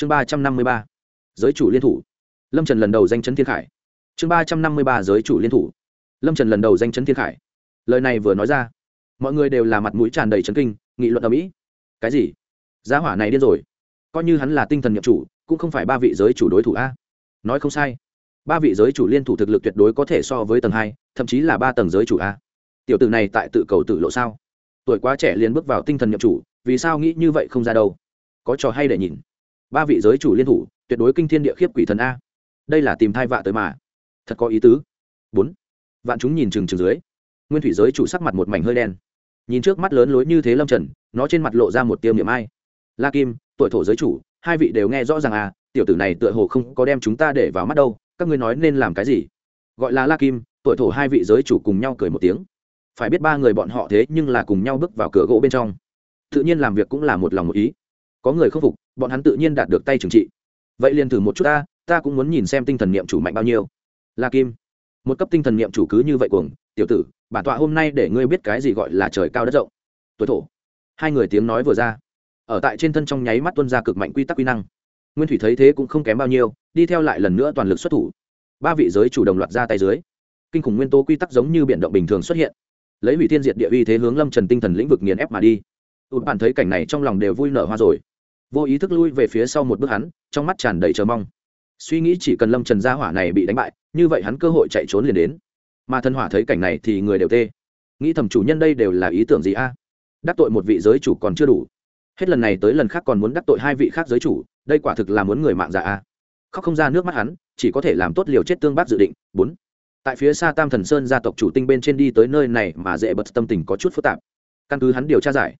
chương ba trăm năm mươi ba, giới chủ liên thủ. Lâm trần lần đầu danh chấn thiên khải. Chương ba trăm năm mươi ba, giới chủ liên thủ. Lâm trần lần đầu danh chấn thiên khải. Lời này vừa nói ra, mọi người đều là mặt mũi tràn đầy chấn kinh, nghị luận ở mỹ cái gì? Giá hỏa này điên rồi. Coi như hắn là tinh thần nhiệm chủ, cũng không phải ba vị giới chủ đối thủ a. Nói không sai. Ba vị giới chủ liên thủ thực lực tuyệt đối có thể so với tầng hai, thậm chí là ba tầng giới chủ a. Tiểu tử này tại tự cầu tự lộ sao? Tuổi quá trẻ liền bước vào tinh thần nhiệm chủ, vì sao nghĩ như vậy không ra đâu? Có trò hay để nhìn ba vị giới chủ liên thủ, tuyệt đối kinh thiên địa khiếp quỷ thần a. Đây là tìm thai vạ tới mà. Thật có ý tứ. Bốn. Vạn chúng nhìn chừng chừng dưới. Nguyên thủy giới chủ sắc mặt một mảnh hơi đen. Nhìn trước mắt lớn lối như thế lâm trần, nó trên mặt lộ ra một tiêu niệm ai. La kim, tuổi thổ giới chủ, hai vị đều nghe rõ ràng à tiểu tử này tựa hồ không có đem chúng ta để vào mắt đâu, các ngươi nói nên làm cái gì? Gọi là la kim, tuổi thổ hai vị giới chủ cùng nhau cười một tiếng. Phải biết ba người bọn họ thế nhưng là cùng nhau bước vào cửa gỗ bên trong. Tự nhiên làm việc cũng là một lòng một ý có người không phục, bọn hắn tự nhiên đạt được tay trừng trị. Vậy liền thử một chút ta ta cũng muốn nhìn xem tinh thần niệm chủ mạnh bao nhiêu. La kim, một cấp tinh thần niệm chủ cứ như vậy cuồng, tiểu tử, bản tọa hôm nay để ngươi biết cái gì gọi là trời cao đất rộng. Tuổi thổ. Hai người tiếng nói vừa ra. Ở tại trên thân trong nháy mắt tuân ra cực mạnh quy tắc quy năng. Nguyên thủy thấy thế cũng không kém bao nhiêu, đi theo lại lần nữa toàn lực xuất thủ. Ba vị giới chủ đồng loạt ra tay dưới. Kinh khủng nguyên tố quy tắc giống như biển động bình thường xuất hiện. Lấy hủy thiên diệt địa uy thế hướng lâm trần tinh thần lĩnh vực nghiền ép mà đi. Tụt bạn thấy cảnh này trong lòng đều vui nở hoa rồi vô ý thức lui về phía sau một bước hắn, trong mắt tràn đầy chờ mong. Suy nghĩ chỉ cần lâm trần gia hỏa này bị đánh bại, như vậy hắn cơ hội chạy trốn liền đến. Mà thân hỏa thấy cảnh này thì người đều tê. Nghĩ thầm chủ nhân đây đều là ý tưởng gì a? Đắc tội một vị giới chủ còn chưa đủ. Hết lần này tới lần khác còn muốn đắc tội hai vị khác giới chủ, đây quả thực là muốn người mạng dạ a. Khóc không ra nước mắt hắn, chỉ có thể làm tốt liều chết tương bác dự định. Bốn. Tại phía xa tam thần sơn gia tộc chủ tinh bên trên đi tới nơi này mà dễ bật tâm tình có chút phức tạp. Căn cứ hắn điều tra giải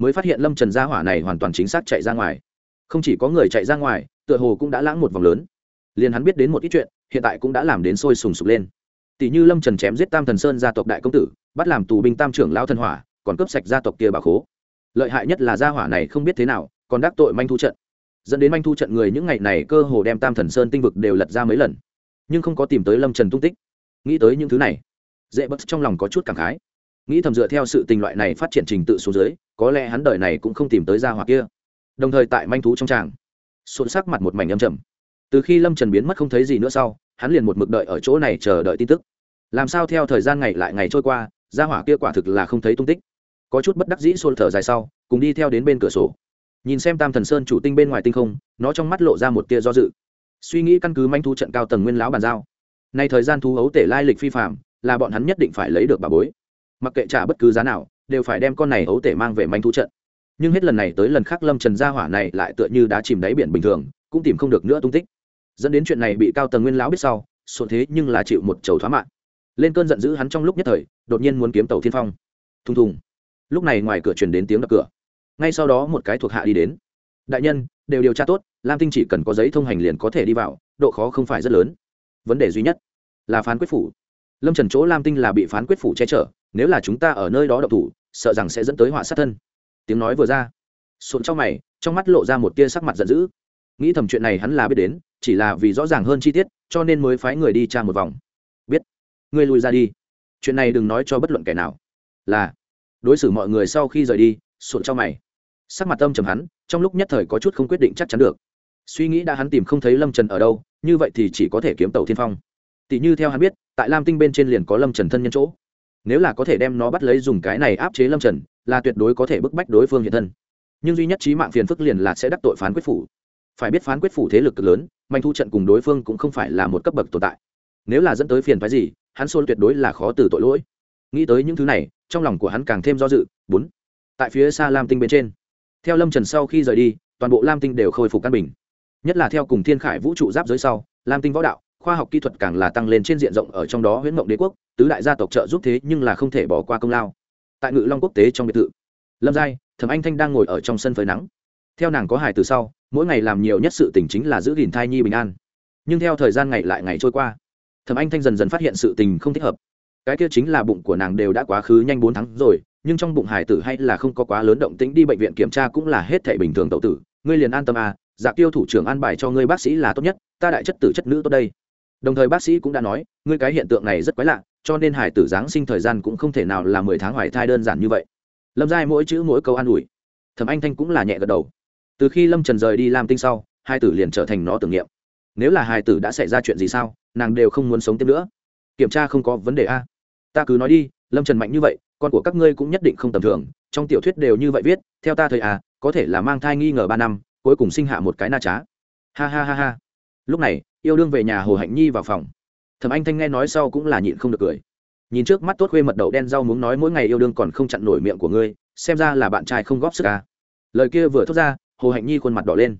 mới phát hiện lâm trần gia hỏa này hoàn toàn chính xác chạy ra ngoài. Không chỉ có người chạy ra ngoài, tựa hồ cũng đã lãng một vòng lớn. Liền hắn biết đến một ít chuyện, hiện tại cũng đã làm đến sôi sùng sục lên. Tỷ như lâm trần chém giết tam thần sơn gia tộc đại công tử, bắt làm tù binh tam trưởng lao thân hỏa, còn cướp sạch gia tộc kia bà khố. Lợi hại nhất là gia hỏa này không biết thế nào, còn đắc tội manh thu trận. Dẫn đến manh thu trận người những ngày này cơ hồ đem tam thần sơn tinh vực đều lật ra mấy lần. Nhưng không có tìm tới lâm trần tung tích. Nghĩ tới những thứ này, dễ bất trong lòng có chút cảm khái nghĩ thầm dựa theo sự tình loại này phát triển trình tự xuống dưới, có lẽ hắn đời này cũng không tìm tới gia hỏa kia. Đồng thời tại manh thú trong tràng xuân sắc mặt một mảnh âm trầm. Từ khi lâm trần biến mất không thấy gì nữa sau, hắn liền một mực đợi ở chỗ này chờ đợi tin tức. Làm sao theo thời gian ngày lại ngày trôi qua gia hỏa kia quả thực là không thấy tung tích. Có chút bất đắc dĩ xôn thở dài sau, cùng đi theo đến bên cửa sổ. Nhìn xem tam thần sơn chủ tinh bên ngoài tinh không, nó trong mắt lộ ra một tia do dự. Suy nghĩ căn cứ manh thú trận cao tầng nguyên lão bàn giao. Nay thời gian thú ấu tể lai lịch phi phạm là bọn hắn nhất định phải lấy được bà bối mặc kệ trả bất cứ giá nào, đều phải đem con này ấu tể mang về manh thú trận. Nhưng hết lần này tới lần khác lâm trần gia hỏa này lại tựa như đã chìm đáy biển bình thường, cũng tìm không được nữa tung tích. Dẫn đến chuyện này bị cao tầng nguyên lão biết sau sộn thế nhưng là chịu một chầu thoá mạng. Lên cơn giận dữ hắn trong lúc nhất thời, đột nhiên muốn kiếm tàu thiên phong. Thùng thùng. Lúc này ngoài cửa truyền đến tiếng đập cửa. Ngay sau đó một cái thuộc hạ đi đến. Đại nhân, đều điều tra tốt, lam tinh chỉ cần có giấy thông hành liền có thể đi vào, độ khó không phải rất lớn. Vấn đề duy nhất là phán quyết phủ lâm trần chỗ lam tinh là bị phán quyết phủ che chở nếu là chúng ta ở nơi đó độc thủ sợ rằng sẽ dẫn tới họa sát thân tiếng nói vừa ra sụn trong mày trong mắt lộ ra một tia sắc mặt giận dữ nghĩ thầm chuyện này hắn là biết đến chỉ là vì rõ ràng hơn chi tiết cho nên mới phái người đi tra một vòng biết ngươi lùi ra đi chuyện này đừng nói cho bất luận kẻ nào là đối xử mọi người sau khi rời đi sụn trong mày sắc mặt tâm trầm hắn trong lúc nhất thời có chút không quyết định chắc chắn được suy nghĩ đã hắn tìm không thấy lâm trần ở đâu như vậy thì chỉ có thể kiếm tàu thiên phong tỷ như theo hắn biết, tại lam tinh bên trên liền có lâm trần thân nhân chỗ. Nếu là có thể đem nó bắt lấy dùng cái này áp chế lâm trần, là tuyệt đối có thể bức bách đối phương hiện thân. Nhưng duy nhất trí mạng phiền phức liền là sẽ đắc tội phán quyết phủ. Phải biết phán quyết phủ thế lực cực lớn manh thu trận cùng đối phương cũng không phải là một cấp bậc tồn tại. Nếu là dẫn tới phiền phái gì, hắn xôn tuyệt đối là khó từ tội lỗi. Nghĩ tới những thứ này, trong lòng của hắn càng thêm do dự. Bốn, tại phía xa lam tinh bên trên. Theo lâm trần sau khi rời đi, toàn bộ lam tinh đều khôi phục căn bình. Nhất là theo cùng thiên khải vũ trụ giáp giới sau, lam tinh võ đạo khoa học kỹ thuật càng là tăng lên trên diện rộng ở trong đó huyễn mộng đế quốc, tứ đại gia tộc trợ giúp thế nhưng là không thể bỏ qua công lao. Tại ngự long quốc tế trong biệt thự, lâm giai, thẩm anh thanh đang ngồi ở trong sân phơi nắng. Theo nàng có hài từ sau, mỗi ngày làm nhiều nhất sự tình chính là giữ gìn thai nhi bình an. Nhưng theo thời gian ngày lại ngày trôi qua, thẩm anh thanh dần dần phát hiện sự tình không thích hợp. Cái kia chính là bụng của nàng đều đã quá khứ nhanh bốn tháng rồi, nhưng trong bụng hải tử hay là không có quá lớn động tĩnh đi bệnh viện kiểm tra cũng là hết thể bình thường tậu tử. Ngươi liền an tâm à dạ tiêu thủ trưởng an bài cho ngươi bác sĩ là tốt nhất, ta đại chất tử chất nữ tốt đây đồng thời bác sĩ cũng đã nói, ngươi cái hiện tượng này rất quái lạ, cho nên hải tử giáng sinh thời gian cũng không thể nào là mười tháng hoài thai đơn giản như vậy. Lâm giai mỗi chữ mỗi câu an ủi. Thẩm anh thanh cũng là nhẹ gật đầu. Từ khi lâm trần rời đi làm tinh sau, hai tử liền trở thành nó tưởng niệm. Nếu là hai tử đã xảy ra chuyện gì sao, nàng đều không muốn sống tiếp nữa. Kiểm tra không có vấn đề a. Ta cứ nói đi, lâm trần mạnh như vậy, con của các ngươi cũng nhất định không tầm thường, trong tiểu thuyết đều như vậy viết, theo ta thời à có thể là mang thai nghi ngờ ba năm, cuối cùng sinh hạ một cái na trá. Ha ha ha ha. Lúc này yêu đương về nhà hồ hạnh nhi vào phòng. Thầm anh thanh nghe nói sau cũng là nhịn không được cười. Nhìn trước mắt tốt khuê mật đậu đen rau muốn nói mỗi ngày yêu đương còn không chặn nổi miệng của ngươi, xem ra là bạn trai không góp sức à. lời kia vừa thốt ra, hồ hạnh nhi khuôn mặt đỏ lên.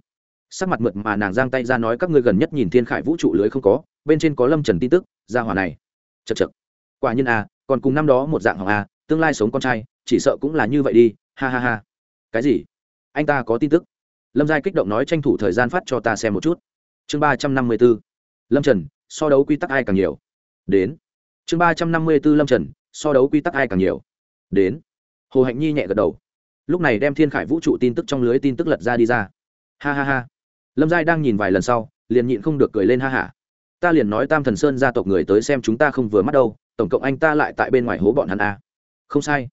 Sắc mặt mượt mà nàng giang tay ra nói các ngươi gần nhất nhìn thiên khải vũ trụ lưới không có, bên trên có lâm trần tin tức ra hỏa này. Chật chật quả nhiên à còn cùng năm đó một dạng hỏng à tương lai sống con trai, chỉ sợ cũng là như vậy đi, ha ha ha. Cái gì? Anh ta có tin tức. Lâm giai kích động nói tranh thủ thời gian phát cho ta xem một chút chương ba trăm năm mươi b ố lâm trần, so đấu quy tắc ai càng nhiều? Đến. Chương ba trăm năm mươi b ố lâm trần, so đấu quy tắc ai càng nhiều? Đến. Hồ hạnh nhi nhẹ gật đầu. Lúc này đem thiên khải vũ trụ tin tức trong lưới tin tức lật ra đi ra. Ha ha ha. Lâm giai đang nhìn vài lần sau, liền nhịn không được cười lên ha hả ta liền nói tam thần sơn gia tộc người tới xem chúng ta không vừa mắt đâu, tổng cộng anh ta lại tại bên ngoài hố bọn hắn a. Không sai.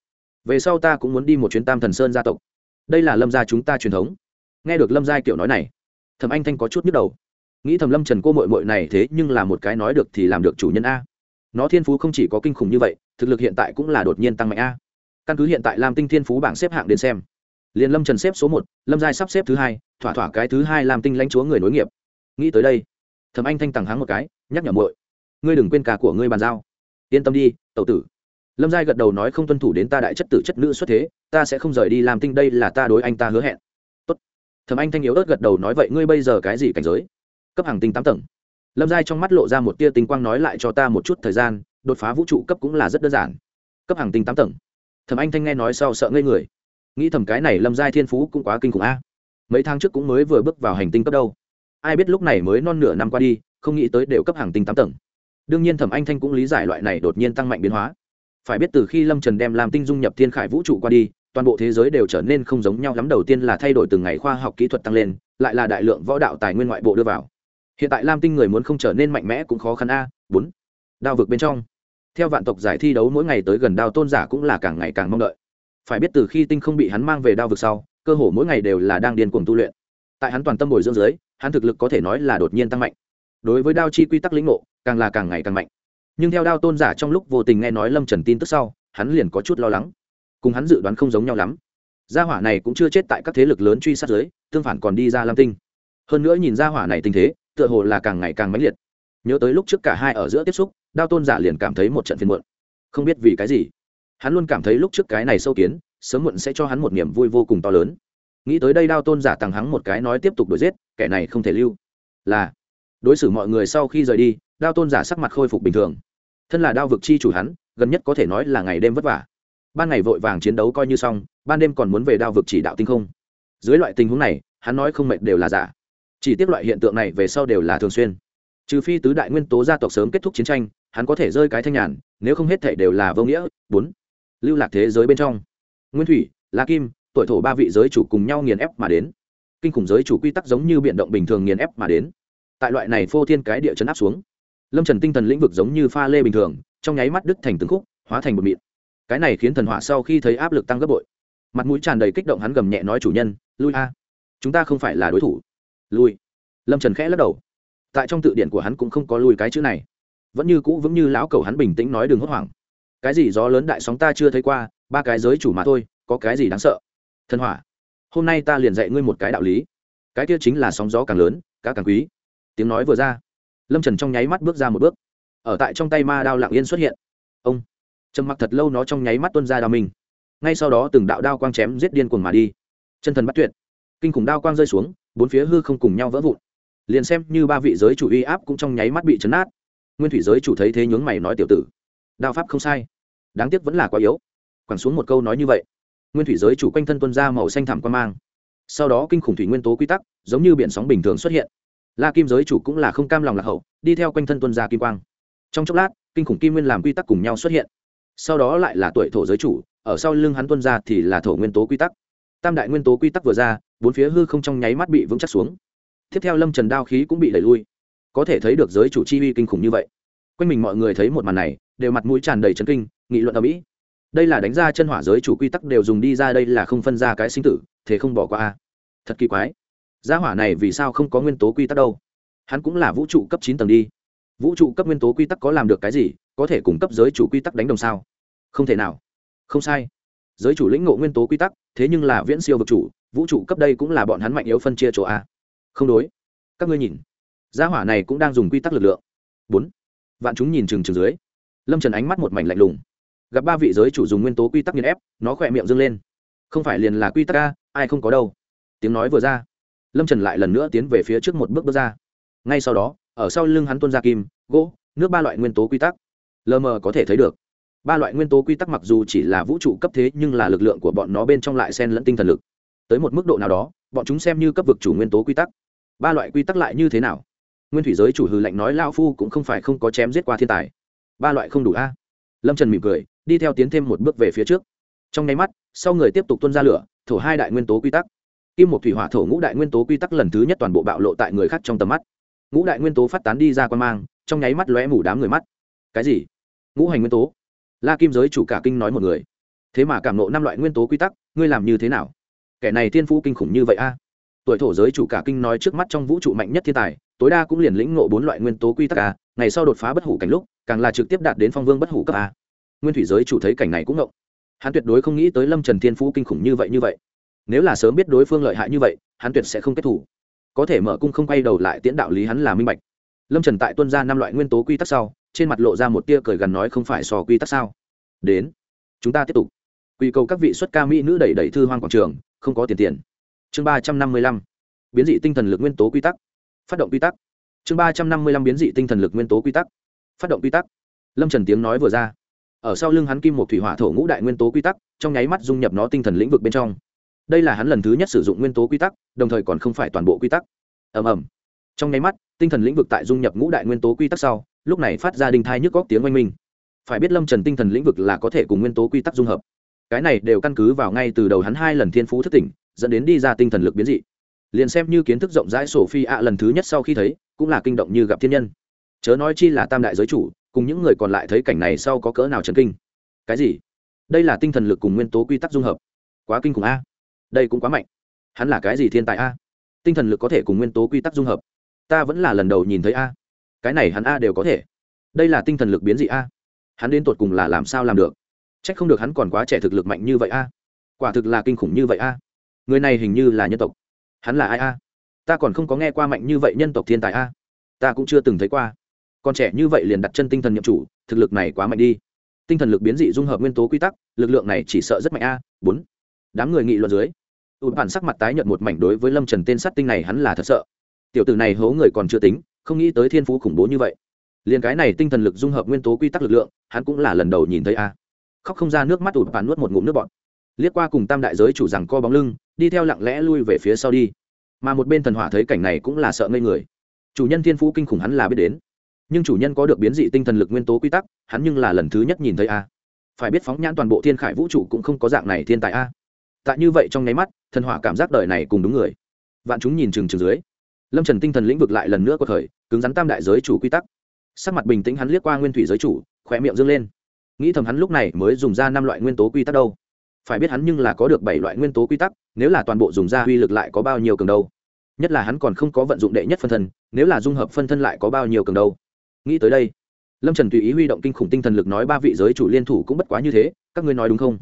Về sau ta cũng muốn đi một chuyến tam thần sơn gia tộc. Đây là lâm gia chúng ta truyền thống. Nghe được lâm giai kiểu nói này thầm anh thanh có chút nhức đầu nghĩ thầm lâm trần cô mội mội này thế nhưng là một cái nói được thì làm được chủ nhân a. Nó thiên phú không chỉ có kinh khủng như vậy, thực lực hiện tại cũng là đột nhiên tăng mạnh a. Căn cứ hiện tại làm tinh thiên phú bảng xếp hạng đến xem, liền lâm trần xếp số một, lâm giai sắp xếp thứ hai, thỏa thỏa cái thứ hai làm tinh lãnh chúa người nối nghiệp. Nghĩ tới đây thầm anh thanh tằng háng một cái, nhắc nhở muội, ngươi đừng quên cả của ngươi bàn giao. Yên tâm đi tậu tử. Lâm giai gật đầu nói, không tuân thủ đến ta đại chất tử chất nữ xuất thế, ta sẽ không rời đi làm tinh, đây là ta đối anh ta hứa hẹn. Tốt. thầm anh thanh yếu ớt gật đầu nói, vậy ngươi bây giờ cái gì cảnh giới? Cấp hàng tinh tám tầng. Lâm giai trong mắt lộ ra một tia tinh quang nói lại cho ta một chút thời gian, đột phá vũ trụ cấp cũng là rất đơn giản. Cấp hàng tinh tám tầng. Thầm anh thanh nghe nói sau sợ ngây người. Nghĩ thầm cái này lâm giai thiên phú cũng quá kinh khủng a. Mấy tháng trước cũng mới vừa bước vào hành tinh cấp đâu. Ai biết lúc này mới non nửa năm qua đi, không nghĩ tới đều cấp hàng tinh tám tầng. Đương nhiên thẩm anh thanh cũng lý giải loại này đột nhiên tăng mạnh biến hóa. Phải biết từ khi lâm trần đem làm tinh dung nhập thiên khải vũ trụ qua đi, toàn bộ thế giới đều trở nên không giống nhau lắm. Đầu tiên là thay đổi từng ngày khoa học kỹ thuật tăng lên, lại là đại lượng võ đạo tài nguyên ngoại bộ đưa vào hiện tại lam tinh người muốn không trở nên mạnh mẽ cũng khó khăn a, bốn. Đao vực bên trong. Theo vạn tộc giải thi đấu mỗi ngày tới gần đao tôn giả cũng là càng ngày càng mong đợi. Phải biết từ khi tinh không bị hắn mang về đao vực sau, cơ hồ mỗi ngày đều là đang điên cuồng tu luyện. Tại hắn toàn tâm bồi dưỡng dưới, hắn thực lực có thể nói là đột nhiên tăng mạnh. Đối với đao chi quy tắc lĩnh ngộ, càng là càng ngày càng mạnh. Nhưng theo đao tôn giả trong lúc vô tình nghe nói lâm trần tin tức sau, hắn liền có chút lo lắng. Cùng hắn dự đoán không giống nhau lắm. Gia hỏa này cũng chưa chết tại các thế lực lớn truy sát giới tương phản còn đi ra lam tinh. Hơn nữa nhìn gia hỏa này tình thế tựa hồ là càng ngày càng mãnh liệt. Nhớ tới lúc trước cả hai ở giữa tiếp xúc, đao tôn giả liền cảm thấy một trận phiền muộn. Không biết vì cái gì, hắn luôn cảm thấy lúc trước cái này sâu kiến, sớm muộn sẽ cho hắn một niềm vui vô cùng to lớn. Nghĩ tới đây đao tôn giả tăng hắng một cái nói tiếp tục đuổi giết, kẻ này không thể lưu. Là, đối xử mọi người sau khi rời đi, đao tôn giả sắc mặt khôi phục bình thường. Thân là đao vực chi chủ hắn, gần nhất có thể nói là ngày đêm vất vả. Ban ngày vội vàng chiến đấu coi như xong, ban đêm còn muốn về đao vực chỉ đạo tinh không. Dưới loại tình huống này, hắn nói không mệt đều là giả chỉ tiếc loại hiện tượng này về sau đều là thường xuyên. Trừ phi tứ đại nguyên tố gia tộc sớm kết thúc chiến tranh, hắn có thể rơi cái thanh nhàn, nếu không hết thể đều là vô nghĩa. Bốn, lưu lạc thế giới bên trong. Nguyên thủy, la kim, tuổi thổ ba vị giới chủ cùng nhau nghiền ép mà đến. Kinh khủng giới chủ quy tắc giống như biện động bình thường nghiền ép mà đến. Tại loại này phô thiên cái địa chấn áp xuống, lâm trần tinh thần lĩnh vực giống như pha lê bình thường, trong nháy mắt đứt thành từng khúc, hóa thành một mịn. Cái này khiến thần hỏa sau khi thấy áp lực tăng gấp bội. Mặt mũi tràn đầy kích động hắn gầm nhẹ nói chủ nhân, lui a, chúng ta không phải là đối thủ lui. Lâm trần khẽ lắc đầu. Tại trong tự điển của hắn cũng không có lui cái chữ này. Vẫn như cũ vững như lão cầu hắn bình tĩnh nói đừng hốt hoảng. Cái gì gió lớn đại sóng ta chưa thấy qua, ba cái giới chủ mà thôi, có cái gì đáng sợ? Thần hỏa, hôm nay ta liền dạy ngươi một cái đạo lý. Cái kia chính là sóng gió càng lớn, cá càng quý. Tiếng nói vừa ra, lâm trần trong nháy mắt bước ra một bước. Ở tại trong tay ma đao lạng yên xuất hiện. Ông, trầm mặc thật lâu nó trong nháy mắt tuân ra đao mình. Ngay sau đó từng đạo đao quang chém giết điên cuồng mà đi. Chân thần bắt tuyệt. Kinh khủng đao quang rơi xuống bốn phía hư không cùng nhau vỡ vụn. Liền xem như ba vị giới chủ uy áp cũng trong nháy mắt bị chấn át nguyên thủy giới chủ thấy thế nhướng mày nói tiểu tử, đao pháp không sai, đáng tiếc vẫn là quá yếu. Quẳng xuống một câu nói như vậy, nguyên thủy giới chủ quanh thân tuân ra màu xanh thảm quan mang. Sau đó kinh khủng thủy nguyên tố quy tắc, giống như biển sóng bình thường xuất hiện. La kim giới chủ cũng là không cam lòng lạc hậu, đi theo quanh thân tuân ra kim quang. Trong chốc lát, kinh khủng kim nguyên làm quy tắc cùng nhau xuất hiện. Sau đó lại là tuổi thổ giới chủ, ở sau lưng hắn tuân ra thì là thổ nguyên tố quy tắc tam đại nguyên tố quy tắc vừa ra, bốn phía hư không trong nháy mắt bị vững chắc xuống. Tiếp theo lâm trần đao khí cũng bị đẩy lui. Có thể thấy được giới chủ chi uy kinh khủng như vậy. Quanh mình mọi người thấy một màn này, đều mặt mũi tràn đầy trấn kinh, nghị luận ở mỹ đây là đánh ra chân hỏa giới chủ quy tắc đều dùng đi ra đây là không phân ra cái sinh tử, thế không bỏ qua a. Thật kỳ quái. Gia hỏa này vì sao không có nguyên tố quy tắc đâu? Hắn cũng là vũ trụ cấp chín tầng đi. Vũ trụ cấp nguyên tố quy tắc có làm được cái gì, có thể cung cấp giới chủ quy tắc đánh đồng sao? Không thể nào. Không sai giới chủ lĩnh ngộ nguyên tố quy tắc, thế nhưng là viễn siêu vực chủ, vũ trụ cấp đây cũng là bọn hắn mạnh yếu phân chia chỗ a. Không đối. Các ngươi nhìn. Gia hỏa này cũng đang dùng quy tắc lực lượng. Bốn. Vạn chúng nhìn chừng chừng dưới. Lâm trần ánh mắt một mảnh lạnh lùng. Gặp ba vị giới chủ dùng nguyên tố quy tắc nghiên ép, nó khỏe miệng dâng lên. Không phải liền là quy tắc a, ai không có đâu. Tiếng nói vừa ra, lâm trần lại lần nữa tiến về phía trước một bước bước ra. Ngay sau đó, ở sau lưng hắn tuân ra kim, gỗ, nước ba loại nguyên tố quy tắc. Lờ mờ có thể thấy được ba loại nguyên tố quy tắc mặc dù chỉ là vũ trụ cấp thế nhưng là lực lượng của bọn nó bên trong lại xen lẫn tinh thần lực. Tới một mức độ nào đó, bọn chúng xem như cấp vực chủ nguyên tố quy tắc. Ba loại quy tắc lại như thế nào? Nguyên thủy giới chủ hư lệnh nói lao phu cũng không phải không có chém giết qua thiên tài. Ba loại không đủ a. Lâm trần mỉm cười, đi theo tiến thêm một bước về phía trước. Trong nháy mắt, sau người tiếp tục tuân ra lửa, thổ hai đại nguyên tố quy tắc. Kim một thủy hỏa thổ ngũ đại nguyên tố quy tắc lần thứ nhất toàn bộ bạo lộ tại người khác trong tầm mắt. Ngũ đại nguyên tố phát tán đi ra quan mang, trong nháy mắt lóe mủ đám người mắt. Cái gì? Ngũ hành nguyên tố? La kim giới chủ cả kinh nói một người. Thế mà cảm nộ năm loại nguyên tố quy tắc, ngươi làm như thế nào? Kẻ này thiên phú kinh khủng như vậy a? Tuổi thổ giới chủ cả kinh nói trước mắt trong vũ trụ mạnh nhất thiên tài, tối đa cũng liền lĩnh ngộ bốn loại nguyên tố quy tắc a, ngày sau đột phá bất hủ cảnh lúc, càng là trực tiếp đạt đến phong vương bất hủ cấp a. Nguyên thủy giới chủ thấy cảnh này cũng ngộng hắn tuyệt đối không nghĩ tới lâm trần thiên phú kinh khủng như vậy như vậy. Nếu là sớm biết đối phương lợi hại như vậy, hắn tuyệt sẽ không kết thủ có thể mở cung không quay đầu lại tiễn đạo lý hắn là minh bạch. Lâm trần tại tuân ra năm loại nguyên tố quy tắc sau trên mặt lộ ra một tia cười gần nói không phải so quy tắc sao? Đến, chúng ta tiếp tục. Quy cầu các vị xuất ca mỹ nữ đẩy đẩy thư hoang quảng trường, không có tiền tiền. Chương ba trăm năm mươi lăm, biến dị tinh thần lực nguyên tố quy tắc. Phát động quy tắc. Chương ba trăm năm mươi lăm, biến dị tinh thần lực nguyên tố quy tắc. Phát động quy tắc. Lâm trần tiếng nói vừa ra. Ở sau lưng hắn kim một thủy hỏa thổ ngũ đại nguyên tố quy tắc, trong nháy mắt dung nhập nó tinh thần lĩnh vực bên trong. Đây là hắn lần thứ nhất sử dụng nguyên tố quy tắc, đồng thời còn không phải toàn bộ quy tắc. Ầm ầm. Trong nháy mắt, tinh thần lĩnh vực tại dung nhập ngũ đại nguyên tố quy tắc sau lúc này phát ra đinh thai nhức góc tiếng oanh minh. Phải biết lâm trần tinh thần lĩnh vực là có thể cùng nguyên tố quy tắc dung hợp. Cái này đều căn cứ vào ngay từ đầu hắn hai lần thiên phú thất tỉnh, dẫn đến đi ra tinh thần lực biến dị. Liền xem như kiến thức rộng rãi sổ phi ạ lần thứ nhất sau khi thấy, cũng là kinh động như gặp thiên nhân. Chớ nói chi là tam đại giới chủ, cùng những người còn lại thấy cảnh này sau có cỡ nào chấn kinh. Cái gì? Đây là tinh thần lực cùng nguyên tố quy tắc dung hợp. Quá kinh khủng a. Đây cũng quá mạnh. Hắn là cái gì thiên tài a? Tinh thần lực có thể cùng nguyên tố quy tắc dung hợp? Ta vẫn là lần đầu nhìn thấy a cái này hắn a đều có thể. Đây là tinh thần lực biến dị a. Hắn đến tột cùng là làm sao làm được? C h ắ c không được hắn còn quá trẻ thực lực mạnh như vậy a. Quả thực là kinh khủng như vậy a. Người này hình như là nhân tộc. Hắn là ai a? Ta còn không có nghe qua mạnh như vậy nhân tộc thiên tài a. Ta cũng chưa từng thấy qua. Còn trẻ như vậy liền đặt chân tinh thần nhậm chủ, thực lực này quá mạnh đi. Tinh thần lực biến dị dung hợp nguyên tố quy tắc, lực lượng này chỉ sợ rất mạnh a. Bốn. Đám người nghị luận dưới ụt bản sắc mặt tái nhận một mảnh đối với lâm trần tên sát tinh này hắn là thật sợ. Tiểu tử này hố người còn chưa tính không nghĩ tới thiên phú khủng bố như vậy. Liền cái này tinh thần lực dung hợp nguyên tố quy tắc lực lượng, hắn cũng là lần đầu nhìn thấy a. Khóc không ra nước mắt ụt bàn nuốt một ngụm nước bọt. Liếc qua cùng tam đại giới chủ rằng co bóng lưng, đi theo lặng lẽ lui về phía sau đi. Mà một bên thần hỏa thấy cảnh này cũng là sợ ngây người. Chủ nhân thiên phú kinh khủng hắn là biết đến. Nhưng chủ nhân có được biến dị tinh thần lực nguyên tố quy tắc, hắn nhưng là lần thứ nhất nhìn thấy a. Phải biết phóng nhãn toàn bộ thiên khải vũ trụ cũng không có dạng này thiên tài a. Tại như vậy trong nháy mắt, thần hỏa cảm giác đời này cùng đúng người. Vạn chúng nhìn chừng chừng dưới lâm trần tinh thần lĩnh vực lại lần nữa có thời cứng rắn tam đại giới chủ quy tắc. Sắc mặt bình tĩnh hắn liếc qua nguyên thủy giới chủ khỏe miệng dâng lên. Nghĩ thầm hắn lúc này mới dùng ra năm loại nguyên tố quy tắc đâu. Phải biết hắn nhưng là có được bảy loại nguyên tố quy tắc, nếu là toàn bộ dùng ra uy lực lại có bao nhiêu cường đâu. Nhất là hắn còn không có vận dụng đệ nhất phân thân, nếu là dung hợp phân thân lại có bao nhiêu cường đâu. Nghĩ tới đây, lâm trần tùy ý huy động kinh khủng tinh thần lực nói ba vị giới chủ liên thủ cũng bất quá như thế, các ngươi nói đúng không?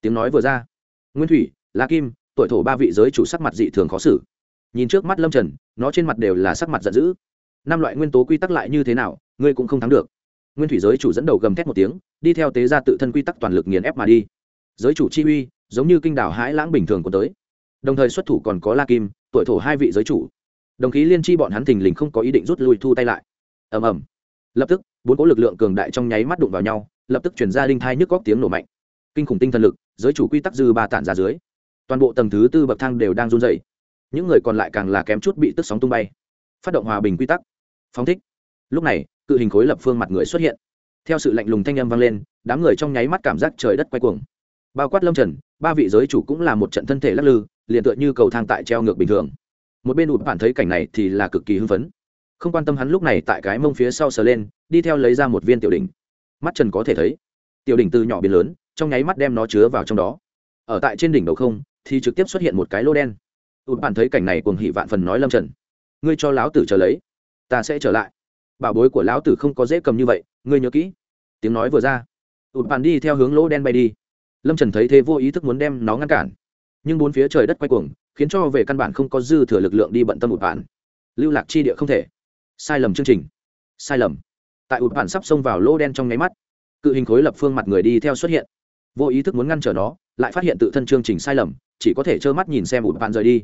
Tiếng nói vừa ra. Nguyên thủy, la kim, tuổi thổ ba vị giới chủ sắc mặt dị thường khó xử nhìn trước mắt lâm trần, nó trên mặt đều là sắc mặt giận dữ. Năm loại nguyên tố quy tắc lại như thế nào, ngươi cũng không thắng được. Nguyên thủy giới chủ dẫn đầu gầm thét một tiếng, đi theo tế ra tự thân quy tắc toàn lực nghiền ép mà đi. Giới chủ chi uy, giống như kinh đảo hãi lãng bình thường của tới. Đồng thời xuất thủ còn có la kim, tuổi thổ hai vị giới chủ. Đồng khí liên chi bọn hắn thình lình không có ý định rút lui thu tay lại. Ầm ầm. Lập tức, bốn cỗ lực lượng cường đại trong nháy mắt đụng vào nhau, lập tức chuyển ra đinh thai nhức góc tiếng nổ mạnh. Kinh khủng tinh thần lực, giới chủ quy tắc dư ba tản ra dưới. Toàn bộ tầng thứ tư bậc thang đều đang run dày những người còn lại càng là kém chút bị tức sóng tung bay. Phát động hòa bình quy tắc. Phóng thích. Lúc này, cự hình khối lập phương mặt người xuất hiện. Theo sự lạnh lùng thanh âm vang lên, đám người trong nháy mắt cảm giác trời đất quay cuồng. Bao quát lâm trần, ba vị giới chủ cũng là một trận thân thể lắc lư, liền tựa như cầu thang tại treo ngược bình thường. Một bên ụt bản thấy cảnh này thì là cực kỳ hưng phấn. Không quan tâm hắn lúc này tại cái mông phía sau sờ lên, đi theo lấy ra một viên tiểu đỉnh. Mắt trần có thể thấy, tiểu đỉnh từ nhỏ biến lớn, trong nháy mắt đem nó chứa vào trong đó. Ở tại trên đỉnh đầu không, thì trực tiếp xuất hiện một cái lô đen ụt bạn thấy cảnh này cuồng hỉ vạn phần nói lâm trần. Ngươi cho lão tử trở lấy, ta sẽ trở lại. Bảo bối của lão tử không có dễ cầm như vậy, ngươi nhớ kỹ. Tiếng nói vừa ra ụt bạn đi theo hướng lỗ đen bay đi. Lâm trần thấy thế vô ý thức muốn đem nó ngăn cản. Nhưng bốn phía trời đất quay cuồng, khiến cho về căn bản không có dư thừa lực lượng đi bận tâm ụt bạn. Lưu lạc chi địa không thể. Sai lầm chương trình. Sai lầm. Tại ụt bạn sắp xông vào lỗ đen trong nháy mắt, cự hình khối lập phương mặt người đi theo xuất hiện. Vô ý thức muốn ngăn trở nó, lại phát hiện tự thân chương trình sai lầm, chỉ có thể trơ mắt nhìn xem ụt bạn rời đi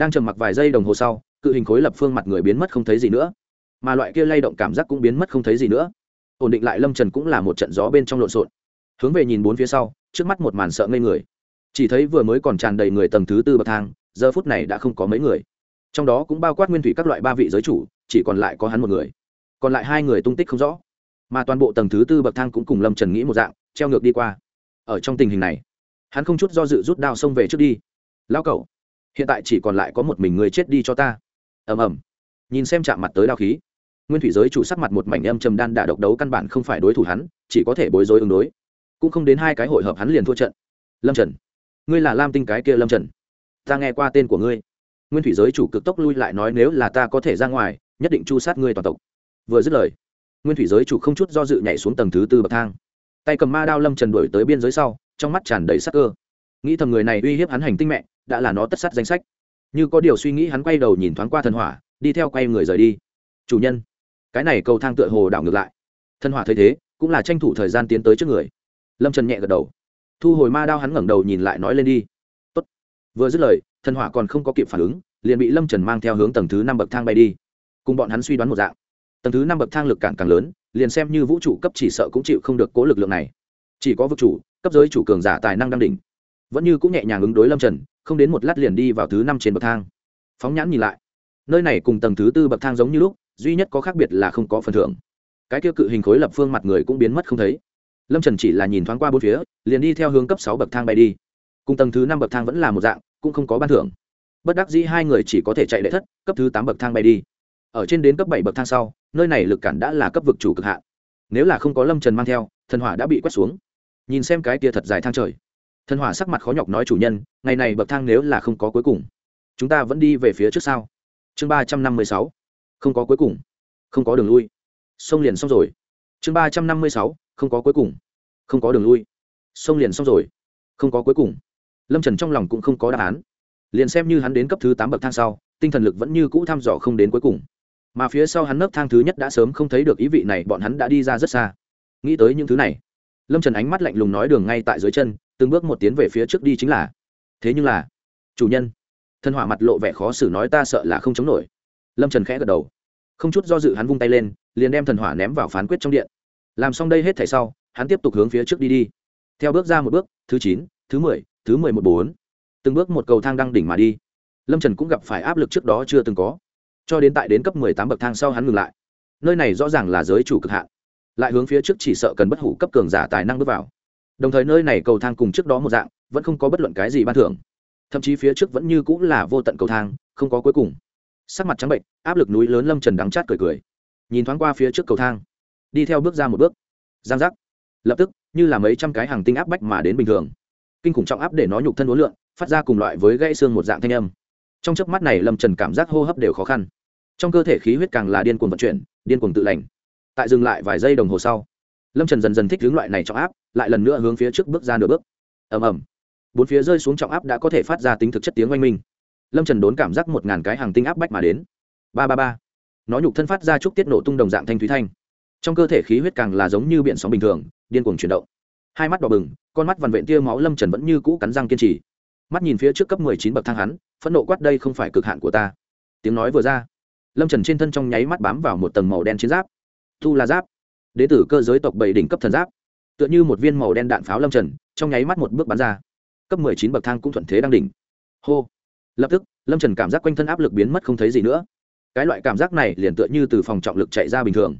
đang trầm mặc vài giây đồng hồ sau, cự hình khối lập phương mặt người biến mất không thấy gì nữa. Mà loại kia lay động cảm giác cũng biến mất không thấy gì nữa. Ổn định lại lâm trần cũng là một trận gió bên trong lộn xộn. Hướng về nhìn bốn phía sau, trước mắt một màn sợ ngây người. Chỉ thấy vừa mới còn tràn đầy người tầng thứ tư bậc thang, giờ phút này đã không có mấy người. Trong đó cũng bao quát nguyên thủy các loại ba vị giới chủ, chỉ còn lại có hắn một người. Còn lại hai người tung tích không rõ. Mà toàn bộ tầng thứ tư bậc thang cũng cùng lâm trần nghĩ một dạng, treo ngược đi qua. Ở trong tình hình này, hắn không chút do dự rút đao xông về trước đi. Lao cậu hiện tại chỉ còn lại có một mình người chết đi cho ta. Ầm ầm. Nhìn xem chạm mặt tới đao khí, nguyên thủy giới chủ sắc mặt một mảnh âm trầm đan đả độc đấu căn bản không phải đối thủ hắn, chỉ có thể bối rối ứng đối. Cũng không đến hai cái hội hợp hắn liền thua trận. Lâm trần, ngươi là lam tinh cái kia lâm trần. Ta nghe qua tên của ngươi. Nguyên thủy giới chủ cực tốc lui lại nói nếu là ta có thể ra ngoài, nhất định chu sát ngươi toàn tộc. Vừa dứt lời, nguyên thủy giới chủ không chút do dự nhảy xuống tầng thứ tư bậc thang. Tay cầm ma đao lâm trần đuổi tới biên giới sau, trong mắt tràn đầy sắc cơ. Nghĩ thầm người này uy hiếp hắn hành tinh mẹ đã là nó tất sát danh sách. Như có điều suy nghĩ hắn quay đầu nhìn thoáng qua thần hỏa, đi theo quay người rời đi. Chủ nhân, cái này cầu thang tựa hồ đảo ngược lại. Thần hỏa thấy thế, cũng là tranh thủ thời gian tiến tới trước người. Lâm trần nhẹ gật đầu. Thu hồi ma đao hắn ngẩng đầu nhìn lại nói lên đi. Tốt. vừa dứt lời, thần hỏa còn không có kịp phản ứng, liền bị lâm trần mang theo hướng tầng thứ năm bậc thang bay đi. Cùng bọn hắn suy đoán một dạng. Tầng thứ năm bậc thang lực cản càng lớn, liền xem như vũ trụ cấp chỉ sợ cũng chịu không được cố lực lượng này. Chỉ có vực chủ, cấp giới chủ cường giả tài năng đăng đỉnh vẫn như cũng nhẹ nhàng ứng đối lâm trần, không đến một lát liền đi vào thứ năm trên bậc thang. Phóng nhãn nhìn lại, nơi này cùng tầng thứ tư bậc thang giống như lúc, duy nhất có khác biệt là không có phần thưởng. Cái kia cự hình khối lập phương mặt người cũng biến mất không thấy. Lâm trần chỉ là nhìn thoáng qua bốn phía, liền đi theo hướng cấp sáu bậc thang bay đi. Cùng tầng thứ năm bậc thang vẫn là một dạng, cũng không có ban thưởng. Bất đắc dĩ hai người chỉ có thể chạy đệ thất, cấp thứ tám bậc thang bay đi. Ở trên đến cấp bảy bậc thang sau, nơi này lực cản đã là cấp vực chủ cực hạn. Nếu là không có lâm trần mang theo, thần hỏa đã bị quét xuống. Nhìn xem cái kia thật dài thang trời thần hỏa sắc mặt khó nhọc nói chủ nhân, ngày này bậc thang nếu là không có cuối cùng, chúng ta vẫn đi về phía trước sau chương ba trăm năm mươi sáu. Không có cuối cùng. Không có đường lui. Sông liền xong rồi. Chương ba trăm năm mươi sáu. Không có cuối cùng. Không có đường lui. Sông liền xong rồi. Không có cuối cùng. Lâm trần trong lòng cũng không có đáp án. Liền xem như hắn đến cấp thứ tám bậc thang sau, tinh thần lực vẫn như cũ thăm dò không đến cuối cùng. Mà phía sau hắn nấc thang thứ nhất đã sớm không thấy được ý vị này, bọn hắn đã đi ra rất xa. Nghĩ tới những thứ này, lâm trần ánh mắt lạnh lùng nói đường ngay tại dưới chân từng bước một tiến về phía trước đi chính là, thế nhưng là, chủ nhân, thân hỏa mặt lộ vẻ khó xử nói ta sợ là không chống nổi. Lâm trần khẽ gật đầu, không chút do dự hắn vung tay lên, liền đem thần hỏa ném vào phán quyết trong điện. Làm xong đây hết thảy sau, hắn tiếp tục hướng phía trước đi đi. Theo bước ra một bước, thứ chín, thứ mười thứ mười một bốn, từng bước một cầu thang đăng đỉnh mà đi. Lâm trần cũng gặp phải áp lực trước đó chưa từng có. Cho đến tại đến cấp mười tám bậc thang sau hắn ngừng lại. Nơi này rõ ràng là giới chủ cực hạn. Lại hướng phía trước chỉ sợ cần bất hủ cấp cường giả tài năng bước vào đồng thời nơi này cầu thang cùng trước đó một dạng, vẫn không có bất luận cái gì ban thưởng. Thậm chí phía trước vẫn như cũng là vô tận cầu thang, không có cuối cùng. Sắc mặt trắng bệnh, áp lực núi lớn lâm trần đắng chát cười cười. Nhìn thoáng qua phía trước cầu thang, đi theo bước ra một bước. Giang giác. Lập tức, như là mấy trăm cái hàng tinh áp bách mà đến bình thường. Kinh khủng trọng áp để nó nhục thân uốn lượn, phát ra cùng loại với gãy xương một dạng thanh âm. Trong chớp mắt này lâm trần cảm giác hô hấp đều khó khăn. Trong cơ thể khí huyết càng là điên cuồng vận chuyển, điên cuồng tự lành. Tại dừng lại vài giây đồng hồ sau, lâm trần dần dần thích hướng loại này trọng áp lại lần nữa hướng phía trước bước ra nửa bước. Ầm ầm. Bốn phía rơi xuống trọng áp đã có thể phát ra tính thực chất tiếng oanh minh. Lâm trần đốn cảm giác một ngàn cái hàng tinh áp bách mà đến. Ba ba ba. Nó nhục thân phát ra chúc tiết nổ tung đồng dạng thanh thúy thanh. Trong cơ thể khí huyết càng là giống như biển sóng bình thường, điên cuồng chuyển động. Hai mắt đỏ bừng, con mắt vằn vện tia máu lâm trần vẫn như cũ cắn răng kiên trì. Mắt nhìn phía trước cấp mười chín bậc thang hắn, phẫn nộ quát đây không phải cực hạn của ta. Tiếng nói vừa ra, lâm trần trên thân trong nháy mắt bám vào một tầng màu đen chiến giáp. Thu là giáp. Đế tử cơ giới tộc bảy đỉnh cấp thần giáp tựa như một viên màu đen đạn pháo lâm trần, trong nháy mắt một bước bắn ra. Cấp mười chín bậc thang cũng thuận thế đang đỉnh. Hô. Lập tức, lâm trần cảm giác quanh thân áp lực biến mất không thấy gì nữa. Cái loại cảm giác này liền tựa như từ phòng trọng lực chạy ra bình thường.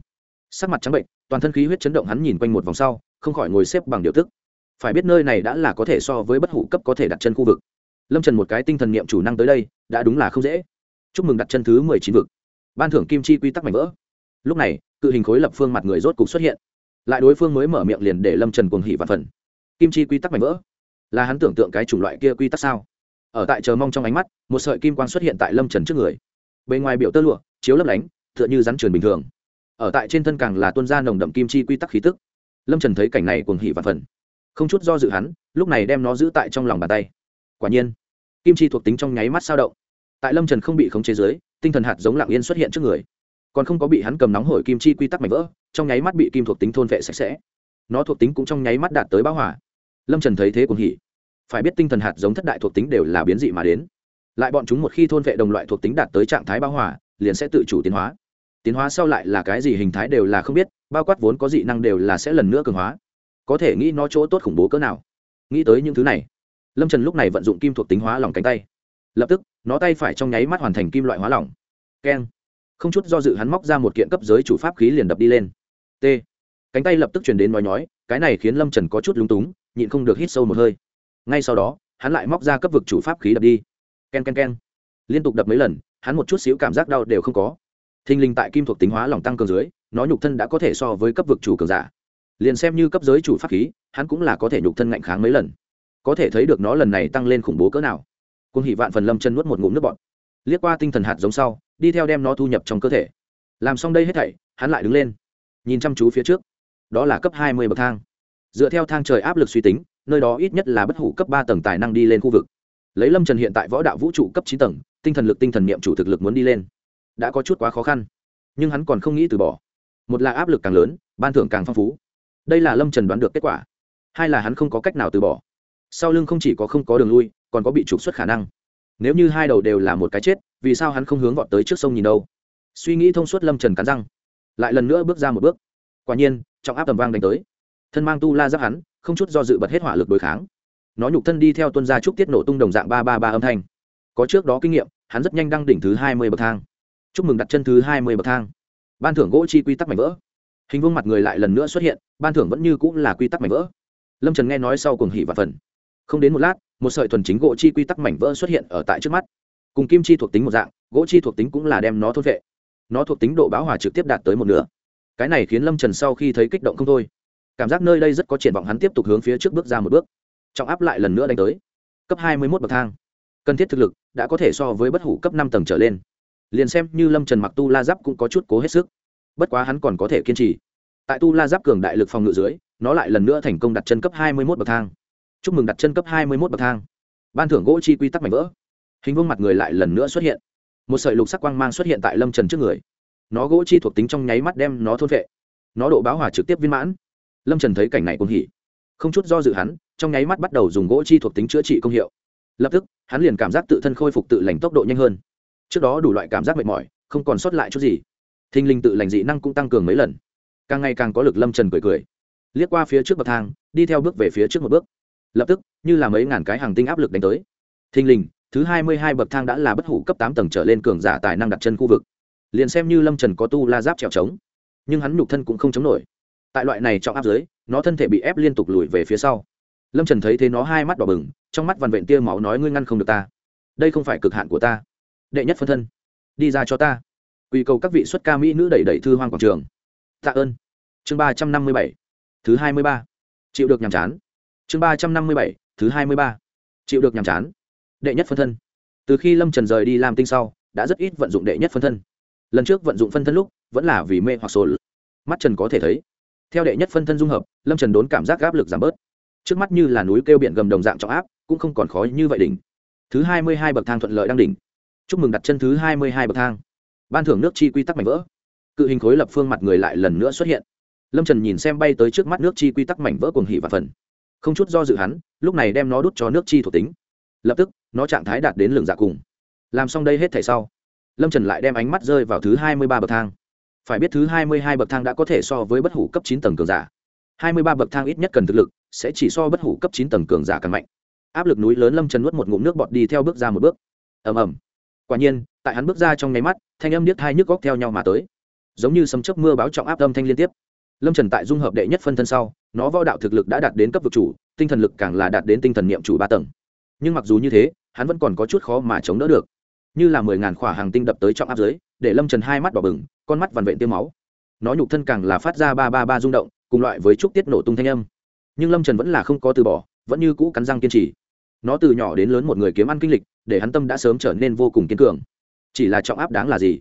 Sắc mặt trắng bệnh, toàn thân khí huyết chấn động hắn nhìn quanh một vòng sau, không khỏi ngồi xếp bằng điều tức. Phải biết nơi này đã là có thể so với bất hủ cấp có thể đặt chân khu vực. Lâm trần một cái tinh thần niệm chủ năng tới đây, đã đúng là không dễ. Chúc mừng đặt chân thứ mười chín vực. Ban thưởng kim chi quy tắc mạnh vỡ. Lúc này, cự hình khối lập phương mặt người rốt cục xuất hiện lại đối phương mới mở miệng liền để lâm trần cuồng hỉ và phần kim chi quy tắc mạnh vỡ là hắn tưởng tượng cái chủng loại kia quy tắc sao ở tại chờ mong trong ánh mắt một sợi kim quang xuất hiện tại lâm trần trước người bên ngoài biểu tơ lụa chiếu lấp lánh tựa như rắn truyền bình thường ở tại trên thân càng là tuân ra nồng đậm kim chi quy tắc khí tức lâm trần thấy cảnh này cuồng hỉ và phần không chút do dự hắn lúc này đem nó giữ tại trong lòng bàn tay quả nhiên kim chi thuộc tính trong nháy mắt sao động tại lâm trần không bị khống chế giới tinh thần hạt giống lạng yên xuất hiện trước người còn không có bị hắn cầm nóng hổi kim chi quy tắc mảnh vỡ, trong nháy mắt bị kim thuộc tính thôn vệ sạch sẽ. Nó thuộc tính cũng trong nháy mắt đạt tới bão hỏa lâm trần thấy thế cũng hỉ. Phải biết tinh thần hạt giống thất đại thuộc tính đều là biến dị mà đến. Lại bọn chúng một khi thôn vệ đồng loại thuộc tính đạt tới trạng thái bão hỏa liền sẽ tự chủ tiến hóa. Tiến hóa sau lại là cái gì hình thái đều là không biết, bao quát vốn có dị năng đều là sẽ lần nữa cường hóa. Có thể nghĩ nó chỗ tốt khủng bố cỡ nào. Nghĩ tới những thứ này, lâm trần lúc này vận dụng kim thuộc tính hóa lỏng cánh tay. Lập tức, nó tay phải trong nháy mắt hoàn thành kim loại hóa lỏng. Keng không chút do dự hắn móc ra một kiện cấp giới chủ pháp khí liền đập đi lên. T. Cánh tay lập tức chuyển đến nói nhói, cái này khiến lâm trần có chút lúng túng, nhịn không được hít sâu một hơi. Ngay sau đó, hắn lại móc ra cấp vực chủ pháp khí đập đi. K e n k e n k e n liên tục đập mấy lần, hắn một chút xíu cảm giác đau đều không có. Thình lình tại kim thuộc tính hóa lòng tăng cường dưới, nó nhục thân đã có thể so với cấp vực chủ cường giả. Liền xem như cấp giới chủ pháp khí, hắn cũng là có thể nhục thân ngạnh kháng mấy lần. Có thể thấy được nó lần này tăng lên khủng bố cỡ nào. Cung hỷ vạn phần lâm chân nuốt một ngụm nước bọt liếc qua tinh thần hạt giống sau, đi theo đem nó thu nhập trong cơ thể. Làm xong đây hết thảy, hắn lại đứng lên, nhìn chăm chú phía trước. Đó là cấp hai mươi bậc thang. Dựa theo thang trời áp lực suy tính, nơi đó ít nhất là bất hủ cấp ba tầng tài năng đi lên khu vực. Lấy lâm trần hiện tại võ đạo vũ trụ cấp chín tầng, tinh thần lực, tinh thần niệm chủ thực lực muốn đi lên. Đã có chút quá khó khăn, nhưng hắn còn không nghĩ từ bỏ. Một là áp lực càng lớn, ban thưởng càng phong phú. Đây là lâm trần đoán được kết quả. Hai là hắn không có cách nào từ bỏ. Sau lưng không chỉ có không có đường lui, còn có bị trục xuất khả năng nếu như hai đầu đều là một cái chết, vì sao hắn không hướng vọt tới trước sông nhìn đâu? Suy nghĩ thông suốt lâm trần cắn răng, lại lần nữa bước ra một bước. Quả nhiên, trọng áp tầm vang đánh tới. Thân mang tu la giáp hắn, không chút do dự bật hết hỏa lực đối kháng. Nó nhục thân đi theo tuân gia trúc tiết nổ tung đồng dạng ba ba ba âm thanh. Có trước đó kinh nghiệm, hắn rất nhanh đăng đỉnh thứ hai mươi bậc thang. Chúc mừng đặt chân thứ hai mươi bậc thang. Ban thưởng gỗ chi quy tắc mảnh vỡ. Hình vương mặt người lại lần nữa xuất hiện, ban thưởng vẫn như cũng là quy tắc mảnh vỡ. Lâm trần nghe nói sau cùng hỉ và phần không đến một lát, một sợi thuần chính gỗ chi quy tắc mảnh vỡ xuất hiện ở tại trước mắt. Cùng kim chi thuộc tính một dạng, gỗ chi thuộc tính cũng là đem nó thốt vệ. Nó thuộc tính độ báo hòa trực tiếp đạt tới một nửa. Cái này khiến lâm trần sau khi thấy kích động không thôi. Cảm giác nơi đây rất có triển vọng hắn tiếp tục hướng phía trước bước ra một bước. Trọng áp lại lần nữa đánh tới. Cấp hai mươi một bậc thang. Cần thiết thực lực đã có thể so với bất hủ cấp năm tầng trở lên. Liền xem như lâm trần mặc tu la giáp cũng có chút cố hết sức. Bất quá hắn còn có thể kiên trì. Tại tu la giáp cường đại lực phòng ngự dưới, nó lại lần nữa thành công đặt chân cấp hai mươi một bậc thang chúc mừng đặt chân cấp hai mươi một bậc thang. Ban thưởng gỗ chi quy tắc mảnh vỡ. Hình vương mặt người lại lần nữa xuất hiện. Một sợi lục sắc quang mang xuất hiện tại lâm trần trước người. Nó gỗ chi thuộc tính trong nháy mắt đem nó thôn vệ nó độ báo hòa trực tiếp viên mãn. Lâm trần thấy cảnh này cũng hỉ. Không chút do dự hắn, trong nháy mắt bắt đầu dùng gỗ chi thuộc tính chữa trị công hiệu. Lập tức, hắn liền cảm giác tự thân khôi phục tự lành tốc độ nhanh hơn. Trước đó đủ loại cảm giác mệt mỏi, không còn sót lại chút gì. Thinh linh tự lành dị năng cũng tăng cường mấy lần. Càng ngày càng có lực lâm trần cười cười. Liếc qua phía trước bậc thang, đi theo bước về phía trước một bước lập tức, như là mấy ngàn cái hàng tinh áp lực đánh tới. Thình lình, thứ hai mươi hai bậc thang đã là bất hủ cấp tám tầng trở lên cường giả tài năng đặt chân khu vực. Liền xem như lâm trần có tu la giáp trèo trống, nhưng hắn nhục thân cũng không chống nổi. Tại loại này trọng áp dưới, nó thân thể bị ép liên tục lùi về phía sau. Lâm trần thấy thế nó hai mắt đỏ bừng, trong mắt vằn vện tia máu nói ngươi ngăn không được ta. Đây không phải cực hạn của ta. Đệ nhất phân thân, đi ra cho ta. Quy cầu các vị xuất ca mỹ nữ đẩy đẩy thư hoang quảng trường. Tạ ơn. Chương ba trăm năm mươi bảy, thứ hai mươi ba. Chịu được nhàm chán chương ba trăm năm mươi bảy, thứ hai mươi ba. Chịu được nhàm chán. Đệ nhất phân thân. Từ khi lâm trần rời đi làm tinh sau, đã rất ít vận dụng đệ nhất phân thân. Lần trước vận dụng phân thân lúc, vẫn là vì mê hoặc sổ mắt trần có thể thấy. Theo đệ nhất phân thân dung hợp, lâm trần đốn cảm giác áp lực giảm bớt. Trước mắt như là núi kêu biển gầm đồng dạng trọng áp, cũng không còn khó như vậy đỉnh. Thứ hai mươi hai bậc thang thuận lợi đang đỉnh. Chúc mừng đặt chân thứ hai mươi hai bậc thang. Ban thưởng nước chi quy tắc mảnh vỡ. Cự hình khối lập phương mặt người lại lần nữa xuất hiện. Lâm trần nhìn xem bay tới trước mắt nước chi quy tắc mảnh vỡ cuồng hỉ và phần không chút do dự hắn, lúc này đem nó đút cho nước chi thuộc tính. Lập tức, nó trạng thái đạt đến lường dạ cùng. Làm xong đây hết thảy sau, lâm trần lại đem ánh mắt rơi vào thứ hai mươi ba bậc thang. Phải biết thứ hai mươi hai bậc thang đã có thể so với bất hủ cấp chín tầng cường giả. hai mươi ba bậc thang ít nhất cần thực lực, sẽ chỉ so bất hủ cấp chín tầng cường giả càng mạnh. Áp lực núi lớn lâm trần nuốt một ngụm nước bọt đi theo bước ra một bước. Ầm ầm. Quả nhiên, tại hắn bước ra trong nháy mắt, thanh âm điếc hai nhức góc theo nhau mà tới. Giống như sấm chớp mưa báo trọng áp âm thanh liên tiếp. Lâm trần tại dung hợp đệ nhất phân thân sau nó võ đạo thực lực đã đạt đến cấp vực chủ, tinh thần lực càng là đạt đến tinh thần niệm chủ ba tầng. Nhưng mặc dù như thế, hắn vẫn còn có chút khó mà chống đỡ được. Như là mười ngàn khỏa hàng tinh đập tới trọng áp dưới để lâm trần hai mắt đỏ bừng, con mắt vằn vện tiêu máu. Nó nhục thân càng là phát ra ba ba ba rung động, cùng loại với trúc tiết nổ tung thanh âm. Nhưng lâm trần vẫn là không có từ bỏ, vẫn như cũ cắn răng kiên trì. Nó từ nhỏ đến lớn một người kiếm ăn kinh lịch, để hắn tâm đã sớm trở nên vô cùng kiên cường. Chỉ là trọng áp đáng là gì?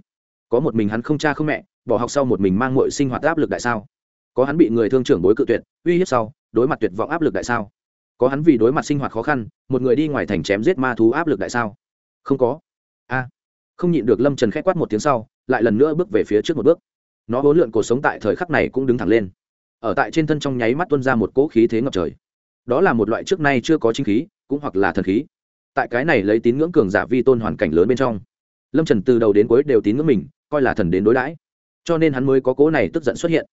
Có một mình hắn không cha không mẹ, bỏ học sau một mình mang mọi sinh hoạt áp lực đại sao? Có hắn bị người thương trưởng bối cự tuyệt, uy hiếp sau, đối mặt tuyệt vọng áp lực đại sao? Có hắn vì đối mặt sinh hoạt khó khăn, một người đi ngoài thành chém giết ma thú áp lực đại sao? Không có. A. Không nhịn được lâm trần k h á c quát một tiếng sau, lại lần nữa bước về phía trước một bước. Nó hối lượn cuộc sống tại thời khắc này cũng đứng thẳng lên. Ở tại trên thân trong nháy mắt tuân ra một cỗ khí thế ngập trời. Đó là một loại trước nay chưa có chính khí, cũng hoặc là thần khí. Tại cái này lấy tín ngưỡng cường giả vi tôn hoàn cảnh lớn bên trong, lâm trần từ đầu đến cuối đều tín ngưỡng mình, coi là thần đến đối đãi. Cho nên hắn mới có cỗ này tức giận xuất hiện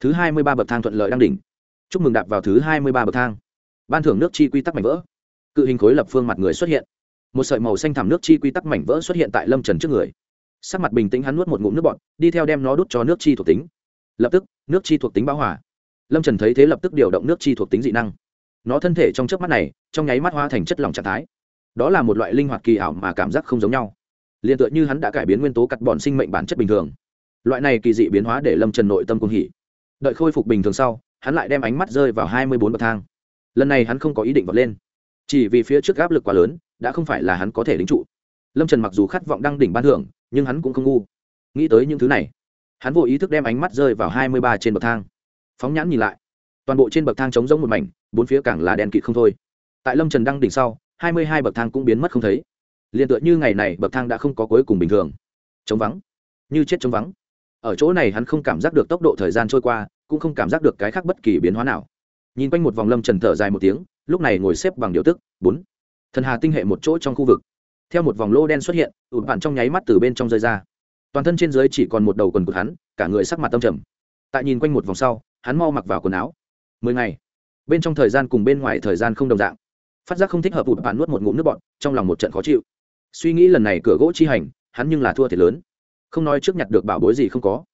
thứ hai mươi ba bậc thang thuận lợi đang đỉnh. Chúc mừng đạp vào thứ hai mươi ba bậc thang. Ban thưởng nước chi quy tắc mảnh vỡ. Cự hình khối lập phương mặt người xuất hiện. Một sợi màu xanh thảm nước chi quy tắc mảnh vỡ xuất hiện tại lâm trần trước người. Sắc mặt bình tĩnh hắn nuốt một ngụm nước bọt, đi theo đem nó đút cho nước chi thuộc tính. Lập tức, nước chi thuộc tính bão hỏa lâm trần thấy thế lập tức điều động nước chi thuộc tính dị năng. Nó thân thể trong trước mắt này, trong nháy mắt hoa thành chất lỏng trạng thái. Đó là một loại linh hoạt kỳ ảo mà cảm giác không giống nhau. Liền tựa như hắn đã cải biến nguyên tố cắt bọn sinh mệnh bản chất bình thường. Loại này kỳ dị biến hóa để lâm trần nội tâm cung hỉ đợi khôi phục bình thường sau, hắn lại đem ánh mắt rơi vào hai mươi bốn bậc thang. Lần này hắn không có ý định vọt lên. Chỉ vì phía trước áp lực quá lớn, đã không phải là hắn có thể lính trụ. Lâm trần mặc dù khát vọng đăng đỉnh ban thưởng, nhưng hắn cũng không ngu. Nghĩ tới những thứ này, hắn vô ý thức đem ánh mắt rơi vào hai mươi ba trên bậc thang. Phóng nhãn nhìn lại, toàn bộ trên bậc thang trống rỗng một mảnh, bốn phía càng là đèn kịt không thôi. Tại lâm trần đăng đỉnh sau, hai mươi hai bậc thang cũng biến mất không thấy. Liền tựa như ngày này, bậc thang đã không có cuối cùng bình thường. Trống vắng, như chết trống vắng. Ở chỗ này hắn không cảm giác được tốc độ thời gian trôi qua cũng không cảm giác được cái khác bất kỳ biến hóa nào. Nhìn quanh một vòng lâm trần thở dài một tiếng, lúc này ngồi xếp bằng điều tức, bốn. Thần hà tinh hệ một chỗ trong khu vực. Theo một vòng lô đen xuất hiện ụt bạn trong nháy mắt từ bên trong rơi ra. Toàn thân trên dưới chỉ còn một đầu quần của hắn, cả người sắc mặt tâm trầm. Tại nhìn quanh một vòng sau, hắn mau mặc vào quần áo. Mười ngày. Bên trong thời gian cùng bên ngoài thời gian không đồng dạng. Phát giác không thích hợp ụt bạn nuốt một ngụm nước bọn trong lòng một trận khó chịu. Suy nghĩ lần này cửa gỗ chi hành, hắn nhưng là thua thiệt lớn. Không nói trước nhặt được bảo bối gì không có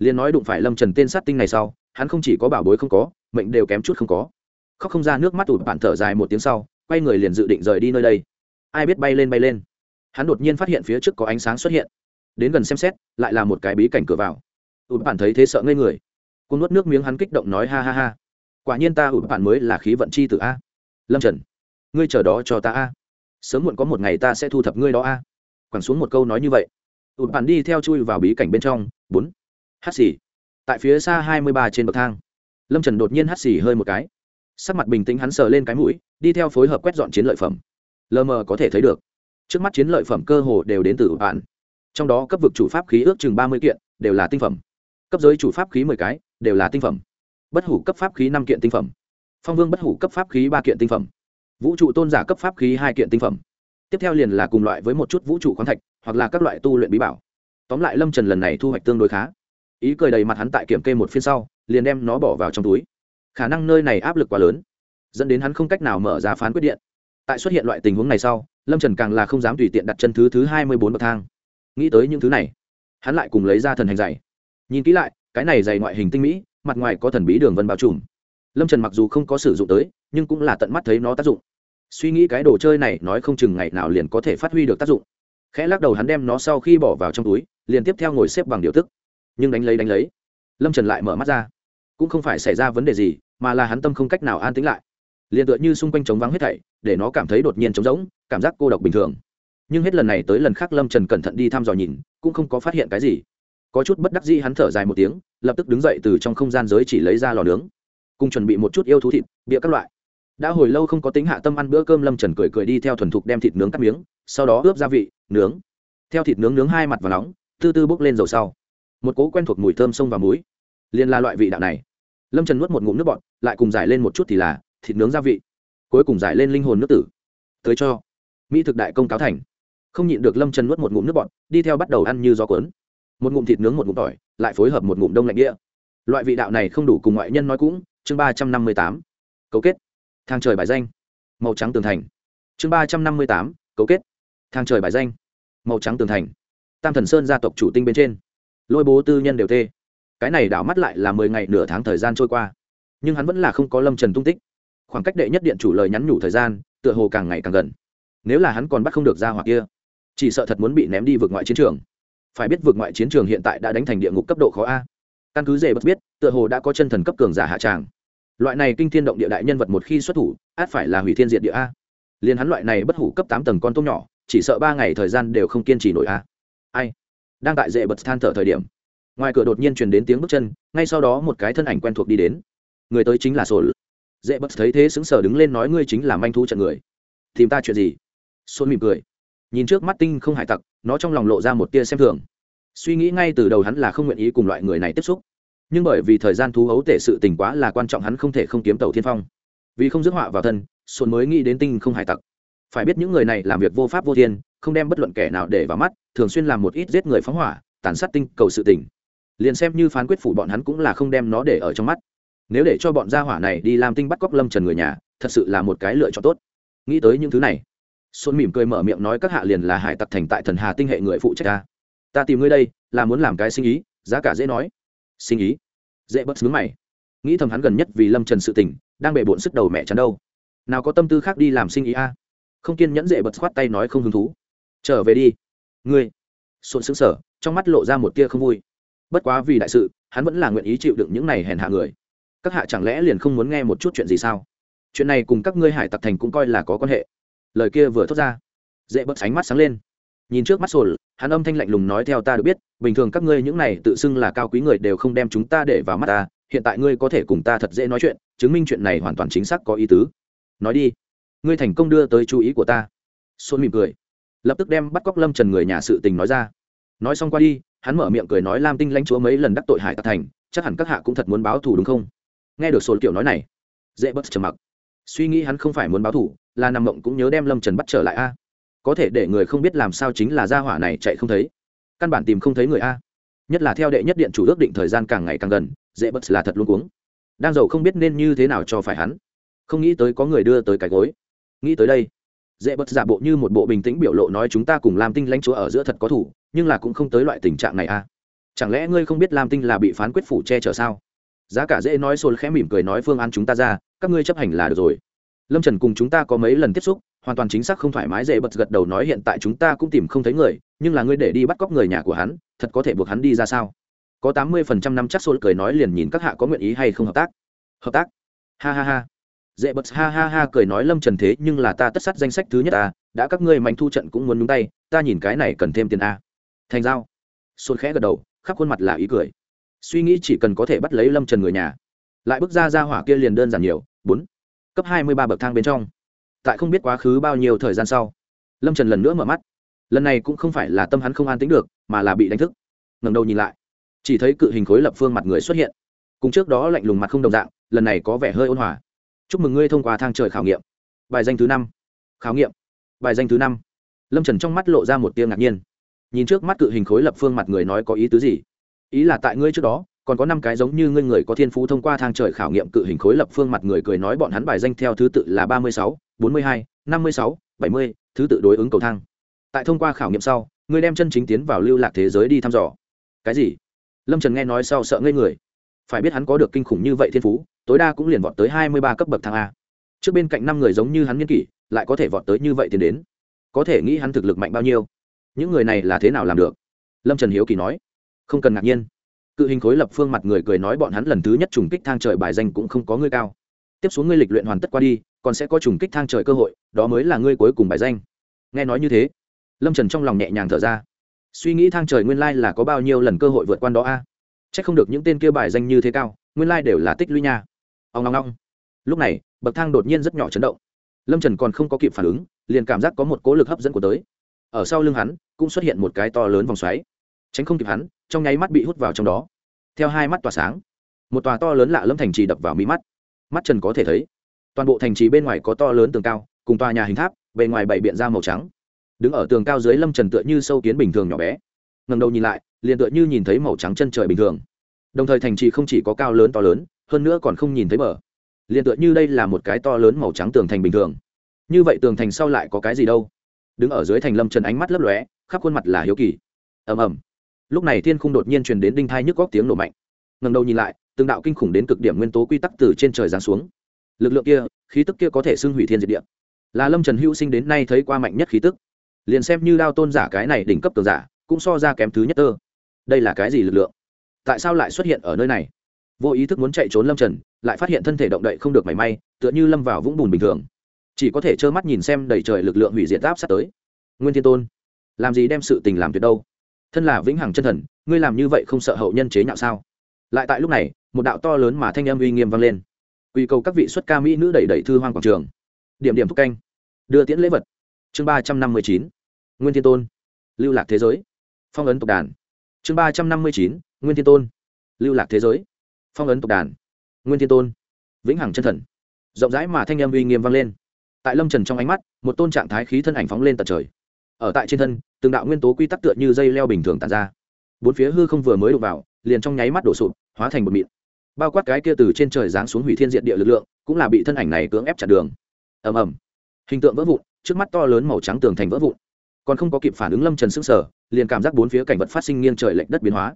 liền nói đụng phải lâm trần tên sát tinh này sau, hắn không chỉ có bảo bối không có, mệnh đều kém chút không có. Khóc không ra nước mắt tụt bạn thở dài một tiếng sau, quay người liền dự định rời đi nơi đây. Ai biết bay lên bay lên. Hắn đột nhiên phát hiện phía trước có ánh sáng xuất hiện. Đến gần xem xét, lại là một cái bí cảnh cửa vào. Tụt bạn thấy thế sợ ngây người. Cô nuốt nước miếng hắn kích động nói ha ha ha. Quả nhiên ta tụt bạn mới là khí vận chi từ a. Lâm trần, ngươi chờ đó cho ta a. Sớm muộn có một ngày ta sẽ thu thập ngươi đó a. Quẳng xuống một câu nói như vậy. Tụt bạn đi theo chui vào bí cảnh bên trong. Bốn hắt xì. Tại phía xa hai mươi ba trên bậc thang, lâm trần đột nhiên hắt xì hơi một cái. Sắc mặt bình tĩnh hắn sờ lên cái mũi, đi theo phối hợp quét dọn chiến lợi phẩm. Lờ mờ có thể thấy được. Trước mắt chiến lợi phẩm cơ hồ đều đến từ ủ bạn. Trong đó cấp vực chủ pháp khí ước chừng ba mươi kiện, đều là tinh phẩm. Cấp giới chủ pháp khí mười cái, đều là tinh phẩm. Bất hủ cấp pháp khí năm kiện tinh phẩm. Phong vương bất hủ cấp pháp khí ba kiện tinh phẩm. Vũ trụ tôn giả cấp pháp khí hai kiện tinh phẩm. Tiếp theo liền là cùng loại với một chút vũ trụ khoáng thạch, hoặc là các loại tu luyện bí bảo. Tóm lại lâm trần lần này thu hoạch tương đối khá ý cười đầy mặt hắn tại kiểm kê một phiên sau, liền đem nó bỏ vào trong túi. Khả năng nơi này áp lực quá lớn, dẫn đến hắn không cách nào mở ra phán quyết điện. Tại xuất hiện loại tình huống này sau, lâm trần càng là không dám tùy tiện đặt chân thứ thứ hai mươi bốn bậc thang. Nghĩ tới những thứ này, hắn lại cùng lấy ra thần hành dày nhìn kỹ lại, cái này dày ngoại hình tinh mỹ, mặt ngoài có thần bí đường vân bao trùm. Lâm trần mặc dù không có sử dụng tới, nhưng cũng là tận mắt thấy nó tác dụng. Suy nghĩ cái đồ chơi này nói không chừng ngày nào liền có thể phát huy được tác dụng. Khẽ lắc đầu hắn đem nó sau khi bỏ vào trong túi, liền tiếp theo ngồi xếp bằng điều tức nhưng đánh lấy đánh lấy. Lâm trần lại mở mắt ra. Cũng không phải xảy ra vấn đề gì, mà là hắn tâm không cách nào an tĩnh lại. Liền tựa như xung quanh trống vắng hết thảy, để nó cảm thấy đột nhiên trống rỗng, cảm giác cô độc bình thường. Nhưng hết lần này tới lần khác lâm trần cẩn thận đi thăm dò nhìn, cũng không có phát hiện cái gì. Có chút bất đắc dĩ hắn thở dài một tiếng, lập tức đứng dậy từ trong không gian giới chỉ lấy ra lò nướng. Cùng chuẩn bị một chút yêu thú thịt, bịa các loại. Đã hồi lâu không có tính hạ tâm ăn bữa cơm lâm trần cười cười đi theo thuần thục đem thịt nướng cắt miếng, sau đó ướp gia vị, nướng. Theo thịt nướng nướng hai mặt và nóng tư tư bốc lên dầu sau một cố quen thuộc mùi thơm sông và muối liền là loại vị đạo này. Lâm trần nuốt một ngụm nước bọt, lại cùng giải lên một chút thì là thịt nướng gia vị. Cuối cùng giải lên linh hồn nước tử. Tới cho. Mỹ thực đại công cáo thành. Không nhịn được lâm trần nuốt một ngụm nước bọt, đi theo bắt đầu ăn như gió cuốn. Một ngụm thịt nướng một ngụm tỏi, lại phối hợp một ngụm đông lạnh đĩa. Loại vị đạo này không đủ cùng ngoại nhân nói cũng. Chương ba trăm năm mươi tám. Cấu kết. Thang trời bài danh. Màu trắng tường thành. Chương ba trăm năm mươi tám. Cấu kết. Thang trời bài danh. Màu trắng tường thành. Tam thần sơn gia tộc chủ tinh bên trên lôi bố tư nhân đều tê cái này đảo mắt lại là mười ngày nửa tháng thời gian trôi qua. Nhưng hắn vẫn là không có lâm trần tung tích. Khoảng cách đệ nhất điện chủ lời nhắn nhủ thời gian, tựa hồ càng ngày càng gần. Nếu là hắn còn bắt không được ra hoặc kia, chỉ sợ thật muốn bị ném đi vượt ngoại chiến trường. Phải biết vượt ngoại chiến trường hiện tại đã đánh thành địa ngục cấp độ khó a. Căn cứ dễ bất biết, tựa hồ đã có chân thần cấp cường giả hạ tràng. Loại này kinh thiên động địa đại nhân vật một khi xuất thủ, át phải là hủy thiên diệt địa a. Liền hắn loại này bất hủ cấp tám tầng con tôm nhỏ, chỉ sợ ba ngày thời gian đều không kiên trì nổi a. Ai? Đang tại dễ bật than thở thời điểm. Ngoài cửa đột nhiên truyền đến tiếng bước chân, ngay sau đó một cái thân ảnh quen thuộc đi đến. Người tới chính là sồn dễ bật thấy thế xứng sở đứng lên nói ngươi chính là manh thu trận người. Tìm ta chuyện gì? Sồn mỉm cười. Nhìn trước mắt tinh không hải tặc, nó trong lòng lộ ra một tia xem thường. Suy nghĩ ngay từ đầu hắn là không nguyện ý cùng loại người này tiếp xúc. Nhưng bởi vì thời gian thú hấu tể sự tình quá là quan trọng hắn không thể không kiếm tàu thiên phong. Vì không dứt họa vào thân sồn mới nghĩ đến tinh không hải tặc. Phải biết những người này làm việc vô pháp vô thiên không đem bất luận kẻ nào để vào mắt, thường xuyên làm một ít giết người phóng hỏa, tàn sát tinh cầu sự tình. Liền xem như phán quyết phủ bọn hắn cũng là không đem nó để ở trong mắt. Nếu để cho bọn gia hỏa này đi làm tinh bắt cóc lâm trần người nhà, thật sự là một cái lựa chọn tốt. Nghĩ tới những thứ này, xuân mỉm cười mở miệng nói các hạ liền là hải tặc thành tại thần hà tinh hệ người phụ trách ta. Ta tìm ngươi đây, là muốn làm cái sinh ý, giá cả dễ nói. Sinh ý? Dễ bất xướng mày. Nghĩ thầm hắn gần nhất vì lâm trần sự tình, đang bề bộn sức đầu mẹ chắn đâu. Nào có tâm tư khác đi làm sinh ý a? Không kiên nhẫn dễ bật khoát tay nói không hứng thú trở về đi. Ngươi. Xôn xứng sở trong mắt lộ ra một tia không vui. Bất quá vì đại sự, hắn vẫn là nguyện ý chịu đựng những này hèn hạ người. Các hạ chẳng lẽ liền không muốn nghe một chút chuyện gì sao? Chuyện này cùng các ngươi hải tặc thành cũng coi là có quan hệ. Lời kia vừa thốt ra, dễ bớt sánh mắt sáng lên. Nhìn trước mắt sồn hắn âm thanh lạnh lùng nói theo ta được biết, bình thường các ngươi những này tự xưng là cao quý người đều không đem chúng ta để vào mắt ta, hiện tại ngươi có thể cùng ta thật dễ nói chuyện, chứng minh chuyện này hoàn toàn chính xác có ý tứ. Nói đi, ngươi thành công đưa tới chú ý của ta. Sồn mỉm cười lập tức đem bắt cóc lâm trần người nhà sự tình nói ra nói xong qua đi hắn mở miệng cười nói lam tinh lãnh chúa mấy lần đắc tội hải tạc thành chắc hẳn các hạ cũng thật muốn báo thù đúng không nghe được sổ kiểu nói này dễ bất trầm mặc suy nghĩ hắn không phải muốn báo thù là nằm mộng cũng nhớ đem lâm trần bắt trở lại a có thể để người không biết làm sao chính là gia hỏa này chạy không thấy căn bản tìm không thấy người a nhất là theo đệ nhất điện chủ ước định thời gian càng ngày càng gần dễ bất là thật luôn cuống đang giàu không biết nên như thế nào cho phải hắn không nghĩ tới có người đưa tới cái gối nghĩ tới đây dễ bật giả bộ như một bộ bình tĩnh biểu lộ nói chúng ta cùng lam tinh lãnh chúa ở giữa thật có thủ, nhưng là cũng không tới loại tình trạng này a chẳng lẽ ngươi không biết lam tinh là bị phán quyết phủ che chở sao? Giá cả dễ nói xôn khẽ mỉm cười nói phương án chúng ta ra, các ngươi chấp hành là được rồi. Lâm trần cùng chúng ta có mấy lần tiếp xúc, hoàn toàn chính xác không thoải mái dễ bật gật đầu nói hiện tại chúng ta cũng tìm không thấy người, nhưng là ngươi để đi bắt cóc người nhà của hắn, thật có thể buộc hắn đi ra sao? Có tám mươi phần trăm năm chắc xôn cười nói liền nhìn các hạ có nguyện ý hay không hợp tác. Hợp tác? Ha ha ha dễ bật ha ha ha cười nói lâm trần thế nhưng là ta tất sát danh sách thứ nhất à đã các ngươi mạnh thu trận cũng muốn nhúng tay, ta nhìn cái này cần thêm tiền a thành giao. Xôn khẽ gật đầu, khắp khuôn mặt là ý cười. Suy nghĩ chỉ cần có thể bắt lấy lâm trần người nhà. Lại bước ra ra hỏa kia liền đơn giản nhiều, bốn. Cấp hai mươi ba bậc thang bên trong. Tại không biết quá khứ bao nhiêu thời gian sau, lâm trần lần nữa mở mắt. Lần này cũng không phải là tâm hắn không an tính được, mà là bị đánh thức. Ngầm đầu nhìn lại, chỉ thấy cự hình khối lập phương mặt người xuất hiện. Cùng trước đó lạnh lùng mặt không đồng dạng, lần này có vẻ hơi ôn hòa chúc mừng ngươi thông qua thang trời khảo nghiệm. Bài danh thứ năm. Khảo nghiệm. Bài danh thứ năm. Lâm trần trong mắt lộ ra một tia ngạc nhiên. Nhìn trước mắt cự hình khối lập phương mặt người nói có ý tứ gì? Ý là tại ngươi trước đó, còn có năm cái giống như ngươi người có thiên phú thông qua thang trời khảo nghiệm cự hình khối lập phương mặt người cười nói bọn hắn bài danh theo thứ tự là ba mươi sáu, bốn mươi hai, năm mươi sáu, bảy mươi, thứ tự đối ứng cầu thang. Tại thông qua khảo nghiệm sau, ngươi đem chân chính tiến vào lưu lạc thế giới đi thăm dò. Cái gì? Lâm trần nghe nói sau sợ ngây người phải biết hắn có được kinh khủng như vậy thiên phú, tối đa cũng liền vọt tới hai mươi ba cấp bậc thang a. Trước bên cạnh năm người giống như hắn nghiên kỷ, lại có thể vọt tới như vậy tiến đến. Có thể nghĩ hắn thực lực mạnh bao nhiêu. Những người này là thế nào làm được? Lâm trần hiếu kỳ nói. Không cần ngạc nhiên. Cự hình khối lập phương mặt người cười nói bọn hắn lần thứ nhất trùng kích thang trời bài danh cũng không có ngươi cao. Tiếp xuống ngươi lịch luyện hoàn tất qua đi, còn sẽ có trùng kích thang trời cơ hội, đó mới là ngươi cuối cùng bài danh. Nghe nói như thế, lâm trần trong lòng nhẹ nhàng thở ra. Suy nghĩ thang trời nguyên lai là có bao nhiêu lần cơ hội vượt qua đó a. à? Chắc không được những tên kia bài danh như thế cao, nguyên lai đều là tích lũy nha. Ông ngong ngong. Lúc này, bậc thang đột nhiên rất nhỏ chấn động. Lâm trần còn không có kịp phản ứng, liền cảm giác có một cố lực hấp dẫn của tới. Ở sau lưng hắn, cũng xuất hiện một cái to lớn vòng xoáy. Tránh không kịp hắn, trong nháy mắt bị hút vào trong đó. Theo hai mắt tỏa sáng, một tòa to lớn lạ lâm thành trì đập vào mi mắt. Mắt trần có thể thấy, toàn bộ thành trì bên ngoài có to lớn tường cao, cùng tòa nhà hình tháp, bề ngoài bảy biện ra màu trắng. Đứng ở tường cao dưới lâm trần tựa như sâu kiến bình thường nhỏ bé. Ngẩng đầu nhìn lại liền tựa như nhìn thấy màu trắng chân trời bình thường. Đồng thời thành trì không chỉ có cao lớn to lớn, hơn nữa còn không nhìn thấy bờ. Liền tựa như đây là một cái to lớn màu trắng tường thành bình thường. Như vậy tường thành sau lại có cái gì đâu? Đứng ở dưới thành lâm trần ánh mắt lấp lóe, khắp khuôn mặt là hiếu kỳ. Ầm ầm. Lúc này thiên khung đột nhiên truyền đến đinh thai nhức góc tiếng nổ mạnh. Ngầm đầu nhìn lại, từng đạo kinh khủng đến cực điểm nguyên tố quy tắc từ trên trời giáng xuống. Lực lượng kia, khí tức kia có thể xưng hủy thiên diệt địa. Là lâm trần hữu sinh đến nay thấy qua mạnh nhất khí tức. Liền xem như đao tôn giả cái này đỉnh cấp tường giả, cũng so ra kém thứ nhất tơ đây là cái gì lực lượng? Tại sao lại xuất hiện ở nơi này? Vô ý thức muốn chạy trốn lâm trần, lại phát hiện thân thể động đậy không được mảy may, tựa như lâm vào vũng bùn bình thường. Chỉ có thể trơ mắt nhìn xem đầy trời lực lượng hủy diệt áp sát tới. Nguyên thiên tôn, làm gì đem sự tình làm tuyệt đâu? Thân là vĩnh hằng chân thần, ngươi làm như vậy không sợ hậu nhân chế nhạo sao? Lại tại lúc này, một đạo to lớn mà thanh âm uy nghiêm vang lên. Quy cầu các vị xuất ca mỹ nữ đẩy đẩy thư hoang quảng trường. Điểm điểm thúc canh. Đưa tiễn lễ vật. Chương ba trăm năm mươi chín. Nguyên thiên tôn, lưu lạc thế giới. Phong ấn tộc đàn chương ba trăm năm mươi chín, nguyên thiên tôn. Lưu lạc thế giới. Phong ấn tộc đàn. Nguyên thiên tôn. Vĩnh hằng chân thần. Rộng rãi mà thanh âm uy nghiêm vang lên. Tại lâm trần trong ánh mắt, một tôn trạng thái khí thân ảnh phóng lên tận trời. Ở tại trên thân, từng đạo nguyên tố quy tắc tựa như dây leo bình thường tàn ra. Bốn phía hư không vừa mới đụng vào, liền trong nháy mắt đổ sụp, hóa thành một mịn. Bao quát cái kia từ trên trời giáng xuống hủy thiên diện địa lực lượng, cũng là bị thân ảnh này cưỡng ép chặt đường. Ầm ầm. Hình tượng vỡ vụn, trước mắt to lớn màu trắng tường thành vỡ vụn. Còn không có kịp phản ứng lâm trần sức sở liền cảm giác bốn phía cảnh vật phát sinh nghiêng trời lệch đất biến hóa.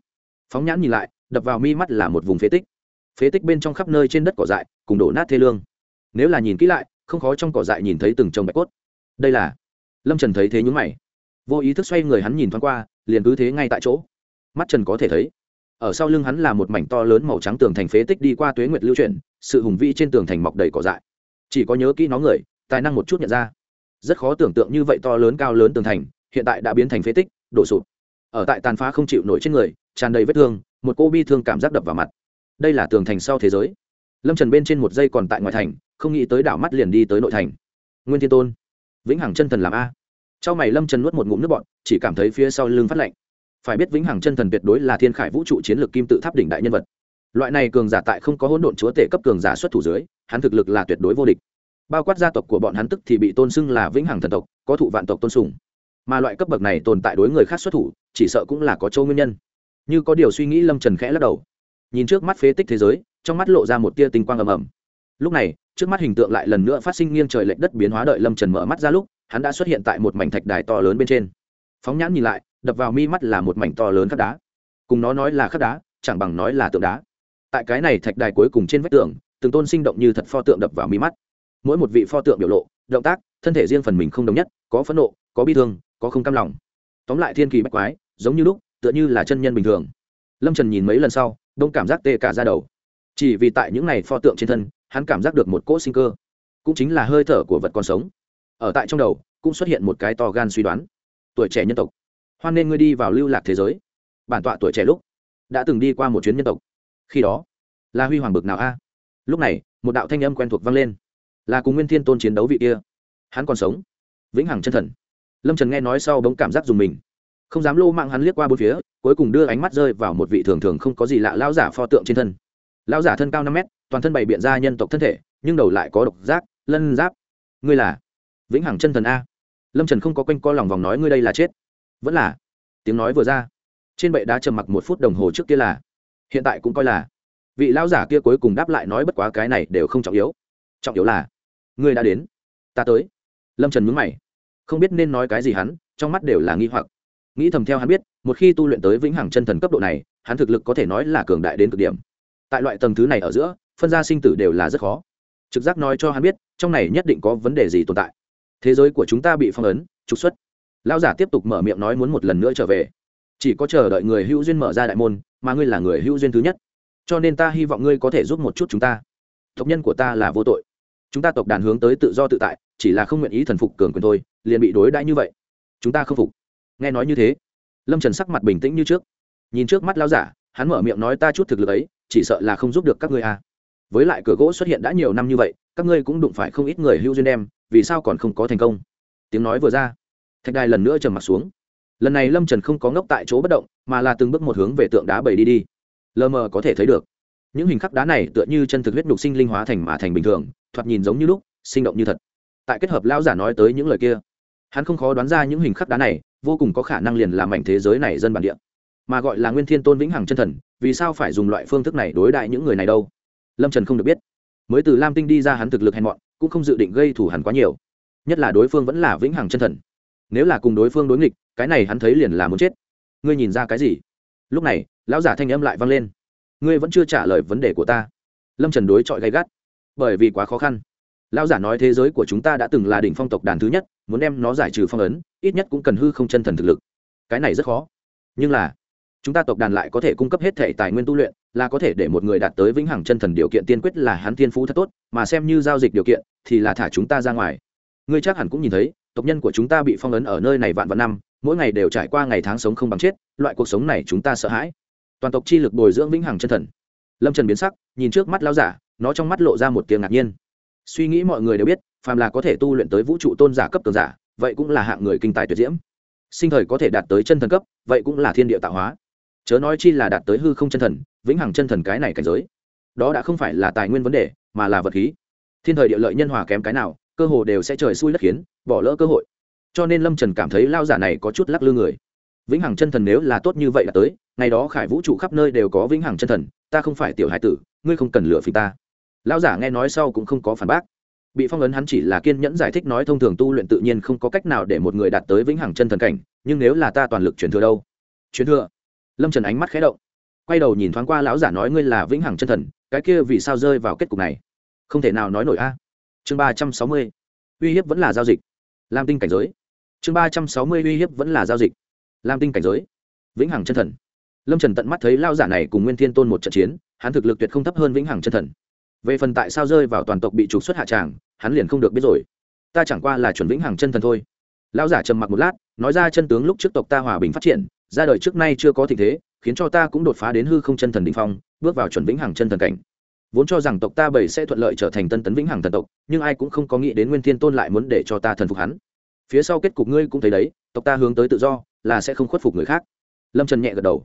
Phóng nhãn nhìn lại, đập vào mi mắt là một vùng phế tích. Phế tích bên trong khắp nơi trên đất cỏ dại, cùng đổ nát thê lương. Nếu là nhìn kỹ lại, không khó trong cỏ dại nhìn thấy từng trồng bạch cốt. Đây là lâm trần thấy thế nhúng mày. Vô ý thức xoay người hắn nhìn thoáng qua, liền cứ thế ngay tại chỗ. Mắt trần có thể thấy, ở sau lưng hắn là một mảnh to lớn màu trắng tường thành phế tích đi qua tuế nguyệt lưu chuyển, sự hùng vĩ trên tường thành mọc đầy cỏ dại. Chỉ có nhớ kỹ nó người, tài năng một chút nhận ra. Rất khó tưởng tượng như vậy to lớn cao lớn tường thành hiện tại đã biến thành phế tích, đổ sụp. Ở tại tàn phá không chịu nổi trên người, tràn đầy vết thương, một cô bi thương cảm giác đập vào mặt. Đây là tường thành sau thế giới. Lâm trần bên trên một giây còn tại ngoài thành, không nghĩ tới đảo mắt liền đi tới nội thành. Nguyên thiên tôn, vĩnh hằng chân thần làm a. Trong mày lâm trần nuốt một ngụm nước bọn chỉ cảm thấy phía sau lưng phát lạnh. Phải biết vĩnh hằng chân thần tuyệt đối là thiên khải vũ trụ chiến lược kim tự tháp đỉnh đại nhân vật. Loại này cường giả tại không có hỗn độn chúa tể cấp cường giả xuất thủ dưới, hắn thực lực là tuyệt đối vô địch. Bao quát gia tộc của bọn hắn tức thì bị tôn xưng là vĩnh hằng thần tộc, có thụ vạn tộc tôn sùng mà loại cấp bậc này tồn tại đối người khác xuất thủ, chỉ sợ cũng là có châu nguyên nhân. Như có điều suy nghĩ, lâm trần khẽ lắc đầu. Nhìn trước mắt phế tích thế giới, trong mắt lộ ra một tia tinh quang ầm ầm. Lúc này, trước mắt hình tượng lại lần nữa phát sinh nghiêng trời lệch đất biến hóa đợi lâm trần mở mắt ra lúc, hắn đã xuất hiện tại một mảnh thạch đài to lớn bên trên. Phóng nhãn nhìn lại, đập vào mi mắt là một mảnh to lớn khắc đá. Cùng nó nói là khắc đá, chẳng bằng nói là tượng đá. Tại cái này thạch đài cuối cùng trên vách tường, từng tôn sinh động như thật pho tượng đập vào mi mắt. Mỗi một vị pho tượng biểu lộ, động tác, thân thể riêng phần mình không đồng nhất, có phẫn nộ, có bi thương có không cam lòng. Tóm lại thiên kỳ bách quái, giống như lúc, tựa như là chân nhân bình thường. Lâm trần nhìn mấy lần sau, đông cảm giác tê cả ra đầu. Chỉ vì tại những này pho tượng trên thân, hắn cảm giác được một cỗ sinh cơ. Cũng chính là hơi thở của vật còn sống. Ở tại trong đầu, cũng xuất hiện một cái to gan suy đoán. Tuổi trẻ nhân tộc. Hoan nên ngươi đi vào lưu lạc thế giới. Bản tọa tuổi trẻ lúc, đã từng đi qua một chuyến nhân tộc. Khi đó, là huy hoàng bực nào a? Lúc này, một đạo thanh âm quen thuộc vang lên. Là cùng nguyên thiên tôn chiến đấu vị kia. Hắn còn sống. Vĩnh hằng chân thần lâm trần nghe nói sau bỗng cảm giác dùng mình không dám lô mạng hắn liếc qua bốn phía cuối cùng đưa ánh mắt rơi vào một vị thường thường không có gì lạ lao giả pho tượng trên thân Lao giả thân cao năm mét toàn thân bày biện ra nhân tộc thân thể nhưng đầu lại có độc giác lân giáp ngươi là vĩnh hằng chân thần a lâm trần không có quanh co lòng vòng nói ngươi đây là chết vẫn là tiếng nói vừa ra trên bệ đá trầm mặc một phút đồng hồ trước kia là hiện tại cũng coi là vị lao giả kia cuối cùng đáp lại nói bất quá cái này đều không trọng yếu trọng yếu là ngươi đã đến ta tới lâm trần mướn mày không biết nên nói cái gì hắn, trong mắt đều là nghi hoặc. Nghĩ thầm theo hắn biết, một khi tu luyện tới vĩnh hằng chân thần cấp độ này, hắn thực lực có thể nói là cường đại đến cực điểm. Tại loại tầng thứ này ở giữa, phân gia sinh tử đều là rất khó. Trực giác nói cho hắn biết, trong này nhất định có vấn đề gì tồn tại. Thế giới của chúng ta bị phong ấn, trục xuất. Lão giả tiếp tục mở miệng nói muốn một lần nữa trở về. Chỉ có chờ đợi người hữu duyên mở ra đại môn, mà ngươi là người hữu duyên thứ nhất. Cho nên ta hy vọng ngươi có thể giúp một chút chúng ta. Tộc nhân của ta là vô tội. Chúng ta tộc đàn hướng tới tự do tự tại, chỉ là không nguyện ý thần phục cường quyền thôi liền bị đối đãi như vậy. Chúng ta không phục. Nghe nói như thế, lâm trần sắc mặt bình tĩnh như trước. Nhìn trước mắt lao giả, hắn mở miệng nói ta chút thực lực ấy, chỉ sợ là không giúp được các ngươi à. với lại cửa gỗ xuất hiện đã nhiều năm như vậy, các ngươi cũng đụng phải không ít người hưu duyên đem, vì sao còn không có thành công? Tiếng nói vừa ra, thạch đài lần nữa trầm m ặ t xuống. Lần này lâm trần không có ngốc tại chỗ bất động, mà là từng bước một hướng về tượng đá bầy đi đi. Lờ mờ có thể thấy được, những hình khắc đá này tựa như chân thực huyết nhục sinh linh hóa thành mà thành bình thường, thoạt nhìn giống như lúc, sinh động như thật. Tại kết hợp lão giả nói tới những lời kia hắn không khó đoán ra những hình khắc đá này, vô cùng có khả năng liền làm mảnh thế giới này dân bản địa. Mà gọi là nguyên thiên tôn vĩnh hằng chân thần, vì sao phải dùng loại phương thức này đối đại những người này đâu? Lâm trần không được biết. Mới từ lam tinh đi ra hắn thực lực hèn mọn, cũng không dự định gây thủ hắn quá nhiều. Nhất là đối phương vẫn là vĩnh hằng chân thần. Nếu là cùng đối phương đối nghịch, cái này hắn thấy liền là muốn chết. Ngươi nhìn ra cái gì? Lúc này, lão giả thanh âm lại vang lên. Ngươi vẫn chưa trả lời vấn đề của ta. Lâm trần đối chọi gay gắt. Bởi vì quá khó khăn lão giả nói thế giới của chúng ta đã từng là đỉnh phong tộc đàn thứ nhất, muốn đem nó giải trừ phong ấn, ít nhất cũng cần hư không chân thần thực lực. Cái này rất khó. Nhưng là, chúng ta tộc đàn lại có thể cung cấp hết thể tài nguyên tu luyện, là có thể để một người đạt tới vĩnh hằng chân thần điều kiện tiên quyết là hắn thiên phú thật tốt, mà xem như giao dịch điều kiện, thì là thả chúng ta ra ngoài. Ngươi chắc hẳn cũng nhìn thấy, tộc nhân của chúng ta bị phong ấn ở nơi này vạn vạn năm, mỗi ngày đều trải qua ngày tháng sống không bằng chết, loại cuộc sống này chúng ta sợ hãi. Toàn tộc chi lực bồi dưỡng vĩnh hằng chân thần. Lâm trần biến sắc, nhìn trước mắt lao giả, nó trong mắt lộ ra một tiếng ngạc nhiên suy nghĩ mọi người đều biết, phàm là có thể tu luyện tới vũ trụ tôn giả cấp tường giả, vậy cũng là hạng người kinh tài tuyệt diễm. Sinh thời có thể đạt tới chân thần cấp, vậy cũng là thiên địa tạo hóa. Chớ nói chi là đạt tới hư không chân thần, vĩnh hằng chân thần cái này cảnh giới. Đó đã không phải là tài nguyên vấn đề, mà là vật khí. Thiên thời địa lợi nhân hòa kém cái nào, cơ hồ đều sẽ trời xui đất khiến, bỏ lỡ cơ hội. Cho nên lâm trần cảm thấy lao giả này có chút lắc lư người. Vĩnh hằng chân thần nếu là tốt như vậy là tới, ngày đó khải vũ trụ khắp nơi đều có vĩnh hằng chân thần, ta không phải tiểu hải tử, ngươi không cần lựa phí ta. Lão giả nghe nói sau cũng không có phản bác. Bị phong ấn hắn chỉ là kiên nhẫn giải thích nói thông thường tu luyện tự nhiên không có cách nào để một người đạt tới vĩnh hằng chân thần cảnh, nhưng nếu là ta toàn lực truyền thừa đâu? Truyền thừa? Lâm trần ánh mắt khé động, quay đầu nhìn thoáng qua lão giả nói ngươi là vĩnh hằng chân thần, cái kia vì sao rơi vào kết cục này? Không thể nào nói nổi a. Chương ba trăm sáu mươi, uy hiếp vẫn là giao dịch. Lam tinh cảnh giới. Chương ba trăm sáu mươi, uy hiếp vẫn là giao dịch. Lam tinh cảnh giới. Vĩnh hằng chân thần. Lâm trần tận mắt thấy lao giả này cùng nguyên thiên tôn một trận chiến, hắn thực lực tuyệt không thấp hơn vĩnh hằng chân thần về phần tại sao rơi vào toàn tộc bị trục xuất hạ tràng, hắn liền không được biết rồi. Ta chẳng qua là chuẩn vĩnh hàng chân thần thôi. Lão giả trầm mặc một lát, nói ra chân tướng lúc trước tộc ta hòa bình phát triển, ra đời trước nay chưa có tình thế, khiến cho ta cũng đột phá đến hư không chân thần đình phong, bước vào chuẩn vĩnh hằng chân thần cảnh. Vốn cho rằng tộc ta bảy sẽ thuận lợi trở thành tân tấn vĩnh hằng thần tộc, nhưng ai cũng không có nghĩ đến nguyên thiên tôn lại muốn để cho ta thần phục hắn. Phía sau kết cục ngươi cũng thấy đấy, tộc ta hướng tới tự do, là sẽ không khuất phục người khác. Lâm trần nhẹ gật đầu.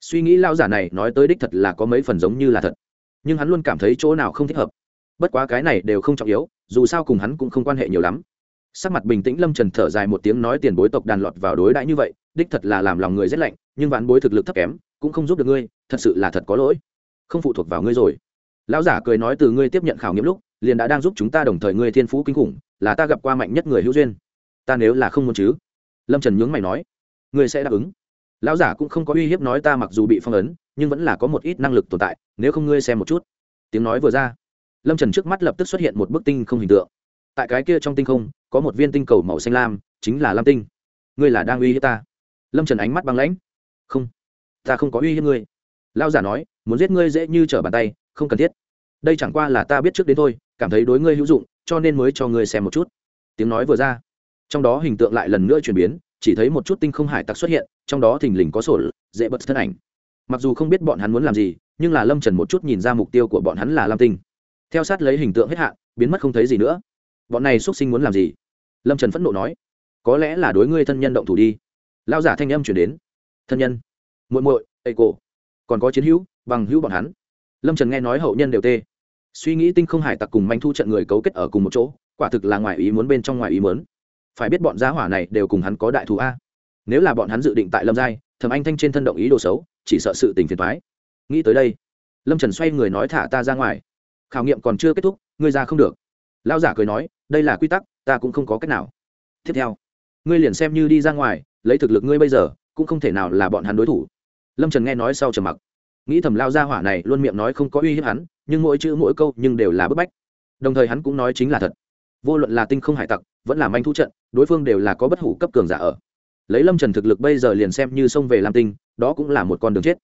Suy nghĩ lao giả này nói tới đích thật là có mấy phần giống như là thật nhưng hắn luôn cảm thấy chỗ nào không thích hợp. Bất quá cái này đều không trọng yếu, dù sao cùng hắn cũng không quan hệ nhiều lắm. Sắc mặt bình tĩnh lâm trần thở dài một tiếng nói tiền bối tộc đàn lọt vào đối đãi như vậy, đích thật là làm lòng người rét lạnh, nhưng ván bối thực lực thấp kém, cũng không giúp được ngươi, thật sự là thật có lỗi. Không phụ thuộc vào ngươi rồi. Lão giả cười nói từ ngươi tiếp nhận khảo nghiệm lúc, liền đã đang giúp chúng ta đồng thời ngươi thiên phú kinh khủng, là ta gặp qua mạnh nhất người hữu duyên. Ta nếu là không muốn chứ? Lâm trần nhướng mày nói. Ngươi sẽ đáp ứng. Lão giả cũng không có uy hiếp nói ta mặc dù bị phong ấn nhưng vẫn là có một ít năng lực tồn tại, nếu không ngươi xem một chút. Tiếng nói vừa ra, lâm trần trước mắt lập tức xuất hiện một bức tinh không hình tượng. Tại cái kia trong tinh không, có một viên tinh cầu màu xanh lam, chính là lam tinh. Ngươi là đang uy hiếp ta? Lâm trần ánh mắt băng lãnh. Không, ta không có uy hiếp ngươi. Lao giả nói, muốn giết ngươi dễ như trở bàn tay, không cần thiết. Đây chẳng qua là ta biết trước đến thôi, cảm thấy đối ngươi hữu dụng, cho nên mới cho ngươi xem một chút. Tiếng nói vừa ra, trong đó hình tượng lại lần nữa chuyển biến, chỉ thấy một chút tinh không hải tặc xuất hiện, trong đó thình lình có sổ, dễ bật thân ảnh mặc dù không biết bọn hắn muốn làm gì, nhưng là lâm trần một chút nhìn ra mục tiêu của bọn hắn là lam tinh. Theo sát lấy hình tượng hết hạn, biến mất không thấy gì nữa. Bọn này x sinh muốn làm gì? Lâm trần phẫn nộ nói. Có lẽ là đối ngươi thân nhân động thủ đi. Lao giả thanh âm chuyển đến. Thân nhân. Muội muội ây cổ. Còn có chiến hữu, bằng hữu bọn hắn. Lâm trần nghe nói hậu nhân đều tê. Suy nghĩ tinh không hải tặc cùng manh thu trận người cấu kết ở cùng một chỗ, quả thực là ngoài ý muốn bên trong ngoài ý muốn. Phải biết bọn gia hỏa này đều cùng hắn có đại thù a. Nếu là bọn hắn dự định tại lâm giai thầm anh thanh trên thân động ý đồ xấu, chỉ sợ sự tình phiền thoái nghĩ tới đây, lâm trần xoay người nói thả ta ra ngoài. Khảo nghiệm còn chưa kết thúc, ngươi ra không được. Lao giả cười nói, đây là quy tắc, ta cũng không có cách nào. Tiếp theo, ngươi liền xem như đi ra ngoài, lấy thực lực ngươi bây giờ, cũng không thể nào là bọn hắn đối thủ. Lâm trần nghe nói sau trầm mặc. Nghĩ thầm lao gia hỏa này luôn miệng nói không có uy hiếp hắn, nhưng mỗi chữ mỗi câu nhưng đều là bức bách. Đồng thời hắn cũng nói chính là thật. Vô luận là tinh không hải tặc, vẫn là manh thu trận, đối phương đều là có bất hủ cấp cường giả ở lấy lâm trần thực lực bây giờ liền xem như xông về lam tinh, đó cũng là một con đường chết.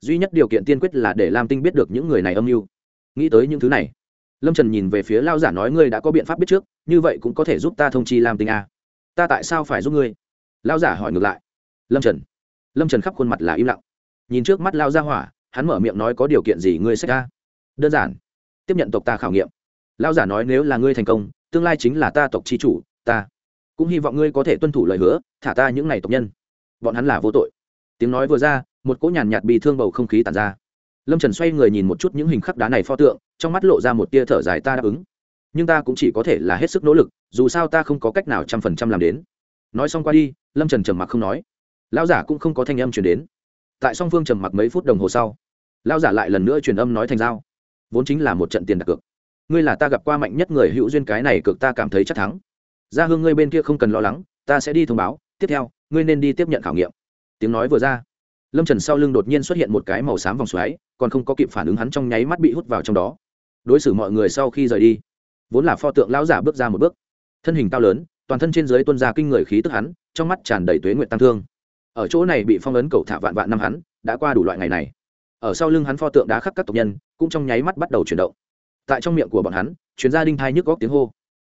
Duy nhất điều kiện tiên quyết là để lam tinh biết được những người này âm mưu. Nghĩ tới những thứ này, lâm trần nhìn về phía lao giả nói, ngươi đã có biện pháp biết trước, như vậy cũng có thể giúp ta thông chi lam tinh a. Ta tại sao phải giúp ngươi? Lao giả hỏi ngược lại. Lâm trần. Lâm trần khắp khuôn mặt là im lặng. Nhìn trước mắt lao ra hỏa, hắn mở miệng nói, có điều kiện gì ngươi sẽ ra? Đơn giản, tiếp nhận tộc ta khảo nghiệm. Lao giả nói, nếu là ngươi thành công, tương lai chính là ta tộc chi chủ, ta cũng hy vọng ngươi có thể tuân thủ lời hứa, thả ta những n à y tộc nhân. Bọn hắn là vô tội. Tiếng nói vừa ra, một cỗ nhàn nhạt bị thương bầu không khí tàn ra. Lâm trần xoay người nhìn một chút những hình khắc đá này pho tượng, trong mắt lộ ra một tia thở dài ta đáp ứng. Nhưng ta cũng chỉ có thể là hết sức nỗ lực, dù sao ta không có cách nào trăm phần trăm làm đến. Nói xong qua đi, lâm trần trầm mặc không nói. Lão giả cũng không có thanh âm chuyển đến. Tại song phương trầm mặc mấy phút đồng hồ sau, lão giả lại lần nữa truyền âm nói thành giao. Vốn chính là một trận tiền đặt cược. Ngươi là ta gặp qua mạnh nhất người hữu duyên cái này cực ta cảm thấy chắc thắng ra hương ngươi bên kia không cần lo lắng, ta sẽ đi thông báo, tiếp theo, ngươi nên đi tiếp nhận khảo nghiệm. Tiếng nói vừa ra, lâm trần sau lưng đột nhiên xuất hiện một cái màu xám vòng xoáy, còn không có kịp phản ứng hắn trong nháy mắt bị hút vào trong đó. Đối xử mọi người sau khi rời đi, vốn là pho tượng lão giả bước ra một bước. Thân hình cao lớn, toàn thân trên dưới tuân ra kinh người khí tức hắn, trong mắt tràn đầy tuế nguyện tăng thương. Ở chỗ này bị phong ấn cầu thả vạn vạn năm hắn, đã qua đủ loại ngày này. Ở sau lưng hắn pho tượng đá khắc các tộc nhân, cũng trong nháy mắt bắt đầu chuyển động. Tại trong miệng của bọn hắn chuyến gia đinh thai nhức góc tiếng hô.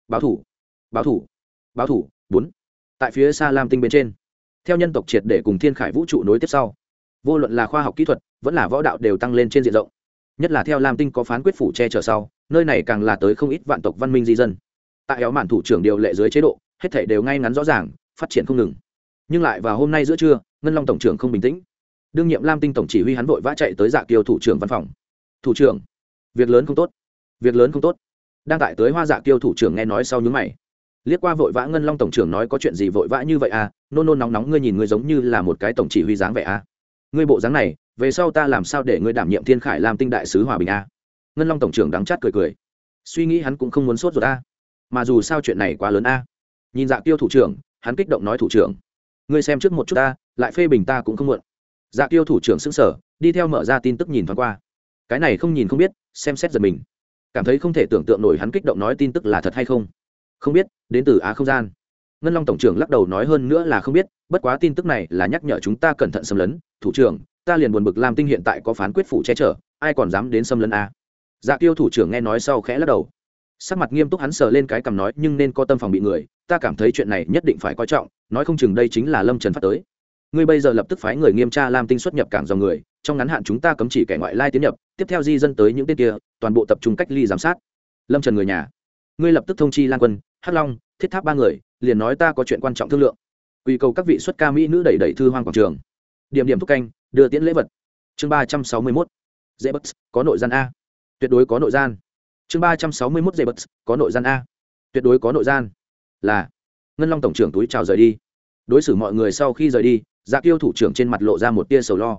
Báo thủ báo thủ báo thủ, bốn. Tại phía xa lam tinh bên trên, theo nhân tộc triệt để cùng thiên khải vũ trụ nối tiếp sau, vô luận là khoa học kỹ thuật, vẫn là võ đạo đều tăng lên trên diện rộng. Nhất là theo lam tinh có phán quyết phủ che chở sau, nơi này càng là tới không ít vạn tộc văn minh di dân. Tại éo mạn thủ trưởng điều lệ dưới chế độ, hết thể đều ngay ngắn rõ ràng, phát triển không ngừng. Nhưng lại vào hôm nay giữa trưa, ngân long tổng trưởng không bình tĩnh. Đương nhiệm lam tinh tổng chỉ huy hắn vội vã chạy tới dạ kiều thủ trưởng văn phòng. Thủ trưởng, việc lớn không tốt, việc lớn không tốt. Đang tại tới hoa dạ kiều thủ trưởng nghe nói sau nhướng mày liếc qua vội vã ngân long tổng trưởng nói có chuyện gì vội vã như vậy à? Nôn nôn nóng nóng, ngươi nhìn ngươi giống như là một cái tổng chỉ huy dáng vẻ à? Ngươi bộ dáng này, về sau ta làm sao để ngươi đảm nhiệm thiên khải làm tinh đại sứ hòa bình à? Ngân long tổng trưởng đắng chát cười cười. Suy nghĩ hắn cũng không muốn sốt rồi à? Mà dù sao chuyện này quá lớn à? Nhìn dạ Tiêu thủ trưởng, hắn kích động nói thủ trưởng. Ngươi xem trước một chút ta, lại phê bình ta cũng không muộn. Dạ Tiêu thủ trưởng xứng sở đi theo mở ra tin tức nhìn thoáng qua. Cái này không nhìn không biết, xem xét giật mình. Cảm thấy không thể tưởng tượng nổi hắn kích động nói tin tức là thật hay không không biết, đến từ á không gian. Ngân long tổng trưởng lắc đầu nói hơn nữa là không biết, bất quá tin tức này là nhắc nhở chúng ta cẩn thận xâm lấn. Thủ trưởng, ta liền buồn bực lam tinh hiện tại có phán quyết phủ che chở, ai còn dám đến xâm lấn a? Dạ tiêu thủ trưởng nghe nói sau khẽ lắc đầu. Sắc mặt nghiêm túc hắn sờ lên cái cằm nói, nhưng nên có tâm phòng bị người, ta cảm thấy chuyện này nhất định phải coi trọng, nói không chừng đây chính là lâm trần phát tới. Ngươi bây giờ lập tức phái người nghiêm tra lam tinh xuất nhập cảng dòng người, trong ngắn hạn chúng ta cấm chỉ kẻ ngoại lai tiến nhập, tiếp theo di dân tới những tên kia, toàn bộ tập trung cách ly giám sát. Lâm trần người nhà ngươi lập tức thông chi lan quân, hắc long, thiết tháp ba người, liền nói ta có chuyện quan trọng thương lượng. Quy cầu các vị xuất ca mỹ nữ đẩy đẩy thư hoang quảng trường. Điểm điểm thúc canh, đưa tiễn lễ vật. Chương ba trăm sáu mươi mốt, dễ bất, có nội gian a. Tuyệt đối có nội gian. Chương ba trăm sáu mươi mốt, dễ bất, có nội gian a. Tuyệt đối có nội gian. Là, ngân long tổng trưởng túi chào rời đi. Đối xử mọi người sau khi rời đi dạ tiêu thủ trưởng trên mặt lộ ra một tia sầu lo.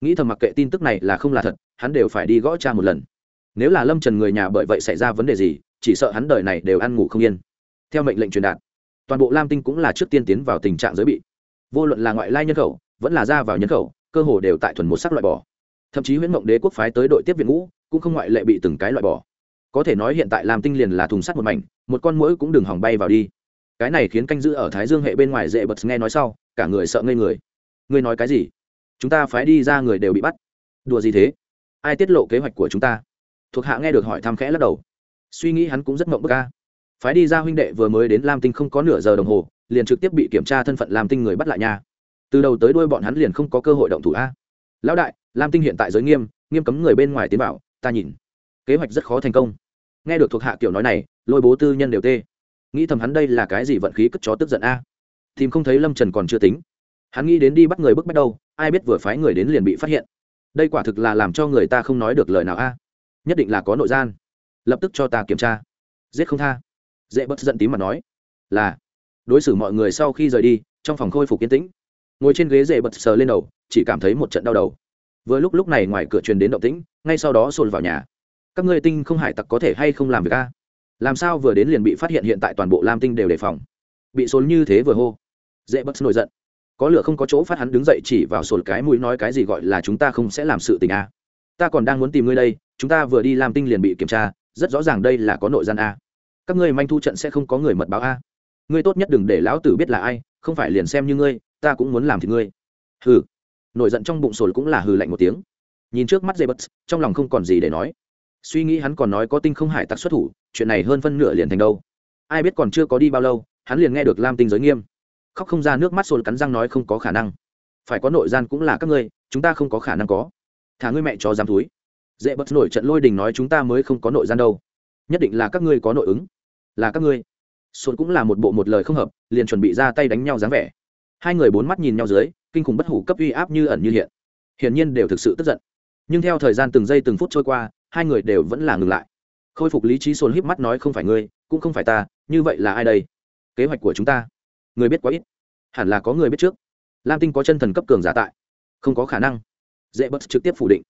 Nghĩ thầm mặc kệ tin tức này là không là thật, hắn đều phải đi gõ cha một lần. Nếu là lâm trần người nhà bởi vậy xảy ra vấn đề gì chỉ sợ hắn đời này đều ăn ngủ không yên. Theo mệnh lệnh truyền đạt, toàn bộ lam tinh cũng là trước tiên tiến vào tình trạng giới bị. Vô luận là ngoại lai nhân khẩu, vẫn là ra vào nhân khẩu, cơ hồ đều tại thuần một sắc loại bỏ. Thậm chí huyễn mộng đế quốc phái tới đội tiếp viện ngũ, cũng không ngoại lệ bị từng cái loại bỏ. Có thể nói hiện tại lam tinh liền là thùng sắt một mảnh, một con mũi cũng đừng hỏng bay vào đi. Cái này khiến canh giữ ở thái dương hệ bên ngoài dễ bật nghe nói sau, cả người sợ ngây người. Ngươi nói cái gì? Chúng ta phái đi ra người đều bị bắt. Đùa gì thế? Ai tiết lộ kế hoạch của chúng ta? Thuộc hạ nghe được hỏi thăm khẽ lắc đầu suy nghĩ hắn cũng rất mộng bức ca phái đi ra huynh đệ vừa mới đến lam tinh không có nửa giờ đồng hồ, liền trực tiếp bị kiểm tra thân phận lam tinh người bắt lại nha. Từ đầu tới đuôi bọn hắn liền không có cơ hội động thủ a. Lão đại, lam tinh hiện tại giới nghiêm nghiêm cấm người bên ngoài tiến vào, ta nhìn. Kế hoạch rất khó thành công. Nghe được thuộc hạ kiểu nói này, lôi bố tư nhân đều tê. Nghĩ thầm hắn đây là cái gì vận khí cất chó tức giận a. Tìm không thấy lâm trần còn chưa tính. Hắn nghĩ đến đi bắt người bức bắt đâu, ai biết vừa phái người đến liền bị phát hiện. Đây quả thực là làm cho người ta không nói được lời nào a. Nhất định là có nội gian lập tức cho ta kiểm tra. Giết không tha. Dễ bất giận tím mà nói, là. Đối xử mọi người sau khi rời đi, trong phòng khôi phục yên tĩnh. Ngồi trên ghế dễ bật sờ lên đầu, chỉ cảm thấy một trận đau đầu. Vừa lúc lúc này ngoài cửa truyền đến động tĩnh, ngay sau đó sồn vào nhà. Các ngươi tinh không hải tặc có thể hay không làm việc a? Làm sao vừa đến liền bị phát hiện hiện tại toàn bộ lam tinh đều đề phòng. Bị sồn như thế vừa hô. Dễ bất nổi giận. Có lửa không có chỗ phát hắn đứng dậy chỉ vào sồn cái mũi nói cái gì gọi là chúng ta không sẽ làm sự tình a? Ta còn đang muốn tìm ngươi đây, chúng ta vừa đi lam tinh liền bị kiểm tra rất rõ ràng đây là có nội gian a. Các ngươi manh thu trận sẽ không có người mật báo a. Ngươi tốt nhất đừng để lão tử biết là ai, không phải liền xem như ngươi, ta cũng muốn làm thì ngươi. Hừ. Nổi giận trong bụng sồi cũng là hừ lạnh một tiếng. Nhìn trước mắt dây bật trong lòng không còn gì để nói. Suy nghĩ hắn còn nói có tinh không hải tặc xuất thủ, chuyện này hơn phân nửa liền thành đâu. Ai biết còn chưa có đi bao lâu, hắn liền nghe được lam tinh giới nghiêm. Khóc không ra nước mắt sồi cắn răng nói không có khả năng. Phải có nội gian cũng là các ngươi, chúng ta không có khả năng có. Thả ngươi mẹ cho dám túi dễ bất nổi trận lôi đình nói chúng ta mới không có nội gian đâu. Nhất định là các ngươi có nội ứng. Là các ngươi. Sồn cũng là một bộ một lời không hợp, liền chuẩn bị ra tay đánh nhau dáng vẻ. Hai người bốn mắt nhìn nhau dưới, kinh khủng bất hủ cấp uy áp như ẩn như hiện. Hiển nhiên đều thực sự tức giận. Nhưng theo thời gian từng giây từng phút trôi qua, hai người đều vẫn là ngừng lại. Khôi phục lý trí sồn híp mắt nói không phải ngươi, cũng không phải ta, như vậy là ai đây? Kế hoạch của chúng ta. Người biết quá ít. Hẳn là có người biết trước. Lam tinh có chân thần cấp cường giả tại. Không có khả năng. Dễ bất trực tiếp phủ định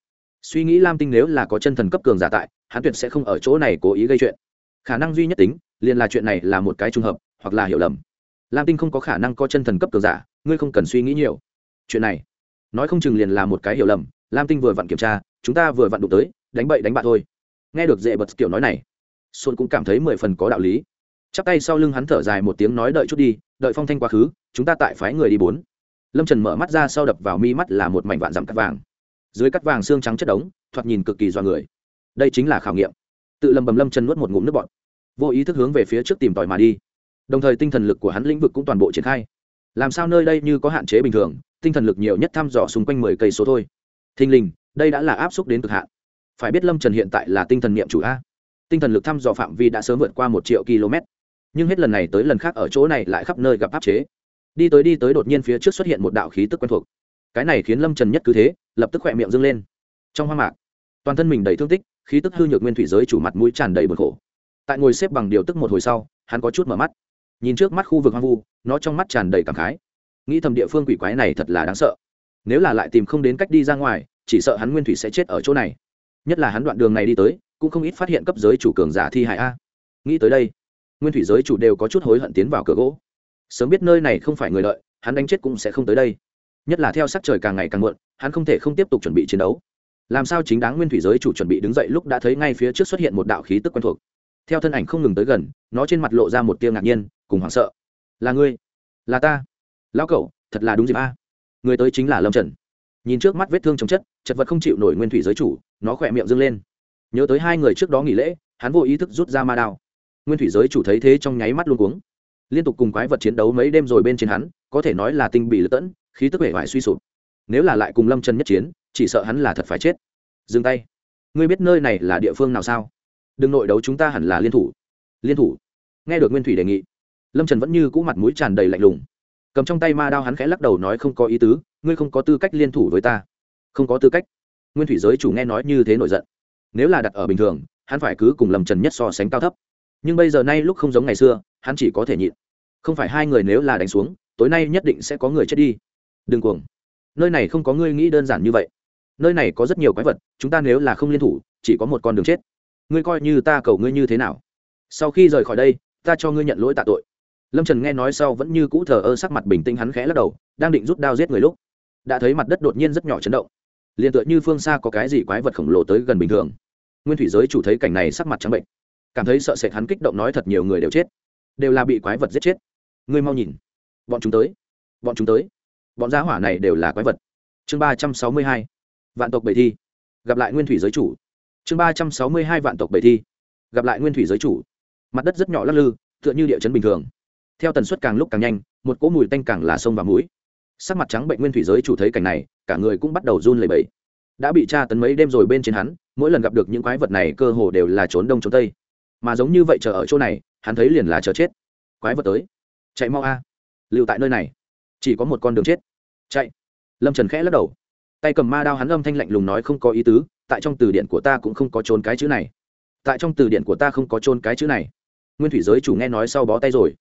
suy nghĩ lam tinh nếu là có chân thần cấp cường giả tại, hắn tuyệt sẽ không ở chỗ này cố ý gây chuyện. Khả năng duy nhất tính, liền là chuyện này là một cái trùng hợp, hoặc là hiểu lầm. Lam tinh không có khả năng có chân thần cấp cường giả, ngươi không cần suy nghĩ nhiều. Chuyện này, nói không chừng liền là một cái hiểu lầm, lam tinh vừa vặn kiểm tra, chúng ta vừa vặn đụng tới, đánh bậy đánh bạ thôi. Nghe được dễ bật kiểu nói này, xuân cũng cảm thấy mười phần có đạo lý. Chắp tay sau lưng hắn thở dài một tiếng nói đợi chút đi, đợi phong thanh quá khứ, chúng ta tại phái người đi bốn. Lâm trần mở mắt ra sau đập vào mi mắt là một mảnh vạn dặm cắt vàng dưới cắt vàng xương trắng chất đống, thoạt nhìn cực kỳ do người. Đây chính là khảo nghiệm. Tự lầm bầm lâm chân nuốt một ngụm nước bọt. Vô ý thức hướng về phía trước tìm tòi mà đi. Đồng thời tinh thần lực của hắn lĩnh vực cũng toàn bộ triển khai. Làm sao nơi đây như có hạn chế bình thường, tinh thần lực nhiều nhất thăm dò xung quanh mười cây số thôi. Thình lình, đây đã là áp xúc đến cực hạn. Phải biết lâm trần hiện tại là tinh thần niệm chủ a. Tinh thần lực thăm dò phạm vi đã sớm vượt qua một triệu km. Nhưng hết lần này tới lần khác ở chỗ này lại khắp nơi gặp áp chế. Đi tới đi tới đột nhiên phía trước xuất hiện một đạo khí tức quen thuộc. Cái này khiến lâm trần nhất cứ thế lập tức khỏe miệng dâng lên. Trong hoang mạc, toàn thân mình đầy thương tích, khí tức hư nhược nguyên thủy giới chủ mặt mũi tràn đầy bực khổ. Tại ngồi xếp bằng điều tức một hồi sau, hắn có chút mở mắt. Nhìn trước mắt khu vực hoang vu, nó trong mắt tràn đầy cảm khái. Nghĩ thầm địa phương quỷ quái này thật là đáng sợ. Nếu là lại tìm không đến cách đi ra ngoài, chỉ sợ hắn nguyên thủy sẽ chết ở chỗ này. Nhất là hắn đoạn đường này đi tới, cũng không ít phát hiện cấp giới chủ cường giả thi hại a. Nghĩ tới đây, nguyên thủy giới chủ đều có chút hối hận tiến vào cửa gỗ. Sớm biết nơi này không phải người lợi hắn đánh chết cũng sẽ không tới đây nhất là theo sắc trời càng ngày càng muộn, hắn không thể không tiếp tục chuẩn bị chiến đấu. Làm sao chính đáng nguyên thủy giới chủ chuẩn bị đứng dậy lúc đã thấy ngay phía trước xuất hiện một đạo khí tức quen thuộc. Theo thân ảnh không ngừng tới gần, nó trên mặt lộ ra một tia ngạc nhiên, cùng hoảng sợ. Là ngươi? Là ta? Lão cậu thật là đúng dịp a. Người tới chính là lâm trần. Nhìn trước mắt vết thương chồng chất, chật vật không chịu nổi nguyên thủy giới chủ, nó khỏe miệng dâng lên. Nhớ tới hai người trước đó nghỉ lễ, hắn vô ý thức rút ra ma đao. Nguyên thủy giới chủ thấy thế trong nháy mắt luôn cuống. Liên tục cùng quái vật chiến đấu mấy đêm rồi bên trên hắn, có thể nói là tinh bị lật tẫn khí tức vẻ vải suy sụp. Nếu là lại cùng lâm trần nhất chiến, chỉ sợ hắn là thật phải chết. Dừng tay. Ngươi biết nơi này là địa phương nào sao? Đừng nội đấu chúng ta hẳn là liên thủ. Liên thủ. Nghe được nguyên thủy đề nghị, lâm trần vẫn như cũ mặt mũi tràn đầy lạnh lùng. Cầm trong tay ma đao hắn khẽ lắc đầu nói không có ý tứ, ngươi không có tư cách liên thủ với ta. Không có tư cách. Nguyên thủy giới chủ nghe nói như thế nổi giận. Nếu là đặt ở bình thường, hắn phải cứ cùng lâm trần nhất so sánh cao thấp. Nhưng bây giờ nay lúc không giống ngày xưa, hắn chỉ có thể nhịn. Không phải hai người nếu là đánh xuống, tối nay nhất định sẽ có người chết đi đừng cuồng. Nơi này không có ngươi nghĩ đơn giản như vậy. Nơi này có rất nhiều quái vật, chúng ta nếu là không liên thủ, chỉ có một con đường chết. Ngươi coi như ta cầu ngươi như thế nào? Sau khi rời khỏi đây, ta cho ngươi nhận lỗi tạ tội. Lâm trần nghe nói sau vẫn như cũ thờ ơ sắc mặt bình tĩnh hắn khẽ lắc đầu, đang định rút đao giết người lúc, đã thấy mặt đất đột nhiên rất nhỏ chấn động. Liền tựa như phương xa có cái gì quái vật khổng lồ tới gần bình thường. Nguyên thủy giới chủ thấy cảnh này sắc mặt trắng bệnh, cảm thấy sợ sệt hắn kích động nói thật nhiều người đều chết, đều là bị quái vật giết chết. Ngươi mau nhìn, bọn chúng tới, bọn chúng tới bọn gia hỏa này đều là quái vật. Chương ba trăm sáu mươi hai, vạn tộc bảy thi. Gặp lại nguyên thủy giới chủ. Chương ba trăm sáu mươi hai, vạn tộc bảy thi. Gặp lại nguyên thủy giới chủ. Mặt đất rất nhỏ lắc lư, tựa như địa chấn bình thường. Theo tần suất càng lúc càng nhanh, một cỗ mùi tanh càng là sông và mũi. Sắc mặt trắng bệnh nguyên thủy giới chủ thấy cảnh này, cả người cũng bắt đầu run lẩy bẩy. Đã bị tra tấn mấy đêm rồi bên trên hắn, mỗi lần gặp được những quái vật này cơ hồ đều là trốn đông trốn tây. Mà giống như vậy chờ ở chỗ này, hắn thấy liền là chờ chết. Quái vật tới. Chạy mau a. Lưu tại nơi này chỉ có một con đường chết. Chạy. Lâm trần khẽ lắc đầu. Tay cầm ma đao hắn âm thanh lạnh lùng nói không có ý tứ, tại trong từ điển của ta cũng không có trốn cái chữ này. Tại trong từ điển của ta không có trôn cái chữ này. Nguyên thủy giới chủ nghe nói sau bó tay rồi.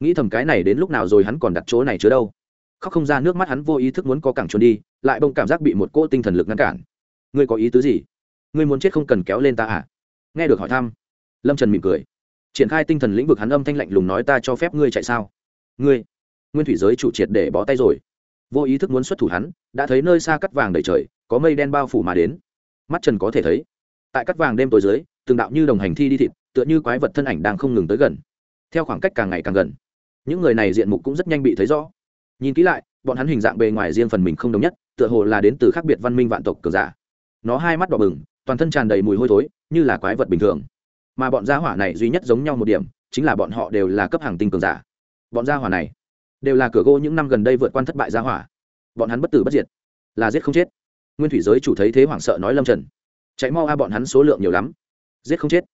Nghĩ thầm cái này đến lúc nào rồi hắn còn đặt chỗ này chứa đâu. Khóc không ra nước mắt hắn vô ý thức muốn có cẳng trốn đi, lại bông cảm giác bị một cỗ tinh thần lực ngăn cản. Ngươi có ý tứ gì? Ngươi muốn chết không cần kéo lên ta à? Nghe được hỏi thăm, lâm trần mỉm cười. Triển khai tinh thần lĩnh vực hắn âm thanh lạnh lùng nói ta cho phép ngươi chạy sao? Ngươi nguyên thủy giới chủ triệt để bó tay rồi. Vô ý thức muốn xuất thủ hắn, đã thấy nơi xa cắt vàng đầy trời, có mây đen bao phủ mà đến. Mắt trần có thể thấy, tại cắt vàng đêm tối dưới, từng đạo như đồng hành thi đi thịt, tựa như quái vật thân ảnh đang không ngừng tới gần. Theo khoảng cách càng ngày càng gần, những người này diện mục cũng rất nhanh bị thấy rõ. Nhìn kỹ lại, bọn hắn hình dạng bề ngoài riêng phần mình không đồng nhất, tựa hồ là đến từ khác biệt văn minh vạn tộc cường giả. Nó hai mắt đỏ bừng, toàn thân tràn đầy mùi hôi thối, như là quái vật bình thường. Mà bọn gia hỏa này duy nhất giống nhau một điểm, chính là bọn họ đều là cấp hàng tinh cường giả. Bọn gia hỏa này đều là cửa gỗ những năm gần đây vượt quan thất bại ra hỏa. Bọn hắn bất tử bất diệt, là giết không chết. Nguyên thủy giới chủ thấy thế hoảng sợ nói lâm trần, chạy mau a, bọn hắn số lượng nhiều lắm, giết không chết.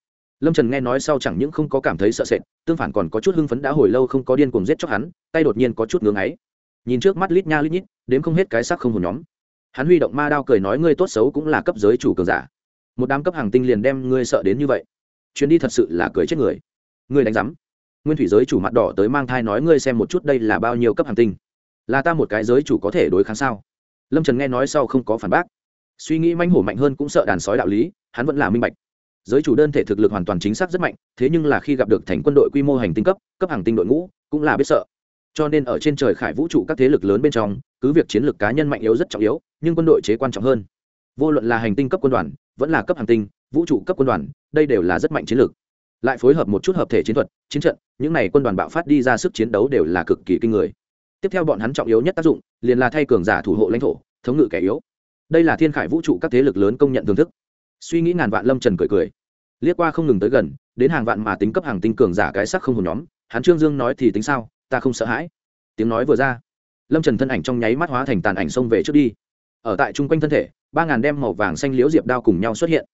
Lâm trần nghe nói sau chẳng những không có cảm thấy sợ sệt, tương phản còn có chút hưng phấn đã hồi lâu không có điên cuồng giết chóc hắn, tay đột nhiên có chút ngưng ấy nhìn trước mắt lít nha lít nhít, đếm không hết cái sắc không hồn nhóm. Hắn huy động ma đao cười nói, ngươi tốt xấu cũng là cấp giới chủ cường giả. Một đám cấp hàng tinh liền đem ngươi sợ đến như vậy. Chuyến đi thật sự là cười chết người. Ngươi đánh giám nguyên thủy giới chủ mặt đỏ tới mang thai nói ngươi xem một chút đây là bao nhiêu cấp hàng tinh. Là ta một cái giới chủ có thể đối kháng sao? Lâm trần nghe nói sau không có phản bác. Suy nghĩ manh hổ mạnh hơn cũng sợ đàn sói đạo lý, hắn vẫn là minh bạch. Giới chủ đơn thể thực lực hoàn toàn chính xác rất mạnh, thế nhưng là khi gặp được thành quân đội quy mô hành tinh cấp cấp hàng tinh đội ngũ, cũng là biết sợ. Cho nên ở trên trời khải vũ trụ các thế lực lớn bên trong, cứ việc chiến lược cá nhân mạnh yếu rất trọng yếu, nhưng quân đội chế quan trọng hơn. Vô luận là hành tinh cấp quân đoàn, vẫn là cấp hàng tinh, vũ trụ cấp quân đoàn, đây đều là rất mạnh chiến lược lại phối hợp một chút hợp thể chiến thuật, chiến trận, những n à y quân đoàn bạo phát đi ra sức chiến đấu đều là cực kỳ kinh người. Tiếp theo bọn hắn trọng yếu nhất tác dụng, liền là thay cường giả thủ hộ lãnh thổ, thống ngự kẻ yếu. Đây là thiên khải vũ trụ các thế lực lớn công nhận thưởng thức. Suy nghĩ ngàn vạn lâm trần cười cười. Liếc qua không ngừng tới gần, đến hàng vạn mà tính cấp hàng tinh cường giả cái sắc không hồn nhóm, hắn trương dương nói thì tính sao, ta không sợ hãi. Tiếng nói vừa ra, lâm trần thân ảnh trong nháy mắt hóa thành tàn ảnh xông về trước đi. Ở tại chung quanh thân thể, ba ngàn đem màu vàng xanh liễu diệp đao cùng nhau xuất hiện.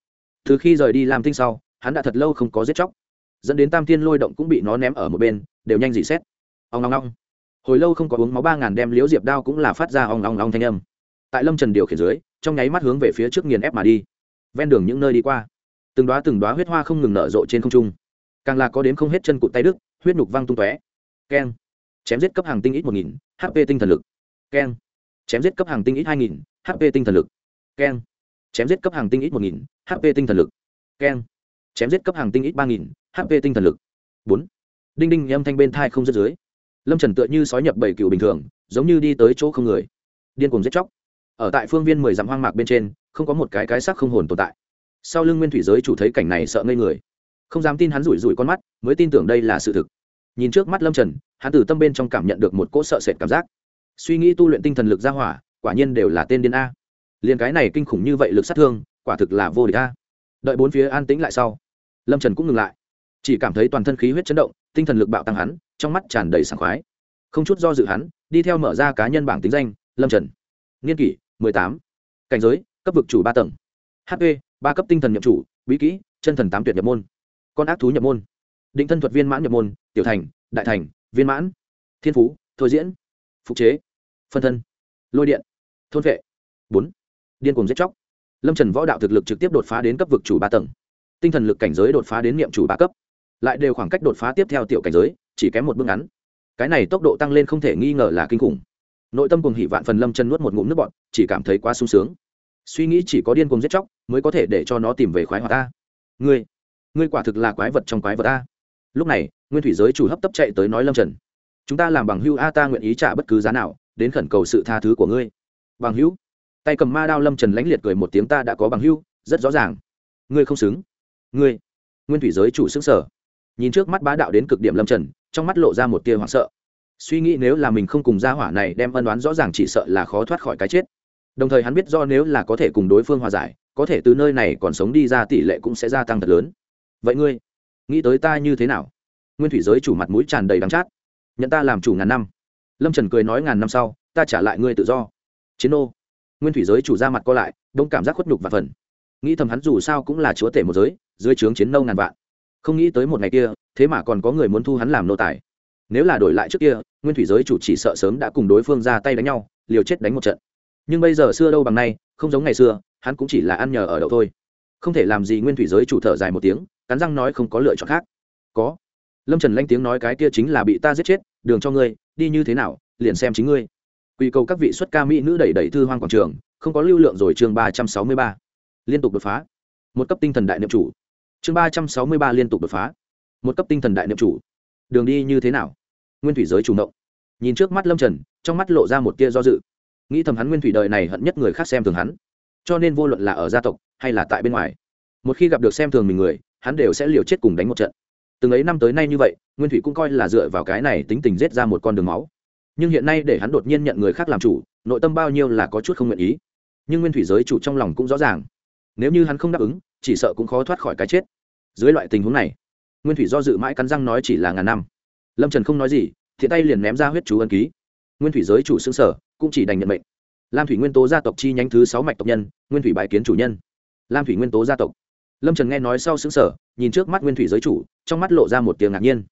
Từ khi rời đi làm tinh sau hắn đã thật lâu không có giết chóc. Dẫn đến tam thiên lôi động cũng bị nó ném ở một bên, đều nhanh dị xét. Ông long long hồi lâu không có uống máu, ba ngàn đem liễu diệp đao cũng là phát ra ong long long thanh âm. Tại lâm trần điều khiển dưới, trong nháy mắt hướng về phía trước nghiền ép mà đi. Ven đường những nơi đi qua, từng đoá từng đoá huyết hoa không ngừng nở rộ trên không trung. Càng là có đến không hết chân cụt tay đức huyết nhục văng tung tóe. Keng. Chém giết cấp hàng tinh ít một nghìn hp tinh thần lực. Keng. Chém giết cấp hàng tinh ít hai nghìn hp tinh thần lực. Keng. Chém giết cấp hàng tinh ít một nghìn hp tinh thần lực. Keng chém giết cấp hàng tinh ít ba nghìn hp tinh thần lực. Bốn. Đinh đinh, âm thanh bên thai không rớt dưới. Lâm trần tựa như sói nhập bảy cựu bình thường, giống như đi tới chỗ không người. Điên cùng giết chóc. Ở tại phương viên mười dặm hoang mạc bên trên, không có một cái cái sắc không hồn tồn tại. Sau lưng nguyên thủy giới chủ thấy cảnh này sợ ngây người. Không dám tin hắn rủi rủi con mắt, mới tin tưởng đây là sự thực. Nhìn trước mắt lâm trần, hắn từ tâm bên trong cảm nhận được một cỗ sợ sệt cảm giác. Suy nghĩ tu luyện tinh thần lực ra hỏa, quả nhiên đều là tên điên a. Liền cái này kinh khủng như vậy lực sát thương, quả thực là vô địch a đợi bốn phía an tĩnh lại sau, lâm trần cũng ngừng lại, chỉ cảm thấy toàn thân khí huyết chấn động, tinh thần lực bạo tăng hắn, trong mắt tràn đầy sảng khoái. Không chút do dự hắn, đi theo mở ra cá nhân bảng tính danh, lâm trần. Niên kỷ, mười tám. Cảnh giới, cấp vực chủ ba tầng. Hp ba cấp tinh thần nhập chủ, bí kỹ, chân thần tám tuyệt nhập môn. Con ác thú nhập môn. Định thân thuật viên mãn nhập môn, tiểu thành, đại thành, viên mãn. Thiên phú, thôi diễn. Phục chế. Phân thân. Lôi điện. Thôn vệ. Bốn. Điên cùng giết chóc lâm trần võ đạo thực lực trực tiếp đột phá đến cấp vực chủ ba tầng. Tinh thần lực cảnh giới đột phá đến niệm chủ ba cấp. Lại đều khoảng cách đột phá tiếp theo tiểu cảnh giới, chỉ kém một bước ngắn. Cái này tốc độ tăng lên không thể nghi ngờ là kinh khủng. Nội tâm cùng hỷ vạn phần lâm chân nuốt một ngụm nước bọt, chỉ cảm thấy quá sung sướng. Suy nghĩ chỉ có điên cùng giết chóc mới có thể để cho nó tìm về khoái hoạt ta. Ngươi ngươi quả thực là quái vật trong quái vật ta. Lúc này, nguyên thủy giới chủ hấp tấp chạy tới nói lâm trần, chúng ta làm bằng hưu a, ta nguyện ý trả bất cứ giá nào, đến khẩn cầu sự tha thứ của ngươi. Bằng hữu? Tay cầm ma đao lâm trần lãnh liệt cười một tiếng, ta đã có bằng hưu rất rõ ràng. Ngươi không xứng. Ngươi? Nguyên thủy giới chủ xứng sở nhìn trước mắt bá đạo đến cực điểm lâm trần, trong mắt lộ ra một tia hoảng sợ. Suy nghĩ nếu là mình không cùng gia hỏa này đem ân đoán rõ ràng chỉ sợ là khó thoát khỏi cái chết. Đồng thời hắn biết do nếu là có thể cùng đối phương hòa giải, có thể từ nơi này còn sống đi ra tỷ lệ cũng sẽ gia tăng thật lớn. Vậy ngươi, nghĩ tới ta như thế nào? Nguyên thủy giới chủ mặt mũi tràn đầy đắng chát. Nhận ta làm chủ ngàn năm. Lâm trần cười nói ngàn năm sau, ta trả lại ngươi tự do. Chiến ô nguyên thủy giới chủ ra mặt co lại, đông cảm giác khuất nhục và phần. Nghĩ thầm hắn dù sao cũng là chúa tể một giới, dưới trướng chiến nâu ngàn vạn. Không nghĩ tới một ngày kia, thế mà còn có người muốn thu hắn làm nô tài. Nếu là đổi lại trước kia, nguyên thủy giới chủ chỉ sợ sớm đã cùng đối phương ra tay đánh nhau, liều chết đánh một trận. Nhưng bây giờ xưa đâu bằng nay, không giống ngày xưa, hắn cũng chỉ là ăn nhờ ở đậu thôi. Không thể làm gì nguyên thủy giới chủ thở dài một tiếng, cắn răng nói không có lựa chọn khác. Có. Lâm trần lanh tiếng nói cái kia chính là bị ta giết chết, đường cho ngươi, đi như thế nào, liền xem chính ngươi quy cầu các vị xuất ca mỹ nữ đẩy đẩy thư hoang quảng trường, không có lưu lượng rồi chương ba trăm sáu mươi ba. Liên tục đột phá. Một cấp tinh thần đại niệm chủ. Chương ba trăm sáu mươi ba liên tục đột phá. Một cấp tinh thần đại niệm chủ. Đường đi như thế nào? Nguyên thủy giới chủ động. Nhìn trước mắt lâm trần, trong mắt lộ ra một tia do dự. Nghĩ thầm hắn nguyên thủy đời này hận nhất người khác xem thường hắn. Cho nên vô luận là ở gia tộc, hay là tại bên ngoài, một khi gặp được xem thường mình người, hắn đều sẽ liều chết cùng đánh một trận. Từng ấy năm tới nay như vậy, nguyên thủy cũng coi là dựa vào cái này tính tình giết ra một con đường máu nhưng hiện nay để hắn đột nhiên nhận người khác làm chủ, nội tâm bao nhiêu là có chút không nguyện ý. Nhưng nguyên thủy giới chủ trong lòng cũng rõ ràng. Nếu như hắn không đáp ứng, chỉ sợ cũng khó thoát khỏi cái chết. Dưới loại tình huống này, nguyên thủy do dự mãi cắn răng nói chỉ là ngàn năm. Lâm trần không nói gì thì tay liền ném ra huyết chú ân ký. Nguyên thủy giới chủ xương sở, cũng chỉ đành nhận mệnh. Lam thủy nguyên tố gia tộc chi nhánh thứ sáu mạch tộc nhân, nguyên thủy bãi kiến chủ nhân. Lam thủy nguyên tố gia tộc. Lâm trần nghe nói sau xứng sở, nhìn trước mắt nguyên thủy giới chủ, trong mắt lộ ra một tiếng ngạc nhiên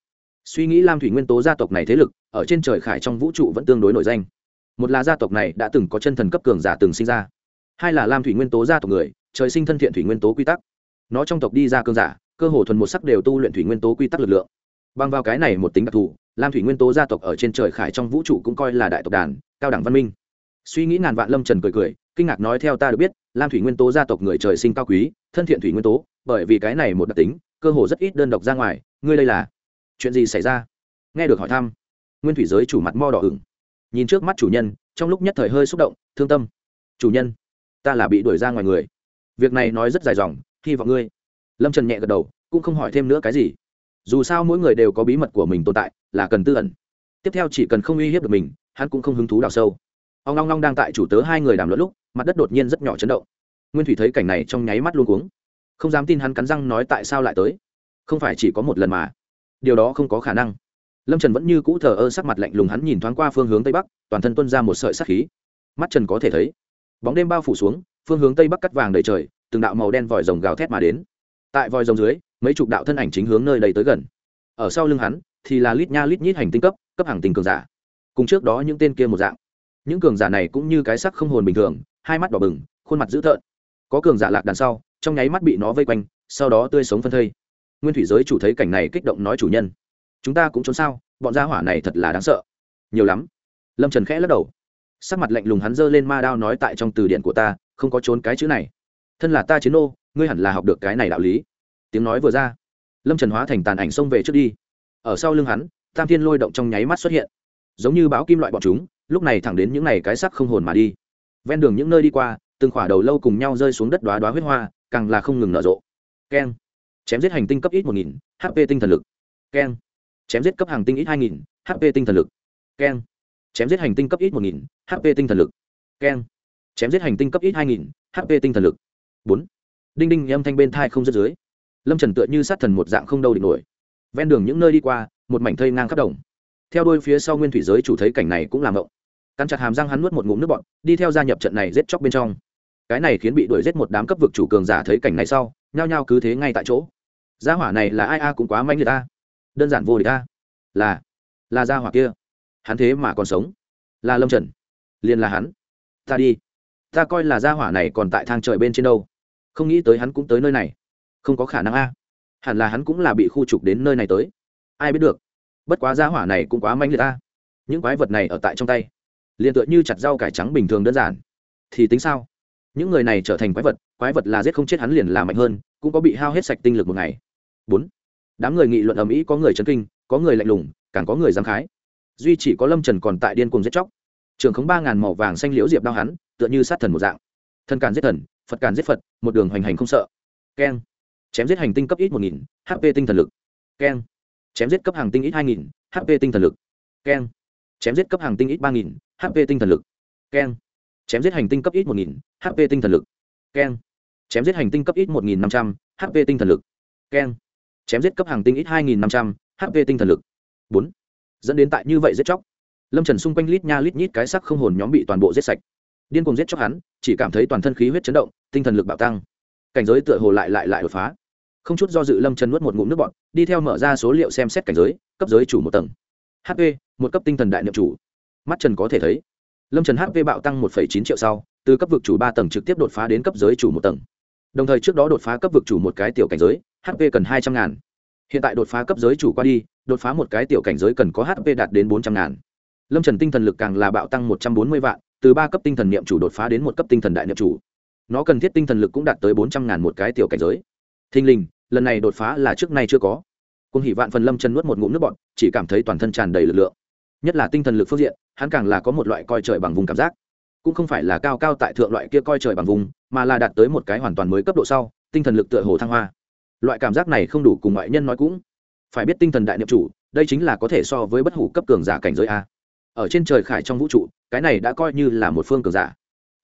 suy nghĩ lam thủy nguyên tố gia tộc này thế lực, ở trên trời khải trong vũ trụ vẫn tương đối nổi danh. Một là gia tộc này đã từng có chân thần cấp cường giả từng sinh ra. Hai là lam thủy nguyên tố gia tộc người, trời sinh thân thiện thủy nguyên tố quy tắc. Nó trong tộc đi ra cường giả, cơ hồ thuần một sắc đều tu luyện thủy nguyên tố quy tắc lực lượng. Bằng vào cái này một tính đặc thù, lam thủy nguyên tố gia tộc ở trên trời khải trong vũ trụ cũng coi là đại tộc đàn, cao đẳng văn minh. Suy nghĩ ngàn vạn lâm trần cười cười, kinh ngạc nói theo ta được biết, lam thủy nguyên tố gia tộc người trời sinh cao quý, thân thiện thủy nguyên tố, bởi vì cái này một đặc tính, cơ hồ rất ít đơn độc ra ngoài, ngươi đây là chuyện gì xảy ra? Nghe được hỏi thăm, nguyên thủy giới chủ mặt mo đỏ ửng. Nhìn trước mắt chủ nhân, trong lúc nhất thời hơi xúc động, thương tâm. Chủ nhân, ta là bị đuổi ra ngoài người. Việc này nói rất dài dòng, hy vọng ngươi. Lâm trần nhẹ gật đầu, cũng không hỏi thêm nữa cái gì. Dù sao mỗi người đều có bí mật của mình tồn tại, là cần tư ẩn. Tiếp theo chỉ cần không uy hiếp được mình, hắn cũng không hứng thú đào sâu. Ông long long đang tại chủ tớ hai người đàm luận lúc, mặt đất đột nhiên rất nhỏ chấn động. Nguyên thủy thấy cảnh này trong nháy mắt luôn cuống. Không dám tin hắn cắn răng nói tại sao lại tới. Không phải chỉ có một lần mà điều đó không có khả năng. Lâm trần vẫn như cũ thờ ơ sắc mặt lạnh lùng hắn nhìn thoáng qua phương hướng tây bắc, toàn thân tuân ra một sợi sắc khí. Mắt trần có thể thấy, bóng đêm bao phủ xuống, phương hướng tây bắc cắt vàng đầy trời, từng đạo màu đen vòi rồng gào thét mà đến. Tại vòi rồng dưới, mấy chục đạo thân ảnh chính hướng nơi đầy tới gần. Ở sau lưng hắn, thì là lít nha lít nhít hành tinh cấp cấp hàng tình cường giả. Cùng trước đó những tên kia một dạng. Những cường giả này cũng như cái sắc không hồn bình thường, hai mắt đỏ bừng, khuôn mặt dữ tợn. Có cường giả lạc đằng sau, trong nháy mắt bị nó vây quanh, sau đó tươi sống phân thây nguyên thủy giới chủ thấy cảnh này kích động nói chủ nhân, chúng ta cũng trốn sao, bọn gia hỏa này thật là đáng sợ. Nhiều lắm. Lâm trần khẽ lắc đầu. Sắc mặt lạnh lùng hắn giơ lên ma đao nói tại trong từ điển của ta, không có trốn cái chữ này. Thân là ta chiến ô ngươi hẳn là học được cái này đạo lý. Tiếng nói vừa ra, lâm trần hóa thành tàn ảnh xông về trước đi. Ở sau lưng hắn, tam thiên lôi động trong nháy mắt xuất hiện. Giống như bão kim loại bọn chúng, lúc này thẳng đến những n à y cái sắc không hồn mà đi. Ven đường những nơi đi qua, từng khỏa đầu lâu cùng nhau rơi xuống đất đoá đoá huyết hoa, càng là không ngừng nở rộ. Keng chém giết hành tinh cấp ít một nghìn hp tinh thần lực. Keng. Chém giết cấp hàng tinh ít hai nghìn hp tinh thần lực. Keng. Chém giết hành tinh cấp ít một nghìn hp tinh thần lực. Keng. Chém giết hành tinh cấp ít hai nghìn hp tinh thần lực. Bốn. Đinh đinh, âm thanh bên thai không rất dưới. Lâm trần tựa như sát thần một dạng không đâu địch nổi. Ven đường những nơi đi qua, một mảnh thây ngang khắp đồng. Theo đôi phía sau nguyên thủy giới chủ thấy cảnh này cũng làm động căn chặt hàm răng hắn nuốt một ngụm nước bọn đi theo gia nhập trận này rết chóc bên trong. Cái này khiến bị đuổi giết một đám cấp vực chủ cường giả thấy cảnh này sau, nhao nhao cứ thế ngay tại chỗ gia hỏa này là ai a, cũng quá manh người ta đơn giản vô địch a. Là là gia hỏa kia. Hắn thế mà còn sống. Là lâm trần. Liền là hắn. Ta đi. Ta coi là gia hỏa này còn tại thang trời bên trên đâu. Không nghĩ tới hắn cũng tới nơi này. Không có khả năng a. Hẳn là hắn cũng là bị khu trục đến nơi này tới. Ai biết được. Bất quá gia hỏa này cũng quá manh liệt ta những quái vật này ở tại trong tay. Liền tựa như chặt rau cải trắng bình thường đơn giản. Thì tính sao? Những người này trở thành quái vật quái vật là giết không chết hắn liền là mạnh hơn, cũng có bị hao hết sạch tinh lực một ngày bốn. Đám người nghị luận ầm ĩ có người chấn kinh, có người lạnh lùng, càng có người giáng khái. Duy chỉ có lâm trần còn tại điên cuồng giết chóc. Trường khống ba ngàn màu vàng xanh liễu diệp đao hắn, tựa như sát thần một dạng. Thần càn giết thần, phật càn giết phật, một đường hoành hành không sợ. Keng. Chém giết hành tinh cấp ít một nghìn hp tinh thần lực. Keng. Chém giết cấp hàng tinh ít hai nghìn hp tinh thần lực. Keng. Chém giết cấp hàng tinh ít ba nghìn hp tinh thần lực. Keng. Chém giết hành tinh cấp ít một nghìn hp tinh thần lực. Keng. Chém giết hành tinh cấp ít một nghìn năm trăm hp tinh thần lực. Keng chém giết cấp hàng tinh ít hai nghìn năm trăm hp tinh thần lực. Bốn. Dẫn đến tại như vậy giết chóc. Lâm trần xung quanh lít nha lít nhít cái sắc không hồn nhóm bị toàn bộ giết sạch. Điên cùng giết chóc hắn, chỉ cảm thấy toàn thân khí huyết chấn động, tinh thần lực bạo tăng. Cảnh giới tựa hồ lại lại lại đột phá. Không chút do dự lâm trần nuốt một ngụm nước bọt, đi theo mở ra số liệu xem xét cảnh giới, cấp giới chủ một tầng. Hp một cấp tinh thần đại niệm chủ. Mắt trần có thể thấy. Lâm trần hp bạo tăng một chín triệu sau, từ cấp vực chủ ba tầng trực tiếp đột phá đến cấp giới chủ một tầng đồng thời trước đó đột phá cấp vực chủ một cái tiểu cảnh giới hp cần hai trăm ngàn. Hiện tại đột phá cấp giới chủ qua đi, đột phá một cái tiểu cảnh giới cần có hp đạt đến bốn trăm ngàn. Lâm trần tinh thần lực càng là bạo tăng một trăm bốn mươi vạn, từ ba cấp tinh thần niệm chủ đột phá đến một cấp tinh thần đại niệm chủ. Nó cần thiết tinh thần lực cũng đạt tới bốn trăm ngàn một cái tiểu cảnh giới. Thình lình, lần này đột phá là trước nay chưa có. Cùng hỷ vạn phần lâm chân nuốt một ngụm nước bọn chỉ cảm thấy toàn thân tràn đầy lực lượng. Nhất là tinh thần lực phương diện, hắn càng là có một loại coi trời bằng vùng cảm giác cũng không phải là cao cao tại thượng loại kia coi trời bằng vùng, mà là đạt tới một cái hoàn toàn mới cấp độ sau, tinh thần lực tựa hồ thăng hoa. Loại cảm giác này không đủ cùng ngoại nhân nói cũng. Phải biết tinh thần đại niệm chủ, đây chính là có thể so với bất hủ cấp cường giả cảnh giới a. Ở trên trời khải trong vũ trụ, cái này đã coi như là một phương cường giả.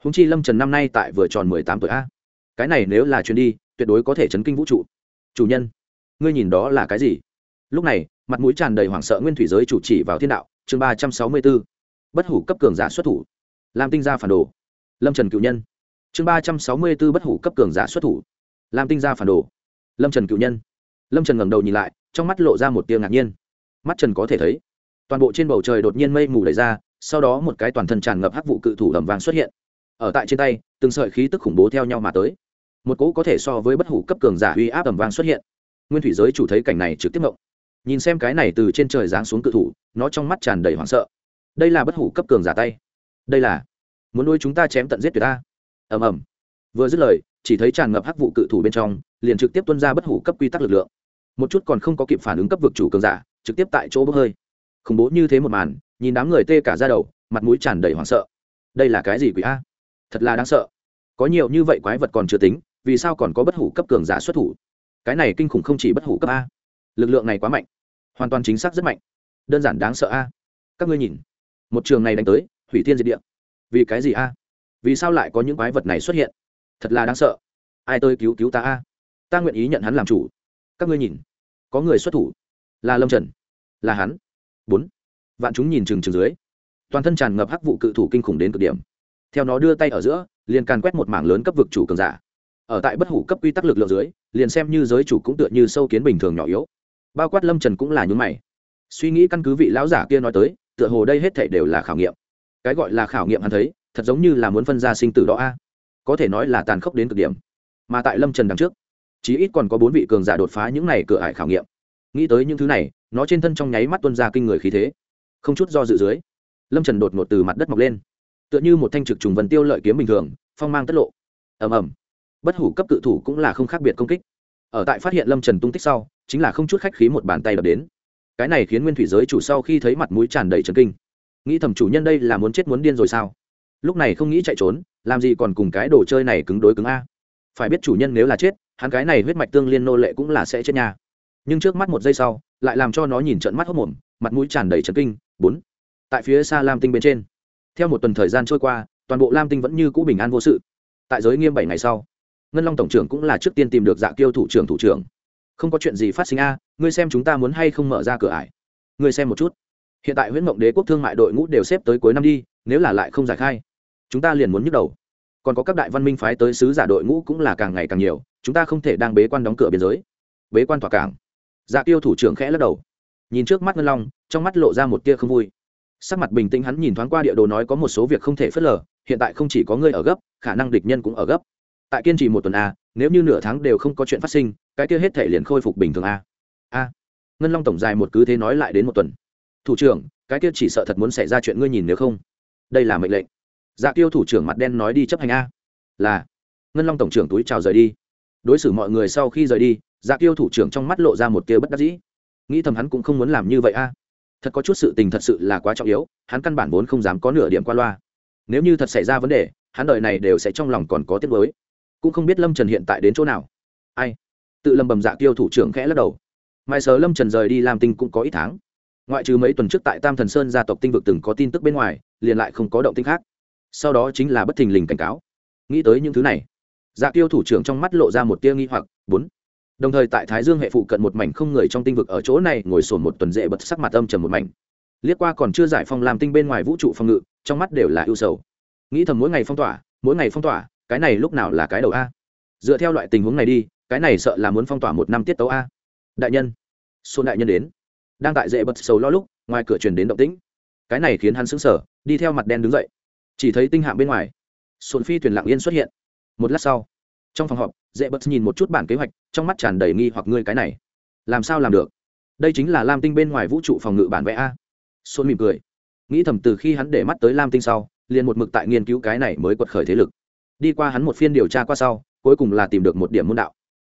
Húng chi lâm trần năm nay tại vừa tròn mười tám tuổi a. Cái này nếu là chuyến đi, tuyệt đối có thể chấn kinh vũ trụ. Chủ nhân, ngươi nhìn đó là cái gì? Lúc này, mặt mũi tràn đầy hoảng sợ nguyên thủy giới chủ chỉ vào thiên đạo, chương ba trăm sáu mươi b ố bất hủ cấp cường giả xuất thủ làm tinh gia phản đồ. Lâm trần cựu nhân. Chương ba trăm sáu mươi b ố bất hủ cấp cường giả xuất thủ. Làm tinh gia phản đồ. Lâm trần cựu nhân. Lâm trần ngẩng đầu nhìn lại, trong mắt lộ ra một tia ngạc nhiên. Mắt trần có thể thấy, toàn bộ trên bầu trời đột nhiên mây mù đầy ra, sau đó một cái toàn thân tràn ngập hắc vụ cự thủ ẩm vàng xuất hiện. Ở tại trên tay, từng sợi khí tức khủng bố theo nhau mà tới. Một cỗ có thể so với bất hủ cấp cường giả uy áp ẩm vàng xuất hiện. Nguyên thủy giới chủ thấy cảnh này trực tiếp mộng nhìn xem cái này từ trên trời giáng xuống cự thủ, nó trong mắt tràn đầy hoảng sợ. Đây là bất hủ cấp cường giả tay đây là, muốn nuôi chúng ta chém tận giết tuyệt ta. Ầm ầm. Vừa dứt lời, chỉ thấy tràn ngập hắc vụ cự thủ bên trong, liền trực tiếp tuân ra bất hủ cấp quy tắc lực lượng. Một chút còn không có kịp phản ứng cấp vực chủ cường giả, trực tiếp tại chỗ bốc hơi. Khủng bố như thế một màn, nhìn đám người tê cả ra đầu, mặt mũi tràn đầy hoảng sợ. Đây là cái gì quỷ a? Thật là đáng sợ. Có nhiều như vậy quái vật còn chưa tính, vì sao còn có bất hủ cấp cường giả xuất thủ? Cái này kinh khủng không chỉ bất hủ cấp a. Lực lượng này quá mạnh. Hoàn toàn chính xác rất mạnh. Đơn giản đáng sợ a. Các ngươi nhìn. Một trường này đánh tới hủy thiên diệt địa. Vì cái gì a? Vì sao lại có những quái vật này xuất hiện? Thật là đáng sợ. Ai tôi cứu cứu ta a? Ta nguyện ý nhận hắn làm chủ. Các ngươi nhìn. Có người xuất thủ. Là lâm trần. Là hắn. Bốn. Vạn chúng nhìn trừng trừng dưới. Toàn thân tràn ngập hắc vụ cự thủ kinh khủng đến cực điểm. Theo nó đưa tay ở giữa, liền càn quét một mảng lớn cấp vực chủ cường giả. Ở tại bất hủ cấp quy tắc lực lượng dưới, liền xem như giới chủ cũng tựa như sâu kiến bình thường nhỏ yếu. Bao quát lâm trần cũng là nhún mày. Suy nghĩ căn cứ vị lão giả kia nói tới, tựa hồ đây hết thể đều là khảo nghiệm cái gọi là khảo nghiệm hắn thấy, thật giống như là muốn phân ra sinh tử đó a. Có thể nói là tàn khốc đến cực điểm. Mà tại lâm trần đằng trước, chí ít còn có bốn vị cường giả đột phá những này cửa ải khảo nghiệm. Nghĩ tới những thứ này, nó trên thân trong nháy mắt tuân ra kinh người khí thế. Không chút do dự dưới, lâm trần đột ngột từ mặt đất mọc lên. Tựa như một thanh trực trùng vần tiêu lợi kiếm bình thường, phong mang tất lộ. Ầm ầm. Bất hủ cấp cự thủ cũng là không khác biệt công kích. Ở tại phát hiện lâm trần tung tích sau, chính là không chút khách khí một bàn tay đập đến. Cái này khiến nguyên thủy giới chủ sau khi thấy mặt mũi tràn đầy trần kinh nghĩ thầm chủ nhân đây là muốn chết muốn điên rồi sao? Lúc này không nghĩ chạy trốn, làm gì còn cùng cái đồ chơi này cứng đối cứng a? Phải biết chủ nhân nếu là chết, hắn cái này huyết mạch tương liên nô lệ cũng là sẽ chết nhà. nhưng trước mắt một giây sau, lại làm cho nó nhìn trận mắt hốc mồm, mặt mũi tràn đầy trấn kinh. Bốn. Tại phía xa lam tinh bên trên, theo một tuần thời gian trôi qua, toàn bộ lam tinh vẫn như cũ bình an vô sự. Tại giới nghiêm bảy ngày sau, ngân long tổng trưởng cũng là trước tiên tìm được dạ kiêu thủ trưởng thủ trưởng. Không có chuyện gì phát sinh a, ngươi xem chúng ta muốn hay không mở ra cửa ải? Ngươi xem một chút hiện tại huyễn mộng đế quốc thương mại đội ngũ đều xếp tới cuối năm đi, nếu là lại không giải khai, chúng ta liền muốn nhức đầu. Còn có các đại văn minh phái tới sứ giả đội ngũ cũng là càng ngày càng nhiều, chúng ta không thể đang bế quan đóng cửa biên giới. Bế quan tỏa cảng. Dạ tiêu thủ trưởng khẽ lắc đầu. Nhìn trước mắt ngân long, trong mắt lộ ra một tia không vui. Sắc mặt bình tĩnh hắn nhìn thoáng qua địa đồ nói có một số việc không thể phớt lờ, hiện tại không chỉ có ngươi ở gấp, khả năng địch nhân cũng ở gấp. Tại kiên trì một tuần a, nếu như nửa tháng đều không có chuyện phát sinh, cái kia hết thể liền khôi phục bình thường a. A. Ngân long tổng dài một cứ thế nói lại đến một tuần thủ trưởng, cái kia chỉ sợ thật muốn xảy ra chuyện ngươi nhìn nếu không. Đây là mệnh lệnh. Dạ tiêu thủ trưởng mặt đen nói đi chấp hành a. Là. Ngân long tổng trưởng túi chào rời đi. Đối xử mọi người sau khi rời đi dạ tiêu thủ trưởng trong mắt lộ ra một tia bất đắc dĩ. Nghĩ thầm hắn cũng không muốn làm như vậy a. Thật có chút sự tình thật sự là quá trọng yếu, hắn căn bản vốn không dám có nửa điểm qua loa. Nếu như thật xảy ra vấn đề, hắn đời này đều sẽ trong lòng còn có tiết mới cũng không biết lâm trần hiện tại đến chỗ nào. Ai? Tự lâm bầm dạ tiêu thủ trưởng khẽ lắc đầu. Mai sờ lâm trần rời đi làm tinh cũng có ít tháng ngoại trừ mấy tuần trước tại tam thần sơn gia tộc tinh vực từng có tin tức bên ngoài, liền lại không có động tinh khác. Sau đó chính là bất thình lình cảnh cáo. Nghĩ tới những thứ này dạ tiêu thủ trưởng trong mắt lộ ra một tia nghi hoặc, bốn. Đồng thời tại thái dương hệ phụ cận một mảnh không người trong tinh vực ở chỗ này ngồi sồn một tuần dễ bật sắc mặt âm trầm một mảnh. Liếc qua còn chưa giải phong làm tinh bên ngoài vũ trụ phòng ngự, trong mắt đều là ưu sầu. Nghĩ thầm mỗi ngày phong tỏa, mỗi ngày phong tỏa, cái này lúc nào là cái đầu a? Dựa theo loại tình huống này đi, cái này sợ là muốn phong tỏa một năm tiết tấu a. Đại nhân, xuân đại nhân đến đang tại dễ bật sầu lo lúc, ngoài cửa truyền đến động tĩnh. Cái này khiến hắn sững sờ, đi theo mặt đen đứng dậy. Chỉ thấy tinh hạm bên ngoài, sồn phi thuyền lặng yên xuất hiện. Một lát sau, trong phòng họp, dễ bật nhìn một chút bản kế hoạch, trong mắt tràn đầy nghi hoặc ngươi cái này. Làm sao làm được? Đây chính là lam tinh bên ngoài vũ trụ phòng ngự bản vẽ a. Sồn mỉm cười. Nghĩ thầm từ khi hắn để mắt tới lam tinh sau, liền một mực tại nghiên cứu cái này mới quật khởi thế lực. Đi qua hắn một phiên điều tra qua sau, cuối cùng là tìm được một điểm môn đạo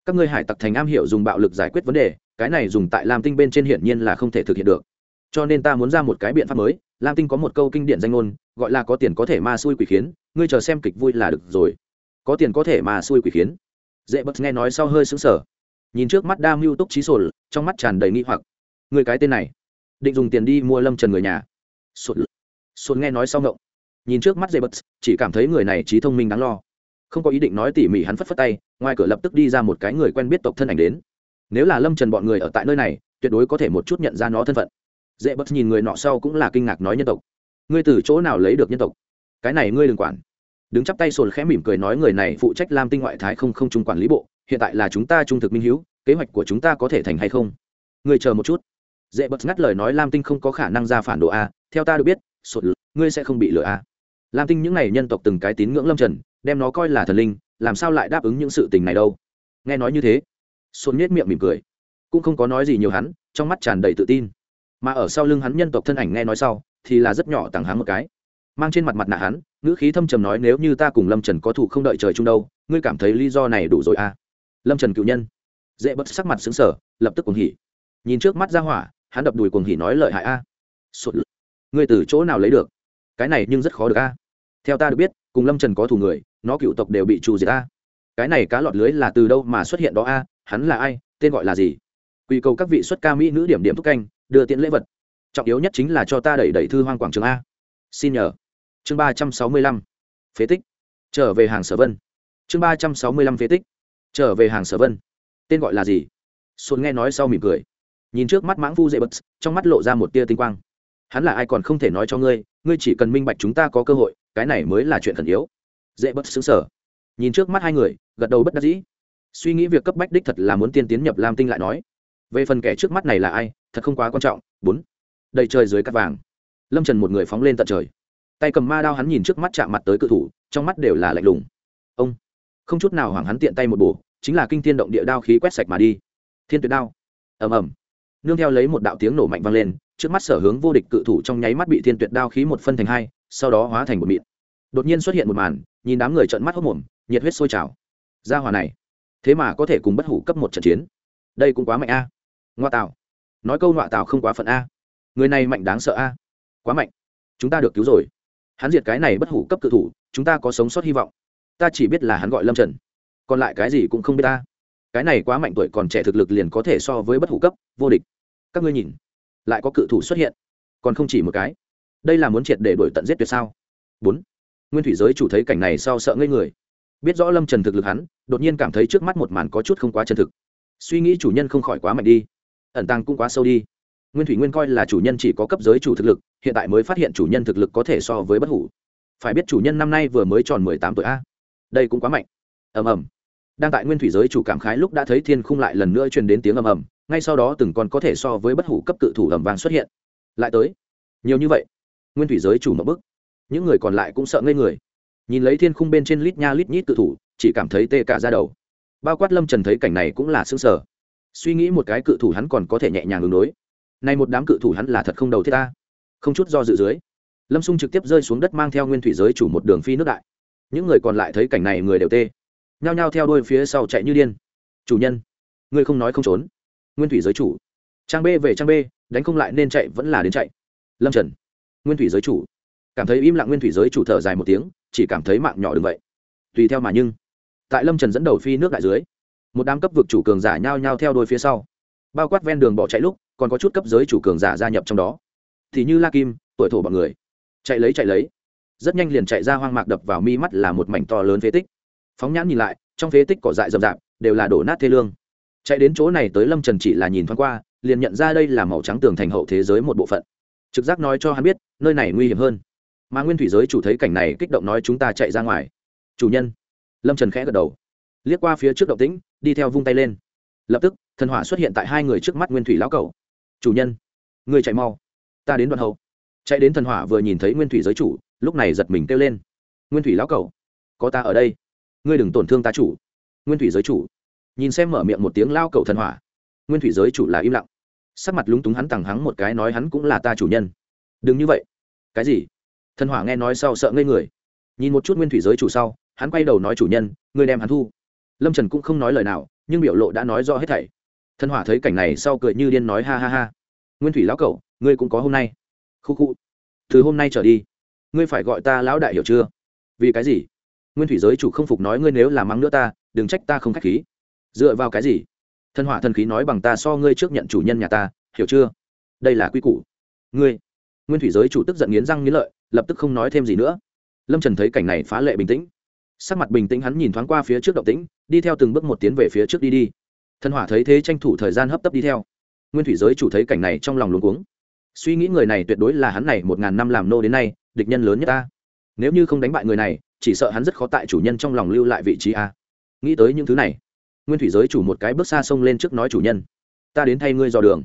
các ngươi hải tặc thành am hiểu dùng bạo lực giải quyết vấn đề, cái này dùng tại lam tinh bên trên hiển nhiên là không thể thực hiện được. Cho nên ta muốn ra một cái biện pháp mới, lam tinh có một câu kinh điển danh ngôn, gọi là có tiền có thể ma xui quỷ khiến, ngươi chờ xem kịch vui là được rồi. Có tiền có thể ma xui quỷ khiến. Dễ bất nghe nói sau hơi xứng sở nhìn trước mắt đa mưu túc trí sổ trong mắt tràn đầy nghi hoặc. Người cái tên này, định dùng tiền đi mua lâm trần người nhà. Sụt sụt nghe nói sau ngộng. Nhìn trước mắt dây bật, chỉ cảm thấy người này trí thông minh đáng lo. Không có ý định nói tỉ mỉ hắn phất phất tay ngoài cửa lập tức đi ra một cái người quen biết tộc thân ảnh đến. Nếu là lâm trần bọn người ở tại nơi này, tuyệt đối có thể một chút nhận ra nó thân phận. Dễ bất nhìn người nọ sau cũng là kinh ngạc nói nhân tộc. Ngươi từ chỗ nào lấy được nhân tộc? Cái này ngươi đừng quản. Đứng chắp tay sồn khẽ mỉm cười nói người này phụ trách lam tinh ngoại thái không không trung quản lý bộ, hiện tại là chúng ta trung thực minh hữu kế hoạch của chúng ta có thể thành hay không? Ngươi chờ một chút. Dễ bật ngắt lời nói lam tinh không có khả năng ra phản đồ a, theo ta được biết, sột ngươi sẽ không bị lừa a. Lam tinh những n à y nhân tộc từng cái tín ngưỡng lâm trần, đem nó coi là thần linh làm sao lại đáp ứng những sự tình này đâu? Nghe nói như thế xuân nhếch miệng mỉm cười. Cũng không có nói gì nhiều hắn, trong mắt tràn đầy tự tin. Mà ở sau lưng hắn nhân tộc thân ảnh nghe nói sau, thì là rất nhỏ tặng hắn một cái. Mang trên mặt mặt nạ hắn, ngữ khí thâm trầm nói, nếu như ta cùng lâm trần có thủ không đợi trời chung đâu, ngươi cảm thấy lý do này đủ rồi à? Lâm trần cựu nhân. Dễ bất sắc mặt xứng sở lập tức cuồng hỉ. Nhìn trước mắt ra hỏa, hắn đập đùi cuồng hỉ nói, lợi hại a. Sụt ngươi từ chỗ nào lấy được? Cái này nhưng rất khó được a. Theo ta được biết, cùng lâm trần có thủ người nó cựu tộc đều bị trù diệt a. Cái này cá lọt lưới là từ đâu mà xuất hiện đó a? Hắn là ai? Tên gọi là gì? Quy cầu các vị xuất ca mỹ nữ điểm điểm thúc canh, đưa tiện lễ vật. Trọng yếu nhất chính là cho ta đẩy đẩy thư hoang quảng trường a. Xin nhờ. Chương ba trăm sáu mươi lăm. Phế tích. Trở về hàng sở vân. Chương ba trăm sáu mươi lăm phế tích. Trở về hàng sở vân. Tên gọi là gì? Xuân nghe nói sau mỉm cười. Nhìn trước mắt mãng phu dễ bật, trong mắt lộ ra một tia tinh quang. Hắn là ai còn không thể nói cho ngươi ngươi chỉ cần minh bạch chúng ta có cơ hội, cái này mới là chuyện thần yếu dễ bất xứng sở. Nhìn trước mắt hai người, gật đầu bất đắc dĩ. Suy nghĩ việc cấp bách đích thật là muốn tiên tiến nhập lam tinh lại nói. Về phần kẻ trước mắt này là ai, thật không quá quan trọng. Bốn. Đầy trời dưới cắt vàng. Lâm trần một người phóng lên tận trời. Tay cầm ma đao hắn nhìn trước mắt chạm mặt tới cự thủ, trong mắt đều là lạnh lùng. Ông. Không chút nào hoảng hắn tiện tay một bổ, chính là kinh thiên động địa đao khí quét sạch mà đi. Thiên tuyệt đao. Ầm ầm. Nương theo lấy một đạo tiếng nổ mạnh vang lên, trước mắt sở hướng vô địch cự thủ trong nháy mắt bị thiên tuyệt đao khí một phân thành hai, sau đó hóa thành một mịn. Đột nhiên xuất hiện một màn nhìn đám người trợn mắt hốc mồm, nhiệt huyết sôi trào. Gia hòa này, thế mà có thể cùng bất hủ cấp một trận chiến. Đây cũng quá mạnh a. Ngoa tạo nói câu ngoạ tạo không quá phận a. Người này mạnh đáng sợ a. Quá mạnh. Chúng ta được cứu rồi. Hắn diệt cái này bất hủ cấp cự thủ, chúng ta có sống sót hy vọng. Ta chỉ biết là hắn gọi lâm trần. Còn lại cái gì cũng không biết ta. Cái này quá mạnh tuổi còn trẻ thực lực liền có thể so với bất hủ cấp, vô địch. Các ngươi nhìn, lại có cự thủ xuất hiện. Còn không chỉ một cái. Đây là muốn triệt để đổi tận giết tuyệt sao? Bốn nguyên thủy giới chủ thấy cảnh này sau sợ ngây người. Biết rõ lâm trần thực lực hắn, đột nhiên cảm thấy trước mắt một màn có chút không quá chân thực. Suy nghĩ chủ nhân không khỏi quá mạnh đi. Ẩn tàng cũng quá sâu đi. Nguyên thủy nguyên coi là chủ nhân chỉ có cấp giới chủ thực lực, hiện tại mới phát hiện chủ nhân thực lực có thể so với bất hủ. Phải biết chủ nhân năm nay vừa mới tròn mười tám tuổi a. Đây cũng quá mạnh. Ầm ầm. Đang tại nguyên thủy giới chủ cảm khái lúc đã thấy thiên khung lại lần nữa truyền đến tiếng ầm ầm, ngay sau đó từng con có thể so với bất hủ cấp cự thủ ầm vàng xuất hiện. Lại tới. Nhiều như vậy. Nguyên thủy giới chủ một bức những người còn lại cũng sợ ngây người. Nhìn lấy thiên khung bên trên lít nha lít nhít cự thủ, chỉ cảm thấy tê cả ra đầu. Bao quát lâm trần thấy cảnh này cũng là xương sở suy nghĩ một cái cự thủ hắn còn có thể nhẹ nhàng ứng đối. Nay một đám cự thủ hắn là thật không đầu thiết ta không chút do dự dưới, lâm xung trực tiếp rơi xuống đất mang theo nguyên thủy giới chủ một đường phi nước đại. Những người còn lại thấy cảnh này người đều tê. Nhao nhao theo đôi phía sau chạy như điên. Chủ nhân, ngươi không nói không trốn. Nguyên thủy giới chủ. Trang b về trang b, đánh không lại nên chạy vẫn là đến chạy. Lâm trần. Nguyên thủy giới chủ cảm thấy im lặng nguyên thủy giới chủ thở dài một tiếng, chỉ cảm thấy mạng nhỏ đừng vậy. Tùy theo mà nhưng, tại lâm trần dẫn đầu phi nước đại dưới, một đám cấp vực chủ cường giả nhao nhao theo đôi phía sau. Bao quát ven đường bỏ chạy lúc, còn có chút cấp giới chủ cường giả gia nhập trong đó. Thì như la kim, tuổi thổ bọn người. Chạy lấy chạy lấy. Rất nhanh liền chạy ra hoang mạc đập vào mi mắt là một mảnh to lớn phế tích. Phóng nhãn nhìn lại, trong phế tích cỏ dại rậm rạp, đều là đổ nát thê lương. Chạy đến chỗ này tới lâm trần chỉ là nhìn thoáng qua, liền nhận ra đây là màu trắng tường thành hậu thế giới một bộ phận. Trực giác nói cho hắn biết, nơi này nguy hiểm hơn mà nguyên thủy giới chủ thấy cảnh này kích động nói chúng ta chạy ra ngoài. Chủ nhân. Lâm trần khẽ gật đầu. Liếc qua phía trước động tĩnh, đi theo vung tay lên. Lập tức, thần hỏa xuất hiện tại hai người trước mắt nguyên thủy lão cầu chủ nhân. Người chạy mau. Ta đến đoạn hậu. Chạy đến thần hỏa vừa nhìn thấy nguyên thủy giới chủ, lúc này giật mình kêu lên. Nguyên thủy lão cầu có ta ở đây. Ngươi đừng tổn thương ta chủ. Nguyên thủy giới chủ. Nhìn xem mở miệng một tiếng lao cầu thần hỏa. Nguyên thủy giới chủ là im lặng. Sắc mặt lúng túng hắn tằng hắng một cái, nói hắn cũng là ta chủ nhân. Đừng như vậy. Cái gì? Thần hỏa nghe nói sau sợ ngây người. Nhìn một chút nguyên thủy giới chủ sau, hắn quay đầu nói chủ nhân ngươi đem hắn thu. Lâm trần cũng không nói lời nào, nhưng biểu lộ đã nói rõ hết thảy. Thần hỏa thấy cảnh này sau cười như điên nói ha ha ha. Nguyên thủy lão cậu ngươi cũng có hôm nay. Khu khu. Từ hôm nay trở đi, ngươi phải gọi ta lão đại hiểu chưa? Vì cái gì? Nguyên thủy giới chủ không phục nói ngươi nếu làm mắng nữa ta, đừng trách ta không k h á c h khí. Dựa vào cái gì? Thần hỏa thần khí nói bằng ta so ngươi trước nhận chủ nhân nhà ta, hiểu chưa? Đây là quy củ. Ngươi. Nguyên thủy giới chủ tức giận nghiến răng nghiến lợi lập tức không nói thêm gì nữa. Lâm trần thấy cảnh này phá lệ bình tĩnh. Sắc mặt bình tĩnh hắn nhìn thoáng qua phía trước động tĩnh, đi theo từng bước một tiến về phía trước đi đi. Thần hỏa thấy thế tranh thủ thời gian hấp tấp đi theo. Nguyên thủy giới chủ thấy cảnh này trong lòng luống cuống. Suy nghĩ người này tuyệt đối là hắn này một ngàn năm làm nô đến nay, địch nhân lớn nhất ta. Nếu như không đánh bại người này, chỉ sợ hắn rất khó tại chủ nhân trong lòng lưu lại vị trí a. Nghĩ tới những thứ này, nguyên thủy giới chủ một cái bước xa sông lên trước nói chủ nhân, ta đến thay ngươi dò đường.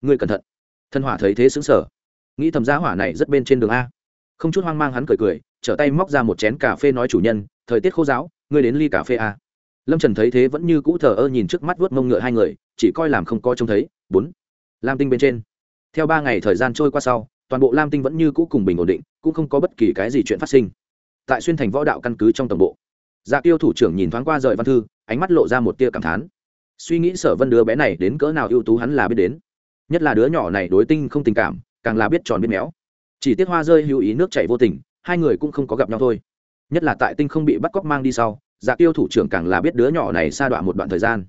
Ngươi cẩn thận. Thân hỏa thấy thế xứng sở nghĩ thầm giá hỏa này rất bên trên đường a không chút hoang mang hắn cười cười, trở tay móc ra một chén cà phê nói chủ nhân, thời tiết khô giáo, ngươi đến ly cà phê à. lâm trần thấy thế vẫn như cũ thờ ơ nhìn trước mắt vuốt mông ngựa hai người, chỉ coi làm không có trông thấy. Bốn, lam tinh bên trên. Theo ba ngày thời gian trôi qua sau, toàn bộ lam tinh vẫn như cũ cùng bình ổn định, cũng không có bất kỳ cái gì chuyện phát sinh. Tại xuyên thành võ đạo căn cứ trong tổng bộ dạ tiêu thủ trưởng nhìn thoáng qua rời văn thư, ánh mắt lộ ra một tia cảm thán. Suy nghĩ sở vân đứa bé này đến cỡ nào ưu tú hắn là biết đến. Nhất là đứa nhỏ này đối tinh không tình cảm, càng là biết tròn biết méo chỉ tiếc hoa rơi hữu ý nước chảy vô tình, hai người cũng không có gặp nhau thôi. Nhất là tại tinh không bị bắt cóc mang đi sau dạ tiêu thủ trưởng càng là biết đứa nhỏ này xa đoạn một đoạn thời gian.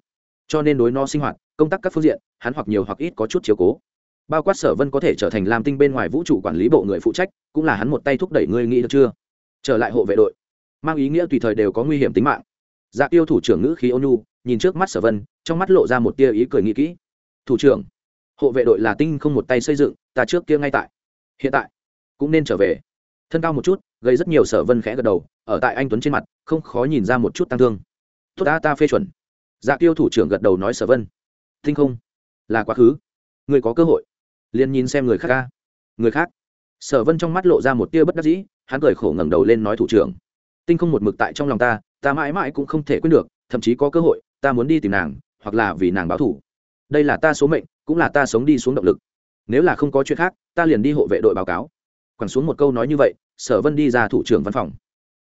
Cho nên đối nó sinh hoạt, công tác các phương diện, hắn hoặc nhiều hoặc ít có chút chiếu cố. Bao quát sở vân có thể trở thành làm tinh bên ngoài vũ trụ quản lý bộ người phụ trách, cũng là hắn một tay thúc đẩy ngươi nghĩ được chưa? Trở lại hộ vệ đội. Mang ý nghĩa tùy thời đều có nguy hiểm tính mạng. Dạ tiêu thủ trưởng ngữ khí ônu nhìn trước mắt sở vân, trong mắt lộ ra một tia ý cười nghĩ kỹ. Thủ trưởng, hộ vệ đội là tinh không một tay xây dựng, ta trước kia ngay tại. Hiện tại cũng nên trở về. Thân cao một chút, gây rất nhiều sở vân khẽ gật đầu, ở tại anh tuấn trên mặt, không khó nhìn ra một chút tăng thương. Tốt ta ta phê chuẩn. Dạ tiêu thủ trưởng gật đầu nói sở vân. Tinh không? Là quá khứ. Người có cơ hội. Liền nhìn xem người khác ca. Người khác? Sở vân trong mắt lộ ra một tia bất đắc dĩ, hắn cười khổ ngẩng đầu lên nói thủ trưởng. Tinh không một mực tại trong lòng ta ta mãi mãi cũng không thể quên được, thậm chí có cơ hội, ta muốn đi tìm nàng, hoặc là vì nàng báo thủ. Đây là ta số mệnh, cũng là ta sống đi xuống động lực. Nếu là không có chuyện khác, ta liền đi hộ vệ đội báo cáo quẳng xuống một câu nói như vậy, sở vân đi ra thủ trưởng văn phòng.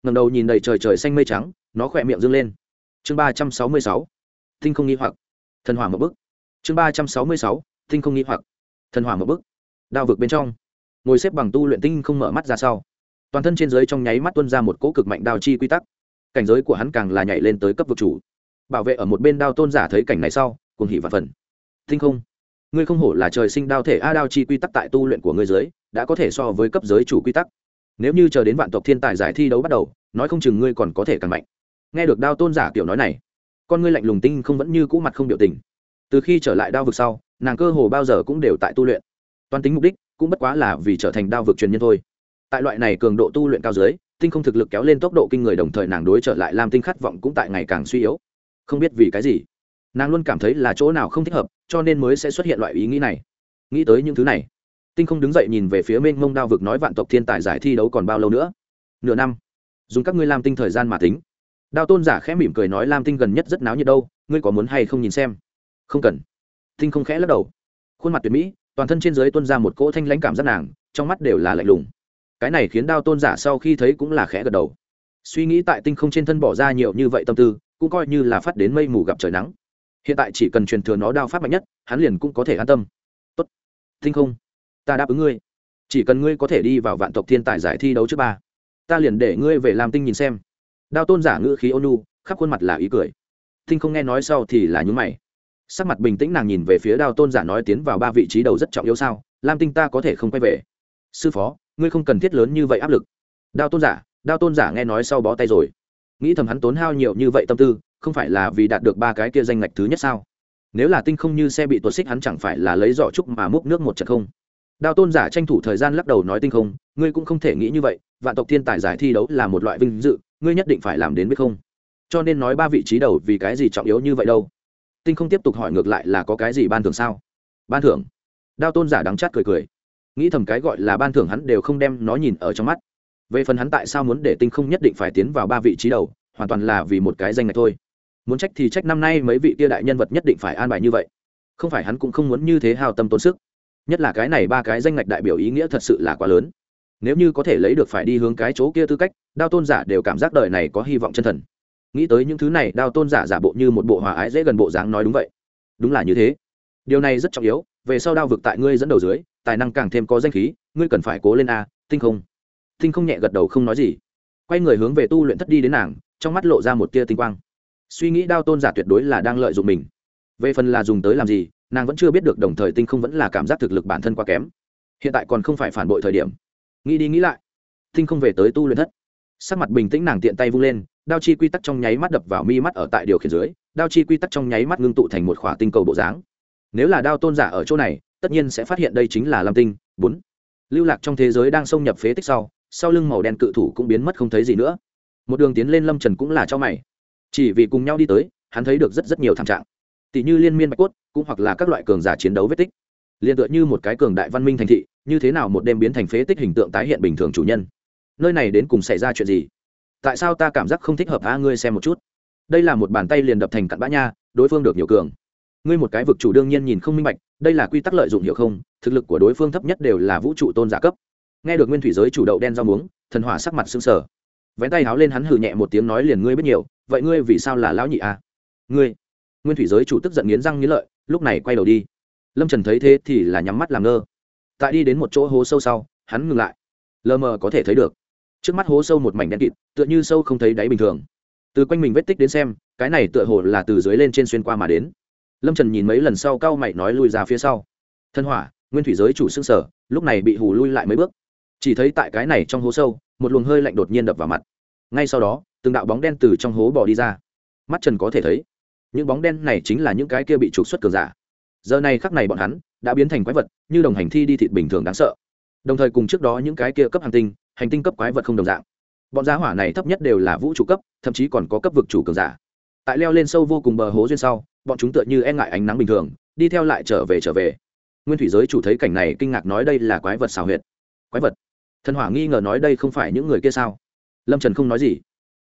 Ngầm đầu nhìn đầy trời trời xanh mây trắng, nó khỏe miệng dâng lên. Chương ba trăm sáu mươi sáu, tinh không nghi hoặc. Thần hỏa một bức chương ba trăm sáu mươi sáu, tinh không nghi hoặc. Thần hỏa một bức đao vực bên trong. Ngồi xếp bằng tu luyện tinh không mở mắt ra sau. Toàn thân trên giới trong nháy mắt tuân ra một cỗ cực mạnh đao chi quy tắc. Cảnh giới của hắn càng là nhảy lên tới cấp vực chủ. Bảo vệ ở một bên đao tôn giả thấy cảnh này sau cùng hỉ và phần. Tinh không. Ngươi không hổ là trời sinh đao thể a đao chi quy tắc tại tu luyện của ngươi giới đã có thể so với cấp giới chủ quy tắc. Nếu như chờ đến vạn tộc thiên tài giải thi đấu bắt đầu, nói không chừng ngươi còn có thể càng mạnh. Nghe được đao tôn giả kiểu nói này, con ngươi lạnh lùng tinh không vẫn như cũ mặt không biểu tình. Từ khi trở lại đao vực sau, nàng cơ hồ bao giờ cũng đều tại tu luyện. Toàn tính mục đích cũng bất quá là vì trở thành đao vực truyền nhân thôi. Tại loại này cường độ tu luyện cao dưới, tinh không thực lực kéo lên tốc độ kinh người đồng thời nàng đối trở lại làm tinh khát vọng cũng tại ngày càng suy yếu. Không biết vì cái gì, nàng luôn cảm thấy là chỗ nào không thích hợp, cho nên mới sẽ xuất hiện loại ý nghĩ này. Nghĩ tới những thứ này tinh không đứng dậy nhìn về phía mênh mông đao vực nói vạn tộc thiên tài giải thi đấu còn bao lâu nữa? Nửa năm. Dùng các ngươi làm tinh thời gian mà tính. Đao tôn giả khẽ mỉm cười nói lam tinh gần nhất rất náo nhiệt đâu, ngươi có muốn hay không nhìn xem? Không cần. Tinh không khẽ lắc đầu. Khuôn mặt tuyệt mỹ, toàn thân trên dưới tuân ra một cỗ thanh lãnh cảm giác nàng, trong mắt đều là lạnh lùng. Cái này khiến đao tôn giả sau khi thấy cũng là khẽ gật đầu. Suy nghĩ tại tinh không trên thân bỏ ra nhiều như vậy tâm tư, cũng coi như là phát đến mây mù gặp trời nắng. Hiện tại chỉ cần truyền thừa nó đao pháp mạnh nhất, hắn liền cũng có thể an tâm. Tốt. Tinh không ta đáp ứng ngươi. Chỉ cần ngươi có thể đi vào vạn tộc thiên tài giải thi đấu trước ba, ta liền để ngươi về làm tinh nhìn xem. Đao tôn giả ngữ khí ônu khắp khuôn mặt là ý cười. Tinh không nghe nói sau thì là nhún mày. Sắc mặt bình tĩnh nàng nhìn về phía đao tôn giả nói tiến vào ba vị trí đầu rất trọng yếu sao, lam tinh ta có thể không quay về. Sư phó, ngươi không cần thiết lớn như vậy áp lực. Đao tôn giả, đao tôn giả nghe nói sau bó tay rồi. Nghĩ thầm hắn tốn hao nhiều như vậy tâm tư, không phải là vì đạt được ba cái kia danh ngạch thứ nhất sao? Nếu là tinh không như xe bị tuột xích hắn chẳng phải là lấy giỏ trúc mà múc nước một trận không? Đao tôn giả tranh thủ thời gian lắc đầu nói tinh không, ngươi cũng không thể nghĩ như vậy, vạn tộc thiên tài giải thi đấu là một loại vinh dự, ngươi nhất định phải làm đến biết không? Cho nên nói ba vị trí đầu vì cái gì trọng yếu như vậy đâu? Tinh không tiếp tục hỏi ngược lại là có cái gì ban thưởng sao? Ban thưởng? Đao tôn giả đắng chát cười cười. Nghĩ thầm cái gọi là ban thưởng hắn đều không đem nó nhìn ở trong mắt. Về phần hắn tại sao muốn để tinh không nhất định phải tiến vào ba vị trí đầu, hoàn toàn là vì một cái danh này thôi. Muốn trách thì trách năm nay mấy vị tia đại nhân vật nhất định phải an bài như vậy. Không phải hắn cũng không muốn như thế hào tâm tốn sức nhất là cái này ba cái danh ngạch đại biểu ý nghĩa thật sự là quá lớn. Nếu như có thể lấy được phải đi hướng cái chỗ kia tư cách, đao tôn giả đều cảm giác đời này có hy vọng chân thần. Nghĩ tới những thứ này, đao tôn giả giả bộ như một bộ hòa ái dễ gần bộ dáng nói đúng vậy. Đúng là như thế. Điều này rất trọng yếu, về sau đao vực tại ngươi dẫn đầu dưới, tài năng càng thêm có danh khí, ngươi cần phải cố lên a, tinh không. Tinh không nhẹ gật đầu không nói gì. Quay người hướng về tu luyện thất đi đến nàng, trong mắt lộ ra một tia tinh quang. Suy nghĩ đao tôn giả tuyệt đối là đang lợi dụng mình. Về phần là dùng tới làm gì nàng vẫn chưa biết được đồng thời tinh không vẫn là cảm giác thực lực bản thân quá kém. Hiện tại còn không phải phản bội thời điểm. Nghĩ đi nghĩ lại, tinh không về tới tu luyện thất. Sắc mặt bình tĩnh nàng tiện tay vung lên, đao chi quy tắc trong nháy mắt đập vào mi mắt ở tại điều khiển dưới, đao chi quy tắc trong nháy mắt ngưng tụ thành một khỏa tinh cầu bộ dáng. Nếu là đao tôn giả ở chỗ này, tất nhiên sẽ phát hiện đây chính là lam tinh. Bốn, lưu lạc trong thế giới đang xông nhập phế tích sau sau lưng màu đen cự thủ cũng biến mất không thấy gì nữa. Một đường tiến lên lâm trần cũng là cho mày. Chỉ vì cùng nhau đi tới, hắn thấy được rất rất nhiều thảm trạng tỷ như liên miên bạch cốt, cũng hoặc là các loại cường giả chiến đấu vết tích. Liền tựa như một cái cường đại văn minh thành thị, như thế nào một đêm biến thành phế tích hình tượng tái hiện bình thường chủ nhân? Nơi này đến cùng xảy ra chuyện gì? Tại sao ta cảm giác không thích hợp a ngươi xem một chút. Đây là một bàn tay liền đập thành cặn bã nha, đối phương được nhiều cường. Ngươi một cái vực chủ đương nhiên nhìn không minh bạch, đây là quy tắc lợi dụng hiểu không? Thực lực của đối phương thấp nhất đều là vũ trụ tôn giả cấp. Nghe được nguyên thủy giới chủ đậu đen rau muống, thần hỏa sắc mặt xương sở vén tay háo lên hắn hừ nhẹ một tiếng nói liền, ngươi biết nhiều, vậy ngươi vì sao là lão nhị a ngươi nguyên thủy giới chủ tức giận nghiến răng nghiến lợi, lúc này quay đầu đi. Lâm trần thấy thế thì là nhắm mắt làm ngơ. Tại đi đến một chỗ hố sâu sau, hắn ngừng lại. Lờ mờ có thể thấy được. Trước mắt hố sâu một mảnh đen kịt, tựa như sâu không thấy đáy bình thường. Từ quanh mình vết tích đến xem, cái này tựa hồ là từ dưới lên trên xuyên qua mà đến. Lâm trần nhìn mấy lần sau cao mày nói lui ra phía sau. Thân hỏa, nguyên thủy giới chủ xương sở, lúc này bị hù lui lại mấy bước. Chỉ thấy tại cái này trong hố sâu, một luồng hơi lạnh đột nhiên đập vào mặt. Ngay sau đó, từng đạo bóng đen từ trong hố bỏ đi ra. Mắt trần có thể thấy những bóng đen này chính là những cái kia bị trục xuất cường giả. Giờ này khắc này bọn hắn đã biến thành quái vật, như đồng hành thi đi thịt bình thường đáng sợ. Đồng thời cùng trước đó những cái kia cấp hành tinh hành tinh cấp quái vật không đồng dạng. Bọn giá hỏa này thấp nhất đều là vũ trụ cấp, thậm chí còn có cấp vực chủ cường giả. Tại leo lên sâu vô cùng bờ hố duyên sau, bọn chúng tựa như e ngại ánh nắng bình thường, đi theo lại trở về trở về. Nguyên thủy giới chủ thấy cảnh này kinh ngạc nói đây là quái vật xào huyệt. Quái vật? Thần hỏa nghi ngờ nói đây không phải những người kia sao? Lâm trần không nói gì.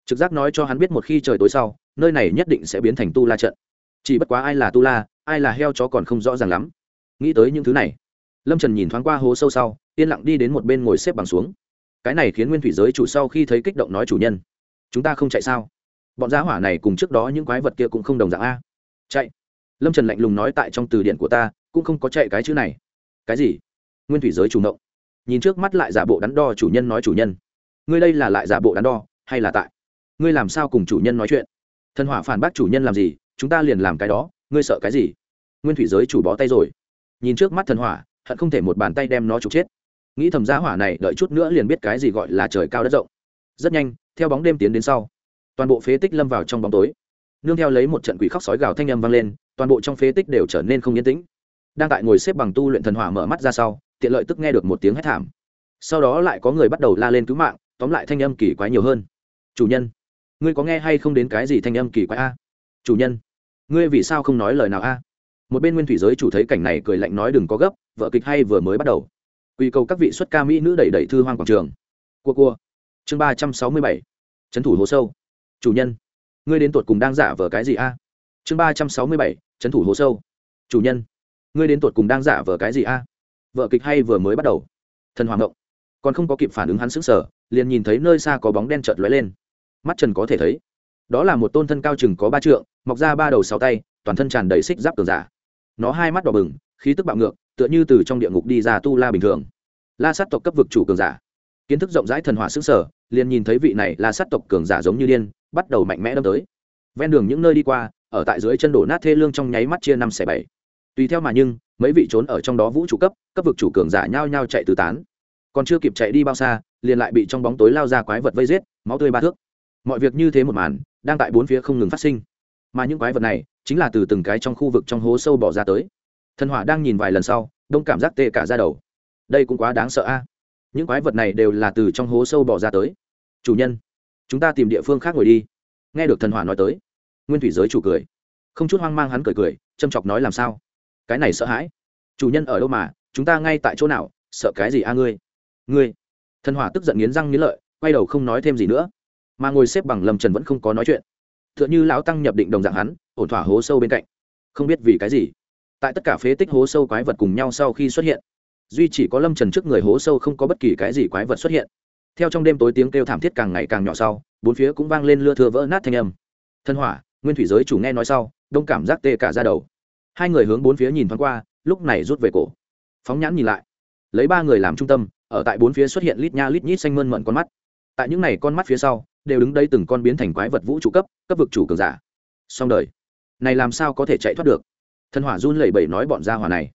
Trực giác nói cho hắn biết một khi trời tối sau nơi này nhất định sẽ biến thành tu la trận. Chỉ bất quá ai là tu la, ai là heo chó còn không rõ ràng lắm. Nghĩ tới những thứ này, lâm trần nhìn thoáng qua hố sâu sau, yên lặng đi đến một bên ngồi xếp bằng xuống. Cái này khiến nguyên thủy giới chủ sau khi thấy kích động nói chủ nhân, chúng ta không chạy sao? Bọn giá hỏa này cùng trước đó những quái vật kia cũng không đồng dạng a. Chạy. Lâm trần lạnh lùng nói tại trong từ điển của ta, cũng không có chạy cái chữ này. Cái gì? Nguyên thủy giới chủ động nhìn trước mắt lại giả bộ đắn đo chủ nhân nói chủ nhân, ngươi đây là lại giả bộ đắn đo, hay là tại? Ngươi làm sao cùng chủ nhân nói chuyện? Thần hỏa phản bác chủ nhân làm gì, chúng ta liền làm cái đó, ngươi sợ cái gì? Nguyên thủy giới chủ bó tay rồi. Nhìn trước mắt thần hỏa, hận không thể một bàn tay đem nó trục chết. Nghĩ thầm giá hỏa này, đợi chút nữa liền biết cái gì gọi là trời cao đất rộng. Rất nhanh, theo bóng đêm tiến đến sau, toàn bộ phế tích lâm vào trong bóng tối. Nương theo lấy một trận quỷ khóc sói gào thanh âm vang lên, toàn bộ trong phế tích đều trở nên không yên tĩnh. Đang tại ngồi xếp bằng tu luyện thần hỏa mở mắt ra sau, tiện lợi tức nghe được một tiếng hét thảm. Sau đó lại có người bắt đầu la lên cứu mạng, tóm lại thanh âm kỳ quái nhiều hơn. Chủ nhân ngươi có nghe hay không đến cái gì thanh âm kỳ quái a? Chủ nhân, ngươi vì sao không nói lời nào a? Một bên nguyên thủy giới chủ thấy cảnh này cười lạnh nói đừng có gấp, vợ kịch hay vừa mới bắt đầu. Quy cầu các vị xuất ca mỹ nữ đẩy đẩy thư hoang quảng trường. Cua cua. Chương ba trăm sáu mươi bảy. Trấn thủ hồ sâu. Chủ nhân, ngươi đến tột cùng đang giả vờ cái gì a? Chương ba trăm sáu mươi bảy. Trấn thủ hồ sâu. Chủ nhân, ngươi đến tột cùng đang giả vờ cái gì a? Vợ kịch hay vừa mới bắt đầu. Thần hoàng động còn không có kịp phản ứng hắn sững sờ, liền nhìn thấy nơi xa có bóng đen chợt lóe lên mắt trần có thể thấy. Đó là một tôn thân cao chừng có ba trượng, mọc ra ba đầu sáu tay, toàn thân tràn đầy xích giáp cường giả. Nó hai mắt đỏ bừng, khí tức bạo ngược, tựa như từ trong địa ngục đi ra tu la bình thường. La sát tộc cấp vực chủ cường giả. Kiến thức rộng rãi thần hỏa xứ sở liền nhìn thấy vị này la sát tộc cường giả giống như điên, bắt đầu mạnh mẽ đâm tới. Ven đường những nơi đi qua, ở tại dưới chân đổ nát thê lương trong nháy mắt chia năm xẻ bảy. Tùy theo mà nhưng, mấy vị trốn ở trong đó vũ trụ cấp cấp vực chủ cường giả nhao nhao chạy tứ tán. Còn chưa kịp chạy đi bao xa, liền lại bị trong bóng tối lao ra quái vật vây giết, máu tươi ba thước mọi việc như thế một màn, đang tại bốn phía không ngừng phát sinh. Mà những quái vật này, chính là từ từng cái trong khu vực trong hố sâu bỏ ra tới. Thần hỏa đang nhìn vài lần sau, đông cảm giác tê cả ra đầu. Đây cũng quá đáng sợ a. Những quái vật này đều là từ trong hố sâu bỏ ra tới. Chủ nhân, chúng ta tìm địa phương khác ngồi đi. Nghe được thần hỏa nói tới, nguyên thủy giới chủ cười. Không chút hoang mang hắn cười cười, châm chọc nói làm sao? Cái này sợ hãi. Chủ nhân ở đâu mà, chúng ta ngay tại chỗ nào, sợ cái gì a ngươi? Ngươi. Thần hỏa tức giận nghiến răng nghiến lợi, quay đầu không nói thêm gì nữa mà ngồi xếp bằng lâm trần vẫn không có nói chuyện t h ư ợ n h ư lão tăng nhập định đồng dạng hắn ổn thỏa hố sâu bên cạnh không biết vì cái gì tại tất cả phế tích hố sâu quái vật cùng nhau sau khi xuất hiện duy chỉ có lâm trần trước người hố sâu không có bất kỳ cái gì quái vật xuất hiện theo trong đêm tối tiếng kêu thảm thiết càng ngày càng nhỏ sau bốn phía cũng vang lên lưa thưa vỡ nát thanh âm thân hỏa nguyên thủy giới chủ nghe nói sau đông cảm giác tê cả ra đầu hai người hướng bốn phía nhìn thoáng qua lúc này rút về cổ phóng nhãn nhìn lại lấy ba người làm trung tâm ở tại bốn phía xuất hiện lít nha lít nhít xanh mơn mận con mắt tại những n à y con mắt phía sau đều đứng đây từng con biến thành quái vật vũ trụ cấp cấp vực chủ cường giả. Song đời. Này làm sao có thể chạy thoát được? Thần hỏa run lẩy bẩy nói bọn gia hỏa này,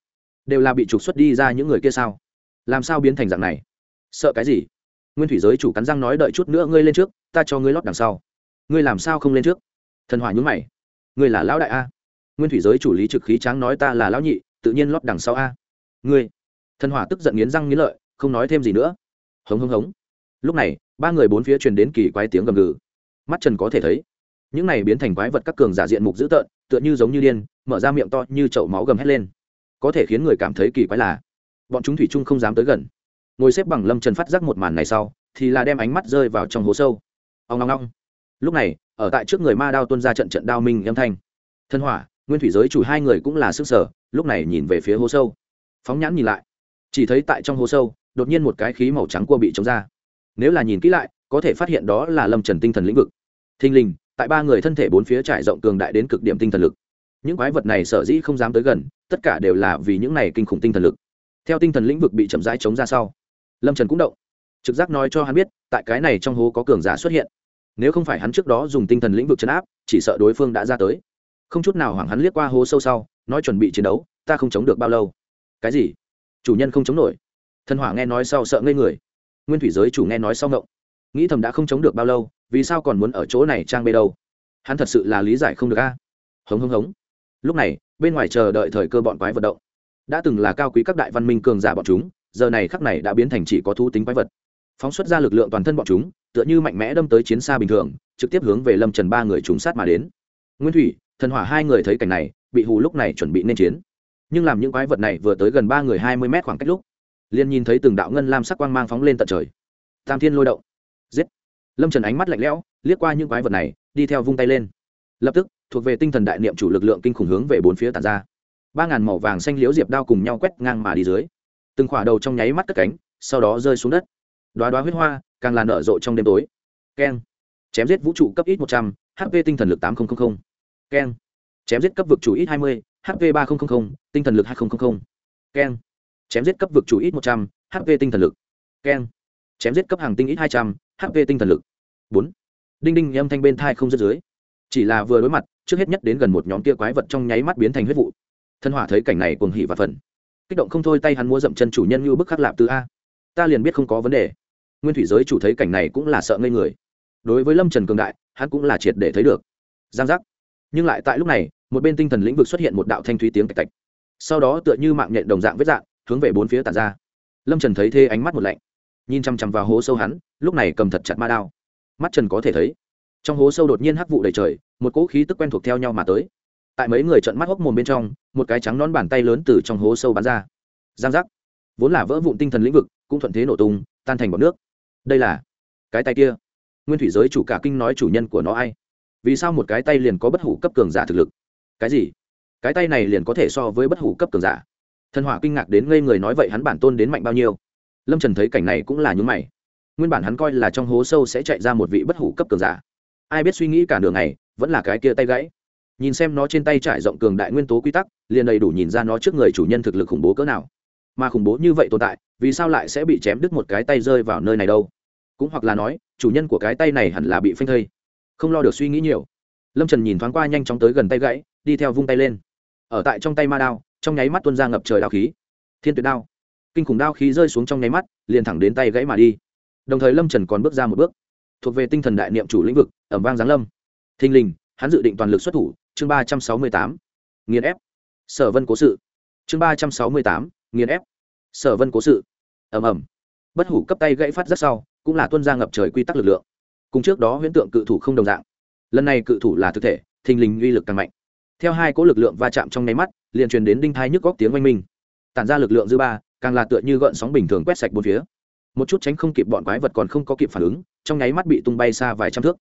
đều là bị trục xuất đi ra những người kia sao? Làm sao biến thành dạng này? Sợ cái gì? Nguyên thủy giới chủ cắn răng nói đợi chút nữa ngươi lên trước, ta cho ngươi lót đằng sau. Ngươi làm sao không lên trước? Thần hỏa nhún mày. Ngươi là lão đại a? Nguyên thủy giới chủ lý trực khí tráng nói ta là lão nhị, tự nhiên lót đằng sau a. Ngươi. Thần hỏa tức giận nghiến răng nghiến lợi, không nói thêm gì nữa. Hống hống hống. Lúc này ba người bốn phía truyền đến kỳ quái tiếng gầm gừ. Mắt trần có thể thấy, những này biến thành quái vật các cường giả diện mục dữ tợn, tựa như giống như điên, mở ra miệng to như chậu máu gầm hét lên. Có thể khiến người cảm thấy kỳ quái là, bọn chúng thủy chung không dám tới gần. Ngồi xếp bằng lâm trần phát giác một màn này sau, thì là đem ánh mắt rơi vào trong hố sâu. Ông ngong ngong lúc này, ở tại trước người ma đao tuân ra trận trận đao minh âm thanh. Thân hỏa, nguyên thủy giới chủ hai người cũng là sức sở, lúc này nhìn về phía hố sâu. Phóng nhãn nhìn lại, chỉ thấy tại trong hố sâu, đột nhiên một cái khí màu trắng cua bị chống ra nếu là nhìn kỹ lại, có thể phát hiện đó là lâm trần tinh thần lĩnh vực. Thình lình, tại ba người thân thể bốn phía trải rộng cường đại đến cực điểm tinh thần lực. Những quái vật này sở dĩ không dám tới gần, tất cả đều là vì những này kinh khủng tinh thần lực. Theo tinh thần lĩnh vực bị chậm rãi chống ra sau, lâm trần cũng động. Trực giác nói cho hắn biết, tại cái này trong hố có cường giả xuất hiện. Nếu không phải hắn trước đó dùng tinh thần lĩnh vực chấn áp, chỉ sợ đối phương đã ra tới. Không chút nào hoảng hắn liếc qua hố sâu sau, nói chuẩn bị chiến đấu, ta không chống được bao lâu. Cái gì? Chủ nhân không chống nổi. Thần hỏa nghe nói sau sợ ngây người nguyên thủy giới chủ nghe nói sau ngộng. Nghĩ thầm đã không chống được bao lâu, vì sao còn muốn ở chỗ này trang bê đâu? Hắn thật sự là lý giải không được a. Hống hống hống. Lúc này, bên ngoài chờ đợi thời cơ bọn quái vật động. Đã từng là cao quý các đại văn minh cường giả bọn chúng, giờ này khắc này đã biến thành chỉ có thu tính quái vật. Phóng xuất ra lực lượng toàn thân bọn chúng, tựa như mạnh mẽ đâm tới chiến xa bình thường, trực tiếp hướng về lâm trần ba người chúng sát mà đến. Nguyên thủy, thần hỏa hai người thấy cảnh này, bị hù lúc này chuẩn bị nên chiến. Nhưng làm những quái vật này vừa tới gần ba người hai mươi mét khoảng cách lúc liền nhìn thấy từng đạo ngân lam sắc quang mang phóng lên tận trời. Tam thiên lôi động. Giết. Lâm trần ánh mắt lạnh lẽo, liếc qua những quái vật này, đi theo vung tay lên. Lập tức, thuộc về tinh thần đại niệm chủ lực lượng kinh khủng hướng về bốn phía tàn ra. Ba ngàn màu vàng xanh liếu diệp đao cùng nhau quét ngang mà đi dưới. Từng khỏa đầu trong nháy mắt cất cánh, sau đó rơi xuống đất. Đoá đoá huyết hoa, càng là nở rộ trong đêm tối. Keng. Chém giết vũ trụ cấp ít một trăm, h p tinh thần lực tám nghìn keng. Chém giết cấp vực chủ ít hai mươi hp ba nghìn tinh thần lực hai nghìn keng chém giết cấp vực chủ ít một trăm, h p tinh thần lực. Keng. Chém giết cấp hàng tinh ít hai trăm, h p tinh thần lực. Bốn. Đinh đinh âm thanh bên thai không rớt dưới. Chỉ là vừa đối mặt, trước hết nhất đến gần một nhóm kia quái vật trong nháy mắt biến thành huyết vụ. Thân hỏa thấy cảnh này cuồng hỉ và phần. Kích động không thôi tay hắn mua dậm chân chủ nhân như bức khắc lạp từ a. Ta liền biết không có vấn đề. Nguyên thủy giới chủ thấy cảnh này cũng là sợ ngây người. Đối với lâm trần cường đại, hắn cũng là triệt để thấy được. Giang giác. Nhưng lại tại lúc này, một bên tinh thần lĩnh vực xuất hiện một đạo thanh thúy tiếng cạch cạch sau đó tựa như mạng nhện đồng dạng vết dạng hướng về bốn phía tản ra. Lâm trần thấy thế ánh mắt một lạnh, nhìn chằm chằm vào hố sâu hắn, lúc này cầm thật chặt ma đao. Mắt trần có thể thấy, trong hố sâu đột nhiên hắc vụ đầy trời, một cỗ khí tức quen thuộc theo nhau mà tới. Tại mấy người trận mắt hốc mồm bên trong, một cái trắng nón bàn tay lớn từ trong hố sâu bắn ra. Giang giác. Vốn là vỡ vụn tinh thần lĩnh vực, cũng thuận thế nổ tung, tan thành bọt nước. Đây là cái tay kia. Nguyên thủy giới chủ cả kinh nói chủ nhân của nó ai? Vì sao một cái tay liền có bất hủ cấp cường giả thực lực? Cái gì? Cái tay này liền có thể so với bất hủ cấp cường giả? Thần hỏa kinh ngạc đến ngây người nói vậy hắn bản tôn đến mạnh bao nhiêu? Lâm trần thấy cảnh này cũng là nhúng mày. Nguyên bản hắn coi là trong hố sâu sẽ chạy ra một vị bất hủ cấp cường giả. Ai biết suy nghĩ cả đường này vẫn là cái kia tay gãy. Nhìn xem nó trên tay trải rộng cường đại nguyên tố quy tắc, liền đầy đủ nhìn ra nó trước người chủ nhân thực lực khủng bố cỡ nào. Mà khủng bố như vậy tồn tại, vì sao lại sẽ bị chém đứt một cái tay rơi vào nơi này đâu? Cũng hoặc là nói, chủ nhân của cái tay này hẳn là bị phanh thây. Không lo được suy nghĩ nhiều. Lâm trần nhìn thoáng qua nhanh chóng tới gần tay gãy, đi theo vung tay lên. Ở tại trong tay ma đao trong nháy mắt tuân ra ngập trời đao khí. Thiên tuyệt đao. Kinh khủng đao khí rơi xuống trong nháy mắt, liền thẳng đến tay gãy mà đi. Đồng thời lâm trần còn bước ra một bước. Thuộc về tinh thần đại niệm chủ lĩnh vực, ẩm vang giáng lâm. Thình lình, hắn dự định toàn lực xuất thủ, chương ba trăm sáu mươi tám. Nghiền ép. Sở vân cố sự. Chương ba trăm sáu mươi tám, nghiền ép. Sở vân cố sự. Ẩm ẩm bất hủ cấp tay gãy phát rất sau, cũng là tuân ra ngập trời quy tắc lực lượng. Cùng trước đó huyễn tượng cự thủ không đồng dạng. Lần này cự thủ là thực thể, thình lình uy lực càng mạnh. Theo hai cỗ lực lượng va chạm trong nháy mắt liền truyền đến đinh thai nhức góc tiếng oanh minh. Tản ra lực lượng dư ba, càng là tựa như gợn sóng bình thường quét sạch bốn phía. Một chút tránh không kịp bọn quái vật còn không có kịp phản ứng, trong nháy mắt bị tung bay xa vài trăm thước.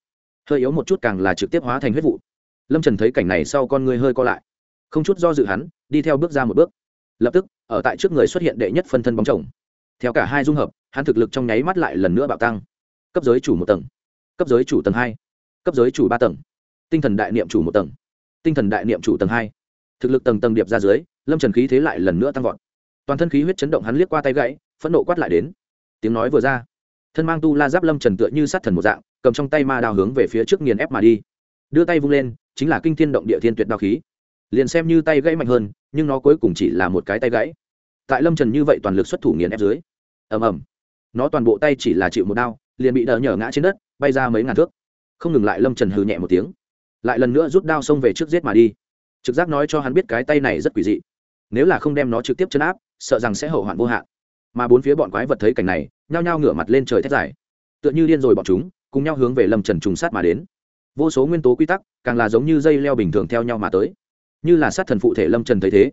Hơi yếu một chút càng là trực tiếp hóa thành huyết vụ. Lâm trần thấy cảnh này sau con người hơi co lại. Không chút do dự hắn, đi theo bước ra một bước. Lập tức, ở tại trước người xuất hiện đệ nhất phân thân bóng chồng. Theo cả hai dung hợp, hắn thực lực trong nháy mắt lại lần nữa bạo tăng. Cấp giới chủ một tầng. Cấp giới chủ tầng hai. Cấp giới chủ ba tầng. Tinh thần đại niệm chủ một tầng. Tinh thần đại niệm chủ tầng hai thực lực tầng tầng điệp ra dưới, lâm trần khí thế lại lần nữa tăng vọt. Toàn thân khí huyết chấn động hắn liếc qua tay gãy, phẫn nộ quát lại đến. Tiếng nói vừa ra, thân mang tu la giáp lâm trần tựa như sát thần một dạng, cầm trong tay ma đao hướng về phía trước nghiền ép mà đi. Đưa tay vung lên, chính là kinh thiên động địa thiên tuyệt đao khí. Liền xem như tay gãy mạnh hơn, nhưng nó cuối cùng chỉ là một cái tay gãy. Tại lâm trần như vậy toàn lực xuất thủ nghiền ép dưới, ầm ầm, nó toàn bộ tay chỉ là chịu một đao, liền bị đờ nhở ngã trên đất, bay ra mấy ngàn thước. Không ngừng lại lâm trần hừ nhẹ một tiếng, lại lần nữa rút đao xông về trước giết mà đi trực giác nói cho hắn biết cái tay này rất quỷ dị. Nếu là không đem nó trực tiếp chấn áp, sợ rằng sẽ hậu hoạn vô hạn. Mà bốn phía bọn quái vật thấy cảnh này, nhao nhao ngửa mặt lên trời thét dài. Tựa như điên rồi bọn chúng, cùng nhau hướng về lâm trần trùng sát mà đến. Vô số nguyên tố quy tắc, càng là giống như dây leo bình thường theo nhau mà tới. Như là sát thần phụ thể lâm trần thấy thế,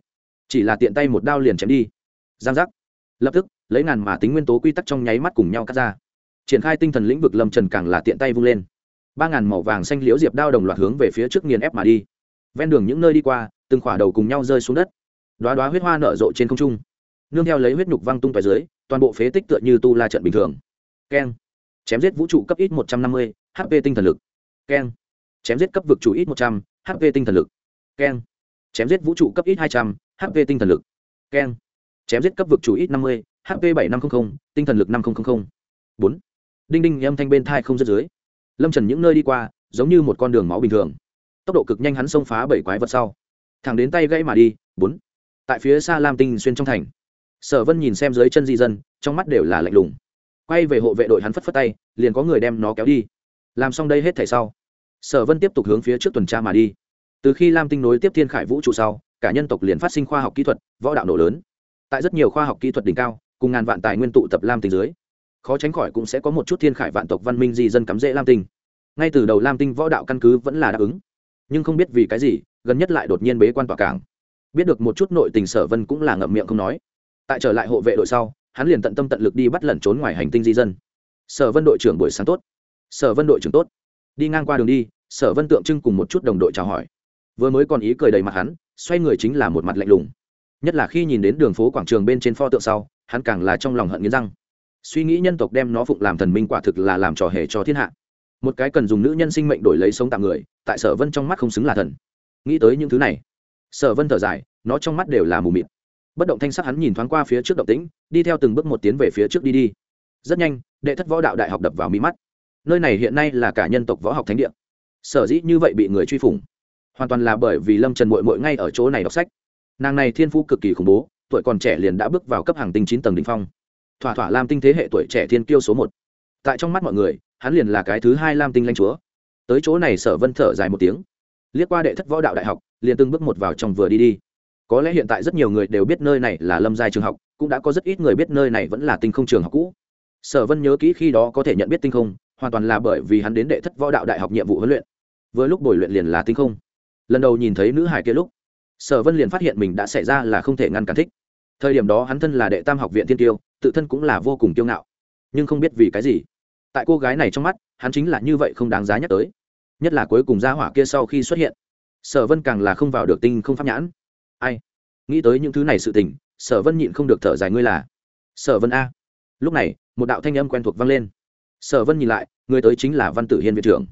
chỉ là tiện tay một đao liền chém đi. Giang giác. Lập tức, lấy ngàn mà tính nguyên tố quy tắc trong nháy mắt cùng nhau cắt ra. Triển khai tinh thần lĩnh vực lâm trần càng là tiện tay vung lên. Ba ngàn màu vàng xanh liễu diệp đao đồng loạt hướng về phía trước nghiền ép mà đi ven đường những nơi đi qua, từng khỏa đầu cùng nhau rơi xuống đất. Đoá đoá huyết hoa nở rộ trên không trung. Nương theo lấy huyết nhục văng tung tại dưới, toàn bộ phế tích tựa như tu la trận bình thường. Keng. Chém giết vũ trụ cấp ít một trăm năm mươi hp tinh thần lực. Keng. Chém giết cấp vực chủ ít một trăm, h p tinh thần lực. Keng. Chém giết vũ trụ cấp ít hai trăm, h p tinh thần lực. Keng. Chém giết cấp vực chủ ít năm mươi hp bảy năm trăm linh tinh thần lực năm nghìn bốn. Đinh đinh âm thanh bên thai không rớt dưới. Lâm trần những nơi đi qua, giống như một con đường máu bình thường tốc độ cực nhanh hắn xông phá bảy quái vật sau. Thẳng đến tay gãy mà đi, bốn. Tại phía xa lam tinh xuyên trong thành. Sở vân nhìn xem dưới chân di dân, trong mắt đều là lạnh lùng. Quay về hộ vệ đội hắn phất phất tay, liền có người đem nó kéo đi. Làm xong đây hết thảy sau, sở vân tiếp tục hướng phía trước tuần tra mà đi. Từ khi lam tinh nối tiếp thiên khải vũ trụ sau, cả nhân tộc liền phát sinh khoa học kỹ thuật, võ đạo nổ lớn. Tại rất nhiều khoa học kỹ thuật đỉnh cao, cùng ngàn vạn tài nguyên tụ tập lam tinh dưới, khó tránh khỏi cũng sẽ có một chút thiên khải vạn tộc văn minh di dân cắm rễ lam tinh. Ngay từ đầu lam tinh võ đạo căn cứ vẫn là đáp ứng nhưng không biết vì cái gì, gần nhất lại đột nhiên bế quan tỏa cảng. Biết được một chút nội tình sở vân cũng là ngậm miệng không nói. Tại trở lại hộ vệ đội sau, hắn liền tận tâm tận lực đi bắt lẩn trốn ngoài hành tinh di dân. Sở vân đội trưởng buổi sáng tốt. Sở vân đội trưởng tốt. Đi ngang qua đường đi, sở vân tượng trưng cùng một chút đồng đội chào hỏi. Vừa mới còn ý cười đầy mặt hắn, xoay người chính là một mặt lạnh lùng. Nhất là khi nhìn đến đường phố quảng trường bên trên pho tượng sau, hắn càng là trong lòng hận nghiến răng. Suy nghĩ nhân tộc đem nó phụng làm thần minh quả thực là làm trò hề cho thiên hạ một cái cần dùng nữ nhân sinh mệnh đổi lấy sống tạm người, tại sở vân trong mắt không xứng là thần. Nghĩ tới những thứ này, sở vân thở dài, nó trong mắt đều là mù mịt. Bất động thanh sắc hắn nhìn thoáng qua phía trước động tĩnh, đi theo từng bước một tiến về phía trước đi đi. Rất nhanh, đệ thất võ đạo đại học đập vào mi mắt. Nơi này hiện nay là cả nhân tộc võ học thánh địa. Sở dĩ như vậy bị người truy phủng, hoàn toàn là bởi vì lâm trần mội mội ngay ở chỗ này đọc sách. Nàng này thiên phú cực kỳ khủng bố, tuổi còn trẻ liền đã bước vào cấp hàng tinh chín tầng đ ỉ n h phong. Thỏa thỏa làm tinh thế hệ tuổi trẻ thiên kiêu số một tại trong mắt mọi người, hắn liền là cái thứ hai lam tinh lanh chúa. Tới chỗ này sở vân thở dài một tiếng. Liếc qua đệ thất võ đạo đại học, liền từng bước một vào trong vừa đi đi. Có lẽ hiện tại rất nhiều người đều biết nơi này là lâm giai trường học, cũng đã có rất ít người biết nơi này vẫn là tinh không trường học cũ. Sở vân nhớ kỹ khi đó có thể nhận biết tinh không, hoàn toàn là bởi vì hắn đến đệ thất võ đạo đại học nhiệm vụ huấn luyện. Vừa lúc bồi luyện liền là tinh không. Lần đầu nhìn thấy nữ hải kia lúc, sở vân liền phát hiện mình đã xảy ra là không thể ngăn cản thích. Thời điểm đó hắn thân là đệ tam học viện thiên tiêu, tự thân cũng là vô cùng kiêu ngạo nhưng không biết vì cái gì. Tại cô gái này trong mắt, hắn chính là như vậy không đáng giá nhắc tới. Nhất là cuối cùng gia hỏa kia sau khi xuất hiện, sở vân càng là không vào được tinh không pháp nhãn. Ai? Nghĩ tới những thứ này sự tình, sở vân nhịn không được thở dài, ngươi là? Sở vân a. Lúc này, một đạo thanh âm quen thuộc vang lên. Sở vân nhìn lại, người tới chính là văn tử hiên viện trưởng.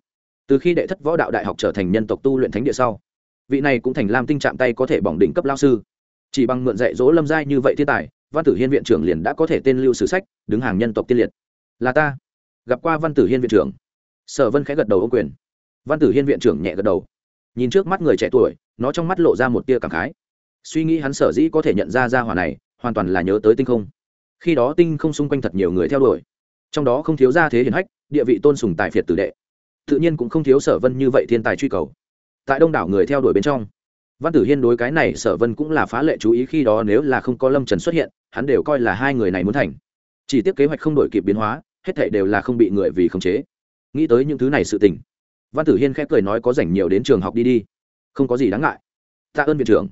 Từ khi đệ thất võ đạo đại học trở thành nhân tộc tu luyện thánh địa sau, vị này cũng thành lam tinh chạm tay có thể bỏng đỉnh cấp lao sư. Chỉ bằng mượn dạy dỗ lâm giai như vậy thiên tài văn tử hiên viện trưởng liền đã có thể tên lưu sử sách, đứng hàng nhân tộc tiên liệt. Là ta. Gặp qua văn tử hiên viện trưởng. Sở vân khẽ gật đầu ô quyền. Văn tử hiên viện trưởng nhẹ gật đầu. Nhìn trước mắt người trẻ tuổi, nó trong mắt lộ ra một tia cảm khái. Suy nghĩ hắn sở dĩ có thể nhận ra ra hỏa này, hoàn toàn là nhớ tới tinh không. Khi đó tinh không xung quanh thật nhiều người theo đuổi. Trong đó không thiếu gia thế hiển hách, địa vị tôn sùng tài phiệt tử đệ. Tự nhiên cũng không thiếu sở vân như vậy thiên tài truy cầu. Tại đông đảo người theo đuổi bên trong văn tử hiên đối cái này sở vân cũng là phá lệ chú ý khi đó nếu là không có lâm trần xuất hiện, hắn đều coi là hai người này muốn thành. Chỉ tiếc kế hoạch không đổi kịp biến hóa, hết thảy đều là không bị người vì khống chế. Nghĩ tới những thứ này sự tình, văn tử hiên khẽ cười nói có rảnh nhiều đến trường học đi đi. Không có gì đáng ngại. Tạ ơn viện trưởng.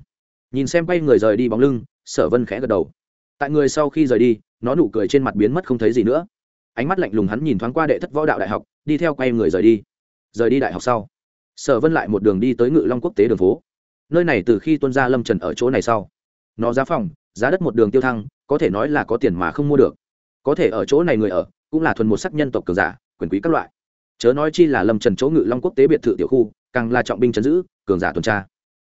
Nhìn xem quay người rời đi bóng lưng, sở vân khẽ gật đầu. Tại người sau khi rời đi, nó nụ cười trên mặt biến mất không thấy gì nữa. Ánh mắt lạnh lùng hắn nhìn thoáng qua đệ thất võ đạo đại học, đi theo quay người rời đi. Rời đi đại học sau, sở vân lại một đường đi tới ngự long quốc tế đường phố nơi này từ khi tuân gia lâm trần ở chỗ này sau, nó giá phòng, giá đất một đường tiêu thăng, có thể nói là có tiền mà không mua được. Có thể ở chỗ này người ở, cũng là thuần một sắc nhân tộc cường giả, quyền quý các loại. Chớ nói chi là lâm trần chỗ ngự long quốc tế biệt thự tiểu khu, càng là trọng binh chấn giữ, cường giả tuần tra.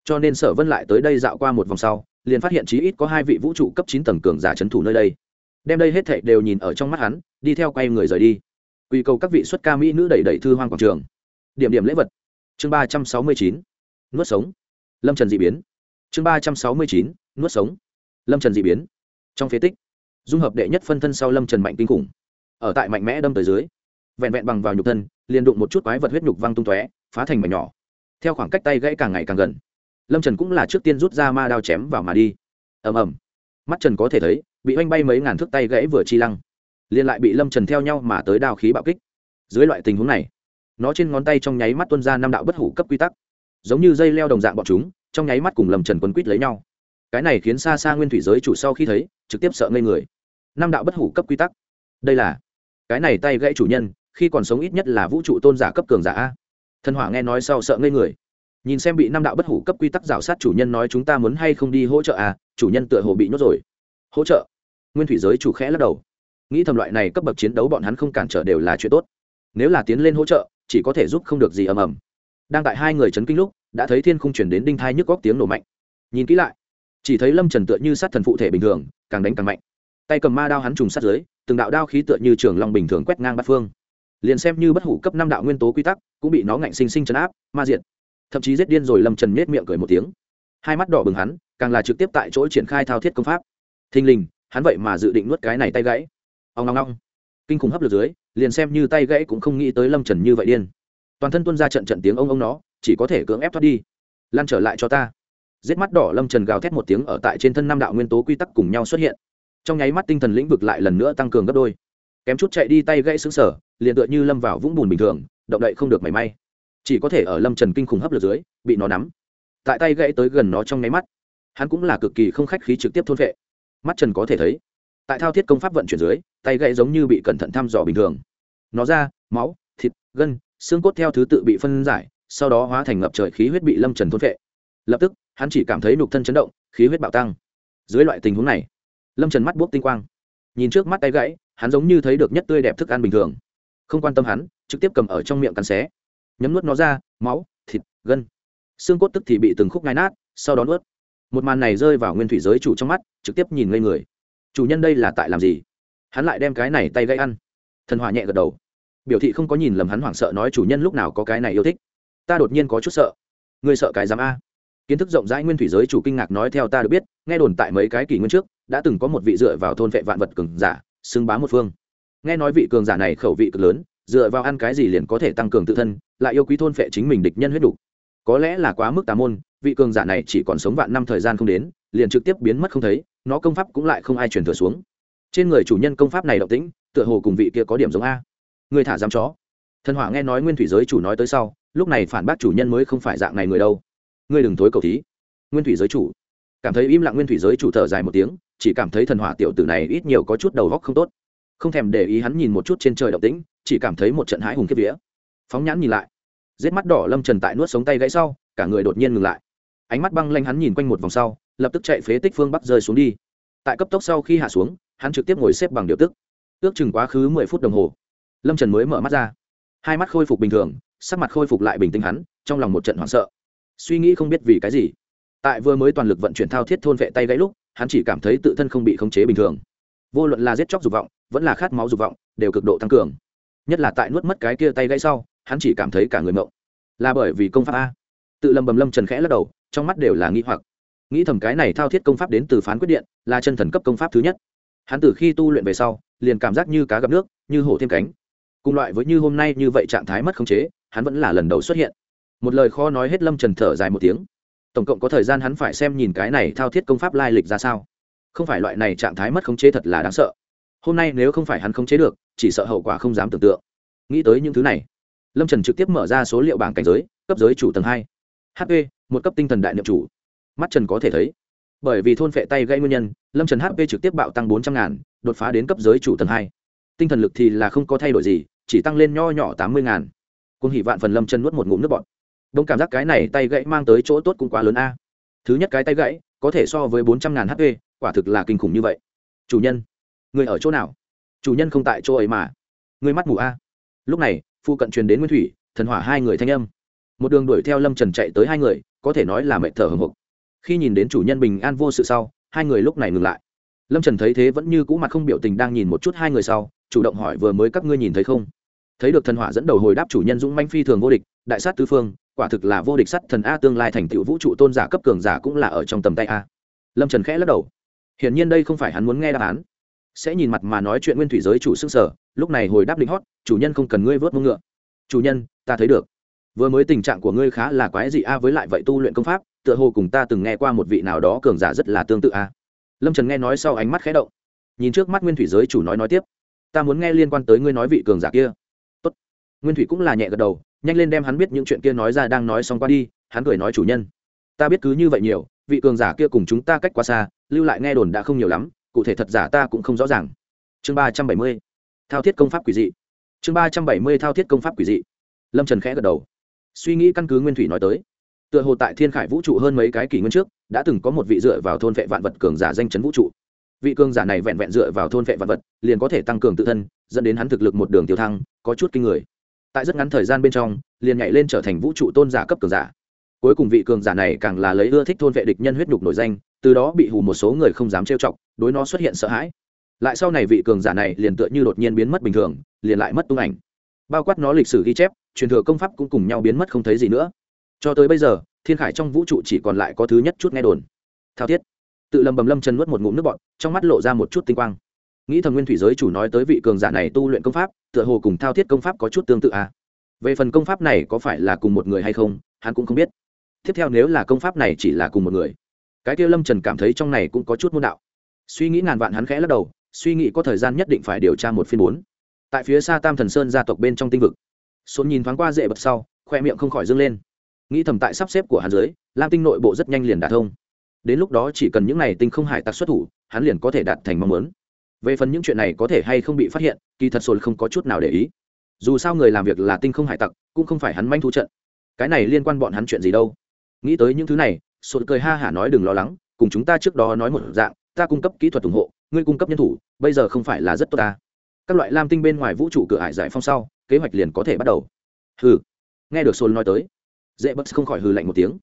Cho nên sở vân lại tới đây dạo qua một vòng sau, liền phát hiện chí ít có hai vị vũ trụ cấp chín tầng cường giả trấn thủ nơi đây. Đem đây hết thảy đều nhìn ở trong mắt hắn, đi theo quay người rời đi. Quy cầu các vị xuất ca mỹ nữ đẩy đẩy thư hoang quảng trường. Điểm điểm lễ vật. Chương ba trăm sáu mươi chín. Nuốt sống lâm trần d ị biến. Chương ba trăm sáu mươi chín, nuốt sống. Lâm trần d ị biến. Trong phế tích, dung hợp đệ nhất phân thân sau lâm trần mạnh kinh khủng. Ở tại mạnh mẽ đâm tới dưới, vẹn vẹn bằng vào nhục thân, liền đụng một chút quái vật huyết nhục văng tung tóe, phá thành mảnh nhỏ. Theo khoảng cách tay gãy càng ngày càng gần, lâm trần cũng là trước tiên rút ra ma đao chém vào mà đi. Ầm ầm. Mắt trần có thể thấy, bị oanh bay mấy ngàn thước tay gãy vừa chi lăng, liền lại bị lâm trần theo nhau mà tới đao khí bạo kích. Dưới loại tình huống này, nó trên ngón tay trong nháy mắt tuân ra năm đạo bất hủ cấp quy tắc giống như dây leo đồng dạng bọn chúng, trong nháy mắt cùng lầm trần quấn quýt lấy nhau. Cái này khiến xa xa nguyên thủy giới chủ sau khi thấy, trực tiếp sợ ngây người. Năm đạo bất hủ cấp quy tắc. Đây là cái này tay gãy chủ nhân, khi còn sống ít nhất là vũ trụ tôn giả cấp cường giả a. Thần hỏa nghe nói sau sợ ngây người. Nhìn xem bị năm đạo bất hủ cấp quy tắc rào sát chủ nhân nói chúng ta muốn hay không đi hỗ trợ à chủ nhân tựa hồ bị nhốt rồi. Hỗ trợ? Nguyên thủy giới chủ khẽ lắc đầu. Nghĩ thầm loại này cấp bậc chiến đấu bọn hắn không cản trở đều là chuyện tốt. Nếu là tiến lên hỗ trợ, chỉ có thể giúp không được gì ầm ầm đang tại hai người chấn kinh lúc, đã thấy thiên không chuyển đến đinh thai nhức góc tiếng nổ mạnh. Nhìn kỹ lại, chỉ thấy lâm trần tựa như sát thần phụ thể bình thường, càng đánh càng mạnh. Tay cầm ma đao hắn trùng sát dưới, từng đạo đao khí tựa như trường long bình thường quét ngang bát phương. Liền xem như bất hủ cấp năm đạo nguyên tố quy tắc, cũng bị nó ngạnh sinh sinh chấn áp, ma diện thậm chí giết điên rồi lâm trần miết miệng cười một tiếng. Hai mắt đỏ bừng hắn, càng là trực tiếp tại chỗ triển khai thao thiết công pháp. Thình lình, hắn vậy mà dự định nuốt cái này tay gãy. Ông ngong ngong kinh khủng hấp lực dưới, liền xem như tay gãy cũng không nghĩ tới lâm trần như vậy điên toàn thân tuân ra trận trận tiếng ông ông nó, chỉ có thể cưỡng ép thoát đi. Lan trở lại cho ta. Giết mắt đỏ lâm trần gào thét một tiếng ở tại trên thân năm đạo nguyên tố quy tắc cùng nhau xuất hiện. Trong nháy mắt tinh thần lĩnh vực lại lần nữa tăng cường gấp đôi. Kém chút chạy đi tay gãy xứng sở, liền tựa như lâm vào vũng bùn bình thường, động đậy không được mảy may. Chỉ có thể ở lâm trần kinh khủng hấp lực dưới, bị nó nắm. Tại tay gãy tới gần nó trong nháy mắt, hắn cũng là cực kỳ không khách khí trực tiếp thôn vệ mắt trần có thể thấy, tại thao thiết công pháp vận chuyển dưới, tay gãy giống như bị cẩn thận thăm dò bình thường. Nó ra, máu, thịt, gân xương cốt theo thứ tự bị phân giải, sau đó hóa thành ngập trời khí huyết bị lâm trần thôn vệ lập tức, hắn chỉ cảm thấy nục thân chấn động, khí huyết bạo tăng. Dưới loại tình huống này, lâm trần mắt buốc tinh quang. Nhìn trước mắt tay gãy, hắn giống như thấy được nhất tươi đẹp thức ăn bình thường. Không quan tâm hắn, trực tiếp cầm ở trong miệng cắn xé. Nhấm nuốt nó ra, máu, thịt, gân. Xương cốt tức thì bị từng khúc ngai nát, sau đó nuốt. Một màn này rơi vào nguyên thủy giới chủ trong mắt, trực tiếp nhìn ngây người. Chủ nhân đây là tại làm gì? Hắn lại đem cái này tay gãy ăn. Thần hòa nhẹ gật đầu biểu thị không có nhìn lầm hắn hoảng sợ nói chủ nhân lúc nào có cái này yêu thích. Ta đột nhiên có chút sợ. Ngươi sợ cái dám a. Kiến thức rộng rãi nguyên thủy giới chủ kinh ngạc nói theo ta được biết, nghe đồn tại mấy cái kỷ nguyên trước, đã từng có một vị dựa vào thôn vệ vạn vật cường giả, xưng bá một phương. Nghe nói vị cường giả này khẩu vị cực lớn, dựa vào ăn cái gì liền có thể tăng cường tự thân, lại yêu quý thôn vệ chính mình địch nhân huyết đủ có lẽ là quá mức tà môn, vị cường giả này chỉ còn sống vạn năm thời gian không đến, liền trực tiếp biến mất không thấy, nó công pháp cũng lại không ai truyền thừa xuống. Trên người chủ nhân công pháp này động tĩnh, tựa hồ cùng vị kia có điểm giống a người thả dám chó. Thần hỏa nghe nói nguyên thủy giới chủ nói tới sau, lúc này phản bác chủ nhân mới không phải dạng này người đâu. Ngươi đừng thối cầu thí. Nguyên thủy giới chủ. Cảm thấy im lặng nguyên thủy giới chủ thở dài một tiếng, chỉ cảm thấy thần hỏa tiểu tử này ít nhiều có chút đầu góc không tốt. Không thèm để ý hắn nhìn một chút trên trời động tĩnh, chỉ cảm thấy một trận hãi hùng kiếp vía. Phóng nhãn nhìn lại. Giết mắt đỏ lâm trần tại nuốt sống tay gãy sau, cả người đột nhiên ngừng lại. Ánh mắt băng lanh hắn nhìn quanh một vòng sau, lập tức chạy phế tích phương bắc rơi xuống đi. Tại cấp tốc sau khi hạ xuống, hắn trực tiếp ngồi xếp bằng điều tức. Ước chừng quá khứ mười phút đồng hồ lâm trần mới mở mắt ra hai mắt khôi phục bình thường sắc mặt khôi phục lại bình tĩnh hắn trong lòng một trận hoảng sợ suy nghĩ không biết vì cái gì tại vừa mới toàn lực vận chuyển thao thiết thôn vệ tay gãy lúc hắn chỉ cảm thấy tự thân không bị khống chế bình thường vô luận là giết chóc dục vọng vẫn là khát máu dục vọng đều cực độ tăng cường nhất là tại nuốt mất cái kia tay gãy sau hắn chỉ cảm thấy cả người mộng là bởi vì công pháp a tự lầm bầm lâm trần khẽ lắc đầu trong mắt đều là nghĩ hoặc nghĩ thầm cái này thao thiết công pháp đến từ phán quyết điện là chân thần cấp công pháp thứ nhất hắn từ khi tu luyện về sau liền cảm giác như cá gặp nước như hổ thêm cánh cùng loại với như hôm nay như vậy trạng thái mất khống chế, hắn vẫn là lần đầu xuất hiện. Một lời khó nói hết lâm trần thở dài một tiếng. Tổng cộng có thời gian hắn phải xem nhìn cái này thao thiết công pháp lai lịch ra sao. Không phải loại này trạng thái mất khống chế thật là đáng sợ. Hôm nay nếu không phải hắn khống chế được, chỉ sợ hậu quả không dám tưởng tượng. Nghĩ tới những thứ này, lâm trần trực tiếp mở ra số liệu bảng cảnh giới, cấp giới chủ tầng hai. Hp một cấp tinh thần đại niệm chủ. Mắt trần có thể thấy, bởi vì thôn phệ tay gây nguyên nhân, lâm trần hp trực tiếp bạo tăng bốn trăm ngàn, đột phá đến cấp giới chủ tầng hai. Tinh thần lực thì là không có thay đổi gì chỉ tăng lên nho nhỏ tám mươi ngàn. Cùng hỉ vạn phần lâm chân nuốt một ngụm nước bọt. Đông cảm giác cái này tay gãy mang tới chỗ tốt cũng quá lớn a. Thứ nhất cái tay gãy, có thể so với bốn trăm ngàn hp quả thực là kinh khủng như vậy. Chủ nhân, người ở chỗ nào? Chủ nhân không tại chỗ ấy mà. Người mắt mù a. Lúc này, phu cận truyền đến nguyên thủy, thần hỏa hai người thanh âm. Một đường đuổi theo lâm trần chạy tới hai người, có thể nói là mẹ thở hồng hộc khi nhìn đến chủ nhân bình an vô sự sau, hai người lúc này ngừng lại. Lâm trần thấy thế vẫn như cũ mặt không biểu tình đang nhìn một chút hai người sau, chủ động hỏi vừa mới các ngươi nhìn thấy không? Thấy được thần hỏa dẫn đầu hồi đáp chủ nhân dũng manh phi thường vô địch, đại sát tứ phương, quả thực là vô địch sắt thần a tương lai thành tựu vũ trụ tôn giả cấp cường giả cũng là ở trong tầm tay a. Lâm trần khẽ lắc đầu. Hiển nhiên đây không phải hắn muốn nghe đáp án. Sẽ nhìn mặt mà nói chuyện nguyên thủy giới chủ s ư sở lúc này hồi đáp định hót, chủ nhân không cần ngươi vớt mông ngựa. Chủ nhân, ta thấy được. Vừa mới tình trạng của ngươi khá là quái dị a, với lại vậy tu luyện công pháp, tựa hồ cùng ta từng nghe qua một vị nào đó cường giả rất là tương tự a. Lâm trần nghe nói sau ánh mắt khẽ động. Nhìn trước mắt nguyên thủy giới chủ nói nói tiếp. Ta muốn nghe liên quan tới ngươi nói vị cường giả kia nguyên thủy cũng là nhẹ gật đầu, nhanh lên đem hắn biết những chuyện kia nói ra đang nói xong qua đi, hắn cười nói chủ nhân. Ta biết cứ như vậy nhiều, vị cường giả kia cùng chúng ta cách quá xa, lưu lại nghe đồn đã không nhiều lắm, cụ thể thật giả ta cũng không rõ ràng. Chương ba trăm bảy mươi, thao thiết công pháp quỷ dị. Chương ba trăm bảy mươi, thao thiết công pháp quỷ dị. Lâm trần khẽ gật đầu. Suy nghĩ căn cứ nguyên thủy nói tới, tựa hồ tại thiên khải vũ trụ hơn mấy cái kỷ nguyên trước, đã từng có một vị dựa vào thôn vệ vạn vật cường giả danh chấn vũ trụ. Vị cường giả này vẹn vẹn dựa vào thôn vệ vạn vật, liền có thể tăng cường tự thân, dẫn đến hắn thực lực một đường tiêu thăng, có chút kinh người tại rất ngắn thời gian bên trong, liền nhảy lên trở thành vũ trụ tôn giả cấp cường giả. Cuối cùng vị cường giả này càng là lấy ưa thích thôn vệ địch nhân huyết nhục nổi danh, từ đó bị hù một số người không dám trêu chọc, đối nó xuất hiện sợ hãi. Lại sau này vị cường giả này liền tựa như đột nhiên biến mất bình thường, liền lại mất tung ảnh. Bao quát nó lịch sử ghi chép, truyền thừa công pháp cũng cùng nhau biến mất không thấy gì nữa. Cho tới bây giờ, thiên khải trong vũ trụ chỉ còn lại có thứ nhất chút nghe đồn. Thao thiết. Tự lầm bầm lâm chân nuốt một ngụm nước bọt, trong mắt lộ ra một chút tinh quang nghĩ thầm nguyên thủy giới chủ nói tới vị cường giả này tu luyện công pháp, tựa hồ cùng thao thiết công pháp có chút tương tự à. về phần công pháp này có phải là cùng một người hay không, hắn cũng không biết. Tiếp theo nếu là công pháp này chỉ là cùng một người, cái kia lâm trần cảm thấy trong này cũng có chút môn đạo. Suy nghĩ ngàn vạn hắn khẽ lắc đầu, suy nghĩ có thời gian nhất định phải điều tra một phiên bốn. Tại phía xa tam thần sơn gia tộc bên trong tinh vực xuống nhìn thoáng qua dễ bật sau, khoe miệng không khỏi dâng lên. Nghĩ thầm tại sắp xếp của hắn dưới, lam tinh nội bộ rất nhanh liền đả thông. Đến lúc đó chỉ cần những n à y tinh không hải tặc xuất thủ, hắn liền có thể đạt thành mong muốn về phần những chuyện này có thể hay không bị phát hiện, kỳ thật sồn không có chút nào để ý. Dù sao người làm việc là tinh không hải tặc, cũng không phải hắn manh thu trận. Cái này liên quan bọn hắn chuyện gì đâu? Nghĩ tới những thứ này sồn cười ha hả nói đừng lo lắng, cùng chúng ta trước đó nói một dạng, ta cung cấp kỹ thuật ủng hộ, ngươi cung cấp nhân thủ, bây giờ không phải là rất tốt ta. Các loại lam tinh bên ngoài vũ trụ cửa hải giải phong sau, kế hoạch liền có thể bắt đầu. Hừ. Nghe được sồn nói tới, dễ bất không khỏi hừ lạnh một tiếng.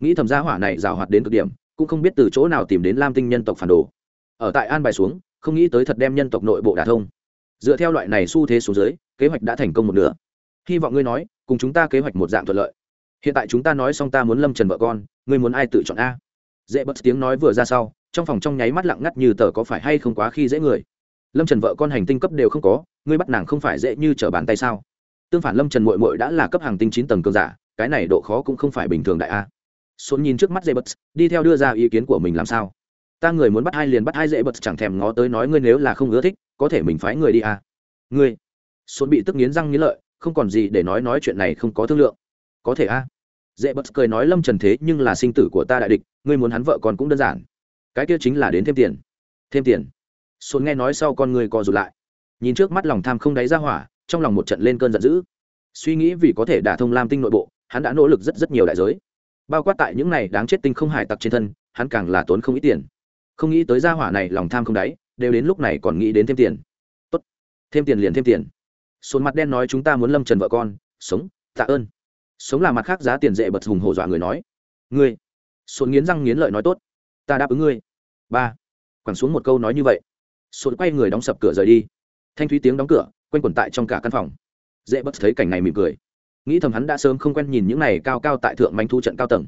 Nghĩ thầm gia hỏa này rào hoạt đến cực điểm, cũng không biết từ chỗ nào tìm đến lam tinh nhân tộc phản đồ. Ở tại an bài xuống không nghĩ tới thật đem nhân tộc nội bộ đả thông. Dựa theo loại này xu thế xuống dưới, kế hoạch đã thành công một nửa. Hy vọng ngươi nói, cùng chúng ta kế hoạch một dạng thuận lợi. Hiện tại chúng ta nói xong ta muốn lâm trần vợ con, ngươi muốn ai tự chọn a? Dễ bất tiếng nói vừa ra sau, trong phòng trong nháy mắt lặng ngắt như tờ có phải hay không quá khi dễ người. Lâm trần vợ con hành tinh cấp đều không có, ngươi bắt nàng không phải dễ như trở bàn tay sao? Tương phản lâm trần mội mội đã là cấp hàng tinh chín tầng cơn giả, cái này độ khó cũng không phải bình thường đại a. Xuân nhìn trước mắt dây bật, đi theo đưa ra ý kiến của mình làm sao? Ta người muốn bắt hai liền bắt hai dễ bật, chẳng thèm ngó tới nói ngươi nếu là không ưa thích, có thể mình phái người đi à? Ngươi. Xuân bị tức nghiến răng nghiến lợi, không còn gì để nói nói chuyện này không có thương lượng. Có thể à? Dễ bật cười nói lâm trần thế nhưng là sinh tử của ta đại địch, ngươi muốn hắn vợ còn cũng đơn giản. Cái kia chính là đến thêm tiền. Thêm tiền. Xuân nghe nói sau con người co rụt lại. Nhìn trước mắt lòng tham không đáy ra hỏa, trong lòng một trận lên cơn giận dữ. Suy nghĩ vì có thể đả thông lam tinh nội bộ, hắn đã nỗ lực rất rất nhiều đại giới. Bao quát tại những này đáng chết tinh không hải tặc trên thân, hắn càng là tốn không ít tiền không nghĩ tới gia hỏa này lòng tham không đáy, đều đến lúc này còn nghĩ đến thêm tiền. Tốt, thêm tiền liền thêm tiền. Sồn mặt đen nói chúng ta muốn lâm trần vợ con, sống, tạ ơn. Sống là mặt khác giá tiền dễ bật hùng hổ dọa người nói. Ngươi, sồn nghiến răng nghiến lợi nói tốt. Ta đáp ứng ngươi. Ba, quẳng xuống một câu nói như vậy. Sồn quay người đóng sập cửa rời đi. Thanh thúy tiếng đóng cửa, quanh quẩn tại trong cả căn phòng. Dễ bật thấy cảnh này mỉm cười. Nghĩ thầm hắn đã sớm không quen nhìn những này cao cao tại thượng manh thu trận cao tầng.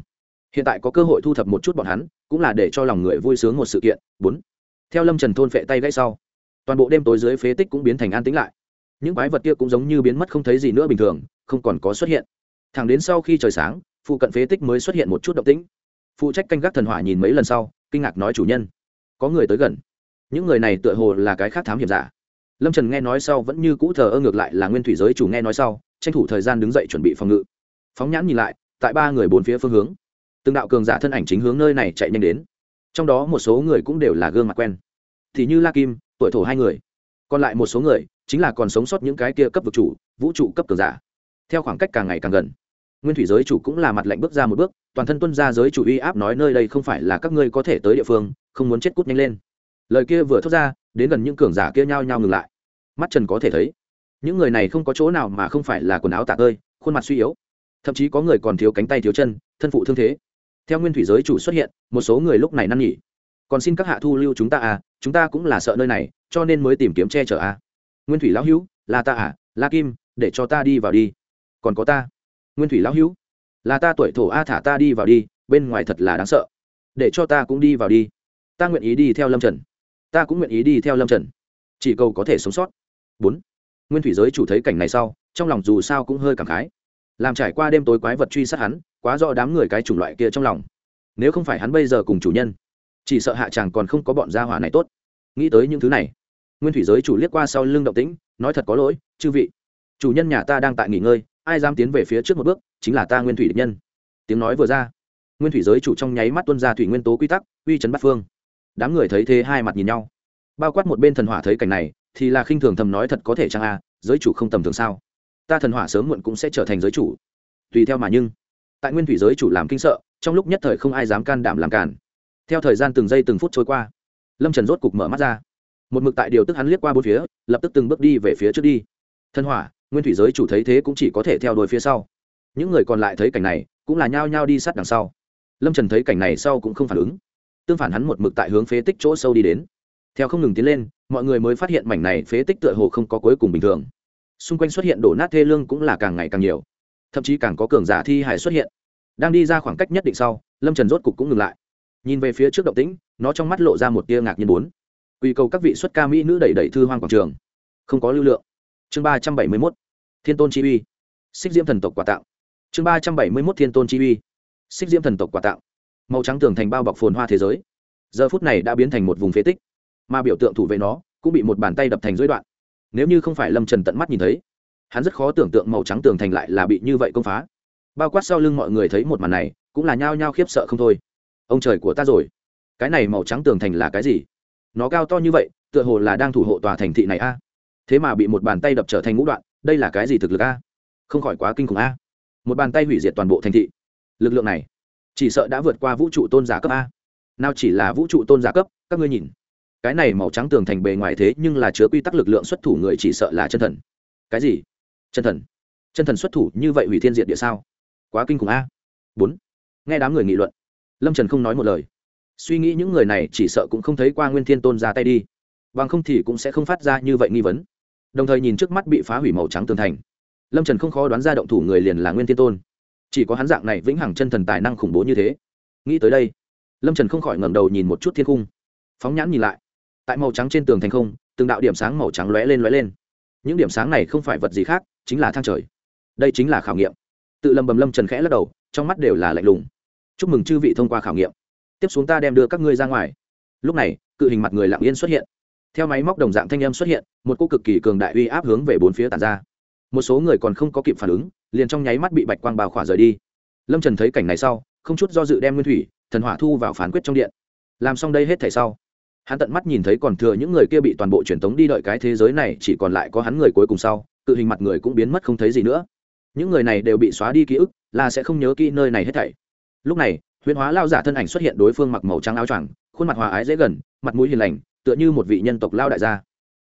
Hiện tại có cơ hội thu thập một chút bọn hắn cũng là để cho lòng người vui sướng một sự kiện. Bốn, theo lâm trần thôn phệ tay gãy sau, toàn bộ đêm tối dưới phế tích cũng biến thành an tĩnh lại. Những quái vật kia cũng giống như biến mất không thấy gì nữa bình thường, không còn có xuất hiện. Thẳng đến sau khi trời sáng, phụ cận phế tích mới xuất hiện một chút động tĩnh. Phụ trách canh gác thần hỏa nhìn mấy lần sau, kinh ngạc nói chủ nhân, có người tới gần. Những người này tựa hồ là cái khác thám hiểm giả. Lâm trần nghe nói sau vẫn như cũ thờ ơ ngược lại là nguyên thủy giới chủ nghe nói sau, tranh thủ thời gian đứng dậy chuẩn bị phòng ngự. Phóng nhãn nhìn lại, tại ba người bốn phía phương hướng từng đạo cường giả thân ảnh chính hướng nơi này chạy nhanh đến. Trong đó một số người cũng đều là gương mặt quen. Thì như la kim, tuổi thổ hai người. Còn lại một số người chính là còn sống sót những cái kia cấp vực chủ, vũ trụ cấp cường giả. Theo khoảng cách càng ngày càng gần, nguyên thủy giới chủ cũng là mặt lạnh bước ra một bước, toàn thân tuân ra giới chủ uy áp nói nơi đây không phải là các ngươi có thể tới địa phương, không muốn chết cút nhanh lên. Lời kia vừa thốt ra, đến gần những cường giả kia nhao nhao ngừng lại. Mắt trần có thể thấy, những người này không có chỗ nào mà không phải là quần áo tạ tơi, khuôn mặt suy yếu. Thậm chí có người còn thiếu cánh tay thiếu chân, thân phụ thương thế theo nguyên thủy giới chủ xuất hiện, một số người lúc này năn nghỉ còn xin các hạ thu lưu chúng ta à chúng ta cũng là sợ nơi này, cho nên mới tìm kiếm che chở à. Nguyên thủy lão hữu, là ta à la kim, để cho ta đi vào đi. Còn có ta. Nguyên thủy lão hữu, là ta tuổi thổ a thả ta đi vào đi, bên ngoài thật là đáng sợ. Để cho ta cũng đi vào đi. Ta nguyện ý đi theo lâm trần. Ta cũng nguyện ý đi theo lâm trần. Chỉ cầu có thể sống sót. Bốn. Nguyên thủy giới chủ thấy cảnh này sau, trong lòng dù sao cũng hơi cảm khái làm trải qua đêm tối quái vật truy sát hắn, quá rõ đám người cái chủng loại kia trong lòng. Nếu không phải hắn bây giờ cùng chủ nhân, chỉ sợ hạ chàng còn không có bọn gia hỏa này tốt. Nghĩ tới những thứ này, nguyên thủy giới chủ liếc qua sau lưng động tĩnh, nói thật có lỗi, chư vị. Chủ nhân nhà ta đang tại nghỉ ngơi, ai dám tiến về phía trước một bước, chính là ta nguyên thủy địch nhân. Tiếng nói vừa ra, nguyên thủy giới chủ trong nháy mắt tuân ra thủy nguyên tố quy tắc, uy chấn bắt phương. Đám người thấy thế hai mặt nhìn nhau. Bao quát một bên thần hỏa thấy cảnh này, thì là khinh thường thầm nói thật có thể chăng a giới chủ không tầm thường sao? Ta thần hỏa sớm muộn cũng sẽ trở thành giới chủ. Tùy theo mà nhưng, tại nguyên thủy giới chủ làm kinh sợ, trong lúc nhất thời không ai dám can đảm làm cản theo thời gian từng giây từng phút trôi qua, lâm trần rốt cục mở mắt ra. Một mực tại điều tức hắn liếc qua bốn phía, lập tức từng bước đi về phía trước đi. Thân hỏa, nguyên thủy giới chủ thấy thế cũng chỉ có thể theo đuôi phía sau. Những người còn lại thấy cảnh này, cũng là nhao nhao đi sát đằng sau. Lâm trần thấy cảnh này sau cũng không phản ứng. Tương phản hắn một mực tại hướng phế tích chỗ sâu đi đến. Theo không ngừng tiến lên, mọi người mới phát hiện mảnh này phế tích tựa hồ không có cuối cùng bình thường xung quanh xuất hiện đổ nát thê lương cũng là càng ngày càng nhiều. Thậm chí càng có cường giả thi hải xuất hiện. Đang đi ra khoảng cách nhất định sau, lâm trần rốt cục cũng ngừng lại. Nhìn về phía trước động tĩnh, nó trong mắt lộ ra một tia ngạc nhiên bốn. Quy cầu các vị xuất ca mỹ nữ đẩy đẩy thư hoang quảng trường. Không có lưu lượng. Chương ba trăm bảy mươi mốt. Thiên tôn chi uy. Xích diễm thần tộc quà tạo chương ba trăm bảy mươi mốt thiên tôn chi uy. Xích diễm thần tộc quà tặng. Màu trắng tường thành bao bọc phồn hoa thế giới. Giờ phút này đã biến thành một vùng phế tích. Mà biểu tượng thủ vệ nó cũng bị một bàn tay đập thành dưới đoạn nếu như không phải lâm trần tận mắt nhìn thấy hắn rất khó tưởng tượng màu trắng tường thành lại là bị như vậy công phá bao quát sau lưng mọi người thấy một màn này cũng là nhao nhao khiếp sợ không thôi ông trời của ta rồi cái này màu trắng tường thành là cái gì nó cao to như vậy tựa hồ là đang thủ hộ tòa thành thị này a à? thế mà bị một bàn tay đập trở thành ngũ đoạn đây là cái gì thực lực a à? không khỏi quá kinh khủng a à? một bàn tay hủy diệt toàn bộ thành thị lực lượng này chỉ sợ đã vượt qua vũ trụ tôn giả cấp a nào chỉ là vũ trụ tôn giả cấp các ngươi nhìn cái này màu trắng tường thành bề ngoài thế nhưng là chứa quy tắc lực lượng xuất thủ người chỉ sợ là chân thần. Cái gì? Chân thần? Chân thần xuất thủ như vậy hủy thiên diệt địa sao? Quá kinh khủng a. Bốn. Nghe đám người nghị luận, lâm trần không nói một lời. Suy nghĩ những người này chỉ sợ cũng không thấy qua nguyên thiên tôn ra tay đi. Bằng không thì cũng sẽ không phát ra như vậy nghi vấn. Đồng thời nhìn trước mắt bị phá hủy màu trắng tường thành, lâm trần không khó đoán ra động thủ người liền là nguyên thiên tôn. Chỉ có hắn dạng này vĩnh hằng chân thần tài năng khủng bố như thế. Nghĩ tới đây, lâm trần không khỏi ngẩng đầu nhìn một chút thiên cung phóng nhãn nhìn lại tại màu trắng trên tường thành không, từng đạo điểm sáng màu trắng lóe lên lóe lên. Những điểm sáng này không phải vật gì khác, chính là thang trời. Đây chính là khảo nghiệm. Tự lầm bầm lâm trần khẽ lắc đầu, trong mắt đều là lạnh lùng. Chúc mừng chư vị thông qua khảo nghiệm. Tiếp xuống ta đem đưa các ngươi ra ngoài. Lúc này, cự hình mặt người lặng yên xuất hiện. Theo máy móc đồng dạng thanh âm xuất hiện, một cô cực kỳ cường đại uy áp hướng về bốn phía tàn ra. Một số người còn không có kịp phản ứng, liền trong nháy mắt bị bạch quang bào khỏa rời đi. Lâm trần thấy cảnh này sau, không chút do dự đem nguyên thủy, thần hỏa thu vào phán quyết trong điện. Làm xong đây hết thảy sau hắn tận mắt nhìn thấy còn thừa những người kia bị toàn bộ truyền tống đi đợi cái thế giới này, chỉ còn lại có hắn người cuối cùng sau, tự hình mặt người cũng biến mất không thấy gì nữa. Những người này đều bị xóa đi ký ức, là sẽ không nhớ kỹ nơi này hết thảy. Lúc này, huyền hóa lao giả thân ảnh xuất hiện đối phương mặc màu trắng áo choàng, khuôn mặt hòa ái dễ gần, mặt mũi hiền lành, tựa như một vị nhân tộc lao đại gia.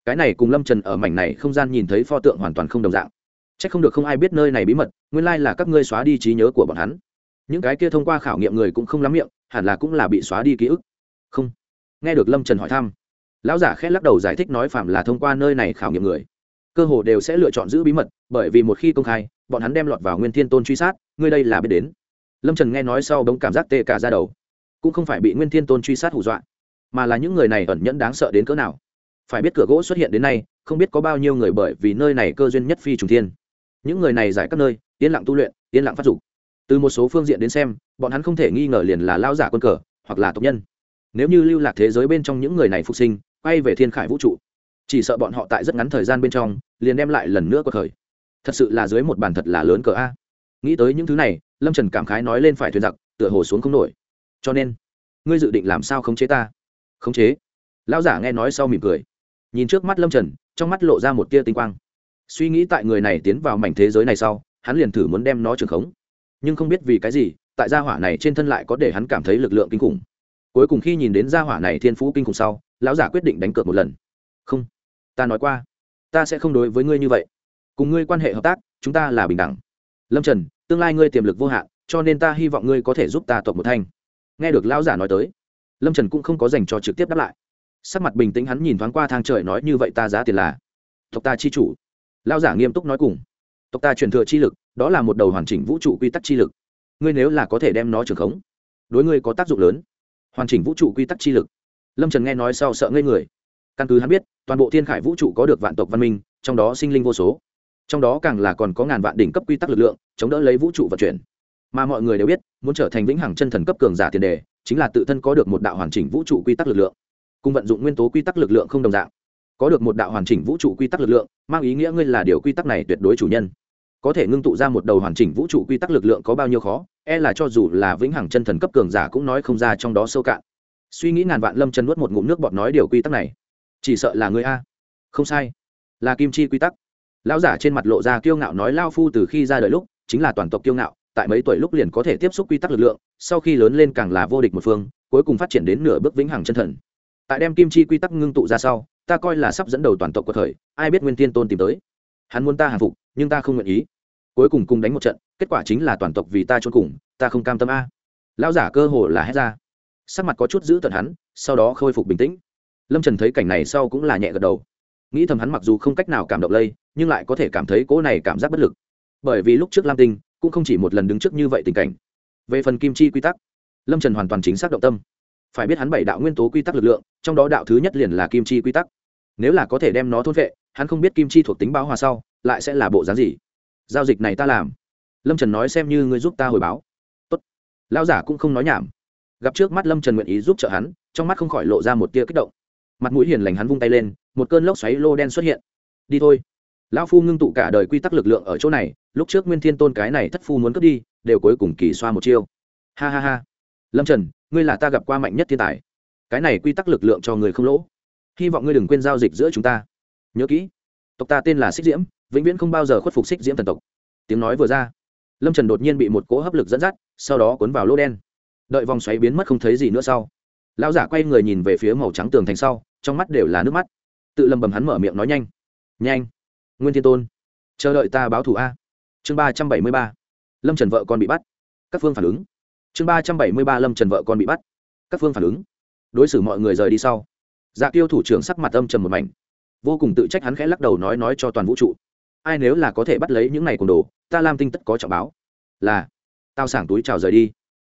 Cái này cùng lâm trần ở mảnh này không gian nhìn thấy pho tượng hoàn toàn không đồng dạng. C h ắ c không được không ai biết nơi này bí mật, nguyên lai là các ngươi xóa đi trí nhớ của bọn hắn. Những cái kia thông qua khảo nghiệm người cũng không lắm miệng, hẳn là cũng là bị xóa đi ký ức. Không nghe được lâm trần hỏi thăm lão giả khét lắc đầu giải thích nói phạm là thông qua nơi này khảo nghiệm người cơ hồ đều sẽ lựa chọn giữ bí mật bởi vì một khi công khai bọn hắn đem lọt vào nguyên thiên tôn truy sát ngươi đây là biết đến lâm trần nghe nói sau bỗng cảm giác tê cả ra đầu cũng không phải bị nguyên thiên tôn truy sát hù dọa mà là những người này ẩn nhẫn đáng sợ đến cỡ nào phải biết cửa gỗ xuất hiện đến nay không biết có bao nhiêu người bởi vì nơi này cơ duyên nhất phi trùng thiên những người này giải các nơi yên lặng tu luyện yên lặng phát dục từ một số phương diện đến xem bọn hắn không thể nghi ngờ liền là lao giả quân cờ hoặc là tộc nhân nếu như lưu lạc thế giới bên trong những người này phục sinh, quay về thiên khải vũ trụ, chỉ sợ bọn họ tại rất ngắn thời gian bên trong, liền đem lại lần nữa cuộc khởi. Thật sự là dưới một bàn thật là lớn cờ a. Nghĩ tới những thứ này, lâm trần cảm khái nói lên phải thuyền giặc, tựa hồ xuống không nổi. Cho nên, ngươi dự định làm sao khống chế ta? Khống chế? Lão giả nghe nói sau mỉm cười. Nhìn trước mắt lâm trần, trong mắt lộ ra một tia tinh quang. Suy nghĩ tại người này tiến vào mảnh thế giới này sau, hắn liền thử muốn đem nó trường khống. Nhưng không biết vì cái gì, tại gia hỏa này trên thân lại có để hắn cảm thấy lực lượng kinh khủng cuối cùng khi nhìn đến gia hỏa này thiên phú kinh khủng sau, lão giả quyết định đánh cược một lần. Không, ta nói qua, ta sẽ không đối với ngươi như vậy. Cùng ngươi quan hệ hợp tác, chúng ta là bình đẳng. Lâm trần, tương lai ngươi tiềm lực vô hạn, cho nên ta hy vọng ngươi có thể giúp ta tộc một thanh. Nghe được lão giả nói tới, lâm trần cũng không có dành cho trực tiếp đáp lại. Sắc mặt bình tĩnh hắn nhìn thoáng qua thang trời nói như vậy ta giá tiền là tộc ta chi chủ. Lão giả nghiêm túc nói cùng. Tộc ta truyền thừa chi lực, đó là một đầu hoàn chỉnh vũ trụ quy tắc chi lực. Ngươi nếu là có thể đem nó trường khống, đối ngươi có tác dụng lớn hoàn chỉnh vũ trụ quy tắc chi lực. Lâm trần nghe nói sau sợ ngây người. Căn cứ hắn biết, toàn bộ thiên khải vũ trụ có được vạn tộc văn minh, trong đó sinh linh vô số. Trong đó càng là còn có ngàn vạn đỉnh cấp quy tắc lực lượng, chống đỡ lấy vũ trụ vận chuyển. Mà mọi người đều biết, muốn trở thành vĩnh hằng chân thần cấp cường giả tiền đề, chính là tự thân có được một đạo hoàn chỉnh vũ trụ quy tắc lực lượng. Cùng vận dụng nguyên tố quy tắc lực lượng không đồng dạng. Có được một đạo hoàn chỉnh vũ trụ quy tắc lực lượng, mang ý nghĩa ngươi là điều quy tắc này tuyệt đối chủ nhân. Có thể ngưng tụ ra một đầu hoàn chỉnh vũ trụ quy tắc lực lượng có bao nhiêu khó? E là cho dù là vĩnh hằng chân thần cấp cường giả cũng nói không ra trong đó sâu cạn. Suy nghĩ ngàn vạn lâm chân nuốt một ngụm nước bọt nói điều quy tắc này. Chỉ sợ là ngươi a. Không sai. Là kim chi quy tắc. Lão giả trên mặt lộ ra kiêu ngạo nói lao phu từ khi ra đời lúc, chính là toàn tộc kiêu ngạo, tại mấy tuổi lúc liền có thể tiếp xúc quy tắc lực lượng, sau khi lớn lên càng là vô địch một phương, cuối cùng phát triển đến nửa bước vĩnh hằng chân thần. Tại đem kim chi quy tắc ngưng tụ ra sau, ta coi là sắp dẫn đầu toàn tộc của thời ai biết nguyên tiên tôn tìm tới. Hắn muốn ta hàng phục, nhưng ta không nguyện ý cuối cùng cùng đánh một trận, kết quả chính là toàn tộc vì ta trốn cùng, ta không cam tâm a. Lão giả cơ hồ là hét ra. Sắc mặt có chút giữ tận hắn, sau đó khôi phục bình tĩnh. Lâm trần thấy cảnh này sau cũng là nhẹ gật đầu. Nghĩ thầm hắn mặc dù không cách nào cảm động lây, nhưng lại có thể cảm thấy cỗ này cảm giác bất lực. Bởi vì lúc trước lam tinh cũng không chỉ một lần đứng trước như vậy tình cảnh. Về phần kim chi quy tắc, lâm trần hoàn toàn chính xác động tâm. Phải biết hắn bảy đạo nguyên tố quy tắc lực lượng, trong đó đạo thứ nhất liền là kim chi quy tắc. Nếu là có thể đem nó thôn vệ, hắn không biết kim chi thuộc tính báo hòa sau, lại sẽ là bộ dáng gì? Giao dịch này ta làm. Lâm trần nói xem như ngươi giúp ta hồi báo. Tốt. lão giả cũng không nói nhảm. Gặp trước mắt lâm trần nguyện ý giúp trợ hắn, trong mắt không khỏi lộ ra một tia kích động. Mặt mũi hiền lành hắn vung tay lên, một cơn lốc xoáy lô đen xuất hiện. Đi thôi. Lão phu ngưng tụ cả đời quy tắc lực lượng ở chỗ này, lúc trước nguyên thiên tôn cái này thất phu muốn cướp đi, đều cuối cùng kỳ xoa một chiêu. Ha ha ha. Lâm trần, ngươi là ta gặp qua mạnh nhất thiên tài. Cái này quy tắc lực lượng cho người không lỗ. Hy vọng ngươi đừng quên giao dịch giữa chúng ta. Nhớ kỹ, tộc ta tên là xích diễm vĩnh viễn không bao giờ khuất phục xích diễm thần tộc. Tiếng nói vừa ra, lâm trần đột nhiên bị một cỗ hấp lực dẫn dắt, sau đó cuốn vào lỗ đen. Đợi vòng xoáy biến mất không thấy gì nữa sau, lão giả quay người nhìn về phía màu trắng tường thành sau, trong mắt đều là nước mắt. Tự lầm bầm hắn mở miệng nói nhanh. Nhanh, nguyên thiên tôn, chờ đợi ta báo thủ a. Chương ba trăm bảy mươi ba, lâm trần vợ con bị bắt. Các phương phản ứng. Chương ba trăm bảy mươi ba, lâm trần vợ con bị bắt. Các phương phản ứng. Đối xử mọi người rời đi sau. Dạ tiêu thủ trưởng sắc mặt âm trầm một mảnh. Vô cùng tự trách hắn khẽ lắc đầu nói nói cho toàn vũ trụ ai nếu là có thể bắt lấy những này cùng đồ, ta Lam tinh tất có trọng báo. Là, tao sảng túi chào rời đi.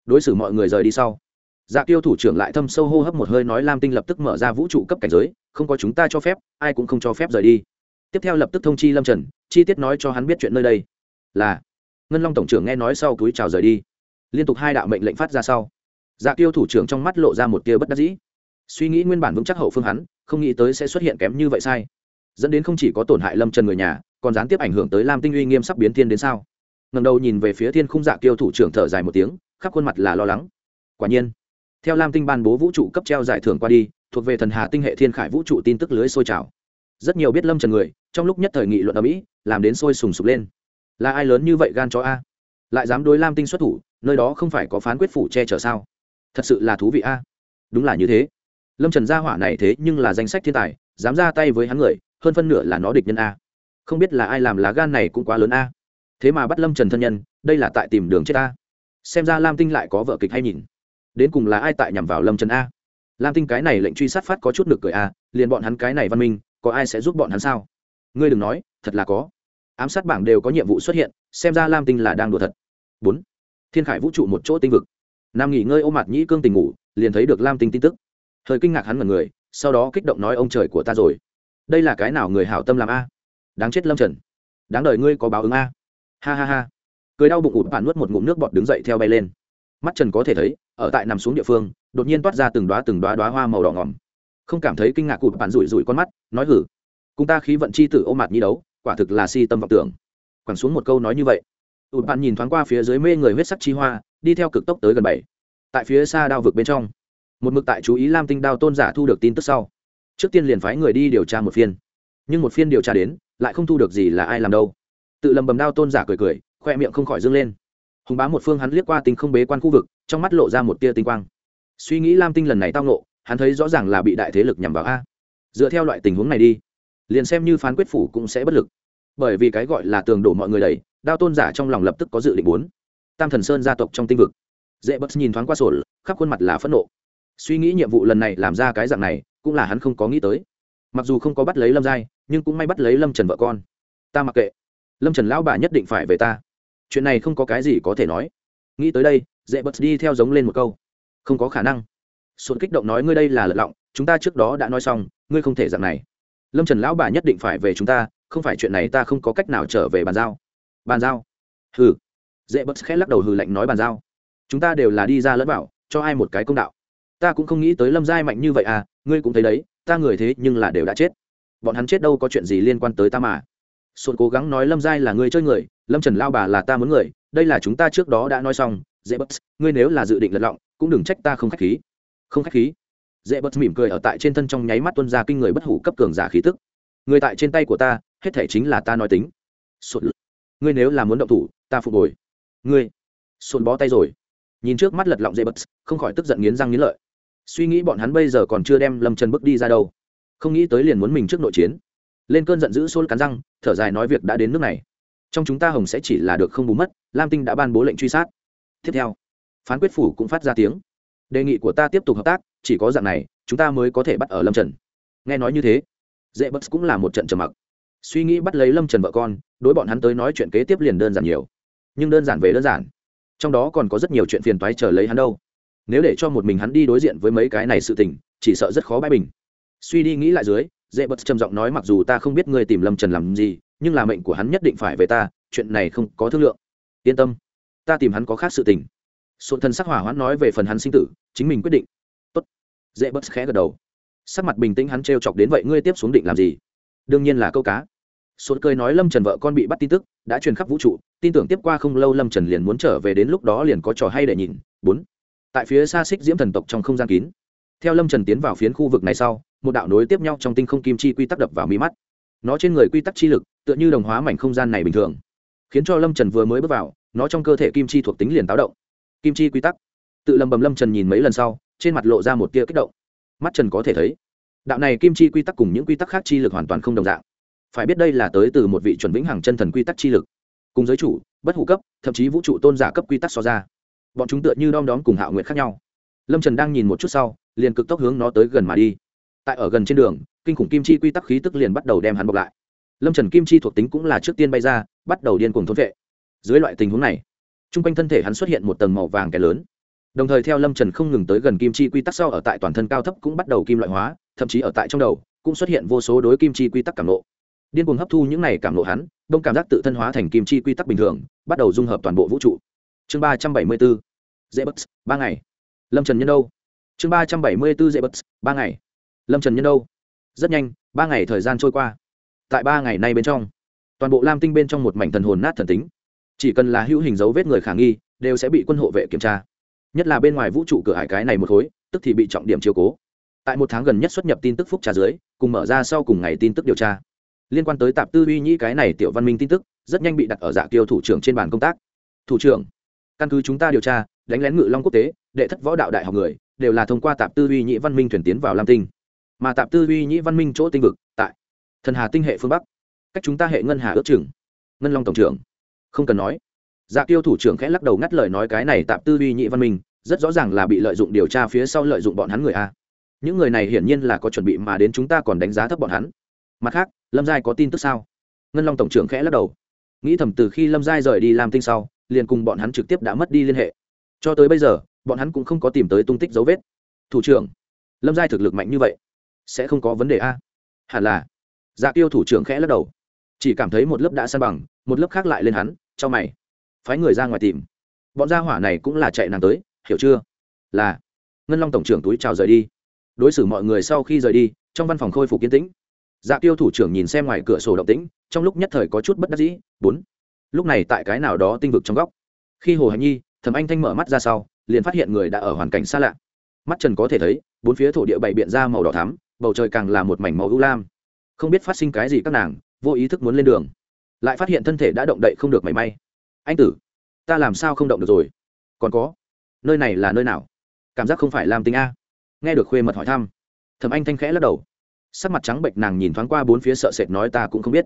Đối xử mọi người rời đi sau. Dạ tiêu thủ trưởng lại thâm sâu hô hấp một hơi nói lam tinh lập tức mở ra vũ trụ cấp cảnh giới, không có chúng ta cho phép, ai cũng không cho phép rời đi. Tiếp theo lập tức thông chi lâm trần, chi tiết nói cho hắn biết chuyện nơi đây. Là, ngân long tổng trưởng nghe nói sau túi chào rời đi. Liên tục hai đạo mệnh lệnh phát ra sau. Dạ tiêu thủ trưởng trong mắt lộ ra một tia bất đắc dĩ. Suy nghĩ nguyên bản vững chắc hậu phương hắn, không nghĩ tới sẽ xuất hiện kém như vậy sai. Dẫn đến không chỉ có tổn hại lâm trần người nhà còn gián tiếp ảnh hưởng tới lam tinh uy nghiêm sắp biến thiên đến sao? Ngầm đầu nhìn về phía thiên khung dạ tiêu thủ trưởng thở dài một tiếng, khắp khuôn mặt là lo lắng. Quả nhiên, theo lam tinh ban bố vũ trụ cấp treo giải thưởng qua đi, thuộc về thần hà tinh hệ thiên khải vũ trụ tin tức lưới sôi trào. Rất nhiều biết lâm trần người, trong lúc nhất thời nghị luận ở mỹ, làm đến sôi sùng sục lên. Là ai lớn như vậy gan chó a? Lại dám đối lam tinh xuất thủ, nơi đó không phải có phán quyết phủ che chở sao? Thật sự là thú vị a. Đúng là như thế. Lâm trần gia hỏa này thế nhưng là danh sách thiên tài, dám ra tay với hắn người, hơn phân nửa là nó địch nhân a không biết là ai làm lá gan này cũng quá lớn a. Thế mà bắt lâm trần thân nhân, đây là tại tìm đường chết a xem ra lam tinh lại có vợ kịch hay nhìn. Đến cùng là ai tại nhằm vào lâm trần a? Lam tinh cái này lệnh truy sát phát có chút nực cười a, liền bọn hắn cái này văn minh, có ai sẽ giúp bọn hắn sao? Ngươi đừng nói, thật là có. Ám sát bảng đều có nhiệm vụ xuất hiện, xem ra lam tinh là đang đùa thật. Bốn. Thiên khải vũ trụ một chỗ tinh vực. Nam nghỉ ngơi ôm mặt nhĩ cương tình ngủ, liền thấy được lam tinh tin tức. Hơi kinh ngạc hắn mật người, sau đó kích động nói, ông trời của ta rồi. Đây là cái nào người hảo tâm làm a? Đáng chết lâm trần. Đáng đời ngươi có báo ứng a. Ha ha ha. Cười đau bụng ụt bạn nuốt một ngụm nước bọt đứng dậy theo bay lên. Mắt trần có thể thấy, ở tại nằm xuống địa phương, đột nhiên toát ra từng đoá từng đoá đoá hoa màu đỏ ngỏm không cảm thấy kinh ngạc ụt bạn rủi rủi con mắt, nói hử. Cùng ta khí vận chi tử ôm mặt nhi đấu, quả thực là si tâm vọng tưởng. Quẳng xuống một câu nói như vậy. Ụt bạn nhìn thoáng qua phía dưới mê người huyết sắc chi hoa, đi theo cực tốc tới gần bảy. Tại phía xa đao vực bên trong, một mực tại chú ý lam tinh đao tôn giả thu được tin tức sau. Trước tiên liền phái người đi điều tra một phiên. Nhưng một phiên điều tra đến lại không thu được gì là ai làm đâu. Tự lầm bầm đao tôn giả cười cười, khoe miệng không khỏi dâng lên. Hùng bá một phương hắn liếc qua tinh không bế quan khu vực, trong mắt lộ ra một tia tinh quang. Suy nghĩ lam tinh lần này tao nộ hắn thấy rõ ràng là bị đại thế lực nhằm vào a. Dựa theo loại tình huống này đi, liền xem như phán quyết phủ cũng sẽ bất lực. Bởi vì cái gọi là tường đổ mọi người đầy, đao tôn giả trong lòng lập tức có dự định bốn tam thần sơn gia tộc trong tinh vực. Dễ bất nhìn thoáng qua sổ, khắp khuôn mặt là phẫn nộ. Suy nghĩ nhiệm vụ lần này làm ra cái dạng này, cũng là hắn không có nghĩ tới. Mặc dù không có bắt lấy lâm giai nhưng cũng may bắt lấy lâm trần vợ con ta mặc kệ lâm trần lão bà nhất định phải về ta chuyện này không có cái gì có thể nói nghĩ tới đây dễ bật đi theo giống lên một câu không có khả năng xuân kích động nói ngươi đây là lật lọng chúng ta trước đó đã nói xong ngươi không thể dạng này lâm trần lão bà nhất định phải về chúng ta không phải chuyện này ta không có cách nào trở về bàn giao bàn giao hừ dễ bật khẽ lắc đầu hừ lạnh nói bàn giao chúng ta đều là đi ra lẫn bảo cho ai một cái công đạo ta cũng không nghĩ tới lâm giai mạnh như vậy à ngươi cũng thấy đấy ta người thế nhưng là đều đã chết bọn hắn chết đâu có chuyện gì liên quan tới ta mà. Xuân cố gắng nói lâm giai là người chơi người lâm trần lao bà là ta muốn người đây là chúng ta trước đó đã nói xong dễ bất ngươi nếu là dự định lật lọng cũng đừng trách ta không k h á c h khí. Không k h á c h khí? Dễ bất mỉm cười ở tại trên thân trong nháy mắt tuân ra kinh người bất hủ cấp cường giả khí tức. Người tại trên tay của ta hết thể chính là ta nói tính. Xuân, ngươi nếu là muốn động thủ ta phục hồi. Ngươi Xuân bó tay rồi. Nhìn trước mắt lật lọng dễ bất không khỏi tức giận nghiến răng nghiến lợi. Suy nghĩ bọn hắn bây giờ còn chưa đem lâm trần bước đi ra đâu không nghĩ tới liền muốn mình trước nội chiến. Lên cơn giận dữ xôn cắn răng, thở dài nói việc đã đến nước này. Trong chúng ta hồng sẽ chỉ là được không bù mất, lam tinh đã ban bố lệnh truy sát. Tiếp theo, phán quyết phủ cũng phát ra tiếng. Đề nghị của ta tiếp tục hợp tác, chỉ có dạng này, chúng ta mới có thể bắt ở lâm trần. Nghe nói như thế, dễ bất cũng là một trận trầm mặc. Suy nghĩ bắt lấy lâm trần vợ con, đối bọn hắn tới nói chuyện kế tiếp liền đơn giản nhiều. Nhưng đơn giản về đơn giản. Trong đó còn có rất nhiều chuyện phiền toái chờ lấy hắn đâu. Nếu để cho một mình hắn đi đối diện với mấy cái này sự tình, chỉ sợ rất khó bãi bình suy đi nghĩ lại dưới dễ bật trầm giọng nói mặc dù ta không biết ngươi tìm lâm trần làm gì, nhưng là mệnh của hắn nhất định phải về ta, chuyện này không có thương lượng. Yên tâm, ta tìm hắn có khác sự tình. Sụt thần sắc hỏa hoãn nói về phần hắn sinh tử, chính mình quyết định. Tốt. Dễ bớt khẽ gật đầu. Sắc mặt bình tĩnh hắn t chọc đến vậy ngươi tiếp xuống định làm gì? Đương nhiên là câu cá. Sụt cười nói lâm trần vợ con bị bắt tin tức, đã truyền khắp vũ trụ, tin tưởng tiếp qua không lâu lâm trần liền muốn trở về đến lúc đó liền có trò hay để nhìn. Bốn. Tại phía xa xích diễm thần tộc trong không gian kín. Theo lâm trần tiến vào phiến khu vực này sau một đạo nối tiếp nhau trong tinh không kim chi quy tắc đập vào mí mắt. Nó trên người quy tắc chi lực, tựa như đồng hóa mảnh không gian này bình thường. Khiến cho lâm trần vừa mới bước vào, nó trong cơ thể kim chi thuộc tính liền táo động. Kim chi quy tắc. Tự lầm bầm lâm trần nhìn mấy lần sau, trên mặt lộ ra một tia kích động. Mắt trần có thể thấy, đạo này kim chi quy tắc cùng những quy tắc khác chi lực hoàn toàn không đồng dạng. Phải biết đây là tới từ một vị chuẩn vĩnh hằng chân thần quy tắc chi lực. Cùng giới chủ, bất hủ cấp, thậm chí vũ trụ tôn giả cấp quy tắc so ra, bọn chúng tựa như đom đóm cùng hạo nguyện khác nhau. Lâm trần đang nhìn một chút sau, liền cực tốc hướng nó tới gần mà đi tại ở gần trên đường, kinh khủng kim chi quy tắc khí tức liền bắt đầu đem hắn bọc lại. Lâm trần kim chi thuộc tính cũng là trước tiên bay ra, bắt đầu điên cuồng thốt vệ. Dưới loại tình huống này t r u n g quanh thân thể hắn xuất hiện một tầng màu vàng kẻ lớn. Đồng thời theo lâm trần không ngừng tới gần kim chi quy tắc sau ở tại toàn thân cao thấp cũng bắt đầu kim loại hóa, thậm chí ở tại trong đầu cũng xuất hiện vô số đối kim chi quy tắc cảm lộ điên cuồng hấp thu những này cảm lộ hắn, đông cảm giác tự thân hóa thành kim chi quy tắc bình thường, bắt đầu dung hợp toàn bộ vũ trụ. Chương ba trăm bảy mươi bốn dễ bất ba ngày. Lâm trần nhân đâu? Chương ba trăm bảy mươi bốn dễ bất ba ngày lâm trần nhân đâu? Rất nhanh, ba ngày thời gian trôi qua. Tại ba ngày nay bên trong, toàn bộ lam tinh bên trong một mảnh thần hồn nát thần tính. Chỉ cần là hữu hình dấu vết người khả nghi, đều sẽ bị quân hộ vệ kiểm tra. Nhất là bên ngoài vũ trụ cửa hải cái này một khối, tức thì bị trọng điểm chiếu cố. Tại một tháng gần nhất xuất nhập tin tức phúc trà dưới, cùng mở ra sau cùng ngày tin tức điều tra. Liên quan tới tạp tư uy nhĩ cái này tiểu văn minh tin tức, rất nhanh bị đặt ở dạ kiêu thủ trưởng trên bàn công tác. Thủ trưởng, căn cứ chúng ta điều tra, đánh lén ngự long quốc tế, đệ thất võ đạo đại học người, đều là thông qua tạp tư uy nhĩ văn minh thuyền tiến vào lam tinh mà tạp tư uy nhĩ văn minh chỗ tinh vực, tại thần hà tinh hệ phương bắc. Cách chúng ta hệ ngân hà ước chừng, ngân long tổng trưởng. Không cần nói. Dạ tiêu thủ trưởng khẽ lắc đầu ngắt lời nói cái này tạp tư uy nhĩ văn minh, rất rõ ràng là bị lợi dụng điều tra phía sau lợi dụng bọn hắn người a. Những người này hiển nhiên là có chuẩn bị mà đến chúng ta còn đánh giá thấp bọn hắn. Mặt khác, lâm giai có tin tức sao? Ngân long tổng trưởng khẽ lắc đầu. Nghĩ thầm từ khi lâm giai rời đi làm tinh sau, liền cùng bọn hắn trực tiếp đã mất đi liên hệ. Cho tới bây giờ, bọn hắn cũng không có tìm tới tung tích dấu vết. Thủ trưởng, lâm giai thực lực mạnh như vậy sẽ không có vấn đề a. Hẳn là. Dạ tiêu thủ trưởng khẽ lắc đầu. Chỉ cảm thấy một lớp đã san bằng, một lớp khác lại lên hắn, cho mày. Phái người ra ngoài tìm. Bọn gia hỏa này cũng là chạy nàng tới, hiểu chưa? Là. Ngân long tổng trưởng túi chào rời đi. Đối xử mọi người sau khi rời đi, trong văn phòng khôi phục kiến tĩnh. Dạ tiêu thủ trưởng nhìn xem ngoài cửa sổ động tĩnh, trong lúc nhất thời có chút bất đắc dĩ, bốn. Lúc này tại cái nào đó tinh vực trong góc. Khi hồ hạnh nhi, thẩm anh thanh mở mắt ra sau, liền phát hiện người đã ở hoàn cảnh xa lạ. Mắt trần có thể thấy, bốn phía thổ địa bày biện ra màu đỏ thắm bầu trời càng là một mảnh màu ưu lam. Không biết phát sinh cái gì các nàng, vô ý thức muốn lên đường. Lại phát hiện thân thể đã động đậy không được mảy may. Anh tử, ta làm sao không động được rồi? Còn có, nơi này là nơi nào? Cảm giác không phải làm tính a. Nghe được khuê mật hỏi thăm, thầm anh thanh khẽ lắc đầu. Sắc mặt trắng bệnh nàng nhìn thoáng qua bốn phía sợ sệt nói ta cũng không biết.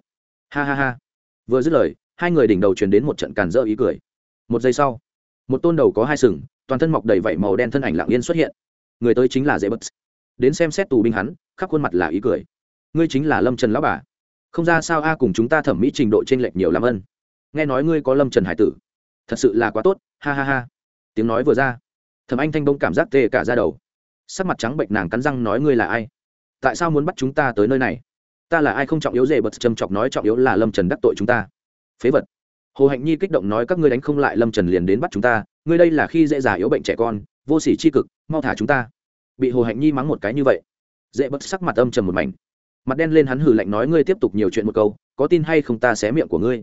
Ha ha ha. Vừa dứt lời, hai người đỉnh đầu truyền đến một trận càn dỡ ý cười. Một giây sau, một tôn đầu có hai sừng, toàn thân mọc đầy vảy màu đen thân ảnh lặng yên xuất hiện. Người tới chính là dễ bất đến xem xét tù binh hắn, khắp khuôn mặt là ý cười. Ngươi chính là lâm trần lão bà. Không ra sao a, cùng chúng ta thẩm mỹ trình độ t r ê n lệch nhiều làm ân. Nghe nói ngươi có lâm trần hải tử. Thật sự là quá tốt, ha ha ha. Tiếng nói vừa ra, thẩm anh thanh bông cảm giác tê cả ra đầu. Sắc mặt trắng bệnh nàng cắn răng nói ngươi là ai? Tại sao muốn bắt chúng ta tới nơi này? Ta là ai không trọng yếu dễ bật châm chọc nói trọng yếu là lâm trần đắc tội chúng ta. Phế vật. Hồ hạnh nhi kích động nói các ngươi đánh không lại lâm trần liền đến bắt chúng ta, ngươi đây là khi dễ già yếu bệnh trẻ con, vô s ỉ c h i cực, mau thả chúng ta bị hồ hạnh nhi mắng một cái như vậy dễ bất sắc mặt âm trầm một mảnh mặt đen lên hắn hử lạnh nói ngươi tiếp tục nhiều chuyện một câu có tin hay không ta xé miệng của ngươi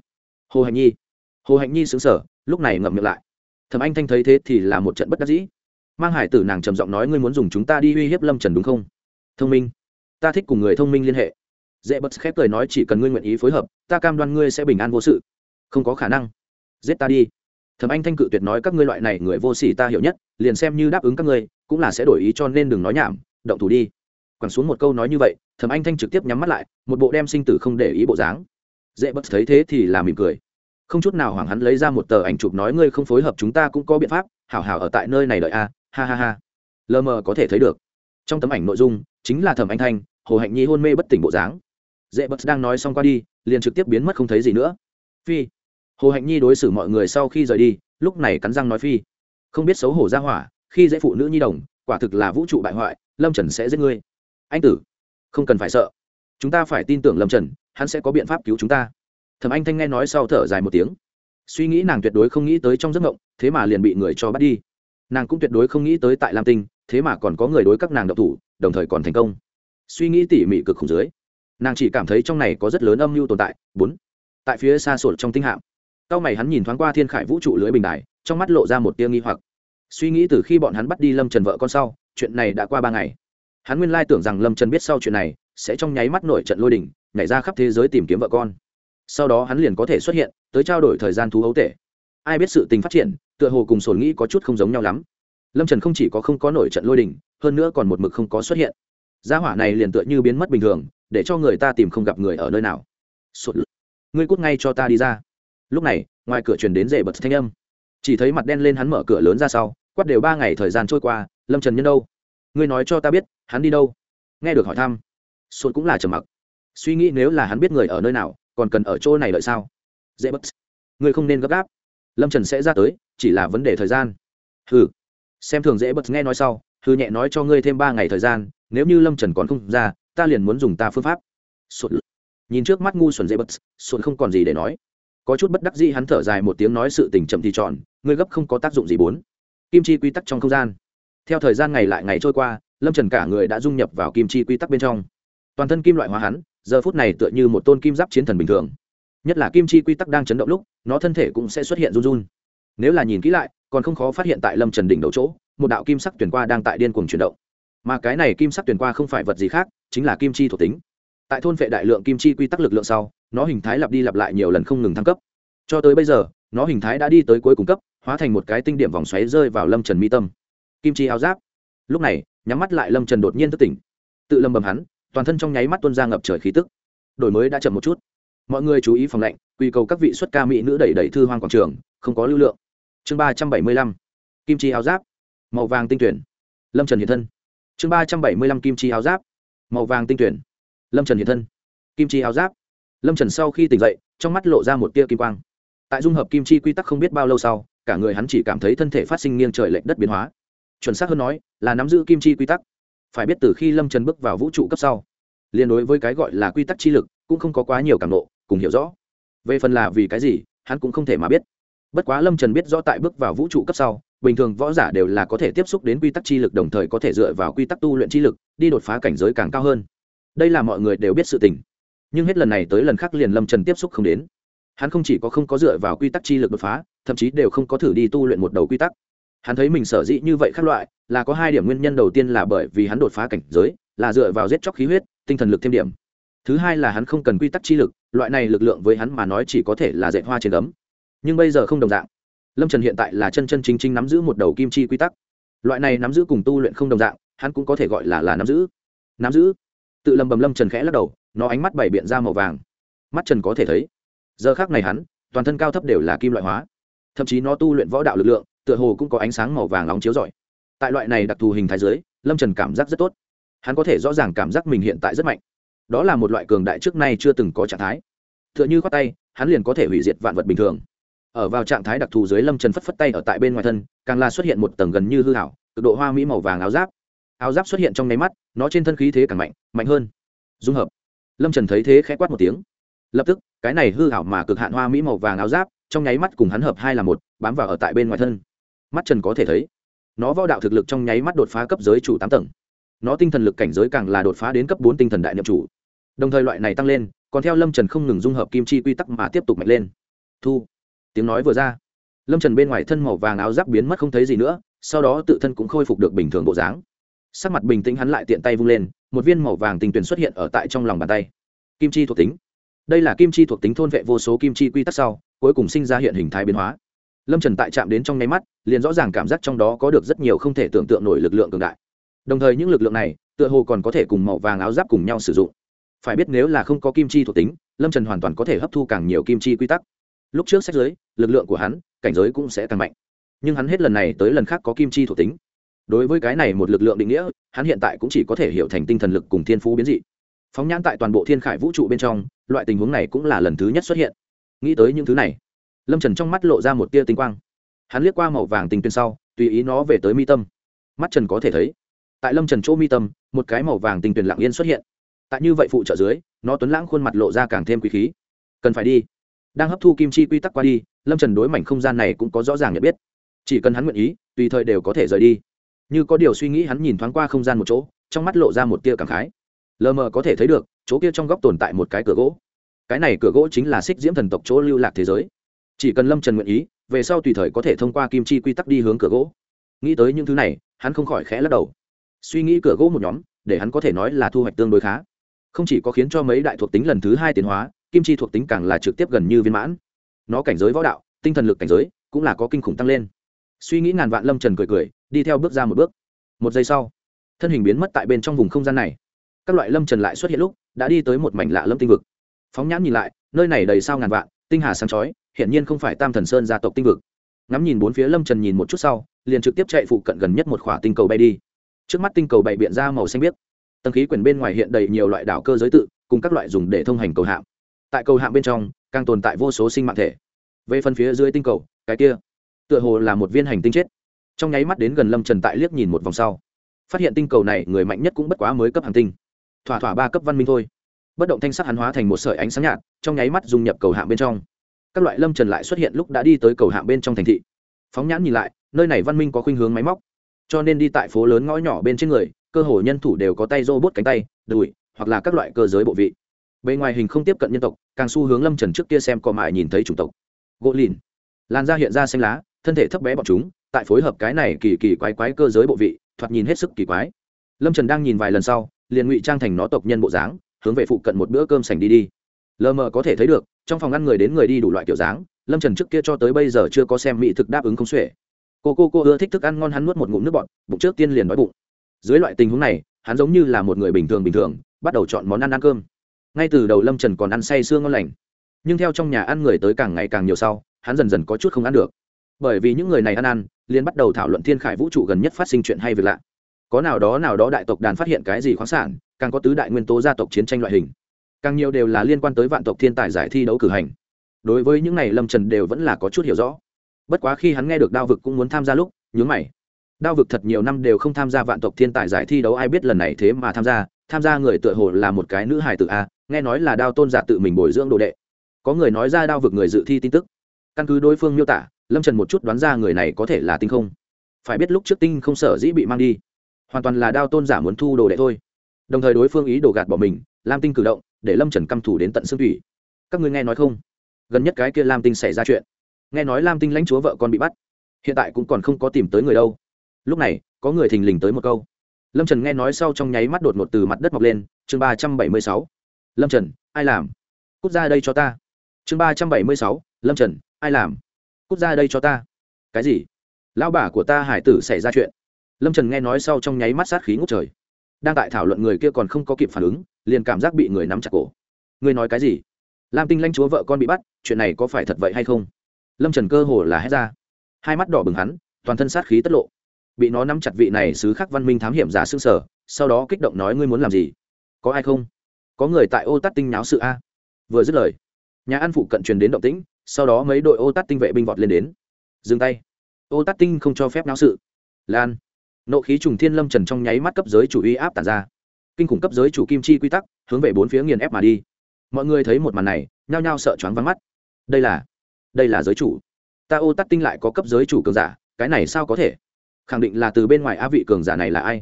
hồ hạnh nhi hồ hạnh nhi xứng sở lúc này ngậm miệng lại thầm anh thanh thấy thế thì là một trận bất đắc dĩ mang hải tử nàng trầm giọng nói ngươi muốn dùng chúng ta đi uy hiếp lâm trần đúng không thông minh ta thích cùng người thông minh liên hệ dễ bất khép cười nói chỉ cần ngươi nguyện ý phối hợp ta cam đoan ngươi sẽ bình an vô sự không có khả năng giết ta đi Thẩm anh thanh cự tuyệt nói các ngươi loại này người vô sỉ ta hiểu nhất, liền xem như đáp ứng các ngươi, cũng là sẽ đổi ý cho nên đừng nói nhảm, động thủ đi. Quẳng xuống một câu nói như vậy, Thẩm anh thanh trực tiếp nhắm mắt lại, một bộ đem sinh tử không để ý bộ dáng. Dễ bất thấy thế thì là mỉm cười. Không chút nào hoảng hắn lấy ra một tờ ảnh chụp nói ngươi không phối hợp chúng ta cũng có biện pháp, hảo hảo ở tại nơi này đợi a, ha ha ha. Lờ mờ có thể thấy được. Trong tấm ảnh nội dung, chính là thẩm anh thanh, hồ hạnh nhi hôn mê bất tỉnh bộ dáng. Dễ bất đang nói xong qua đi, liền trực tiếp biến mất không thấy gì nữa. Phi hồ hạnh nhi đối xử mọi người sau khi rời đi lúc này cắn răng nói phi không biết xấu hổ ra hỏa khi dễ phụ nữ nhi đồng quả thực là vũ trụ bại hoại lâm trần sẽ giết ngươi anh tử không cần phải sợ chúng ta phải tin tưởng lâm trần hắn sẽ có biện pháp cứu chúng ta thầm anh thanh nghe nói sau thở dài một tiếng suy nghĩ nàng tuyệt đối không nghĩ tới trong giấc mộng thế mà liền bị người cho bắt đi nàng cũng tuyệt đối không nghĩ tới tại lam tinh thế mà còn có người đối các nàng độc thủ đồng thời còn thành công suy nghĩ tỉ mỉ cực khủng dưới nàng chỉ cảm thấy trong này có rất lớn âm mưu tồn tại bốn tại phía xa sổ trong tinh hạm cao mày hắn nhìn thoáng qua thiên khải vũ trụ lưới bình đài, trong mắt lộ ra một tia nghi hoặc. Suy nghĩ từ khi bọn hắn bắt đi lâm trần vợ con sau, chuyện này đã qua ba ngày. Hắn nguyên lai tưởng rằng lâm trần biết sau chuyện này, sẽ trong nháy mắt nổi trận lôi đỉnh nhảy ra khắp thế giới tìm kiếm vợ con. Sau đó hắn liền có thể xuất hiện, tới trao đổi thời gian thú ấu tể. Ai biết sự tình phát triển, tựa hồ cùng sổn nghĩ có chút không giống nhau lắm. Lâm trần không chỉ có không có nổi trận lôi đỉnh hơn nữa còn một mực không có xuất hiện. Gia hỏa này liền tựa như biến mất bình thường, để cho người ta tìm không gặp người ở nơi nào. Sụt ngươi cút ngay cho ta đi ra lúc này, ngoài cửa truyền đến rể bật thanh âm. Chỉ thấy mặt đen lên hắn mở cửa lớn ra sau, quát đều ba ngày thời gian trôi qua, lâm trần nhân đâu? Ngươi nói cho ta biết, hắn đi đâu? Nghe được hỏi thăm, sốt cũng là trầm mặc. Suy nghĩ nếu là hắn biết người ở nơi nào, còn cần ở chỗ này đợi sao? Dễ bất ngươi không nên gấp gáp. Lâm trần sẽ ra tới, chỉ là vấn đề thời gian. Hừ. Xem thường dễ bật nghe nói sau hư nhẹ nói cho ngươi thêm ba ngày thời gian, nếu như lâm trần còn không ra, ta liền muốn dùng ta phương pháp. Sụt nhìn trước mắt ngu xuẩn dễ bật sụt không còn gì để nói có chút bất đắc dĩ hắn thở dài một tiếng nói sự tình chậm thì tròn, ngươi gấp không có tác dụng gì bốn. Kim chi quy tắc trong không gian. Theo thời gian ngày lại ngày trôi qua, lâm trần cả người đã dung nhập vào kim chi quy tắc bên trong. Toàn thân kim loại hóa hắn, giờ phút này tựa như một tôn kim giáp chiến thần bình thường. Nhất là kim chi quy tắc đang chấn động lúc, nó thân thể cũng sẽ xuất hiện run run. Nếu là nhìn kỹ lại, còn không khó phát hiện tại lâm trần đỉnh đầu chỗ, một đạo kim sắc tuyển qua đang tại điên cuồng chuyển động. Mà cái này kim sắc tuyển qua không phải vật gì khác, chính là kim chi thuộc tính. Tại thôn vệ đại lượng kim chi quy tắc lực lượng sau nó hình thái lặp đi lặp lại nhiều lần không ngừng thăng cấp. Cho tới bây giờ, nó hình thái đã đi tới cuối cùng cấp, hóa thành một cái tinh điểm vòng xoáy rơi vào lâm trần mi tâm. Kim chi áo giáp. Lúc này, nhắm mắt lại lâm trần đột nhiên thức tỉnh. Tự lâm bầm hắn, toàn thân trong nháy mắt tuôn ra ngập trời khí tức. Đổi mới đã chậm một chút. Mọi người chú ý phòng lệnh quy cầu các vị xuất ca mỹ nữ đẩy đẩy thư hoang quảng trường, không có lưu lượng. Chương ba trăm bảy mươi lăm, kim chi áo giáp. Màu vàng tinh tuyển. Lâm trần hiện thân. Chương ba trăm bảy mươi lăm, kim chi áo giáp. Màu vàng tinh tuyển. Lâm trần hiện thân. Kim chi áo giáp lâm trần sau khi tỉnh dậy, trong mắt lộ ra một tia kim quang. Tại dung hợp kim chi quy tắc không biết bao lâu sau, cả người hắn chỉ cảm thấy thân thể phát sinh nghiêng trời lệch đất biến hóa. Chuẩn xác hơn nói, là nắm giữ kim chi quy tắc. Phải biết từ khi lâm trần bước vào vũ trụ cấp sau, liên đối với cái gọi là quy tắc chi lực cũng không có quá nhiều cảm nộ, cùng hiểu rõ. Về phần là vì cái gì, hắn cũng không thể mà biết. Bất quá lâm trần biết rõ tại bước vào vũ trụ cấp sau, bình thường võ giả đều là có thể tiếp xúc đến quy tắc chi lực, đồng thời có thể dựa vào quy tắc tu luyện chi lực, đi đột phá cảnh giới càng cao hơn. Đây là mọi người đều biết sự tình nhưng hết lần này tới lần khác liền lâm trần tiếp xúc không đến hắn không chỉ có không có dựa vào quy tắc chi lực đột phá thậm chí đều không có thử đi tu luyện một đầu quy tắc hắn thấy mình sở dĩ như vậy khác loại là có hai điểm nguyên nhân đầu tiên là bởi vì hắn đột phá cảnh giới là dựa vào giết chóc khí huyết tinh thần lực thêm điểm thứ hai là hắn không cần quy tắc chi lực loại này lực lượng với hắn mà nói chỉ có thể là dạy hoa trên ấm nhưng bây giờ không đồng dạng lâm trần hiện tại là chân chân chính chính nắm giữ một đầu kim chi quy tắc loại này nắm giữ cùng tu luyện không đồng dạng hắn cũng có thể gọi là là nắm giữ nắm giữ tự lầm bầm lâm trần khẽ lắc đầu nó ánh mắt bảy biện ra màu vàng. Mắt trần có thể thấy, giờ khác này hắn, toàn thân cao thấp đều là kim loại hóa. Thậm chí nó tu luyện võ đạo lực lượng, tựa hồ cũng có ánh sáng màu vàng nóng chiếu rọi. Tại loại này đặc thù hình thái giới lâm trần cảm giác rất tốt. Hắn có thể rõ ràng cảm giác mình hiện tại rất mạnh. Đó là một loại cường đại trước nay chưa từng có trạng thái. T h ư ợ n h ư khoác tay, hắn liền có thể hủy diệt vạn vật bình thường. Ở vào trạng thái đặc thù dưới, lâm trần phất phất tay ở tại bên ngoài thân, càng là xuất hiện một tầng gần như hư hảo cực độ hoa mỹ màu vàng áo giáp. Áo giáp xuất hiện trong nháy mắt, nó trên thân khí thế càng mạnh mạnh hơn. Dung hợp lâm trần thấy thế khẽ quát một tiếng. Lập tức, cái này hư hảo mà cực hạn hoa mỹ màu vàng áo giáp, trong nháy mắt cùng hắn hợp hai là một, bám vào ở tại bên ngoài thân. Mắt trần có thể thấy, nó võ đạo thực lực trong nháy mắt đột phá cấp giới chủ tám tầng. Nó tinh thần lực cảnh giới càng là đột phá đến cấp bốn tinh thần đại niệm chủ. Đồng thời loại này tăng lên, còn theo lâm trần không ngừng dung hợp kim chi quy tắc mà tiếp tục mạnh lên. Thu. Tiếng nói vừa ra. Lâm trần bên ngoài thân màu vàng áo giáp biến mất không thấy gì nữa, sau đó tự thân cũng khôi phục được bình thường bộ dáng sắc mặt bình tĩnh hắn lại tiện tay vung lên, một viên màu vàng tình tuyển xuất hiện ở tại trong lòng bàn tay. Kim chi thuộc tính. Đây là kim chi thuộc tính thôn vệ vô số kim chi quy tắc sau, cuối cùng sinh ra hiện hình thái biến hóa. Lâm trần tại chạm đến trong nháy mắt, liền rõ ràng cảm giác trong đó có được rất nhiều không thể tưởng tượng nổi lực lượng cường đại. Đồng thời những lực lượng này, tựa hồ còn có thể cùng màu vàng áo giáp cùng nhau sử dụng. Phải biết nếu là không có kim chi thuộc tính, lâm trần hoàn toàn có thể hấp thu càng nhiều kim chi quy tắc. Lúc trước sách giới, lực lượng của hắn, cảnh giới cũng sẽ càng mạnh. Nhưng hắn hết lần này tới lần khác có kim chi thuộc tính đối với cái này một lực lượng định nghĩa, hắn hiện tại cũng chỉ có thể hiểu thành tinh thần lực cùng thiên phú biến dị. Phóng nhãn tại toàn bộ thiên khải vũ trụ bên trong, loại tình huống này cũng là lần thứ nhất xuất hiện. Nghĩ tới những thứ này, lâm trần trong mắt lộ ra một tia tinh quang. Hắn liếc qua màu vàng tình tuyến sau, tùy ý nó về tới mi tâm. Mắt trần có thể thấy, tại lâm trần chỗ mi tâm, một cái màu vàng tinh tuyển lặng yên xuất hiện. Tại như vậy phụ trợ dưới, nó tuấn lãng khuôn mặt lộ ra càng thêm quý khí. Cần phải đi. Đang hấp thu kim chi quy tắc qua đi, lâm trần đối mảnh không gian này cũng có rõ ràng nhận biết. Chỉ cần hắn nguyện ý, tùy thời đều có thể rời đi như có điều suy nghĩ hắn nhìn thoáng qua không gian một chỗ, trong mắt lộ ra một tia cảm khái. Lờ mờ có thể thấy được, chỗ kia trong góc tồn tại một cái cửa gỗ. Cái này cửa gỗ chính là xích diễm thần tộc chỗ lưu lạc thế giới. Chỉ cần lâm trần nguyện ý, về sau tùy thời có thể thông qua kim chi quy tắc đi hướng cửa gỗ. Nghĩ tới những thứ này, hắn không khỏi khẽ lắc đầu. Suy nghĩ cửa gỗ một nhóm, để hắn có thể nói là thu hoạch tương đối khá. Không chỉ có khiến cho mấy đại thuộc tính lần thứ hai tiến hóa, kim chi thuộc tính càng là trực tiếp gần như viên mãn. Nó cảnh giới võ đạo, tinh thần lực cảnh giới, cũng là có kinh khủng tăng lên. Suy nghĩ ngàn vạn lâm trần cười cười đi theo bước ra một bước. Một giây sau, thân hình biến mất tại bên trong vùng không gian này. Các loại lâm trần lại xuất hiện lúc, đã đi tới một mảnh lạ lâm tinh vực. Phóng nhãn nhìn lại, nơi này đầy sao ngàn vạn, tinh hà sáng chói, hiển nhiên không phải tam thần sơn gia tộc tinh vực. Ngắm nhìn bốn phía lâm trần nhìn một chút sau, liền trực tiếp chạy phụ cận gần nhất một khỏa tinh cầu bay đi. Trước mắt tinh cầu bày biện ra màu xanh biếc. Tầng khí quyển bên ngoài hiện đầy nhiều loại đảo cơ giới tự, cùng các loại dùng để thông hành cầu hạm. Tại cầu hạm bên trong, càng tồn tại vô số sinh mạng thể. Về phần phía dưới tinh cầu, cái kia, tựa hồ là một viên hành tinh chết trong nháy mắt đến gần lâm trần tại liếc nhìn một vòng sau phát hiện tinh cầu này người mạnh nhất cũng bất quá mới cấp hàng tinh thỏa thỏa ba cấp văn minh thôi bất động thanh sắc hắn hóa thành một sợi ánh sáng nhạt trong nháy mắt dùng nhập cầu hạng bên trong các loại lâm trần lại xuất hiện lúc đã đi tới cầu hạng bên trong thành thị phóng nhãn nhìn lại nơi này văn minh có khuynh hướng máy móc cho nên đi tại phố lớn ngõ nhỏ bên trên người cơ hồ nhân thủ đều có tay rô bốt cánh tay đùi hoặc là các loại cơ giới bộ vị bề ngoài hình không tiếp cận nhân tộc càng xu hướng lâm trần trước kia xem cò mại nhìn thấy chủng tộc gỗ lìn làn da hiện ra xanh lá thân thể thấp bé bọn chúng tại phối hợp cái này kỳ kỳ quái quái cơ giới bộ vị, thoạt nhìn hết sức kỳ quái. Lâm trần đang nhìn vài lần sau, liền ngụy trang thành nó tộc nhân bộ dáng, hướng về phụ cận một bữa cơm sành đi đi. Lờ mờ có thể thấy được, trong phòng ăn người đến người đi đủ loại kiểu dáng, lâm trần trước kia cho tới bây giờ chưa có xem mỹ thực đáp ứng không xuể. Cô cô cô ưa thích thức ăn ngon hắn nuốt một ngụm nước bọt, bụng trước tiên liền nói bụng. Dưới loại tình huống này, hắn giống như là một người bình thường bình thường, bắt đầu chọn món ăn ăn cơm. Ngay từ đầu lâm trần còn ăn say sương ngon lành, nhưng theo trong nhà ăn người tới càng ngày càng nhiều sau, hắn dần dần có chút không ăn được bởi vì những người này ăn ăn, liền bắt đầu thảo luận thiên khải vũ trụ gần nhất phát sinh chuyện hay việc lạ. Có nào đó nào đó đại tộc đàn phát hiện cái gì khoáng sản, càng có tứ đại nguyên tố gia tộc chiến tranh loại hình. Càng nhiều đều là liên quan tới vạn tộc thiên tài giải thi đấu cử hành. Đối với những này lâm trần đều vẫn là có chút hiểu rõ. Bất quá khi hắn nghe được đao vực cũng muốn tham gia lúc, nhướng mày. Đao vực thật nhiều năm đều không tham gia vạn tộc thiên tài giải thi đấu, ai biết lần này thế mà tham gia tham gia người tựa hồ là một cái nữ hài tự a, nghe nói là đao tôn giả tự mình bồi dưỡng đồ đệ. Có người nói ra đao vực người dự thi tin tức. Căn cứ đối phương miêu tả lâm trần một chút đoán ra người này có thể là tinh không phải biết lúc trước tinh không sở dĩ bị mang đi hoàn toàn là đao tôn giả muốn thu đồ đệ thôi đồng thời đối phương ý đồ gạt bỏ mình lam tinh cử động để lâm trần căm thủ đến tận xương thủy các ngươi nghe nói không gần nhất cái kia lam tinh xảy ra chuyện nghe nói lam tinh lãnh chúa vợ con bị bắt hiện tại cũng còn không có tìm tới người đâu lúc này có người thình lình tới một câu lâm trần nghe nói sau trong nháy mắt đột ngột từ mặt đất mọc lên chương ba trăm bảy mươi sáu lâm trần ai làm cút ra đây cho ta chương ba trăm bảy mươi sáu lâm trần ai làm cút ra đây cho ta. Cái gì? Lão bà của ta hải tử xảy ra chuyện. Lâm trần nghe nói sau trong nháy mắt sát khí ngút trời. Đang tại thảo luận người kia còn không có kịp phản ứng, liền cảm giác bị người nắm chặt cổ. Người nói cái gì? Lam tinh lanh chúa vợ con bị bắt, chuyện này có phải thật vậy hay không? Lâm trần cơ hồ là hét ra. Hai mắt đỏ bừng hắn, toàn thân sát khí tất lộ. Bị nó nắm chặt vị này xứ khắc văn minh thám hiểm giả xương sở, sau đó kích động nói ngươi muốn làm gì? Có ai không? Có người tại ô tát tinh náo sự a? Vừa dứt lời, nhà ăn phụ cận truyền đến động tĩnh sau đó mấy đội ô tát tinh vệ binh vọt lên đến. Dừng tay. Ô tát tinh không cho phép náo sự. Lan. Nộ khí trùng thiên lâm trần trong nháy mắt cấp giới chủ uy áp tàn ra. Kinh khủng cấp giới chủ kim chi quy tắc, hướng về bốn phía nghiền ép mà đi. Mọi người thấy một màn này, nhao nhao sợ choáng vắng mắt. Đây là đây là giới chủ. Ta ô tát tinh lại có cấp giới chủ cường giả, cái này sao có thể? Khẳng định là từ bên ngoài Á vị cường giả này là ai?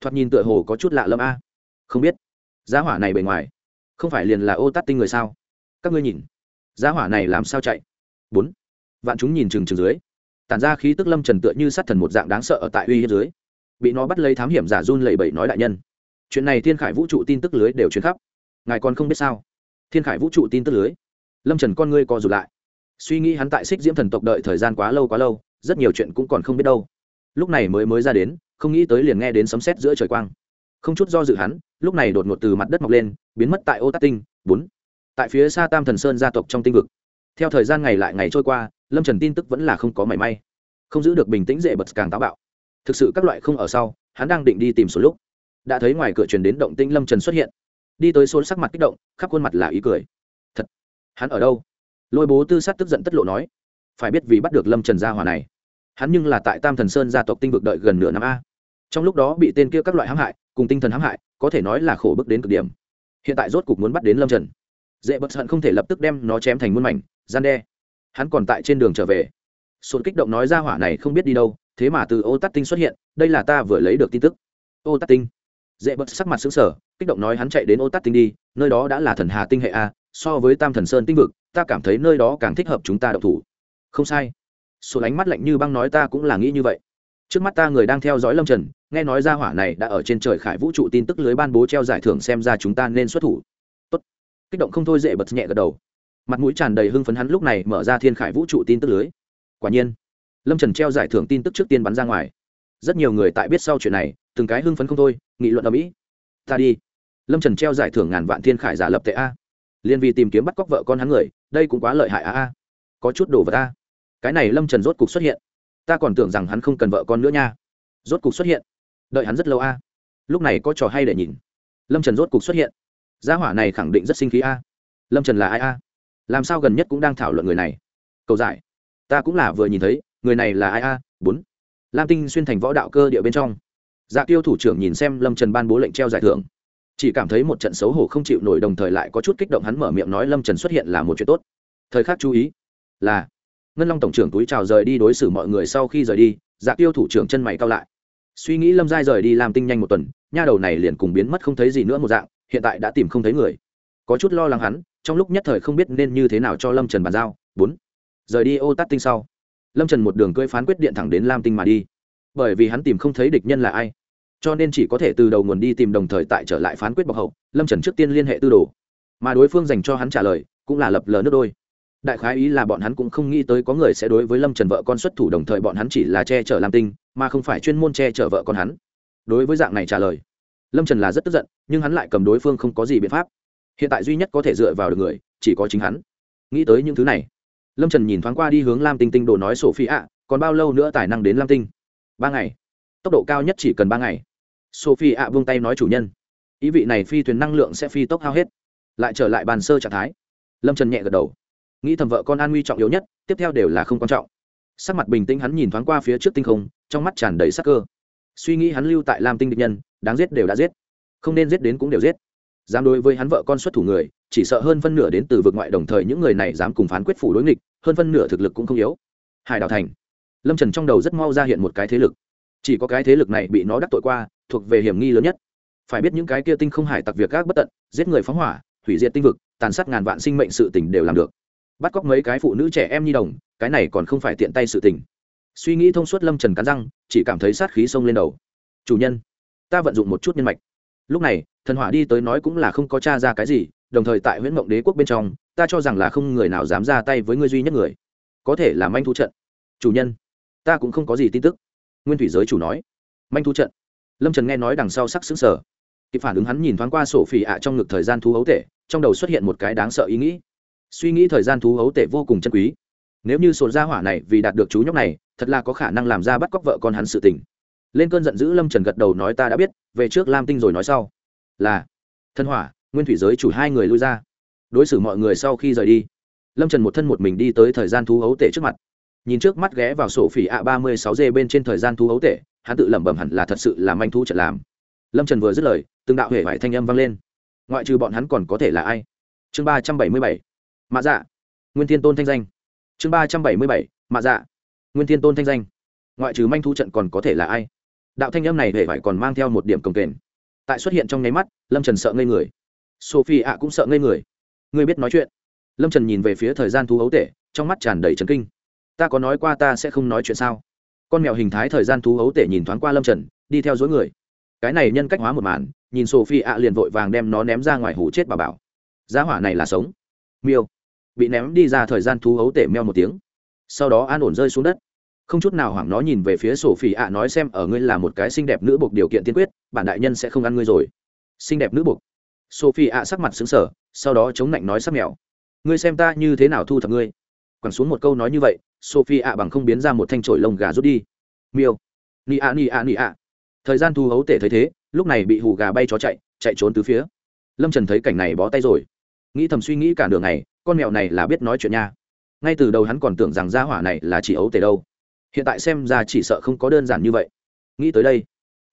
Thoạt nhìn tựa hồ có chút lạ lâm a. Không biết. Giá hỏa này bề ngoài, không phải liền là ô tát tinh người sao? Các ngươi nhìn giá hỏa này làm sao chạy? Bốn. Vạn chúng nhìn chừng chừng dưới. Tản ra khí tức lâm trần tựa như sát thần một dạng đáng sợ ở tại uy hiếp dưới. Bị nó bắt lấy thám hiểm giả run lẩy bẩy nói đại nhân. Chuyện này thiên khải vũ trụ tin tức lưới đều truyền khắp. Ngài còn không biết sao? Thiên khải vũ trụ tin tức lưới. Lâm trần con ngươi co rụt lại. Suy nghĩ hắn tại xích diễm thần tộc đợi thời gian quá lâu quá lâu, rất nhiều chuyện cũng còn không biết đâu. Lúc này mới mới ra đến, không nghĩ tới liền nghe đến sấm sét giữa trời quang. Không chút do dự hắn, lúc này đột ngột từ mặt đất mọc lên, biến mất tại ô tát tinh, bốn tại phía xa tam thần sơn gia tộc trong tinh vực. Theo thời gian ngày lại ngày trôi qua, lâm trần tin tức vẫn là không có mảy may. Không giữ được bình tĩnh dễ bật càng táo bạo. Thực sự các loại không ở sau, hắn đang định đi tìm số lúc. Đã thấy ngoài cửa truyền đến động tĩnh lâm trần xuất hiện. Đi tới số sắc mặt kích động, khắp khuôn mặt là ý cười. Thật? Hắn ở đâu? Lôi bố tư sát tức giận tất lộ nói. Phải biết vì bắt được lâm trần gia hòa này. Hắn nhưng là tại tam thần sơn gia tộc tinh vực đợi gần nửa năm a. Trong lúc đó bị tên kia các loại hãm hại, cùng tinh thần hãm hại, có thể nói là khổ bức đến cực điểm. Hiện tại rốt cục muốn bắt đến lâm trần dễ bất hận không thể lập tức đem nó chém thành muôn mảnh, gian đe. Hắn còn tại trên đường trở về. Sột kích động nói ra hỏa này không biết đi đâu, thế mà từ ô tắt tinh xuất hiện, đây là ta vừa lấy được tin tức. Ô tắt tinh. Dễ bật sắc mặt xứng sở kích động nói hắn chạy đến ô tắt tinh đi, nơi đó đã là thần hà tinh hệ a, so với tam thần sơn tinh vực, ta cảm thấy nơi đó càng thích hợp chúng ta đậu thủ. Không sai. Sột ánh mắt lạnh như băng nói ta cũng là nghĩ như vậy. Trước mắt ta người đang theo dõi lâm trần, nghe nói ra hỏa này đã ở trên trời khải vũ trụ tin tức lưới ban bố treo giải thưởng xem ra chúng ta nên xuất thủ kích động không thôi dễ bật nhẹ gật đầu. Mặt mũi tràn đầy hưng phấn hắn lúc này mở ra thiên khải vũ trụ tin tức lưới. Quả nhiên, lâm trần treo giải thưởng tin tức trước tiên bắn ra ngoài. Rất nhiều người tại biết sau chuyện này, từng cái hưng phấn không thôi, nghị luận ở mỹ ta đi. Lâm trần treo giải thưởng ngàn vạn thiên khải giả lập tệ a. Liên vì tìm kiếm bắt cóc vợ con hắn người, đây cũng quá lợi hại a a. Có chút đồ vật a. Cái này lâm trần rốt cục xuất hiện. Ta còn tưởng rằng hắn không cần vợ con nữa nha. Rốt cục xuất hiện. Đợi hắn rất lâu a. Lúc này có trò hay để nhìn. Lâm trần rốt cục xuất hiện gia hỏa này khẳng định rất sinh khí a. Lâm trần là ai a? Làm sao gần nhất cũng đang thảo luận người này? Cầu giải. Ta cũng là vừa nhìn thấy, người này là ai a? Bốn. Lam tinh xuyên thành võ đạo cơ địa bên trong. Dạ tiêu thủ trưởng nhìn xem lâm trần ban bố lệnh treo giải thưởng. Chỉ cảm thấy một trận xấu hổ không chịu nổi, đồng thời lại có chút kích động hắn mở miệng nói lâm trần xuất hiện là một chuyện tốt. Thời khắc chú ý là ngân long tổng trưởng túi chào rời đi đối xử mọi người sau khi rời đi dạ tiêu thủ trưởng chân mày cao lại. Suy nghĩ lâm giai rời đi làm tinh nhanh một tuần, nha đầu này liền cùng biến mất không thấy gì nữa một dạng hiện tại đã tìm không thấy người. Có chút lo lắng hắn, trong lúc nhất thời không biết nên như thế nào cho lâm trần bàn giao. Bốn, rời đi ô tát tinh sau. Lâm trần một đường cưỡi phán quyết điện thẳng đến lam tinh mà đi. Bởi vì hắn tìm không thấy địch nhân là ai, cho nên chỉ có thể từ đầu nguồn đi tìm đồng thời tại trở lại phán quyết bọc hậu, lâm trần trước tiên liên hệ tư đồ. Mà đối phương dành cho hắn trả lời, cũng là lập lờ nước đôi. Đại khái ý là bọn hắn cũng không nghĩ tới có người sẽ đối với lâm trần vợ con xuất thủ, đồng thời bọn hắn chỉ là che chở lam tinh, mà không phải chuyên môn che chở vợ con hắn. Đối với dạng này trả lời lâm trần là rất tức giận nhưng hắn lại cầm đối phương không có gì biện pháp hiện tại duy nhất có thể dựa vào được người chỉ có chính hắn nghĩ tới những thứ này lâm trần nhìn thoáng qua đi hướng lam tinh tinh đồ nói sổ phi ạ, còn bao lâu nữa tài năng đến lam tinh? ba ngày. Tốc độ cao nhất chỉ cần ba ngày. Sophie ạ vung tay nói chủ nhân. Ý vị này phi thuyền năng lượng sẽ phi tốc hao hết. Lại trở lại bàn sơ trạng thái. Lâm trần nhẹ gật đầu. Nghĩ thầm vợ con an nguy trọng yếu nhất, tiếp theo đều là không quan trọng. Sắc mặt bình tĩnh hắn nhìn thoáng qua phía trước tinh không, trong mắt tràn đầy sắc cơ. Suy nghĩ hắn lưu tại lam tinh địch nhân đáng giết đều đã giết. Không nên giết đến cũng đều giết. Dám đối với hắn vợ con xuất thủ người, chỉ sợ hơn phân nửa đến từ vực ngoại đồng thời những người này dám cùng phán quyết phủ đối nghịch, hơn phân nửa thực lực cũng không yếu. Hải đào thành. Lâm trần trong đầu rất mau ra hiện một cái thế lực. Chỉ có cái thế lực này bị nó đắc tội qua, thuộc về hiểm nghi lớn nhất. Phải biết những cái kia tinh không hải tặc việc các bất tận, giết người phóng hỏa, hủy diệt tinh vực, tàn sát ngàn vạn sinh mệnh sự tình đều làm được. Bắt cóc mấy cái phụ nữ trẻ em nhi đồng, cái này còn không phải tiện tay sự tình. Suy nghĩ thông suốt lâm trần cắn răng, chỉ cảm thấy sát khí sông lên đầu. Chủ nhân ta vận dụng một chút nhân mạch. Lúc này, thần hỏa đi tới nói cũng là không có t r a ra cái gì, đồng thời tại huyện mộng đế quốc bên trong, ta cho rằng là không người nào dám ra tay với ngươi duy nhất người. Có thể là manh thu trận. Chủ nhân, ta cũng không có gì tin tức. Nguyên thủy giới chủ nói. Manh thu trận. Lâm trần nghe nói đằng sau sắc xứng sở kịp phản ứng hắn nhìn thoáng qua sổ phỉ ạ trong ngực thời gian thú hấu tể, trong đầu xuất hiện một cái đáng sợ ý nghĩ. Suy nghĩ thời gian thú hấu tể vô cùng chân quý. Nếu như sổ gia hỏa này vì đạt được chú nhóc này, thật là có khả năng làm ra bắt cóc vợ con hắn sự tình lên cơn giận dữ lâm trần gật đầu nói ta đã biết về trước lam tinh rồi nói sau là thân hỏa nguyên thủy giới chủ hai người lui ra đối xử mọi người sau khi rời đi lâm trần một thân một mình đi tới thời gian thú hấu tể trước mặt nhìn trước mắt ghé vào sổ phỉ a ba mươi sáu g bên trên thời gian thú hấu tể hắn tự lẩm bẩm hẳn là thật sự làm anh thú trận làm lâm trần vừa dứt lời từng đạo hệ vải thanh âm vang lên ngoại trừ bọn hắn còn có thể là ai chương ba trăm bảy mươi bảy mạ dạ nguyên thiên tôn thanh danh chương ba trăm bảy mươi bảy mạ dạ nguyên thiên tôn thanh danh ngoại trừ manh thu trận còn có thể là ai đạo thanh âm này hề phải còn mang theo một điểm cồng kềnh. Tại xuất hiện trong nháy mắt, lâm trần sợ ngây người. Sophie ạ cũng sợ ngây người. Ngươi biết nói chuyện. Lâm trần nhìn về phía thời gian thú ấu tể, trong mắt tràn đầy trấn kinh. Ta có nói qua ta sẽ không nói chuyện sao? Con mèo hình thái thời gian thú ấu tể nhìn thoáng qua lâm trần, đi theo dối người. Cái này nhân cách hóa một màn, nhìn sophie ạ liền vội vàng đem nó ném ra ngoài hủ chết bà bảo. Giá hỏa này là sống. Miêu. Bị ném đi ra thời gian thú ấu tể meo một tiếng. Sau đó an ổn rơi xuống đất không chút nào hoảng nó nhìn về phía sổ phỉ ạ, nói xem, ở ngươi là một cái xinh đẹp nữ buộc điều kiện tiên quyết, bản đại nhân sẽ không ăn ngươi rồi. Xinh đẹp nữ buộc sophie ạ sắc mặt xứng sở sau đó chống lạnh nói sắc mèo ngươi xem ta như thế nào thu thập ngươi? Quẳng xuống một câu nói như vậy sophie ạ bằng không biến ra một thanh trội lông gà rút đi. Miêu ni ạ ni ạ ni ạ. thời gian thu hấu tể thấy thế, lúc này bị hù gà bay chó chạy chạy trốn từ phía. Lâm trần thấy cảnh này bó tay rồi. Nghĩ thầm suy nghĩ cả đường này con mèo này là biết nói chuyện nha. Ngay từ đầu hắn còn tưởng rằng gia hỏa này là chỉ ấu tể đâu hiện tại xem ra chỉ sợ không có đơn giản như vậy. Nghĩ tới đây,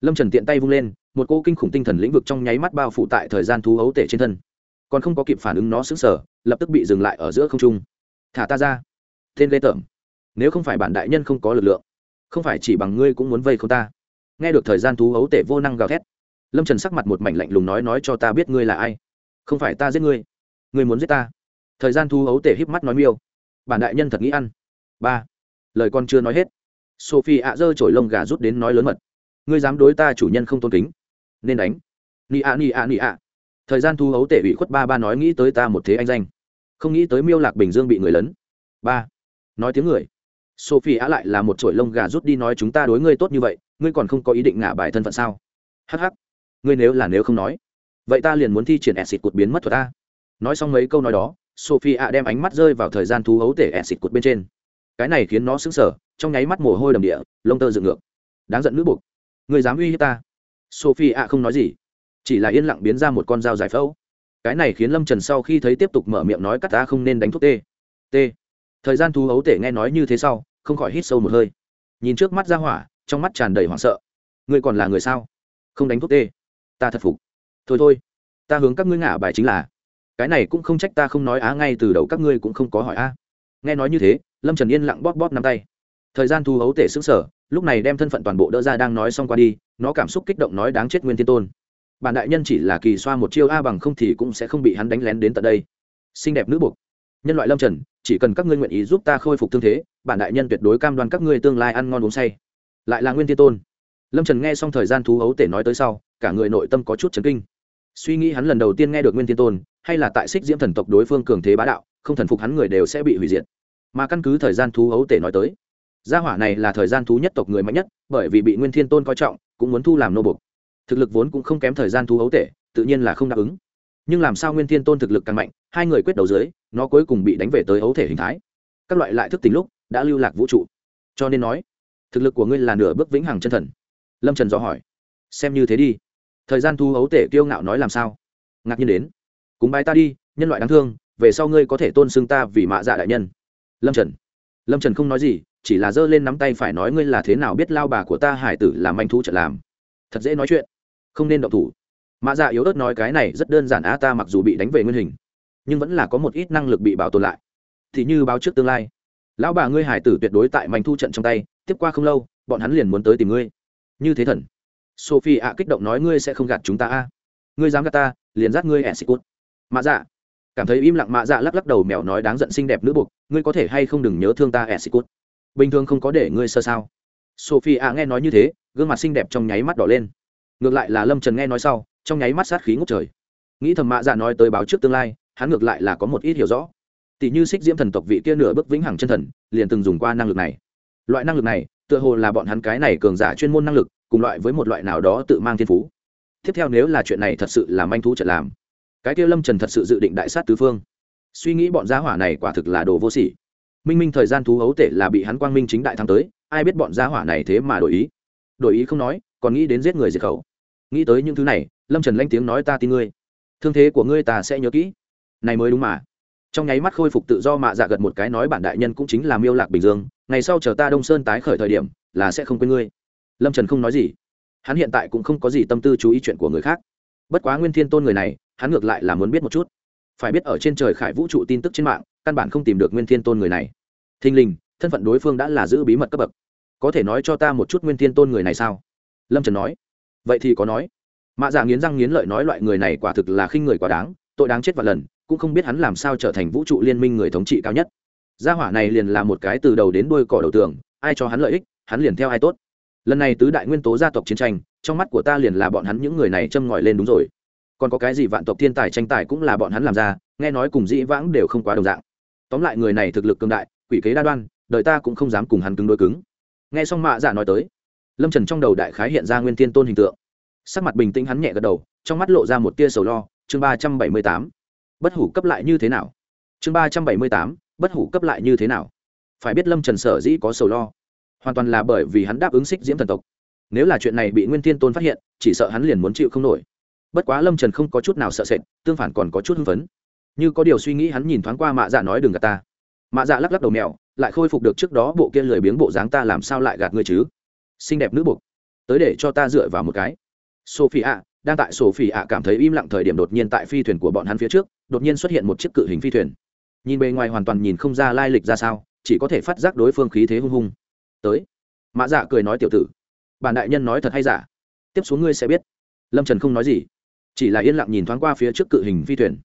lâm trần tiện tay vung lên, một cô kinh khủng tinh thần lĩnh vực trong nháy mắt bao phủ tại thời gian thú ấu tể trên thân. Còn không có kịp phản ứng nó xứng sở lập tức bị dừng lại ở giữa không trung. Thả ta ra, tên ghê tởm. Nếu không phải bản đại nhân không có lực lượng, không phải chỉ bằng ngươi cũng muốn vây không ta. Nghe được thời gian thú ấu tể vô năng gào thét, lâm trần sắc mặt một mảnh lạnh lùng nói nói cho ta biết ngươi là ai. Không phải ta giết ngươi ngươi muốn giết ta. Thời gian thú ấu tể híp mắt nói miêu. Bản đại nhân thật nghĩ ăn. Ba lời con chưa nói hết. Sophie ạ giơ chổi lông gà rút đến nói lớn mật. Ngươi dám đối ta chủ nhân không tôn kính. Nên đánh. Nị ạ nị ạ nị ạ. Thời gian thu hấu tể ủy khuất ba ba nói nghĩ tới ta một thế anh danh. Không nghĩ tới miêu lạc bình dương bị người lấn. Ba. Nói tiếng người. Sophie ạ lại là một chổi lông gà rút đi nói chúng ta đối ngươi tốt như vậy, ngươi còn không có ý định ngả bài thân phận sao? Hh ngươi nếu là nếu không nói, vậy ta liền muốn thi triển acid cột biến mất thuật ta. Nói xong mấy câu nói đó, sophie ạ đem ánh mắt rơi vào thời gian thu hấu tể acid cột bên trên cái này khiến nó sững sờ, trong nháy mắt mồ hôi đầm địa, lông tơ dựng ngược. Đáng giận nữ buộc người dám uy hiếp ta? Sophie ạ không nói gì, chỉ là yên lặng biến ra một con dao giải phẫu. Cái này khiến lâm trần sau khi thấy tiếp tục mở miệng nói cắt ta không nên đánh thuốc tê. Tê. Thời gian thú hấu tể nghe nói như thế sau, không khỏi hít sâu một hơi. Nhìn trước mắt ra hỏa, trong mắt tràn đầy hoảng sợ. Ngươi còn là người sao? Không đánh thuốc tê. Ta thật phục. Thôi thôi. Ta hướng các ngươi ngả bài chính là, cái này cũng không trách ta không nói á ngay từ đầu các ngươi cũng không có hỏi a nghe nói như thế, lâm trần yên lặng bóp bóp nắm tay. Thời gian thu hấu tể xứng sở, lúc này đem thân phận toàn bộ đỡ ra đang nói xong qua đi, nó cảm xúc kích động nói đáng chết nguyên thiên tôn. Bản đại nhân chỉ là kỳ xoa một chiêu a bằng không thì cũng sẽ không bị hắn đánh lén đến tận đây. Xinh đẹp nữ buộc nhân loại lâm trần, chỉ cần các ngươi nguyện ý giúp ta khôi phục thương thế, bản đại nhân tuyệt đối cam đoan các ngươi tương lai ăn ngon uống say. Lại là nguyên thiên tôn. Lâm trần nghe xong thời gian thú hấu tể nói tới sau, cả người nội tâm có chút chấn kinh. Suy nghĩ hắn lần đầu tiên nghe được nguyên thiên tôn, hay là tại xích diễm thần tộc đối phương cường thế bá đạo, không thần phục hắn người đều sẽ bị hủy diệt mà căn cứ thời gian thú hấu tể nói tới. Gia hỏa này là thời gian thú nhất tộc người mạnh nhất, bởi vì bị nguyên thiên tôn coi trọng, cũng muốn thu làm nô bục thực lực vốn cũng không kém thời gian thú hấu tể, tự nhiên là không đáp ứng. Nhưng làm sao nguyên thiên tôn thực lực càng mạnh, hai người quyết đầu dưới, nó cuối cùng bị đánh về tới ấu thể hình thái. Các loại lại thức tính lúc, đã lưu lạc vũ trụ. Cho nên nói, thực lực của ngươi là nửa bước vĩnh hằng chân thần. Lâm trần dò hỏi, xem như thế đi. Thời gian thu ấu tể kiêu ngạo nói làm sao? Ngạc nhiên đến, cúng bái ta đi, nhân loại đáng thương, về sau ngươi có thể tôn xưng ta vì mạ dạ đại nhân lâm trần lâm trần không nói gì chỉ là giơ lên nắm tay phải nói ngươi là thế nào biết lao bà của ta hải tử làm anh thú trận làm thật dễ nói chuyện không nên động thủ mạ dạ yếu ớt nói cái này rất đơn giản á ta mặc dù bị đánh về nguyên hình nhưng vẫn là có một ít năng lực bị bảo tồn lại thì như báo trước tương lai lão bà ngươi hải tử tuyệt đối tại manh thu trận trong tay tiếp qua không lâu bọn hắn liền muốn tới tìm ngươi như thế thần sophie ạ kích động nói ngươi sẽ không gạt chúng ta a ngươi dám gạt ta liền dắt ngươi ẻ xịt cút mạ dạ cảm thấy im lặng mạ dạ lắc lắc đầu mèo nói đáng giận xinh đẹp nữ buộc ngươi có thể hay không đừng nhớ thương ta ẹ cút bình thường không có để ngươi sơ sao. Sophie ạ nghe nói như thế, gương mặt xinh đẹp trong nháy mắt đỏ lên. Ngược lại là lâm trần nghe nói sau, trong nháy mắt sát khí ngốc trời. Nghĩ thầm mạ dạ nói tới báo trước tương lai, hắn ngược lại là có một ít hiểu rõ. Tỷ như xích diễm thần tộc vị kia nửa bước vĩnh hằng chân thần, liền từng dùng qua năng lực này. Loại năng lực này, tựa hồ là bọn hắn cái này cường giả chuyên môn năng lực, cùng loại với một loại nào đó tự mang thiên phú. Tiếp theo nếu là chuyện này thật sự là manh thú trận làm, cái kia lâm trần thật sự dự định đại sát tứ phương suy nghĩ bọn gia hỏa này quả thực là đồ vô sỉ. Minh minh thời gian thú hấu tể là bị hắn quang minh chính đại thắng tới, ai biết bọn gia hỏa này thế mà đổi ý. Đổi ý không nói, còn nghĩ đến giết người diệt khẩu. Nghĩ tới những thứ này, lâm trần lanh tiếng nói ta tin ngươi. Thương thế của ngươi ta sẽ nhớ kỹ. Này mới đúng mà. Trong nháy mắt khôi phục tự do mạ dạ gật một cái nói bản đại nhân cũng chính là miêu lạc bình dương, ngày sau chờ ta đông sơn tái khởi thời điểm, là sẽ không quên ngươi. Lâm trần không nói gì. Hắn hiện tại cũng không có gì tâm tư chú ý chuyện của người khác. Bất quá nguyên thiên tôn người này, hắn ngược lại là muốn biết một chút phải biết ở trên trời khải vũ trụ tin tức trên mạng, căn bản không tìm được nguyên thiên tôn người này. Thình lình, thân phận đối phương đã là giữ bí mật cấp bậc. Có thể nói cho ta một chút nguyên thiên tôn người này sao? Lâm trần nói. Vậy thì có nói. Mạ dạ nghiến răng nghiến lợi nói loại người này quả thực là khinh người quá đáng, tội đáng chết vạn lần, cũng không biết hắn làm sao trở thành vũ trụ liên minh người thống trị cao nhất. Gia hỏa này liền là một cái từ đầu đến đuôi cỏ đầu tường, ai cho hắn lợi ích, hắn liền theo ai tốt. Lần này tứ đại nguyên tố gia tộc chiến tranh, trong mắt của ta liền là bọn hắn những người này châm ngòi lên đúng rồi còn có cái gì vạn tộc thiên tài tranh tài cũng là bọn hắn làm ra, nghe nói cùng dĩ vãng đều không quá đồng dạng. Tóm lại người này thực lực cường đại, quỷ kế đa đoan, đời ta cũng không dám cùng hắn cứng đôi cứng. Nghe xong mạ giả nói tới, lâm trần trong đầu đại khái hiện ra nguyên tiên tôn hình tượng. Sắc mặt bình tĩnh hắn nhẹ gật đầu, trong mắt lộ ra một tia sầu lo, chương ba trăm bảy mươi tám. Bất hủ cấp lại như thế nào? Chương ba trăm bảy mươi tám, bất hủ cấp lại như thế nào? Phải biết lâm trần sở dĩ có sầu lo, hoàn toàn là bởi vì hắn đáp ứng xích diễm thần tộc. Nếu là chuyện này bị nguyên thiên tôn phát hiện, chỉ sợ hắn liền muốn chịu không nổi bất quá lâm trần không có chút nào sợ sệt, tương phản còn có chút hưng phấn. Như có điều suy nghĩ hắn nhìn thoáng qua mạ dạ nói đừng gạt ta. Mạ dạ lắc lắc đầu mèo, lại khôi phục được trước đó bộ kia lười biếng bộ dáng ta làm sao lại gạt ngươi chứ? Xinh đẹp nữ bục tới để cho ta dựa vào một cái. Sophie ạ đang tại sophie ạ cảm thấy im lặng thời điểm đột nhiên tại phi thuyền của bọn hắn phía trước, đột nhiên xuất hiện một chiếc cự hình phi thuyền. Nhìn bề ngoài hoàn toàn nhìn không ra lai lịch ra sao, chỉ có thể phát giác đối phương khí thế hung hung. Tới. Mã dạ cười nói tiểu tử. Bản đại nhân nói thật hay giả? Tiếp xuống ngươi sẽ biết. Lâm trần không nói gì chỉ là yên lặng nhìn thoáng qua phía trước cự hình phi thuyền.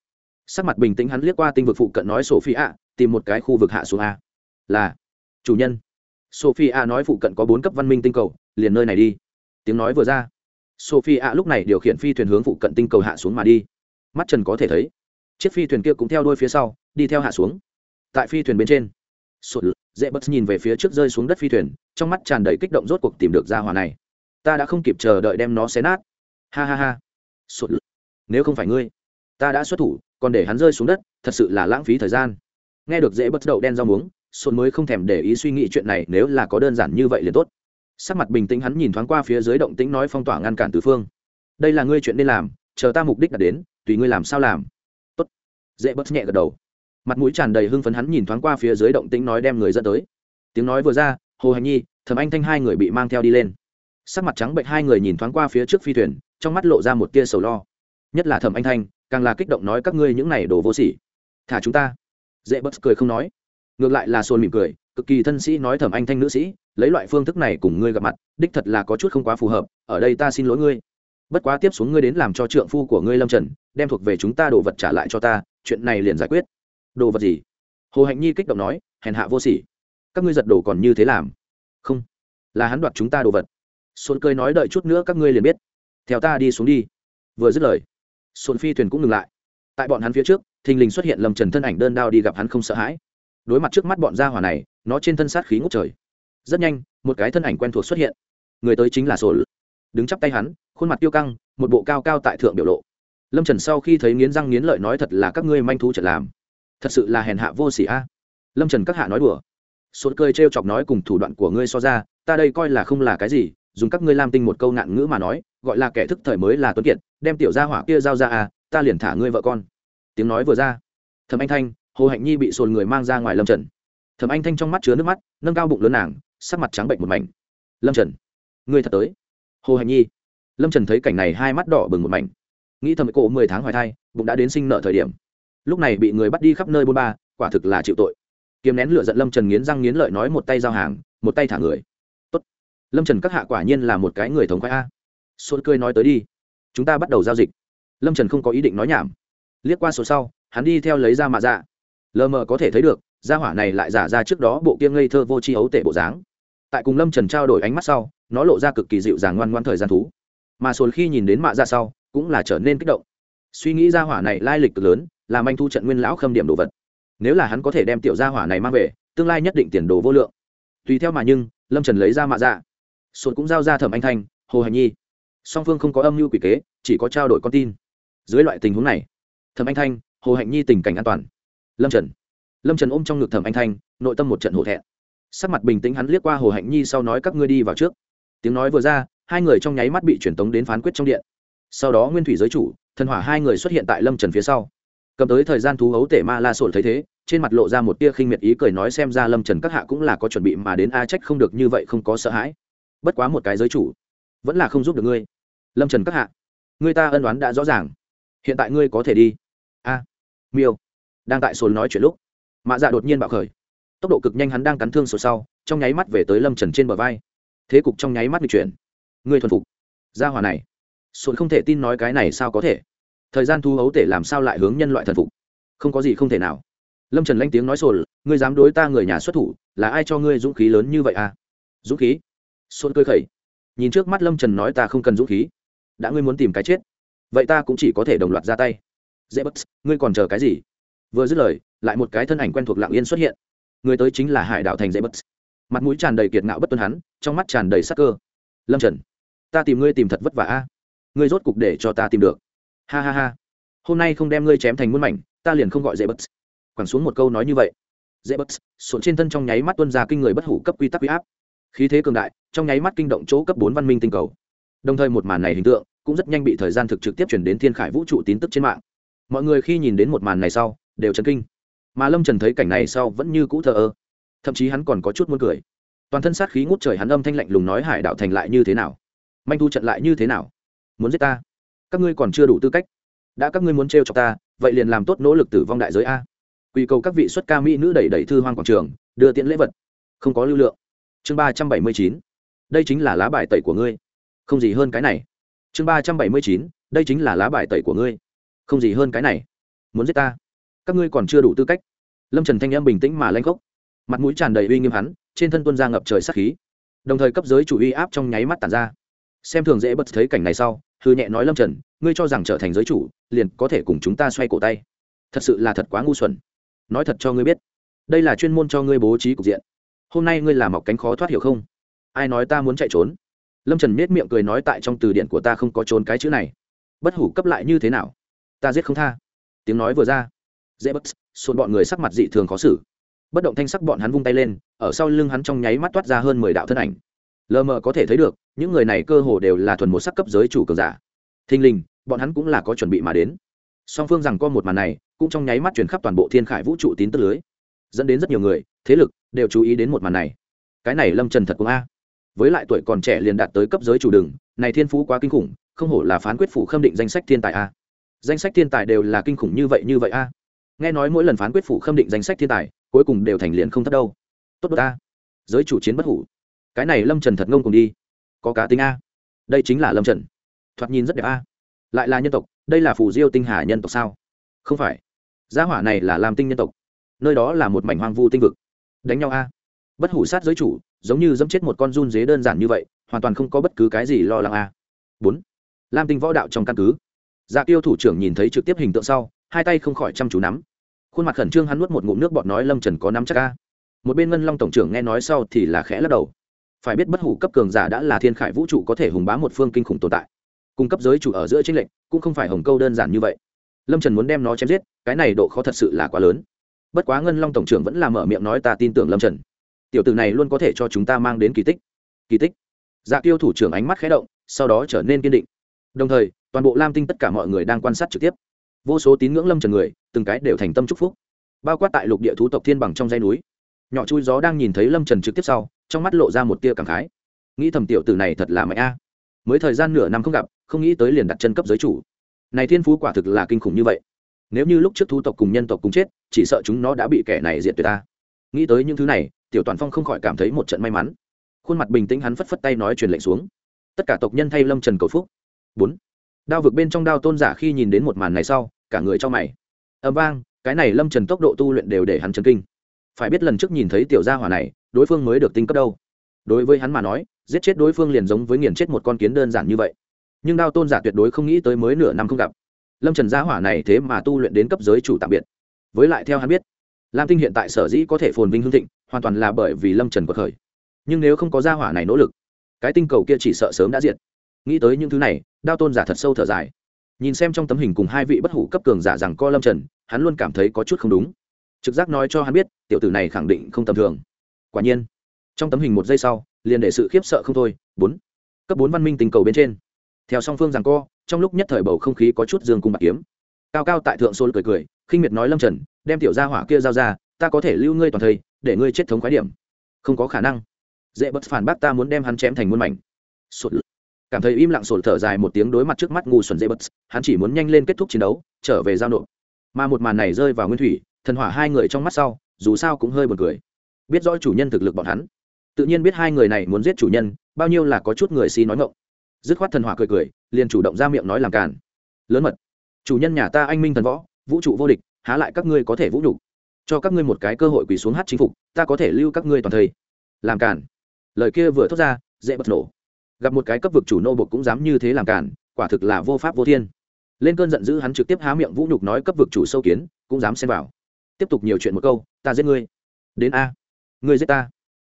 Sắc mặt bình tĩnh hắn liếc qua tinh vực phụ cận nói sophie ạ tìm một cái khu vực hạ xuống a. Là, chủ nhân. Sophie ạ nói, phụ cận có bốn cấp văn minh tinh cầu, liền nơi này đi. Tiếng nói vừa ra sophie ạ lúc này điều khiển phi thuyền hướng phụ cận tinh cầu hạ xuống mà đi. Mắt trần có thể thấy, chiếc phi thuyền kia cũng theo đuôi phía sau, đi theo hạ xuống. Tại phi thuyền bên trên, sụt, dễ bất nhìn về phía trước rơi xuống đất phi thuyền, trong mắt tràn đầy kích động rốt cuộc tìm được ra hỏa này. Ta đã không kịp chờ đợi đem nó xé nát. Ha ha ha. Sụt nếu không phải ngươi, ta đã xuất thủ, còn để hắn rơi xuống đất, thật sự là lãng phí thời gian. Nghe được dễ bất đậu đen rau muống sồn mới không thèm để ý suy nghĩ chuyện này, nếu là có đơn giản như vậy liền tốt. Sắc mặt bình tĩnh hắn nhìn thoáng qua phía dưới động tĩnh nói phong tỏa ngăn cản từ phương. Đây là ngươi chuyện nên làm, chờ ta mục đích đã đến, tùy ngươi làm sao làm. Tốt. Dễ bất nhẹ gật đầu. Mặt mũi tràn đầy hưng phấn hắn nhìn thoáng qua phía dưới động tĩnh nói đem người dẫn tới. Tiếng nói vừa ra, hồ hành nhi thầm anh thanh hai người bị mang theo đi lên. Sắc mặt trắng bệnh hai người nhìn thoáng qua phía trước phi thuyền, trong mắt lộ ra một tia sầu lo nhất là thẩm anh thanh, càng là kích động nói các ngươi những này đồ vô sỉ. Thả chúng ta. Dễ bất cười không nói. Ngược lại là xôn mỉm cười, cực kỳ thân sĩ nói thẩm anh thanh nữ sĩ, lấy loại phương thức này cùng ngươi gặp mặt, đích thật là có chút không quá phù hợp, ở đây ta xin lỗi ngươi. Bất quá tiếp xuống ngươi đến làm cho trượng phu của ngươi lâm trần, đem thuộc về chúng ta đồ vật trả lại cho ta, chuyện này liền giải quyết. Đồ vật gì? Hồ hạnh nhi kích động nói, hèn hạ vô sỉ. Các ngươi giật đồ còn như thế làm? Không. Là hắn đoạt chúng ta đồ vật. Xuân cười nói đợi chút nữa các ngươi liền biết. Theo ta đi xuống đi. Vừa dứt lời xuân phi thuyền cũng ngừng lại. Tại bọn hắn phía trước, thình lình xuất hiện lầm trần thân ảnh đơn đao đi gặp hắn không sợ hãi. Đối mặt trước mắt bọn gia hỏa này, nó trên thân sát khí ngút trời. Rất nhanh, một cái thân ảnh quen thuộc xuất hiện. Người tới chính là sổ đứng chắp tay hắn, khuôn mặt tiêu căng, một bộ cao cao tại thượng biểu lộ. Lâm trần sau khi thấy nghiến răng nghiến lợi nói thật là các ngươi manh thú trật làm. Thật sự là hèn hạ vô sỉ a. Lâm trần các hạ nói đùa. Sốt cơi t r e o chọc nói cùng thủ đoạn của ngươi so ra, ta đây coi là không là cái gì dùng các ngươi lam tinh một câu nạn ngữ mà nói, gọi là kẻ thức thời mới là tuấn kiệt, đem tiểu gia hỏa kia giao ra à ta liền thả ngươi vợ con. Tiếng nói vừa ra thầm anh thanh, hồ hạnh nhi bị sồn người mang ra ngoài lâm trần. Thầm anh thanh trong mắt chứa nước mắt, nâng cao bụng lớn nàng, sắc mặt trắng bệnh một mảnh. Lâm trần, ngươi thật tới. Hồ hạnh nhi, lâm trần thấy cảnh này hai mắt đỏ bừng một mảnh. Nghĩ thầm cổ mười tháng hoài thai, bụng đã đến sinh nợ thời điểm. Lúc này bị người bắt đi khắp nơi bôn ba, quả thực là chịu tội. Kiếm nén lửa giận lâm trần nghiến răng nghiến lợi nói một tay giao hàng, một tay thả người lâm trần các hạ quả nhiên là một cái người thống khoái a sốt cười nói tới đi chúng ta bắt đầu giao dịch lâm trần không có ý định nói nhảm liếc qua số sau hắn đi theo lấy ra mạ dạ lờ mờ có thể thấy được gia hỏa này lại giả ra trước đó bộ kia ngây thơ vô tri ấu tệ bộ dáng tại cùng lâm trần trao đổi ánh mắt sau nó lộ ra cực kỳ dịu dàng ngoan ngoan thời gian thú mà sồn khi nhìn đến mạ ra sau cũng là trở nên kích động suy nghĩ gia hỏa này lai lịch cực lớn làm anh thu trận nguyên lão khâm điểm đồ vật nếu là hắn có thể đem tiểu gia hỏa này mang về tương lai nhất định tiền đồ vô lượng tùy theo mà nhưng lâm trần lấy ra mạ ra sột cũng giao ra thẩm anh thanh, hồ hành nhi. Song phương không có âm mưu quỷ kế, chỉ có trao đổi con tin. Dưới loại tình huống này, thẩm anh thanh, hồ hạnh nhi tình cảnh an toàn. Lâm trần. Lâm trần ôm trong ngực thẩm anh thanh, nội tâm một trận hổ thẹn. Sắc mặt bình tĩnh hắn liếc qua hồ hạnh nhi sau nói các ngươi đi vào trước. Tiếng nói vừa ra, hai người trong nháy mắt bị truyền tống đến phán quyết trong điện. Sau đó nguyên thủy giới chủ, thần hỏa hai người xuất hiện tại lâm trần phía sau. Cầm tới thời gian thú hấu tể ma la sổn thấy thế, trên mặt lộ ra một tia khinh miệt ý cười nói xem ra lâm trần các hạ cũng là có chuẩn bị mà đến, a trách không được như vậy không có sợ hãi bất quá một cái giới chủ, vẫn là không giúp được ngươi. Lâm trần các hạ ngươi ta ân đoán đã rõ ràng, hiện tại ngươi có thể đi. A, miêu, đang tại sồn nói chuyện lúc mạ dạ đột nhiên bạo khởi. Tốc độ cực nhanh hắn đang cắn thương sổ sau, trong nháy mắt về tới lâm trần trên bờ vai. Thế cục trong nháy mắt bị chuyển. Ngươi thuần phục. Gia hòa này, sồn không thể tin nói cái này sao có thể. Thời gian thu hấu tể làm sao lại hướng nhân loại thần phục? Không có gì không thể nào. Lâm trần lanh tiếng nói sồn, ngươi dám đối ta người nhà xuất thủ, là ai cho ngươi dũng khí lớn như vậy à? Dũng khí? Xuân cười khẩy. Nhìn trước mắt lâm trần nói ta không cần dũng khí. Đã ngươi muốn tìm cái chết, vậy ta cũng chỉ có thể đồng loạt ra tay. Dễ bất, ngươi còn chờ cái gì? Vừa dứt lời, lại một cái thân ảnh quen thuộc lạng yên xuất hiện. Người tới chính là hải đạo thành dễ bất. Mặt mũi tràn đầy kiệt ngạo bất tuân hắn, trong mắt tràn đầy sắc cơ. Lâm trần, ta tìm ngươi tìm thật vất vả a. Ngươi rốt cục để cho ta tìm được. Ha ha ha. Hôm nay không đem ngươi chém thành muôn mảnh, ta liền không gọi dễ bất. Quẳng xuống một câu nói như vậy. Dễ bất sộn trên thân trong nháy mắt tuân ra kinh người bất hủ cấp quy tắc huy áp khí thế cường đại, trong nháy mắt kinh động chỗ cấp bốn văn minh tinh cầu. Đồng thời một màn này hình tượng cũng rất nhanh bị thời gian thực trực tiếp chuyển đến thiên khải vũ trụ tin tức trên mạng. Mọi người khi nhìn đến một màn này sau, đều chấn kinh. Mà lâm trần thấy cảnh này sau vẫn như cũ thờ ơ. Thậm chí hắn còn có chút muốn cười. Toàn thân sát khí ngút trời hắn âm thanh lạnh lùng nói hải đạo thành lại như thế nào? Manh thu trận lại như thế nào? Muốn giết ta? Các ngươi còn chưa đủ tư cách. Đã các ngươi muốn trêu cho ta, vậy liền làm tốt nỗ lực tử vong đại giới a. Quy cầu các vị xuất ca mỹ nữ đẩy đẩy thư hoang quảng trường, đưa tiễn lễ vật. Không có lưu lượng chương ba trăm bảy mươi chín, đây chính là lá bài tẩy của ngươi. Không gì hơn cái này. Chương ba trăm bảy mươi chín, đây chính là lá bài tẩy của ngươi. Không gì hơn cái này. Muốn giết ta? Các ngươi còn chưa đủ tư cách. Lâm trần thanh em bình tĩnh mà lanh khốc. Mặt mũi tràn đầy uy nghiêm hắn, trên thân tuân ra ngập trời sắc khí. Đồng thời cấp giới chủ uy áp trong nháy mắt tàn ra. Xem thường dễ bật thấy cảnh này sau, hư nhẹ nói lâm trần, ngươi cho rằng trở thành giới chủ, liền có thể cùng chúng ta xoay cổ tay. Thật sự là thật quá ngu xuẩn. Nói thật cho ngươi biết, đây là chuyên môn cho ngươi bố trí cục diện hôm nay ngươi làm mọc cánh khó thoát hiểu không? Ai nói ta muốn chạy trốn? Lâm trần nết miệng cười nói tại trong từ điển của ta không có trốn cái chữ này. Bất hủ cấp lại như thế nào? Ta giết không tha. Tiếng nói vừa ra. Dễ bất xôn bọn người sắc mặt dị thường khó xử. Bất động thanh sắc bọn hắn vung tay lên, ở sau lưng hắn trong nháy mắt toát ra hơn mười đạo thân ảnh. Lờ mờ có thể thấy được, những người này cơ hồ đều là thuần một sắc cấp giới chủ cường giả. Thình lình, bọn hắn cũng là có chuẩn bị mà đến. Song phương rằng có một màn này, cũng trong nháy mắt chuyển khắp toàn bộ thiên khải vũ trụ tín tức lưới dẫn đến rất nhiều người, thế lực đều chú ý đến một màn này. Cái này lâm trần thật cũng a. Với lại tuổi còn trẻ liền đạt tới cấp giới chủ đường, này thiên phú quá kinh khủng, không hổ là phán quyết phủ khâm định danh sách thiên tài a. Danh sách thiên tài đều là kinh khủng như vậy như vậy a. Nghe nói mỗi lần phán quyết phủ khâm định danh sách thiên tài, cuối cùng đều thành liền không thất đâu. Tốt đốt a. Giới chủ chiến bất hủ. Cái này lâm trần thật ngông cùng đi. Có cá tính a. Đây chính là lâm trần. Thoạt nhìn rất đẹp a. Lại là nhân tộc, đây là phù diêu tinh hà nhân tộc sao? Không phải. Gia hỏa này là làm tinh nhân tộc nơi đó là một mảnh hoang vu tinh vực. Đánh nhau a. Bất hủ sát giới chủ, giống như dẫm chết một con run dế đơn giản như vậy, hoàn toàn không có bất cứ cái gì lo lắng a. Bốn. Lam tinh võ đạo trong căn cứ. Dạ tiêu thủ trưởng nhìn thấy trực tiếp hình tượng sau, hai tay không khỏi chăm chú nắm. Khuôn mặt khẩn trương hắn nuốt một ngụm nước bọt nói lâm trần có nắm chắc a. Một bên ngân long tổng trưởng nghe nói sau thì là khẽ lắc đầu. Phải biết bất hủ cấp cường giả đã là thiên khải vũ trụ có thể hùng bá một phương kinh khủng tồn tại. Cung cấp giới chủ ở giữa tranh lệnh cũng không phải hồng câu đơn giản như vậy. Lâm trần muốn đem nó chém giết, cái này độ khó thật sự là quá lớn bất quá ngân long tổng trưởng vẫn là mở miệng nói ta tin tưởng lâm trần tiểu tử này luôn có thể cho chúng ta mang đến kỳ tích kỳ tích dạ tiêu thủ trưởng ánh mắt khé động sau đó trở nên kiên định đồng thời toàn bộ lam tinh tất cả mọi người đang quan sát trực tiếp vô số tín ngưỡng lâm trần người từng cái đều thành tâm chúc phúc bao quát tại lục địa thú tộc thiên bằng trong dây núi nhỏ chui gió đang nhìn thấy lâm trần trực tiếp sau trong mắt lộ ra một tia cảm khái nghĩ thầm tiểu tử này thật là mạnh a mới thời gian nửa năm không gặp không nghĩ tới liền đặt chân cấp giới chủ này thiên phú quả thực là kinh khủng như vậy nếu như lúc trước thú tộc cùng nhân tộc cùng chết, chỉ sợ chúng nó đã bị kẻ này diệt tuyệt ta. Nghĩ tới những thứ này, tiểu toàn phong không khỏi cảm thấy một trận may mắn. Khuôn mặt bình tĩnh hắn phất phất tay nói truyền lệnh xuống. Tất cả tộc nhân thay lâm trần cầu phúc. Bốn. Đao vực bên trong đao tôn giả khi nhìn đến một màn này sau, cả người cho mày. Âm vang, cái này lâm trần tốc độ tu luyện đều để hắn chấn kinh. Phải biết lần trước nhìn thấy tiểu gia hỏa này, đối phương mới được tinh cấp đâu. Đối với hắn mà nói, giết chết đối phương liền giống với nghiền chết một con kiến đơn giản như vậy. Nhưng đao tôn giả tuyệt đối không nghĩ tới mới nửa năm không gặp lâm trần gia hỏa này thế mà tu luyện đến cấp giới chủ tạm biệt. Với lại theo hắn biết, lam tinh hiện tại sở dĩ có thể phồn vinh hương thịnh, hoàn toàn là bởi vì lâm trần có khởi. Nhưng nếu không có gia hỏa này nỗ lực, cái tinh cầu kia chỉ sợ sớm đã diệt. Nghĩ tới những thứ này, đao tôn giả thật sâu thở dài. Nhìn xem trong tấm hình cùng hai vị bất hủ cấp cường giả rằng co lâm trần, hắn luôn cảm thấy có chút không đúng. Trực giác nói cho hắn biết, tiểu tử này khẳng định không tầm thường. Quả nhiên, trong tấm hình một giây sau, liền để sự khiếp sợ không thôi. Bốn, cấp bốn văn minh tình cầu bên trên theo song phương rằng co, trong lúc nhất thời bầu không khí có chút dương cung bạc kiếm. Cao cao tại thượng xôn cười cười, khinh miệt nói lâm trần, đem tiểu gia hỏa kia giao ra, ta có thể lưu ngươi toàn thây, để ngươi chết thống khái điểm. Không có khả năng. Dễ bất phản bác ta muốn đem hắn chém thành muôn mảnh. Sụt cảm thấy im lặng sụt thở dài một tiếng đối mặt trước mắt ngu xuẩn dễ bất, hắn chỉ muốn nhanh lên kết thúc chiến đấu, trở về giao nộp. Mà một màn này rơi vào nguyên thủy, thần hỏa hai người trong mắt sau, dù sao cũng hơi buồn cười. Biết rõ chủ nhân thực lực bọn hắn. Tự nhiên biết hai người này muốn giết chủ nhân, bao nhiêu là có chút người si nói ngộng dứt khoát thần hỏa cười cười, liền chủ động ra miệng nói làm càn. Lớn mật, chủ nhân nhà ta anh minh thần võ, vũ trụ vô địch, há lại các ngươi có thể vũ nhục? Cho các ngươi một cái cơ hội quỳ xuống hát chính phục, ta có thể lưu các ngươi toàn thây. Làm càn. Lời kia vừa thốt ra, dễ bật nổ. Gặp một cái cấp vực chủ nô bột cũng dám như thế làm càn, quả thực là vô pháp vô thiên. Lên cơn giận dữ hắn trực tiếp há miệng vũ nhục nói cấp vực chủ sâu kiến, cũng dám xen vào. Tiếp tục nhiều chuyện một câu, ta giết ngươi. Đến a. Ngươi giết ta.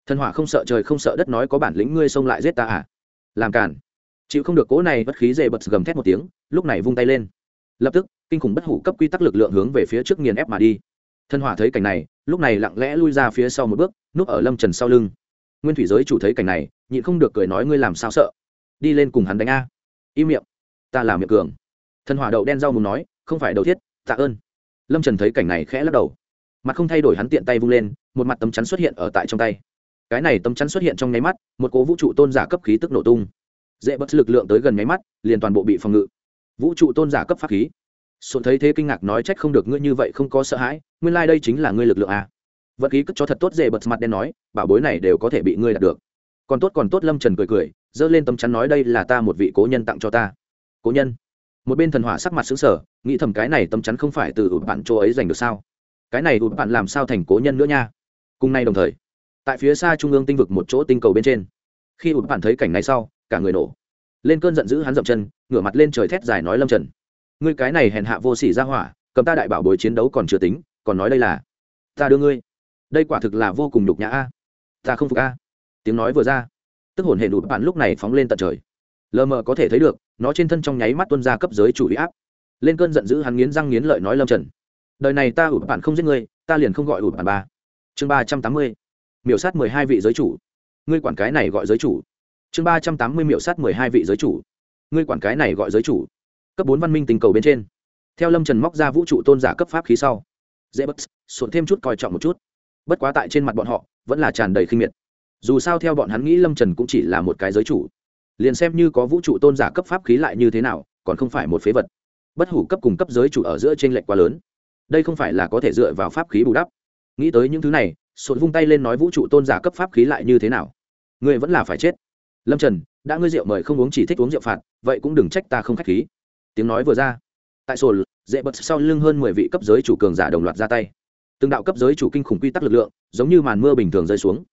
Thần hỏa không sợ trời không sợ đất nói có bản lĩnh ngươi xông lại giết ta à? Làm càn chịu không được cố này bất khí dễ bật gầm thét một tiếng, lúc này vung tay lên. Lập tức, kinh khủng bất hủ cấp quy tắc lực lượng hướng về phía trước nghiền ép mà đi. Thân hỏa thấy cảnh này, lúc này lặng lẽ lui ra phía sau một bước, núp ở lâm trần sau lưng. Nguyên thủy giới chủ thấy cảnh này, nhịn không được cười nói ngươi làm sao sợ? Đi lên cùng hắn đánh a. Im miệng. Ta làm miệng cường. Thân hỏa đậu đen rau mù nói, không phải đầu thiết, tạ ơn. Lâm trần thấy cảnh này khẽ lắc đầu. Mặt không thay đổi hắn tiện tay vung lên, một mặt tấm chắn xuất hiện ở tại trong tay. Cái này tấm chắn xuất hiện trong nháy mắt, một cố vũ trụ tôn giả cấp khí tức nổ tung dễ bất lực lượng tới gần nháy mắt, liền toàn bộ bị phòng ngự. Vũ trụ tôn giả cấp pháp khí. Sộn thấy thế kinh ngạc nói trách không được ngươi như vậy không có sợ hãi, nguyên lai、like、đây chính là ngươi lực lượng à. vật khí cất cho thật tốt dễ bật mặt đen nói, bảo bối này đều có thể bị ngươi đạt được. Còn tốt còn tốt lâm trần cười cười, giơ lên tấm chắn nói đây là ta một vị cố nhân tặng cho ta. Cố nhân. Một bên thần hỏa sắc mặt xứng sở nghĩ thầm cái này tấm chắn không phải từ ụt bạn chỗ ấy giành được sao? Cái này ụt bạn làm sao thành cố nhân nữa nha? Cùng nay đồng thời, tại phía xa trung ương tinh vực một chỗ tinh cầu bên trên. Khi ụt bạn thấy cảnh này sau cả người nổ. Lên cơn giận dữ hắn dậm chân, ngửa mặt lên trời thét dài nói lâm trần, ngươi cái này hèn hạ vô sỉ ra hỏa, cầm ta đại bảo bối chiến đấu còn chưa tính, còn nói đây là ta đưa ngươi. Đây quả thực là vô cùng nhục nhã a. Ta không phục a. Tiếng nói vừa ra, tức hồn hệ đủ bạn lúc này phóng lên tận trời. Lờ mờ có thể thấy được, nó trên thân trong nháy mắt tuân ra cấp giới chủ huy áp. Lên cơn giận dữ hắn nghiến răng nghiến lợi nói lâm trần, đời này ta ủ bạn không giết ngươi, ta liền không gọi ủ bạn ba. Chương ba trăm tám mươi, miểu sát mười hai vị giới chủ. Ngươi quản cái này gọi giới chủ chương ba trăm tám mươi miểu sát mười hai vị giới chủ. Ngươi quản cái này gọi giới chủ. Cấp bốn văn minh tình cầu bên trên. Theo lâm trần móc ra vũ trụ tôn giả cấp pháp khí sau. Dễ bất sụn thêm chút coi trọng một chút. Bất quá tại trên mặt bọn họ, vẫn là tràn đầy khinh miệt. Dù sao theo bọn hắn nghĩ lâm trần cũng chỉ là một cái giới chủ. Liền xem như có vũ trụ tôn giả cấp pháp khí lại như thế nào, còn không phải một phế vật. Bất hủ cấp cùng cấp giới chủ ở giữa t r ê n lệch quá lớn. Đây không phải là có thể dựa vào pháp khí bù đắp. Nghĩ tới những thứ này sột vung tay lên nói vũ trụ tôn giả cấp pháp khí lại như thế nào. Ngươi vẫn là phải chết lâm trần, đã ngươi rượu mời không uống chỉ thích uống rượu phạt, vậy cũng đừng trách ta không k h á c h khí. Tiếng nói vừa ra, tại sổ dễ bật sau lưng hơn mười vị cấp giới chủ cường giả đồng loạt ra tay. Từng đạo cấp giới chủ kinh khủng quy tắc lực lượng, giống như màn mưa bình thường rơi xuống.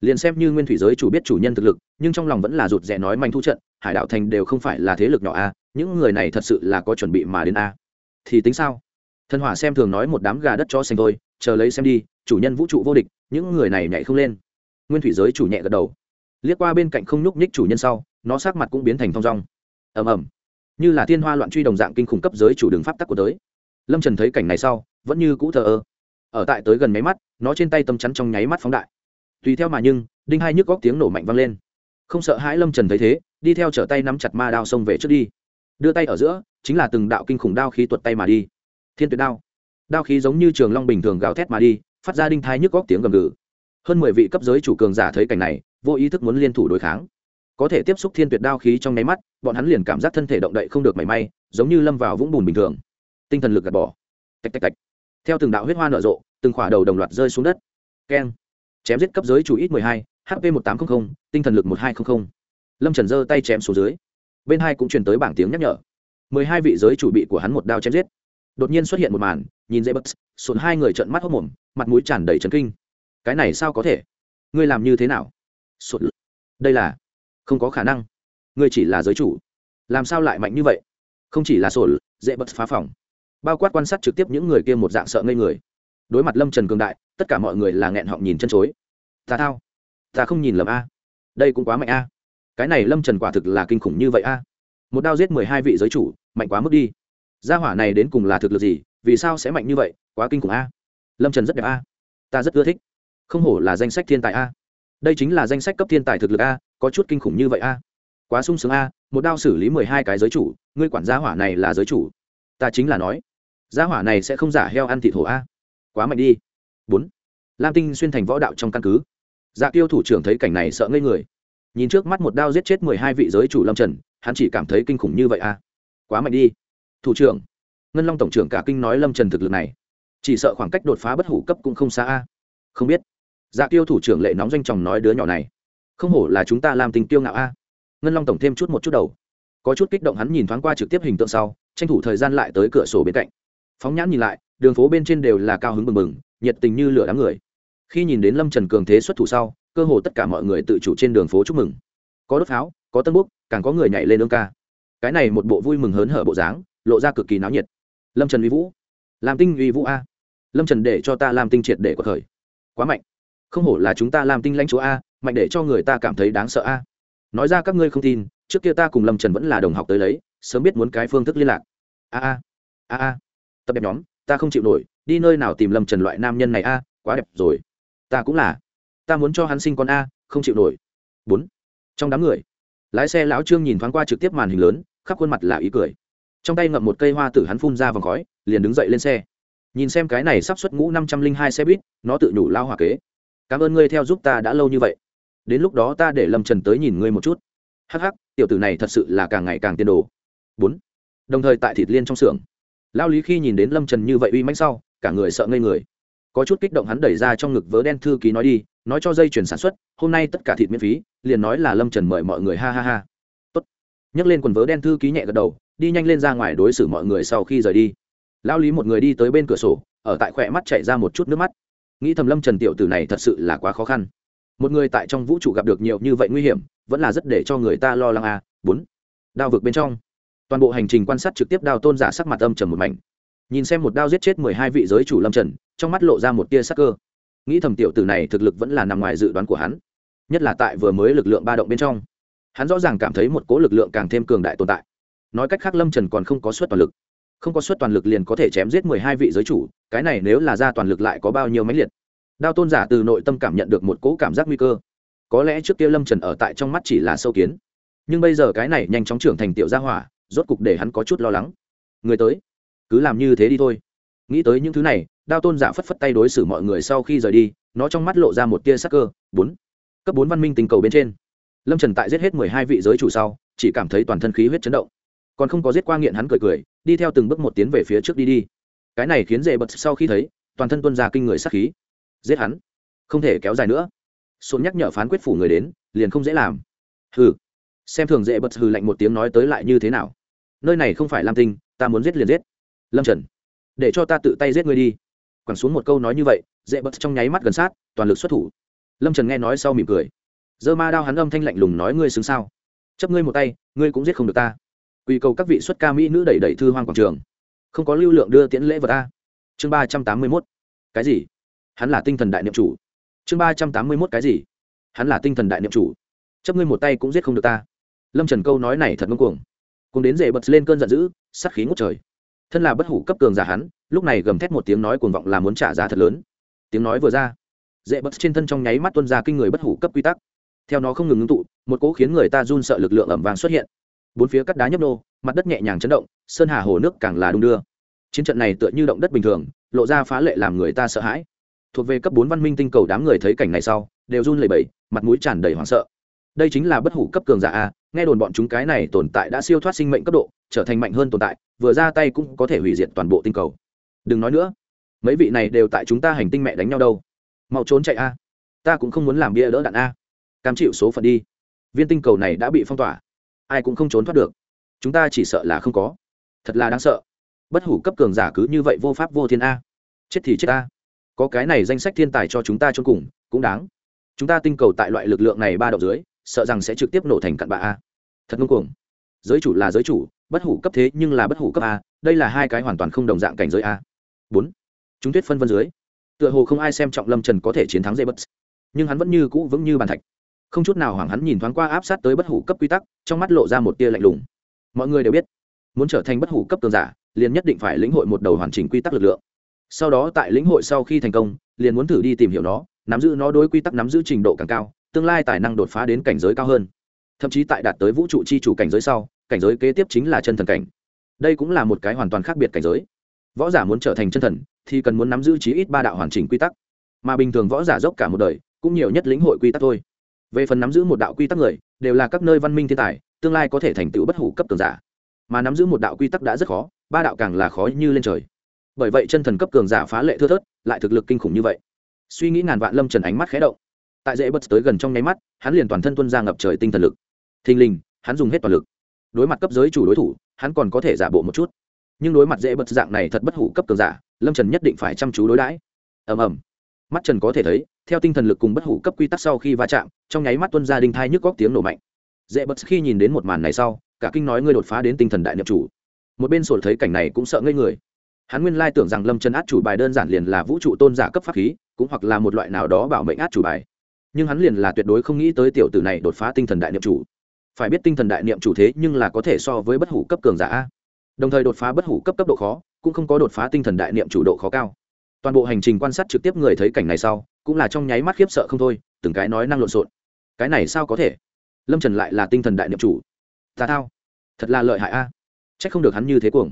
Liền xem như nguyên thủy giới chủ biết chủ nhân thực lực, nhưng trong lòng vẫn là rụt rè nói manh thu trận, hải đạo thành đều không phải là thế lực nhỏ a, những người này thật sự là có chuẩn bị mà đến a. Thì tính sao? Thần hỏa xem thường nói một đám gà đất cho xanh thôi, chờ lấy xem đi, chủ nhân vũ trụ vô địch, những người này nhảy không lên. Nguyên thủy giới chủ nhẹ gật đầu liếc qua bên cạnh không nhúc nhích chủ nhân sau, nó sát mặt cũng biến thành thong dong. Ầm ầm. Như là thiên hoa loạn truy đồng dạng kinh khủng cấp giới chủ đường pháp tắc của tới. Lâm trần thấy cảnh này sau, vẫn như cũ thờ ơ. Ở tại tới gần máy mắt, nó trên tay tâm chắn trong nháy mắt phóng đại. Tùy theo mà nhưng, đinh hai nhức góc tiếng nổ mạnh vang lên. Không sợ hãi lâm trần thấy thế, đi theo trở tay nắm chặt ma đao xông về trước đi. Đưa tay ở giữa, chính là từng đạo kinh khủng đao khí tuột tay mà đi. Thiên tuyệt đao. Đao khí giống như trường long bình thường gào thét mà đi, phát ra đinh thai nhức góc tiếng gầm gừ. Hơn mười vị cấp giới chủ cường giả thấy cảnh này vô ý thức muốn liên thủ đối kháng. Có thể tiếp xúc thiên tuyệt đao khí trong nháy mắt, bọn hắn liền cảm giác thân thể động đậy không được mảy may, giống như lâm vào vũng bùn bình thường. Tinh thần lực gạt bỏ. Tạch tạch tạch. Theo từng đạo huyết hoa nở rộ, từng khỏa đầu đồng loạt rơi xuống đất. Keng. Chém giết cấp giới chủ ít mười hai hp một tám trăm linh tinh thần lực một hai trăm linh lâm trần giơ tay chém xuống dưới. Bên hai cũng truyền tới bảng tiếng nhắc nhở. mười hai vị giới chủ bị của hắn một đao chém giết. Đột nhiên xuất hiện một màn, nhìn dễ bất sụn hai người trợn mắt hốc mồm, mặt mũi tràn đầy trấn kinh. Cái này sao có thể? Ngươi làm như thế nào? Sụn đây là không có khả năng. Ngươi chỉ là giới chủ. Làm sao lại mạnh như vậy? Không chỉ là sổ dễ bật phá phòng. Bao quát quan sát trực tiếp những người kia một dạng sợ ngây người. Đối mặt lâm trần cường đại, tất cả mọi người là nghẹn họng nhìn chân chối. Ta thao. Ta không nhìn lầm a. Đây cũng quá mạnh a. Cái này lâm trần quả thực là kinh khủng như vậy a. Một đao giết mười hai vị giới chủ, mạnh quá mức đi. Gia hỏa này đến cùng là thực lực gì, vì sao sẽ mạnh như vậy, quá kinh khủng a. Lâm trần rất đẹp a. Ta rất ưa thích. Không hổ là danh sách thiên tài a đây chính là danh sách cấp thiên tài thực lực a, có chút kinh khủng như vậy a. Quá sung sướng a, một đao xử lý mười hai cái giới chủ, ngươi quản gia hỏa này là giới chủ. Ta chính là nói, gia hỏa này sẽ không giả heo ăn thịt hổ a. Quá mạnh đi. Bốn. Lam tinh xuyên thành võ đạo trong căn cứ. Dạ tiêu thủ trưởng thấy cảnh này sợ ngây người. Nhìn trước mắt một đao giết chết mười hai vị giới chủ lâm trần, hắn chỉ cảm thấy kinh khủng như vậy a. Quá mạnh đi. Thủ trưởng. Ngân long tổng trưởng cả kinh nói lâm trần thực lực này. Chỉ sợ khoảng cách đột phá bất hủ cấp cũng không xa a. Không biết dạ tiêu thủ trưởng lệ nóng danh chồng nói đứa nhỏ này. Không hổ là chúng ta làm tình tiêu ngạo a. Ngân long tổng thêm chút một chút đầu. Có chút kích động hắn nhìn thoáng qua trực tiếp hình tượng sau, tranh thủ thời gian lại tới cửa sổ bên cạnh. Phóng nhãn nhìn lại, đường phố bên trên đều là cao hứng bừng bừng, nhiệt tình như lửa đám người. Khi nhìn đến lâm trần cường thế xuất thủ sau, cơ hồ tất cả mọi người tự chủ trên đường phố chúc mừng. Có đốt pháo, có tân búc càng có người nhảy lên lương ca. Cái này một bộ vui mừng hớn hở bộ dáng, lộ ra cực kỳ náo nhiệt. Lâm trần uy vũ. Làm tinh uy vũ a. Lâm trần để cho ta làm tinh triệt để cuộc khởi quá mạnh không hổ là chúng ta làm tinh lãnh chúa a, mạnh để cho người ta cảm thấy đáng sợ a. Nói ra các ngươi không tin, trước kia ta cùng lâm trần vẫn là đồng học tới lấy, sớm biết muốn cái phương thức liên lạc. A a a a. Tập đẹp nhóm, ta không chịu nổi, đi nơi nào tìm lâm trần loại nam nhân này a, quá đẹp rồi. Ta cũng là. Ta muốn cho hắn sinh con a, không chịu nổi. Bốn. Trong đám người, lái xe lão trương nhìn thoáng qua trực tiếp màn hình lớn, khắp khuôn mặt là ý cười. Trong tay ngậm một cây hoa tử hắn phun ra vòng khói, liền đứng dậy lên xe. Nhìn xem cái này sắp xuất ngũ năm trăm linh hai xe buýt, nó tự nhủ lao hòa kế cảm ơn ngươi theo giúp ta đã lâu như vậy. Đến lúc đó ta để lâm trần tới nhìn ngươi một chút. Hắc hắc, tiểu tử này thật sự là càng ngày càng tiên đồ. Bốn. Đồng thời tại thịt liên trong xưởng lao lý khi nhìn đến lâm trần như vậy uy mãnh sau, cả người sợ ngây người. Có chút kích động hắn đẩy ra trong ngực vớ đen thư ký nói đi, nói cho dây chuyển sản xuất, hôm nay tất cả thịt miễn phí, liền nói là lâm trần mời mọi người ha ha ha. Tốt. nhấc lên quần vớ đen thư ký nhẹ gật đầu, đi nhanh lên ra ngoài đối xử mọi người sau khi rời đi. Lao lý một người đi tới bên cửa sổ, ở tại khỏe mắt chạy ra một chút nước mắt nghĩ thầm lâm trần tiểu tử này thật sự là quá khó khăn. Một người tại trong vũ trụ gặp được nhiều như vậy nguy hiểm, vẫn là rất để cho người ta lo lắng à. Bốn, đao vực bên trong. Toàn bộ hành trình quan sát trực tiếp đao tôn giả sắc mặt âm trầm một mảnh. Nhìn xem một đao giết chết mười hai vị giới chủ lâm trần, trong mắt lộ ra một tia sắc cơ. Nghĩ thầm tiểu tử này thực lực vẫn là nằm ngoài dự đoán của hắn, nhất là tại vừa mới lực lượng ba động bên trong. Hắn rõ ràng cảm thấy một cố lực lượng càng thêm cường đại tồn tại. Nói cách khác lâm trần còn không có suất toàn lực không có suất toàn lực liền có thể chém giết mười hai vị giới chủ, cái này nếu là ra toàn lực lại có bao nhiêu máy liệt? Đao tôn giả từ nội tâm cảm nhận được một cỗ cảm giác nguy cơ. Có lẽ trước kia lâm trần ở tại trong mắt chỉ là sâu kiến. Nhưng bây giờ cái này nhanh chóng trưởng thành tiểu gia hỏa, rốt cục để hắn có chút lo lắng. Người tới. Cứ làm như thế đi thôi. Nghĩ tới những thứ này, đao tôn giả phất phất tay đối xử mọi người sau khi rời đi, nó trong mắt lộ ra một tia sắc cơ. Bốn. Cấp bốn văn minh tình cầu bên trên. Lâm trần tại giết hết mười hai vị giới chủ sau, chỉ cảm thấy toàn thân khí huyết chấn động còn không có giết qua nghiện hắn cười cười, đi theo từng bước một tiến về phía trước đi đi. Cái này khiến dễ bật sau khi thấy, toàn thân tuân ra kinh người sắc khí. Giết hắn? Không thể kéo dài nữa. Xôn nhắc nhở phán quyết phủ người đến, liền không dễ làm. Hừ. Xem thường dễ bật hừ lạnh một tiếng nói tới lại như thế nào. Nơi này không phải lam tinh, ta muốn giết liền giết. Lâm trần. Để cho ta tự tay giết ngươi đi. Quẳng xuống một câu nói như vậy dễ bật trong nháy mắt gần sát, toàn lực xuất thủ. Lâm trần nghe nói sau mỉm cười. Dơ ma đao hắn âm thanh lạnh lùng nói ngươi xứng sao? Chấp ngươi một tay, ngươi cũng giết không được ta quy cầu các vị xuất ca mỹ nữ đẩy đẩy thư hoang quảng trường. Không có lưu lượng đưa tiễn lễ vật ta chương ba trăm tám mươi mốt. Cái gì? Hắn là tinh thần đại niệm chủ. Chương ba trăm tám mươi mốt cái gì? Hắn là tinh thần đại niệm chủ. Chấp ngươi một tay cũng giết không được ta. Lâm trần câu nói này thật ngông cuồng. Cùng đến dễ bật lên cơn giận dữ sắt khí ngút trời. Thân là bất hủ cấp cường giả hắn, lúc này gầm thét một tiếng nói cuồng vọng là muốn trả giá thật lớn. Tiếng nói vừa ra, dễ bật trên thân trong nháy mắt tuân ra kinh người bất hủ cấp quy tắc. Theo nó không ngừng ngưng tụ, một cỗ khiến người ta run sợ lực lượng ẩm vàng xuất hiện bốn phía cắt đá nhấp nô, mặt đất nhẹ nhàng chấn động, sơn hà hồ nước càng là đung đưa. Chiến trận này tựa như động đất bình thường, lộ ra phá lệ làm người ta sợ hãi. Thuộc về cấp bốn văn minh tinh cầu đám người thấy cảnh này sau, đều run lẩy bẩy, mặt mũi tràn đầy hoảng sợ. Đây chính là bất hủ cấp cường giả a, nghe đồn bọn chúng cái này tồn tại đã siêu thoát sinh mệnh cấp độ, trở thành mạnh hơn tồn tại, vừa ra tay cũng có thể hủy diệt toàn bộ tinh cầu. Đừng nói nữa, mấy vị này đều tại chúng ta hành tinh mẹ đánh nhau đâu. Mau trốn chạy a. Ta cũng không muốn làm bia đỡ đạn a. Cam chịu số phận đi. Viên tinh cầu này đã bị phong tỏa ai cũng không trốn thoát được. Chúng ta chỉ sợ là không có. Thật là đáng sợ. Bất hủ cấp cường giả cứ như vậy vô pháp vô thiên a. Chết thì chết ta. có cái này danh sách thiên tài cho chúng ta cho cùng, cũng đáng. Chúng ta tinh cầu tại loại lực lượng này ba độ dưới, sợ rằng sẽ trực tiếp nổ thành cặn bạ a. Thật ngông cuồng. Giới chủ là giới chủ, bất hủ cấp thế nhưng là bất hủ cấp a, đây là hai cái hoàn toàn không đồng dạng cảnh giới a. Bốn. Chúng tuyết phân vân dưới. Tựa hồ không ai xem trọng lâm trần có thể chiến thắng dây bất nhưng hắn vẫn như cũ vững như bàn thạch không chút nào hoảng hắn nhìn thoáng qua áp sát tới bất hủ cấp quy tắc, trong mắt lộ ra một tia lạnh lùng. Mọi người đều biết, muốn trở thành bất hủ cấp cường giả, liền nhất định phải lĩnh hội một đầu hoàn chỉnh quy tắc lực lượng. Sau đó tại lĩnh hội sau khi thành công, liền muốn thử đi tìm hiểu nó, nắm giữ nó đối quy tắc nắm giữ trình độ càng cao, tương lai tài năng đột phá đến cảnh giới cao hơn. Thậm chí tại đạt tới vũ trụ chi chủ cảnh giới sau, cảnh giới kế tiếp chính là chân thần cảnh. Đây cũng là một cái hoàn toàn khác biệt cảnh giới. Võ giả muốn trở thành chân thần, thì cần muốn nắm giữ chí ít ba đạo hoàn chỉnh quy tắc. Mà bình thường võ giả dốc cả một đời, cũng nhiều nhất lĩnh hội quy tắc thôi về phần nắm giữ một đạo quy tắc người, đều là các nơi văn minh thiên tài, tương lai có thể thành tựu bất hủ cấp cường giả. Mà nắm giữ một đạo quy tắc đã rất khó, ba đạo càng là khó như lên trời. Bởi vậy chân thần cấp cường giả phá lệ thưa thớt, lại thực lực kinh khủng như vậy. Suy nghĩ ngàn vạn lâm trần ánh mắt khé động. Tại dễ bật tới gần trong nháy mắt, hắn liền toàn thân tuân ra ngập trời tinh thần lực. Thình lình, hắn dùng hết toàn lực. Đối mặt cấp giới chủ đối thủ, hắn còn có thể giả bộ một chút. Nhưng đối mặt dễ bật dạng này thật bất hủ cấp cường giả, lâm trần nhất định phải chăm chú đối đãi. Ầm ầm mắt trần có thể thấy, theo tinh thần lực cùng bất hủ cấp quy tắc sau khi va chạm, trong nháy mắt tuân ra đinh thai nhức góc tiếng nổ mạnh. Dễ bật khi nhìn đến một màn này sau, cả kinh nói ngươi đột phá đến tinh thần đại nhập chủ. Một bên sổ thấy cảnh này cũng sợ ngây người. Hắn nguyên lai tưởng rằng lâm trần át chủ bài đơn giản liền là vũ trụ tôn giả cấp pháp khí, cũng hoặc là một loại nào đó bảo mệnh át chủ bài. Nhưng hắn liền là tuyệt đối không nghĩ tới tiểu tử này đột phá tinh thần đại niệm chủ. Phải biết tinh thần đại niệm chủ thế nhưng là có thể so với bất hủ cấp cường giả đồng thời đột phá bất hủ cấp cấp độ khó, cũng không có đột phá tinh thần đại niệm chủ độ khó cao toàn bộ hành trình quan sát trực tiếp người thấy cảnh này sau, cũng là trong nháy mắt khiếp sợ không thôi, từng cái nói năng lộn xộn. Cái này sao có thể? Lâm trần lại là tinh thần đại niệm chủ. Tà thao. Thật là lợi hại a. À? c h ắ c không được hắn như thế cuồng.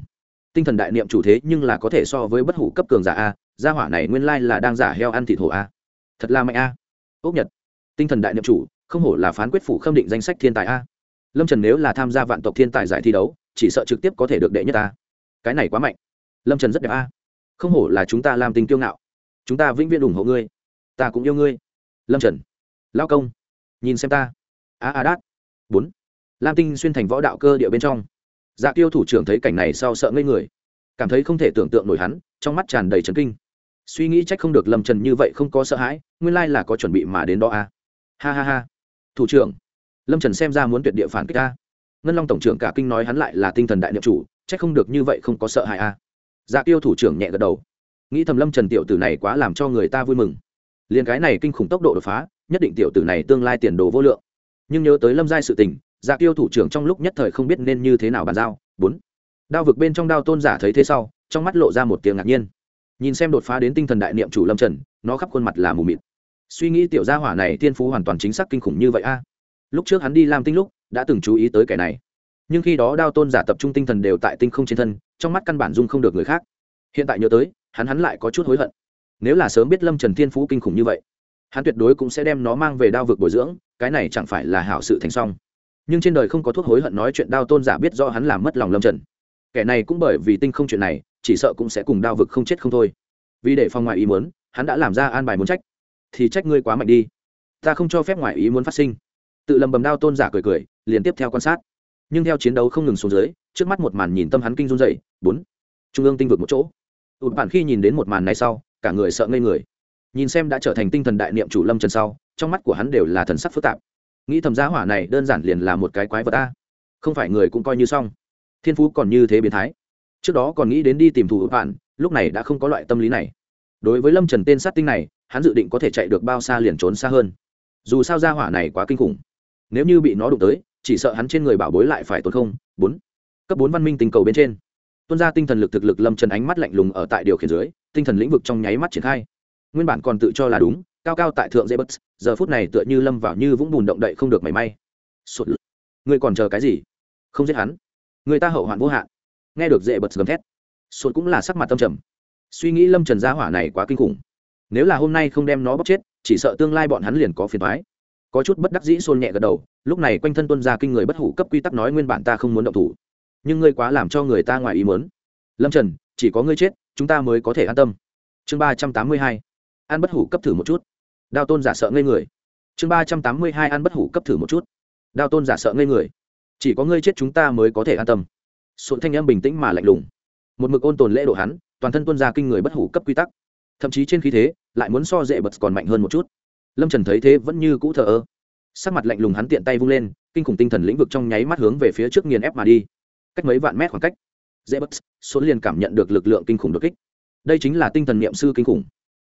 Tinh thần đại niệm chủ thế nhưng là có thể so với bất hủ cấp cường giả a, gia hỏa này nguyên lai là đang giả heo ăn thịt hổ a. Thật là mạnh a. Ốc nhật. Tinh thần đại niệm chủ, không hổ là phán quyết phủ khâm định danh sách thiên tài a. Lâm trần nếu là tham gia vạn tộc thiên tài giải thi đấu, chỉ sợ trực tiếp có thể được đệ nhất a cái này quá mạnh. Lâm trần rất đẹp a không hổ là chúng ta làm tình tiêu ngạo. Chúng ta vĩnh viễn ủng hộ ngươi. Ta cũng yêu ngươi. Lâm trần lao công, nhìn xem ta. A a đát. Bốn. Lam tinh xuyên thành võ đạo cơ địa bên trong. Dạ tiêu thủ trưởng thấy cảnh này sau sợ ngây người. Cảm thấy không thể tưởng tượng nổi hắn, trong mắt tràn đầy trấn kinh. Suy nghĩ trách không được lâm trần như vậy không có sợ hãi, nguyên lai là có chuẩn bị mà đến đó a ha ha ha. Thủ trưởng. Lâm trần xem ra muốn tuyệt địa phản kích a ngân long tổng trưởng cả kinh nói hắn lại là tinh thần đại niệm chủ trách không được như vậy không có sợ hãi a dạ tiêu thủ trưởng nhẹ gật đầu. Nghĩ thầm lâm trần tiểu tử này quá làm cho người ta vui mừng. Liền cái này kinh khủng tốc độ đột phá, nhất định tiểu tử này tương lai tiền đồ vô lượng. Nhưng nhớ tới lâm giai sự tình dạ tiêu thủ trưởng trong lúc nhất thời không biết nên như thế nào bàn giao. Bốn. Đao vực bên trong đao tôn giả thấy thế sau, trong mắt lộ ra một tiếng ngạc nhiên. Nhìn xem đột phá đến tinh thần đại niệm chủ lâm trần, nó khắp khuôn mặt là mù mịt. Suy nghĩ tiểu gia hỏa này tiên phú hoàn toàn chính xác kinh khủng như vậy a. Lúc trước hắn đi làm tinh lúc, đã từng chú ý tới kẻ này nhưng khi đó đao tôn giả tập trung tinh thần đều tại tinh không trên thân, trong mắt căn bản dung không được người khác. Hiện tại nhớ tới, hắn hắn lại có chút hối hận. Nếu là sớm biết lâm trần thiên phú kinh khủng như vậy, hắn tuyệt đối cũng sẽ đem nó mang về đao vực bồi dưỡng, cái này chẳng phải là hảo sự thành xong nhưng trên đời không có thuốc hối hận nói chuyện đao tôn giả biết do hắn làm mất lòng lâm trần. Kẻ này cũng bởi vì tinh không chuyện này, chỉ sợ cũng sẽ cùng đao vực không chết không thôi. Vì để phòng ngoại ý muốn, hắn đã làm ra an bài muốn trách. Thì trách ngươi quá mạnh đi. Ta không cho phép ngoại ý muốn phát sinh. Tự lầm bầm đao tôn giả cười cười, liền tiếp theo quan sát nhưng theo chiến đấu không ngừng xuống dưới, trước mắt một màn nhìn tâm hắn kinh run dậy bốn, trung ương tinh vực một chỗ. Ụt bản khi nhìn đến một màn này sau, cả người sợ ngây người. Nhìn xem đã trở thành tinh thần đại niệm chủ lâm trần sau, trong mắt của hắn đều là thần sắc phức tạp. Nghĩ thầm giá hỏa này đơn giản liền là một cái quái vật ta không phải người cũng coi như xong. Thiên phú còn như thế biến thái. Trước đó còn nghĩ đến đi tìm thủ ụt bản, lúc này đã không có loại tâm lý này. Đối với lâm trần tên sát tinh này, hắn dự định có thể chạy được bao xa liền trốn xa hơn. Dù sao gia hỏa này quá kinh khủng. Nếu như bị nó đụng tới chỉ sợ hắn trên người bảo bối lại phải tốn không, bốn. Cấp bốn văn minh tình cầu bên trên. Tuân ra tinh thần lực thực lực lâm trần ánh mắt lạnh lùng ở tại điều khiển dưới, tinh thần lĩnh vực trong nháy mắt triển khai. Nguyên bản còn tự cho là đúng, cao cao tại thượng dễ bất giờ phút này tựa như lâm vào như vũng bùn động đậy không được mảy may. Sụt người còn chờ cái gì? Không giết hắn. Người ta hậu hoạn vô hạn. Nghe được dễ bật gầm thét, sụt cũng là sắc mặt tâm trầm. Suy nghĩ lâm trần gia hỏa này quá kinh khủng. Nếu là hôm nay không đem nó bóc chết, chỉ sợ tương lai bọn hắn liền có phiền thoái có chút bất đắc dĩ xôn nhẹ gật đầu, lúc này quanh thân tuân ra kinh người bất hủ cấp quy tắc nói nguyên bản ta không muốn động thủ. Nhưng ngươi quá làm cho người ta ngoài ý muốn. Lâm trần, chỉ có ngươi chết, chúng ta mới có thể an tâm. Chương ba trăm tám mươi hai, an bất hủ cấp thử một chút. Đao tôn giả sợ ngây người. Chương ba trăm tám mươi hai, an bất hủ cấp thử một chút. Đao tôn giả sợ ngây người. Chỉ có ngươi chết chúng ta mới có thể an tâm. Sụn thanh em bình tĩnh mà lạnh lùng. Một mực ôn tồn lễ độ hắn, toàn thân tuân ra kinh người bất hủ cấp quy tắc. Thậm chí trên khí thế, lại muốn so dễ bật còn mạnh hơn một chút lâm trần thấy thế vẫn như cũ thờ ơ. Sắc mặt lạnh lùng hắn tiện tay vung lên, kinh khủng tinh thần lĩnh vực trong nháy mắt hướng về phía trước nghiền ép mà đi. Cách mấy vạn mét khoảng cách dễ bất số liền cảm nhận được lực lượng kinh khủng đột kích. Đây chính là tinh thần niệm sư kinh khủng.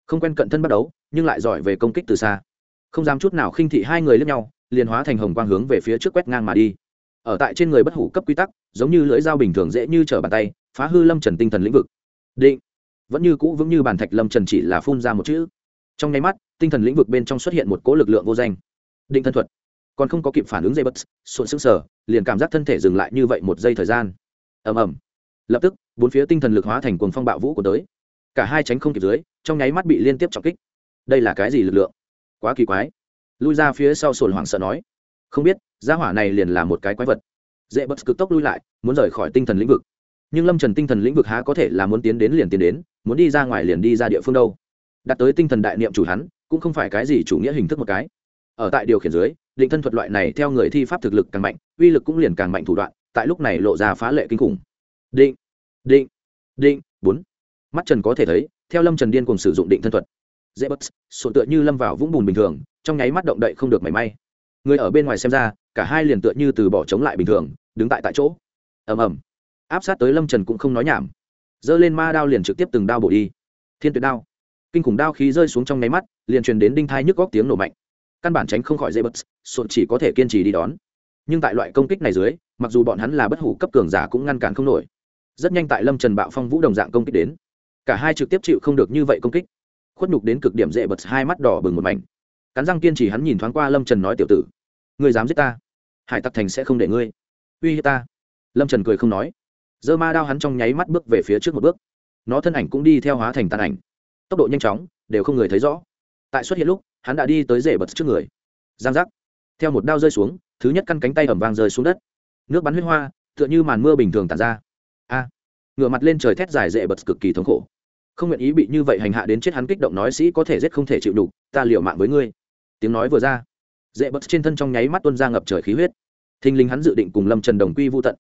Không quen cận thân bắt đấu nhưng lại giỏi về công kích từ xa. Không dám chút nào khinh thị hai người lẫn nhau, liền hóa thành hồng quang hướng về phía trước quét ngang mà đi. Ở tại trên người bất hủ cấp quy tắc, giống như lưỡi dao bình thường dễ như trở bàn tay, phá hư lâm trần tinh thần lĩnh vực. Định. Vẫn như cũ vững như bàn thạch lâm trần chỉ là phun ra một chữ. Trong nháy mắt tinh thần lĩnh vực bên trong xuất hiện một cỗ lực lượng vô danh. Định thân thuật. Còn không có kịp phản ứng dây bất sụn sững sờ, liền cảm giác thân thể dừng lại như vậy một giây thời gian. Ầm ầm. Lập tức, bốn phía tinh thần lực hóa thành cuồng phong bạo vũ của tới. Cả hai tránh không kịp dưới, trong nháy mắt bị liên tiếp trọng kích. Đây là cái gì lực lượng? Quá kỳ quái. Lui ra phía sau sồn hoảng sợ nói. Không biết, gia hỏa này liền là một cái quái vật. Dễ bất cực tốc lui lại, muốn rời khỏi tinh thần lĩnh vực. Nhưng lâm trần tinh thần lĩnh vực há có thể là muốn tiến đến liền tiến đến, muốn đi ra ngoài liền đi ra địa phương đâu. Đặt tới tinh thần đại niệm chủ hắn cũng không phải cái gì chủ nghĩa hình thức một cái. Ở tại điều khiển dưới, định thân thuật loại này theo người thi pháp thực lực càng mạnh, uy lực cũng liền càng mạnh thủ đoạn, tại lúc này lộ ra phá lệ kinh khủng. Định định định, bốn. Mắt trần có thể thấy, theo lâm trần điên cùng sử dụng định thân thuật. Dễ bất, sổ tựa như lâm vào vũng bùn bình thường, trong nháy mắt động đậy không được mảy may. Người ở bên ngoài xem ra, cả hai liền tựa như từ bỏ chống lại bình thường, đứng tại tại chỗ. Ầm ầm. Áp sát tới lâm trần cũng không nói nhảm. Giơ lên ma đao liền trực tiếp từng đao bổ đi. Thiên tuyệt đao kinh khủng đao khí rơi xuống trong nháy mắt, liền truyền đến đinh thai nhức góc tiếng nổ mạnh. Căn bản tránh không khỏi dây bật sộn chỉ có thể kiên trì đi đón. Nhưng tại loại công kích này dưới, mặc dù bọn hắn là bất hủ cấp cường giả cũng ngăn cản không nổi. Rất nhanh tại lâm trần bạo phong vũ đồng dạng công kích đến. Cả hai trực tiếp chịu không được như vậy công kích. Khuất nhục đến cực điểm dễ bật, hai mắt đỏ bừng một mảnh. Cắn răng kiên trì hắn nhìn thoáng qua lâm trần nói tiểu tử người dám giết ta? Hải tặc thành sẽ không để ngươi. Uy hiếp ta? Lâm trần cười không nói. Giơ ma đao hắn trong nháy mắt bước về phía trước một bước. Nó thân ảnh cũng đi theo hóa thành tàn ảnh tốc độ nhanh chóng, đều không người thấy rõ. Tại xuất hiện lúc, hắn đã đi tới rễ bật trước người. Giang giác. Theo một đao rơi xuống, thứ nhất căn cánh tay ẩm vang rơi xuống đất. Nước bắn huyết hoa, tựa như màn mưa bình thường tàn ra. A. Ngửa mặt lên trời thét dài rễ bật cực kỳ thống khổ. Không nguyện ý bị như vậy hành hạ đến chết hắn kích động nói sĩ có thể giết không thể chịu đủ ta liều mạng với ngươi. Tiếng nói vừa ra dễ bật trên thân trong nháy mắt tuôn ra ngập trời khí huyết. Thinh linh hắn dự định cùng lâm trần đồng quy vô tận.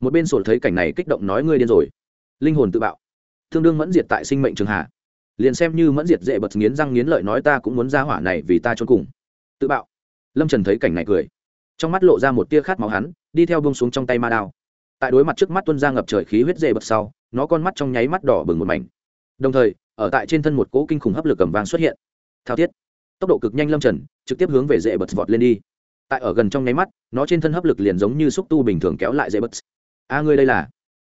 Một bên sổ thấy cảnh này kích động nói ngươi điên rồi. Linh hồn tự bạo. Tương đương mẫn diệt tại sinh mệnh trường hạ liền xem như mẫn diệt dễ bật nghiến răng nghiến lợi nói ta cũng muốn ra hỏa này vì ta trốn cùng. Tự bạo. Lâm trần thấy cảnh này cười. Trong mắt lộ ra một tia khát máu hắn, đi theo bông xuống trong tay ma đao. Tại đối mặt trước mắt tuân ra ngập trời khí huyết dễ bật sau, nó con mắt trong nháy mắt đỏ bừng một mảnh. Đồng thời, ở tại trên thân một cỗ kinh khủng hấp lực cầm vàng xuất hiện. Thao thiết. Tốc độ cực nhanh lâm trần, trực tiếp hướng về dễ bật vọt lên đi. Tại ở gần trong nháy mắt, nó trên thân hấp lực liền giống như xúc tu bình thường kéo lại dễ bật. A, ngươi đây là?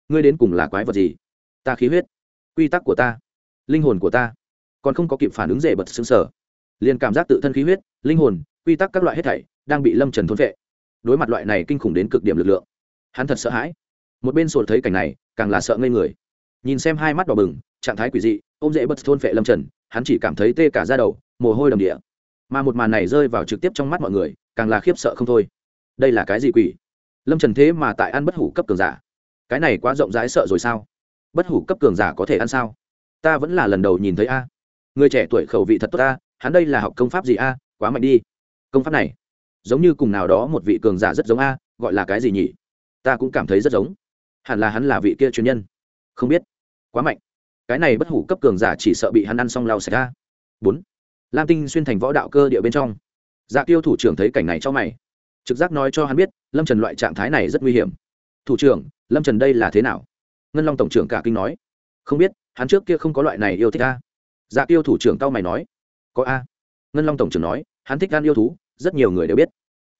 Ngươi đến cùng là quái vật gì? Ta khí huyết. Quy tắc của ta linh hồn của ta. Còn không có kịp phản ứng dễ bật xứng sở liền cảm giác tự thân khí huyết, linh hồn, quy tắc các loại hết thảy đang bị lâm trần thôn vệ. Đối mặt loại này kinh khủng đến cực điểm lực lượng, hắn thật sợ hãi. Một bên sột thấy cảnh này, càng là sợ ngây người. Nhìn xem hai mắt đỏ bừng, trạng thái quỷ dị, ôm dễ bật thôn phệ lâm trần, hắn chỉ cảm thấy tê cả ra đầu, mồ hôi đầm địa. Mà một màn này rơi vào trực tiếp trong mắt mọi người, càng là khiếp sợ không thôi. Đây là cái gì quỷ? Lâm trần thế mà tại ăn bất hủ cấp cường giả. Cái này quá rộng rãi sợ rồi sao? Bất hủ cấp cường giả có thể ăn sao? Ta vẫn là lần đầu nhìn thấy a. Người trẻ tuổi khẩu vị thật tốt a, hắn đây là học công pháp gì a? Quá mạnh đi. Công pháp này, giống như cùng nào đó một vị cường giả rất giống a, gọi là cái gì nhỉ? Ta cũng cảm thấy rất giống. Hẳn là hắn là vị kia chuyên nhân. Không biết. Quá mạnh. Cái này bất hủ cấp cường giả chỉ sợ bị hắn ăn xong lao sạch ra bốn. Lam tinh xuyên thành võ đạo cơ địa bên trong. Dạ tiêu thủ trưởng thấy cảnh này cho mày. Trực giác nói cho hắn biết, lâm trần loại trạng thái này rất nguy hiểm. Thủ trưởng, lâm trần đây là thế nào? Ngân long tổng trưởng cả kinh nói. Không biết hắn trước kia không có loại này yêu thích a. Dạ tiêu thủ trưởng tao mày nói, có a. Ngân long tổng trưởng nói, hắn thích gan yêu thú, rất nhiều người đều biết.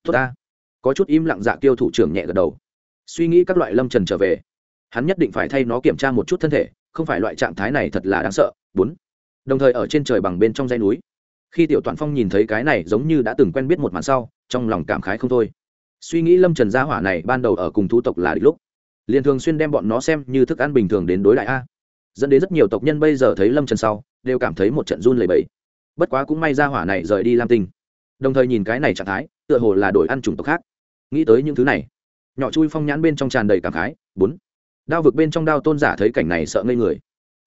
Tốt a. Có chút im lặng dạ tiêu thủ trưởng nhẹ gật đầu. Suy nghĩ các loại lâm trần trở về, hắn nhất định phải thay nó kiểm tra một chút thân thể, không phải loại trạng thái này thật là đáng sợ. Bốn. Đồng thời ở trên trời bằng bên trong dãy núi. Khi tiểu toàn phong nhìn thấy cái này giống như đã từng quen biết một màn sau, trong lòng cảm khái không thôi. Suy nghĩ lâm trần gia hỏa này ban đầu ở cùng thú tộc là địch lúc, liền thường xuyên đem bọn nó xem như thức ăn bình thường đến đối lại a dẫn đến rất nhiều tộc nhân bây giờ thấy lâm trần sau, đều cảm thấy một trận run lầy bẫy bất quá cũng may ra hỏa này rời đi lam tinh. Đồng thời nhìn cái này trạng thái, tựa hồ là đổi ăn chủng tộc khác. Nghĩ tới những thứ này, nhỏ chui phong nhãn bên trong tràn đầy cảm khái, bốn. Đao vực bên trong đao tôn giả thấy cảnh này sợ ngây người.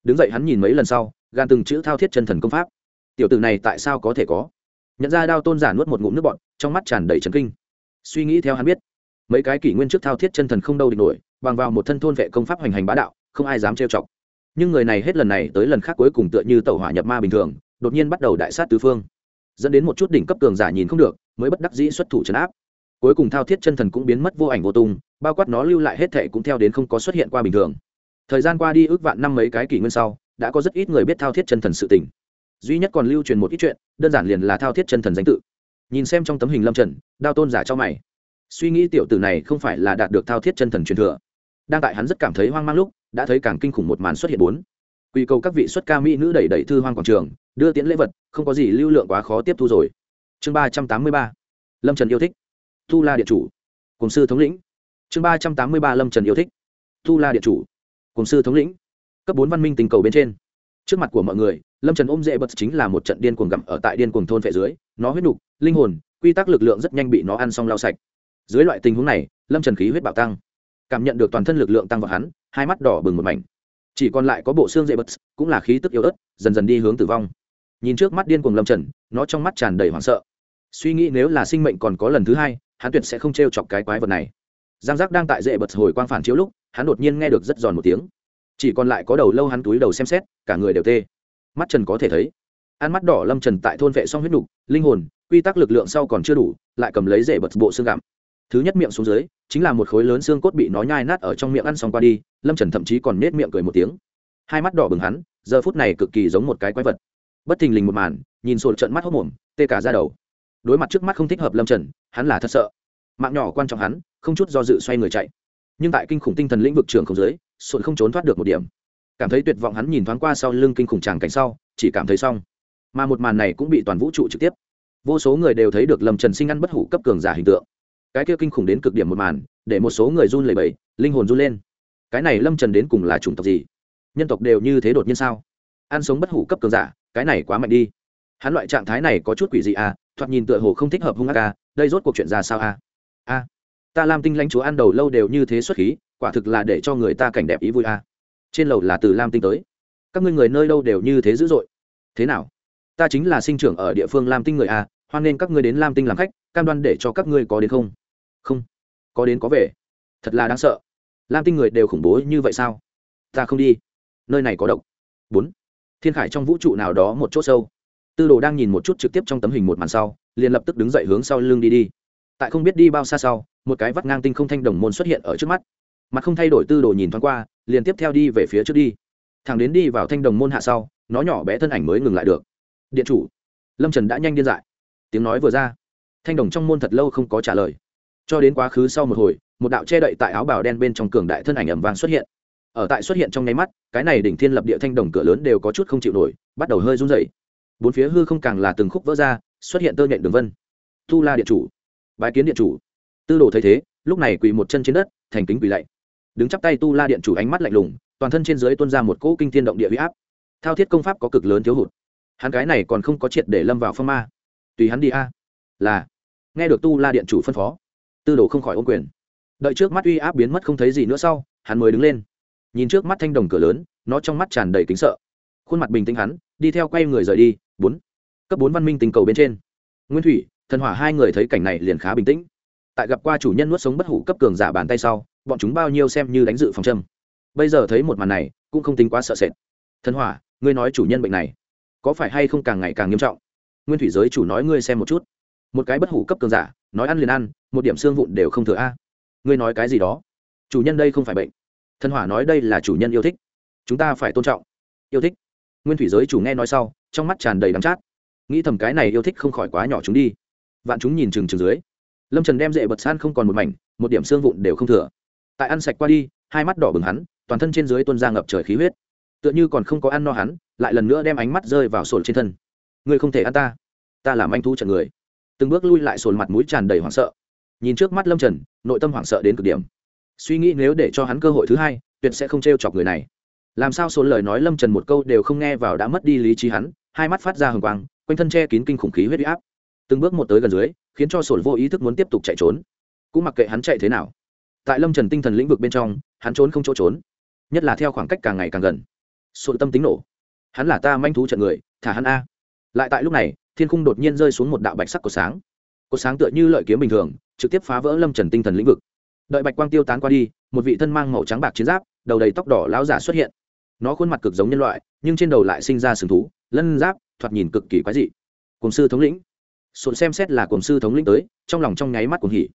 Đứng dậy hắn nhìn mấy lần sau, gan từng chữ thao thiết chân thần công pháp. Tiểu tử này tại sao có thể có? Nhận ra đao tôn giả nuốt một ngụm nước bọn trong mắt tràn đầy trấn kinh. Suy nghĩ theo hắn biết, mấy cái kỷ nguyên trước thao thiết chân thần không đâu địch nổi, bằng vào một thân thôn vệ công pháp hoành hành bá đạo, không ai dám trêu chọc nhưng người này hết lần này tới lần khác cuối cùng tựa như tàu hỏa nhập ma bình thường, đột nhiên bắt đầu đại sát tứ phương. Dẫn đến một chút đỉnh cấp cường giả nhìn không được, mới bất đắc dĩ xuất thủ trấn áp. Cuối cùng thao thiết chân thần cũng biến mất vô ảnh vô tung, bao quát nó lưu lại hết thệ cũng theo đến không có xuất hiện qua bình thường. Thời gian qua đi ước vạn năm mấy cái kỷ nguyên sau, đã có rất ít người biết thao thiết chân thần sự tình. Duy nhất còn lưu truyền một ít chuyện, đơn giản liền là thao thiết chân thần danh tự. Nhìn xem trong tấm hình lâm trần, đao tôn giả cho mày. Suy nghĩ tiểu tử này không phải là đạt được thao thiết chân thần truyền thừa. Đang tại hắn rất cảm thấy hoang mang lúc đã thấy càng kinh khủng một màn xuất hiện bốn. Quy cầu các vị xuất ca mỹ nữ đẩy đẩy thư hoang quảng trường, đưa tiễn lễ vật, không có gì lưu lượng quá khó tiếp thu rồi. Chương ba trăm tám mươi ba. Lâm trần yêu thích. Tu la điện chủ. Cùng sư thống lĩnh. Chương ba trăm tám mươi ba lâm trần yêu thích. Tu la điện chủ. Cùng sư thống lĩnh. Cấp bốn văn minh tình cầu bên trên. Trước mặt của mọi người, lâm trần ôm dễ bật chính là một trận điên cuồng gặm ở tại điên cuồng thôn vệ dưới, nó huyết nục, linh hồn, quy tắc lực lượng rất nhanh bị nó ăn xong lau sạch. Dưới loại tình huống này, lâm trần khí huyết bạo tăng cảm nhận được toàn thân lực lượng tăng vào hắn, hai mắt đỏ bừng một mảnh. Chỉ còn lại có bộ xương dễ bật, cũng là khí tức yếu ớt, dần dần đi hướng tử vong. Nhìn trước mắt điên cuồng lâm trần, nó trong mắt tràn đầy hoảng sợ. Suy nghĩ nếu là sinh mệnh còn có lần thứ hai, hắn tuyệt sẽ không t r e o chọc cái quái vật này. Giang giác đang tại dễ bật hồi quang phản chiếu lúc, hắn đột nhiên nghe được rất giòn một tiếng. Chỉ còn lại có đầu lâu hắn túi đầu xem xét, cả người đều tê. Mắt trần có thể thấy, ăn mắt đỏ lâm trần tại thôn vệ xong huyết đục linh hồn, quy tắc lực lượng sau còn chưa đủ, lại cầm lấy rễ bật bộ xương gặm thứ nhất miệng xuống dưới, chính là một khối lớn xương cốt bị nó nhai nát ở trong miệng ăn xong qua đi, lâm trần thậm chí còn nết miệng cười một tiếng. Hai mắt đỏ bừng hắn, giờ phút này cực kỳ giống một cái quái vật. Bất thình lình một màn, nhìn sột trận mắt hốc mồm, tê cả ra đầu. Đối mặt trước mắt không thích hợp lâm trần, hắn là thật sợ. Mạng nhỏ quan trọng hắn, không chút do dự xoay người chạy. Nhưng tại kinh khủng tinh thần lĩnh vực trường không dưới sụn không trốn thoát được một điểm. Cảm thấy tuyệt vọng hắn nhìn thoáng qua sau lưng kinh khủng tràng cảnh sau, chỉ cảm thấy xong. Mà một màn này cũng bị toàn vũ trụ trực tiếp. Vô số người đều thấy được lâm trần sinh ăn bất hủ cấp cường giả hình tượng cái kia kinh khủng đến cực điểm một màn, để một số người run lẩy bẩy, linh hồn run lên. Cái này lâm trần đến cùng là chủng tộc gì? Nhân tộc đều như thế đột nhiên sao? Ăn sống bất hủ cấp cường giả, cái này quá mạnh đi. Hắn loại trạng thái này có chút quỷ dị à thoạt nhìn tựa hồ không thích hợp hung ác à đây rốt cuộc chuyện ra sao à? A ta lam tinh lãnh chúa ăn đầu lâu đều như thế xuất khí, quả thực là để cho người ta cảnh đẹp ý vui à? trên lầu là từ lam tinh tới. Các ngươi người nơi đâu đều như thế dữ dội. Thế nào? Ta chính là sinh trưởng ở địa phương lam tinh người à? hoan nên các ngươi đến lam tinh làm khách, cam đoan để cho các ngươi có đến không? Không. Có đến có về. Thật là đáng sợ. Lam tinh người đều khủng bố như vậy sao? Ta không đi. Nơi này có độc. Bốn. Thiên khải trong vũ trụ nào đó một chỗ sâu. Tư đồ đang nhìn một chút trực tiếp trong tấm hình một màn sau, liền lập tức đứng dậy hướng sau lưng đi đi. Tại không biết đi bao xa sau, một cái vắt ngang tinh không thanh đồng môn xuất hiện ở trước mắt. Mặt không thay đổi tư đồ nhìn thoáng qua, liền tiếp theo đi về phía trước đi. Thằng đến đi vào thanh đồng môn hạ sau, nó nhỏ bé thân ảnh mới ngừng lại được. Điện chủ. Lâm trần đã nhanh điên dại. Tiếng nói vừa ra. Thanh đồng trong môn thật lâu không có trả lời cho đến quá khứ sau một hồi, một đạo che đậy tại áo bào đen bên trong cường đại thân ảnh ẩm vàng xuất hiện. Ở tại xuất hiện trong nháy mắt, cái này đỉnh thiên lập địa thanh đồng cửa lớn đều có chút không chịu nổi, bắt đầu hơi run rẩy. bốn phía hư không càng là từng khúc vỡ ra, xuất hiện tơ nhện đường vân. Tu la điện chủ, bái kiến điện chủ. Tư đồ thấy thế, lúc này quỳ một chân trên đất, thành kính quỳ lạy. Đứng chắp tay tu la điện chủ ánh mắt lạnh lùng, toàn thân trên dưới tuôn ra một cỗ kinh thiên động địa huy áp. Thao thiết công pháp có cực lớn thiếu hụt. Hắn cái này còn không có triệt để lâm vào phong ma. Tùy hắn đi a. Là, nghe được tu la điện chủ phân phó tư đồ không khỏi ô quyền. Đợi trước mắt uy áp biến mất không thấy gì nữa sau, hắn mới đứng lên. Nhìn trước mắt thanh đồng cửa lớn, nó trong mắt tràn đầy kính sợ. Khuôn mặt bình tĩnh hắn, đi theo quay người rời đi, bốn. Cấp bốn văn minh tình cầu bên trên. Nguyên thủy, thần hỏa hai người thấy cảnh này liền khá bình tĩnh. Tại gặp qua chủ nhân nuốt sống bất hủ cấp cường giả bàn tay sau, bọn chúng bao nhiêu xem như đánh dự phòng châm. Bây giờ thấy một màn này, cũng không tính quá sợ sệt. Thần hỏa, ngươi nói chủ nhân bệnh này, có phải hay không càng ngày càng nghiêm trọng? Nguyên thủy giới chủ nói ngươi xem một chút một cái bất hủ cấp cường giả, nói ăn liền ăn, một điểm xương vụn đều không thừa a. Ngươi nói cái gì đó? Chủ nhân đây không phải bệnh. Thần hỏa nói đây là chủ nhân yêu thích. Chúng ta phải tôn trọng. Yêu thích. Nguyên thủy giới chủ nghe nói sau, trong mắt tràn đầy đắm chát. Nghĩ thầm cái này yêu thích không khỏi quá nhỏ chúng đi. Vạn chúng nhìn chừng chừng dưới. Lâm trần đem dễ bật san không còn một mảnh, một điểm xương vụn đều không thừa. Tại ăn sạch qua đi, hai mắt đỏ bừng hắn, toàn thân trên dưới tuân ra ngập trời khí huyết. Tựa như còn không có ăn no hắn, lại lần nữa đem ánh mắt rơi vào sổn trên thân. Ngươi không thể ăn ta. Ta làm anh thu trận người từng bước lui lại sồn mặt mũi tràn đầy hoảng sợ. Nhìn trước mắt lâm trần, nội tâm hoảng sợ đến cực điểm. Suy nghĩ nếu để cho hắn cơ hội thứ hai, tuyệt sẽ không t r e o chọc người này. Làm sao số lời nói lâm trần một câu đều không nghe vào đã mất đi lý trí hắn, hai mắt phát ra hừng quang, quanh thân che kín kinh khủng khí huyết áp. Từng bước một tới gần dưới, khiến cho sồn vô ý thức muốn tiếp tục chạy trốn. Cũng mặc kệ hắn chạy thế nào, tại lâm trần tinh thần lĩnh vực bên trong, hắn trốn không chỗ trốn. Nhất là theo khoảng cách càng ngày càng gần, sồn tâm tính nổ. Hắn là ta manh thú trận người, thả hắn a. Lại tại lúc này thiên khung đột nhiên rơi xuống một đạo bạch sắc của sáng. Có sáng tựa như lợi kiếm bình thường, trực tiếp phá vỡ lâm trần tinh thần lĩnh vực. Đợi bạch quang tiêu tán qua đi, một vị thân mang màu trắng bạc chiến giáp, đầu đầy tóc đỏ lão giả xuất hiện. Nó khuôn mặt cực giống nhân loại, nhưng trên đầu lại sinh ra sừng thú, lân giáp, thoạt nhìn cực kỳ quái dị. Cùng sư thống lĩnh. Sộn xem xét là cùng sư thống lĩnh tới, trong lòng trong nháy mắt cùng hỉ.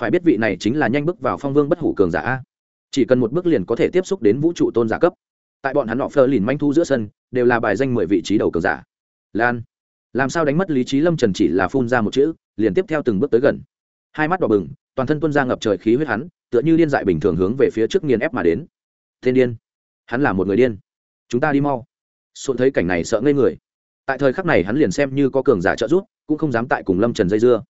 Phải biết vị này chính là nhanh bước vào phong vương bất hủ cường giả a. Chỉ cần một bước liền có thể tiếp xúc đến vũ trụ tôn giả cấp. Tại bọn hắn họ phơ lìn manh thu giữa sân, đều là bài danh mười vị trí đầu cường giả. Lan làm sao đánh mất lý trí lâm trần chỉ là phun ra một chữ liền tiếp theo từng bước tới gần hai mắt đỏ bừng toàn thân tuân ra ngập trời khí huyết hắn tựa như điên dại bình thường hướng về phía trước nghiền ép mà đến thiên điên hắn là một người điên chúng ta đi mau xuân thấy cảnh này sợ ngây người tại thời khắc này hắn liền xem như có cường giả trợ giúp cũng không dám tại cùng lâm trần dây dưa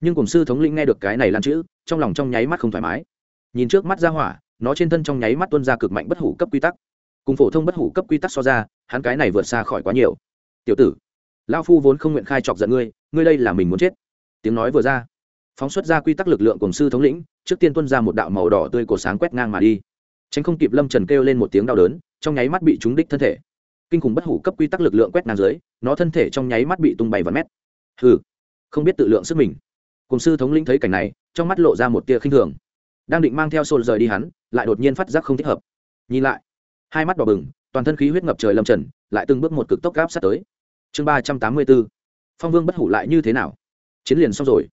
nhưng cùng sư thống linh nghe được cái này lan chữ trong lòng trong nháy mắt không thoải mái nhìn trước mắt ra hỏa nó trên thân trong nháy mắt tuân ra cực mạnh bất hủ cấp quy tắc cùng phổ thông bất hủ cấp quy tắc so ra hắn cái này vượt xa khỏi quá nhiều tiểu tử lao phu vốn không nguyện khai chọc giận ngươi ngươi đây là mình muốn chết. Tiếng nói vừa ra, phóng xuất ra quy tắc lực lượng cùng sư thống lĩnh, trước tiên tuân ra một đạo màu đỏ tươi cổ sáng quét ngang mà đi. Tránh không kịp lâm trần kêu lên một tiếng đau đớn, trong nháy mắt bị trúng đích thân thể. Kinh khủng bất hủ cấp quy tắc lực lượng quét ngang dưới, nó thân thể trong nháy mắt bị tung bay vào mét. Hừ, không biết tự lượng sức mình. Cùng sư thống lĩnh thấy cảnh này, trong mắt lộ ra một tia khinh thường. Đang định mang theo sồn rời đi hắn, lại đột nhiên phát giác không thích hợp. Nhìn lại, hai mắt đỏ bừng, toàn thân khí huyết ngập trời lâm trần, lại từng bước một cực tốc gáp sát tới chương ba trăm tám mươi b ố phong vương bất hủ lại như thế nào? Chiến liền xong rồi.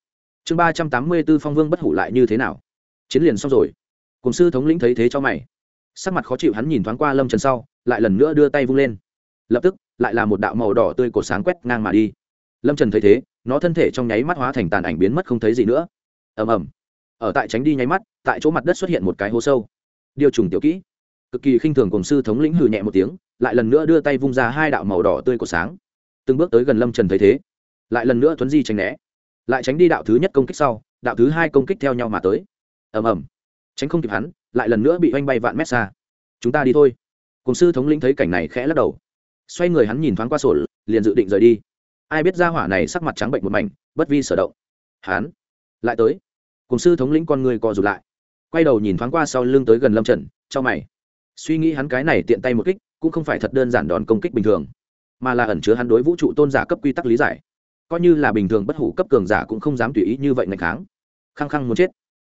Chương ba trăm tám mươi b ố phong vương bất hủ lại như thế nào? Chiến liền xong rồi. Cùng sư thống lĩnh thấy thế cho mày. Sắc mặt khó chịu hắn nhìn thoáng qua lâm trần sau, lại lần nữa đưa tay vung lên. Lập tức, lại là một đạo màu đỏ tươi cổ sáng quét ngang mà đi. Lâm trần thấy thế, nó thân thể trong nháy mắt hóa thành tàn ảnh biến mất không thấy gì nữa. Ầm ầm. Ở tại tránh đi nháy mắt, tại chỗ mặt đất xuất hiện một cái hố sâu. Điều trùng tiểu kỹ. Cực kỳ khinh thường cùng sư thống lĩnh hừ nhẹ một tiếng, lại lần nữa đưa tay vung ra hai đạo màu đỏ tươi của sáng từng bước tới gần lâm trần thấy thế, lại lần nữa tuấn di tránh né, lại tránh đi đạo thứ nhất công kích sau, đạo thứ hai công kích theo nhau mà tới. Ầm ầm, tránh không kịp hắn, lại lần nữa bị oanh bay vạn mét xa. Chúng ta đi thôi. Cùng sư thống lĩnh thấy cảnh này khẽ lắc đầu. Xoay người hắn nhìn thoáng qua sổ, liền dự định rời đi. Ai biết ra hỏa này sắc mặt trắng bệnh một mảnh, bất vi sở động. Hắn lại tới. Cùng sư thống lĩnh con người co rụt lại. Quay đầu nhìn thoáng qua sau lưng tới gần lâm trần cho mày. Suy nghĩ hắn cái này tiện tay một kích, cũng không phải thật đơn giản đòn công kích bình thường mà là ẩn chứa hắn đối vũ trụ tôn giả cấp quy tắc lý giải. Coi như là bình thường bất hủ cấp cường giả cũng không dám tùy ý như vậy ngày kháng. Khăng khăng muốn chết,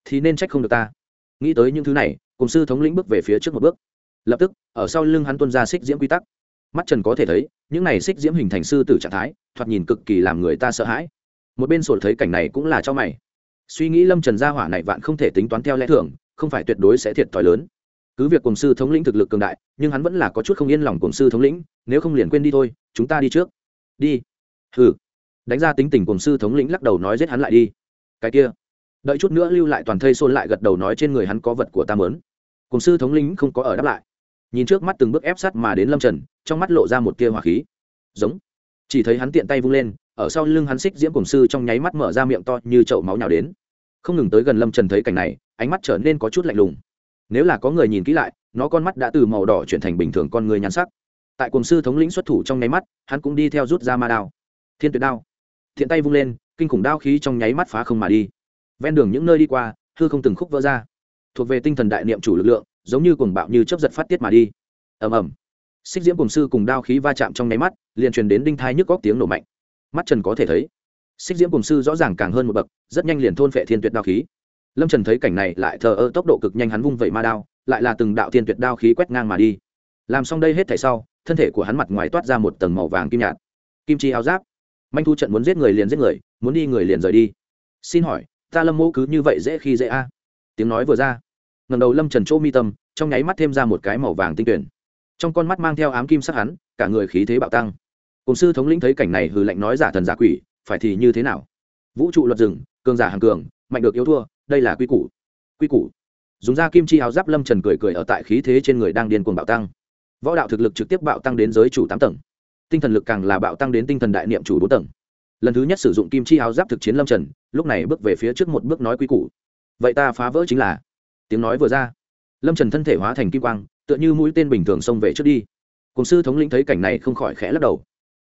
thì nên trách không được ta. Nghĩ tới những thứ này, cùng sư thống lĩnh bước về phía trước một bước. Lập tức, ở sau lưng hắn tuân ra xích diễm quy tắc. Mắt trần có thể thấy, những này xích diễm hình thành sư tử trạng thái, thoạt nhìn cực kỳ làm người ta sợ hãi. Một bên sổ thấy cảnh này cũng là cho mày. Suy nghĩ lâm trần gia hỏa này vạn không thể tính toán theo lẽ thường, không phải tuyệt đối sẽ thiệt thòi lớn cứ việc cùng sư thống lĩnh thực lực cường đại, nhưng hắn vẫn là có chút không yên lòng cùng sư thống lĩnh, nếu không liền quên đi thôi, chúng ta đi trước. Đi. Hừ. Đánh ra tính tình cùng sư thống lĩnh lắc đầu nói giết hắn lại đi. Cái kia. Đợi chút nữa lưu lại toàn thây xôn lại gật đầu nói trên người hắn có vật của ta mớn. Cùng sư thống lĩnh không có ở đáp lại. Nhìn trước mắt từng bước ép sát mà đến lâm trần, trong mắt lộ ra một tia hỏa khí. Giống. Chỉ thấy hắn tiện tay vung lên, ở sau lưng hắn xích diễm cùng sư trong nháy mắt mở ra miệng to như chậu máu nhào đến. Không ngừng tới gần lâm trần thấy cảnh này, ánh mắt trở nên có chút lạnh lùng nếu là có người nhìn kỹ lại, nó con mắt đã từ màu đỏ chuyển thành bình thường con người nhắn sắc. Tại cùng sư thống lĩnh xuất thủ trong nháy mắt, hắn cũng đi theo rút ra ma đao. Thiên tuyệt đao. Thiện tay vung lên, kinh khủng đao khí trong nháy mắt phá không mà đi. Ven đường những nơi đi qua, hư không từng khúc vỡ ra. Thuộc về tinh thần đại niệm chủ lực lượng, giống như cuồng bạo như chấp giật phát tiết mà đi. Ầm ầm. Xích diễm cùng sư cùng đao khí va chạm trong nháy mắt, liền truyền đến đinh thai nhức góc tiếng nổ mạnh. Mắt trần có thể thấy, xích diễm cùng sư rõ ràng càng hơn một bậc, rất nhanh liền thôn phệ thiên tuyệt đao khí lâm trần thấy cảnh này lại thờ ơ tốc độ cực nhanh hắn vung vẩy ma đao, lại là từng đạo thiên tuyệt đao khí quét ngang mà đi. Làm xong đây hết thảy sau, thân thể của hắn mặt ngoài toát ra một tầng màu vàng kim nhạt. Kim chi áo giáp. Manh thu trận muốn giết người liền giết người, muốn đi người liền rời đi. Xin hỏi, ta lâm mẫu cứ như vậy dễ khi dễ a? Tiếng nói vừa ra ngầm đầu lâm trần chỗ mi tâm, trong nháy mắt thêm ra một cái màu vàng tinh tuyển. Trong con mắt mang theo ám kim sắc hắn, cả người khí thế bạo tăng. Cùng sư thống lĩnh thấy cảnh này hừ lạnh nói giả thần giả quỷ, phải thì như thế nào? Vũ trụ luật rừng, cường giả hàng cường, mạnh được yếu thua đây là quy củ. Quy củ. Dùng da kim chi áo giáp lâm trần cười cười ở tại khí thế trên người đang điên cuồng bạo tăng. Võ đạo thực lực trực tiếp bạo tăng đến giới chủ tám tầng. Tinh thần lực càng là bạo tăng đến tinh thần đại niệm chủ bốn tầng. Lần thứ nhất sử dụng kim chi áo giáp thực chiến lâm trần, lúc này bước về phía trước một bước nói quy củ. Vậy ta phá vỡ chính là. Tiếng nói vừa ra, lâm trần thân thể hóa thành kim quang, tựa như mũi tên bình thường xông về trước đi. Cùng sư thống lĩnh thấy cảnh này không khỏi khẽ lắc đầu.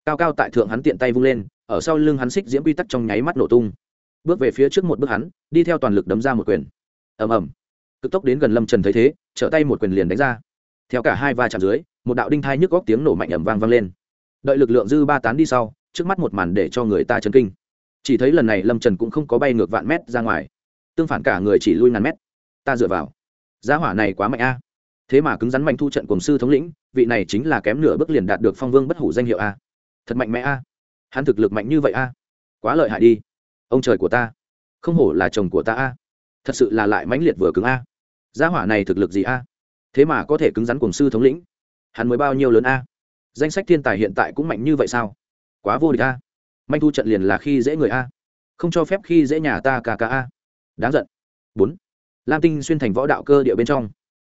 Cao cao tại thượng hắn tiện tay vung lên, ở sau lưng hắn xích diễm quy tắc trong nháy mắt nổ tung bước về phía trước một bước hắn, đi theo toàn lực đấm ra một quyền. Ầm ầm. Cực tốc đến gần lâm trần thấy thế, trở tay một quyền liền đánh ra. Theo cả hai va chạm dưới, một đạo đinh thai nhức góc tiếng nổ mạnh ầm vang vang lên. Đợi lực lượng dư ba tán đi sau, trước mắt một màn để cho người ta chấn kinh. Chỉ thấy lần này lâm trần cũng không có bay ngược vạn mét ra ngoài. Tương phản cả người chỉ lui ngàn mét. Ta dựa vào. Giá hỏa này quá mạnh a. Thế mà cứng rắn mạnh thu trận cùng sư thống lĩnh, vị này chính là kém nửa bước liền đạt được phong vương bất hủ danh hiệu a. Thật mạnh mẽ a. Hắn thực lực mạnh như vậy a. Quá lợi hại đi ông trời của ta. Không hổ là chồng của ta a. Thật sự là lại mãnh liệt vừa cứng a. Gia hỏa này thực lực gì a? Thế mà có thể cứng rắn cùng sư thống lĩnh. Hắn mới bao nhiêu lớn a? Danh sách thiên tài hiện tại cũng mạnh như vậy sao? Quá vô địch a. Manh thu trận liền là khi dễ người a. Không cho phép khi dễ nhà ta ca ca a. Đáng giận. Bốn. Lam tinh xuyên thành võ đạo cơ địa bên trong.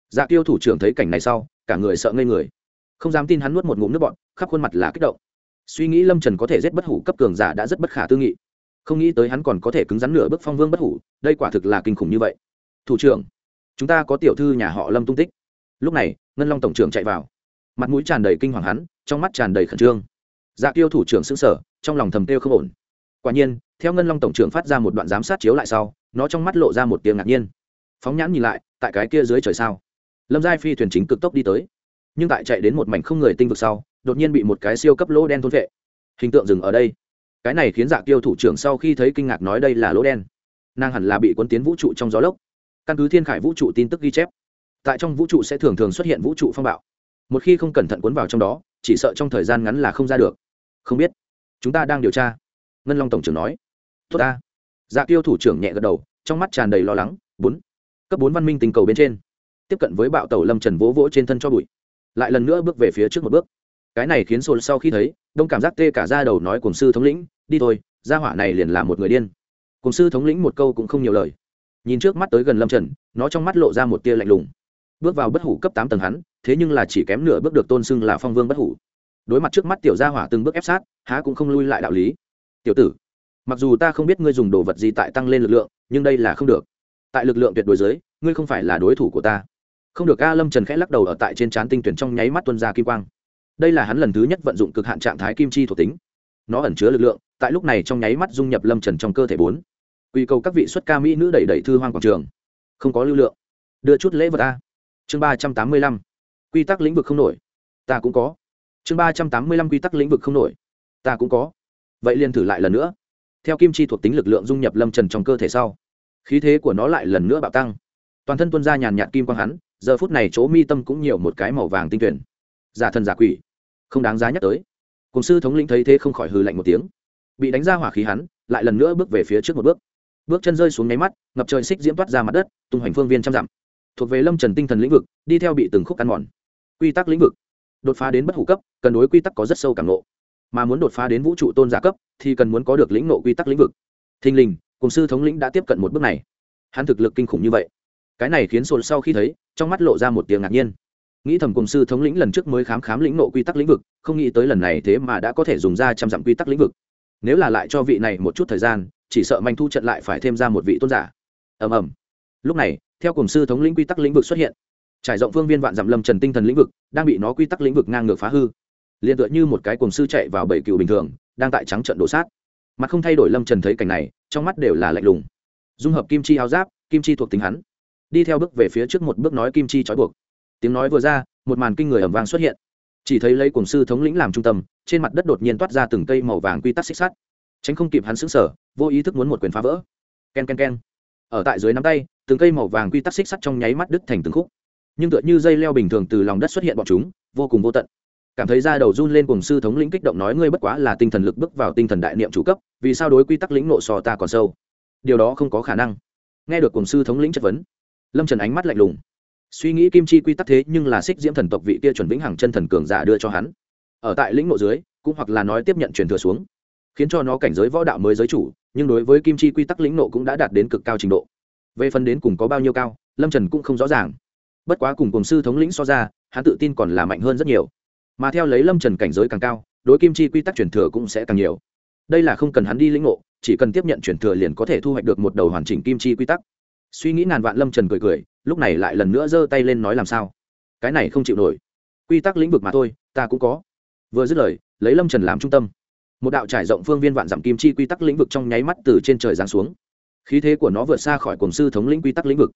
Dạ tiêu thủ trưởng thấy cảnh này sau, cả người sợ ngây người. Không dám tin hắn nuốt một ngụm nước bọn khắp khuôn mặt là kích động. Suy nghĩ lâm trần có thể giết bất hủ cấp cường giả đã rất bất khả tư nghị không nghĩ tới hắn còn có thể cứng rắn nửa bước phong vương bất hủ, đây quả thực là kinh khủng như vậy. Thủ trưởng, chúng ta có tiểu thư nhà họ lâm tung tích. Lúc này, ngân long tổng trưởng chạy vào. Mặt mũi tràn đầy kinh hoàng hắn, trong mắt tràn đầy khẩn trương. Dạ tiêu thủ trưởng xứng sở trong lòng thầm tiêu không ổn. Quả nhiên, theo ngân long tổng trưởng phát ra một đoạn giám sát chiếu lại sau, nó trong mắt lộ ra một tiếng ngạc nhiên. Phóng nhãn nhìn lại, tại cái kia dưới trời sao? Lâm giai phi thuyền chính cực tốc đi tới. Nhưng tại chạy đến một mảnh không người tinh vực sau, đột nhiên bị một cái siêu cấp lỗ đen thôn vệ. Hình tượng dừng ở đây cái này khiến dạ tiêu thủ trưởng sau khi thấy kinh ngạc nói đây là lỗ đen. Nàng hẳn là bị quân tiến vũ trụ trong gió lốc. Căn cứ thiên khải vũ trụ tin tức ghi chép, tại trong vũ trụ sẽ thường thường xuất hiện vũ trụ phong bạo. Một khi không cẩn thận cuốn vào trong đó, chỉ sợ trong thời gian ngắn là không ra được. Không biết. Chúng ta đang điều tra. Ngân long tổng trưởng nói. Tốt ta. Dạ tiêu thủ trưởng nhẹ gật đầu, trong mắt tràn đầy lo lắng. Bốn. Cấp bốn văn minh tình cầu bên trên. Tiếp cận với bạo tàu lâm trần vỗ vỗ trên thân cho bụi. Lại lần nữa bước về phía trước một bước. Cái này khiến sồn sau khi thấy, đông cảm giác tê cả ra đầu nói cùng sư thống lĩnh đi thôi, gia hỏa này liền là một người điên. Cùng sư thống lĩnh một câu cũng không nhiều lời. Nhìn trước mắt tới gần lâm trần, nó trong mắt lộ ra một tia lạnh lùng. Bước vào bất hủ cấp tám tầng hắn, thế nhưng là chỉ kém nửa bước được tôn xưng là phong vương bất hủ. Đối mặt trước mắt tiểu gia hỏa từng bước ép sát, há cũng không lui lại đạo lý. Tiểu tử, mặc dù ta không biết ngươi dùng đồ vật gì tại tăng lên lực lượng, nhưng đây là không được. Tại lực lượng tuyệt đối giới ngươi không phải là đối thủ của ta. Không được, a lâm trần khẽ lắc đầu ở tại trên trán tinh tuyển trong nháy mắt tuân ra kim quang. Đây là hắn lần thứ nhất vận dụng cực hạn trạng thái kim chi thuộc tính. Nó ẩn chứa lực lượng tại lúc này trong nháy mắt dung nhập lâm trần trong cơ thể bốn. Quy cầu các vị xuất ca mỹ nữ đẩy đẩy thư hoang quảng trường. Không có lưu lượng. Đưa chút lễ vật a. Chương ba trăm tám mươi lăm. Quy tắc lĩnh vực không nổi. Ta cũng có. Chương ba trăm tám mươi lăm quy tắc lĩnh vực không nổi. Ta cũng có. Vậy liền thử lại lần nữa. Theo kim chi thuộc tính lực lượng dung nhập lâm trần trong cơ thể sau, khí thế của nó lại lần nữa bạo tăng. Toàn thân tuân ra nhàn nhạt kim quang hắn, giờ phút này chỗ mi tâm cũng nhiều một cái màu vàng tinh tuyển. Giả thần giả quỷ. Không đáng giá nhắc tới. Cùng sư thống lĩnh thấy thế không khỏi hừ lạnh một tiếng bị đánh ra hỏa khí hắn, lại lần nữa bước về phía trước một bước. Bước chân rơi xuống nháy mắt, ngập trời xích diễm toát ra mặt đất, tung hoành phương viên trăm dặm. Thuộc về lâm trần tinh thần lĩnh vực, đi theo bị từng khúc ăn mòn. Quy tắc lĩnh vực. Đột phá đến bất hủ cấp cần đối quy tắc có rất sâu cảm nộ mà muốn đột phá đến vũ trụ tôn giả cấp, thì cần muốn có được lĩnh nộ quy tắc lĩnh vực. Thình lình, cùng sư thống lĩnh đã tiếp cận một bước này. Hắn thực lực kinh khủng như vậy. Cái này khiến sồn sau khi thấy, trong mắt lộ ra một tiếng ngạc nhiên. Nghĩ thầm cùng sư thống lĩnh lần trước mới khám khám lĩnh nộ quy tắc lĩnh vực, không nghĩ tới lần này thế mà đã có thể dùng ra trăm dặm quy tắc lĩnh vực nếu là lại cho vị này một chút thời gian, chỉ sợ manh thu trận lại phải thêm ra một vị tôn giả. Ầm ầm. Lúc này, theo cùng sư thống lĩnh quy tắc lĩnh vực xuất hiện, trải rộng phương viên vạn dặm lâm trần tinh thần lĩnh vực, đang bị nó quy tắc lĩnh vực ngang ngược phá hư. Liền tựa như một cái cùng sư chạy vào bảy cựu bình thường, đang tại trắng trận đổ sát. Mặt không thay đổi lâm trần thấy cảnh này, trong mắt đều là lạnh lùng. Dung hợp kim chi áo giáp, kim chi thuộc tính hắn. Đi theo bước về phía trước một bước nói kim chi trói buộc. Tiếng nói vừa ra, một màn kinh người ẩm vang xuất hiện chỉ thấy lấy cùng sư thống lĩnh làm trung tâm, trên mặt đất đột nhiên toát ra từng cây màu vàng quy tắc xích sắt. Tránh không kịp hắn xứng sở vô ý thức muốn một quyền phá vỡ. K e n k e n k e n ở tại dưới nắm tay, từng cây màu vàng quy tắc xích sắt trong nháy mắt đứt thành từng khúc. Nhưng tựa như dây leo bình thường từ lòng đất xuất hiện bọn chúng, vô cùng vô tận. Cảm thấy da đầu run lên cùng sư thống lĩnh kích động nói ngươi bất quá là tinh thần lực bước vào tinh thần đại niệm chủ cấp, vì sao đối quy tắc lĩnh nộ sò ta còn sâu? Điều đó không có khả năng. Nghe được cùng sư thống lĩnh chất vấn, lâm trần ánh mắt lạnh lùng suy nghĩ kim chi quy tắc thế nhưng là xích diễm thần tộc vị kia chuẩn vĩnh hằng chân thần cường giả đưa cho hắn. Ở tại lĩnh mộ dưới, cũng hoặc là nói tiếp nhận truyền thừa xuống, khiến cho nó cảnh giới võ đạo mới giới chủ, nhưng đối với kim chi quy tắc lĩnh nộ cũng đã đạt đến cực cao trình độ. Về phần đến cùng có bao nhiêu cao, lâm trần cũng không rõ ràng. Bất quá cùng cùng sư thống lĩnh so ra, hắn tự tin còn là mạnh hơn rất nhiều. Mà theo lấy lâm trần cảnh giới càng cao, đối kim chi quy tắc truyền thừa cũng sẽ càng nhiều. Đây là không cần hắn đi lĩnh ngộ, chỉ cần tiếp nhận truyền thừa liền có thể thu hoạch được một đầu hoàn chỉnh kim chi quy tắc. Suy nghĩ ngàn vạn lâm trần cười cười lúc này lại lần nữa giơ tay lên nói làm sao? Cái này không chịu nổi. Quy tắc lĩnh vực mà thôi, ta cũng có. Vừa dứt lời, lấy lâm trần làm trung tâm. Một đạo trải rộng phương viên vạn dặm kim chi quy tắc lĩnh vực trong nháy mắt từ trên trời giáng xuống. Khí thế của nó vượt xa khỏi cổng sư thống lĩnh quy tắc lĩnh vực.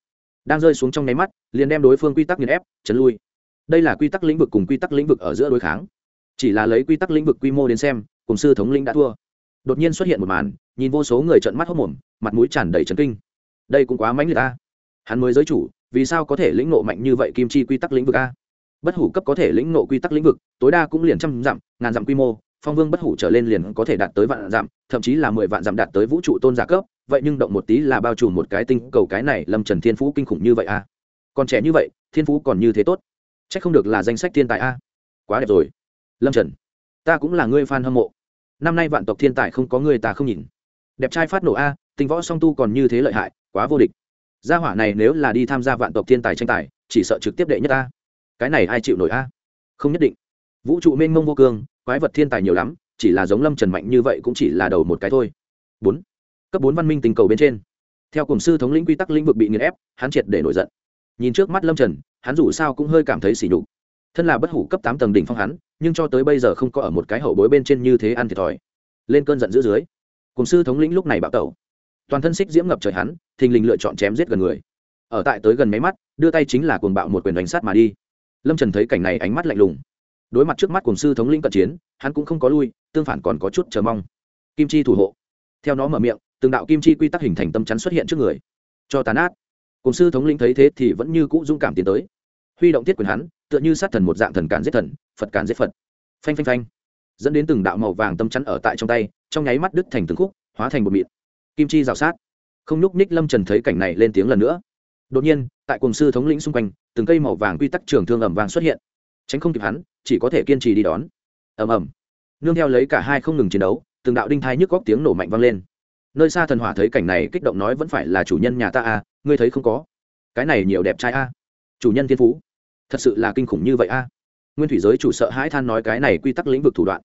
Đang rơi xuống trong nháy mắt, liền đem đối phương quy tắc nghiền ép, chấn lui. Đây là quy tắc lĩnh vực cùng quy tắc lĩnh vực ở giữa đối kháng. Chỉ là lấy quy tắc lĩnh vực quy mô đến xem cổng sư thống lĩnh đã thua. Đột nhiên xuất hiện một màn, nhìn vô số người trợn mắt hốc mồm, mặt mũi tràn đầy trấn kinh. Đây cũng quá mãnh liệt ta. Hắn mới giới chủ vì sao có thể lĩnh nộ mạnh như vậy kim chi quy tắc lĩnh vực a? Bất hủ cấp có thể lĩnh nộ quy tắc lĩnh vực, tối đa cũng liền trăm dặm, ngàn dặm quy mô, phong vương bất hủ trở lên liền có thể đạt tới vạn dặm, thậm chí là mười vạn dặm đạt tới vũ trụ tôn giả cấp, vậy nhưng động một tí là bao trùm một cái tinh cầu cái này lâm trần thiên phú kinh khủng như vậy a? Còn trẻ như vậy, thiên phú còn như thế tốt c h ắ c không được là danh sách thiên tài a? Quá đẹp rồi. Lâm trần, ta cũng là ngươi f a n hâm mộ. Năm nay vạn tộc thiên tài không có người ta không nhìn. Đẹp trai phát nổ a tình võ song tu còn như thế lợi hại, quá vô địch gia hỏa này nếu là đi tham gia vạn tộc thiên tài tranh tài, chỉ sợ trực tiếp đệ nhất a cái này ai chịu nổi a? Không nhất định. Vũ trụ mênh mông vô cương, quái vật thiên tài nhiều lắm, chỉ là giống lâm trần mạnh như vậy cũng chỉ là đầu một cái thôi. Bốn. Cấp bốn văn minh tình cầu bên trên. Theo cùng sư thống lĩnh quy tắc lĩnh vực bị nghiền ép, hắn triệt để nổi giận. Nhìn trước mắt lâm trần, hắn dù sao cũng hơi cảm thấy sỉ nhục. Thân là bất hủ cấp tám tầng đỉnh phong hắn, nhưng cho tới bây giờ không có ở một cái hậu bối bên trên như thế ăn thiệt thòi. Lên cơn giận dữ dưới, cùng sư thống lĩnh lúc này bạo tẩu toàn thân xích diễm ngập trời hắn, thình lình lựa chọn chém giết gần người. Ở tại tới gần máy mắt, đưa tay chính là cuồng bạo một quyền đánh sát mà đi. Lâm trần thấy cảnh này ánh mắt lạnh lùng. Đối mặt trước mắt cùng sư thống lĩnh cận chiến, hắn cũng không có lui, tương phản còn có chút chờ mong. Kim chi thủ hộ. Theo nó mở miệng, từng đạo kim chi quy tắc hình thành tâm chắn xuất hiện trước người. Cho tàn át cùng sư thống lĩnh thấy thế thì vẫn như cũ dũng cảm tiến tới. Huy động tiết quyền hắn, tựa như sát thần một dạng thần cản giết thần, phật cản giết phật. Phanh phanh phanh. Dẫn đến từng đạo màu vàng tâm chắn ở tại trong tay, trong nháy mắt đứt thành từng khúc, hóa thành một mịn kim chi rào sát. Không nhúc ních lâm trần thấy cảnh này lên tiếng lần nữa. Đột nhiên, tại cùng sư thống lĩnh xung quanh, từng cây màu vàng quy tắc trường thương ẩm vàng xuất hiện. Tránh không kịp hắn, chỉ có thể kiên trì đi đón. Ầm ầm. Nương theo lấy cả hai không ngừng chiến đấu, từng đạo đinh thai nhức góc tiếng nổ mạnh vang lên. Nơi xa thần hỏa thấy cảnh này kích động nói vẫn phải là chủ nhân nhà ta à ngươi thấy không có? Cái này nhiều đẹp trai a. À. chủ nhân thiên phú. Thật sự là kinh khủng như vậy a. À. nguyên thủy giới chủ sợ hãi than nói cái này quy tắc lĩnh vực thủ đoạn.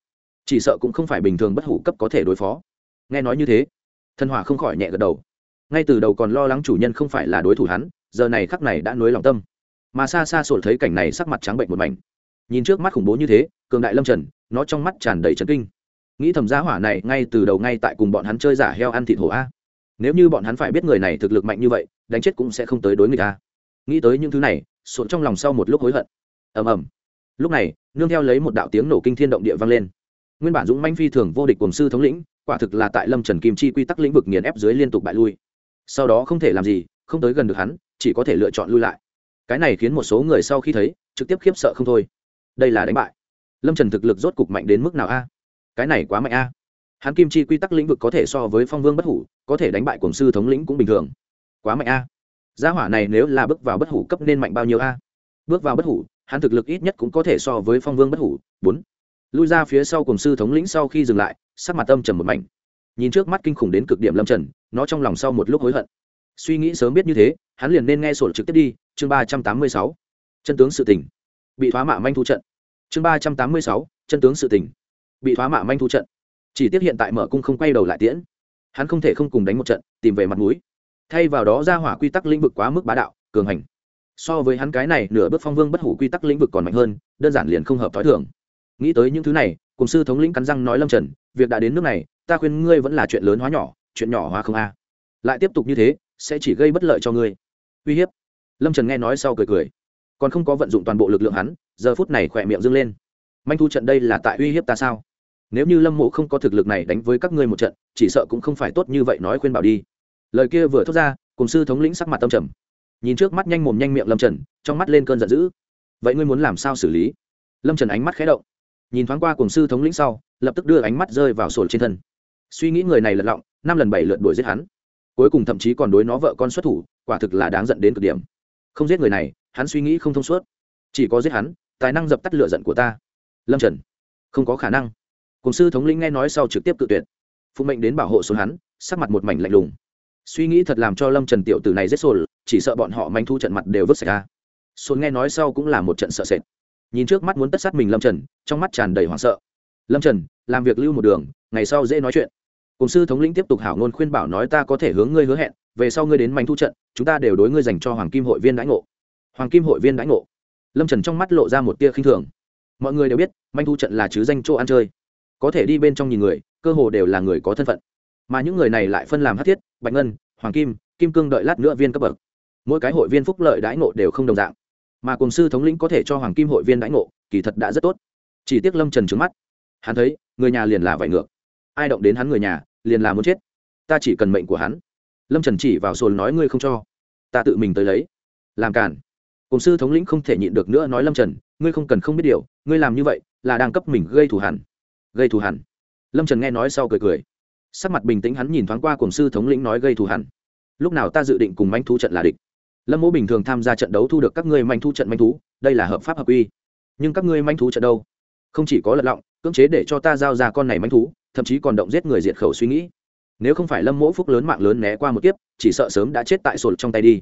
Chỉ sợ cũng không phải bình thường bất hủ cấp có thể đối phó. Nghe nói như thế thần hỏa không khỏi nhẹ gật đầu. Ngay từ đầu còn lo lắng chủ nhân không phải là đối thủ hắn, giờ này khắc này đã nối lòng tâm. Mà xa xa sổ thấy cảnh này sắc mặt trắng bệnh một mảnh. Nhìn trước mắt khủng bố như thế, cường đại lâm trần, nó trong mắt tràn đầy trấn kinh. Nghĩ thầm giá hỏa này ngay từ đầu ngay tại cùng bọn hắn chơi giả heo ăn thịt hổ a. Nếu như bọn hắn phải biết người này thực lực mạnh như vậy, đánh chết cũng sẽ không tới đối người ta nghĩ tới những thứ này sộn trong lòng sau một lúc hối hận. Ầm ầm. Lúc này, nương theo lấy một đạo tiếng nổ kinh thiên động địa vang lên. Nguyên bản dũng manh phi thường vô địch cùng sư thống lĩnh quả thực là tại lâm trần kim chi quy tắc lĩnh vực nghiền ép dưới liên tục bại lui. Sau đó không thể làm gì, không tới gần được hắn, chỉ có thể lựa chọn lui lại. Cái này khiến một số người sau khi thấy, trực tiếp khiếp sợ không thôi. Đây là đánh bại. Lâm trần thực lực rốt cục mạnh đến mức nào a? Cái này quá mạnh a. Hắn kim chi quy tắc lĩnh vực có thể so với phong vương bất hủ, có thể đánh bại cổng sư thống lĩnh cũng bình thường. Quá mạnh a. Gia hỏa này nếu là bước vào bất hủ cấp nên mạnh bao nhiêu a? Bước vào bất hủ, hắn thực lực ít nhất cũng có thể so với phong vương bất hủ, bốn. Lui ra phía sau cùng sư thống lĩnh sau khi dừng lại sắc mặt âm trầm một mảnh. Nhìn trước mắt kinh khủng đến cực điểm lâm trần, nó trong lòng sau một lúc hối hận. Suy nghĩ sớm biết như thế, hắn liền nên nghe sổ trực tiếp đi, chương ba trăm tám mươi sáu. Chân tướng sự tỉnh bị thoá mạ manh thu trận. Chương ba trăm tám mươi sáu, chân tướng sự tỉnh bị thoá mạ manh thu trận. Chỉ tiếc hiện tại mở cung không quay đầu lại tiễn. Hắn không thể không cùng đánh một trận, tìm về mặt mũi. Thay vào đó ra hỏa quy tắc lĩnh vực quá mức bá đạo, cường hành. So với hắn cái này nửa bước phong vương bất hủ quy tắc lĩnh vực còn mạnh hơn, đơn giản liền không hợp t h ó i thường. Nghĩ tới những thứ này cùng sư thống lĩnh cắn răng nói lâm trần, việc đã đến nước này, ta khuyên ngươi vẫn là chuyện lớn hóa nhỏ, chuyện nhỏ hóa không a. Lại tiếp tục như thế, sẽ chỉ gây bất lợi cho ngươi. Uy hiếp. Lâm trần nghe nói sau cười cười. Còn không có vận dụng toàn bộ lực lượng hắn, giờ phút này khỏe miệng dâng lên. Manh thu trận đây là tại uy hiếp ta sao? Nếu như lâm mộ không có thực lực này đánh với các ngươi một trận, chỉ sợ cũng không phải tốt như vậy nói khuyên bảo đi. Lời kia vừa thốt ra, cùng sư thống lĩnh sắc mặt tâm trầm. Nhìn trước mắt nhanh mồm nhanh miệng lâm trần, trong mắt lên cơn giận dữ. Vậy ngươi muốn làm sao xử lý? Lâm trần ánh mắt khé động nhìn thoáng qua cùng sư thống lĩnh sau, lập tức đưa ánh mắt rơi vào sổ trên thân. Suy nghĩ người này lật lọng, năm lần bảy lượt đuổi giết hắn. Cuối cùng thậm chí còn đối nó vợ con xuất thủ, quả thực là đáng giận đến cực điểm. Không giết người này, hắn suy nghĩ không thông suốt. Chỉ có giết hắn, tài năng dập tắt lửa giận của ta. Lâm trần. Không có khả năng. Cùng sư thống lĩnh nghe nói sau trực tiếp tự tuyệt. Phụ mệnh đến bảo hộ xuống hắn, sắc mặt một mảnh lạnh lùng. Suy nghĩ thật làm cho lâm trần tiểu tử này rất sồn chỉ sợ bọn họ manh thu trận mặt đều vứt sạch ra. Sồn nghe nói sau cũng là một trận sợ sệt nhìn trước mắt muốn tất sát mình lâm trần, trong mắt tràn đầy hoảng sợ. Lâm trần, làm việc lưu một đường, ngày sau dễ nói chuyện. Cùng sư thống lĩnh tiếp tục hảo ngôn khuyên bảo nói ta có thể hướng ngươi hứa hẹn, về sau ngươi đến manh thu trận, chúng ta đều đối ngươi dành cho hoàng kim hội viên đãi ngộ. Hoàng kim hội viên đãi ngộ. Lâm trần trong mắt lộ ra một tia khinh thường. Mọi người đều biết, manh thu trận là chứ danh chỗ ăn chơi. Có thể đi bên trong nhìn người, cơ hồ đều là người có thân phận. Mà những người này lại phân làm hát thiết, bạch ngân, hoàng kim kim cương đợi lát nữa viên cấp bậc. Mỗi cái hội viên phúc lợi đãi ngộ đều không đồng dạng mà cùng sư thống lĩnh có thể cho hoàng kim hội viên đãi ngộ, kỳ thật đã rất tốt. Chỉ tiếc lâm trần trứng mắt. Hắn thấy, người nhà liền là vải ngược. Ai động đến hắn người nhà, liền là muốn chết. Ta chỉ cần mệnh của hắn. Lâm trần chỉ vào sồn nói ngươi không cho. Ta tự mình tới lấy. Làm cản cùng sư thống lĩnh không thể nhịn được nữa nói lâm trần, ngươi không cần không biết điều, ngươi làm như vậy là đang cấp mình gây thù hẳn gây thù hẳn lâm trần nghe nói sau cười cười. Sắc mặt bình tĩnh hắn nhìn thoáng qua cùng sư thống lĩnh nói gây thù hẳn lúc nào ta dự định cùng manh thú trận là địch? Lâm mỗ bình thường tham gia trận đấu thu được các ngươi manh thu trận manh thú, đây là hợp pháp hợp quy. Nhưng các ngươi manh thú trận đâu? Không chỉ có lật lọng, cưỡng chế để cho ta giao ra con này manh thú, thậm chí còn động giết người diệt khẩu suy nghĩ. Nếu không phải lâm mỗ phúc lớn mạng lớn né qua một kiếp, chỉ sợ sớm đã chết tại sột trong tay đi.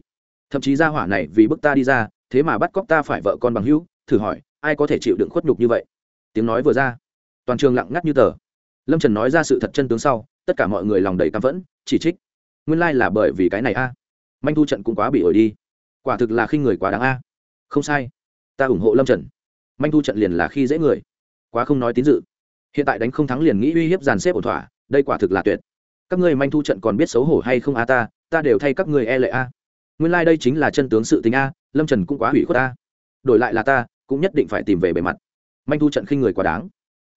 Thậm chí ra hỏa này vì bức ta đi ra, thế mà bắt cóc ta phải vợ con bằng hữu, thử hỏi, ai có thể chịu đựng khuất nhục như vậy? Tiếng nói vừa ra, toàn trường lặng ngắt như tờ. Lâm trần nói ra sự thật chân tướng sau, tất cả mọi người lòng đầy căm phẫn, chỉ trích. Nguyên lai là bởi vì cái này a manh thu trận cũng quá bị ổi đi. Quả thực là khi người quá đáng a. Không sai. Ta ủng hộ lâm trần. Manh thu trận liền là khi dễ người. Quá không nói tín dự. Hiện tại đánh không thắng liền nghĩ uy hiếp dàn xếp ổn thỏa, đây quả thực là tuyệt. Các ngươi manh thu trận còn biết xấu hổ hay không a ta ta đều thay các ngươi e lệ a. Nguyên lai、like、đây chính là chân tướng sự tính a, lâm trần cũng quá hủy khuất a. Đổi lại là ta, cũng nhất định phải tìm về bề mặt. Manh thu trận khi người quá đáng.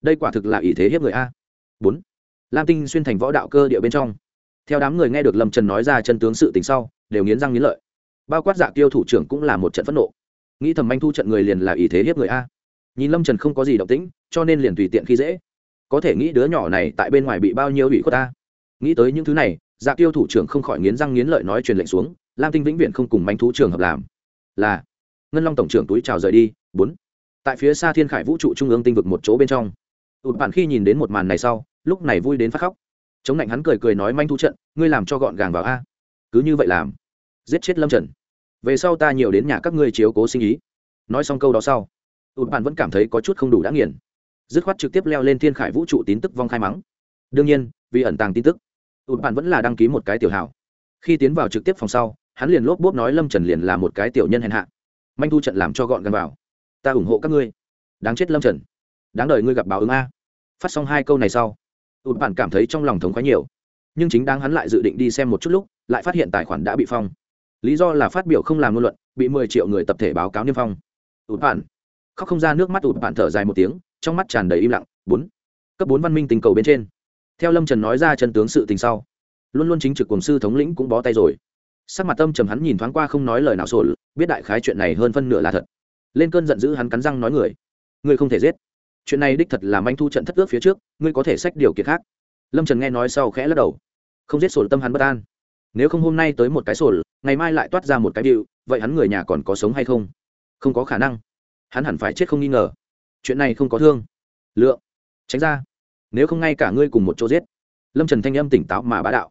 Đây quả thực là ý thế hiếp người a. Bốn. Lam tinh xuyên thành võ đạo cơ địa bên trong theo đám người nghe được lâm trần nói ra chân tướng sự tình sau, đều nghiến răng nghiến lợi. Bao quát dạ tiêu thủ trưởng cũng là một trận phẫn nộ. Nghĩ thầm manh thu trận người liền là ý thế hiếp người a. Nhìn lâm trần không có gì động tĩnh, cho nên liền tùy tiện khi dễ. Có thể nghĩ đứa nhỏ này tại bên ngoài bị bao nhiêu ủy khuất ta nghĩ tới những thứ này dạ tiêu thủ trưởng không khỏi nghiến răng nghiến lợi nói truyền lệnh xuống, lam tinh vĩnh viện không cùng manh thú trường hợp làm. Là, ngân long tổng trưởng túi chào rời đi, bốn. Tại phía xa thiên khải vũ trụ trung ương tinh vực một chỗ bên trong. Tụt bản khi nhìn đến một màn này sau, lúc này vui đến phát khóc chống lạnh hắn cười cười nói manh thu trận, ngươi làm cho gọn gàng vào a. Cứ như vậy làm. Giết chết lâm trần. Về sau ta nhiều đến nhà các ngươi chiếu cố sinh ý. Nói xong câu đó sau ụt bạn vẫn cảm thấy có chút không đủ đã nghiền. Dứt khoát trực tiếp leo lên thiên khải vũ trụ tín tức vong khai mắng. Đương nhiên, vì ẩn tàng tin tức ụt bạn vẫn là đăng ký một cái tiểu hảo. Khi tiến vào trực tiếp phòng sau, hắn liền lốp bốp nói lâm trần liền là một cái tiểu nhân hèn hạ. Manh thu trận làm cho gọn gàng vào. Ta ủng hộ các ngươi. Đáng chết lâm trần. Đáng đời ngươi gặp báo ứng a. Phát xong hai câu này sau ụt bản cảm thấy trong lòng thống khoái nhiều. Nhưng chính đáng hắn lại dự định đi xem một chút lúc, lại phát hiện tài khoản đã bị phong. Lý do là phát biểu không làm ngôn luận, bị mười triệu người tập thể báo cáo niêm phong. Ụt bản. Khóc không ra nước mắt, ụt bạn thở dài một tiếng, trong mắt tràn đầy im lặng. Bốn. Cấp bốn văn minh tình cầu bên trên. Theo lâm trần nói ra chân tướng sự tình sau, luôn luôn chính trực cùng sư thống lĩnh cũng bó tay rồi. Sắc mặt tâm trầm hắn nhìn thoáng qua không nói lời nào sổ biết đại khái chuyện này hơn phân nửa là thật. Lên cơn giận dữ hắn cắn răng nói người người không thể giết chuyện này đích thật là manh thu trận thất ước phía trước, ngươi có thể sách điều kiện khác. Lâm trần nghe nói sau khẽ lắc đầu. Không giết sổ tâm hắn bất an. Nếu không hôm nay tới một cái sổ, ngày mai lại toát ra một cái điệu, vậy hắn người nhà còn có sống hay không? Không có khả năng. Hắn hẳn phải chết không nghi ngờ. Chuyện này không có thương. Lượng. Tránh ra. Nếu không ngay cả ngươi cùng một chỗ giết. Lâm trần thanh âm tỉnh táo mà bá đạo.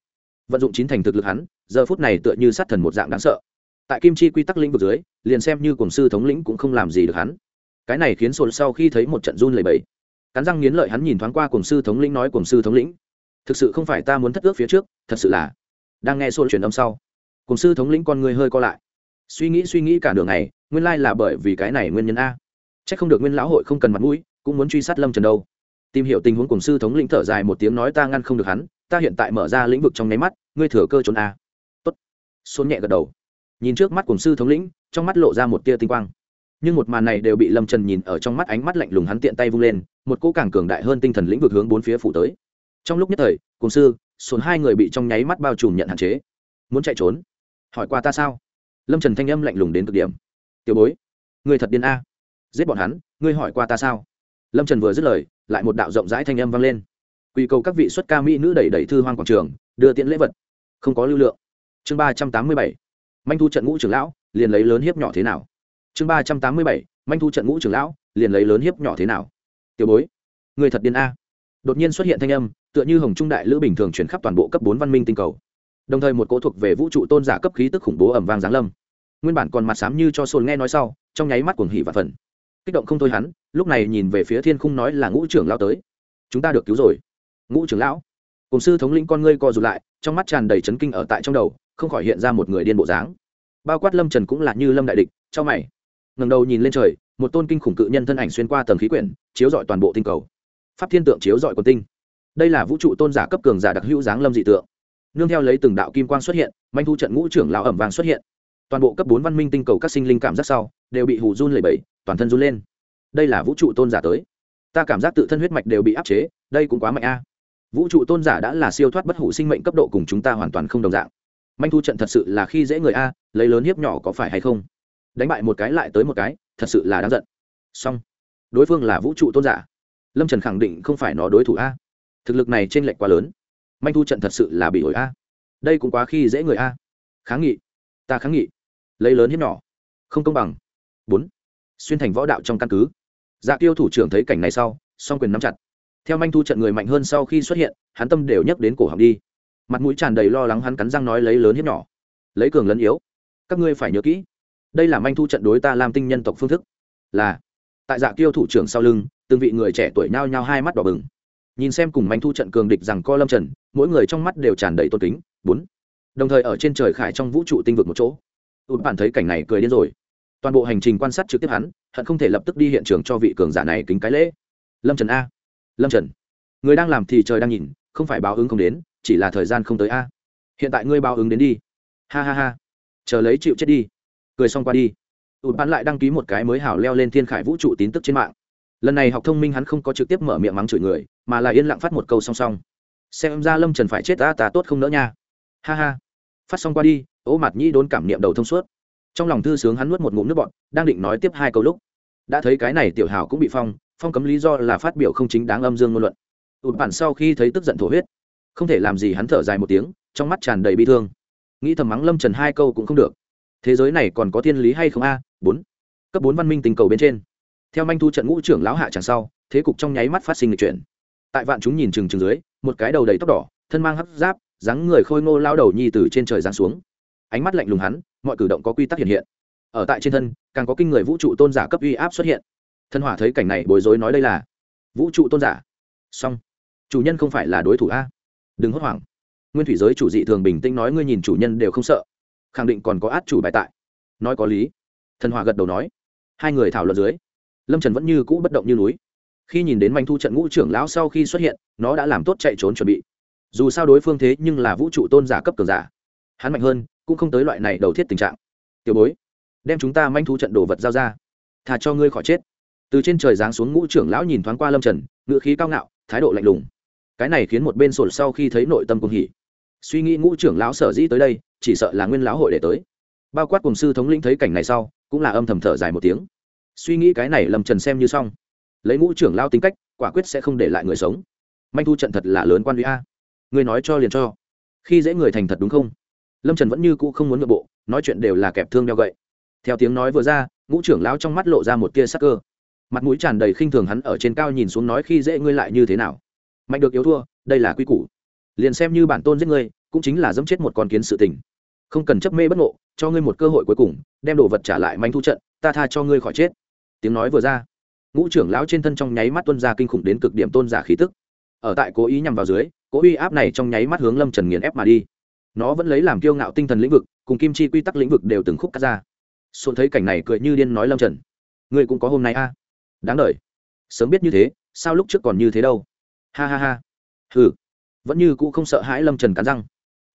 Vận dụng chín thành thực lực hắn, giờ phút này tựa như sát thần một dạng đáng sợ. Tại kim chi quy tắc lĩnh vực dưới, liền xem như cổng sư thống lĩnh cũng không làm gì được hắn cái này khiến sồn sau khi thấy một trận run lầy bẫy cắn răng nghiến lợi hắn nhìn thoáng qua cổng sư thống lĩnh nói cổng sư thống lĩnh, thực sự không phải ta muốn thất ước phía trước, thật sự là đang nghe sồn truyền âm sau. Cổng sư thống lĩnh con người hơi co lại. Suy nghĩ suy nghĩ cả đường này nguyên lai là bởi vì cái này nguyên nhân a. C h ắ c không được nguyên lão hội không cần mặt mũi, cũng muốn truy sát lâm trần đâu. Tìm hiểu tình huống cổng sư thống lĩnh thở dài một tiếng nói, ta ngăn không được hắn, ta hiện tại mở ra lĩnh vực trong nháy mắt, ngươi thừa cơ trốn a. Tốt. Xôn nhẹ gật đầu. Nhìn trước mắt cổng sư thống lĩnh, trong mắt lộ ra một tia tinh quang nhưng một màn này đều bị lâm trần nhìn ở trong mắt ánh mắt lạnh lùng hắn tiện tay vung lên, một cỗ càng cường đại hơn tinh thần lĩnh vực hướng bốn phía phủ tới. Trong lúc nhất thời cổng sư sồn hai người bị trong nháy mắt bao trùm nhận hạn chế. Muốn chạy trốn? Hỏi qua ta sao? Lâm trần thanh âm lạnh lùng đến cực điểm. Tiểu bối, người thật điên a. Giết bọn hắn, ngươi hỏi qua ta sao? Lâm trần vừa dứt lời, lại một đạo rộng rãi thanh âm vang lên. Quy cầu các vị xuất ca mỹ nữ đẩy đẩy thư hoang quảng trường, đưa tiễn lễ vật. Không có lưu lượng. Chương ba trăm tám mươi bảy. Manh thu trận ngũ trưởng lão, liền lấy lớn hiếp nhỏ thế nào? Chương ba trăm tám mươi bảy, manh thu trận ngũ trưởng lão, liền lấy lớn hiếp nhỏ thế nào? Tiểu bối, người thật điên a. Đột nhiên xuất hiện thanh âm, tựa như hồng trung đại lữ bình thường chuyển khắp toàn bộ cấp bốn văn minh tinh cầu. Đồng thời một cỗ thuộc về vũ trụ tôn giả cấp khí tức khủng bố ẩm vang giáng lâm. Nguyên bản còn mặt sám như cho sồn nghe nói sau, trong nháy mắt cuồng hỉ và phần. Kích động không thôi hắn, lúc này nhìn về phía thiên khung nói là ngũ trưởng lão tới. Chúng ta được cứu rồi. Ngũ trưởng lão. Cùng sư thống lĩnh con ngươi co rụt lại, trong mắt tràn đầy chấn kinh ở tại trong đầu, không khỏi hiện ra một người điên bộ dáng. Bao quát lâm trần cũng là như lâm đại địch cho mày ngẩng đầu nhìn lên trời, một tôn kinh khủng cự nhân thân ảnh xuyên qua tầng khí quyển, chiếu rọi toàn bộ tinh cầu. Pháp thiên tượng chiếu rọi quần tinh. Đây là vũ trụ tôn giả cấp cường giả đặc hữu dáng lâm dị tượng. Nương theo lấy từng đạo kim quang xuất hiện, manh thu trận ngũ trưởng lão ẩm vàng xuất hiện. Toàn bộ cấp bốn văn minh tinh cầu các sinh linh cảm giác sau, đều bị hù run lẩy bẩy, toàn thân run lên. Đây là vũ trụ tôn giả tới. Ta cảm giác tự thân huyết mạch đều bị áp chế, đây cũng quá mạnh a. Vũ trụ tôn giả đã là siêu thoát bất hủ sinh mệnh cấp độ cùng chúng ta hoàn toàn không đồng dạng. Manh thu trận thật sự là khi dễ người a, lấy lớn hiếp nhỏ có phải hay không? Đánh bại một cái lại tới một cái, thật sự là đáng giận. Song đối phương là vũ trụ tôn giả. Lâm trần khẳng định không phải nó đối thủ a. Thực lực này t r ê n lệch quá lớn. Manh thu trận thật sự là bị ổi a. Đây cũng quá khi dễ người a. Kháng nghị. Ta kháng nghị. Lấy lớn hiếp nhỏ. Không công bằng. Bốn. Xuyên thành võ đạo trong căn cứ. Dạ tiêu thủ trưởng thấy cảnh này sau, song quyền nắm chặt. Theo manh thu trận người mạnh hơn sau khi xuất hiện, hắn tâm đều nhắc đến cổ họng đi. Mặt mũi tràn đầy lo lắng hắn cắn răng nói lấy lớn hiếp nhỏ. Lấy cường lẫn yếu. Các ngươi phải nhớ kỹ đây là manh thu trận đối ta làm tinh nhân tộc phương thức. Là, tại dạ tiêu thủ trưởng sau lưng, từng vị người trẻ tuổi nhao nhao hai mắt đỏ bừng. Nhìn xem cùng manh thu trận cường địch rằng co lâm trần, mỗi người trong mắt đều tràn đầy tôn kính. Bốn, đồng thời ở trên trời khải trong vũ trụ tinh vực một chỗ. Ụt bản thấy cảnh này cười điên rồi. Toàn bộ hành trình quan sát trực tiếp hắn, hận không thể lập tức đi hiện trường cho vị cường giả này kính cái lễ. Lâm trần a. Lâm trần, người đang làm thì trời đang nhìn, không phải báo ứng không đến, chỉ là thời gian không tới a. Hiện tại ngươi báo ứng đến đi. Ha ha ha. Chờ lấy chịu chết đi cười xong qua đi. Ụt bạn lại đăng ký một cái mới hảo leo lên thiên khải vũ trụ tin tức trên mạng. Lần này học thông minh hắn không có trực tiếp mở miệng mắng chửi người, mà là yên lặng phát một câu song song. Xem ra lâm trần phải chết ta ta tốt không nỡ nha. Ha ha. Phát xong qua đi, ố mặt nhĩ đốn cảm niệm đầu thông suốt. Trong lòng thư sướng hắn nuốt một ngụm nước bọn đang định nói tiếp hai câu lúc. Đã thấy cái này tiểu hào cũng bị phong phong cấm lý do là phát biểu không chính đáng âm dương ngôn luận. Ụt bản sau khi thấy tức giận thổ huyết, không thể làm gì hắn thở dài một tiếng, trong mắt tràn đầy bi thương. Nghĩ thầm mắng lâm trần hai câu cũng không được thế giới này còn có thiên lý hay không a? Bốn. Cấp bốn văn minh tình cầu bên trên. Theo manh thu trận ngũ trưởng lão hạ chẳng sau, thế cục trong nháy mắt phát sinh lịch chuyển. Tại vạn chúng nhìn chừng chừng dưới, một cái đầu đầy tóc đỏ, thân mang hấp giáp, dáng người khôi ngô lao đầu nhi từ trên trời giáng xuống. Ánh mắt lạnh lùng hắn, mọi cử động có quy tắc hiện hiện. Ở tại trên thân, càng có kinh người vũ trụ tôn giả cấp uy áp xuất hiện. Thân hỏa thấy cảnh này bối rối nói đây là vũ trụ tôn giả. Song chủ nhân không phải là đối thủ a? Đừng hốt hoảng. Nguyên thủy giới chủ dị thường bình tĩnh nói ngươi nhìn chủ nhân đều không sợ khẳng định còn có át chủ bài tại. Nói có lý. Thần hòa gật đầu nói. Hai người thảo luận dưới, lâm trần vẫn như cũ bất động như núi. Khi nhìn đến manh thu trận ngũ trưởng lão sau khi xuất hiện, nó đã làm tốt chạy trốn chuẩn bị. Dù sao đối phương thế nhưng là vũ trụ tôn giả cấp cường giả. Hắn mạnh hơn, cũng không tới loại này đầu thiết tình trạng. Tiểu bối, đem chúng ta manh thu trận đồ vật giao ra. Thà cho ngươi khỏi chết. Từ trên trời giáng xuống ngũ trưởng lão nhìn thoáng qua lâm trần ngự khí cao ngạo, thái độ lạnh lùng. Cái này khiến một bên sột sau khi thấy nội tâm cùng hỉ suy nghĩ ngũ trưởng lão sở dĩ tới đây, chỉ sợ là nguyên lão hội để tới. Bao quát cùng sư thống lĩnh thấy cảnh này sau, cũng là âm thầm thở dài một tiếng. Suy nghĩ cái này lâm trần xem như xong. Lấy ngũ trưởng lao tính cách, quả quyết sẽ không để lại người sống. Manh thu trận thật là lớn quan huy a. Người nói cho liền cho. Khi dễ người thành thật đúng không? Lâm trần vẫn như cũ không muốn nội bộ, nói chuyện đều là kẹp thương đeo gậy. Theo tiếng nói vừa ra, ngũ trưởng lão trong mắt lộ ra một tia sắc cơ. Mặt mũi tràn đầy khinh thường hắn ở trên cao nhìn xuống nói khi dễ ngươi lại như thế nào. Mạnh được yếu thua, đây là quy củ liền xem như bản tôn giết ngươi, cũng chính là dẫm chết một con kiến sự tình. Không cần chấp mê bất ngộ, cho ngươi một cơ hội cuối cùng, đem đồ vật trả lại manh thu trận, ta tha cho ngươi khỏi chết. Tiếng nói vừa ra, ngũ trưởng lão trên thân trong nháy mắt tuân ra kinh khủng đến cực điểm tôn giả khí tức. Ở tại cố ý nhằm vào dưới, cố uy áp này trong nháy mắt hướng lâm trần nghiền ép mà đi. Nó vẫn lấy làm kiêu ngạo tinh thần lĩnh vực, cùng kim chi quy tắc lĩnh vực đều từng khúc cắt ra. Xuân thấy cảnh này cười như điên nói lâm trần, ngươi cũng có hôm nay a? À? đáng đ sớm biết như thế, sao lúc trước còn như thế đâu? Ha ha ha. Hừ vẫn như cũ không sợ hãi lâm trần cắn răng.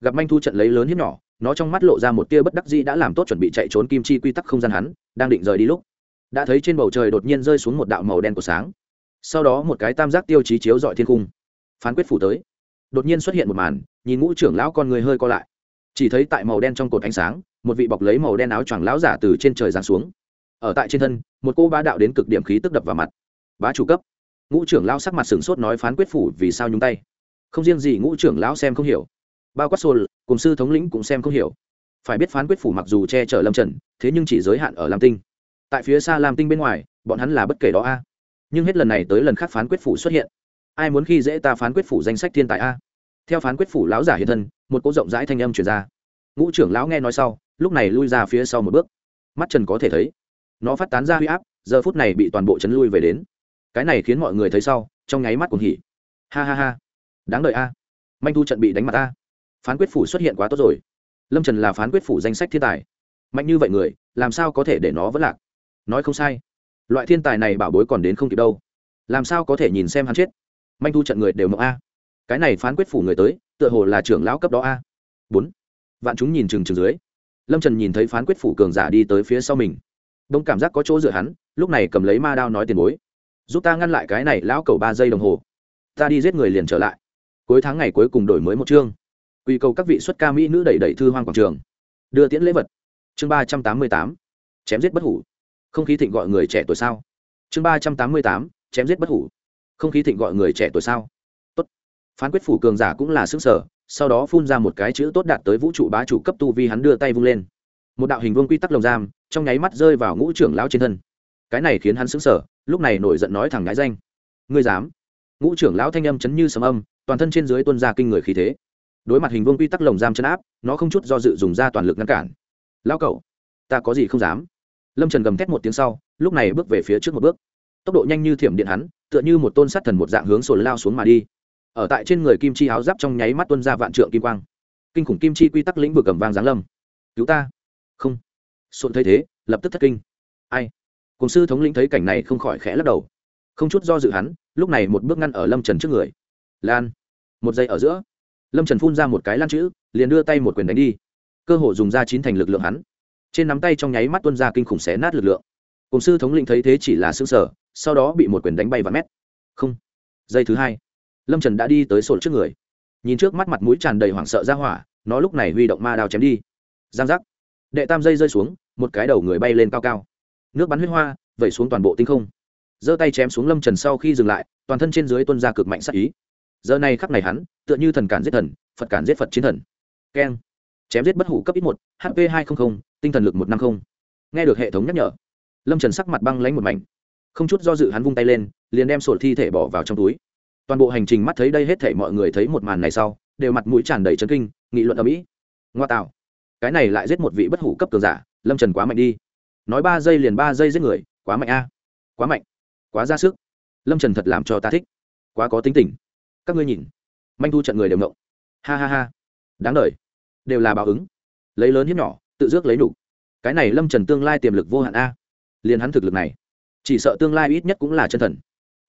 Gặp manh thu trận lấy lớn hiếp nhỏ, nó trong mắt lộ ra một tia bất đắc dĩ đã làm tốt chuẩn bị chạy trốn kim chi quy tắc không gian hắn, đang định rời đi lúc, đã thấy trên bầu trời đột nhiên rơi xuống một đạo màu đen của sáng. Sau đó một cái tam giác tiêu chí chiếu dọi thiên cung. Phán quyết phủ tới. Đột nhiên xuất hiện một màn, nhìn ngũ trưởng lão con người hơi co lại. Chỉ thấy tại màu đen trong cột ánh sáng, một vị bọc lấy màu đen áo choàng lão giả từ trên trời giáng xuống. Ở tại trên thân, một cô bá đạo đến cực điểm khí tức đập vào mặt. Bá chủ cấp. Ngũ trưởng lão sắc mặt sửng sốt nói phán quyết phủ vì sao nhúng tay không riêng gì ngũ trưởng lão xem không hiểu, bao quát xô cùng sư thống lĩnh cũng xem không hiểu. Phải biết phán quyết phủ mặc dù che chở lâm trần, thế nhưng chỉ giới hạn ở lam tinh. Tại phía xa lam tinh bên ngoài, bọn hắn là bất kể đó a. Nhưng hết lần này tới lần khác phán quyết phủ xuất hiện. Ai muốn khi dễ ta phán quyết phủ danh sách thiên tài a? Theo phán quyết phủ lão giả hiện thân, một cỗ rộng rãi thanh âm truyền ra. Ngũ trưởng lão nghe nói sau, lúc này lui ra phía sau một bước. Mắt trần có thể thấy, nó phát tán ra huy áp, giờ phút này bị toàn bộ chấn lui về đến. Cái này khiến mọi người thấy sau, trong nháy mắt cùng hỉ. Ha ha ha đáng đợi a. Manh thu trận bị đánh mặt a. Phán quyết phủ xuất hiện quá tốt rồi. Lâm trần là phán quyết phủ danh sách thiên tài. Mạnh như vậy người, làm sao có thể để nó vẫn lạc? Nói không sai. Loại thiên tài này bảo bối còn đến không kịp đâu. Làm sao có thể nhìn xem hắn chết? Manh thu trận người đều mộng a. Cái này phán quyết phủ người tới, tựa hồ là trưởng lão cấp đó a. Bốn. Vạn chúng nhìn chừng chừng dưới. Lâm trần nhìn thấy phán quyết phủ cường giả đi tới phía sau mình. Đông cảm giác có chỗ dựa hắn, lúc này cầm lấy ma đao nói tiền bối. Giúp ta ngăn lại cái này lão cầu ba giây đồng hồ. Ta đi giết người liền trở lại cuối tháng ngày cuối cùng đổi mới một chương. Quy cầu các vị xuất ca mỹ nữ đẩy đẩy thư hoang quảng trường. Đưa tiễn lễ vật. Chương ba trăm tám mươi tám. Chém giết bất hủ. Không khí thịnh gọi người trẻ tuổi sao? Chương ba trăm tám mươi tám. Chém giết bất hủ. Không khí thịnh gọi người trẻ tuổi sao? Tốt. Phán quyết phủ cường giả cũng là xứng sở sau đó phun ra một cái chữ tốt đạt tới vũ trụ bá chủ cấp tu vi hắn đưa tay vung lên. Một đạo hình vương quy tắc lồng giam, trong nháy mắt rơi vào ngũ trưởng lão trên thân. Cái này khiến hắn xứng sở lúc này nổi giận nói thẳng ngái danh. Ngươi dám? Ngũ trưởng lão thanh âm chấn như sấm âm toàn thân trên dưới tuân ra kinh người khí thế. Đối mặt hình vương quy tắc lồng giam chân áp, nó không chút do dự dùng ra toàn lực ngăn cản. Lão cậu ta có gì không dám? Lâm trần gầm thét một tiếng sau, lúc này bước về phía trước một bước. Tốc độ nhanh như thiểm điện hắn, tựa như một tôn sát thần một dạng hướng sồn lao xuống mà đi. Ở tại trên người kim chi áo giáp trong nháy mắt tuân ra vạn trượng kim quang. Kinh khủng kim chi quy tắc lĩnh vực cầm vang giáng lâm. Cứu ta. Không. Sồn thấy thế, lập tức thất kinh. Ai? Cùng sư thống lĩnh thấy cảnh này không khỏi khẽ lắc đầu. Không chút do dự hắn, lúc này một bước ngăn ở lâm trần trước người lan. Một giây ở giữa, lâm trần phun ra một cái lan chữ, liền đưa tay một quyền đánh đi. Cơ hội dùng ra chín thành lực lượng hắn. Trên nắm tay trong nháy mắt tuân ra kinh khủng xé nát lực lượng. Cùng sư thống lĩnh thấy thế chỉ là xương sở sau đó bị một quyền đánh bay và mét. Không. Giây thứ hai, lâm trần đã đi tới sổ trước người. Nhìn trước mắt mặt mũi tràn đầy hoảng sợ ra hỏa, nó lúc này huy động ma đao chém đi. Giang giác. Đệ tam dây rơi xuống, một cái đầu người bay lên cao cao. Nước bắn huyết hoa, vẩy xuống toàn bộ tinh không. Giơ tay chém xuống lâm trần sau khi dừng lại, toàn thân trên dưới tuân ra cực mạnh sắc ý giờ này khắc này hắn, tựa như thần cản giết thần, phật cản giết phật chiến thần. Keng. Chém giết bất hủ cấp ít một hp hai trăm linh tinh thần lực một trăm năm mươi nghe được hệ thống nhắc nhở, lâm trần sắc mặt băng lánh một mảnh. Không chút do dự hắn vung tay lên, liền đem sổ thi thể bỏ vào trong túi. Toàn bộ hành trình mắt thấy đây hết thể mọi người thấy một màn này sau, đều mặt mũi tràn đầy chấn kinh, nghị luận ở mỹ ngoa tạo. Cái này lại giết một vị bất hủ cấp cường giả, lâm trần quá mạnh đi. Nói ba giây liền ba giây giết người, quá mạnh a. Quá mạnh. Quá ra sức. Lâm trần thật làm cho ta thích. Quá có tính tình các ngươi nhìn. Manh thu trận người đều ngộng. Ha ha ha. Đáng đ đều là báo ứng. Lấy lớn hiếp nhỏ, tự dước lấy đủ. Cái này lâm trần tương lai tiềm lực vô hạn a. Liền hắn thực lực này, chỉ sợ tương lai ít nhất cũng là chân thần.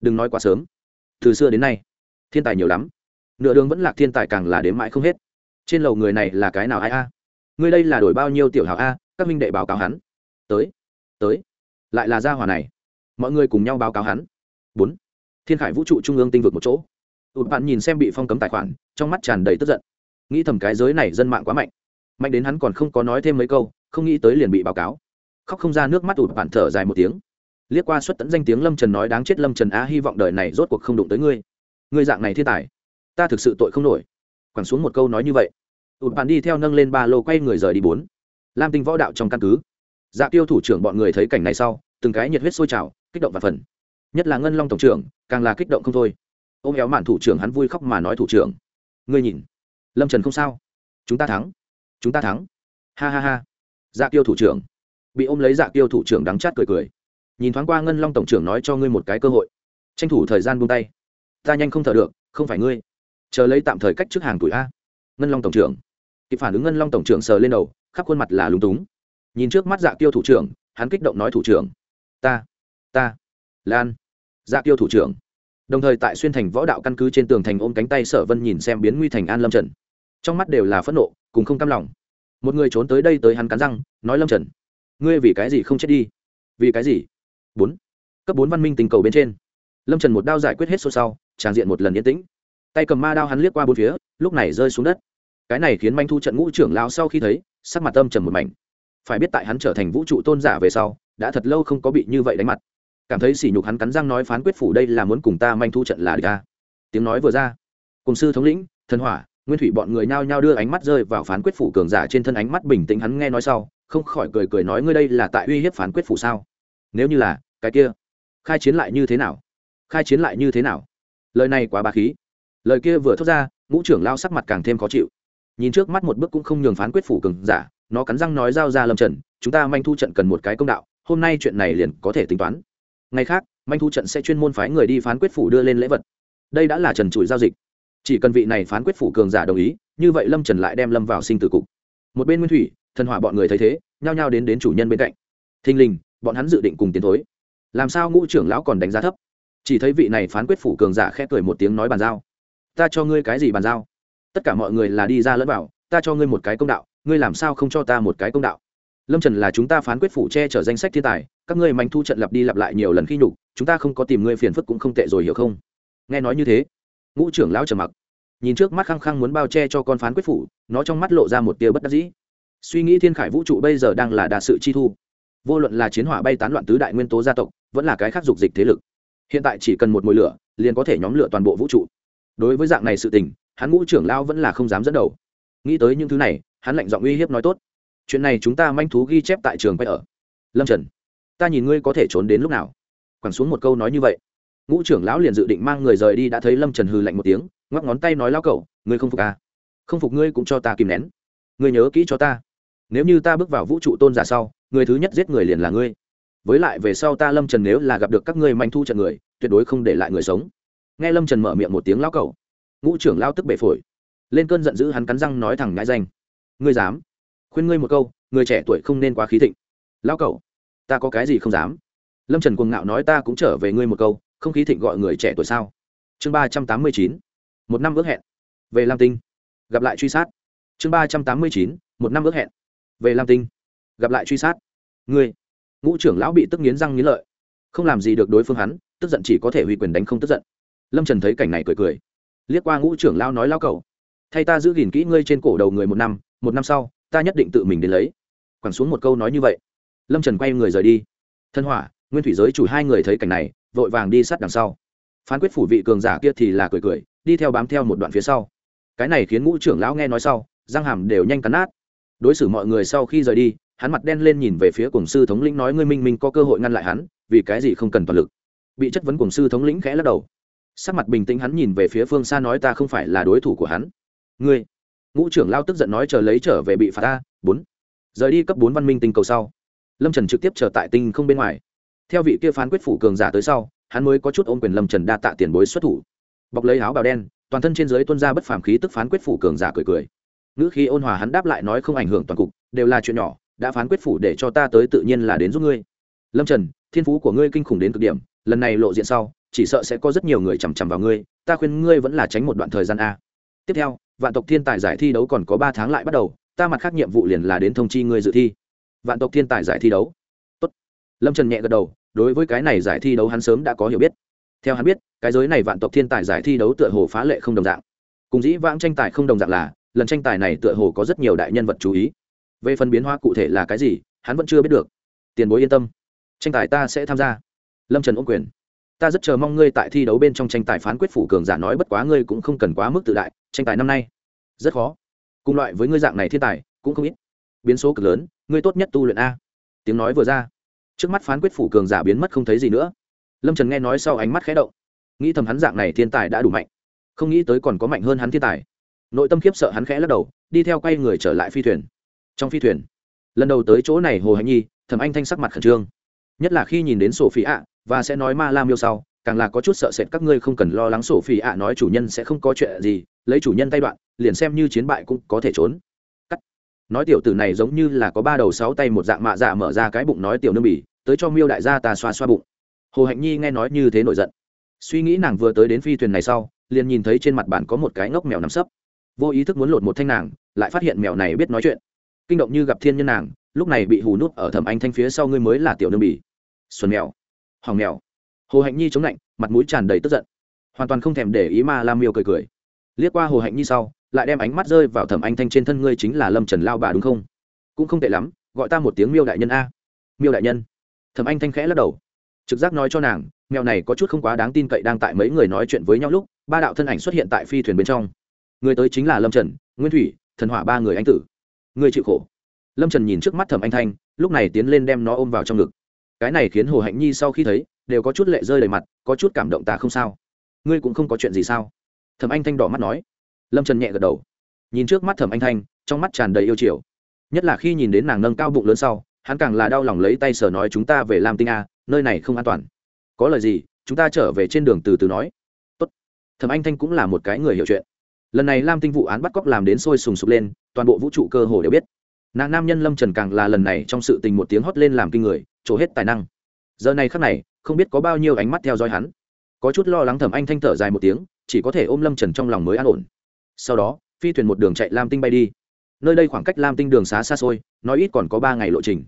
Đừng nói quá sớm. Từ xưa đến nay, thiên tài nhiều lắm. Nửa đường vẫn lạc thiên tài càng là đếm mãi không hết. Trên lầu người này là cái nào ai a? À? ngươi đây là đổi bao nhiêu tiểu hào a? Các minh đệ báo cáo hắn. Tới tới. Lại là gia hòa này. Mọi người cùng nhau báo cáo hắn. Bốn. Thiên khải vũ trụ trung ương tinh vực một chỗ ụt bạn nhìn xem bị phong cấm tài khoản, trong mắt tràn đầy tức giận. Nghĩ thầm cái giới này dân mạng quá mạnh. Mạnh đến hắn còn không có nói thêm mấy câu, không nghĩ tới liền bị báo cáo. Khóc không ra nước mắt ụt bạn thở dài một tiếng. Liếc qua xuất tẫn danh tiếng lâm trần nói đáng chết lâm trần á hy vọng đời này rốt cuộc không đụng tới ngươi. Ngươi dạng này thiên tài, ta thực sự tội không nổi. Quẳng xuống một câu nói như vậy ụt bạn đi theo nâng lên ba lô quay người rời đi bốn. Lam tinh võ đạo trong căn cứ. Dạ tiêu thủ trưởng bọn người thấy cảnh này sau, từng cái nhiệt huyết sôi trào, kích động và phần. Nhất là ngân long tổng trưởng, càng là kích động không thôi ôm éo mạn thủ trưởng hắn vui khóc mà nói thủ trưởng. Ngươi nhìn. Lâm trần không sao. Chúng ta thắng. Chúng ta thắng. Ha ha ha. Dạ tiêu thủ trưởng. Bị ôm lấy dạ tiêu thủ trưởng đắng chát cười cười. Nhìn thoáng qua ngân long tổng trưởng nói cho ngươi một cái cơ hội. Tranh thủ thời gian buông tay. Ta nhanh không thở được, không phải ngươi. Chờ lấy tạm thời cách trước hàng tuổi a. Ngân long tổng trưởng. Kịp phản ứng ngân long tổng trưởng sờ lên đầu, khắp khuôn mặt là lúng túng. Nhìn trước mắt dạ tiêu thủ trưởng, hắn kích động nói thủ trưởng. Ta ta, lan. Dạ tiêu thủ trưởng đồng thời tại xuyên thành võ đạo căn cứ trên tường thành ôm cánh tay sở vân nhìn xem biến nguy thành an lâm trần trong mắt đều là phẫn nộ cùng không cam lòng một người trốn tới đây tới hắn cắn răng nói lâm trần ngươi vì cái gì không chết đi vì cái gì bốn cấp bốn văn minh tình cầu bên trên lâm trần một đao giải quyết hết số sau tràng diện một lần yên tĩnh tay cầm ma đao hắn liếc qua bốn phía lúc này rơi xuống đất cái này khiến manh thu trận ngũ trưởng lao sau khi thấy sắc mặt âm trầm một mảnh phải biết tại hắn trở thành vũ trụ tôn giả về sau đã thật lâu không có bị như vậy đánh mặt cảm thấy sỉ nhục hắn cắn răng nói phán quyết phủ đây là muốn cùng ta manh thu trận là địch ta. Tiếng nói vừa ra, cùng sư thống lĩnh, thần hỏa, nguyên thủy bọn người nhao nhao đưa ánh mắt rơi vào phán quyết phủ cường giả trên thân ánh mắt bình tĩnh hắn nghe nói sau, không khỏi cười cười nói ngươi đây là tại uy hiếp phán quyết phủ sao? Nếu như là, cái kia, khai chiến lại như thế nào? Khai chiến lại như thế nào? Lời này quá bà khí. Lời kia vừa thốt ra, ngũ trưởng lao sắc mặt càng thêm khó chịu. Nhìn trước mắt một bước cũng không nhường phán quyết phủ cường giả, nó cắn răng nói giao ra lâm trần chúng ta manh thu trận cần một cái công đạo, hôm nay chuyện này liền có thể tính toán ngày khác, manh thu trận sẽ chuyên môn phái người đi phán quyết phủ đưa lên lễ vật. Đây đã là trần trụi giao dịch. Chỉ cần vị này phán quyết phủ cường giả đồng ý, như vậy lâm trần lại đem lâm vào sinh tử cục. Một bên nguyên thủy, thần hỏa bọn người thấy thế, nhao nhao đến đến chủ nhân bên cạnh. Thình lình, bọn hắn dự định cùng tiến thối. Làm sao ngũ trưởng lão còn đánh giá thấp? Chỉ thấy vị này phán quyết phủ cường giả khẽ cười một tiếng nói bàn giao. Ta cho ngươi cái gì bàn giao? Tất cả mọi người là đi ra lẫn vào, ta cho ngươi một cái công đạo, ngươi làm sao không cho ta một cái công đạo? Lâm trần là chúng ta phán quyết phủ che chở danh sách thiên tài, các ngươi mạnh thu trận lặp đi lặp lại nhiều lần khi nhục, chúng ta không có tìm ngươi phiền phức cũng không tệ rồi hiểu không? Nghe nói như thế, ngũ trưởng lão trầm mặc. Nhìn trước mắt khăng khăng muốn bao che cho con phán quyết phủ, nó trong mắt lộ ra một tia bất đắc dĩ. Suy nghĩ thiên khải vũ trụ bây giờ đang là đa sự chi thu. Vô luận là chiến hỏa bay tán loạn tứ đại nguyên tố gia tộc, vẫn là cái khác dục dịch thế lực. Hiện tại chỉ cần một mồi lửa, liền có thể nhóm lửa toàn bộ vũ trụ. Đối với dạng này sự tình, hắn ngũ trưởng lao vẫn là không dám dẫn đầu. Nghĩ tới những thứ này, hắn lạnh giọng uy hiếp nói tốt chuyện này chúng ta manh thú ghi chép tại trường quay ở. Lâm trần, ta nhìn ngươi có thể trốn đến lúc nào? Quẳng xuống một câu nói như vậy. Ngũ trưởng lão liền dự định mang người rời đi đã thấy lâm trần hừ lạnh một tiếng, ngoắc ngón tay nói lao cậu ngươi không phục à? Không phục ngươi cũng cho ta kìm nén. Ngươi nhớ kỹ cho ta. Nếu như ta bước vào vũ trụ tôn giả sau, người thứ nhất giết người liền là ngươi. Với lại về sau ta, lâm trần nếu là gặp được các ngươi manh thu trận người, tuyệt đối không để lại người sống. Nghe lâm trần mở miệng một tiếng lao cậu ngũ trưởng lao tức bể phổi. Lên cơn giận dữ hắn cắn răng nói thẳng ngãi danh. Ngươi dám? Khuyên ngươi một câu, người trẻ tuổi không nên quá khí thịnh. Lao cậu ta có cái gì không dám? Lâm trần cuồng ngạo nói ta cũng trở về ngươi một câu, không khí thịnh gọi người trẻ tuổi sao? Chương ba trăm tám mươi chín, một năm ước hẹn. Về lam tinh. Gặp lại truy sát. Chương ba trăm tám mươi chín, một năm ước hẹn. Về lam tinh. Gặp lại truy sát. Ngươi, ngũ trưởng lão bị tức nghiến răng nghiến lợi. Không làm gì được đối phương hắn, tức giận chỉ có thể huy quyền đánh không tức giận. Lâm trần thấy cảnh này cười cười. Liếc qua ngũ trưởng lão nói lao cầu thay ta giữ gìn kỹ ngươi trên cổ đầu người một năm một năm sau ta nhất định tự mình đến lấy. Quẳng xuống một câu nói như vậy, lâm trần quay người rời đi. Thân hỏa, nguyên thủy giới chủ hai người thấy cảnh này, vội vàng đi sát đằng sau. Phán quyết phủ vị cường giả kia thì là cười cười, đi theo bám theo một đoạn phía sau. Cái này khiến ngũ trưởng lão nghe nói sau, răng hàm đều nhanh cắn nát. Đối xử mọi người sau khi rời đi, hắn mặt đen lên nhìn về phía cổng sư thống lĩnh nói, ngươi minh minh có cơ hội ngăn lại hắn, vì cái gì không cần toàn lực? Bị chất vấn cổng sư thống lĩnh khẽ lắc đầu. Sắc mặt bình tĩnh hắn nhìn về phía phương xa nói, ta không phải là đối thủ của hắn. Ngươi ngũ trưởng lao tức giận nói chờ lấy trở về bị phạt ta, bốn. Rời đi cấp bốn văn minh tinh cầu sau, lâm trần trực tiếp trở tại tinh không bên ngoài. Theo vị kia phán quyết phủ cường giả tới sau, hắn mới có chút ôm quyền lâm trần đa tạ tiền bối xuất thủ. Bọc lấy áo bào đen, toàn thân trên dưới tuân ra bất phàm khí tức phán quyết phủ cường giả cười cười. Ngữ khí ôn hòa hắn đáp lại nói không ảnh hưởng toàn cục, đều là chuyện nhỏ, đã phán quyết phủ để cho ta tới tự nhiên là đến giúp ngươi. Lâm trần, thiên phú của ngươi kinh khủng đến cực điểm, lần này lộ diện sau, chỉ sợ sẽ có rất nhiều người chằm chằm vào ngươi, ta khuyên ngươi vẫn là tránh một đoạn thời gian a. Tiếp theo vạn tộc thiên tài giải thi đấu còn có ba tháng lại bắt đầu, ta mặt khác nhiệm vụ liền là đến thông chi ngươi dự thi. Vạn tộc thiên tài giải thi đấu. Tốt. lâm trần nhẹ gật đầu, đối với cái này giải thi đấu hắn sớm đã có hiểu biết. Theo hắn biết, cái giới này vạn tộc thiên tài giải thi đấu tựa hồ phá lệ không đồng dạng. Cùng dĩ vãng tranh tài không đồng dạng là, lần tranh tài này tựa hồ có rất nhiều đại nhân vật chú ý. Về phần biến hóa cụ thể là cái gì, hắn vẫn chưa biết được. Tiền bối yên tâm. Tranh tài ta sẽ tham gia. Lâm trần ôm quyền. Ta rất chờ mong ngươi tại thi đấu bên trong tranh tài phán quyết phủ cường giả nói bất quá ngươi cũng không cần quá mức tự đại tranh tài năm nay. Rất khó. Cùng loại với ngươi dạng này thiên tài, cũng không ít. Biến số cực lớn, ngươi tốt nhất tu luyện a. Tiếng nói vừa ra. Trước mắt phán quyết phủ cường giả biến mất không thấy gì nữa. Lâm trần nghe nói sau ánh mắt khẽ động. Nghĩ thầm hắn dạng này thiên tài đã đủ mạnh. Không nghĩ tới còn có mạnh hơn hắn thiên tài. Nội tâm khiếp sợ hắn khẽ lắc đầu, đi theo quay người trở lại phi thuyền. Trong phi thuyền, lần đầu tới chỗ này hồ hạnh nhi, thầm anh thanh sắc mặt khẩn trương. Nhất là khi nhìn đến sổ phi ạ, và sẽ nói ma la miêu sau, càng là có chút sợ sệt các ngươi không cần lo lắng sổ phi ạ nói chủ nhân sẽ không có chuyện gì lấy chủ nhân tay đoạn, liền xem như chiến bại cũng có thể trốn. Cắt. Nói tiểu tử này giống như là có ba đầu sáu tay một dạng mạ dạ mở ra cái bụng nói tiểu nương bỉ, tới cho miêu đại gia ta xoa xoa bụng. Hồ hạnh nhi nghe nói như thế nổi giận. Suy nghĩ nàng vừa tới đến phi thuyền này sau, liền nhìn thấy trên mặt bàn có một cái ngốc mèo nằm sấp. Vô ý thức muốn lột một thanh nàng, lại phát hiện mèo này biết nói chuyện. Kinh động như gặp thiên nhân nàng, lúc này bị hù nút ở thẩm anh thanh phía sau ngươi mới là tiểu nương bỉ. Xuân mèo. Hỏng mèo. Hồ hạnh nhi chống lạnh, mặt mũi tràn đầy tức giận. Hoàn toàn không thèm để ý mà lam miêu cười cười liếc qua hồ hạnh nhi sau, lại đem ánh mắt rơi vào thẩm anh thanh trên thân ngươi chính là lâm trần lao bà đúng không? Cũng không tệ lắm, gọi ta một tiếng miêu đại nhân a. Miêu đại nhân. Thẩm anh thanh khẽ lắc đầu. Trực giác nói cho nàng, mèo này có chút không quá đáng tin cậy đang tại mấy người nói chuyện với nhau lúc, ba đạo thân ảnh xuất hiện tại phi thuyền bên trong. Người tới chính là lâm trần, nguyên thủy, thần hỏa ba người anh tử. Người chịu khổ. Lâm trần nhìn trước mắt thẩm anh thanh, lúc này tiến lên đem nó ôm vào trong ngực. Cái này khiến hồ hạnh nhi sau khi thấy, đều có chút lệ rơi đầy mặt, có chút cảm động ta không sao. Ngươi cũng không có chuyện gì sao? Thẩm anh thanh đỏ mắt nói. Lâm trần nhẹ gật đầu. Nhìn trước mắt thẩm anh thanh, trong mắt tràn đầy yêu chiều. Nhất là khi nhìn đến nàng nâng cao bụng lớn sau, hắn càng là đau lòng lấy tay sờ nói chúng ta về làm tinh a, nơi này không an toàn. Có lời gì, chúng ta trở về trên đường từ từ nói. Tốt. thẩm anh thanh cũng là một cái người hiểu chuyện. Lần này lam tinh vụ án bắt cóc làm đến sôi sùng sục lên, toàn bộ vũ trụ cơ hồ đều biết. Nàng nam nhân lâm trần càng là lần này trong sự tình một tiếng hót lên làm kinh người, trổ hết tài năng. Giờ này khắc này, không biết có bao nhiêu ánh mắt theo dõi hắn. Có chút lo lắng thẩm anh thanh thở dài một tiếng chỉ có thể ôm lâm trần trong lòng mới an ổn sau đó phi thuyền một đường chạy lam tinh bay đi nơi đây khoảng cách lam tinh đường xá xa xôi nói ít còn có ba ngày lộ trình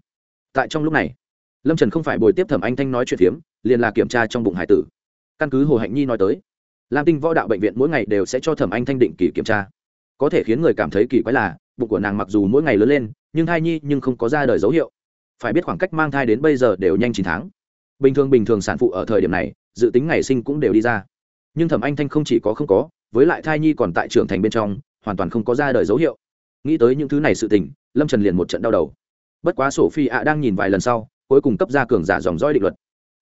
tại trong lúc này lâm trần không phải bồi tiếp thẩm anh thanh nói chuyện phiếm liền là kiểm tra trong bụng hải tử căn cứ hồ hạnh nhi nói tới lam tinh võ đạo bệnh viện mỗi ngày đều sẽ cho thẩm anh thanh định kỳ kiểm tra có thể khiến người cảm thấy kỳ quái là bụng của nàng mặc dù mỗi ngày lớn lên nhưng thai nhi nhưng không có ra đời dấu hiệu phải biết khoảng cách mang thai đến bây giờ đều nhanh chín tháng bình thường bình thường sản phụ ở thời điểm này dự tính ngày sinh cũng đều đi ra nhưng thẩm anh thanh không chỉ có không có, với lại thai nhi còn tại trưởng thành bên trong, hoàn toàn không có ra đời dấu hiệu. Nghĩ tới những thứ này sự tình, lâm trần liền một trận đau đầu. Bất quá sổ phi ạ đang nhìn vài lần sau, cuối cùng cấp ra cường giả dòng dõi định luật.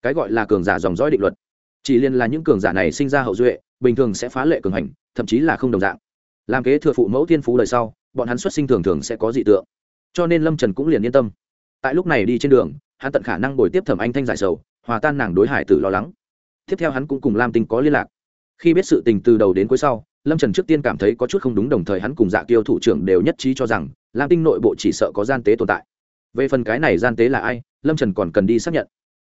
Cái gọi là cường giả dòng dõi định luật, chỉ liên là những cường giả này sinh ra hậu duệ, bình thường sẽ phá lệ cường hành, thậm chí là không đồng dạng. Làm kế thừa phụ mẫu thiên phú đời sau, bọn hắn xuất sinh thường thường sẽ có dị tượng. Cho nên lâm trần cũng liền yên tâm. Tại lúc này đi trên đường, hắn tận khả năng bồi tiếp thẩm anh thanh giải sầu, hòa tan nàng đối hải tử lo lắng. Tiếp theo hắn cũng cùng lam tinh có liên lạc khi biết sự tình từ đầu đến cuối sau, lâm trần trước tiên cảm thấy có chút không đúng, đồng thời hắn cùng dạ kiêu thủ trưởng đều nhất trí cho rằng, lam tinh nội bộ chỉ sợ có gian tế tồn tại. Về phần cái này gian tế là ai, lâm trần còn cần đi xác nhận.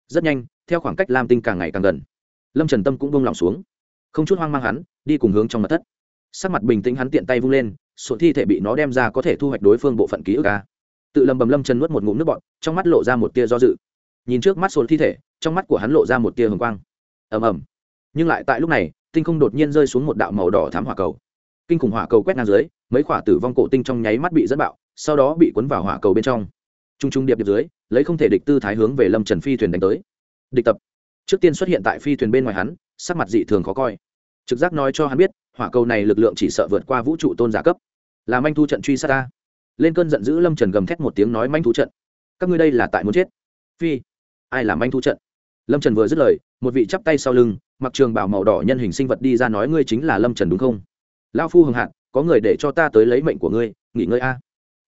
Rất nhanh, theo khoảng cách lam tinh càng ngày càng gần, lâm trần tâm cũng bông lỏng xuống. Không chút hoang mang hắn, đi cùng hướng trong mặt thất. Sắc mặt bình tĩnh hắn tiện tay vung lên số thi thể bị nó đem ra có thể thu hoạch đối phương bộ phận ký ức ca tự lầm bầm lâm trần nuốt một ngụm nước bọt, trong mắt lộ ra một tia do dự. Nhìn trước mắt sổ thi thể, trong mắt của hắn lộ ra một tia hồng quang. Ầm ầm. Nhưng lại tại lúc này tinh không đột nhiên rơi xuống một đạo màu đỏ thám hỏa cầu. Kinh khủng hỏa cầu quét ngang dưới, mấy khỏa tử vong cổ tinh trong nháy mắt bị dẫn bạo, sau đó bị cuốn vào hỏa cầu bên trong. T r u n g t r u n g điệp điệp dưới, lấy không thể địch tư thái hướng về lâm trần phi thuyền đánh tới. Địch tập. Trước tiên xuất hiện tại phi thuyền bên ngoài hắn, sắc mặt dị thường khó coi. Trực giác nói cho hắn biết, hỏa cầu này lực lượng chỉ sợ vượt qua vũ trụ tôn giả cấp. Làm anh thu trận truy sát ta. Lên cơn giận dữ lâm trần gầm thét một tiếng nói manh thu trận. Các ngươi đây là tại muốn chết. Phi. Ai làm anh thu trận? Lâm trần vừa dứt lời, một vị chắp tay sau lưng, mặc trường bảo màu đỏ nhân hình sinh vật đi ra nói ngươi chính là lâm trần đúng không? Lao phu hưng hạn có người để cho ta tới lấy mệnh của ngươi, nghỉ ngơi a.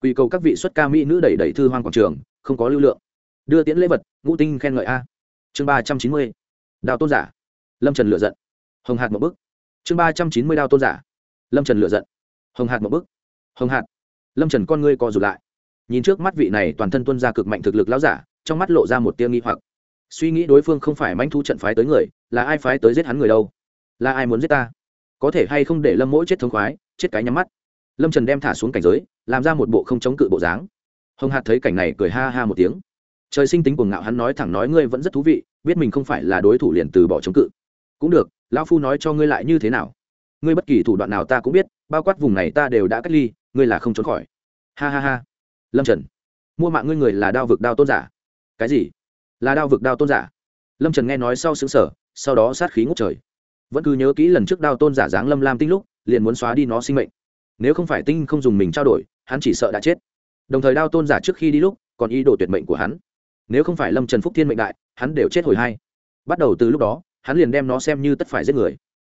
Quy cầu các vị xuất ca mỹ nữ đẩy đẩy thư hoang quảng trường, không có lưu lượng. Đưa tiễn lễ vật, ngũ tinh khen ngợi a. Chương ba trăm chín mươi, đào tôn giả. Lâm trần lựa giận. Hồng hạt một bức chương ba trăm chín mươi đao tôn giả. Lâm trần lựa giận. Hồng hạt một bức hồng hạt lâm trần con ngươi co rụt lại. Nhìn trước mắt vị này toàn thân tuân ra cực mạnh thực lực lão giả, trong mắt lộ ra một tia nghi hoặc suy nghĩ đối phương không phải manh thu trận phái tới người, là ai phái tới giết hắn người đâu? Là ai muốn giết ta? Có thể hay không để lâm mỗi chết thống khoái, chết cái nhắm mắt? Lâm trần đem thả xuống cảnh giới, làm ra một bộ không chống cự bộ dáng. Hồng hạt thấy cảnh này cười ha ha một tiếng. Trời sinh tính cuồng ngạo hắn nói thẳng nói ngươi vẫn rất thú vị, biết mình không phải là đối thủ liền từ bỏ chống cự. Cũng được, lão phu nói cho ngươi lại như thế nào? Ngươi bất kỳ thủ đoạn nào ta cũng biết, bao quát vùng này ta đều đã cách ly, ngươi là không trốn khỏi. Ha ha ha. Lâm trần. Mua mạng ngươi người là đao vực đao tôn giả. Cái gì? Là đao vực đao tôn giả. Lâm trần nghe nói sau xứng sở sau đó sát khí ngốc trời. Vẫn cứ nhớ kỹ lần trước đao tôn giả dáng lâm lam tinh lúc, liền muốn xóa đi nó sinh mệnh. Nếu không phải tinh không dùng mình trao đổi, hắn chỉ sợ đã chết. Đồng thời đao tôn giả trước khi đi lúc, còn ý đồ tuyệt mệnh của hắn. Nếu không phải lâm trần phúc thiên mệnh đại, hắn đều chết hồi hai. Bắt đầu từ lúc đó, hắn liền đem nó xem như tất phải giết người.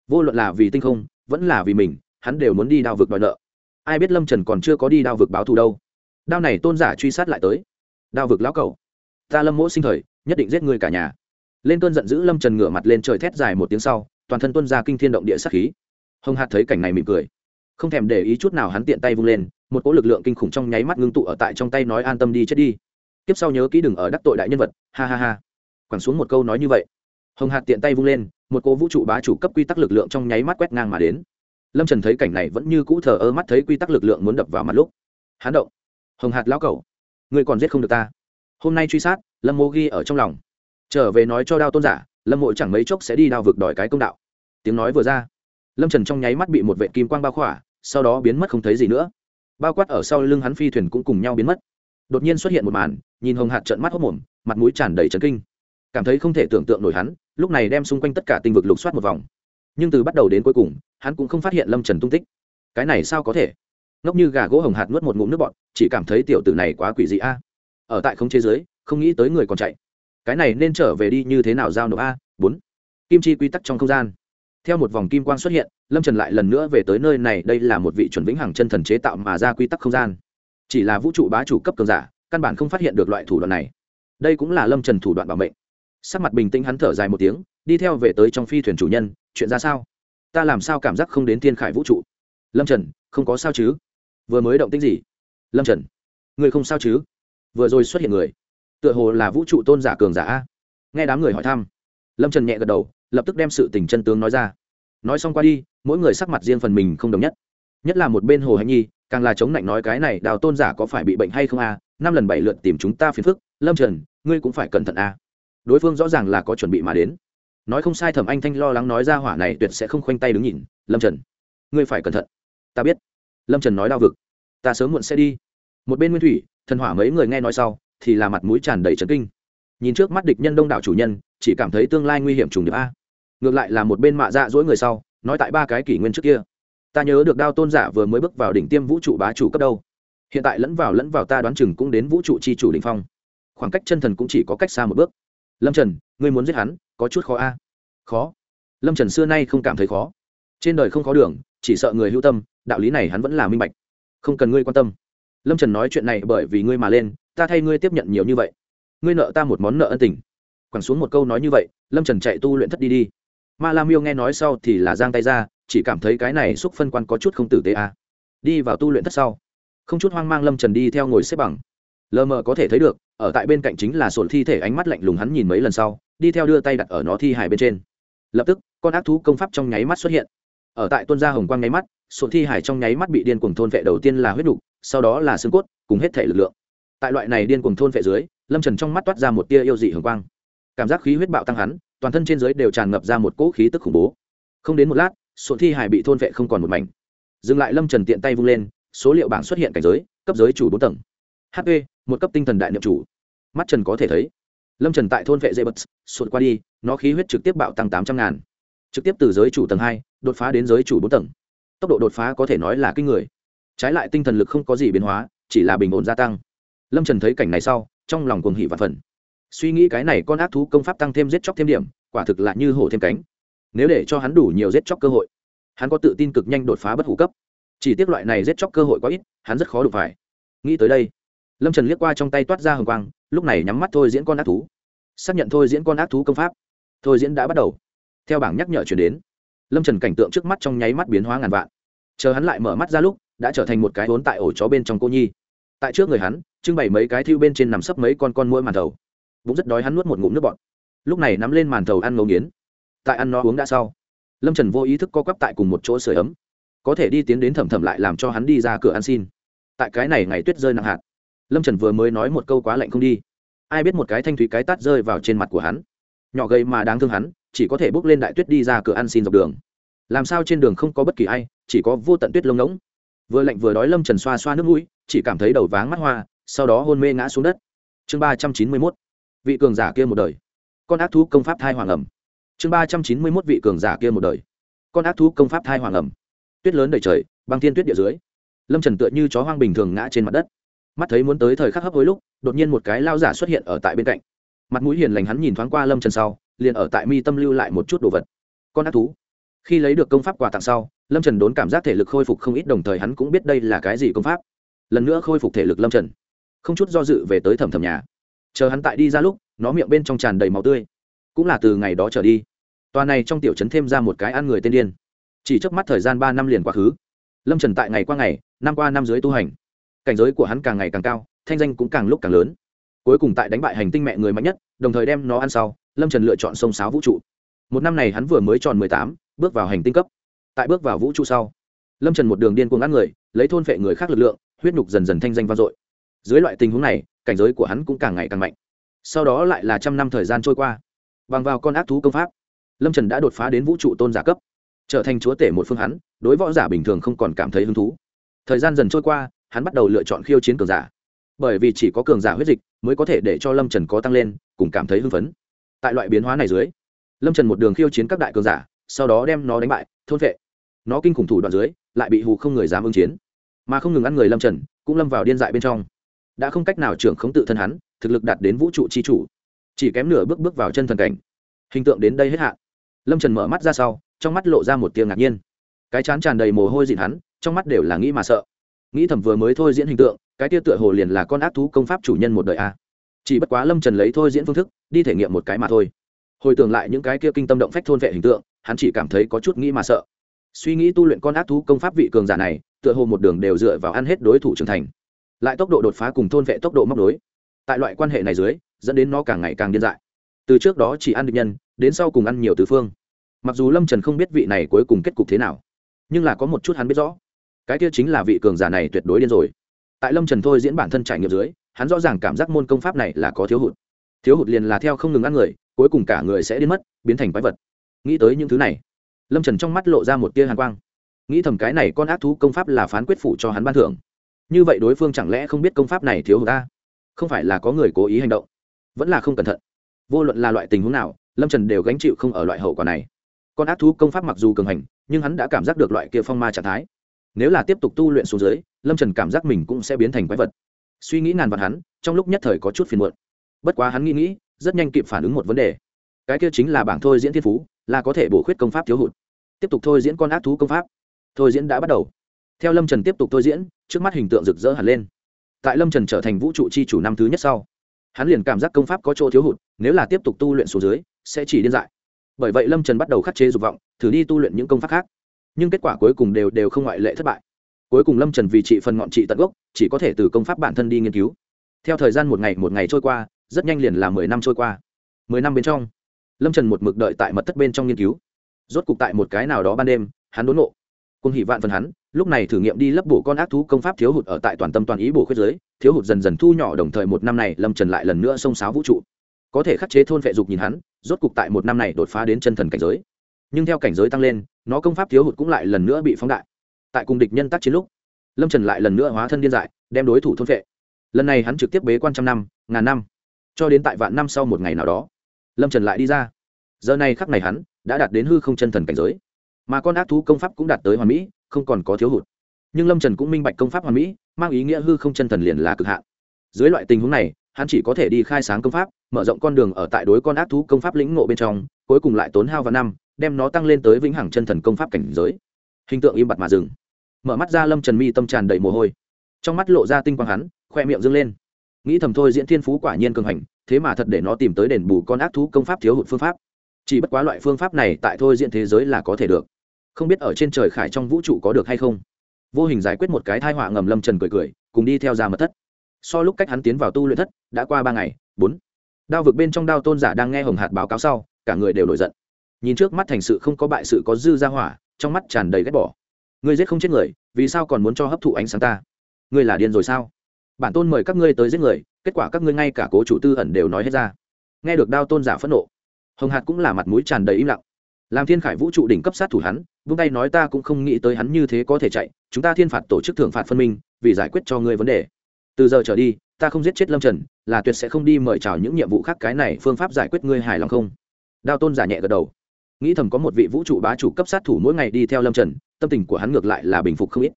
Vô luận là vì tinh không, vẫn là vì mình, hắn đều muốn đi đao vực đòi nợ. Ai biết lâm trần còn chưa có đi đao vực báo thù đâu. Đao này tôn giả truy sát lại tới. Đao vực lão cầu ta lâm mỗ sinh thời, nhất định giết người cả nhà. Lên cơn giận dữ, lâm trần ngửa mặt lên trời thét dài một tiếng sau, toàn thân tuân ra kinh thiên động địa sát khí. Hồng hạt thấy cảnh này mỉm cười, không thèm để ý chút nào hắn tiện tay vung lên, một cỗ lực lượng kinh khủng trong nháy mắt ngưng tụ ở tại trong tay nói an tâm đi chết đi. Tiếp sau nhớ kỹ đừng ở đắc tội đại nhân vật, ha ha ha. Quẳng xuống một câu nói như vậy. Hồng hạt tiện tay vung lên, một cỗ vũ trụ bá chủ cấp quy tắc lực lượng trong nháy mắt quét ngang mà đến. Lâm trần thấy cảnh này vẫn như cũ thờ ơ mắt thấy quy tắc lực lượng muốn đập vào mặt lúc. Hắn động. Hồng hạt lão cầu ngươi còn giết không được ta hôm nay truy sát, lâm Mộ ghi ở trong lòng. Trở về nói cho đao tôn giả, lâm mộ chẳng mấy chốc sẽ đi đao vực đòi cái công đạo. Tiếng nói vừa ra, lâm trần trong nháy mắt bị một vệ kim quang bao khỏa, sau đó biến mất không thấy gì nữa. Bao quát ở sau lưng hắn phi thuyền cũng cùng nhau biến mất. Đột nhiên xuất hiện một màn, nhìn hồng hạt trận mắt hốc mồm, mặt mũi tràn đầy trấn kinh. Cảm thấy không thể tưởng tượng nổi hắn, lúc này đem xung quanh tất cả tinh vực lục soát một vòng. Nhưng từ bắt đầu đến cuối cùng, hắn cũng không phát hiện lâm trần tung tích. Cái này sao có thể? Ngốc như gà gỗ hồng hạt nuốt một ngụm nước bọt, chỉ cảm thấy tiểu tử này quá quỷ dị a ở tại không chế giới không nghĩ tới người còn chạy. Cái này nên trở về đi như thế nào giao nộp a? Bốn. Kim chi quy tắc trong không gian. Theo một vòng kim quang xuất hiện, lâm trần lại lần nữa về tới nơi này, đây là một vị chuẩn vĩnh hằng chân thần chế tạo mà ra quy tắc không gian. Chỉ là vũ trụ bá chủ cấp cường giả, căn bản không phát hiện được loại thủ đoạn này. Đây cũng là lâm trần thủ đoạn bảo mệnh. Sắc mặt bình tĩnh hắn thở dài một tiếng, đi theo về tới trong phi thuyền chủ nhân, chuyện ra sao? Ta làm sao cảm giác không đến thiên khải vũ trụ? Lâm trần, không có sao chứ. Vừa mới động tĩnh gì? Lâm trần người không sao chứ? Vừa rồi xuất hiện người, tựa hồ là vũ trụ tôn giả cường giả a. Nghe đám người hỏi thăm, lâm trần nhẹ gật đầu, lập tức đem sự tình chân tướng nói ra. Nói xong qua đi, mỗi người sắc mặt riêng phần mình không đồng nhất. Nhất là một bên hồ hạnh nhi, càng là chống lạnh nói cái này, đào tôn giả có phải bị bệnh hay không a? Năm lần bảy lượt tìm chúng ta phiền phức, lâm trần, ngươi cũng phải cẩn thận a. Đối phương rõ ràng là có chuẩn bị mà đến. Nói không sai thẩm anh thanh lo lắng nói ra hỏa này tuyệt sẽ không khoanh tay đứng nhìn, lâm trần. Ngươi phải cẩn thận. Ta biết. Lâm trần nói đau vực. Ta sớm muộn sẽ đi. Một bên nguyên thủy thần hỏa mấy người nghe nói sau, thì là mặt mũi tràn đầy trấn kinh. Nhìn trước mắt địch nhân đông đảo chủ nhân, chỉ cảm thấy tương lai nguy hiểm trùng điệp a. Ngược lại là một bên mạ dạ dỗi người sau, nói tại ba cái kỷ nguyên trước kia. Ta nhớ được đao tôn giả vừa mới bước vào đỉnh tiêm vũ trụ bá chủ cấp đâu. Hiện tại lẫn vào lẫn vào ta đoán chừng cũng đến vũ trụ c h i chủ đ ỉ n h phong. Khoảng cách chân thần cũng chỉ có cách xa một bước. Lâm trần, ngươi muốn giết hắn, có chút khó a. Khó. Lâm trần xưa nay không cảm thấy khó. Trên đời không khó đường, chỉ sợ người hữu tâm, đạo lý này hắn vẫn là minh bạch. Không cần ngươi quan tâm lâm trần nói chuyện này bởi vì ngươi mà lên, ta thay ngươi tiếp nhận nhiều như vậy. Ngươi nợ ta một món nợ ân tình. Quẳng xuống một câu nói như vậy, lâm trần chạy tu luyện thất đi đi. Ma Lam miêu nghe nói sau thì là giang tay ra, chỉ cảm thấy cái này xúc phân quan có chút không tử tế à. đi vào tu luyện thất sau. Không chút hoang mang lâm trần đi theo ngồi xếp bằng. Lờ mờ có thể thấy được, ở tại bên cạnh chính là sổn thi thể ánh mắt lạnh lùng hắn nhìn mấy lần sau, đi theo đưa tay đặt ở nó thi hài bên trên. Lập tức, con ác thú công pháp trong nháy mắt xuất hiện. Ở tại tuân gia hồng quang nháy mắt sổn thi hải trong nháy mắt bị điên cuồng thôn vệ đầu tiên là huyết đục sau đó là xương cốt, cùng hết thể lực lượng. Tại loại này điên cuồng thôn vệ dưới, lâm trần trong mắt toát ra một tia yêu dị hưởng quang. Cảm giác khí huyết bạo tăng hắn, toàn thân trên dưới đều tràn ngập ra một cỗ khí tức khủng bố. Không đến một lát, sổ thi hải bị thôn vệ không còn một mảnh. Dừng lại lâm trần tiện tay vung lên, số liệu bảng xuất hiện cảnh giới, cấp giới chủ bốn tầng. Hp một cấp tinh thần đại niệm chủ. Mắt trần có thể thấy, lâm trần tại thôn vệ dây bật sụt qua đi, nó khí huyết trực tiếp bạo tăng tám trăm ngàn. Trực tiếp từ giới chủ tầng hai, đột phá đến giới chủ bốn tầng. Tốc độ đột phá có thể nói là kinh người trái lại tinh thần lực không có gì biến hóa, chỉ là bình ổn gia tăng. Lâm trần thấy cảnh này sau, trong lòng cuồng hỉ và phần suy nghĩ cái này con ác thú công pháp tăng thêm giết chóc thêm điểm, quả thực là như hổ thêm cánh. Nếu để cho hắn đủ nhiều giết chóc cơ hội, hắn có tự tin cực nhanh đột phá bất hủ cấp. Chỉ tiếc loại này giết chóc cơ hội quá ít, hắn rất khó đụng phải. Nghĩ tới đây, lâm trần liếc qua trong tay toát ra hồng quang, lúc này nhắm mắt thôi diễn con ác thú. Xác nhận thôi diễn con ác thú công pháp. Thôi diễn đã bắt đầu. Theo bảng nhắc nhở chuyển đến, lâm trần cảnh tượng trước mắt trong nháy mắt biến hóa ngàn vạn. Chờ hắn lại mở mắt ra lúc đã trở thành một cái vốn tại ổ chó bên trong cô nhi. Tại trước người hắn, trưng bày mấy cái thiêu bên trên nằm sấp mấy con con mũi màn thầu. Bụng rất đói hắn nuốt một ngụm nước bọt. Lúc này nắm lên màn thầu ăn ngấu nghiến. Tại ăn nó uống đã sau, lâm trần vô ý thức co quắp tại cùng một chỗ sửa ấm. Có thể đi tiến đến thẩm thẩm lại làm cho hắn đi ra cửa ăn xin. Tại cái này ngày tuyết rơi nặng hạt, lâm trần vừa mới nói một câu quá lạnh không đi. Ai biết một cái thanh thúy cái tát rơi vào trên mặt của hắn. Nhỏ gầy mà đáng thương hắn, chỉ có thể bước lên đại tuyết đi ra cửa ăn xin dọc đường. Làm sao trên đường không có bất kỳ ai, chỉ có vô tận tuyết lông ngỗng vừa lạnh vừa đói lâm trần xoa xoa nước mũi, chỉ cảm thấy đầu váng mắt hoa, sau đó hôn mê ngã xuống đất. Chương ba trăm chín mươi mốt, vị cường giả kia một đời. Con ác thú công pháp thai hoàng ẩm. Chương ba trăm chín mươi mốt, vị cường giả kia một đời. Con ác thú công pháp thai hoàng ẩm. Tuyết lớn đầy trời, băng thiên tuyết địa dưới. Lâm trần tựa như chó hoang bình thường ngã trên mặt đất. Mắt thấy muốn tới thời khắc hấp hối lúc, đột nhiên một cái lao giả xuất hiện ở tại bên cạnh. Mặt mũi hiền lành hắn nhìn thoáng qua lâm trần sau, liền ở tại mi tâm lưu lại một chút đồ vật. Con ác thú. Khi lấy được công pháp quà tặng sau lâm trần đốn cảm giác thể lực khôi phục không ít, đồng thời hắn cũng biết đây là cái gì công pháp. Lần nữa khôi phục thể lực lâm trần. Không chút do dự về tới thẩm thẩm nhà. Chờ hắn tại đi ra lúc, nó miệng bên trong tràn đầy máu tươi. Cũng là từ ngày đó trở đi. Tòa này trong tiểu trấn thêm ra một cái ăn người tên điên. Chỉ trước mắt thời gian ba năm liền quá khứ. Lâm trần tại ngày qua ngày, năm qua năm dưới tu hành. Cảnh giới của hắn càng ngày càng cao, thanh danh cũng càng lúc càng lớn. Cuối cùng tại đánh bại hành tinh mẹ người mạnh nhất, đồng thời đem nó ăn sau, lâm trần lựa chọn sông sáo vũ trụ. Một năm này hắn vừa mới tròn mười tám, bước vào hành tinh cấp tại bước vào vũ trụ sau, lâm trần một đường điên cuồng ăn người, lấy thôn vệ người khác lực lượng, huyết nhục dần dần thanh danh vang dội. Dưới loại tình huống này, cảnh giới của hắn cũng càng ngày càng mạnh. Sau đó lại là trăm năm thời gian trôi qua. Bằng vào con ác thú công pháp, lâm trần đã đột phá đến vũ trụ tôn giả cấp. Trở thành chúa tể một phương hắn, đối võ giả bình thường không còn cảm thấy hứng thú. Thời gian dần trôi qua, hắn bắt đầu lựa chọn khiêu chiến cường giả. Bởi vì chỉ có cường giả huyết dịch mới có thể để cho lâm trần có tăng lên, cùng cảm thấy hưng phấn. Tại loại biến hóa này dưới, lâm trần một đường khiêu chiến các đại cường giả, sau đó đem nó đánh bại, thôn vệ nó kinh khủng thủ đoạn dưới, lại bị hù không người dám ứng chiến. Mà không ngừng ăn người lâm trần, cũng lâm vào điên dại bên trong. Đã không cách nào trưởng khống tự thân hắn, thực lực đạt đến vũ trụ c h i chủ. Chỉ kém nửa bước bước vào chân thần cảnh. Hình tượng đến đây hết hạn. Lâm trần mở mắt ra sau, trong mắt lộ ra một tiếng ngạc nhiên. Cái chán tràn đầy mồ hôi dịn hắn, trong mắt đều là nghĩ mà sợ. Nghĩ thầm vừa mới thôi diễn hình tượng, cái tia tựa hồ liền là con ác thú công pháp chủ nhân một đời a. Chỉ bất quá lâm trần lấy thôi diễn phương thức, đi thể nghiệm một cái mà thôi. Hồi tưởng lại những cái kia kinh tâm động phách thôn vệ hình tượng, hắn chỉ cảm thấy có chút nghĩ mà sợ suy nghĩ tu luyện con ác thú công pháp vị cường giả này, tựa hồ một đường đều dựa vào ăn hết đối thủ trưởng thành. Lại tốc độ đột phá cùng thôn vệ tốc độ móc đối tại loại quan hệ này dưới, dẫn đến nó càng ngày càng điên dại. Từ trước đó chỉ ăn được nhân, đến sau cùng ăn nhiều tứ phương. Mặc dù lâm trần không biết vị này cuối cùng kết cục thế nào, nhưng là có một chút hắn biết rõ. Cái kia chính là vị cường giả này tuyệt đối điên rồi. Tại lâm trần thôi diễn bản thân trải nghiệm dưới, hắn rõ ràng cảm giác môn công pháp này là có thiếu hụt. Thiếu hụt liền là theo không ngừng ăn người, cuối cùng cả người sẽ đến mất, biến thành quái vật. Nghĩ tới những thứ này lâm trần trong mắt lộ ra một tia hàn quang nghĩ thầm cái này con ác thú công pháp là phán quyết phủ cho hắn ban thưởng như vậy đối phương chẳng lẽ không biết công pháp này thiếu hụt ta? không phải là có người cố ý hành động vẫn là không cẩn thận vô luận là loại tình huống nào lâm trần đều gánh chịu không ở loại hậu quả này con ác thú công pháp mặc dù cường hành nhưng hắn đã cảm giác được loại kia phong ma trạng thái nếu là tiếp tục tu luyện xuống dưới lâm trần cảm giác mình cũng sẽ biến thành quái vật suy nghĩ ngàn vạn hắn trong lúc nhất thời có chút phiền muộn bất quá hắn nghĩ nghĩ rất nhanh kịp phản ứng một vấn đề cái kia chính là bảng thôi diễn thiên phú là có thể bổ khuyết công pháp thiếu hụt tiếp tục thôi diễn con ác thú công pháp. Thôi diễn đã bắt đầu. Theo lâm trần tiếp tục thôi diễn, trước mắt hình tượng rực rỡ hẳn lên. Tại lâm trần trở thành vũ trụ c h i chủ năm thứ nhất sau, hắn liền cảm giác công pháp có chỗ thiếu hụt, nếu là tiếp tục tu luyện số dưới, sẽ chỉ điên dại. Bởi vậy lâm trần bắt đầu khắc chế dục vọng, thử đi tu luyện những công pháp khác. Nhưng kết quả cuối cùng đều đều không ngoại lệ thất bại. Cuối cùng lâm trần vì trị phần ngọn trị tận gốc, chỉ có thể từ công pháp bản thân đi nghiên cứu. Theo thời gian một ngày một ngày trôi qua, rất nhanh liền là mười năm trôi qua. Mười năm bên trong, lâm trần một mực đợi tại mật thất bên trong nghiên cứu rốt cục tại một cái nào đó ban đêm, hắn đốn nộ cùng hỷ vạn phần hắn, lúc này thử nghiệm đi lấp bổ con ác thú công pháp thiếu hụt ở tại toàn tâm toàn ý bổ khuyết giới, thiếu hụt dần dần thu nhỏ đồng thời một năm này lâm trần lại lần nữa xông xáo vũ trụ. Có thể khắc chế thôn vệ dục nhìn hắn, rốt cục tại một năm này đột phá đến chân thần cảnh giới. Nhưng theo cảnh giới tăng lên, nó công pháp thiếu hụt cũng lại lần nữa bị phóng đại. Tại cùng địch nhân tác chiến lúc, lâm trần lại lần nữa hóa thân điên dại, đem đối thủ thôn vệ. Lần này hắn trực tiếp bế quan trăm năm, ngàn năm. Cho đến tại vạn năm sau một ngày nào đó, lâm trần lại đi ra. Giờ này khắc này hắn đã đạt đến hư không chân thần cảnh giới. Mà con ác thú công pháp cũng đạt tới hoàn mỹ, không còn có thiếu hụt. Nhưng lâm trần cũng minh bạch công pháp hoàn mỹ, mang ý nghĩa hư không chân thần liền là cực hạn. Dưới loại tình huống này, hắn chỉ có thể đi khai sáng công pháp, mở rộng con đường ở tại đối con ác thú công pháp lĩnh ngộ bên trong, cuối cùng lại tốn hao và năm, đem nó tăng lên tới vĩnh hằng chân thần công pháp cảnh giới. Hình tượng im bặt mà dừng. Mở mắt ra lâm trần mi tâm tràn đầy mồ hôi. Trong mắt lộ ra tinh quang hắn, khoe miệng dâng lên. Nghĩ thầm thôi diễn thiên phú quả nhiên cường hành, thế mà thật để nó tìm tới đền bù con ác thú công pháp thiếu hụt phương pháp chỉ bất quá loại phương pháp này tại thôi diện thế giới là có thể được. Không biết ở trên trời khải trong vũ trụ có được hay không. Vô hình giải quyết một cái thai họa ngầm lâm trần cười cười, cùng đi theo ra mật thất. So lúc cách hắn tiến vào tu luyện thất, đã qua ba ngày, bốn. Đao vực bên trong đao tôn giả đang nghe hồng hạt báo cáo sau, cả người đều nổi giận. Nhìn trước mắt thành sự không có bại sự có dư ra hỏa, trong mắt tràn đầy ghét bỏ. Ngươi giết không chết người, vì sao còn muốn cho hấp thụ ánh sáng ta? Ngươi là điên rồi sao? Bản tôn mời các ngươi tới giết người, kết quả các ngươi ngay cả cố chủ tư ẩn đều nói hết ra. Nghe được đao tôn giả phẫn nộ hồng hạt cũng là mặt mũi tràn đầy im lặng. Làm thiên khải vũ trụ đỉnh cấp sát thủ hắn, vung tay nói ta cũng không nghĩ tới hắn như thế có thể chạy, chúng ta thiên phạt tổ chức thưởng phạt phân minh, vì giải quyết cho ngươi vấn đề. Từ giờ trở đi, ta không giết chết lâm trần, là tuyệt sẽ không đi mời chào những nhiệm vụ khác cái này, phương pháp giải quyết ngươi hài lòng không? Đao tôn giả nhẹ gật đầu. Nghĩ thầm có một vị vũ trụ bá chủ cấp sát thủ mỗi ngày đi theo lâm trần, tâm tình của hắn ngược lại là bình phục không ít.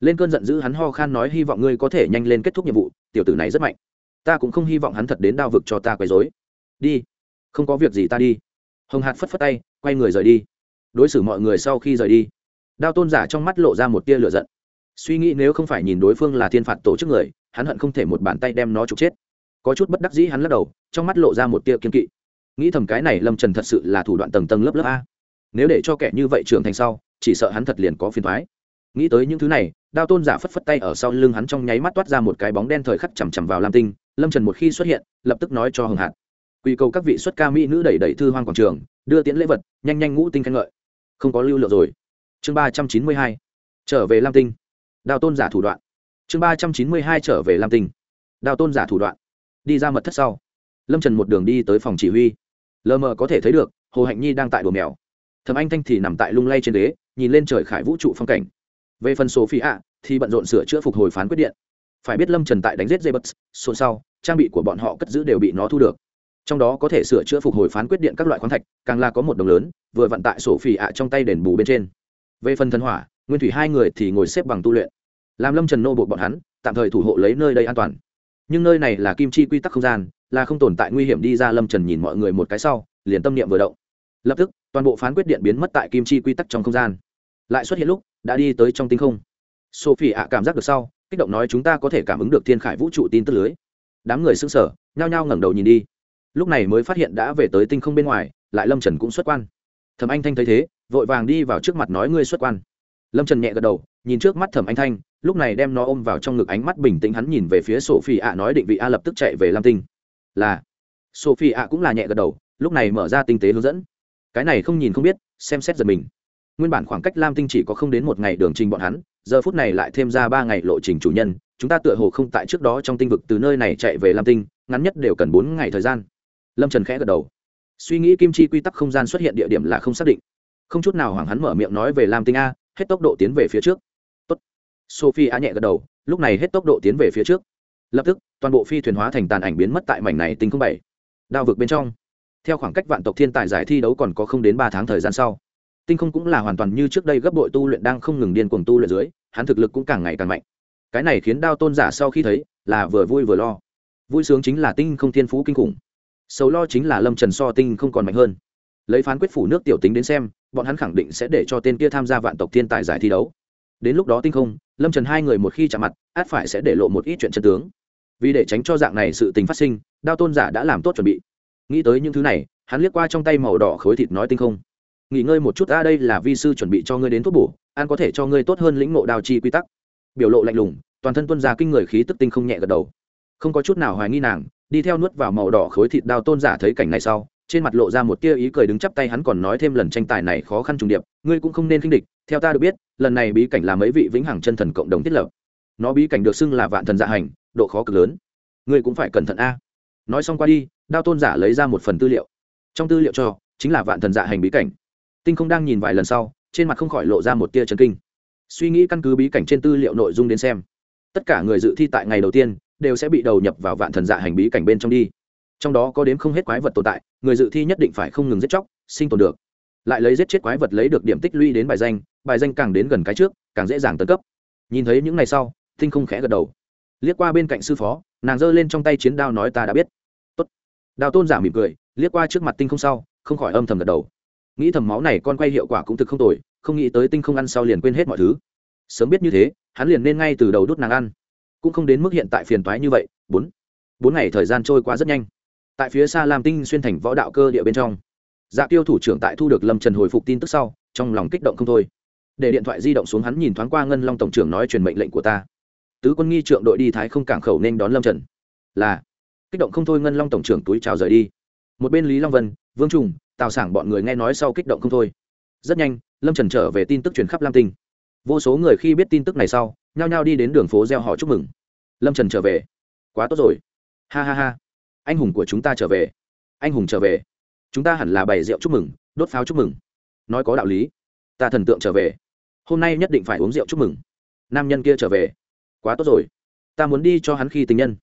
Lên cơn giận dữ hắn ho khan nói hy vọng ngươi có thể nhanh lên kết thúc nhiệm vụ, tiểu tử này rất mạnh. Ta cũng không hy vọng hắn thật đến đao vực cho ta quấy dối đi không có việc gì ta đi. Hồng hạt phất phất tay, quay người rời đi. Đối xử mọi người sau khi rời đi, đao tôn giả trong mắt lộ ra một tia lửa giận. Suy nghĩ nếu không phải nhìn đối phương là thiên phạt tổ chức người, hắn hận không thể một bàn tay đem nó trục chết. Có chút bất đắc dĩ hắn lắc đầu, trong mắt lộ ra một tia kiên kỵ. Nghĩ thầm cái này lâm trần thật sự là thủ đoạn tầng tầng lớp lớp a. Nếu để cho kẻ như vậy trưởng thành sau, chỉ sợ hắn thật liền có phiền thoái nghĩ tới những thứ này, đao tôn giả phất phất tay ở sau lưng hắn trong nháy mắt toát ra một cái bóng đen thời khắc chằm chằm vào lam tinh. Lâm trần một khi xuất hiện, lập tức nói cho Hồng hạt quy cầu các vị xuất ca mỹ nữ đẩy đẩy thư hoang quảng trường, đưa tiễn lễ vật, nhanh nhanh ngũ tinh khen ngợi. Không có lưu lượng rồi. Chương ba trăm chín mươi hai, trở về lam tinh. Đào tôn giả thủ đoạn. Chương ba trăm chín mươi hai, trở về lam tinh. Đào tôn giả thủ đoạn. Đi ra mật thất sau. Lâm trần một đường đi tới phòng chỉ huy. Lờ mờ có thể thấy được, hồ hạnh nhi đang tại đùa mèo. Thầm anh thanh thì nằm tại lung lay trên ghế, nhìn lên trời khải vũ trụ phong cảnh. Về phần số phi ạ thì bận rộn sửa chữa phục hồi phán quyết điện. Phải biết lâm trần tại đánh giết dây bất xôn sau, trang bị của bọn họ cất giữ đều bị nó thu được trong đó có thể sửa chữa phục hồi phán quyết điện các loại khoáng thạch, càng là có một đồng lớn, vừa vận tại sổ phỉ ạ trong tay đền bù bên trên. Về phần thần hỏa, nguyên thủy hai người thì ngồi xếp bằng tu luyện. Làm lâm trần nô buộc bọn hắn, tạm thời thủ hộ lấy nơi đây an toàn. Nhưng nơi này là kim chi quy tắc không gian, là không tồn tại nguy hiểm đi ra lâm trần nhìn mọi người một cái sau, liền tâm niệm vừa động. Lập tức, toàn bộ phán quyết điện biến mất tại kim chi quy tắc trong không gian. Lại xuất hiện lúc, đã đi tới trong tinh không. Sophie ạ cảm giác được sau, kích động nói chúng ta có thể cảm ứng được thiên khải vũ trụ tin tức lưới. Đám người xưng sở nhao nhao ngẩng đầu nhìn đi lúc này mới phát hiện đã về tới tinh không bên ngoài, lại lâm trần cũng xuất quan. Thẩm anh thanh thấy thế, vội vàng đi vào trước mặt nói ngươi xuất quan. Lâm trần nhẹ gật đầu, nhìn trước mắt thẩm anh thanh, lúc này đem nó ôm vào trong ngực ánh mắt bình tĩnh hắn nhìn về phía sophie ạ nói định vị a lập tức chạy về lam tinh. Là. Sophie ạ cũng là nhẹ gật đầu, lúc này mở ra tinh tế hướng dẫn. Cái này không nhìn không biết, xem xét giật mình. Nguyên bản khoảng cách lam tinh chỉ có không đến một ngày đường trình bọn hắn, giờ phút này lại thêm ra ba ngày lộ trình chủ nhân, chúng ta tựa hồ không tại trước đó trong tinh vực từ nơi này chạy về lam tinh, ngắn nhất đều cần bốn ngày thời gian lâm trần khẽ gật đầu suy nghĩ kim chi quy tắc không gian xuất hiện địa điểm là không xác định không chút nào hoảng hắn mở miệng nói về lam tinh a hết tốc độ tiến về phía trước Tốt. sophie a nhẹ gật đầu lúc này hết tốc độ tiến về phía trước lập tức toàn bộ phi thuyền hóa thành tàn ảnh biến mất tại mảnh này tinh không bảy đao vực bên trong theo khoảng cách vạn tộc thiên tài giải thi đấu còn có không đến ba tháng thời gian sau tinh không cũng là hoàn toàn như trước đây gấp bội tu luyện đang không ngừng điên cuồng tu luyện dưới hắn thực lực cũng càng ngày càng mạnh cái này khiến đao tôn giả sau khi thấy là vừa vui vừa lo vui sướng chính là tinh không thiên phú kinh khủng sầu lo chính là lâm trần so tinh không còn mạnh hơn. Lấy phán quyết phủ nước tiểu tính đến xem, bọn hắn khẳng định sẽ để cho tên kia tham gia vạn tộc thiên tài giải thi đấu. Đến lúc đó tinh không, lâm trần hai người một khi chạm mặt, át phải sẽ để lộ một ít chuyện chân tướng. Vì để tránh cho dạng này sự tình phát sinh, đao tôn giả đã làm tốt chuẩn bị. Nghĩ tới những thứ này, hắn liếc qua trong tay màu đỏ khối thịt nói tinh không. Nghỉ ngơi một chút, a, đây là vi sư chuẩn bị cho ngươi đến thuốc bổ an có thể cho ngươi tốt hơn lĩnh ngộ đào chi quy tắc. Biểu lộ lạnh lùng, toàn thân tuân ra kinh người khí tức tinh không nhẹ gật đầu. Không có chút nào hoài nghi nàng đi theo nuốt vào màu đỏ khối thịt đao tôn giả thấy cảnh này sau, trên mặt lộ ra một tia ý cười đứng chắp tay hắn còn nói thêm lần tranh tài này khó khăn trùng điệp, ngươi cũng không nên khinh địch, theo ta được biết, lần này bí cảnh là mấy vị vĩnh hằng chân thần cộng đồng thiết lập. Nó bí cảnh được xưng là vạn thần dạ hành, độ khó cực lớn. Ngươi cũng phải cẩn thận a. Nói xong qua đi, đao tôn giả lấy ra một phần tư liệu. Trong tư liệu cho, chính là vạn thần dạ hành bí cảnh. Tinh không đang nhìn vài lần sau, trên mặt không khỏi lộ ra một tia trần kinh. Suy nghĩ căn cứ bí cảnh trên tư liệu nội dung đến xem. Tất cả người dự thi tại ngày đầu tiên đều sẽ bị đầu nhập vào vạn thần dạ hành bí cảnh bên trong đi. Trong đó có đếm không hết quái vật tồn tại, người dự thi nhất định phải không ngừng giết chóc, sinh tồn được. Lại lấy giết chết quái vật lấy được điểm tích lũy đến bài danh bài danh càng đến gần cái trước, càng dễ dàng tấn cấp. Nhìn thấy những ngày sau, tinh không khẽ gật đầu. Liếc qua bên cạnh sư phó, nàng giơ lên trong tay chiến đao nói ta đã biết. Tốt. đào tôn giả mỉm cười, liếc qua trước mặt tinh không sau, không khỏi âm thầm gật đầu. Nghĩ thầm máu này con quay hiệu quả cũng thực không tồi, không nghĩ tới tinh không ăn sau liền quên hết mọi thứ. Sớm biết như thế, hắn liền nên ngay từ đầu đốt nàng ăn cũng không đến mức hiện tại phiền toái như vậy, bốn bốn ngày thời gian trôi qua rất nhanh. Tại phía xa lam tinh xuyên thành võ đạo cơ địa bên trong dạ tiêu thủ trưởng tại thu được lâm trần hồi phục tin tức sau, trong lòng kích động không thôi. Để điện thoại di động xuống hắn nhìn thoáng qua ngân long tổng trưởng nói truyền mệnh lệnh của ta. Tứ quân nghi trượng đội đi thái không cảng khẩu nên đón lâm trần. Là, kích động không thôi ngân long tổng trưởng túi chào rời đi. Một bên lý long vân, vương trùng, tào sảng bọn người nghe nói sau kích động không thôi. Rất nhanh, lâm trần trở về tin tức truyền khắp lam tinh. Vô số người khi biết tin tức này sau nhao nhao đi đến đường phố gieo họ chúc mừng. Lâm trần trở về. Quá tốt rồi. Ha ha ha. Anh hùng của chúng ta trở về. Anh hùng trở về. Chúng ta hẳn là bày rượu chúc mừng, đốt pháo chúc mừng. Nói có đạo lý. Ta thần tượng trở về. Hôm nay nhất định phải uống rượu chúc mừng. Nam nhân kia trở về. Quá tốt rồi. Ta muốn đi cho hắn khi tình nhân.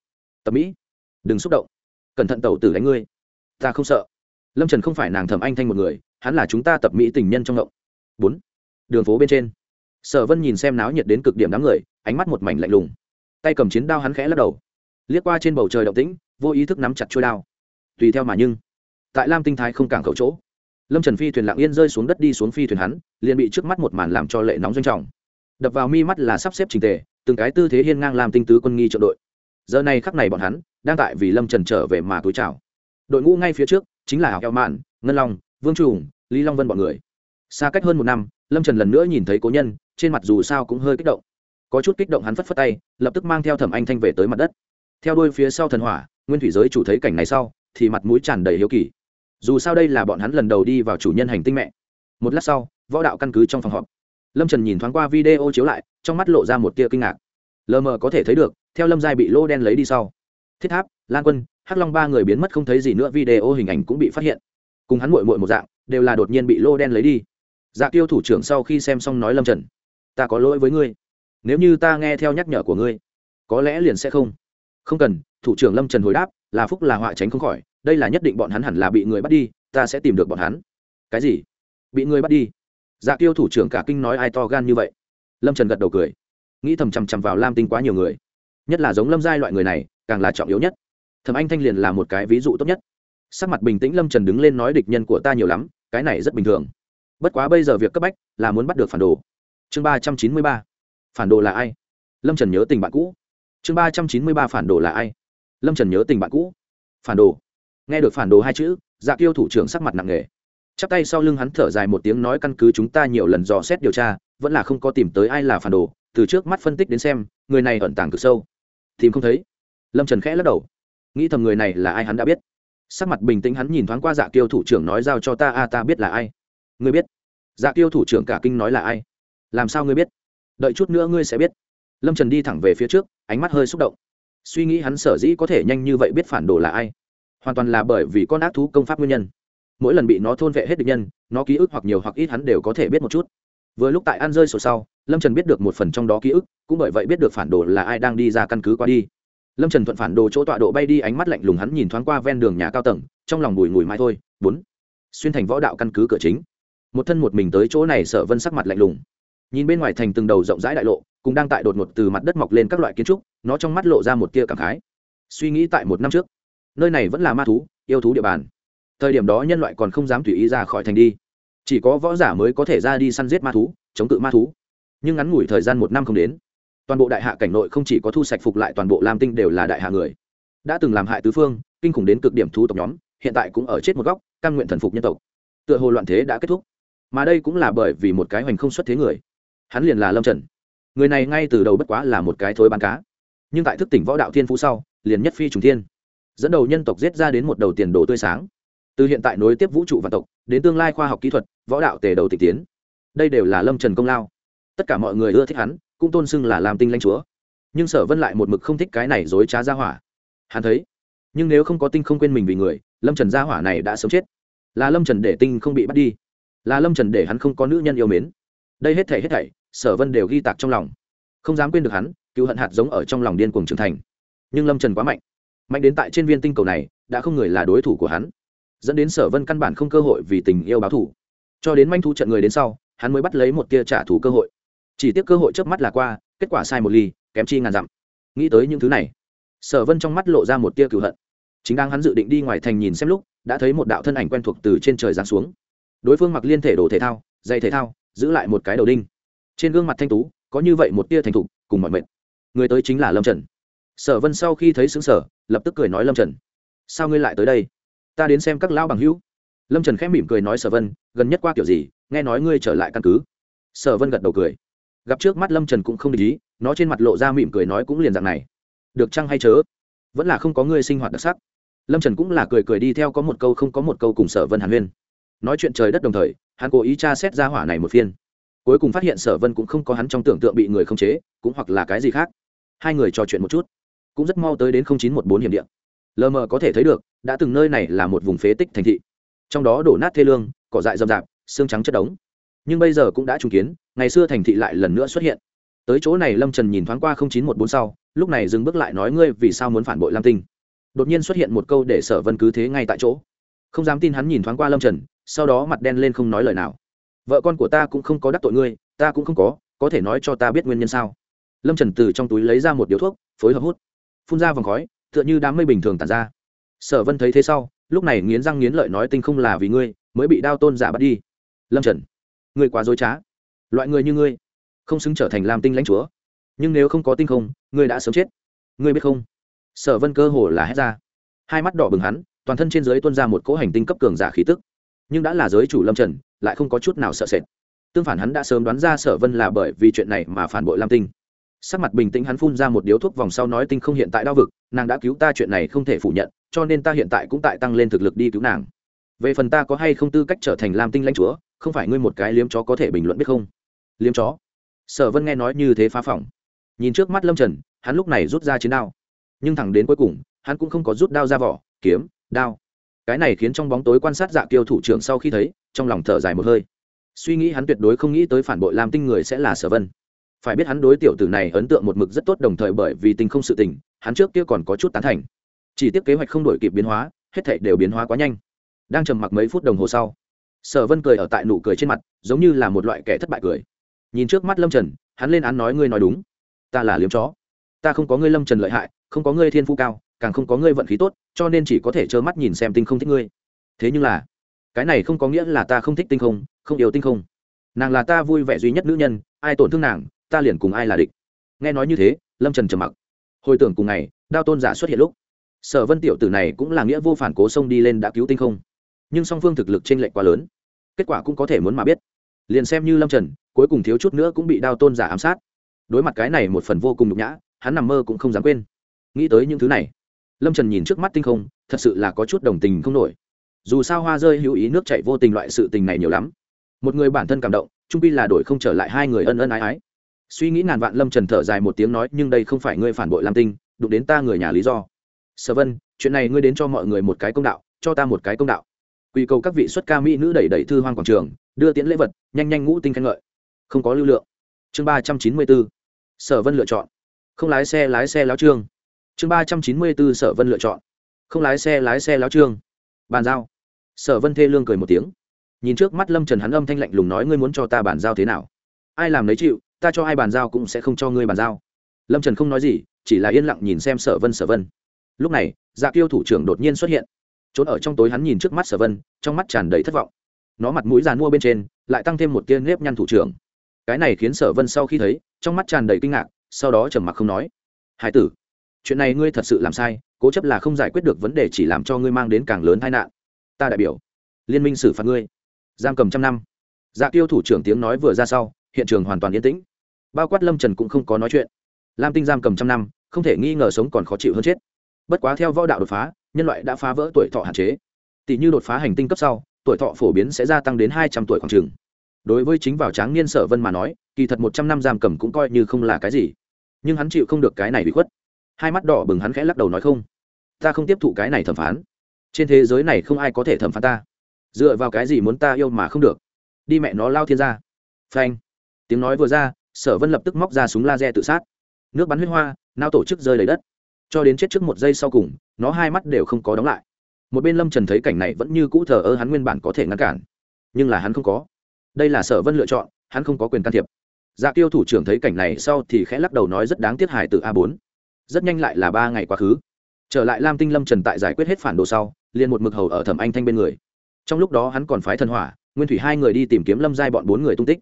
Tập mỹ, đừng xúc động. Cẩn thận tẩu tử đánh ngươi. Ta không sợ. Lâm trần không phải nàng thẩm anh thanh một người, hắn là chúng ta tập mỹ tình nhân trong ngộng. Bốn. Đường phố bên trên sở vân nhìn xem náo nhiệt đến cực điểm đám người, ánh mắt một mảnh lạnh lùng. Tay cầm chiến đao hắn khẽ lắc đầu. Liếc qua trên bầu trời động tĩnh, vô ý thức nắm chặt trôi đao. Tùy theo mà nhưng, tại lam tinh thái không cảng khẩu chỗ, lâm trần phi thuyền lặng yên rơi xuống đất đi xuống phi thuyền hắn, liền bị trước mắt một màn làm cho lệ nóng doanh trọng. Đập vào mi mắt là sắp xếp trình tề, từng cái tư thế hiên ngang làm tinh tứ quân nghi trợ đội. Giờ này khắc này bọn hắn, đang tại vì lâm trần trở về mà túi chào. Đội ngũ ngay phía trước, chính là hảo keo mạn, ngân long, vương trùng, lý long vân bọn người. Xa cách hơn một năm lâm trần lần nữa nhìn thấy cố nhân trên mặt dù sao cũng hơi kích động có chút kích động hắn phất phất tay lập tức mang theo thẩm anh thanh về tới mặt đất theo đôi phía sau thần hỏa nguyên thủy giới chủ thấy cảnh này sau thì mặt mũi tràn đầy hiếu kỳ dù sao đây là bọn hắn lần đầu đi vào chủ nhân hành tinh mẹ một lát sau võ đạo căn cứ trong phòng họp lâm trần nhìn thoáng qua video chiếu lại trong mắt lộ ra một tia kinh ngạc lờ mờ có thể thấy được theo lâm giai bị lô đen lấy đi sau thiết tháp lan quân hắc long ba người biến mất không thấy gì nữa video hình ảnh cũng bị phát hiện cùng hắn mội mội một dạng đều là đột nhiên bị lô đen lấy đi dạ tiêu thủ trưởng sau khi xem xong nói lâm trần, ta có lỗi với ngươi. Nếu như ta nghe theo nhắc nhở của ngươi, có lẽ liền sẽ không. Không cần. Thủ trưởng lâm trần hồi đáp, là phúc là họa tránh không khỏi, đây là nhất định bọn hắn hẳn là bị người bắt đi, ta sẽ tìm được bọn hắn. Cái gì? Bị người bắt đi? Dạ tiêu thủ trưởng cả kinh nói ai to gan như vậy. Lâm trần gật đầu cười, nghĩ thầm chằm chằm vào lam tinh quá nhiều người. Nhất là giống lâm giai loại người này, càng là trọng yếu nhất. Thầm anh thanh liền là một cái ví dụ tốt nhất. Sắc mặt bình tĩnh lâm trần đứng lên nói địch nhân của ta nhiều lắm, cái này rất bình thường bất quá bây giờ việc cấp bách là muốn bắt được phản đồ. Chương ba trăm chín mươi ba. Phản đồ là ai? Lâm trần nhớ tình bạn cũ. Chương ba trăm chín mươi ba phản đồ là ai? Lâm trần nhớ tình bạn cũ. Phản đồ. Nghe được phản đồ hai chữ dạ kiêu thủ trưởng sắc mặt nặng nề. Chắp tay sau lưng hắn thở dài một tiếng nói căn cứ chúng ta nhiều lần dò xét điều tra, vẫn là không có tìm tới ai là phản đồ, từ trước mắt phân tích đến xem, người này ẩn tàng cực sâu. Tìm không thấy. Lâm trần khẽ lắc đầu. Nghĩ thầm người này là ai hắn đã biết. Sắc mặt bình tĩnh hắn nhìn thoáng qua dạ kiêu thủ trưởng nói giao cho ta, a, ta biết là ai ngươi biết. Dạ Tiêu thủ trưởng cả kinh nói là ai? Làm sao ngươi biết? Đợi chút nữa ngươi sẽ biết. Lâm trần đi thẳng về phía trước, ánh mắt hơi xúc động. Suy nghĩ hắn sở dĩ có thể nhanh như vậy biết phản đồ là ai? Hoàn toàn là bởi vì con ác thú công pháp nguyên nhân. Mỗi lần bị nó thôn vệ hết địch nhân, nó ký ức hoặc nhiều hoặc ít hắn đều có thể biết một chút. Vừa lúc tại ăn rơi sổ sau, lâm trần biết được một phần trong đó ký ức, cũng bởi vậy biết được phản đồ là ai đang đi ra căn cứ qua đi. Lâm trần thuận phản đồ chỗ tọa độ bay đi, ánh mắt lạnh lùng hắn nhìn thoáng qua ven đường nhà cao tầng, trong lòng bùi ngùi mai thôi. Bốn. Xuyên thành võ đạo căn cứ cửa chính một thân một mình tới chỗ này sở vân sắc mặt lạnh lùng. Nhìn bên ngoài thành từng đầu rộng rãi đại lộ cũng đang tại đột ngột từ mặt đất mọc lên các loại kiến trúc, nó trong mắt lộ ra một tia cảm khái. Suy nghĩ tại một năm trước, nơi này vẫn là ma thú, yêu thú địa bàn. Thời điểm đó nhân loại còn không dám tùy ý ra khỏi thành đi. Chỉ có võ giả mới có thể ra đi săn giết ma thú, chống cự ma thú. Nhưng ngắn ngủi thời gian một năm không đến, toàn bộ đại hạ cảnh nội không chỉ có thu sạch phục lại toàn bộ lam tinh đều là đại hạ người. Đã từng làm hại tứ phương, kinh khủng đến cực điểm thú tộc nhóm, hiện tại cũng ở chết một góc, căn nguyện thần phục nhân tộc. Tựa hồ loạn thế đã kết thúc mà đây cũng là bởi vì một cái hoành không xuất thế người. Hắn liền là lâm trần. Người này ngay từ đầu bất quá là một cái thối bán cá. Nhưng tại thức tỉnh võ đạo thiên phú sau, liền nhất phi trùng thiên. Dẫn đầu nhân tộc giết ra đến một đầu tiền đồ tươi sáng. Từ hiện tại nối tiếp vũ trụ và tộc, đến tương lai khoa học kỹ thuật, võ đạo tề đầu tịch tiến. Đây đều là lâm trần công lao. Tất cả mọi người ưa thích hắn, cũng tôn xưng là làm tinh lanh chúa. Nhưng sở vân lại một mực không thích cái này dối trá ra hỏa. Hắn thấy, nhưng nếu không có tinh không quên mình vì người, lâm trần ra hỏa này đã sống chết. Là lâm trần để tinh không bị bắt đi là lâm trần để hắn không có nữ nhân yêu mến. Đây hết thảy hết thảy, sở vân đều ghi tạc trong lòng. Không dám quên được hắn, cứu hận hạt giống ở trong lòng điên cuồng trưởng thành. Nhưng lâm trần quá mạnh. Mạnh đến tại trên viên tinh cầu này, đã không người là đối thủ của hắn. Dẫn đến sở vân căn bản không cơ hội vì tình yêu báo thủ cho đến manh thu trận người đến sau, hắn mới bắt lấy một tia trả thù cơ hội. Chỉ tiếc cơ hội trước mắt là qua, kết quả sai một ly, kém chi ngàn dặm. Nghĩ tới những thứ này, sở vân trong mắt lộ ra một tia cựu hận. Chính đang hắn dự định đi ngoài thành nhìn xem lúc, đã thấy một đạo thân ảnh quen thuộc từ trên trời giáng xuống đối phương mặc liên thể đồ thể thao dây thể thao, giữ lại một cái đầu đinh. Trên gương mặt thanh tú, có như vậy một tia thành thục, cùng mọi mệnh người tới chính là lâm trần. Sở vân sau khi thấy xứng sở lập tức cười nói lâm trần, sao ngươi lại tới đây? Ta đến xem các lão bằng hữu. Lâm trần khẽ mỉm cười nói sở vân, gần nhất qua kiểu gì, nghe nói ngươi trở lại căn cứ. Sở vân gật đầu cười. Gặp trước mắt lâm trần cũng không để ý, nó trên mặt lộ ra mỉm cười nói cũng liền dạng này. Được chăng hay chớ? Vẫn là không có ngươi sinh hoạt đặc sắc. Lâm trần cũng là cười cười đi theo có một câu không có một câu cùng sở vân hàn huyên nói chuyện trời đất đồng thời, hắn cố ý tra xét ra hỏa này một phiên. Cuối cùng phát hiện sở vân cũng không có hắn trong tưởng tượng bị người khống chế, cũng hoặc là cái gì khác. Hai người trò chuyện một chút, cũng rất mau tới đến chín một bốn hiểm điện lờ mờ có thể thấy được, đã từng nơi này là một vùng phế tích thành thị. Trong đó đổ nát thê lương, cỏ dại rậm rạp, xương trắng chất đống. Nhưng bây giờ cũng đã trùng kiến, ngày xưa thành thị lại lần nữa xuất hiện. Tới chỗ này lâm trần nhìn thoáng qua chín một bốn sau, lúc này dừng bước lại nói ngươi vì sao muốn phản bội lam tinh. Đột nhiên xuất hiện một câu để sở vân cứ thế ngay tại chỗ. Không dám tin hắn nhìn thoáng qua lâm trần sau đó mặt đen lên không nói lời nào. Vợ con của ta cũng không có đắc tội ngươi, ta cũng không có có thể nói cho ta biết nguyên nhân sao? Lâm trần từ trong túi lấy ra một điếu thuốc, phối hợp hút. Phun ra vòng khói, tựa như đám mây bình thường tàn ra. Sở vân thấy thế sau, lúc này nghiến răng nghiến lợi nói tinh không là vì ngươi, mới bị đao tôn giả bắt đi. Lâm trần, ngươi quá dối trá. Loại người như ngươi, không xứng trở thành làm tinh lãnh chúa. Nhưng nếu không có tinh không, ngươi đã sớm chết. Ngươi biết không? Sở vân cơ hồ là hét ra. Hai mắt đỏ bừng hắn, toàn thân trên dưới tuôn ra một cỗ hành tinh cấp cường giả khí tức nhưng đã là giới chủ lâm trần, lại không có chút nào sợ sệt. Tương phản hắn đã sớm đoán ra sở vân là bởi vì chuyện này mà phản bội lam tinh. Sắc mặt bình tĩnh hắn phun ra một điếu thuốc vòng sau nói tinh không hiện tại đau vực, nàng đã cứu ta chuyện này không thể phủ nhận, cho nên ta hiện tại cũng tại tăng lên thực lực đi cứu nàng. Về phần ta có hay không tư cách trở thành lam tinh lãnh chúa, không phải ngươi một cái liếm chó có thể bình luận biết không? Liếm chó? Sở vân nghe nói như thế phá phỏng nhìn trước mắt lâm trần, hắn lúc này rút ra chiến đao. Nhưng thẳng đến cuối cùng, hắn cũng không có rút đao ra vỏ, kiếm, đao cái này khiến trong bóng tối quan sát dạ kiêu thủ trưởng sau khi thấy, trong lòng thở dài một hơi. Suy nghĩ hắn tuyệt đối không nghĩ tới phản bội lam tinh người sẽ là sở vân. Phải biết hắn đối tiểu tử này ấn tượng một mực rất tốt đồng thời bởi vì tình không sự tình, hắn trước kia còn có chút tán thành. Chỉ tiếc kế hoạch không đổi kịp biến hóa, hết thảy đều biến hóa quá nhanh. Đang trầm mặc mấy phút đồng hồ sau, sở vân cười ở tại nụ cười trên mặt, giống như là một loại kẻ thất bại cười. Nhìn trước mắt lâm trần, hắn lên án nói ngươi nói đúng. Ta là liếm chó. Ta không có ngươi lâm trần lợi hại, không có ngươi thiên phu cao càng không có ngươi vận khí tốt, cho nên chỉ có thể trơ mắt nhìn xem tinh không thích ngươi. Thế nhưng là, cái này không có nghĩa là ta không thích tinh không không yêu tinh không. Nàng là ta vui vẻ duy nhất nữ nhân, ai tổn thương nàng, ta liền cùng ai là địch. Nghe nói như thế, lâm trần trầm mặc. Hồi tưởng cùng ngày, đao tôn giả xuất hiện lúc, sở vân tiểu tử này cũng là nghĩa vô phản cố xông đi lên đã cứu tinh không. Nhưng song phương thực lực t r ê n lệch quá lớn, kết quả cũng có thể muốn mà biết. Liền xem như lâm trần, cuối cùng thiếu chút nữa cũng bị đao tôn giả ám sát. Đối mặt cái này một phần vô cùng nhục nhã, hắn nằm mơ cũng không dám quên. Nghĩ tới những thứ này lâm trần nhìn trước mắt tinh không, thật sự là có chút đồng tình không nổi. Dù sao hoa rơi hữu ý nước chạy vô tình loại sự tình này nhiều lắm. Một người bản thân cảm động trung pi là đổi không trở lại hai người ân ân ái ái. Suy nghĩ ngàn vạn lâm trần thở dài một tiếng nói, nhưng đây không phải ngươi phản bội lam tinh, đụng đến ta người nhà lý do. Sở vân, chuyện này ngươi đến cho mọi người một cái công đạo, cho ta một cái công đạo. Quy cầu các vị xuất ca mỹ nữ đẩy đẩy thư hoang quảng trường, đưa tiễn lễ vật, nhanh nhanh ngũ tinh khen ngợi. Không có lưu lượng. Chương ba trăm chín mươi bốn. Sở vân lựa chọn. Không lái xe lái xe láo trương chương ba trăm chín mươi bốn sở vân lựa chọn. Không lái xe lái xe láo trương. Bàn giao. Sở vân thê lương cười một tiếng. Nhìn trước mắt lâm trần hắn âm thanh lạnh lùng nói ngươi muốn cho ta bàn giao thế nào? Ai làm lấy chịu, ta cho ai bàn giao cũng sẽ không cho ngươi bàn giao. Lâm trần không nói gì, chỉ là yên lặng nhìn xem sở vân sở vân. Lúc này dạ kiêu thủ trưởng đột nhiên xuất hiện. Trốn ở trong tối hắn nhìn trước mắt sở vân, trong mắt tràn đầy thất vọng. Nó mặt mũi giàn mua bên trên, lại tăng thêm một tia nếp nhăn thủ trưởng. Cái này khiến sở vân sau khi thấy, trong mắt tràn đầy kinh ngạc, sau đó trầm mặc không nói. Hải tử chuyện này ngươi thật sự làm sai, cố chấp là không giải quyết được vấn đề chỉ làm cho ngươi mang đến càng lớn tai nạn. Ta đại biểu, liên minh xử phạt ngươi. Giam cầm trăm năm. Dạ tiêu thủ trưởng tiếng nói vừa ra sau, hiện trường hoàn toàn yên tĩnh. Bao quát lâm trần cũng không có nói chuyện. Lam tinh giam cầm trăm năm, không thể nghi ngờ sống còn khó chịu hơn chết. Bất quá theo võ đạo đột phá, nhân loại đã phá vỡ tuổi thọ hạn chế. Tỷ như đột phá hành tinh cấp sau, tuổi thọ phổ biến sẽ gia tăng đến hai trăm tuổi khoảng trường đối với chính vào tráng niên sở vân mà nói, kỳ thật một trăm năm giam cầm cũng coi như không là cái gì. Nhưng hắn chịu không được cái này bị khuất hai mắt đỏ bừng hắn khẽ lắc đầu nói không. Ta không tiếp thụ cái này thẩm phán. Trên thế giới này không ai có thể thẩm phán ta. Dựa vào cái gì muốn ta yêu mà không được? Đi mẹ nó lao thiên ra phanh. Tiếng nói vừa ra, sở vân lập tức móc ra súng laser tự sát. Nước bắn huyết hoa, nao tổ chức rơi lấy đất. Cho đến chết trước một giây sau cùng, nó hai mắt đều không có đóng lại. Một bên lâm trần thấy cảnh này vẫn như cũ thờ ơ, hắn nguyên bản có thể ngăn cản. Nhưng là hắn không có. Đây là sở vân lựa chọn, hắn không có quyền can thiệp. Dạ tiêu thủ trưởng thấy cảnh này sau thì khẽ lắc đầu nói rất đáng tiếc hài từ a bốn rất nhanh lại là ba ngày quá khứ. Trở lại lam tinh lâm trần tại giải quyết hết phản đồ sau, liền một mực hầu ở thẩm anh thanh bên người. Trong lúc đó hắn còn phái thần hỏa, nguyên thủy hai người đi tìm kiếm lâm giai bọn bốn người tung tích.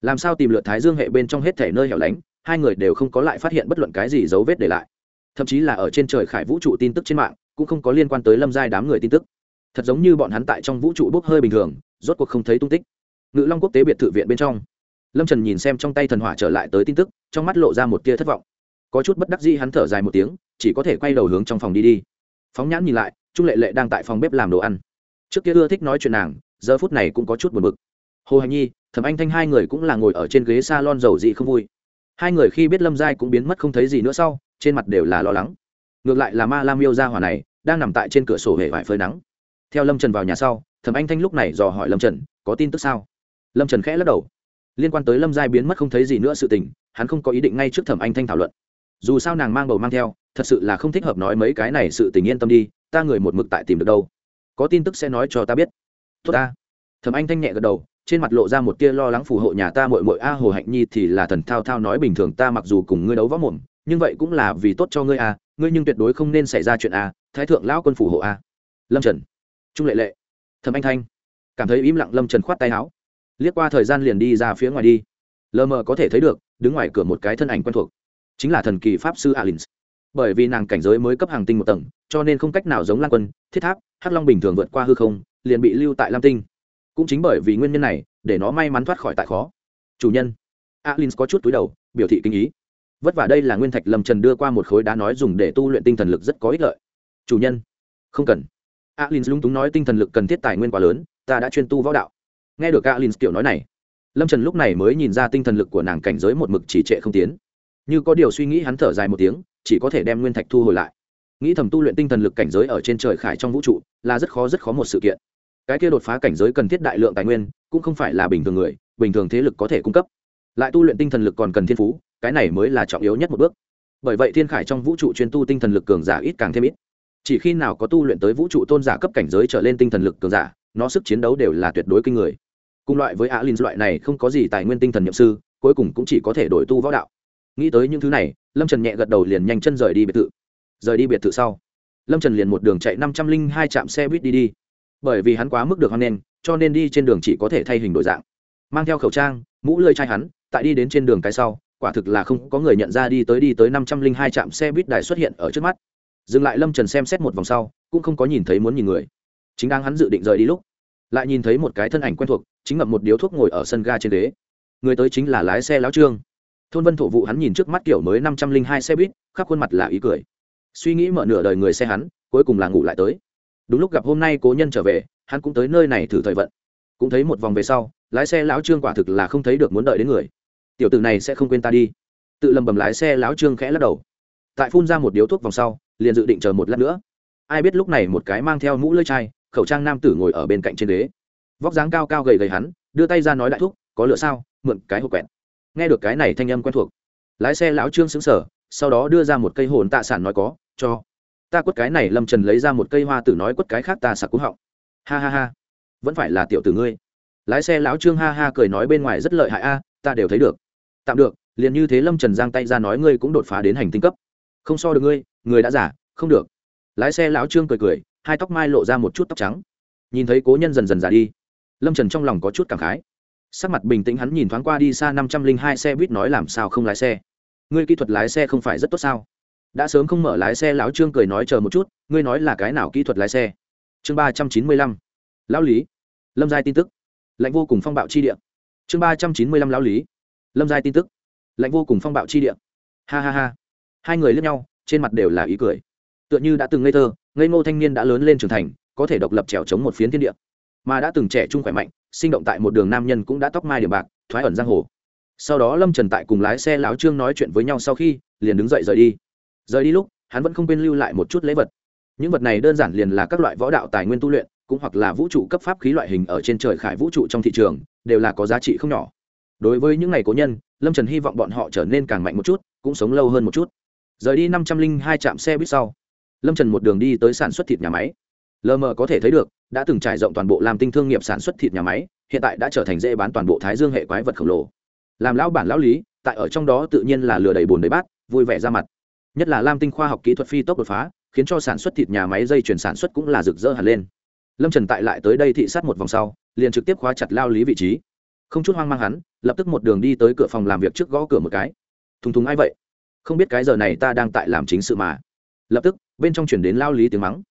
Làm sao tìm lượt thái dương hệ bên trong hết thể nơi hẻo lánh, hai người đều không có lại phát hiện bất luận cái gì dấu vết để lại. Thậm chí là ở trên trời khải vũ trụ tin tức trên mạng, cũng không có liên quan tới lâm giai đám người tin tức. Thật giống như bọn hắn tại trong vũ trụ bốc hơi bình thường, rốt cuộc không thấy tung tích. Ngự long quốc tế biệt thự viện bên trong. Lâm trần nhìn xem trong tay thần hỏa trở lại tới tin tức, trong mắt lộ ra một tia thất vọng có chút bất đắc dĩ hắn thở dài một tiếng, chỉ có thể quay đầu hướng trong phòng đi đi. Phóng nhãn nhìn lại, trung lệ lệ đang tại phòng bếp làm đồ ăn. Trước kia ưa thích nói chuyện nàng, giờ phút này cũng có chút buồn bực. Hồ hành nhi, thẩm anh thanh hai người cũng là ngồi ở trên ghế s a lon dầu dị không vui. Hai người khi biết lâm giai cũng biến mất không thấy gì nữa sau, trên mặt đều là lo lắng. Ngược lại là ma lam yêu ra hỏa này, đang nằm tại trên cửa sổ hệ vải phơi nắng. Theo lâm trần vào nhà sau, thẩm anh thanh lúc này dò hỏi lâm trần, có tin tức sao? Lâm trần khẽ lắc đầu. Liên quan tới lâm giai biến mất không thấy gì nữa sự tình, hắn không có ý định ngay trước thẩm anh thanh thảo luận dù sao nàng mang bầu mang theo, thật sự là không thích hợp nói mấy cái này sự tình yên tâm đi, ta người một mực tại tìm được đâu. Có tin tức sẽ nói cho ta biết. Tốt ta. Thẩm anh thanh nhẹ gật đầu, trên mặt lộ ra một tia lo lắng phù hộ nhà ta mội mội a hồ hạnh nhi thì là thần thao thao nói bình thường, ta mặc dù cùng ngươi đấu võ mồm, nhưng vậy cũng là vì tốt cho ngươi a, ngươi nhưng tuyệt đối không nên xảy ra chuyện a, thái thượng lão quân phù hộ a. Lâm trần. Trung lệ lệ. Thẩm anh thanh. Cảm thấy im lặng lâm trần khoát tay áo. Liếc qua thời gian liền đi ra phía ngoài đi. Lờ mờ có thể thấy được, đứng ngoài cửa một cái thân ảnh quen thuộc chính là thần kỳ pháp sư alins. Bởi vì nàng cảnh giới mới cấp hàng tinh một tầng, cho nên không cách nào giống lan quân, thiết tháp, hắc long bình thường vượt qua hư không, liền bị lưu tại lam tinh. Cũng chính bởi vì nguyên nhân này, để nó may mắn thoát khỏi tại khó. Chủ nhân alin có chút túi đầu, biểu thị kinh ý. Vất vả đây là nguyên thạch lâm trần đưa qua một khối đá nói dùng để tu luyện tinh thần lực rất có ích lợi. Chủ nhân, không cần. Alin lúng túng nói tinh thần lực cần thiết tài nguyên quá lớn, ta đã chuyên tu võ đạo. Nghe được alin kiểu nói này, lâm trần lúc này mới nhìn ra tinh thần lực của nàng cảnh giới một mực chỉ trệ không tiến như có điều suy nghĩ hắn thở dài một tiếng, chỉ có thể đem nguyên thạch thu hồi lại. Nghĩ thầm tu luyện tinh thần lực cảnh giới ở trên trời khải trong vũ trụ là rất khó rất khó một sự kiện. Cái kia đột phá cảnh giới cần thiết đại lượng tài nguyên, cũng không phải là bình thường người, bình thường thế lực có thể cung cấp. Lại tu luyện tinh thần lực còn cần thiên phú, cái này mới là trọng yếu nhất một bước. Bởi vậy thiên khải trong vũ trụ chuyên tu tinh thần lực cường giả ít càng thêm ít. Chỉ khi nào có tu luyện tới vũ trụ tôn giả cấp cảnh giới trở lên tinh thần lực cường giả, nó sức chiến đấu đều là tuyệt đối kinh người. Cùng loại với alin loại này không có gì tài nguyên tinh thần nhậm sư, cuối cùng cũng chỉ có thể đổi tu võ đạo nghĩ tới những thứ này, lâm trần nhẹ gật đầu liền nhanh chân rời đi biệt thự. Rời đi biệt thự sau, lâm trần liền một đường chạy năm trăm linh hai trạm xe buýt đi đi. Bởi vì hắn quá mức được hoan nghênh, cho nên đi trên đường chỉ có thể thay hình đổi dạng. Mang theo khẩu trang, mũ lơi chai hắn, tại đi đến trên đường cái sau, quả thực là không có người nhận ra đi tới đi tới năm trăm linh hai trạm xe buýt đài xuất hiện ở trước mắt. Dừng lại lâm trần xem xét một vòng sau, cũng không có nhìn thấy muốn nhìn người. Chính đang hắn dự định rời đi lúc, lại nhìn thấy một cái thân ảnh quen thuộc, chính ngậm một điếu thuốc ngồi ở sân ga trên ghế. Người tới chính là lái xe lão trương thôn vân thổ vụ hắn nhìn trước mắt kiểu mới năm trăm linh hai xe buýt, khắp khuôn mặt là ý cười. Suy nghĩ mở nửa đời người xe hắn, cuối cùng là ngủ lại tới. Đúng lúc gặp hôm nay cố nhân trở về, hắn cũng tới nơi này thử thời vận. Cũng thấy một vòng về sau, lái xe lão trương quả thực là không thấy được muốn đợi đến người. Tiểu tử này sẽ không quên ta đi. Tự lầm bầm lái xe lão trương khẽ lắc đầu. Tại phun ra một điếu thuốc vòng sau, liền dự định chờ một lát nữa. Ai biết lúc này một cái mang theo mũ lưỡi chai, khẩu trang nam tử ngồi ở bên cạnh trên ghế. Vóc dáng cao cao gầy gầy hắn, đưa tay ra nói đại thúc, có lựa sao? Mượn cái hộp quẹt nghe được cái này thanh âm quen thuộc. Lái xe lão trương xứng sở sau đó đưa ra một cây hồn tạ sản nói có, cho, ta quất cái này lâm trần lấy ra một cây hoa tử nói quất cái khác ta sặc cúng họng. Ha ha ha, vẫn phải là tiểu tử ngươi. Lái xe lão trương ha ha cười nói bên ngoài rất lợi hại a, ta đều thấy được. Tạm được, liền như thế lâm trần giang tay ra nói ngươi cũng đột phá đến hành tinh cấp. Không so được ngươi, người đã giả, không được. Lái xe lão trương cười cười, hai tóc mai lộ ra một chút tóc trắng. Nhìn thấy cố nhân dần dần già đi, lâm trần trong lòng có chút cảm khái sắc mặt bình tĩnh hắn nhìn thoáng qua đi xa năm trăm linh hai xe buýt nói làm sao không lái xe. Ngươi kỹ thuật lái xe không phải rất tốt sao? Đã sớm không mở lái xe lão trương cười nói chờ một chút, ngươi nói là cái nào kỹ thuật lái xe? Chương ba trăm chín mươi lăm. Lão lý. Lâm giai tin tức. Lạnh vô cùng phong bạo chi địa. Chương ba trăm chín mươi lăm lão lý. Lâm giai tin tức. Lạnh vô cùng phong bạo chi địa. Ha ha ha. Hai người lướt nhau, trên mặt đều là ý cười. Tựa như đã từng ngây thơ, ngây ngô thanh niên đã lớn lên trưởng thành, có thể độc lập trèo chống một phiến thiên địa. Mà đã từng trẻ trung khỏe mạnh sinh động tại một đường nam nhân cũng đã tóc mai điểm bạc, thoái ẩn giang hồ. Sau đó lâm trần tại cùng lái xe láo trương nói chuyện với nhau sau khi, liền đứng dậy rời đi. Rời đi lúc, hắn vẫn không quên lưu lại một chút lễ vật. Những vật này đơn giản liền là các loại võ đạo tài nguyên tu luyện, cũng hoặc là vũ trụ cấp pháp khí loại hình ở trên trời khải vũ trụ trong thị trường, đều là có giá trị không nhỏ. Đối với những ngày cố nhân, lâm trần hy vọng bọn họ trở nên càng mạnh một chút, cũng sống lâu hơn một chút. Rời đi năm trăm linh hai trạm xe buýt sau, lâm trần một đường đi tới sản xuất thịt nhà máy. Lờ mờ có thể thấy được đã từng trải rộng toàn bộ làm tinh thương nghiệp sản xuất thịt nhà máy, hiện tại đã trở thành dễ bán toàn bộ thái dương hệ quái vật khổng lồ. Làm lão bản lão lý, tại ở trong đó tự nhiên là lừa đầy bồn đầy bát, vui vẻ ra mặt. Nhất là lam tinh khoa học kỹ thuật phi tốc đột phá, khiến cho sản xuất thịt nhà máy dây chuyển sản xuất cũng là rực rỡ hẳn lên. Lâm trần tại lại tới đây thị sát một vòng sau, liền trực tiếp khóa chặt lao lý vị trí. Không chút hoang mang hắn, lập tức một đường đi tới cửa phòng làm việc trước gõ cửa một cái. Thùng thùng ai vậy? Không biết cái giờ này ta đang tại làm chính sự mà. Lập tức, bên trong chuyển đến lao lý tiếng mắng.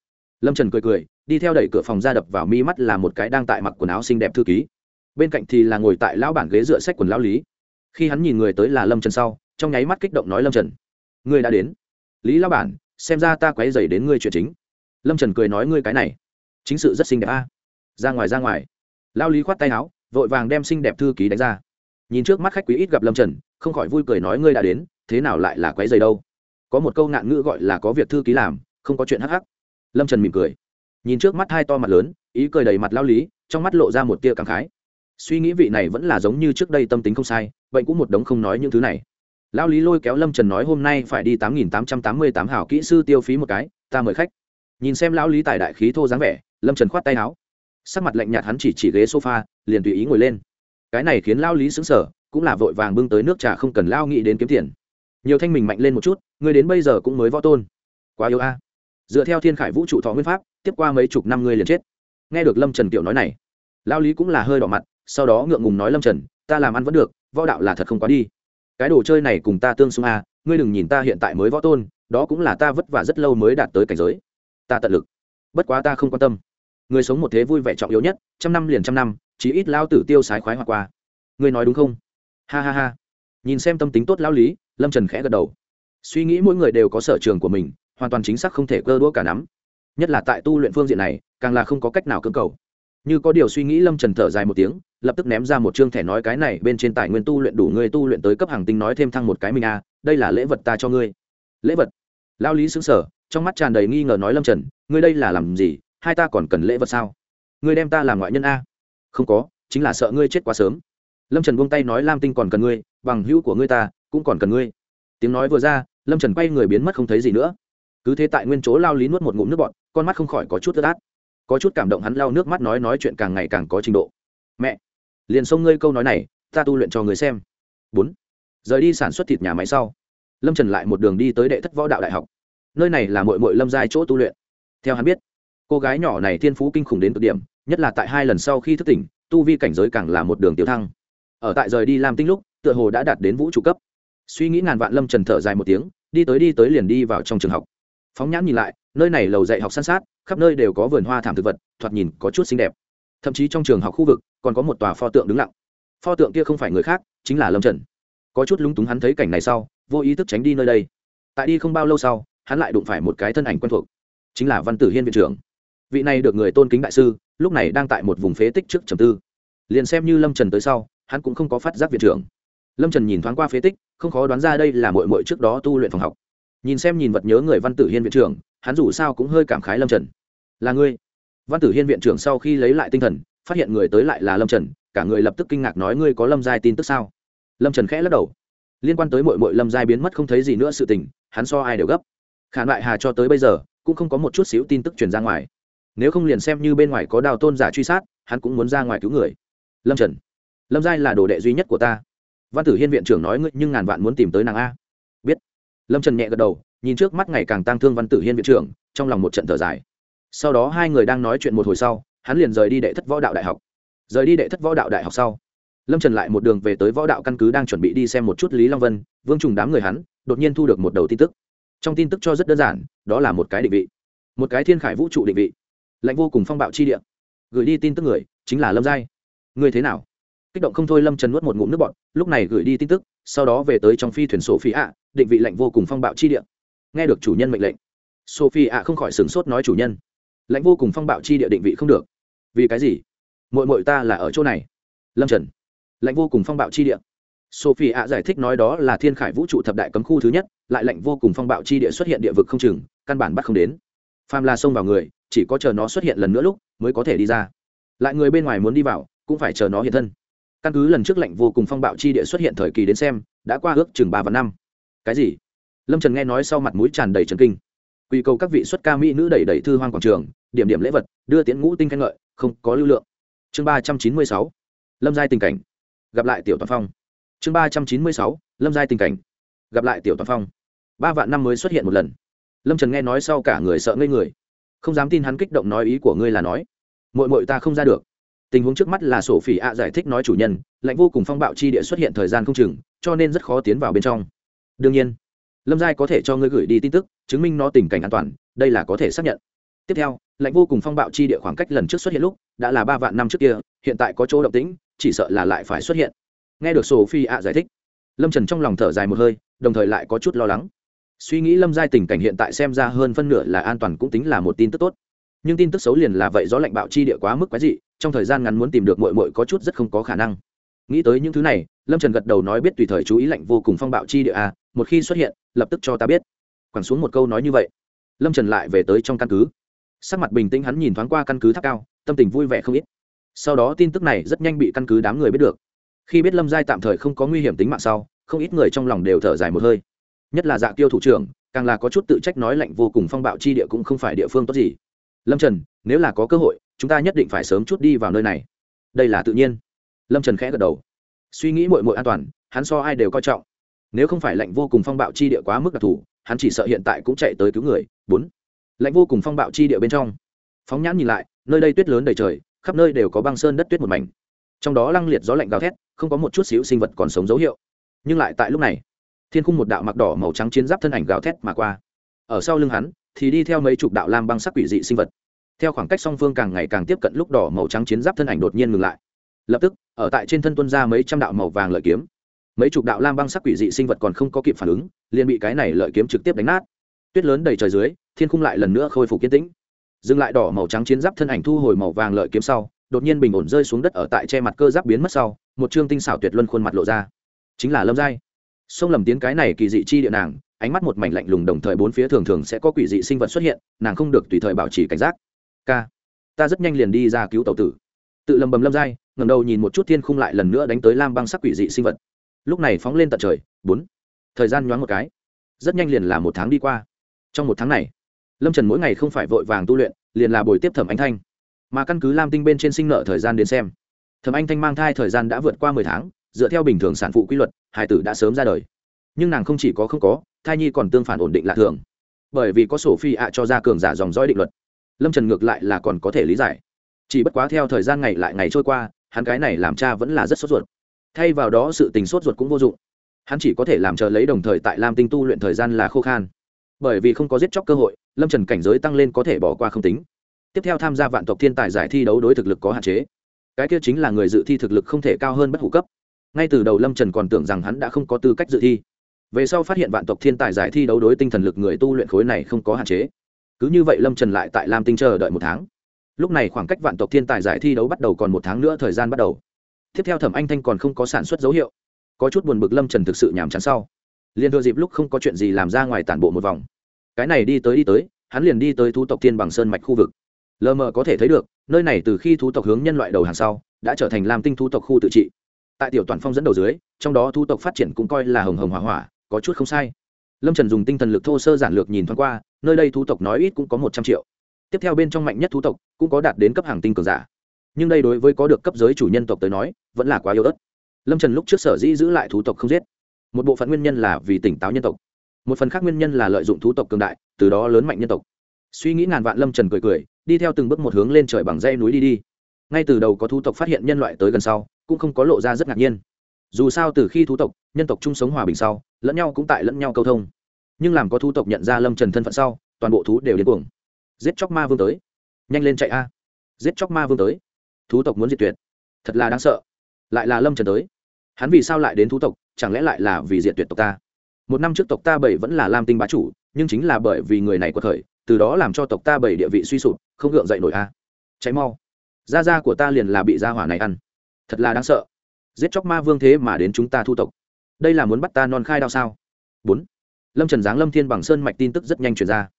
Lâm trần cười cười đi theo đẩy cửa phòng ra đập vào mi mắt là một cái đang tại mặc quần áo xinh đẹp thư ký. Bên cạnh thì là ngồi tại lão bản ghế dựa sách quần lão lý. Khi hắn nhìn người tới là lâm trần sau, trong nháy mắt kích động nói lâm trần, ngươi đã đến. Lý lão bản, xem ra ta quấy dày đến ngươi chuyện chính. Lâm trần cười nói, ngươi cái này, chính sự rất xinh đẹp a. Ra ngoài ra ngoài. Lao lý khoát tay áo, vội vàng đem xinh đẹp thư ký đánh ra. Nhìn trước mắt khách quý ít gặp lâm trần, không khỏi vui cười nói, ngươi đã đến, thế nào lại là quấy dày đâu? Có một câu ngạn ngữ gọi là có việc thư ký làm, không có chuyện hắc hắc. Lâm trần mỉm cười nhìn trước mắt hai to mặt lớn, ý cười đầy mặt lao lý, trong mắt lộ ra một tia cảm khái. Suy nghĩ vị này vẫn là giống như trước đây tâm tính không sai, bệnh cũng một đống không nói những thứ này. Lao lý lôi kéo lâm trần nói hôm nay phải đi tám nghìn tám trăm tám mươi tám hảo kỹ sư tiêu phí một cái, ta mời khách. Nhìn xem lão lý tài đại khí thô dáng vẻ, lâm trần khoát tay áo. Sắc mặt lạnh nhạt hắn chỉ chỉ ghế sofa, liền tùy ý ngồi lên. Cái này khiến lao lý xứng sở cũng là vội vàng bưng tới nước trà không cần lao nghĩ đến kiếm tiền. Nhiều thanh mình mạnh lên một chút người đến bây giờ cũng mới võ tôn. Quá yêu a dựa theo thiên khải vũ trụ thọ nguyên pháp, tiếp qua mấy chục năm ngươi liền chết. Nghe được lâm trần kiểu nói này, lao lý cũng là hơi đỏ mặt, sau đó ngượng ngùng nói lâm trần, ta làm ăn vẫn được, võ đạo là thật không quá đi. Cái đồ chơi này cùng ta tương xung a, ngươi đừng nhìn ta hiện tại mới võ tôn, đó cũng là ta vất vả rất lâu mới đạt tới cảnh giới. Ta tận lực. Bất quá ta không quan tâm. Người sống một thế vui vẻ trọng yếu nhất, trăm năm liền trăm năm, chí ít lao tử tiêu sái khoái hoặc qua. Ngươi nói đúng không? Ha ha ha. Nhìn xem tâm tính tốt lao lý, lâm trần khẽ gật đầu. Suy nghĩ mỗi người đều có sở trường của mình hoàn toàn chính xác không thể cơ đũa cả nắm. Nhất là tại tu luyện phương diện này càng là không có cách nào cưỡng cầu. Như có điều suy nghĩ lâm trần thở dài một tiếng lập tức ném ra một chương thẻ nói cái này bên trên tài nguyên tu luyện đủ ngươi tu luyện tới cấp hàng tinh nói thêm thăng một cái mình a à, đây là lễ vật ta cho ngươi. Lễ vật? Lao lý xứng sở trong mắt tràn đầy nghi ngờ nói lâm trần ngươi đây là làm gì hai ta còn cần lễ vật sao? Ngươi đem ta làm ngoại nhân a? Không có chính là sợ ngươi chết quá sớm. Lâm trần buông tay nói lam tinh còn cần ngươi bằng hữu của ngươi ta cũng còn cần ngươi. Tiếng nói vừa ra lâm trần quay người biến mất không thấy gì nữa cứ thế tại nguyên chỗ lao lý nuốt một ngụm nước bọt, con mắt không khỏi có chút ướt át. Có chút cảm động hắn lao nước mắt nói nói chuyện càng ngày càng có trình độ. Mẹ, liền xông ngươi câu nói này, ta tu luyện cho người xem. Bốn, rời đi sản xuất thịt nhà máy sau, lâm trần lại một đường đi tới đệ thất võ đạo đại học. Nơi này là mội mội lâm giai chỗ tu luyện. Theo hắn biết, cô gái nhỏ này thiên phú kinh khủng đến cực điểm, nhất là tại hai lần sau khi thức tỉnh, tu vi cảnh giới càng là một đường tiêu thăng. Ở tại rời đi làm tinh lúc, tựa hồ đã đạt đến vũ trụ cấp. Suy nghĩ ngàn vạn lâm trần thở dài một tiếng, đi tới đi tới liền đi vào trong trường học phóng nhãn nhìn lại, nơi này lầu dạy học san sát, khắp nơi đều có vườn hoa thảm thực vật, thoạt nhìn có chút xinh đẹp. Thậm chí trong trường học khu vực, còn có một tòa pho tượng đứng lặng. Pho tượng kia không phải người khác, chính là lâm trần. Có chút lúng túng hắn thấy cảnh này sau, vô ý thức tránh đi nơi đây. Tại đi không bao lâu sau, hắn lại đụng phải một cái thân ảnh quen thuộc, chính là văn tử hiên viện trưởng. Vị này được người tôn kính đại sư, lúc này đang tại một vùng phế tích trước trầm tư. Liền xem như lâm trần tới sau, hắn cũng không có phát giác viện trưởng. Lâm trần nhìn thoáng qua phế tích, không khó đoán ra đây là mội mội trước đó tu luyện phòng học nhìn xem nhìn vật nhớ người văn tử hiên viện trưởng, hắn dù sao cũng hơi cảm khái lâm trần. Là ngươi? Văn tử hiên viện trưởng sau khi lấy lại tinh thần, phát hiện người tới lại là lâm trần, cả người lập tức kinh ngạc nói ngươi có lâm giai tin tức sao? Lâm trần khẽ lắc đầu. Liên quan tới mội mội lâm giai biến mất không thấy gì nữa sự tình, hắn so ai đều gấp. Khả loại hà cho tới bây giờ, cũng không có một chút xíu tin tức truyền ra ngoài. Nếu không liền xem như bên ngoài có đào tôn giả truy sát, hắn cũng muốn ra ngoài cứu người. Lâm trần, lâm giai là đồ đệ duy nhất của ta. Văn tử hiên viện trưởng nói ngươi nhưng ngàn vạn muốn tìm tới nàng a lâm trần nhẹ gật đầu, nhìn trước mắt ngày càng tang thương văn tử hiên viện trưởng, trong lòng một trận thở dài. Sau đó hai người đang nói chuyện một hồi sau, hắn liền rời đi đệ thất võ đạo đại học. Rời đi đệ thất võ đạo đại học sau, lâm trần lại một đường về tới võ đạo căn cứ đang chuẩn bị đi xem một chút lý long vân, vương trùng đám người hắn, đột nhiên thu được một đầu tin tức. Trong tin tức cho rất đơn giản, đó là một cái định vị. Một cái thiên khải vũ trụ định vị. Lạnh vô cùng phong bạo chi địa. Gửi đi tin tức người, chính là lâm giai. Người thế nào? Kích động không thôi lâm trần nuốt một ngụm nước bọn lúc này gửi đi tin tức, sau đó về tới trong phi thuyền sổ phi ạ định vị lạnh vô cùng phong bạo chi địa. Nghe được chủ nhân mệnh lệnh sophie ạ không khỏi sửng sốt nói chủ nhân lãnh vô cùng phong bạo chi địa định vị không được. Vì cái gì? Mội mội ta là ở chỗ này. Lâm trần lãnh vô cùng phong bạo chi địa. Sophie ạ giải thích nói đó là thiên khải vũ trụ thập đại cấm khu thứ nhất, lại lạnh vô cùng phong bạo chi địa xuất hiện địa vực không chừng, căn bản bắt không đến. Pham la xông vào người, chỉ có chờ nó xuất hiện lần nữa lúc, mới có thể đi ra. Lại người bên ngoài muốn đi vào, cũng phải chờ nó hiện thân căn cứ lần trước lạnh vô cùng phong bạo chi địa xuất hiện thời kỳ đến xem, đã qua ước chừng ba và năm. Cái gì? Lâm trần nghe nói sau mặt mũi tràn đầy trần kinh. Quy cầu các vị xuất ca mỹ nữ đẩy đẩy thư hoang quảng trường, điểm điểm lễ vật, đưa tiễn ngũ tinh khen ngợi, không có lưu lượng. Chương ba trăm chín mươi sáu, lâm giai tình cảnh. Gặp lại tiểu toàn phong. Chương ba trăm chín mươi sáu, lâm giai tình cảnh. Gặp lại tiểu toàn phong. Ba vạn năm mới xuất hiện một lần. Lâm trần nghe nói sau cả người sợ ngây người. Không dám tin hắn kích động nói ý của ngươi là nói. Mội mội ta không ra được tình huống trước mắt là sổ phỉ ạ giải thích nói chủ nhân, lạnh vô cùng phong bạo chi địa xuất hiện thời gian không chừng, cho nên rất khó tiến vào bên trong. Đương nhiên, lâm giai có thể cho ngươi gửi đi tin tức, chứng minh nó tình cảnh an toàn, đây là có thể xác nhận. Tiếp theo, lạnh vô cùng phong bạo chi địa khoảng cách lần trước xuất hiện lúc, đã là ba vạn năm trước kia, hiện tại có chỗ động tĩnh, chỉ sợ là lại phải xuất hiện. Nghe được sophie ạ giải thích, lâm trần trong lòng thở dài một hơi, đồng thời lại có chút lo lắng. Suy nghĩ lâm giai tình cảnh hiện tại xem ra hơn phân nửa là an toàn cũng tính là một tin tức tốt nhưng tin tức xấu liền là vậy, gió lạnh bạo chi địa quá mức quái dị, trong thời gian ngắn muốn tìm được mội mội có chút rất không có khả năng. Nghĩ tới những thứ này, lâm trần gật đầu nói biết tùy thời chú ý lạnh vô cùng phong bạo chi địa a một khi xuất hiện, lập tức cho ta biết. Quẳng xuống một câu nói như vậy, lâm trần lại về tới trong căn cứ. Sắc mặt bình tĩnh hắn nhìn thoáng qua căn cứ tháp cao, tâm tình vui vẻ không ít. Sau đó tin tức này rất nhanh bị căn cứ đám người biết được. Khi biết lâm giai tạm thời không có nguy hiểm tính mạng sau, không ít người trong lòng đều thở dài một hơi. Nhất là dạ tiêu thủ trưởng, càng là có chút tự trách nói lạnh vô cùng phong bạo chi địa cũng không phải địa phương tốt gì lâm trần, nếu là có cơ hội, chúng ta nhất định phải sớm chút đi vào nơi này. Đây là tự nhiên. Lâm trần khẽ gật đầu. Suy nghĩ mội mội an toàn, hắn so ai đều coi trọng. Nếu không phải lạnh vô cùng phong bạo chi địa quá mức đặc thù, hắn chỉ sợ hiện tại cũng chạy tới cứu người. Bốn. Lạnh vô cùng phong bạo chi địa bên trong. Phóng nhãn nhìn lại, nơi đây tuyết lớn đầy trời, khắp nơi đều có băng sơn đất tuyết một mảnh. Trong đó lăng liệt gió lạnh gào thét, không có một chút xíu sinh vật còn sống dấu hiệu. Nhưng lại tại lúc này, thiên khung một đạo mặc đỏ màu trắng chiến giáp thân ảnh gào thét mà qua. Ở sau lưng hắn thì đi theo mấy chục đạo lam băng sắc quỷ dị sinh vật. Theo khoảng cách song phương càng ngày càng tiếp cận lúc đỏ màu trắng chiến giáp thân ảnh đột nhiên ngừng lại. Lập tức, ở tại trên thân tuân ra mấy trăm đạo màu vàng lợi kiếm. Mấy chục đạo lam băng sắc quỷ dị sinh vật còn không có kịp phản ứng, liền bị cái này lợi kiếm trực tiếp đánh nát. Tuyết lớn đầy trời dưới, thiên khung lại lần nữa khôi phục kiên tĩnh. Dừng lại đỏ màu trắng chiến giáp thân ảnh thu hồi màu vàng lợi kiếm sau, đột nhiên bình ổn rơi xuống đất ở tại che mặt cơ giáp biến mất sau, một chương tinh xảo tuyệt luân khuôn mặt lộ ra. Chính là lâm giai. Sông lầm tiếng cái này kỳ dị chi địa nàng ánh mắt một mảnh lạnh lùng đồng thời bốn phía thường thường sẽ có quỷ dị sinh vật xuất hiện, nàng không được tùy thời bảo trì cảnh giác. K ta rất nhanh liền đi ra cứu tàu tử. Tự lầm bầm lâm dai ngầm đầu nhìn một chút thiên khung lại lần nữa đánh tới lam băng sắc quỷ dị sinh vật. Lúc này phóng lên tận trời, bốn. Thời gian nhoáng một cái, rất nhanh liền là một tháng đi qua. Trong một tháng này, lâm trần mỗi ngày không phải vội vàng tu luyện, liền là buổi tiếp thẩm ánh thanh. Mà căn cứ lam tinh bên trên sinh nợ thời gian đến xem, thẩm anh thanh mang thai thời gian đã vượt qua mười tháng, dựa theo bình thường sản phụ quy luật hải tử đã sớm ra đời. Nhưng nàng không chỉ có không có thai nhi còn tương phản ổn định lạ thường. Bởi vì có sổ phi ạ cho ra cường giả dòng dõi định luật. Lâm trần ngược lại là còn có thể lý giải. Chỉ bất quá theo thời gian ngày lại ngày trôi qua, hắn cái này làm cha vẫn là rất sốt ruột. Thay vào đó sự tình sốt ruột cũng vô dụng. Hắn chỉ có thể làm chờ lấy đồng thời tại lam tinh tu luyện thời gian là khô khan. Bởi vì không có giết chóc cơ hội, lâm trần cảnh giới tăng lên có thể bỏ qua không tính. Tiếp theo tham gia vạn tộc thiên tài giải thi đấu đối thực lực có hạn chế. Cái kia chính là người dự thi thực lực không thể cao hơn bất hủ cấp. Ngay từ đầu lâm trần còn tưởng rằng hắn đã không có tư cách dự thi về sau phát hiện vạn tộc thiên tài giải thi đấu đối tinh thần lực người tu luyện khối này không có hạn chế. Cứ như vậy lâm trần lại tại lam tinh chờ đợi một tháng. Lúc này khoảng cách vạn tộc thiên tài giải thi đấu bắt đầu còn một tháng nữa thời gian bắt đầu. Tiếp theo thẩm anh thanh còn không có sản xuất dấu hiệu. Có chút buồn bực lâm trần thực sự nhàm chán sau. Liền thừa dịp lúc không có chuyện gì làm ra ngoài tản bộ một vòng. Cái này đi tới đi tới, hắn liền đi tới thu tộc thiên bằng sơn mạch khu vực. Lờ mờ có thể thấy được, nơi này từ khi thú tộc hướng nhân loại đầu hàng sau, đã trở thành lam tinh thu tộc khu tự trị. Tại tiểu toàn phong dẫn đầu dưới, trong đó thu tộc phát triển cũng coi là hồng hồng hỏa hỏa có chút không sai. Lâm trần dùng tinh thần lực thô sơ giản lược nhìn thoáng qua, nơi đây thú tộc nói ít cũng có một trăm triệu. Tiếp theo bên trong mạnh nhất thú tộc cũng có đạt đến cấp hàng tinh cường giả. Nhưng đây đối với có được cấp giới chủ nhân tộc tới nói, vẫn là quá yếu ớt. Lâm trần lúc trước sở dĩ giữ lại thú tộc không giết. Một bộ phận nguyên nhân là vì tỉnh táo nhân tộc. Một phần khác nguyên nhân là lợi dụng thú tộc cường đại, từ đó lớn mạnh nhân tộc. Suy nghĩ ngàn vạn lâm trần cười cười, đi theo từng bước một hướng lên trời bằng dây núi đi đi. Ngay từ đầu có thú tộc phát hiện nhân loại tới gần sau, cũng không có lộ ra rất ngạc nhiên dù sao từ khi thú tộc, nhân tộc chung sống hòa bình sau, lẫn nhau cũng tại lẫn nhau câu thông. Nhưng làm có thú tộc nhận ra lâm trần thân phận sau, toàn bộ thú đều điên cuồng. Giết chóc ma vương tới. Nhanh lên chạy a. Giết chóc ma vương tới. Thú tộc muốn diệt tuyệt. Thật là đáng sợ. Lại là lâm trần tới. Hắn vì sao lại đến thú tộc, chẳng lẽ lại là vì diệt tuyệt tộc ta? Một năm trước tộc ta bảy vẫn là lam tinh bá chủ, nhưng chính là bởi vì người này có thời từ đó làm cho tộc ta bảy địa vị suy sụp, không gượng dậy nổi a. Cháy mau. Da da của ta liền là bị gia hỏa này ăn. Thật là đáng sợ giết chóc ma vương thế mà đến chúng ta thu tộc. Đây là muốn bắt ta non khai đao sao? Bốn. Lâm trần giáng lâm thiên bằng sơn mạch tin tức rất nhanh truyền ra.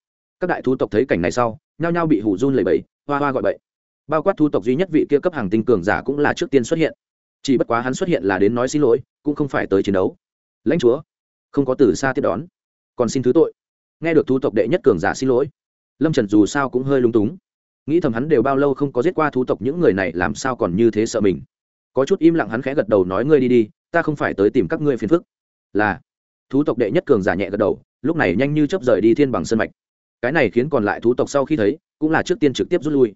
Các đại thu tộc thấy cảnh này sau, nhao nhao bị hủ run lẩy bẩy, hoa hoa gọi bậy. Bao quát thu tộc duy nhất vị kia cấp hàng tinh cường giả cũng là trước tiên xuất hiện. Chỉ bất quá hắn xuất hiện là đến nói xin lỗi, cũng không phải tới chiến đấu. Lãnh chúa, không có từ xa tiếp đón. Còn xin thứ tội. Nghe được thu tộc đệ nhất cường giả xin lỗi, lâm trần dù sao cũng hơi lung túng. Nghĩ thầm hắn đều bao lâu không có giết qua thu tộc những người này, làm sao còn như thế sợ mình? Có chút im lặng hắn khẽ gật đầu nói, ngươi đi đi, ta không phải tới tìm các ngươi phiền phức. Là, thú tộc đệ nhất cường giả nhẹ gật đầu, lúc này nhanh như chấp rời đi thiên bằng sân mạch. Cái này khiến còn lại thú tộc sau khi thấy, cũng là trước tiên trực tiếp rút lui.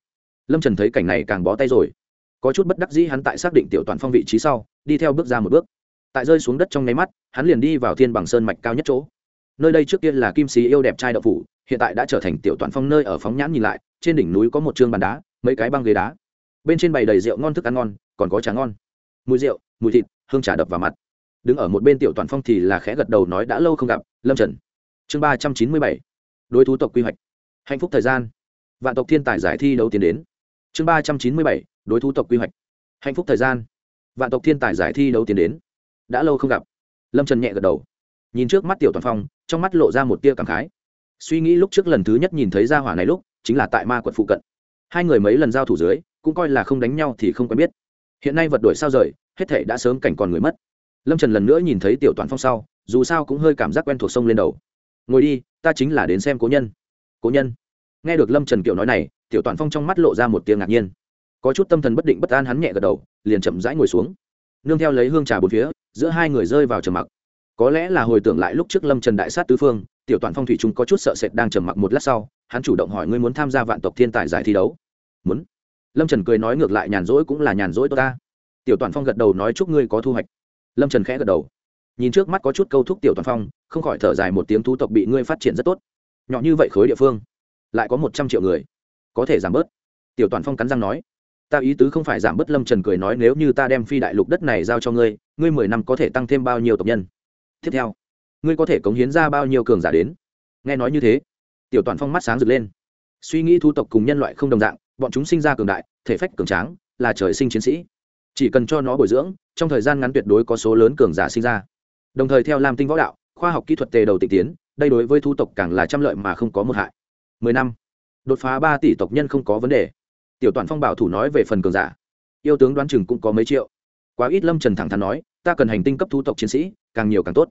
Lâm trần thấy cảnh này càng bó tay rồi. Có chút bất đắc dĩ hắn tại xác định tiểu toàn phong vị trí sau, đi theo bước ra một bước. Tại rơi xuống đất trong nháy mắt, hắn liền đi vào thiên bằng sơn mạch cao nhất chỗ. Nơi đây trước tiên là kim sĩ yêu đẹp trai đậu phủ, hiện tại đã trở thành tiểu toàn phong nơi ở phóng nhãn nhìn lại, trên đỉnh núi có một chương bàn đá, mấy cái băng ghế đá. Bên trên bày đầy rượu ngon thức ăn ngon còn có trà ngon. Mùi rượu, mùi thịt, hương trà đập vào mặt. Đứng ở một bên tiểu toàn phong thì là khẽ gật đầu nói đã lâu không gặp, lâm trần. Chương ba trăm chín mươi bảy. Đối thủ tộc quy hoạch. Hạnh phúc thời gian. Vạn tộc thiên tài giải thi đấu tiến đến. Chương ba trăm chín mươi bảy, đối thủ tộc quy hoạch. Hạnh phúc thời gian. Vạn tộc thiên tài giải thi đấu tiến đến. Đã lâu không gặp. Lâm trần nhẹ gật đầu. Nhìn trước mắt tiểu toàn phong, trong mắt lộ ra một tia cảm khái. Suy nghĩ lúc trước lần thứ nhất nhìn thấy gia hỏa này lúc, chính là tại ma quật phụ cận. Hai người mấy lần giao thủ dưới, cũng coi là không đánh nhau thì không quen biết hiện nay vật đổi sao rời, hết thể đã sớm cảnh còn người mất. Lâm trần lần nữa nhìn thấy tiểu toàn phong sau, dù sao cũng hơi cảm giác quen thuộc sông lên đầu. Ngồi đi, ta chính là đến xem cố nhân. Cố nhân. Nghe được lâm trần kiều nói này, tiểu toàn phong trong mắt lộ ra một tiếng ngạc nhiên. Có chút tâm thần bất định bất an hắn nhẹ gật đầu, liền chậm rãi ngồi xuống. Nương theo lấy hương trà bốn phía, giữa hai người rơi vào trầm mặc. Có lẽ là hồi tưởng lại lúc trước lâm trần đại sát tứ phương, tiểu toàn phong thủy chúng có chút sợ sệt đang trầm mặc một lát sau, hắn chủ động hỏi ngươi muốn tham gia vạn tộc thiên tài giải thi đấu. Muốn lâm trần cười nói ngược lại nhàn rỗi cũng là nhàn rỗi tôi ta. Tiểu toàn phong gật đầu nói chúc ngươi có thu hoạch. Lâm trần khẽ gật đầu. Nhìn trước mắt có chút câu thúc tiểu toàn phong, không khỏi thở dài một tiếng thú tộc bị ngươi phát triển rất tốt. Nhỏ như vậy khối địa phương, lại có một trăm triệu người, có thể giảm bớt. Tiểu toàn phong cắn răng nói, ta ý tứ không phải giảm bớt, lâm trần cười nói nếu như ta đem phi đại lục đất này giao cho ngươi ngươi mười năm có thể tăng thêm bao nhiêu tộc nhân? Tiếp theo, ngươi có thể cống hiến ra bao nhiêu cường giả đến? Nghe nói như thế, tiểu toàn phong mắt sáng rực lên. Suy nghĩ thu tộc cùng nhân loại không đồng dạng bọn chúng sinh ra cường đại, thể phách cường tráng, là trời sinh chiến sĩ. Chỉ cần cho nó bồi dưỡng, trong thời gian ngắn tuyệt đối có số lớn cường giả sinh ra. Đồng thời theo lam tinh võ đạo, khoa học kỹ thuật tề đầu tịnh tiến, đây đối với thu tộc càng là trăm lợi mà không có một hại. Mười năm, đột phá ba tỷ tộc nhân không có vấn đề. Tiểu toàn phong bảo thủ nói về phần cường giả. Yêu tướng đoán chừng cũng có mấy triệu. Quá ít lâm trần thẳng thắn nói, ta cần hành tinh cấp thu tộc chiến sĩ, càng nhiều càng tốt.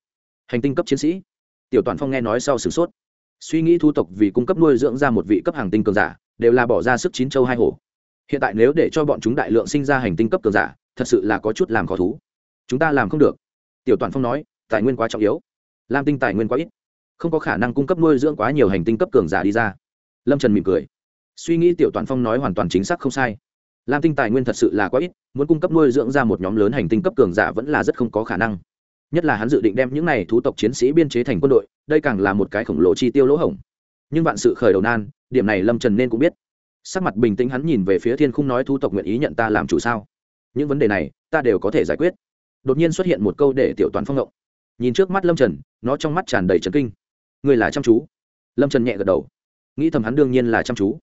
Hành tinh cấp chiến sĩ. Tiểu toàn phong nghe nói sau sửng sốt. Suy nghĩ thu tộc vì cung cấp nuôi dưỡng ra một vị cấp hàng tinh cường giả đều là bỏ ra sức chín châu hai hổ. Hiện tại nếu để cho bọn chúng đại lượng sinh ra hành tinh cấp cường giả, thật sự là có chút làm khó thú. Chúng ta làm không được. Tiểu toàn phong nói, tài nguyên quá trọng yếu. Lam tinh tài nguyên quá ít. Không có khả năng cung cấp nuôi dưỡng quá nhiều hành tinh cấp cường giả đi ra. Lâm trần mỉm cười. Suy nghĩ tiểu toàn phong nói hoàn toàn chính xác không sai. Lam tinh tài nguyên thật sự là quá ít, muốn cung cấp nuôi dưỡng ra một nhóm lớn hành tinh cấp cường giả vẫn là rất không có khả năng. Nhất là hắn dự định đem những này thú tộc chiến sĩ biên chế thành quân đội, đây càng là một cái khổng lồ chi tiêu lỗ hổng. Nhưng vạn sự khởi đầu nan điểm này lâm trần nên cũng biết sắc mặt bình tĩnh hắn nhìn về phía thiên khung nói thú tộc nguyện ý nhận ta làm chủ sao những vấn đề này ta đều có thể giải quyết đột nhiên xuất hiện một câu để tiểu toàn phong ngộng. nhìn trước mắt lâm trần nó trong mắt tràn đầy trấn kinh người là chăm chú lâm trần nhẹ gật đầu nghĩ thầm hắn đương nhiên là chăm chú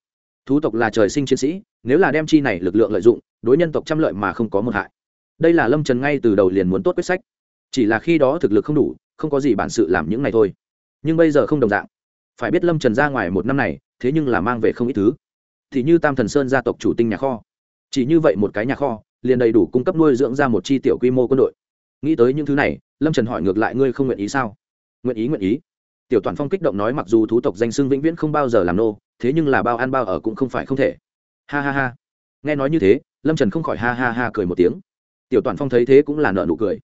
thú tộc là trời sinh chiến sĩ nếu là đem chi này lực lượng lợi dụng đối nhân tộc trăm lợi mà không có một hại đây là lâm trần ngay từ đầu liền muốn tốt quyết sách chỉ là khi đó thực lực không đủ không có gì bản sự làm những này thôi nhưng bây giờ không đồng dạng phải biết lâm trần ra ngoài một năm này, thế nhưng là mang về không ít thứ. Thì như tam thần sơn gia tộc chủ tinh nhà kho. Chỉ như vậy một cái nhà kho, liền đầy đủ cung cấp nuôi dưỡng ra một chi tiểu quy mô quân đội. Nghĩ tới những thứ này, lâm trần hỏi ngược lại ngươi không nguyện ý sao? Nguyện ý nguyện ý. Tiểu toàn phong kích động nói mặc dù thú tộc danh xưng vĩnh viễn không bao giờ làm nô, thế nhưng là bao ăn bao ở cũng không phải không thể. Ha ha ha. Nghe nói như thế, lâm trần không khỏi ha ha ha cười một tiếng. Tiểu toàn phong thấy thế cũng là nợ nụ cười.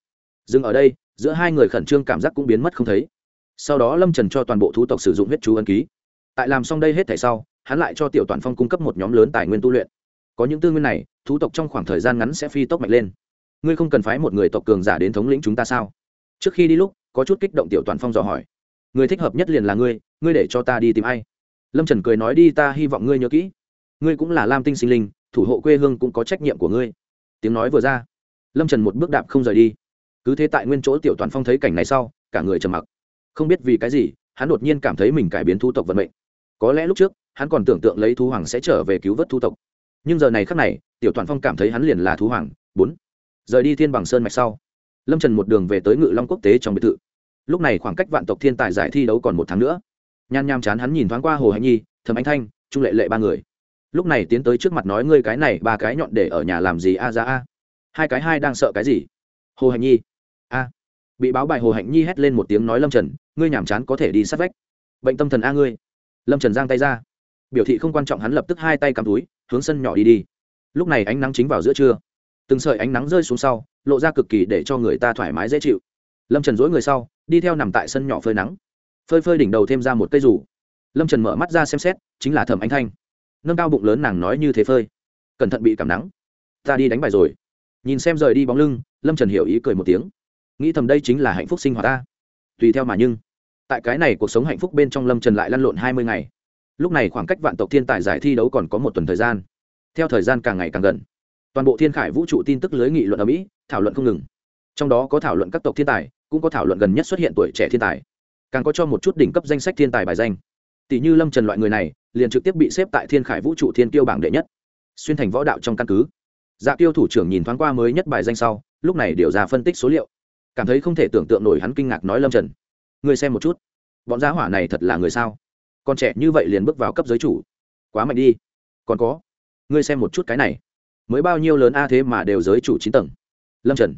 Dừng ở đây, giữa hai người khẩn trương cảm giác cũng biến mất không thấy sau đó lâm trần cho toàn bộ thú tộc sử dụng huyết chú ân ký. Tại làm xong đây hết thể sau, hắn lại cho tiểu toàn phong cung cấp một nhóm lớn tài nguyên tu luyện. Có những tư nguyên này, thú tộc trong khoảng thời gian ngắn sẽ phi tốc mạnh lên. Ngươi không cần phái một người tộc cường giả đến thống lĩnh chúng ta sao? Trước khi đi lúc, có chút kích động tiểu toàn phong dò hỏi. Người thích hợp nhất liền là ngươi ngươi để cho ta đi tìm ai? Lâm trần cười nói đi ta hy vọng ngươi nhớ kỹ. Ngươi cũng là lam tinh sinh linh, thủ hộ quê hương cũng có trách nhiệm của ngươi. Tiếng nói vừa ra, lâm trần một bước đạp không rời đi. Cứ thế tại nguyên chỗ tiểu toàn phong thấy cảnh này sau, cả người trầm mặc không biết vì cái gì, hắn đột nhiên cảm thấy mình cải biến thu tộc vận mệnh. Có lẽ lúc trước, hắn còn tưởng tượng lấy thú hoàng sẽ trở về cứu vớt thu tộc. Nhưng giờ này khắc này, tiểu toàn phong cảm thấy hắn liền là thú hoàng. Bốn. Rời đi thiên bằng sơn mạch sau, lâm trần một đường về tới ngự long quốc tế trong biệt thự. Lúc này khoảng cách vạn tộc thiên tài giải thi đấu còn một tháng nữa. Nhan nham chán hắn nhìn thoáng qua hồ hạnh nhi thầm anh thanh, trung lệ lệ ba người. Lúc này tiến tới trước mặt nói ngươi cái này ba cái nhọn để ở nhà làm gì a ra a. Hai cái hai đang sợ cái gì? Hồ hạnh nhi. A bị báo bài hồ hạnh nhi hét lên một tiếng nói lâm trần, ngươi nhàm chán có thể đi sát vách. Bệnh tâm thần a ngươi. Lâm trần giang tay ra. Biểu thị không quan trọng hắn lập tức hai tay cầm túi, hướng sân nhỏ đi đi. Lúc này ánh nắng chính vào giữa trưa. Từng sợi ánh nắng rơi xuống sau, lộ ra cực kỳ để cho người ta thoải mái dễ chịu. Lâm trần dối người sau, đi theo nằm tại sân nhỏ phơi nắng. Phơi phơi đỉnh đầu thêm ra một cây rủ. Lâm trần mở mắt ra xem xét, chính là thẩm anh thanh. Nâng cao bụng lớn nàng nói như thế phơi. Cẩn thận bị cảm nắng. Ta đi đánh bài rồi. Nhìn xem rời đi bóng lưng, lâm trần hiểu ý cười một tiếng nghĩ thầm đây chính là hạnh phúc sinh hoạt ta. Tùy theo mà nhưng, tại cái này cuộc sống hạnh phúc bên trong lâm trần lại lăn lộn hai mươi ngày. Lúc này khoảng cách vạn tộc thiên tài giải thi đấu còn có một tuần thời gian. Theo thời gian càng ngày càng gần, toàn bộ thiên khải vũ trụ tin tức lưới nghị luận ở mỹ, thảo luận không ngừng. Trong đó có thảo luận các tộc thiên tài, cũng có thảo luận gần nhất xuất hiện tuổi trẻ thiên tài. Càng có cho một chút đỉnh cấp danh sách thiên tài bài danh. Tỷ như lâm trần loại người này, liền trực tiếp bị xếp tại thiên khải vũ trụ thiên tiêu bảng đệ nhất. Xuyên thành võ đạo trong căn cứ. Dạ tiêu thủ trưởng nhìn thoáng qua mới nhất bài danh sau, lúc này điều ra phân tích số liệu cảm thấy không thể tưởng tượng nổi hắn kinh ngạc nói lâm trần người xem một chút bọn giá hỏa này thật là người sao còn trẻ như vậy liền bước vào cấp giới chủ quá mạnh đi còn có ngươi xem một chút cái này mới bao nhiêu lớn a thế mà đều giới chủ chín tầng lâm trần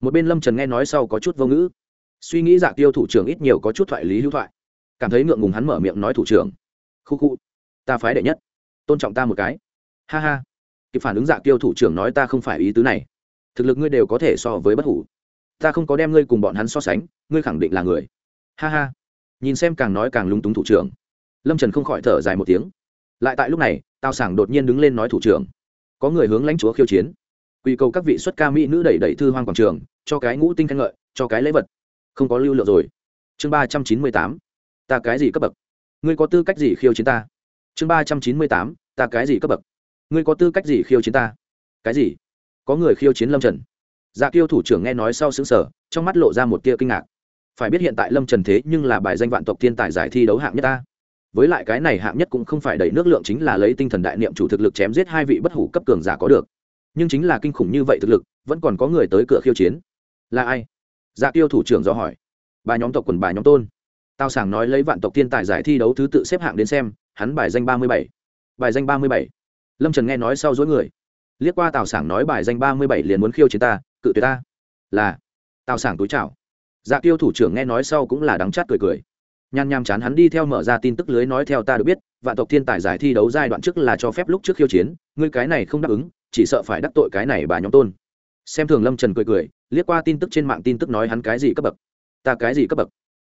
một bên lâm trần nghe nói sau có chút vô ngữ suy nghĩ dạ tiêu thủ trưởng ít nhiều có chút thoại lý hữu thoại cảm thấy ngượng ngùng hắn mở miệng nói thủ trưởng khu khu ta phái đệ nhất tôn trọng ta một cái ha ha kịp phản ứng dạ tiêu thủ trưởng nói ta không phải ý tứ này thực lực ngươi đều có thể so với bất hủ ta không có đem ngươi cùng bọn hắn so sánh, ngươi khẳng định là người. Ha ha. Nhìn xem càng nói càng lúng túng thủ trưởng. Lâm trần không khỏi thở dài một tiếng. Lại tại lúc này, tào sảng đột nhiên đứng lên nói thủ trưởng. Có người hướng lãnh chúa khiêu chiến. Quy cầu các vị xuất ca mỹ nữ đẩy đẩy thư hoang quảng trường, cho cái ngũ tinh khen ngợi, cho cái lễ vật. Không có lưu lượng rồi. Chương ba trăm chín mươi tám. Ta cái gì cấp bậc? Ngươi có tư cách gì khiêu chiến ta? Chương ba trăm chín mươi tám. Ta cái gì cấp bậc? Ngươi có tư cách gì khiêu chiến ta? Cái gì? Có người khiêu chiến lâm trần dạ kiêu thủ trưởng nghe nói sau xứng sở trong mắt lộ ra một tia kinh ngạc. Phải biết hiện tại lâm trần thế nhưng là bài danh vạn tộc thiên tài giải thi đấu hạng nhất ta. Với lại cái này hạng nhất cũng không phải đẩy nước lượng chính là lấy tinh thần đại niệm chủ thực lực chém giết hai vị bất hủ cấp cường giả có được. Nhưng chính là kinh khủng như vậy thực lực, vẫn còn có người tới cửa khiêu chiến. Là ai? Dạ tiêu thủ trưởng dò hỏi. Bà nhóm tộc quần bà nhóm tôn. Tao sảng nói lấy vạn tộc thiên tài giải thi đấu thứ tự xếp hạng đến xem, hắn bài danh ba mươi bảy. Bài danh ba mươi bảy. Lâm trần nghe nói sau dối người. Liếc qua tào sảng nói bài danh ba mươi bảy liền muốn khiêu chiến ta cự tuyệt ta. Là, tào sảng túi chảo dạ tiêu thủ trưởng nghe nói sau cũng là đắng chát cười cười. Nhan nham chán hắn đi theo mở ra tin tức lưới nói theo ta được biết, vạn tộc thiên tài giải thi đấu giai đoạn trước là cho phép lúc trước khiêu chiến, ngươi cái này không đáp ứng, chỉ sợ phải đắc tội cái này bà nhóm tôn. Xem thường lâm trần cười cười, liếc qua tin tức trên mạng tin tức nói hắn cái gì cấp bậc? Ta cái gì cấp bậc?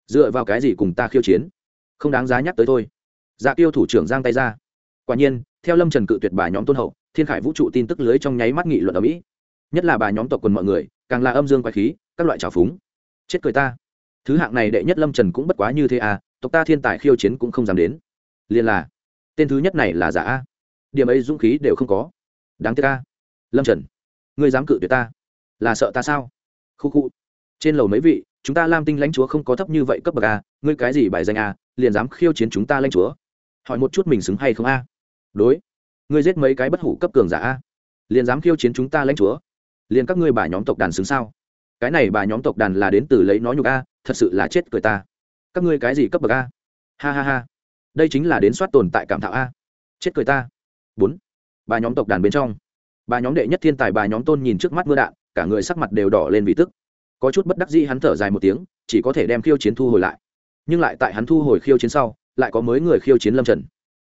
Dựa vào cái gì cùng ta khiêu chiến? Không đáng giá nhắc tới thôi. Dạ tiêu thủ trưởng giang tay ra. Quả nhiên, theo lâm trần cự tuyệt bà nhóm tôn hậu, thiên khải vũ trụ tin tức lưới trong nháy mắt nghị luận ở mỹ nhất là bà nhóm tộc quần mọi người, càng là âm dương quái khí, các loại trào phúng. Chết cười ta. Thứ hạng này đệ nhất lâm trần cũng bất quá như thế à tộc ta thiên tài khiêu chiến cũng không dám đến. Liền là, tên thứ nhất này là giả a. Điểm ấy dũng khí đều không có. Đáng tiếc a. Lâm trần, ngươi dám cự tuyệt ta? Là sợ ta sao? Khu khu. Trên lầu mấy vị, chúng ta lam tinh lãnh chúa không có thấp như vậy cấp bậc a, ngươi cái gì bài danh a, liền dám khiêu chiến chúng ta lãnh chúa? Hỏi một chút mình xứng hay không a? Đối. Ngươi giết mấy cái bất hủ cấp cường giả a, liền dám khiêu chiến chúng ta lãnh chúa? Liền các ngươi bà nhóm tộc đàn xứng sao? Cái này bà nhóm tộc đàn là đến từ lấy nói nhục a, thật sự là chết cười ta. Các ngươi cái gì cấp bậc a? Ha ha ha. Đây chính là đến soát tồn tại cảm thạo a. Chết cười ta. Bốn. Bà nhóm tộc đàn bên trong. Bà nhóm đệ nhất thiên tài bà nhóm tôn nhìn trước mắt mưa đạn, cả người sắc mặt đều đỏ lên vì tức. Có chút bất đắc dĩ hắn thở dài một tiếng, chỉ có thể đem khiêu chiến thu hồi lại. Nhưng lại tại hắn thu hồi khiêu chiến sau, lại có mới người khiêu chiến lâm trần.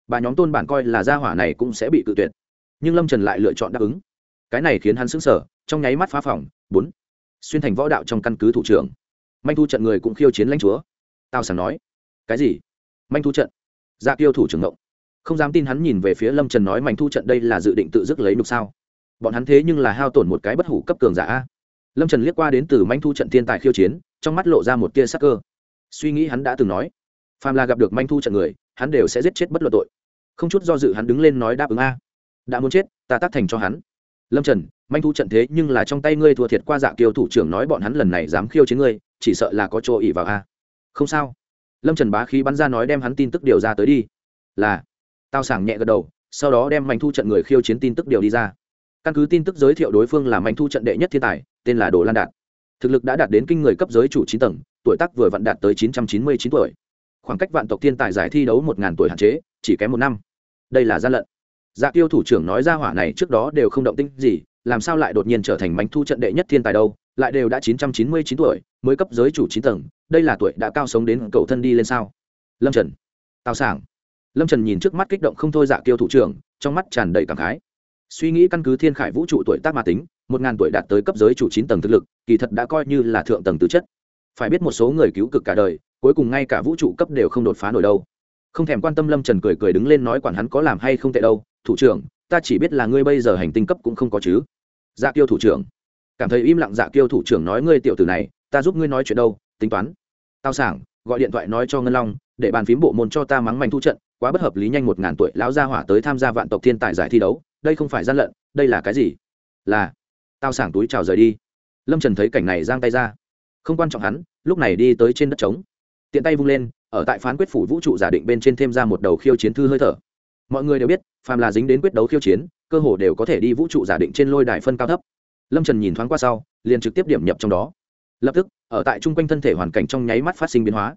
Bà nhóm tôn bản coi là gia hỏa này cũng sẽ bị cự tuyệt. Nhưng lâm trần lại lựa chọn đáp ứng cái này khiến hắn sững sờ, trong nháy mắt phá phòng, bốn. Xuyên thành võ đạo trong căn cứ thủ trưởng. Manh thu trận người cũng khiêu chiến lãnh chúa. Tao sảng nói, cái gì? Manh thu trận? Dạ kiêu thủ trưởng ngộng. Không dám tin hắn nhìn về phía lâm trần nói manh thu trận đây là dự định tự dứt lấy nục sao? Bọn hắn thế nhưng là hao tổn một cái bất hủ cấp cường giả lâm trần liếc qua đến từ manh thu trận thiên tài khiêu chiến, trong mắt lộ ra một tia sắc cơ. Suy nghĩ hắn đã từng nói, phàm là gặp được manh thu trận người, hắn đều sẽ giết chết bất luận tội. Không chút do dự hắn đứng lên nói đáp ứng a. Đã muốn chết, ta tác thành cho hắn lâm trần, manh thu trận thế nhưng là trong tay ngươi thua thiệt qua dạ kiều thủ trưởng nói bọn hắn lần này dám khiêu chiến ngươi, chỉ sợ là có chỗ ỉ vào a. Không sao. Lâm trần bá khí bắn ra nói đem hắn tin tức điều ra tới đi. Là. Tao sảng nhẹ gật đầu, sau đó đem manh thu trận người khiêu chiến tin tức điều đi ra. Căn cứ tin tức giới thiệu đối phương là manh thu trận đệ nhất thiên tài, tên là đồ lan đạt. Thực lực đã đạt đến kinh người cấp giới chủ chín tầng, tuổi tác vừa vặn đạt tới chín trăm chín mươi chín tuổi. Khoảng cách vạn tộc thiên tài giải thi đấu một ngàn tuổi hạn chế, chỉ kém một năm. Đây là gian lận dạ tiêu thủ trưởng nói ra hỏa này trước đó đều không động tinh gì, làm sao lại đột nhiên trở thành bánh thu trận đệ nhất thiên tài đâu, lại đều đã chín trăm chín mươi chín tuổi, mới cấp giới chủ chín tầng, đây là tuổi đã cao sống đến cầu thân đi lên sao? Lâm trần, tào sảng. Lâm trần nhìn trước mắt kích động không thôi dạ tiêu thủ trưởng, trong mắt tràn đầy cảm khái. Suy nghĩ căn cứ thiên khải vũ trụ tuổi tác mà tính, một ngàn tuổi đạt tới cấp giới chủ chín tầng thực lực, kỳ thật đã coi như là thượng tầng tư chất. Phải biết một số người cứu cực cả đời, cuối cùng ngay cả vũ trụ cấp đều không đột phá nổi đâu. Không thèm quan tâm lâm trần cười cười đứng lên nói quản hắn có làm hay không tệ đâu thủ trưởng, ta chỉ biết là ngươi bây giờ hành tinh cấp cũng không có chứ. Dạ kiêu thủ trưởng. Cảm thấy im lặng dạ kiêu thủ trưởng nói ngươi tiểu tử này, ta giúp ngươi nói chuyện đâu, tính toán. Tao sảng, gọi điện thoại nói cho ngân long, để bàn phím bộ môn cho ta mắng mảnh thu trận, quá bất hợp lý nhanh một ngàn tuổi lão gia hỏa tới tham gia vạn tộc thiên tài giải thi đấu, đây không phải gian lận, đây là cái gì? Là, tao sảng túi chào rời đi. Lâm trần thấy cảnh này giang tay ra. Không quan trọng hắn, lúc này đi tới trên đất trống. Tiện tay vung lên, ở tại phán quyết phủ vũ trụ giả định bên trên thêm ra một đầu khiêu chiến thư hơi thở mọi người đều biết, phàm là dính đến quyết đấu khiêu chiến, cơ hồ đều có thể đi vũ trụ giả định trên lôi đài phân cao thấp. Lâm trần nhìn thoáng qua sau, liền trực tiếp điểm nhập trong đó. Lập tức, ở tại chung quanh thân thể hoàn cảnh trong nháy mắt phát sinh biến hóa.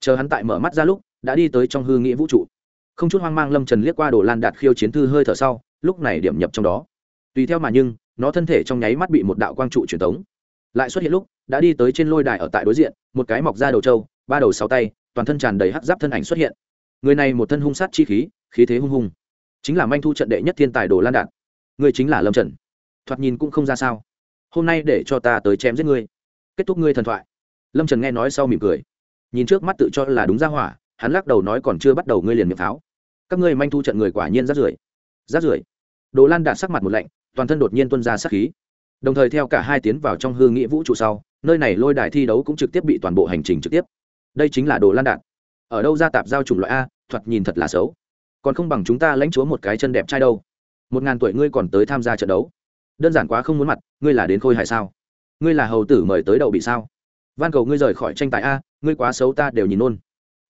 Chờ hắn tại mở mắt ra lúc, đã đi tới trong hư nghĩa vũ trụ. Không chút hoang mang lâm trần liếc qua đồ lan đạt khiêu chiến thư hơi thở sau, lúc này điểm nhập trong đó. Tùy theo mà nhưng, nó thân thể trong nháy mắt bị một đạo quang trụ truyền tống. Lại xuất hiện lúc, đã đi tới trên lôi đài ở tại đối diện, một cái mọc ra đầu trâu, ba đầu sáu tay, toàn thân tràn đầy hắc giáp thân ảnh xuất hiện. Người này một thân hung sát chi khí khí thế hung hung. Chính là manh thu trận đệ nhất thiên tài đồ lan đạt. Người chính là lâm trần. Thoạt nhìn cũng không ra sao. Hôm nay để cho ta tới chém giết ngươi. Kết thúc ngươi thần thoại. Lâm trần nghe nói sau mỉm cười. Nhìn trước mắt tự cho là đúng ra hỏa, hắn lắc đầu nói còn chưa bắt đầu ngươi liền miệng pháo. Các ngươi manh thu trận người quả nhiên rát rưởi. Rát rưởi. Đồ lan đạt sắc mặt một lạnh, toàn thân đột nhiên tuân ra sắc khí. Đồng thời theo cả hai tiến vào trong hương nghĩa vũ trụ sau, nơi này lôi đài thi đấu cũng trực tiếp bị toàn bộ hành trình trực tiếp. Đây chính là đồ lan đạt. Ở đâu ra tạp giao chủng loại a, thoạt nhìn thật là xấu còn không bằng chúng ta lãnh chúa một cái chân đẹp trai đâu. Một ngàn tuổi ngươi còn tới tham gia trận đấu. Đơn giản quá không muốn mặt, ngươi là đến khôi hài sao? Ngươi là hầu tử mời tới đậu bị sao? Van cầu ngươi rời khỏi tranh tài a, ngươi quá xấu ta đều nhìn nôn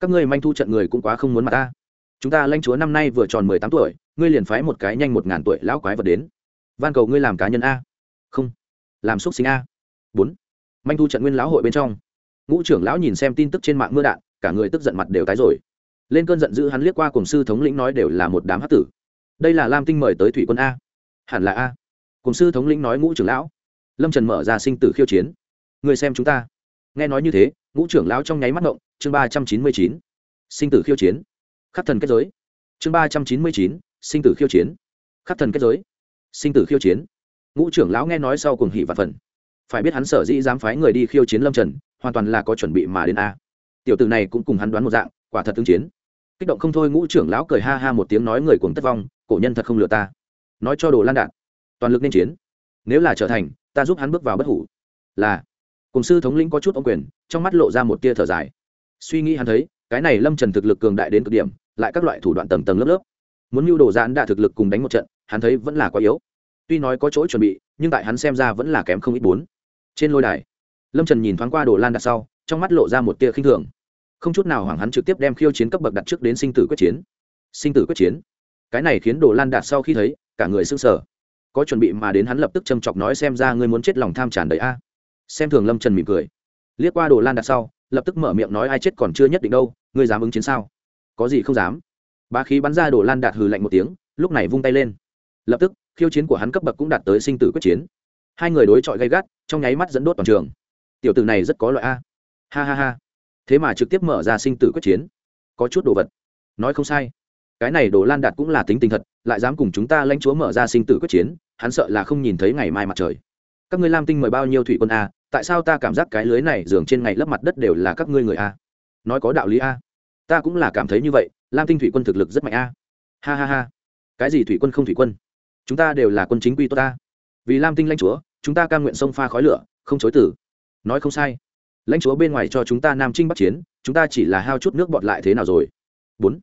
các ngươi manh thu trận người cũng quá không muốn mặt ta chúng ta lãnh chúa năm nay vừa tròn mười tám tuổi, ngươi liền phái một cái nhanh một ngàn tuổi lão quái vật đến. Van cầu ngươi làm cá nhân a. Không. Làm xúc sinh a. Bốn. Manh thu trận nguyên lão hội bên trong. Ngũ trưởng lão nhìn xem tin tức trên mạng mưa đạn, cả người tức giận mặt đều tái rồi lên cơn giận dữ hắn liếc qua cùng sư thống lĩnh nói đều là một đám hát tử. Đây là lam tinh mời tới thủy quân a. Hẳn là a. Cùng sư thống lĩnh nói ngũ trưởng lão. Lâm trần mở ra sinh tử khiêu chiến. Người xem chúng ta. Nghe nói như thế, ngũ trưởng lão trong nháy mắt ngộng, chương ba trăm chín mươi chín. Sinh tử khiêu chiến. Khắc thần kết giới. Chương ba trăm chín mươi chín, sinh tử khiêu chiến. Khắc thần kết giới. Sinh tử khiêu chiến. Ngũ trưởng lão nghe nói sau cùng hỉ và phần. Phải biết hắn sở dĩ dám phái người đi khiêu chiến lâm trần, hoàn toàn là có chuẩn bị mà đến a. Tiểu t ử này cũng cùng hắn đoán một dạng, quả thật tương chiến kích động không thôi, ngũ trưởng lão cười ha ha một tiếng nói người cuồng tất vong, cổ nhân thật không lừa ta. Nói cho đồ lan đạn. Toàn lực nên chiến. Nếu là trở thành, ta giúp hắn bước vào bất hủ. Là. Cùng sư thống lĩnh có chút ông quyền, trong mắt lộ ra một tia thở dài. Suy nghĩ hắn thấy, cái này lâm trần thực lực cường đại đến cực điểm, lại các loại thủ đoạn tầng tầng lớp lớp. Muốn mưu đồ giãn đạ thực lực cùng đánh một trận, hắn thấy vẫn là quá yếu. Tuy nói có chỗ chuẩn bị, nhưng tại hắn xem ra vẫn là kém không ít bốn. Trên lôi đài, lâm trần nhìn thoáng qua đồ lan đặt sau, trong mắt lộ ra một tia khinh thường không chút nào hoảng hắn trực tiếp đem khiêu chiến cấp bậc đặt trước đến sinh tử quyết chiến. Sinh tử quyết chiến. Cái này khiến đồ lan đạt sau khi thấy, cả người s ư n g sở có chuẩn bị mà đến hắn lập tức châm chọc nói xem ra ngươi muốn chết lòng tham tràn đầy a. Xem thường lâm trần mỉm cười. Liếc qua đồ lan đạt sau, lập tức mở miệng nói ai chết còn chưa nhất định đâu, ngươi dám ứng chiến sao? Có gì không dám. Ba khí bắn ra đồ lan đạt hừ lạnh một tiếng, lúc này vung tay lên. Lập tức, khiêu chiến của hắn cấp bậc cũng đạt tới sinh tử quyết chiến. Hai người đối chọi gay gắt, trong nháy mắt dẫn đốt toàn trường. Tiểu tử này rất có loại a. Ha ha ha thế mà trực tiếp mở ra sinh tử quyết chiến. Có chút đồ vật. Nói không sai. Cái này đồ lan đạt cũng là tính tình thật, lại dám cùng chúng ta lãnh chúa mở ra sinh tử quyết chiến, hắn sợ là không nhìn thấy ngày mai mặt trời. Các ngươi lam tinh mời bao nhiêu thủy quân a, tại sao ta cảm giác cái lưới này dường trên ngày lấp mặt đất đều là các ngươi người a? Nói có đạo lý a. Ta cũng là cảm thấy như vậy, lam tinh thủy quân thực lực rất mạnh a. Ha ha ha. Cái gì thủy quân không thủy quân? Chúng ta đều là quân chính quy tốt ta vì lam tinh lãnh chúa, chúng ta cam nguyện sông pha khói lửa, không chối tử. Nói không sai lãnh chúa bên ngoài cho chúng ta nam trinh bắc chiến, chúng ta chỉ là hao chút nước bọt lại thế nào rồi? Bốn,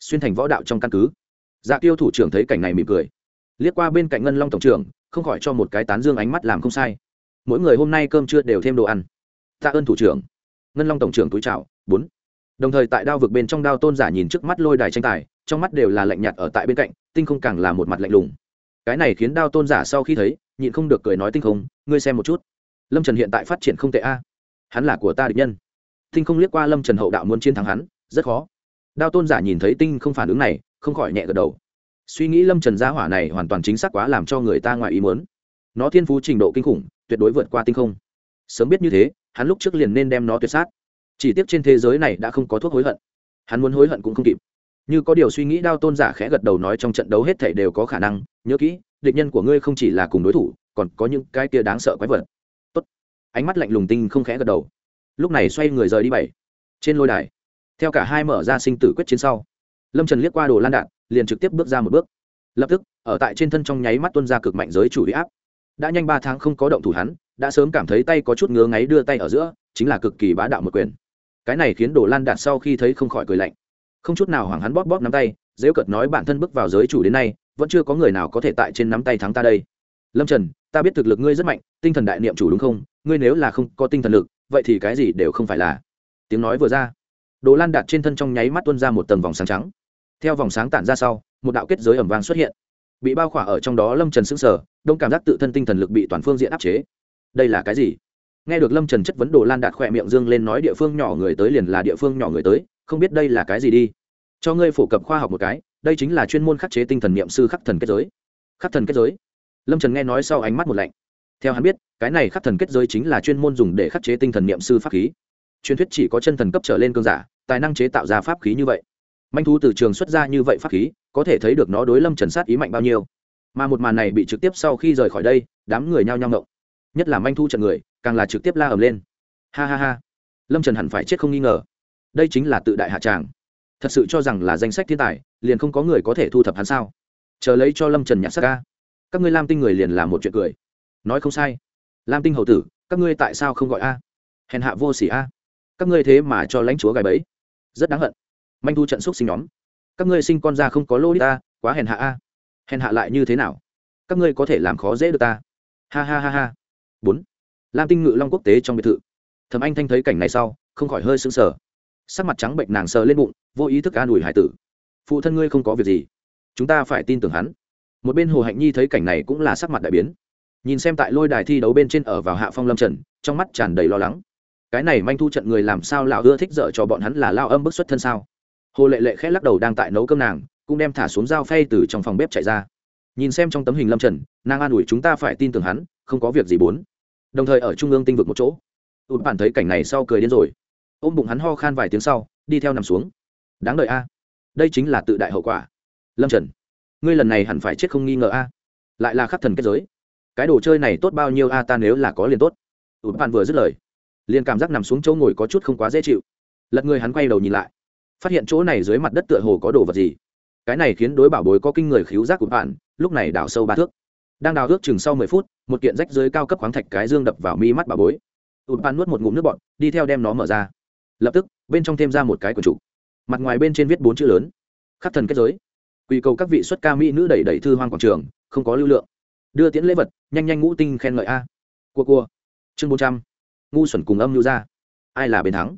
xuyên thành võ đạo trong căn cứ. Dạ tiêu thủ trưởng thấy cảnh này mỉm cười. Liếc qua bên cạnh ngân long tổng trưởng, không khỏi cho một cái tán dương ánh mắt làm không sai. Mỗi người hôm nay cơm chưa đều thêm đồ ăn. Tạ ơn thủ trưởng. Ngân long tổng trưởng túi chào. bốn, đồng thời tại đao vực bên trong đao tôn giả nhìn trước mắt lôi đài tranh tài, trong mắt đều là lạnh nhạt ở tại bên cạnh, tinh không càng là một mặt lạnh lùng. Cái này khiến đao tôn giả sau khi thấy, nhịn không được cười nói tinh không, ngươi xem một chút. Lâm trần hiện tại phát triển không tệ a hắn là của ta địch nhân. Tinh không liếc qua lâm trần hậu đạo muốn chiến thắng hắn, rất khó. Đao tôn giả nhìn thấy tinh không phản ứng này, không khỏi nhẹ gật đầu. Suy nghĩ lâm trần gia hỏa này hoàn toàn chính xác quá làm cho người ta ngoài ý muốn. Nó thiên phú trình độ kinh khủng, tuyệt đối vượt qua tinh không. Sớm biết như thế, hắn lúc trước liền nên đem nó tuyệt sát. Chỉ tiếc trên thế giới này đã không có thuốc hối hận. Hắn muốn hối hận cũng không kịp. Như có điều suy nghĩ, đao tôn giả khẽ gật đầu nói trong trận đấu hết thể đều có khả năng. Nhớ kỹ, địch nhân của ngươi không chỉ là cùng đối thủ, còn có những cái kia đáng sợ quái vật ánh mắt lạnh lùng tinh không khẽ gật đầu. Lúc này xoay người rời đi bảy. Trên lôi đài, theo cả hai mở ra sinh tử quyết chiến sau, lâm trần liếc qua đồ lan đạn, liền trực tiếp bước ra một bước. Lập tức, ở tại trên thân trong nháy mắt tuân ra cực mạnh giới chủ huy áp. Đã nhanh ba tháng không có động thủ hắn, đã sớm cảm thấy tay có chút ngứa ngáy đưa tay ở giữa, chính là cực kỳ bá đạo một quyền. Cái này khiến đồ lan đạt sau khi thấy không khỏi cười lạnh. Không chút nào hoảng hắn bóp bóp nắm tay dễ cợt nói bản thân bước vào giới chủ đến nay, vẫn chưa có người nào có thể tại trên nắm tay thắng ta đây. Lâm trần, ta biết thực lực ngươi rất mạnh, tinh thần đại niệm chủ đúng không? Ngươi nếu là không có tinh thần lực, vậy thì cái gì đều không phải là. Tiếng nói vừa ra, đồ lan đạt trên thân trong nháy mắt tuân ra một tầng vòng sáng trắng. Theo vòng sáng tản ra sau, một đạo kết giới ẩm vang xuất hiện. Bị bao khỏa ở trong đó lâm trần s ữ n g sở đông cảm giác tự thân tinh thần lực bị toàn phương diện áp chế. Đây là cái gì? Nghe được lâm trần chất vấn đồ lan đạt khỏe miệng dương lên nói địa phương nhỏ người tới liền là địa phương nhỏ người tới, không biết đây là cái gì đi. Cho ngươi phổ cập khoa học một cái, đây chính là chuyên môn khắc chế tinh thần niệm sư khắc thần kết giới. Khắc thần kết giới. Lâm trần nghe nói sau ánh mắt một lạnh theo hắn biết, cái này khắc thần kết giới chính là chuyên môn dùng để khắc chế tinh thần niệm sư pháp khí. Truyền thuyết chỉ có chân thần cấp trở lên cơn giả, tài năng chế tạo ra pháp khí như vậy. Manh thú từ trường xuất ra như vậy pháp khí, có thể thấy được nó đối lâm trần sát ý mạnh bao nhiêu. Mà một màn này bị trực tiếp sau khi rời khỏi đây, đám người nhao nhao ngộng. Nhất là manh thu trận người, càng là trực tiếp la ầm lên. Ha ha ha. Lâm trần hẳn phải chết không nghi ngờ. Đây chính là tự đại hạ tràng. Thật sự cho rằng là danh sách thiên tài, liền không có người có thể thu thập hắn sao? Chờ lấy cho lâm trần nhặt sắc ca. Các ngươi lam tinh người liền làm một chuyện cười nói không sai. Lam tinh hậu tử, các ngươi tại sao không gọi a? Hèn hạ vô s ỉ a. Các ngươi thế mà cho lãnh chúa gài bẫy. Rất đáng hận. Manh thu trận xúc sinh nhóm. Các ngươi sinh con ra không có lô đi ta, quá hèn hạ a. Hèn hạ lại như thế nào? Các ngươi có thể làm khó dễ được ta. Ha ha ha ha. Bốn. Lam tinh ngự long quốc tế trong biệt thự. Thầm anh thanh thấy cảnh này sau, không khỏi hơi sưng sờ. Sắc mặt trắng bệnh nàng sờ lên bụng, vô ý thức an ủi hải tử. Phụ thân ngươi không có việc gì. Chúng ta phải tin tưởng hắn. Một bên hồ hạnh nhi thấy cảnh này cũng là sắc mặt đại biến nhìn xem tại lôi đài thi đấu bên trên ở vào hạ phong lâm trần, trong mắt tràn đầy lo lắng. Cái này manh thu trận người làm sao lão ưa thích dở cho bọn hắn là lao âm bức xuất thân sao? Hồ lệ lệ khẽ lắc đầu đang tại nấu cơm nàng, cũng đem thả xuống dao phay từ trong phòng bếp chạy ra. Nhìn xem trong tấm hình lâm trần, nàng an ủi chúng ta phải tin tưởng hắn, không có việc gì bốn. Đồng thời ở trung ương tinh vực một chỗ. Tụt bản thấy cảnh này sau cười điên rồi. Ôm bụng hắn ho khan vài tiếng sau, đi theo nằm xuống. Đáng đợi a. Đây chính là tự đại hậu quả. Lâm trần, ngươi lần này hẳn phải chết không nghi ngờ a. Lại là khắc thần kết giới cái đồ chơi này tốt bao nhiêu a, ta nếu là có liền tốt. Ụt bạn vừa dứt lời, liền cảm giác nằm xuống chỗ ngồi có chút không quá dễ chịu. Lật người hắn quay đầu nhìn lại, phát hiện chỗ này dưới mặt đất tựa hồ có đồ vật gì. Cái này khiến đối bảo bối có kinh người khiếu giác của bạn, lúc này đào sâu ba thước. Đang đào ước chừng sau mười phút, một kiện rách dưới cao cấp khoáng thạch cái dương đập vào mi mắt bảo bối. Ụt bạn nuốt một ngụm nước bọt, đi theo đem nó mở ra. Lập tức, bên trong thêm ra một cái quần trụ mặt ngoài bên trên viết bốn chữ lớn. Khắc thần kết giới. Quy cầu các vị xuất ca mỹ nữ đẩy đẩy thư hoang quảng trường, không có lưu lượng đưa tiễn lễ vật, nhanh nhanh ngũ tinh khen ngợi a. Cua cua. Chương bốn trăm. Ngu xuẩn cùng âm lưu ra ai là bên thắng?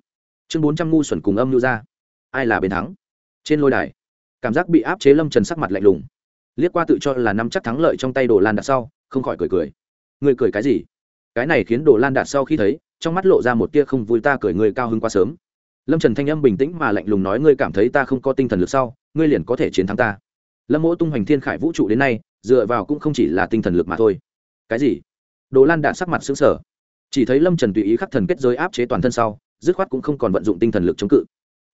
Chương bốn trăm ngu xuẩn cùng âm lưu ra ai là bên thắng? Trên lôi đài, cảm giác bị áp chế lâm trần sắc mặt lạnh lùng. Liếc qua tự cho là nắm chắc thắng lợi trong tay đồ lan đạt sau, không khỏi cười cười. Người cười cái gì? Cái này khiến đồ lan đạt sau khi thấy, trong mắt lộ ra một tia không vui, ta cười người cao hơn quá sớm. Lâm trần thanh âm bình tĩnh mà lạnh lùng nói, ngươi cảm thấy ta không có tinh thần lực sau, ngươi liền có thể chiến thắng ta lâm mỗ tung hoành thiên khải vũ trụ đến nay, dựa vào cũng không chỉ là tinh thần lực mà thôi. Cái gì? Đồ lan đạn sắc mặt xứng sở chỉ thấy lâm trần tùy ý khắc thần kết giới áp chế toàn thân sau, dứt khoát cũng không còn vận dụng tinh thần lực chống cự.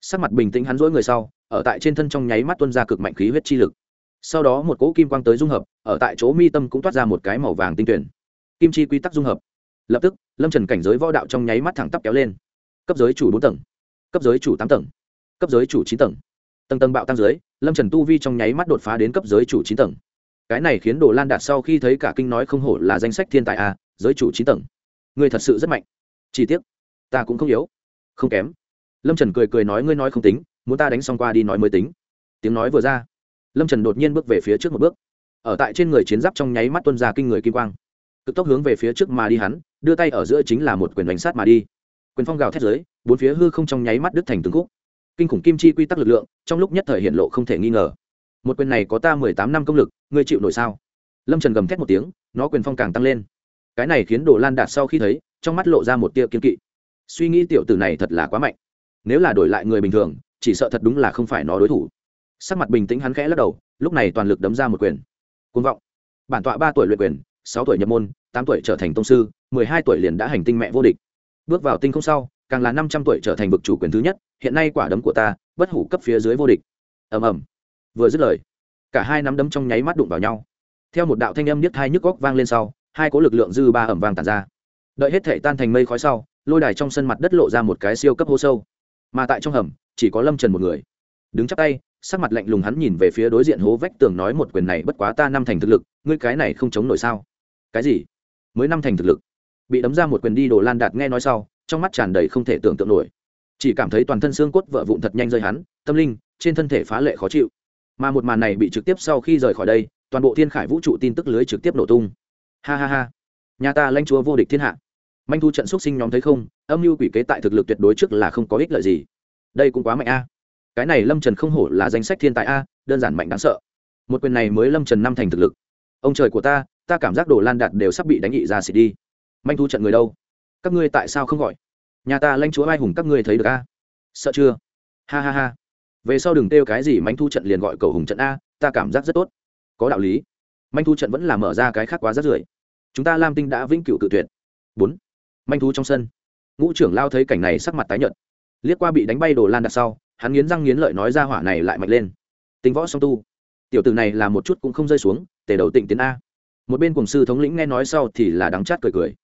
Sắc mặt bình tĩnh hắn rỗi người sau, ở tại trên thân trong nháy mắt tuân ra cực mạnh khí huyết chi lực. Sau đó một cỗ kim quang tới dung hợp, ở tại chỗ mi tâm cũng toát ra một cái màu vàng tinh tuyển. Kim chi quy tắc dung hợp. Lập tức, lâm trần cảnh giới võ đạo trong nháy mắt thẳng tắp kéo lên. Cấp giới chủ bốn tầng, cấp giới chủ tám tầng, cấp giới chủ chín tầng. Tầng tầng bạo tăng giới lâm trần tu vi trong nháy mắt đột phá đến cấp giới chủ chín tầng. Cái này khiến đồ lan đạt sau khi thấy cả kinh nói không hổ là danh sách thiên tài a giới chủ chín tầng. Người thật sự rất mạnh. Chi tiết ta cũng không yếu. Không kém. Lâm trần cười cười nói ngươi nói không tính muốn ta đánh xong qua đi nói mới tính. Tiếng nói vừa ra lâm trần đột nhiên bước về phía trước một bước. Ở tại trên người chiến giáp trong nháy mắt tuân ra kinh người kim quang. Cực tốc hướng về phía trước mà đi hắn đưa tay ở giữa chính là một quyền đánh sát mà đi. Quyền phong gào thét giới, bốn phía hư không trong nháy mắt đứt thành từng khúc kinh khủng kim chi quy tắc lực lượng, trong lúc nhất thời hiện lộ không thể nghi ngờ. Một quyền này có ta mười tám năm công lực, ngươi chịu nổi sao? Lâm trần gầm thét một tiếng, nó quyền phong càng tăng lên. Cái này khiến đồ lan đạt sau khi thấy, trong mắt lộ ra một tia kiên kỵ. Suy nghĩ tiểu tử này thật là quá mạnh. Nếu là đổi lại người bình thường, chỉ sợ thật đúng là không phải nó đối thủ. Sắc mặt bình tĩnh hắn khẽ lắc đầu, lúc này toàn lực đấm ra một quyền. Côn vọng. Bản tọa ba tuổi luyện quyền, sáu tuổi nhập môn, tám tuổi trở thành tông sư, mười hai tuổi liền đã hành tinh mẹ vô địch. Bước vào tinh không sau càng là năm trăm tuổi trở thành vực chủ quyền thứ nhất, hiện nay quả đấm của ta, bất hủ cấp phía dưới vô địch. Ầm ầm. Vừa dứt lời, cả hai nắm đấm trong nháy mắt đụng vào nhau. Theo một đạo thanh âm niết hai nhức góc vang lên sau, hai có lực lượng dư ba ẩm vang tàn ra. Đợi hết thể tan thành mây khói sau, lôi đài trong sân mặt đất lộ ra một cái siêu cấp hố sâu. Mà tại trong hầm, chỉ có lâm trần một người. Đứng chắp tay, sắc mặt lạnh lùng hắn nhìn về phía đối diện hố vách tường nói một quyền này bất quá ta năm thành thực lực, ngươi cái này không chống nổi sao? Cái gì? Mới năm thành thực lực. Bị đấm ra một quyền đi đồ lan đạt nghe nói sau trong mắt tràn đầy không thể tưởng tượng nổi. Chỉ cảm thấy toàn thân xương cốt vỡ vụn thật nhanh rơi hắn, tâm linh, trên thân thể phá lệ khó chịu. Mà một màn này bị trực tiếp sau khi rời khỏi đây, toàn bộ thiên khải vũ trụ tin tức lưới trực tiếp nổ tung. Ha ha ha. Nhà ta lanh chúa vô địch thiên hạ. Manh thu trận x sinh nhóm thấy không, âm mưu quỷ kế tại thực lực tuyệt đối trước là không có ích lợi gì. Đây cũng quá mạnh a. Cái này lâm trần không hổ là danh sách thiên tài a, đơn giản mạnh đáng sợ. Một quyền này mới lâm trần năm thành thực lực. Ông trời của ta ta cảm giác đồ lan đạt đều sắp bị đánh nghị ra xịt đi. Manh thu trận người đâu? Các ngươi tại sao không gọi? Nhà ta lanh chúa ai hùng các ngươi thấy được a? Sợ chưa? Ha ha ha. Về sau đừng kêu cái gì manh thu trận liền gọi cầu hùng trận a, ta cảm giác rất tốt. Có đạo lý. Manh thu trận vẫn là mở ra cái khác quá rất rưởi. Chúng ta lam tinh đã vĩnh cửu tự tuyệt. Bốn. Manh thu trong sân. Ngũ trưởng lao thấy cảnh này sắc mặt tái nhợt. Liếc qua bị đánh bay đồ lan đặt sau, hắn nghiến răng nghiến lợi nói ra hỏa này lại mạnh lên. Tính võ song tu. Tiểu tử này là một chút cũng không rơi xuống, tề đầu tịnh tiến a. Một bên cùng sư thống lĩnh nghe nói sau thì là đắng chát cười cười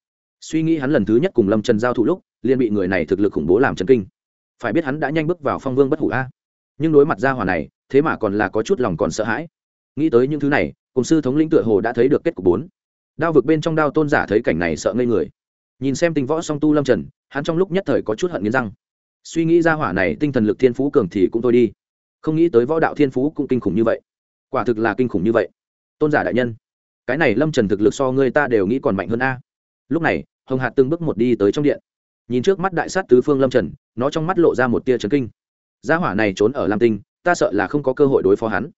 suy nghĩ hắn lần thứ nhất cùng lâm trần giao thủ lúc, liền bị người này thực lực khủng bố làm trần kinh. Phải biết hắn đã nhanh bước vào phong vương bất hủ a. Nhưng đối mặt gia hỏa này, thế mà còn là có chút lòng còn sợ hãi. Nghĩ tới những thứ này, cùng sư thống lĩnh tựa hồ đã thấy được kết cục bốn. Đao vực bên trong đao tôn giả thấy cảnh này sợ ngây người. Nhìn xem tình võ song tu lâm trần, hắn trong lúc nhất thời có chút hận nghiến răng. Suy nghĩ ra hỏa này tinh thần lực thiên phú cường thì cũng thôi đi. Không nghĩ tới võ đạo thiên phú cũng kinh khủng như vậy. Quả thực là kinh khủng như vậy. Tôn giả đại nhân, cái này lâm trần thực lực so ngươi ta đều nghĩ còn mạnh hơn a. Lúc này hồng hạt từng bước một đi tới trong điện. Nhìn trước mắt đại sát tứ phương lâm trần, nó trong mắt lộ ra một tia trấn kinh. Gia hỏa này trốn ở lam tinh, ta sợ là không có cơ hội đối phó hắn.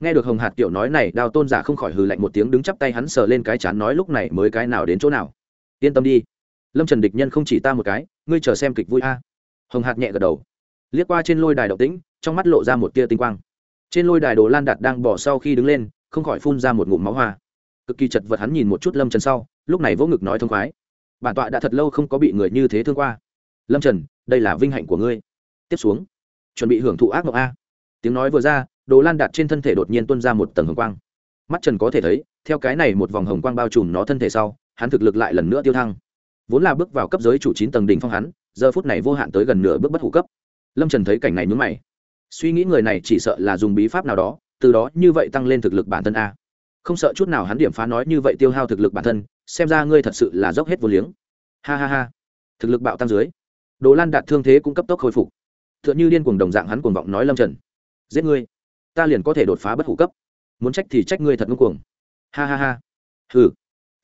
Nghe được hồng hạt kiểu nói này đào tôn giả không khỏi hừ lạnh một tiếng đứng chắp tay hắn sờ lên cái chán nói lúc này mới cái nào đến chỗ nào. Yên tâm đi. Lâm trần địch nhân không chỉ ta một cái, ngươi chờ xem kịch vui a. Hồng hạt nhẹ gật đầu. Liếc qua trên lôi đài độc tĩnh, trong mắt lộ ra một tia tinh quang. Trên lôi đài đồ lan đạt đang bỏ sau khi đứng lên, không khỏi phun ra một ngụm máu hoa. Cực kỳ chật vật hắn nhìn một chút lâm trần sau, lúc này vỗ ngực nói thông khoái bản tọa đã thật lâu không có bị người như thế thương qua. Lâm trần, đây là vinh hạnh của ngươi. Tiếp xuống, chuẩn bị hưởng thụ ác mộng a. Tiếng nói vừa ra, đồ lan đặt trên thân thể đột nhiên tuân ra một tầng hồng quang. Mắt trần có thể thấy, theo cái này một vòng hồng quang bao trùm nó thân thể sau, hắn thực lực lại lần nữa tiêu thăng. Vốn là bước vào cấp giới chủ chín tầng đỉnh phong hắn, giờ phút này vô hạn tới gần nửa bước bất hủ cấp. Lâm trần thấy cảnh này nhúng mày. Suy nghĩ người này chỉ sợ là dùng bí pháp nào đó, từ đó như vậy tăng lên thực lực bản thân a. Không sợ chút nào hắn điểm phá nói như vậy tiêu hao thực lực bản thân xem ra ngươi thật sự là dốc hết vô liếng. Ha ha ha. Thực lực bạo tăng dưới, đồ lan đạt thương thế cũng cấp tốc khôi phục. T h ư ợ n h ư điên cuồng đồng dạng hắn cuồng vọng nói lâm trần, giết ngươi, ta liền có thể đột phá bất hủ cấp. Muốn trách thì trách ngươi thật ngưng cuồng. Ha ha ha. Ừ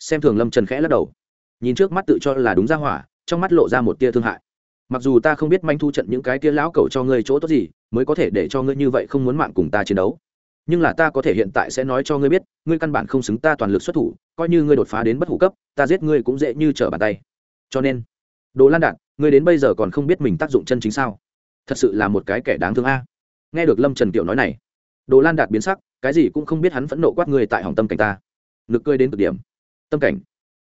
xem thường lâm trần khẽ lắc đầu. Nhìn trước mắt tự cho là đúng ra hỏa, trong mắt lộ ra một tia thương hại. Mặc dù ta không biết manh thu trận những cái tia lão cầu cho ngươi chỗ tốt gì, mới có thể để cho ngươi như vậy không muốn mạng cùng ta chiến đấu. Nhưng là ta có thể hiện tại sẽ nói cho ngươi biết, ngươi căn bản không xứng ta toàn lực xuất thủ coi như ngươi đột phá đến bất hủ cấp, ta giết ngươi cũng dễ như trở bàn tay. Cho nên, đồ lan đạt, ngươi đến bây giờ còn không biết mình tác dụng chân chính sao? Thật sự là một cái kẻ đáng thương a. Nghe được lâm trần kiểu nói này, đồ lan đạt biến sắc, cái gì cũng không biết hắn phẫn nộ quát người tại hỏng tâm cảnh ta. Nực cười đến cực điểm. Tâm cảnh.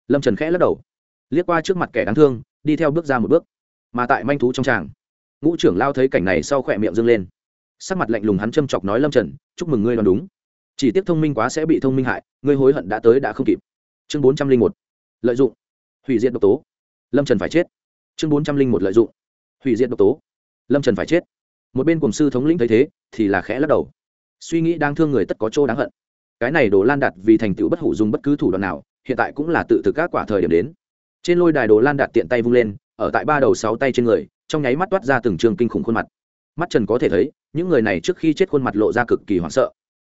Lâm trần khẽ lắc đầu. Liếc qua trước mặt kẻ đáng thương, đi theo bước ra một bước. Mà tại manh thú trong tràng, ngũ trưởng lao thấy cảnh này sau khỏe miệng dâng lên. Sắc mặt lạnh lùng hắn châm chọc nói lâm trần, chúc mừng ngươi đoán đúng chỉ tiếc thông minh quá sẽ bị thông minh hại, ngươi hối hận đã tới đã không kịp. Chương bốn trăm linh một, lợi dụng. Hủy diệt độc tố. Lâm trần phải chết. Chương bốn trăm linh một, lợi dụng. Hủy diệt độc tố. Lâm trần phải chết. Một bên cùng sư thống lĩnh thấy thế, thì là khẽ lắc đầu. Suy nghĩ đang thương người tất có chỗ đáng hận. Cái này đồ lan đạt vì thành tựu bất hủ dùng bất cứ thủ đoạn nào, hiện tại cũng là tự thực các quả thời điểm đến. Trên lôi đài đồ lan đạt tiện tay vung lên, ở tại ba đầu sáu tay trên người, trong nháy mắt toát ra từng trường kinh khủng khuôn mặt. Mắt trần có thể thấy, những người này trước khi chết khuôn mặt lộ ra cực kỳ hoảng sợ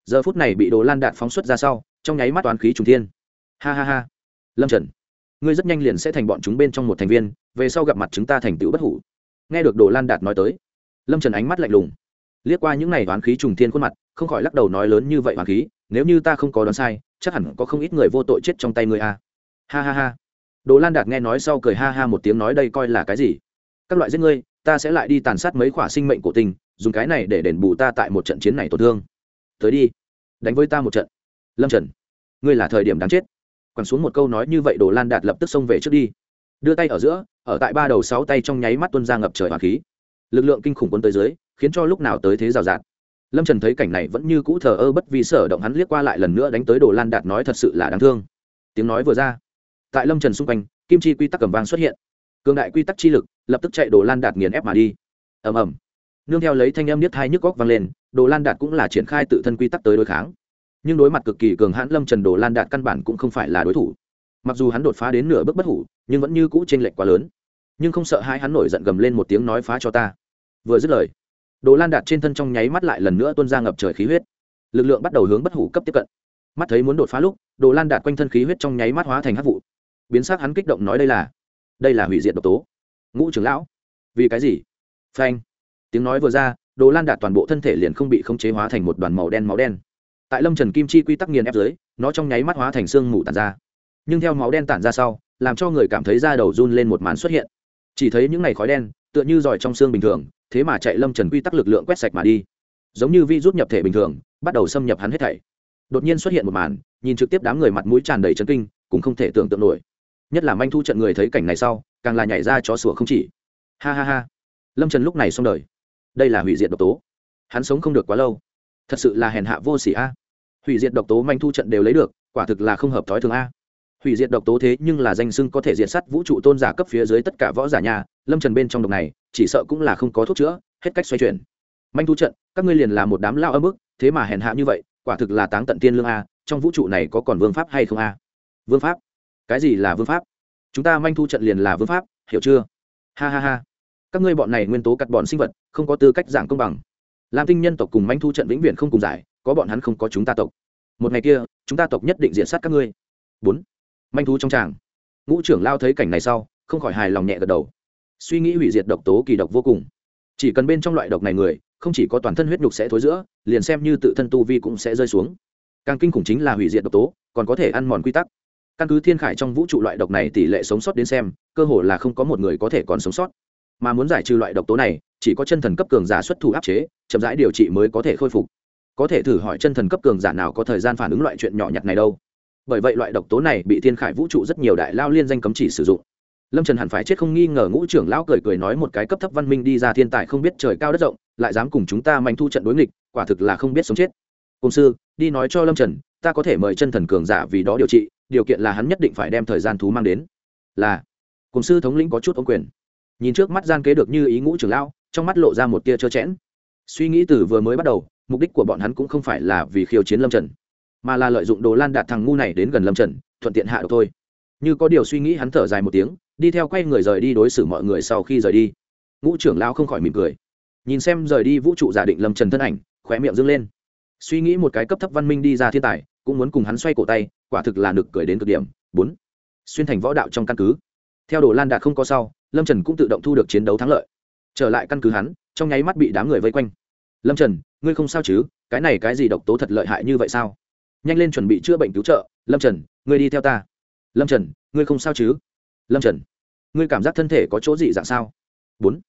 giờ phút này bị đồ lan đạt phóng xuất ra sau, trong nháy mắt toán khí trùng thiên. Ha ha ha. Lâm trần, ngươi rất nhanh liền sẽ thành bọn chúng bên trong một thành viên, về sau gặp mặt chúng ta thành tựu bất hủ. Nghe được đồ lan đạt nói tới, lâm trần ánh mắt lạnh lùng. Liếc qua những n à y toán khí trùng thiên khuôn mặt, không khỏi lắc đầu nói lớn như vậy toán khí, nếu như ta không có đoán sai, chắc hẳn có không ít người vô tội chết trong tay ngươi a. À. ha ha ha. Đồ lan đạt nghe nói sau cười ha ha một tiếng nói đây coi là cái gì? Các loại giết ngươi, ta sẽ lại đi tàn sát mấy khỏa sinh mệnh của tình, dùng cái này để đền bù ta tại một trận chiến này tổn thương. Tới đi đánh với ta một trận. Lâm trần, ngươi là thời điểm đáng chết. Quẳng xuống một câu nói như vậy, đồ lan đạt lập tức xông về trước đi. Đưa tay ở giữa, ở tại ba đầu sáu tay trong nháy mắt tuân ra ngập trời hoàng khí. Lực lượng kinh khủng quân tới dưới, khiến cho lúc nào tới thế rào rạt. Lâm trần thấy cảnh này vẫn như cũ thờ ơ bất vì sở động, hắn liếc qua lại lần nữa đánh tới đồ lan đạt nói thật sự là đáng thương. Tiếng nói vừa ra, tại lâm trần xung quanh, kim chi quy tắc cầm vang xuất hiện. Cường đại quy tắc chi lực lập tức chạy đồ lan đạt nghiền ép mà đi. Ầm ầm nương theo lấy thanh âm niết hai nhức góc vang lên, đồ lan đạt cũng là triển khai tự thân quy tắc tới đối kháng. Nhưng đối mặt cực kỳ cường hãn lâm trần đồ lan đạt căn bản cũng không phải là đối thủ. Mặc dù hắn đột phá đến nửa bước bất hủ, nhưng vẫn như cũ t r ê n lệch quá lớn. Nhưng không sợ hai hắn nổi giận gầm lên một tiếng nói phá cho ta. Vừa dứt lời, đồ lan đạt trên thân trong nháy mắt lại lần nữa tuôn ra ngập trời khí huyết. Lực lượng bắt đầu hướng bất hủ cấp tiếp cận. Mắt thấy muốn đột phá lúc, đồ lan đạt quanh thân khí huyết trong nháy mắt hóa thành hát vụ. Biến sắc hắn kích động nói đây là đây là hủy diệt độc tố. Ngũ trưởng lão, vì cái gì? Phanh tiếng nói vừa ra, đồ lan đạt toàn bộ thân thể liền không bị khống chế hóa thành một đoàn màu đen máu đen. Tại lâm trần kim chi quy tắc nghiền ép dưới, nó trong nháy mắt hóa thành xương mù tàn ra. Nhưng theo máu đen tản ra sau, làm cho người cảm thấy da đầu run lên một màn xuất hiện. Chỉ thấy những ngày khói đen, tựa như giỏi trong xương bình thường, thế mà chạy lâm trần quy tắc lực lượng quét sạch mà đi. Giống như vi rút nhập thể bình thường, bắt đầu xâm nhập hắn hết thảy. Đột nhiên xuất hiện một màn, nhìn trực tiếp đám người mặt mũi tràn đầy chấn kinh, cũng không thể tưởng tượng nổi. Nhất là manh thu trận người thấy cảnh này sau, càng là nhảy ra chó sủa không chỉ. Ha ha ha. Lâm trần lúc này xong đời đây là hủy diệt độc tố. Hắn sống không được quá lâu. Thật sự là hèn hạ vô sỉ a. Hủy diệt độc tố manh thu trận đều lấy được, quả thực là không hợp thói thường a. Hủy diệt độc tố thế nhưng là danh sưng có thể diệt sắt vũ trụ tôn giả cấp phía dưới tất cả võ giả nhà, lâm trần bên trong độc này, chỉ sợ cũng là không có thuốc chữa, hết cách xoay chuyển. Manh thu trận, các ngươi liền là một đám lao âm ức, thế mà hèn hạ như vậy, quả thực là táng tận tiên lương a, trong vũ trụ này có còn vương pháp hay không a? Vương pháp? Cái gì là vương pháp? Chúng ta manh thu trận liền là vương pháp, hiểu chưa? Ha ha ha. Các ngươi bọn này nguyên tố cắt bọn sinh vật không có tư cách giảng công bằng. Lam tinh nhân tộc cùng manh thu trận vĩnh viễn không cùng giải, có bọn hắn không có chúng ta tộc. Một ngày kia, chúng ta tộc nhất định diện sát các ngươi. Bốn. Manh thú trong tràng. Ngũ trưởng lao thấy cảnh này sau, không khỏi hài lòng nhẹ gật đầu. Suy nghĩ hủy diệt độc tố kỳ độc vô cùng. Chỉ cần bên trong loại độc này người, không chỉ có toàn thân huyết nhục sẽ thối giữa, liền xem như tự thân tu vi cũng sẽ rơi xuống. Càng kinh khủng chính là hủy diệt độc tố, còn có thể ăn mòn quy tắc. Căn cứ thiên khải trong vũ trụ loại độc này tỷ lệ sống sót đến xem, cơ hồ là không có một người có thể còn sống sót. Mà muốn giải trừ loại độc tố này chỉ có chân thần cấp cường giả xuất thủ áp chế, chậm rãi điều trị mới có thể khôi phục. Có thể thử hỏi chân thần cấp cường giả nào có thời gian phản ứng loại chuyện nhỏ nhặt này đâu. Bởi vậy loại độc tố này bị thiên khải vũ trụ rất nhiều đại lao liên danh cấm chỉ sử dụng. Lâm trần hẳn phải chết không nghi ngờ ngũ trưởng lão cười cười nói một cái cấp thấp văn minh đi ra thiên tài không biết trời cao đất rộng, lại dám cùng chúng ta manh thu trận đối nghịch, quả thực là không biết sống chết. Cùng sư, đi nói cho lâm trần, ta có thể mời chân thần cường giả vì đó điều trị, điều kiện là hắn nhất định phải đem thời gian thú mang đến. Là cùng sư thống lĩnh có chút ống quyền. Nhìn trước mắt gian kế được như ý ngũ trưởng lão trong mắt lộ ra một tia trơ chẽn. Suy nghĩ từ vừa mới bắt đầu, mục đích của bọn hắn cũng không phải là vì khiêu chiến lâm trần, mà là lợi dụng đồ lan đạt thằng ngu này đến gần lâm trần, thuận tiện hạ độc thôi. Như có điều suy nghĩ hắn thở dài một tiếng, đi theo quay người rời đi đối xử mọi người sau khi rời đi. Ngũ trưởng lão không khỏi mỉm cười. Nhìn xem rời đi vũ trụ giả định lâm trần thân ảnh, khóe miệng dâng lên. Suy nghĩ một cái cấp thấp văn minh đi ra thiên tài, cũng muốn cùng hắn xoay cổ tay, quả thực là nực cười đến cực điểm. Bốn, xuyên thành võ đạo trong căn cứ. Theo đồ lan đạt không có sau, lâm trần cũng tự động thu được chiến đấu thắng lợi trở lại căn cứ hắn, trong nháy mắt bị đám người vây quanh. Lâm trần, ngươi không sao chứ? Cái này cái gì độc tố thật lợi hại như vậy sao? Nhanh lên chuẩn bị chữa bệnh cứu trợ. Lâm trần, ngươi đi theo ta. Lâm trần, ngươi không sao chứ? Lâm trần, ngươi cảm giác thân thể có chỗ gì dạng sao? Bốn.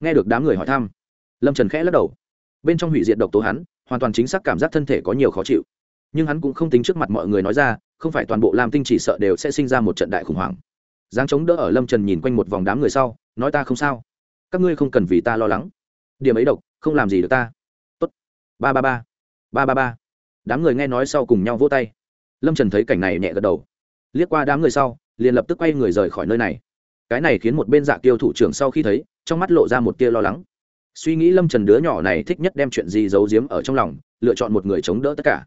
Nghe được đám người hỏi thăm, lâm trần khẽ lắc đầu. Bên trong hủy diệt độc tố hắn, hoàn toàn chính xác cảm giác thân thể có nhiều khó chịu. Nhưng hắn cũng không tính trước mặt mọi người nói ra, không phải toàn bộ lam tinh chỉ sợ đều sẽ sinh ra một trận đại khủng hoảng. Giáng chống đỡ ở lâm trần nhìn quanh một vòng đám người sau, nói ta không sao các ngươi không cần vì ta lo lắng. Điểm ấy độc, không làm gì được ta. Tốt. Ba ba ba. Ba ba ba. Đám người nghe nói sau cùng nhau vỗ tay. Lâm trần thấy cảnh này nhẹ gật đầu. Liếc qua đám người sau, liền lập tức quay người rời khỏi nơi này. Cái này khiến một bên dạ tiêu thủ trưởng sau khi thấy, trong mắt lộ ra một tia lo lắng. Suy nghĩ lâm trần đứa nhỏ này thích nhất đem chuyện gì giấu giếm ở trong lòng, lựa chọn một người chống đỡ tất cả.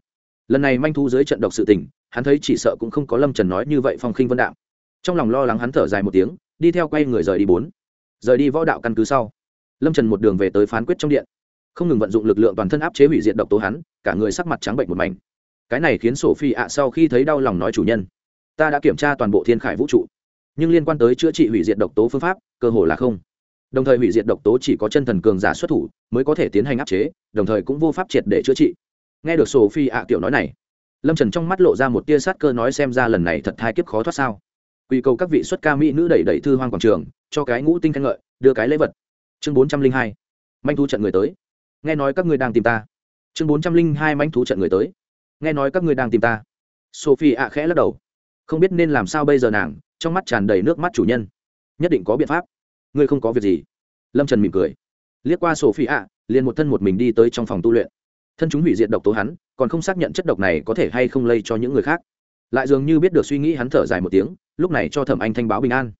Lần này manh thu dưới trận độc sự tình, hắn thấy chỉ sợ cũng không có lâm trần nói như vậy phong khinh vân đạo trong lòng lo lắng hắn thở dài một tiếng, đi theo quay người rời đi bốn rời đi võ đạo căn cứ sau. Lâm trần một đường về tới phán quyết trong điện. Không ngừng vận dụng lực lượng toàn thân áp chế hủy diệt độc tố hắn, cả người sắc mặt trắng bệnh một mảnh. Cái này khiến sổ phi ạ sau khi thấy đau lòng nói chủ nhân, ta đã kiểm tra toàn bộ thiên khải vũ trụ, nhưng liên quan tới chữa trị hủy diệt độc tố phương pháp, cơ hồ là không. Đồng thời hủy diệt độc tố chỉ có chân thần cường giả xuất thủ mới có thể tiến hành áp chế, đồng thời cũng vô pháp triệt để chữa trị. Nghe được sổ phi ạ tiểu nói này, lâm trần trong mắt lộ ra một tia sát cơ nói xem ra lần này thật thai kiếp khó thoát sao quy cầu các vị xuất ca mỹ nữ đẩy đẩy thư hoang quảng trường, cho cái ngũ tinh khen ngợi, đưa cái lễ vật. Chương bốn trăm linh hai. Manh thu trận người tới. Nghe nói các người đang tìm ta. Chương bốn trăm linh hai manh thu trận người tới. Nghe nói các người đang tìm ta. Sophie ạ khẽ lắc đầu. Không biết nên làm sao bây giờ nàng, trong mắt tràn đầy nước mắt chủ nhân. Nhất định có biện pháp. Ngươi không có việc gì. Lâm trần mỉm cười. Liếc qua sophie ạ, liền một thân một mình đi tới trong phòng tu luyện. Thân chúng hủy diệt độc tố hắn, còn không xác nhận chất độc này có thể hay không lây cho những người khác lại dường như biết được suy nghĩ hắn thở dài một tiếng, lúc này cho thẩm anh thanh báo bình an.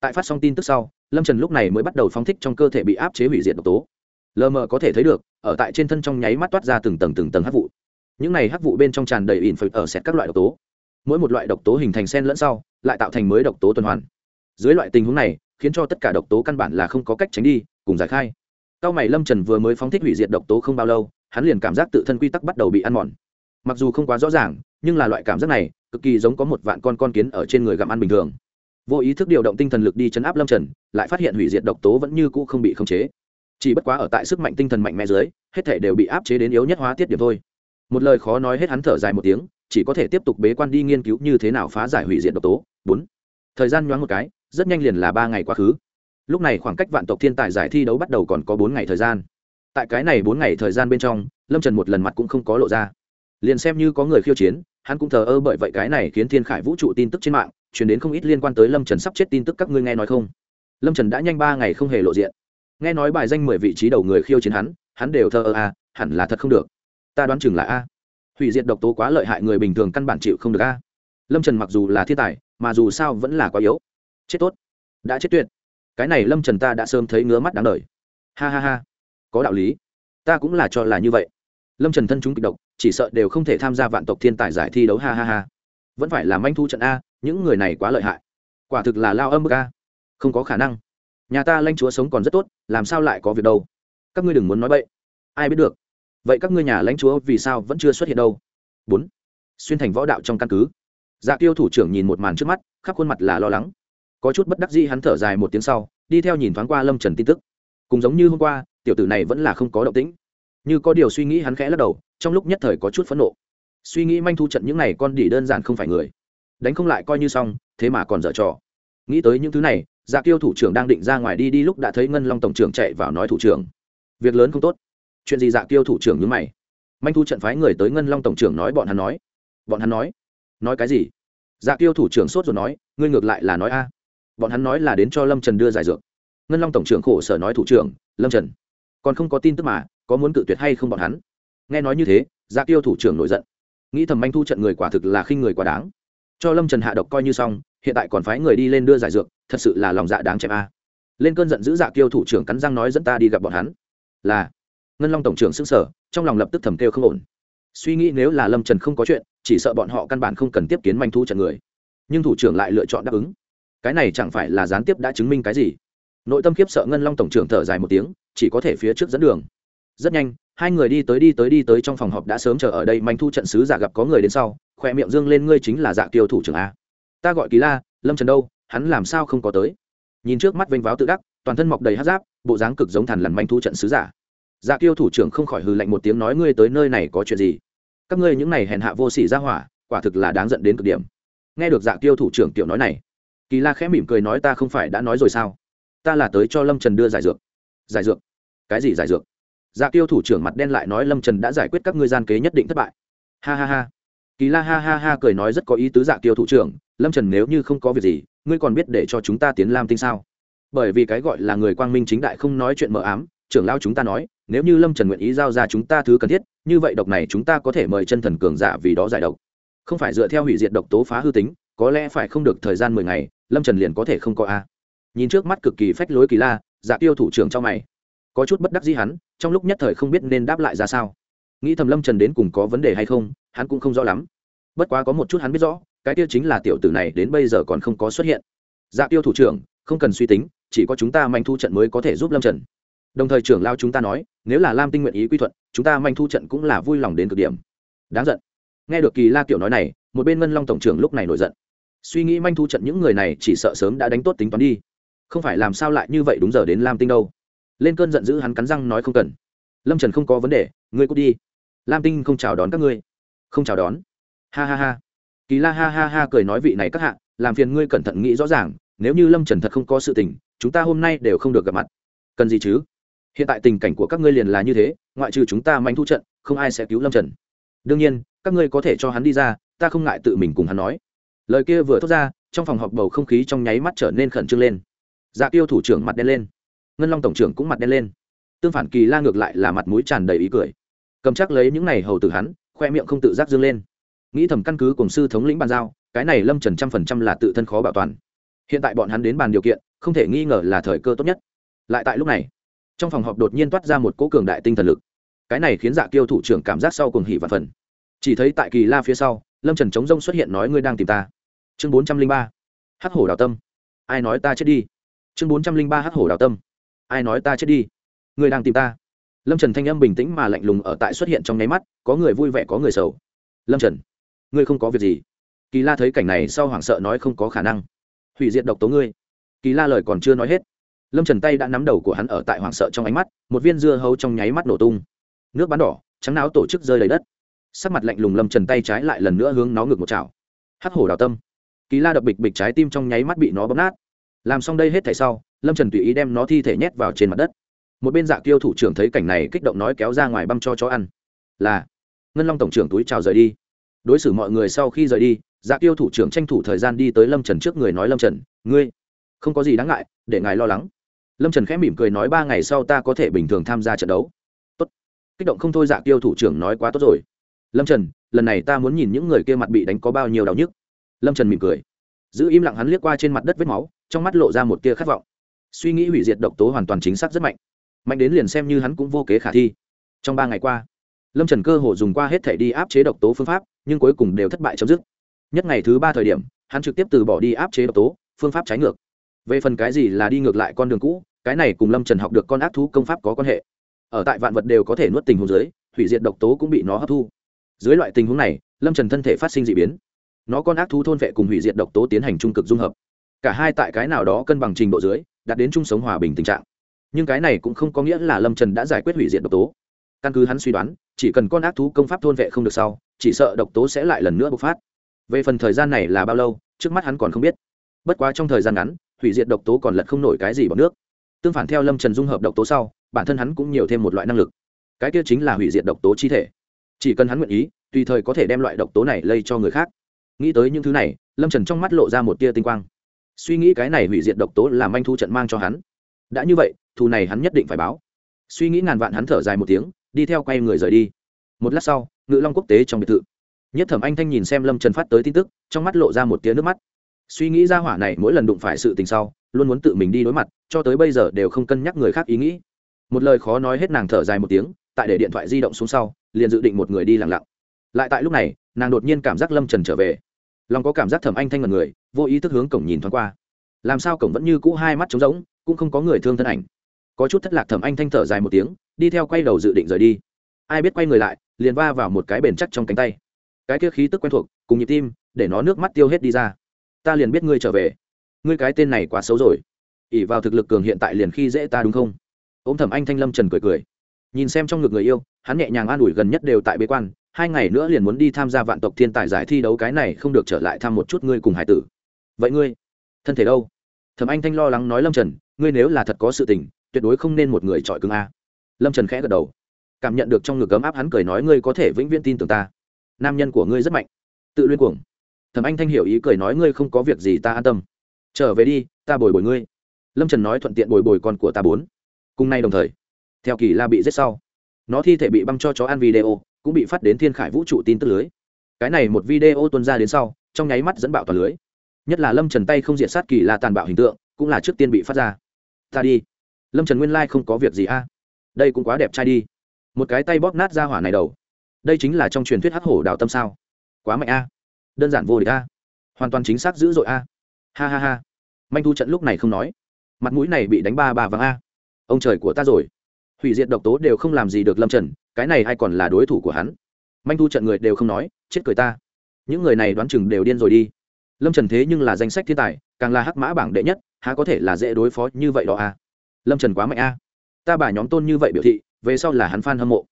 Tại phát xong tin tức sau, lâm trần lúc này mới bắt đầu phóng thích trong cơ thể bị áp chế hủy diệt độc tố. Lờ mờ có thể thấy được, ở tại trên thân trong nháy mắt toát ra từng tầng từng tầng hắc vụ. Những này hắc vụ bên trong tràn đầy ỉn phật ở xét các loại độc tố. Mỗi một loại độc tố hình thành sen lẫn sau, lại tạo thành mới độc tố tuần hoàn. Dưới loại tình huống này, khiến cho tất cả độc tố căn bản là không có cách tránh đi, cùng giải khai. Cao mày lâm trần vừa mới phóng thích hủy diệt độc tố không bao lâu, hắn liền cảm giác tự thân quy tắc bắt đầu bị ăn mòn. Mặc dù không quá rõ ràng nhưng là loại cảm giác này cực kỳ giống có một vạn con con kiến ở trên người gặm ăn bình thường. Vô ý thức điều động tinh thần lực đi chấn áp lâm trần, lại phát hiện hủy diệt độc tố vẫn như cũ không bị khống chế. Chỉ bất quá ở tại sức mạnh tinh thần mạnh mẽ dưới, hết thể đều bị áp chế đến yếu nhất hóa tiết điểm thôi. Một lời khó nói hết hắn thở dài một tiếng, chỉ có thể tiếp tục bế quan đi nghiên cứu như thế nào phá giải hủy diệt độc tố. Bốn, thời gian nhoáng một cái, rất nhanh liền là ba ngày quá khứ. Lúc này khoảng cách vạn tộc thiên tài giải thi đấu bắt đầu còn có bốn ngày thời gian. Tại cái này bốn ngày thời gian bên trong, lâm trần một lần mặt cũng không có lộ ra. Liền xem như có người khiêu chiến hắn cũng thờ ơ bởi vậy cái này khiến thiên khải vũ trụ tin tức trên mạng chuyển đến không ít liên quan tới lâm trần sắp chết tin tức các ngươi nghe nói không? Lâm trần đã nhanh ba ngày không hề lộ diện. Nghe nói bài danh mười vị trí đầu người khiêu chiến hắn hắn đều thờ ơ à hẳn là thật không được. Ta đoán chừng là a. Hủy diệt độc tố quá lợi hại người bình thường căn bản chịu không được a. Lâm trần mặc dù là thiên tài, mà dù sao vẫn là quá yếu. Chết tốt. Đã chết tuyệt. Cái này lâm trần ta đã sớm thấy ngứa mắt đáng đời. Ha ha ha. Có đạo lý. Ta cũng là cho là như vậy lâm trần thân chúng kịch độc, chỉ sợ đều không thể tham gia vạn tộc thiên tài giải thi đấu, ha ha ha. Vẫn phải là manh thu trận a, những người này quá lợi hại. Quả thực là lao âm bức a. Không có khả năng. Nhà ta lanh chúa sống còn rất tốt, làm sao lại có việc đâu? Các ngươi đừng muốn nói bậy. Ai biết được? Vậy các ngươi nhà lãnh chúa vì sao vẫn chưa xuất hiện đâu? Bốn. Xuyên thành võ đạo trong căn cứ. Dạ tiêu thủ trưởng nhìn một màn trước mắt, khắp khuôn mặt là lo lắng. Có chút bất đắc dĩ hắn thở dài một tiếng sau, đi theo nhìn thoáng qua lâm trần tin tức. Cùng giống như hôm qua, tiểu tử này vẫn là không có động tĩnh như có điều suy nghĩ hắn khẽ lắc đầu, trong lúc nhất thời có chút phẫn nộ. Suy nghĩ manh thu trận những này con đỉ đơn giản không phải người. Đánh không lại coi như xong, thế mà còn dở trò. Nghĩ tới những thứ này dạ tiêu thủ trưởng đang định ra ngoài đi đi lúc đã thấy ngân long tổng trưởng chạy vào nói thủ trưởng, việc lớn không tốt. Chuyện gì dạ tiêu thủ trưởng như mày. Manh thu trận phái người tới ngân long tổng trưởng nói bọn hắn nói. Bọn hắn nói. Nói cái gì? Dạ tiêu thủ trưởng sốt rồi nói, ngươi ngược lại là nói a. Bọn hắn nói là đến cho lâm trần đưa giải dược. Ngân long tổng trưởng khổ sở nói thủ trưởng, lâm trần, còn không có tin tức mà có muốn cự tuyệt hay không bọn hắn? Nghe nói như thế dạ tiêu thủ trưởng nổi giận. Nghĩ thầm manh thu trận người quả thực là khinh người quá đáng. Cho lâm trần hạ độc coi như xong, hiện tại còn phái người đi lên đưa giải dược, thật sự là lòng dạ đáng chém a. Lên cơn giận dữ dạ tiêu thủ trưởng cắn răng nói dẫn ta đi gặp bọn hắn. Là. Ngân long tổng trưởng xưng sở trong lòng lập tức thầm kêu không ổn. Suy nghĩ nếu là lâm trần không có chuyện, chỉ sợ bọn họ căn bản không cần tiếp kiến manh thu trận người. Nhưng thủ trưởng lại lựa chọn đáp ứng. Cái này chẳng phải là gián tiếp đã chứng minh cái gì. Nội tâm khiếp sợ ngân long tổng trưởng thở dài một tiếng, chỉ có thể phía trước dẫn đường rất nhanh, hai người đi tới đi tới đi tới trong phòng họp đã sớm chờ ở đây, manh thu trận sứ giả gặp có người đến sau khoe miệng dương lên, ngươi chính là dạ tiêu thủ trưởng a. Ta gọi kỳ la, lâm trần đâu, hắn làm sao không có tới? Nhìn trước mắt vênh váo tự đắc, toàn thân mọc đầy hát giáp, bộ dáng cực giống thằn lằn manh thu trận sứ giả. Dạ tiêu thủ trưởng không khỏi hừ lạnh một tiếng nói, ngươi tới nơi này có chuyện gì? Các ngươi những này hèn hạ vô sỉ ra hỏa, quả thực là đáng giận đến cực điểm. Nghe được dạ tiêu thủ trưởng tiểu nói này, kỳ la khẽ mỉm cười nói, ta không phải đã nói rồi sao? Ta là tới cho lâm trần đưa giải dược. Giải dược? Cái gì giải dược? Dạ tiêu thủ trưởng mặt đen lại nói lâm trần đã giải quyết các ngươi gian kế nhất định thất bại. Ha ha ha. Kỳ la ha ha ha cười nói rất có ý tứ dạ tiêu thủ trưởng, lâm trần nếu như không có việc gì, ngươi còn biết để cho chúng ta tiến lam tinh sao? Bởi vì cái gọi là người quang minh chính đại không nói chuyện mờ ám, trưởng lao chúng ta nói, nếu như lâm trần nguyện ý giao ra chúng ta thứ cần thiết, như vậy độc này chúng ta có thể mời chân thần cường giả vì đó giải độc. Không phải dựa theo hủy diệt độc tố phá hư tính, có lẽ phải không được thời gian mười ngày, lâm trần liền có thể không có a. Nhìn trước mắt cực kỳ phách lối kỳ la dạ tiêu thủ trưởng cho mày có chút bất đắc dĩ hắn, trong lúc nhất thời không biết nên đáp lại ra sao. Nghĩ thầm lâm trần đến cùng có vấn đề hay không, hắn cũng không rõ lắm. Bất quá có một chút hắn biết rõ, cái tiêu chính là tiểu tử này đến bây giờ còn không có xuất hiện. Dạ tiêu thủ trưởng, không cần suy tính, chỉ có chúng ta manh thu trận mới có thể giúp lâm trần. Đồng thời trưởng lao chúng ta nói, nếu là lam tinh nguyện ý quy thuận, chúng ta manh thu trận cũng là vui lòng đến cực điểm. Đáng giận. Nghe được kỳ la kiểu nói này, một bên ngân long tổng trưởng lúc này nổi giận. Suy nghĩ manh thu trận những người này chỉ sợ sớm đã đánh tốt tính toán đi. Không phải làm sao lại như vậy đúng giờ đến lam tinh đâu lên cơn giận dữ hắn cắn răng nói không cần. Lâm trần không có vấn đề, ngươi cút đi. Lam tinh không chào đón các ngươi. Không chào đón. Ha ha ha. Kỳ la ha ha ha cười nói vị này các hạ, làm phiền ngươi cẩn thận nghĩ rõ ràng, nếu như lâm trần thật không có sự tình, chúng ta hôm nay đều không được gặp mặt. Cần gì chứ? Hiện tại tình cảnh của các ngươi liền là như thế, ngoại trừ chúng ta manh thu trận, không ai sẽ cứu lâm trần. Đương nhiên, các ngươi có thể cho hắn đi ra, ta không ngại tự mình cùng hắn nói. Lời kia vừa thốt ra, trong phòng họp bầu không khí trong nháy mắt trở nên khẩn trương lên. Dạ tiêu thủ trưởng mặt đen lên ngân long tổng trưởng cũng mặt đen lên. Tương phản kỳ la ngược lại là mặt mũi tràn đầy ý cười. Cầm chắc lấy những này hầu từ hắn, khoe miệng không tự giác dương lên. Nghĩ thầm căn cứ cùng sư thống lĩnh bàn giao, cái này lâm trần trăm phần trăm là tự thân khó bảo toàn. Hiện tại bọn hắn đến bàn điều kiện, không thể nghi ngờ là thời cơ tốt nhất. Lại tại lúc này, trong phòng họp đột nhiên toát ra một cỗ cường đại tinh thần lực. Cái này khiến dạ kiêu thủ trưởng cảm giác sau cùng hỉ và phần. Chỉ thấy tại kỳ la phía sau, lâm trần chống rông xuất hiện nói ngươi đang tìm ta. Chương bốn trăm linh ba, hắc hổ đào tâm. Ai nói ta chết đi? Chương bốn trăm linh ba, hắc hổ đào tâm ai nói ta chết đi? Người đang tìm ta. Lâm trần thanh âm bình tĩnh mà lạnh lùng ở tại xuất hiện trong nháy mắt, có người vui vẻ, có người sầu. Lâm trần, ngươi không có việc gì. Kỳ la thấy cảnh này sau hoảng sợ nói không có khả năng. Hủy diệt độc tố ngươi. Kỳ la lời còn chưa nói hết, lâm trần tay đã nắm đầu của hắn ở tại hoảng sợ trong ánh mắt, một viên dưa hấu trong nháy mắt nổ tung. Nước bắn đỏ, trắng não tổ chức rơi lấy đất. Sắc mặt lạnh lùng lâm trần tay trái lại lần nữa hướng nó ngược một chảo. Hắc hổ đào tâm. Kỳ la đập bịch bịch trái tim trong nháy mắt bị nó bóp nát. Làm xong đây hết thảy sau lâm trần tùy ý đem nó thi thể nhét vào trên mặt đất. Một bên dạ kiêu thủ trưởng thấy cảnh này kích động nói kéo ra ngoài băm cho chó ăn. Là. Ngân long tổng trưởng túi chào rời đi. Đối xử mọi người sau khi rời đi dạ kiêu thủ trưởng tranh thủ thời gian đi tới lâm trần trước người nói, lâm trần, ngươi không có gì đáng ngại, để ngài lo lắng. Lâm trần khẽ mỉm cười nói, ba ngày sau ta có thể bình thường tham gia trận đấu. Tốt. Kích động không thôi dạ kiêu thủ trưởng nói, quá tốt rồi. Lâm trần, lần này ta muốn nhìn những người kia mặt bị đánh có bao nhiêu đau nhức. Lâm trần mỉm cười. Giữ im lặng hắn liếc qua trên mặt đất vết máu, trong mắt lộ ra một tia khát vọng suy nghĩ hủy diệt độc tố hoàn toàn chính xác rất mạnh. Mạnh đến liền xem như hắn cũng vô kế khả thi. Trong ba ngày qua, lâm trần cơ hồ dùng qua hết thể đi áp chế độc tố phương pháp, nhưng cuối cùng đều thất bại chấm dứt. Nhất ngày thứ ba thời điểm, hắn trực tiếp từ bỏ đi áp chế độc tố, phương pháp trái ngược. Về phần cái gì là đi ngược lại con đường cũ, cái này cùng lâm trần học được con ác thú công pháp có quan hệ. Ở tại vạn vật đều có thể nuốt tình huống dưới, hủy diệt độc tố cũng bị nó hấp thu. Dưới loại tình huống này, lâm trần thân thể phát sinh d ị biến. Nó con ác thú thôn vệ cùng hủy diệt độc tố tiến hành trung cực dung hợp. Cả hai tại cái nào đó cân bằng trình độ dưới đạt đến chung sống hòa bình tình trạng. Nhưng cái này cũng không có nghĩa là lâm trần đã giải quyết hủy diệt độc tố. Căn cứ hắn suy đoán, chỉ cần con ác thú công pháp thôn vệ không được sau, chỉ sợ độc tố sẽ lại lần nữa bộc phát. Về phần thời gian này là bao lâu, trước mắt hắn còn không biết. Bất quá trong thời gian ngắn, hủy diệt độc tố còn lật không nổi cái gì bằng nước. Tương phản theo lâm trần dung hợp độc tố sau, bản thân hắn cũng nhiều thêm một loại năng lực. Cái kia chính là hủy diệt độc tố chi thể. Chỉ cần hắn nguyện ý, tùy thời có thể đem loại độc tố này lây cho người khác. Nghĩ tới những thứ này, lâm trần trong mắt lộ ra một tia tinh quang suy nghĩ cái này hủy diệt độc tố làm anh thu trận mang cho hắn. Đã như vậy, thù này hắn nhất định phải báo. Suy nghĩ ngàn vạn hắn thở dài một tiếng, đi theo quay người rời đi. Một lát sau, ngự long quốc tế trong biệt thự. Nhất thẩm anh thanh nhìn xem lâm trần phát tới tin tức, trong mắt lộ ra một tiếng nước mắt. Suy nghĩ ra hỏa này mỗi lần đụng phải sự tình sau, luôn muốn tự mình đi đối mặt, cho tới bây giờ đều không cân nhắc người khác ý nghĩ. Một lời khó nói hết nàng thở dài một tiếng, tại để điện thoại di động xuống sau, liền dự định một người đi lặng lặng. Lại tại lúc này, nàng đột nhiên cảm giác lâm trần trở về. Lòng có cảm giác thẩm anh thanh ngần người vô ý thức hướng cổng nhìn thoáng qua. Làm sao cổng vẫn như cũ hai mắt trống rỗng, cũng không có người thương thân ảnh. Có chút thất lạc thẩm anh thanh thở dài một tiếng, đi theo quay đầu dự định rời đi. Ai biết quay người lại, liền va vào một cái bền chắc trong cánh tay. Cái kia khí tức quen thuộc, cùng nhịp tim, để nó nước mắt tiêu hết đi ra. Ta liền biết ngươi trở về. Ngươi cái tên này quá xấu rồi. Ỉ vào thực lực cường hiện tại liền khi dễ ta đúng không? Ô m thẩm anh thanh lâm trần cười cười. Nhìn xem trong ngực người yêu, hắn nhẹ nhàng an ủi gần nhất đều tại bế quan, hai ngày nữa liền muốn đi tham gia vạn tộc thiên tài giải thi đấu, cái này không được trở lại thăm một chút ngươi cùng hải tử vậy ngươi, thân thể đâu? Thẩm anh thanh lo lắng nói lâm trần, ngươi nếu là thật có sự tình, tuyệt đối không nên một người chọi cứng a. Lâm trần khẽ gật đầu. Cảm nhận được trong ngực ấm áp hắn cười nói ngươi có thể vĩnh viễn tin tưởng ta. Nam nhân của ngươi rất mạnh. Tự luyên cuồng. Thẩm anh thanh hiểu ý cười nói ngươi không có việc gì ta an tâm. Trở về đi, ta bồi bồi ngươi. Lâm trần nói thuận tiện bồi bồi con của ta bốn. Cùng nay đồng thời, theo kỳ la bị giết sau, nó thi thể bị băng cho chó ăn video, cũng bị phát đến thiên khải vũ trụ tin tức lưới. Cái này một video tuân ra đến sau, trong nháy mắt dẫn bạo toàn lưới nhất là lâm trần tay không diện sát kỳ là tàn bạo hình tượng cũng là trước tiên bị phát ra ta đi lâm trần nguyên lai、like、không có việc gì a à? đây cũng quá đẹp trai đi một cái tay bóp nát ra hỏa này đầu đây chính là trong truyền thuyết hắc hổ đào tâm sao quá mạnh a à? đơn giản vô địch a à? hoàn toàn chính xác dữ dội a ha ha ha manh thu trận lúc này không nói mặt mũi này bị đánh ba ba vàng a ông trời của ta rồi hủy diệt độc tố đều không làm gì được lâm trần cái này ai còn là đối thủ của hắn manh thu trận người đều không nói chết cười ta những người này đoán chừng đều điên rồi đi lâm trần thế nhưng là danh sách thiên tài, càng là hắc mã bảng đệ nhất, há có thể là dễ đối phó như vậy đó a lâm trần quá mạnh a. Ta bà nhóm tôn như vậy biểu thị, về sau là hắn f a n hâm mộ.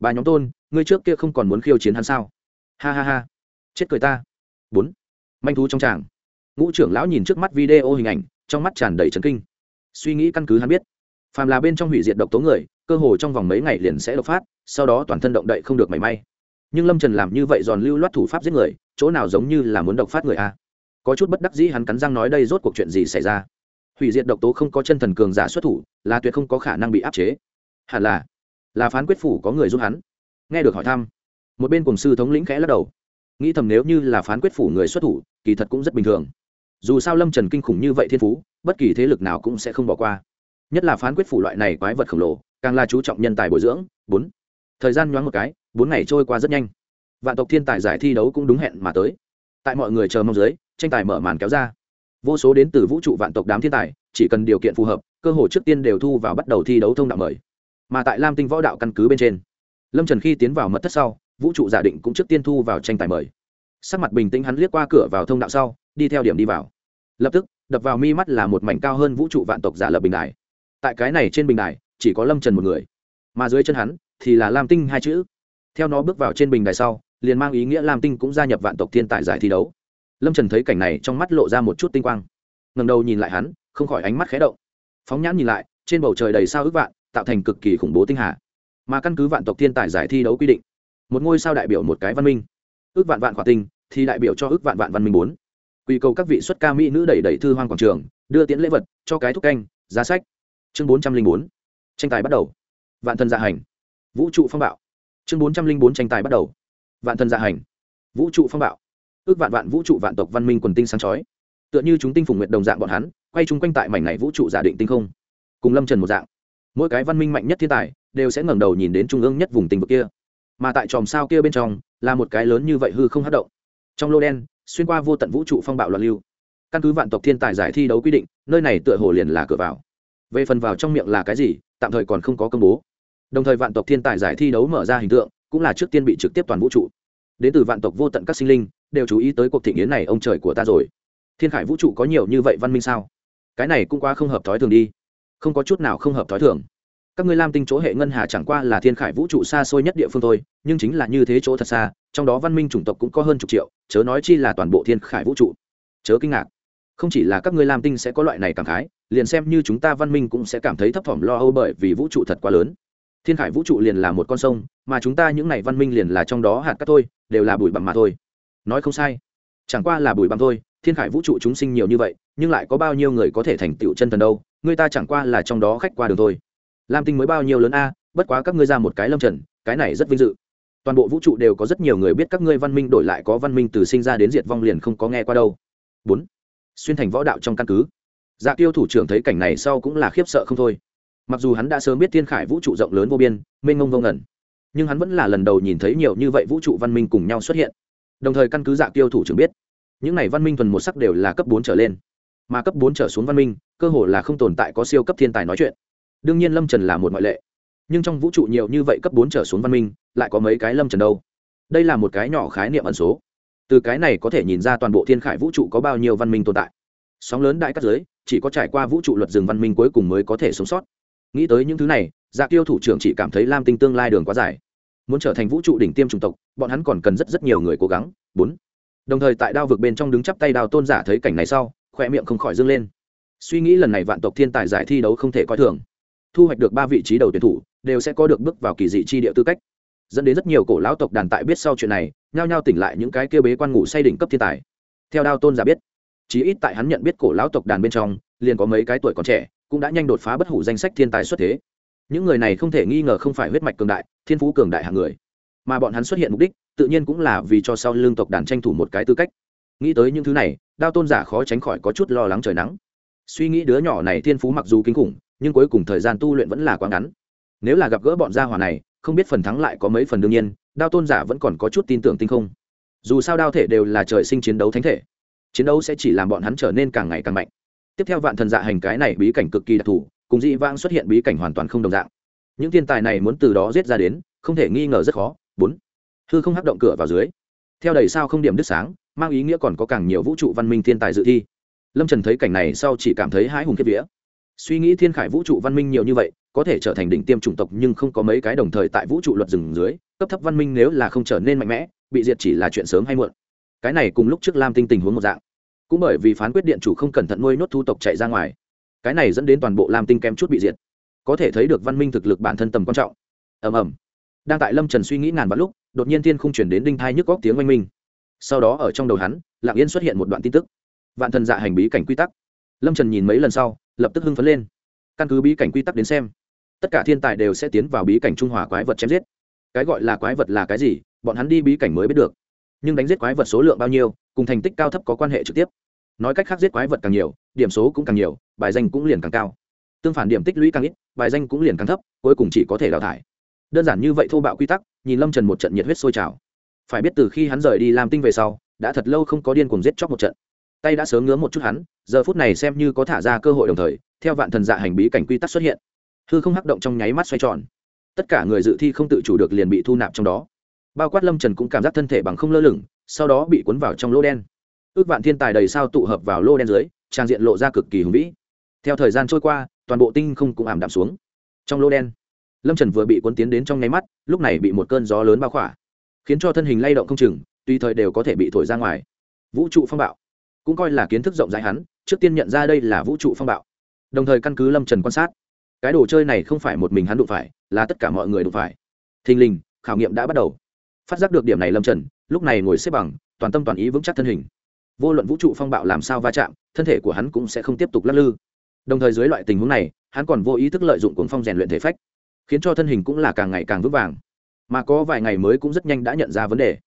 Bà nhóm tôn, ngươi trước kia không còn muốn khiêu chiến hắn sao? Ha ha ha. Chết cười ta. Bốn. Manh thú trong tràng. Ngũ trưởng lão nhìn trước mắt video hình ảnh, trong mắt tràn đầy trấn kinh. Suy nghĩ căn cứ hắn biết. Phàm là bên trong hủy diệt độc tố người, cơ hồ trong vòng mấy ngày liền sẽ độc phát, sau đó toàn thân động đậy không được mảy may. Nhưng lâm trần làm như vậy giòn lưu loát thủ pháp giết người, chỗ nào giống như là muốn độc phát người a? Có chút bất đắc dĩ hắn cắn răng nói đây rốt cuộc chuyện gì xảy ra. Hủy diệt độc tố không có chân thần cường giả xuất thủ, là tuyệt không có khả năng bị áp chế. Hẳn là là phán quyết phủ có người giúp hắn. Nghe được hỏi thăm, một bên cùng sư thống lĩnh khẽ lắc đầu. Nghĩ thầm nếu như là phán quyết phủ người xuất thủ, kỳ thật cũng rất bình thường. Dù sao lâm trần kinh khủng như vậy thiên phú, bất kỳ thế lực nào cũng sẽ không bỏ qua. Nhất là phán quyết phủ loại này quái vật khổng lồ, càng là chú trọng nhân tài bồi dưỡng. Bốn, thời gian nhoáng một cái, bốn ngày trôi qua rất nhanh. Vạn tộc thiên tài giải thi đấu cũng đúng hẹn mà tới. Tại mọi người chờ mong dưới tranh tài mở màn kéo ra. Vô số đến từ vũ trụ vạn tộc đám thiên tài, chỉ cần điều kiện phù hợp, cơ hội trước tiên đều thu vào bắt đầu thi đấu thông đạo mời. Mà tại lam tinh võ đạo căn cứ bên trên, lâm trần khi tiến vào mật thất sau, vũ trụ giả định cũng trước tiên thu vào tranh tài mời. Sắc mặt bình tĩnh hắn liếc qua cửa vào thông đạo sau, đi theo điểm đi vào. Lập tức, đập vào mi mắt là một mảnh cao hơn vũ trụ vạn tộc giả lập bình đài. Tại cái này trên bình đài, chỉ có lâm trần một người. Mà dưới chân hắn, thì là lam tinh hai chữ. Theo nó bước vào trên bình đài sau, liền mang ý nghĩa lam tinh cũng gia nhập vạn tộc thiên tài giải thi đấu lâm trần thấy cảnh này trong mắt lộ ra một chút tinh quang. Ngầm đầu nhìn lại hắn, không khỏi ánh mắt khé động. Phóng nhãn nhìn lại, trên bầu trời đầy sao ước vạn, tạo thành cực kỳ khủng bố tinh hà. Mà căn cứ vạn tộc thiên tài giải thi đấu quy định, một ngôi sao đại biểu một cái văn minh. Ước vạn vạn khỏa tinh thì đại biểu cho ước vạn vạn văn minh bốn. Quy cầu các vị xuất ca mỹ nữ đẩy đẩy thư hoang quảng trường, đưa tiễn lễ vật, cho cái thúc canh, giá sách. Chương bốn trăm linh bốn. Tranh tài bắt đầu. Vạn thần dạ hành. Vũ trụ phong bạo. Chương bốn trăm linh bốn tranh tài bắt đầu. Vạn thần dạ hành. Vũ trụ phong bạo ước vạn vạn vũ trụ vạn tộc văn minh quần tinh sáng chói. Tựa như chúng tinh phùng nguyệt đồng dạng bọn hắn, quay chung quanh tại mảnh này vũ trụ giả định tinh không. Cùng lâm trần một dạng. Mỗi cái văn minh mạnh nhất thiên tài đều sẽ ngẩng đầu nhìn đến trung ương nhất vùng tinh vực kia. Mà tại tròm sao kia bên trong, là một cái lớn như vậy hư không hát động. Trong lô đen, xuyên qua vô tận vũ trụ phong bạo loạn lưu. Căn cứ vạn tộc thiên tài giải thi đấu quy định, nơi này tựa hồ liền là cửa vào. Về phần vào trong miệng là cái gì, tạm thời còn không có công bố. Đồng thời vạn tộc thiên tài giải thi đấu mở ra hình tượng, cũng là trước tiên bị trực tiếp toàn vũ trụ. Đến từ vạn tộc vô tận các sinh linh đều chú ý tới cuộc thị nghiến này ông trời của ta rồi. Thiên khải vũ trụ có nhiều như vậy văn minh sao? Cái này cũng quá không hợp thói thường đi. Không có chút nào không hợp thói thường. Các ngươi lam tinh chỗ hệ ngân hà chẳng qua là thiên khải vũ trụ xa xôi nhất địa phương thôi, nhưng chính là như thế chỗ thật xa, trong đó văn minh chủng tộc cũng có hơn chục triệu, chớ nói chi là toàn bộ thiên khải vũ trụ. Chớ kinh ngạc. Không chỉ là các ngươi lam tinh sẽ có loại này cảm khái, liền xem như chúng ta văn minh cũng sẽ cảm thấy thấp thỏm lo âu bởi vì vũ trụ thật quá lớn. Thiên khải vũ trụ liền là một con sông, mà chúng ta những n à y văn minh liền là trong đó hạt cát thôi, đều là bụi bặm mà thôi nói không sai. Chẳng qua là bùi bằng thôi, thiên khải vũ trụ chúng sinh nhiều như vậy, nhưng lại có bao nhiêu người có thể thành tựu chân thần đâu, người ta chẳng qua là trong đó khách qua đường thôi. Lam tinh mới bao nhiêu lớn a, bất quá các ngươi ra một cái lâm trần, cái này rất vinh dự. Toàn bộ vũ trụ đều có rất nhiều người biết các ngươi văn minh đổi lại có văn minh từ sinh ra đến diệt vong liền không có nghe qua đâu. Bốn, xuyên thành võ đạo trong căn cứ. Dạ tiêu thủ trưởng thấy cảnh này sau cũng là khiếp sợ không thôi. Mặc dù hắn đã sớm biết thiên khải vũ trụ rộng lớn vô biên, mênh ngông vô ngẩn nhưng hắn vẫn là lần đầu nhìn thấy nhiều như vậy vũ trụ văn minh cùng nhau xuất hiện đồng thời căn cứ dạ tiêu thủ trưởng biết, những này văn minh thuần một sắc đều là cấp bốn trở lên. Mà cấp bốn trở xuống văn minh, cơ hồ là không tồn tại có siêu cấp thiên tài nói chuyện. Đương nhiên lâm trần là một ngoại lệ. Nhưng trong vũ trụ nhiều như vậy cấp bốn trở xuống văn minh, lại có mấy cái lâm trần đâu? Đây là một cái nhỏ khái niệm ẩn số. Từ cái này có thể nhìn ra toàn bộ thiên khải vũ trụ có bao nhiêu văn minh tồn tại. Sóng lớn đại cắt giới, chỉ có trải qua vũ trụ luật rừng văn minh cuối cùng mới có thể sống sót. Nghĩ tới những thứ này dạ tiêu thủ trưởng chỉ cảm thấy lam tinh tương lai đường quá dài muốn trở thành vũ trụ đỉnh tiêm chủng tộc, bọn hắn còn cần rất rất nhiều người cố gắng. Bốn, đồng thời tại đao vực bên trong đứng chắp tay đào tôn giả thấy cảnh này sau khoe miệng không khỏi dâng lên. Suy nghĩ lần này vạn tộc thiên tài giải thi đấu không thể coi thường. Thu hoạch được ba vị trí đầu tuyển thủ, đều sẽ có được bước vào kỳ dị chi địa tư cách. Dẫn đến rất nhiều cổ lão tộc đàn tại biết sau chuyện này, nhao nhao tỉnh lại những cái kia bế quan ngủ say đỉnh cấp thiên tài. Theo đao tôn giả biết, chí ít tại hắn nhận biết cổ lão tộc đàn bên trong, liền có mấy cái tuổi còn trẻ, cũng đã nhanh đột phá bất hủ danh sách thiên tài xuất thế những người này không thể nghi ngờ không phải huyết mạch cường đại, thiên phú cường đại hàng người. Mà bọn hắn xuất hiện mục đích, tự nhiên cũng là vì cho sau lương tộc đàn tranh thủ một cái tư cách. Nghĩ tới những thứ này, đao tôn giả khó tránh khỏi có chút lo lắng trời nắng. Suy nghĩ đứa nhỏ này thiên phú mặc dù kinh khủng, nhưng cuối cùng thời gian tu luyện vẫn là quá ngắn. Nếu là gặp gỡ bọn gia hỏa này, không biết phần thắng lại có mấy phần đương nhiên, đao tôn giả vẫn còn có chút tin tưởng tinh không. Dù sao đao thể đều là trời sinh chiến đấu thánh thể. Chiến đấu sẽ chỉ làm bọn hắn trở nên càng ngày càng mạnh. Tiếp theo vạn thần dạ hành cái này bí cảnh cực kỳ đặc thù cùng dị vãng xuất hiện bí cảnh hoàn toàn không đồng dạng. Những thiên tài này muốn từ đó giết ra đến, không thể nghi ngờ rất khó. Bốn, hư không hấp động cửa vào dưới. Theo đầy sao không điểm đứt sáng, mang ý nghĩa còn có càng nhiều vũ trụ văn minh thiên tài dự thi. Lâm trần thấy cảnh này sau chỉ cảm thấy hãi hùng kiếp vía. Suy nghĩ thiên khải vũ trụ văn minh nhiều như vậy, có thể trở thành đỉnh tiêm chủng tộc nhưng không có mấy cái đồng thời tại vũ trụ luật rừng dưới, cấp thấp văn minh nếu là không trở nên mạnh mẽ, bị diệt chỉ là chuyện sớm hay muộn. Cái này cùng lúc trước lam tinh tình huống một dạng. Cũng bởi vì phán quyết điện chủ không cẩn thận nuôi nốt thu tộc chạy ra ngoài cái này dẫn đến toàn bộ lam tinh kém chút bị diệt. Có thể thấy được văn minh thực lực bản thân tầm quan trọng. Ầm ầm. Đang tại lâm trần suy nghĩ ngàn vạn lúc, đột nhiên thiên không chuyển đến đinh thai nhức góc tiếng oanh minh. Sau đó ở trong đầu hắn lạng yên xuất hiện một đoạn tin tức. Vạn thần dạ hành bí cảnh quy tắc. Lâm trần nhìn mấy lần sau, lập tức hưng phấn lên. Căn cứ bí cảnh quy tắc đến xem, tất cả thiên tài đều sẽ tiến vào bí cảnh trung hòa quái vật chém giết. Cái gọi là quái vật là cái gì, bọn hắn đi bí cảnh mới biết được. Nhưng đánh giết quái vật số lượng bao nhiêu, cùng thành tích cao thấp có quan hệ trực tiếp nói cách khác giết quái vật càng nhiều, điểm số cũng càng nhiều, bài danh cũng liền càng cao. Tương phản điểm tích lũy càng ít, bài danh cũng liền càng thấp, cuối cùng chỉ có thể đào thải. Đơn giản như vậy thô bạo quy tắc, nhìn lâm trần một trận nhiệt huyết sôi trào. Phải biết từ khi hắn rời đi làm tinh về sau, đã thật lâu không có điên cùng giết chóc một trận. Tay đã sớm ngứa một chút hắn, giờ phút này xem như có thả ra cơ hội đồng thời, theo vạn thần dạ hành bí cảnh quy tắc xuất hiện. Hư không hắc động trong nháy mắt xoay tròn. Tất cả người dự thi không tự chủ được liền bị thu nạp trong đó. Bao quát lâm trần cũng cảm giác thân thể bằng không lơ lửng, sau đó bị cuốn vào trong lỗ đen ước vạn thiên tài đầy sao tụ hợp vào lô đen dưới, trang diện lộ ra cực kỳ hùng vĩ. Theo thời gian trôi qua, toàn bộ tinh không cũng ảm đạm xuống. Trong lô đen, lâm trần vừa bị cuốn tiến đến trong nháy mắt, lúc này bị một cơn gió lớn bao khỏa, khiến cho thân hình lay động không chừng, tùy thời đều có thể bị thổi ra ngoài. Vũ trụ phong bạo, cũng coi là kiến thức rộng rãi hắn, trước tiên nhận ra đây là vũ trụ phong bạo. Đồng thời căn cứ lâm trần quan sát, cái đồ chơi này không phải một mình hắn đụng phải, là tất cả mọi người đụng phải. Thình lình, khảo nghiệm đã bắt đầu. Phát giác được điểm này lâm trần, lúc này ngồi xếp bằng, toàn tâm toàn ý vững chắc thân hình vô luận vũ trụ phong bạo làm sao va chạm, thân thể của hắn cũng sẽ không tiếp tục lắc lư. Đồng thời dưới loại tình huống này, hắn còn vô ý thức lợi dụng cuốn phong rèn luyện thể phách, khiến cho thân hình cũng là càng ngày càng vững vàng. Mà có vài ngày mới cũng rất nhanh đã nhận ra vấn đề.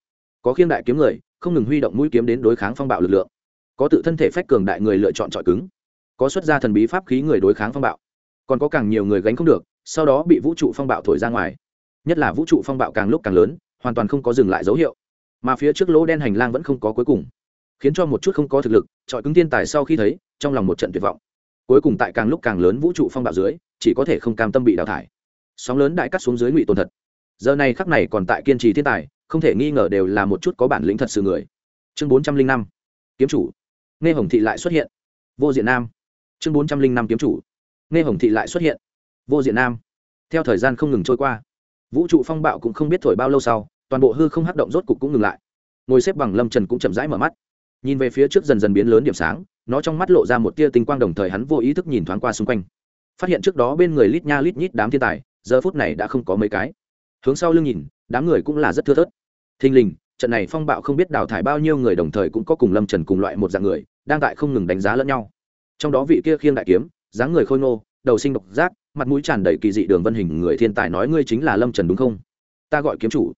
Có khiêng đại kiếm người, không ngừng huy động mũi kiếm đến đối kháng phong bạo lực lượng. Có tự thân thể phách cường đại người lựa chọn trọi cứng. Có xuất gia thần bí pháp khí người đối kháng phong bạo. Còn có càng nhiều người gánh không được, sau đó bị vũ trụ phong bạo thổi ra ngoài. Nhất là vũ trụ phong bạo càng lúc càng lớn, hoàn toàn không có dừng lại dấu hiệu. Mà phía trước lỗ đen hành lang vẫn không có cuối cùng khiến cho một chút không có thực lực trọi cứng thiên tài sau khi thấy, trong lòng một trận tuyệt vọng. Cuối cùng tại càng lúc càng lớn vũ trụ phong bạo dưới, chỉ có thể không cam tâm bị đào thải. Sóng lớn đại cắt xuống dưới ngụy tồn thật. Giờ này khắc này còn tại kiên trì thiên tài, không thể nghi ngờ đều là một chút có bản lĩnh thật sự người. Chương bốn trăm linh năm, kiếm chủ. Nghe hồng thị lại xuất hiện. Vô diện nam. Chương bốn trăm linh năm, kiếm chủ. Nghe hồng thị lại xuất hiện. Vô diện nam. Theo thời gian không ngừng trôi qua, vũ trụ phong bạo cũng không biết thổi bao lâu sau, toàn bộ hư không hắc động rốt cục cũng ngừng lại. Ngồi xếp bằng lâm trần cũng chậm rãi mở mắt nhìn về phía trước dần dần biến lớn điểm sáng, nó trong mắt lộ ra một tia tinh quang đồng thời hắn vô ý thức nhìn thoáng qua xung quanh. Phát hiện trước đó bên người lít nha lít nhít đám thiên tài, giờ phút này đã không có mấy cái. Hướng sau lưng nhìn, đám người cũng là rất thưa thớt. Thình lình, trận này phong bạo không biết đào thải bao nhiêu người đồng thời cũng có cùng lâm trần cùng loại một dạng người, đang tại không ngừng đánh giá lẫn nhau. Trong đó vị kia khiêng đại kiếm, dáng người khôi ngô, đầu sinh độc giác, mặt mũi tràn đầy kỳ dị đường vân hình người thiên tài nói ngươi chính là lâm trần đúng không? Ta gọi kiếm chủ.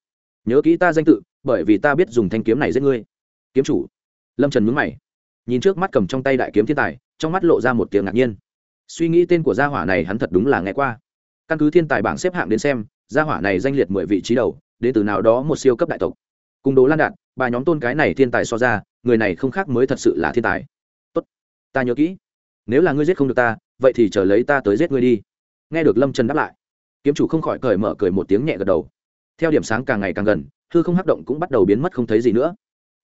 Nhớ kỹ ta danh tự, bởi vì ta biết dùng thanh kiếm này giết ngươi. Kiếm chủ lâm trần mướn mày, nhìn trước mắt cầm trong tay đại kiếm thiên tài, trong mắt lộ ra một tiếng ngạc nhiên. Suy nghĩ tên của gia hỏa này hắn thật đúng là nghe qua. Căn cứ thiên tài bảng xếp hạng đến xem, gia hỏa này danh liệt mười vị trí đầu, đến từ nào đó một siêu cấp đại tộc. Cùng đồ lan đạt, bà nhóm tôn cái này thiên tài so ra, người này không khác mới thật sự là thiên tài. Tốt, ta nhớ kỹ. Nếu là ngươi giết không được ta, vậy thì chờ lấy ta tới giết ngươi đi. Nghe được lâm trần đáp lại, kiếm chủ không khỏi cởi mở cười một tiếng nhẹ gật đầu. Theo điểm sáng càng ngày càng gần, hư không hắc động cũng bắt đầu biến mất không thấy gì nữa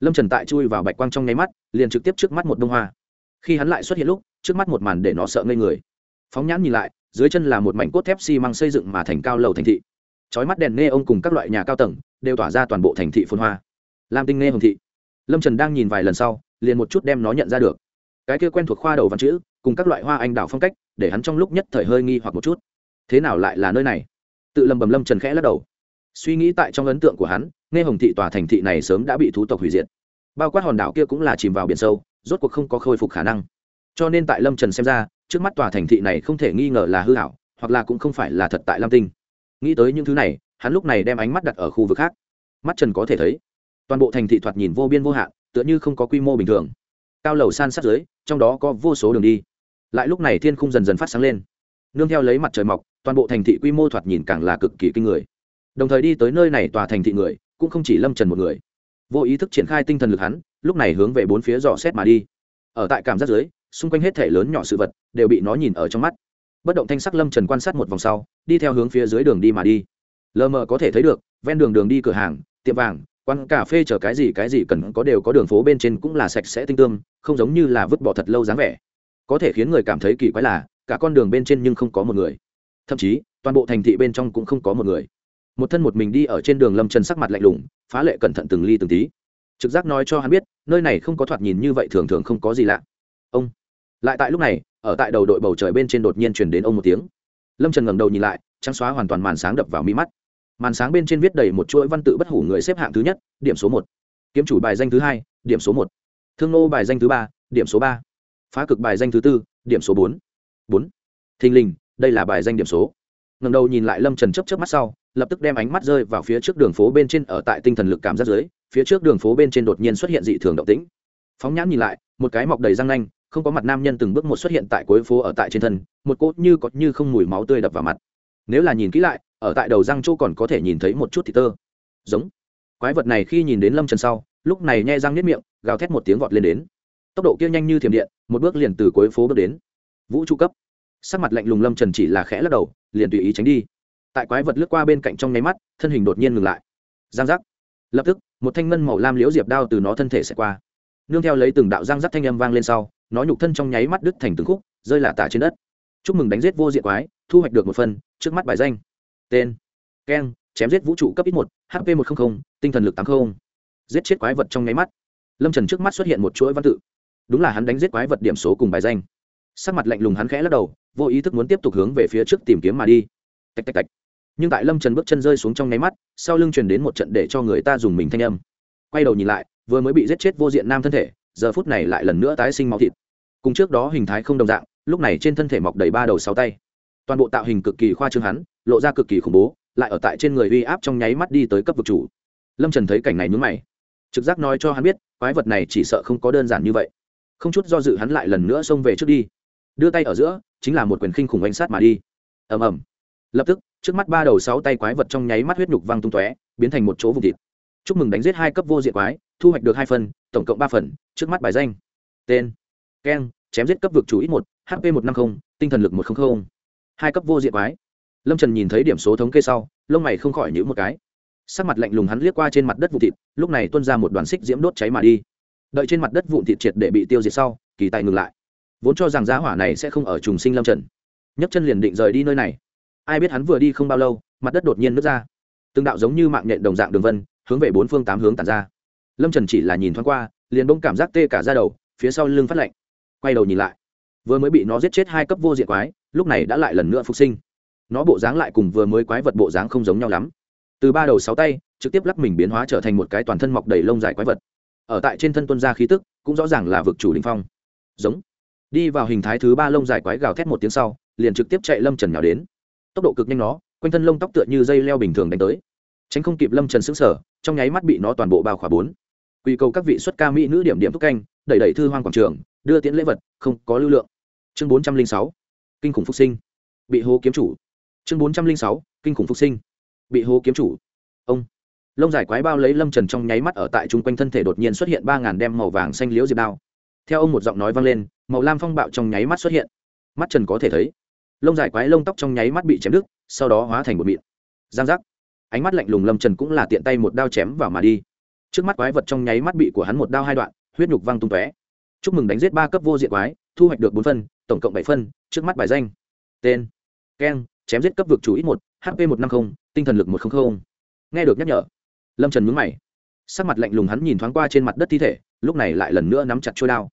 lâm trần tại chui vào bạch quang trong nháy mắt liền trực tiếp trước mắt một bông hoa khi hắn lại xuất hiện lúc trước mắt một màn để nó sợ ngây người phóng nhãn nhìn lại dưới chân là một mảnh cốt thép xi măng xây dựng mà thành cao lầu thành thị trói mắt đèn nghe ông cùng các loại nhà cao tầng đều tỏa ra toàn bộ thành thị phun hoa lam tinh nghe hồng thị lâm trần đang nhìn vài lần sau liền một chút đem nó nhận ra được cái kia quen thuộc khoa đầu văn chữ cùng các loại hoa anh đào phong cách để hắn trong lúc nhất thời hơi nghi hoặc một chút thế nào lại là nơi này tự lầm bầm lâm trần khẽ lắc đầu suy nghĩ tại trong ấn tượng của hắn nghe hồng thị tòa thành thị này sớm đã bị thú tộc hủy diệt. Bao quát hòn đảo kia cũng là chìm vào biển sâu, rốt cuộc không có khôi phục khả năng. Cho nên tại lâm trần xem ra, trước mắt tòa thành thị này không thể nghi ngờ là hư hảo, hoặc là cũng không phải là thật tại lam tinh. Nghĩ tới những thứ này, hắn lúc này đem ánh mắt đặt ở khu vực khác. Mắt trần có thể thấy, toàn bộ thành thị thoạt nhìn vô biên vô hạn, tựa như không có quy mô bình thường. Cao lầu san sát dưới, trong đó có vô số đường đi. Lại lúc này thiên khung dần dần phát sáng lên. Nương theo lấy mặt trời mọc, toàn bộ thành thị quy mô thoạt nhìn càng là cực kỳ kinh người. Đồng thời đi tới nơi này tòa thành thị người cũng không chỉ lâm trần một người vô ý thức triển khai tinh thần lực hắn lúc này hướng về bốn phía dò xét mà đi ở tại cảm giác dưới xung quanh hết thể lớn nhỏ sự vật đều bị nó nhìn ở trong mắt bất động thanh sắc lâm trần quan sát một vòng sau đi theo hướng phía dưới đường đi mà đi lờ mờ có thể thấy được ven đường đường đi cửa hàng tiệm vàng quán cà phê chở cái gì cái gì cần có đều có đường phố bên trên cũng là sạch sẽ tinh tương không giống như là vứt bỏ thật lâu dáng vẻ. Có thể khiến người cảm thấy kỳ quái là, cả con đường bên trên nhưng không có một người. Thậm chí, toàn bộ thành thị bên trong cũng không có một người một thân một mình đi ở trên đường lâm trần sắc mặt lạnh lùng, phá lệ cẩn thận từng ly từng tí. Trực giác nói cho hắn biết, nơi này không có thoạt nhìn như vậy thường thường không có gì lạ. Ông. Lại tại lúc này, ở tại đầu đội bầu trời bên trên đột nhiên truyền đến ông một tiếng. Lâm trần ngẩng đầu nhìn lại, trắng xóa hoàn toàn màn sáng đập vào mi mắt. Màn sáng bên trên viết đầy một chuỗi văn tự bất hủ người xếp hạng thứ nhất, điểm số một. Kiếm chủ bài danh thứ hai, điểm số một. Thương nô bài danh thứ ba, điểm số ba. Phá cực bài danh thứ tư, điểm số bốn. Bốn. Thình lình, đây là bài danh điểm số ngầm đầu nhìn lại lâm trần chấp chấp mắt sau, lập tức đem ánh mắt rơi vào phía trước đường phố bên trên ở tại tinh thần lực cảm giác dưới, phía trước đường phố bên trên đột nhiên xuất hiện dị thường động tĩnh. Phóng nhãn nhìn lại, một cái mọc đầy răng nanh, không có mặt nam nhân từng bước một xuất hiện tại cuối phố ở tại trên thân, một cốt như có như không mùi máu tươi đập vào mặt. Nếu là nhìn kỹ lại, ở tại đầu răng chỗ còn có thể nhìn thấy một chút thịt tơ. Giống. Quái vật này khi nhìn đến lâm trần sau, lúc này nhai răng nếp miệng, gào thét một tiếng vọt lên đến. Tốc độ kia nhanh như thiểm điện, một bước liền từ cuối phố bước đến. Vũ trụ cấp sắc mặt lạnh lùng lâm trần chỉ là khẽ lắc đầu, liền tùy ý tránh đi. Tại quái vật lướt qua bên cạnh trong nháy mắt, thân hình đột nhiên ngừng lại. Giang giác. Lập tức, một thanh ngân màu lam liễu diệp đao từ nó thân thể sẽ qua. Nương theo lấy từng đạo giang giác thanh âm vang lên sau, nó nhục thân trong nháy mắt đứt thành từng khúc, rơi lả tả trên đất. Chúc mừng đánh giết vô diện quái, thu hoạch được một phần, trước mắt bài danh. Tên. Keng, chém giết vũ trụ cấp ít một hp một trăm linh tinh thần lực tám mươi giết chết quái vật trong nháy mắt. Lâm trần trước mắt xuất hiện một chuỗi văn tự. Đúng là hắn đánh giết quái vật điểm số cùng bài danh. Sắc mặt lạnh lùng hắn khẽ lắc đầu vô ý thức muốn tiếp tục hướng về phía trước tìm kiếm mà đi. Tạch tạch tạch. Nhưng tại lâm trần bước chân rơi xuống trong nháy mắt, sau lưng truyền đến một trận để cho người ta dùng mình thanh âm. Quay đầu nhìn lại, vừa mới bị giết chết vô diện nam thân thể, giờ phút này lại lần nữa tái sinh máu thịt. Cùng trước đó hình thái không đồng dạng, lúc này trên thân thể mọc đầy ba đầu sáu tay. Toàn bộ tạo hình cực kỳ khoa trương hắn, lộ ra cực kỳ khủng bố, lại ở tại trên người uy áp trong nháy mắt đi tới cấp vực chủ. Lâm trần thấy cảnh này mướn mày. Trực giác nói cho hắn biết, quái vật này chỉ sợ không có đơn giản như vậy. Không chút do dự hắn lại lần nữa xông về trước đi đưa tay ở giữa, chính là một quyền khinh khủng oanh sát mà đi. Ầm ầm. Lập tức, trước mắt ba đầu sáu tay quái vật trong nháy mắt huyết nhục văng tung tóe, biến thành một chỗ vùng thịt. Chúc mừng đánh giết hai cấp vô diện quái, thu hoạch được hai phần, tổng cộng ba phần, trước mắt bài danh. Tên. Keng, chém giết cấp vực chủ ít một hp một trăm năm mươi tinh thần lực một trăm linh hai cấp vô diện quái. Lâm trần nhìn thấy điểm số thống kê sau, lông mày không khỏi nhữ một cái. Sắc mặt lạnh lùng hắn liếc qua trên mặt đất vụ thịt, lúc này tuôn ra một đoàn xích diễm đốt cháy mà đi. Đợi trên mặt đất vụn thịt triệt để bị tiêu diệt sau, kỳ tài ngừng lại vốn cho rằng giá hỏa này sẽ không ở trùng sinh lâm trần. Nhấc chân liền định rời đi nơi này. Ai biết hắn vừa đi không bao lâu, mặt đất đột nhiên nứt ra. Từng đạo giống như mạng nhện đồng dạng đường vân, hướng về bốn phương tám hướng tàn ra. Lâm trần chỉ là nhìn thoáng qua, liền bông cảm giác tê cả ra đầu, phía sau lưng phát lạnh. Quay đầu nhìn lại, vừa mới bị nó giết chết hai cấp vô diện quái, lúc này đã lại lần nữa phục sinh. Nó bộ dáng lại cùng vừa mới quái vật bộ dáng không giống nhau lắm. Từ ba đầu sáu tay, trực tiếp lắp mình biến hóa trở thành một cái toàn thân mọc đầy lông dài quái vật. Ở tại trên thân tuân ra khí tức, cũng rõ ràng là vực chủ đình phong. Giống đi vào hình thái thứ ba lông dài quái gào thét một tiếng sau, liền trực tiếp chạy lâm trần nhào đến. Tốc độ cực nhanh nó, quanh thân lông tóc tựa như dây leo bình thường đánh tới. Tránh không kịp lâm trần xứng sở trong nháy mắt bị nó toàn bộ bao khỏa bốn. Quy cầu các vị xuất ca mỹ nữ điểm điểm thúc canh, đẩy đẩy thư hoang quảng trường, đưa tiễn lễ vật, không có lưu lượng. Chương bốn trăm linh sáu, kinh khủng phục sinh. Bị hố kiếm chủ. Chương bốn trăm linh sáu, kinh khủng phục sinh. Bị hố kiếm chủ. Ông. Lông dài quái bao lấy lâm trần trong nháy mắt ở tại chung quanh thân thể đột nhiên xuất hiện ba ngàn đem màu vàng xanh liễu diệp đao. Theo ông một giọng nói vang lên màu lam phong bạo trong nháy mắt xuất hiện. Mắt trần có thể thấy, lông dài quái lông tóc trong nháy mắt bị chém đứt, sau đó hóa thành một mịn. Giang giác. Ánh mắt lạnh lùng lâm trần cũng là tiện tay một đao chém vào mà đi. Trước mắt quái vật trong nháy mắt bị của hắn một đao hai đoạn, huyết nhục văng tung tóe. Chúc mừng đánh giết ba cấp vô diện quái, thu hoạch được bốn phân, tổng cộng bảy phân, trước mắt bài danh. Tên. Keng, chém giết cấp vực chủ ít một hp một trăm năm mươi tinh thần lực một trăm linh nghe được nhắc nhở, lâm trần mướn mày. Sắc mặt lạnh lùng hắn nhìn thoáng qua trên mặt đất thi thể, lúc này lại lần nữa nắm chặt trôi đao.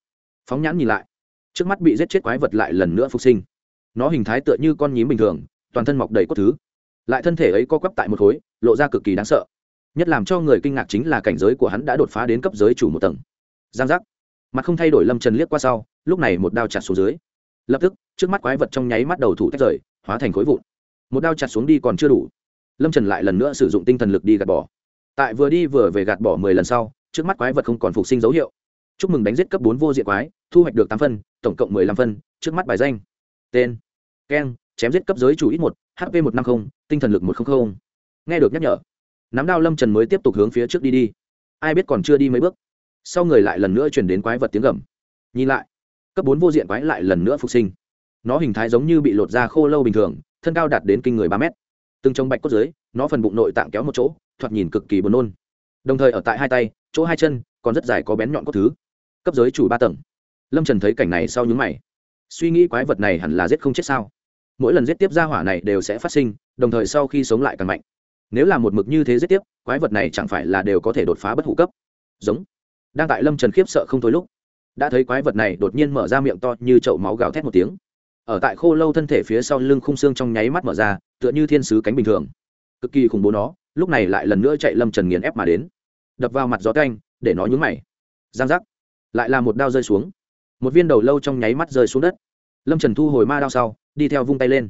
Phóng nhãn nhìn lại trước mắt bị giết chết quái vật lại lần nữa phục sinh. Nó hình thái tựa như con nhím bình thường, toàn thân mọc đầy cốt thứ. Lại thân thể ấy co quắp tại một khối, lộ ra cực kỳ đáng sợ. Nhất làm cho người kinh ngạc chính là cảnh giới của hắn đã đột phá đến cấp giới chủ một tầng. Giang giác. Mặt không thay đổi lâm trần liếc qua sau, lúc này một đao chặt xuống dưới. Lập tức, trước mắt quái vật trong nháy mắt đầu thủ tách rời, hóa thành khối vụn. Một đao chặt xuống đi còn chưa đủ. Lâm trần lại lần nữa sử dụng tinh thần lực đi gạt bỏ. Tại vừa đi vừa về gạt bỏ mười lần sau, trước mắt quái vật không còn phục sinh dấu hiệu chúc mừng đánh giết cấp bốn vô diện quái, thu hoạch được tám phân, tổng cộng mười lăm phân, trước mắt bài danh. Tên. Keng chém giết cấp giới chủ ít một hp một trăm năm mươi tinh thần lực một trăm linh nghe được nhắc nhở, nắm đao lâm trần mới tiếp tục hướng phía trước đi đi. Ai biết còn chưa đi mấy bước, sau người lại lần nữa chuyển đến quái vật tiếng gầm. Nhìn lại, cấp bốn vô diện quái lại lần nữa phục sinh. Nó hình thái giống như bị lột da khô lâu bình thường, thân cao đạt đến kinh người ba mét. Từng trông bạch cốt dưới, nó phần bụng nội tạng kéo một chỗ, thoạt nhìn cực kỳ buồn nôn. Đồng thời ở tại hai tay, chỗ hai chân còn rất dài có bén nhọn cốt thứ cấp giới chủ ba tầng. Lâm trần thấy cảnh này sau nhúng mày. Suy nghĩ quái vật này hẳn là giết không chết sao? Mỗi lần giết tiếp ra hỏa này đều sẽ phát sinh, đồng thời sau khi sống lại càng mạnh. Nếu là một mực như thế giết tiếp, quái vật này chẳng phải là đều có thể đột phá bất hủ cấp. Giống. Đang tại lâm trần khiếp sợ không thôi lúc, đã thấy quái vật này đột nhiên mở ra miệng to như chậu máu gào thét một tiếng. Ở tại khô lâu thân thể phía sau lưng khung xương trong nháy mắt mở ra, tựa như thiên sứ cánh bình thường. Cực kỳ khủng bố nó, lúc này lại lần nữa chạy lâm trần nghiền ép mà đến. Đập vào mặt gió canh để nó nhúng mày. Giang giác lại là một đao rơi xuống. Một viên đầu lâu trong nháy mắt rơi xuống đất. Lâm trần thu hồi ma đao sau, đi theo vung tay lên.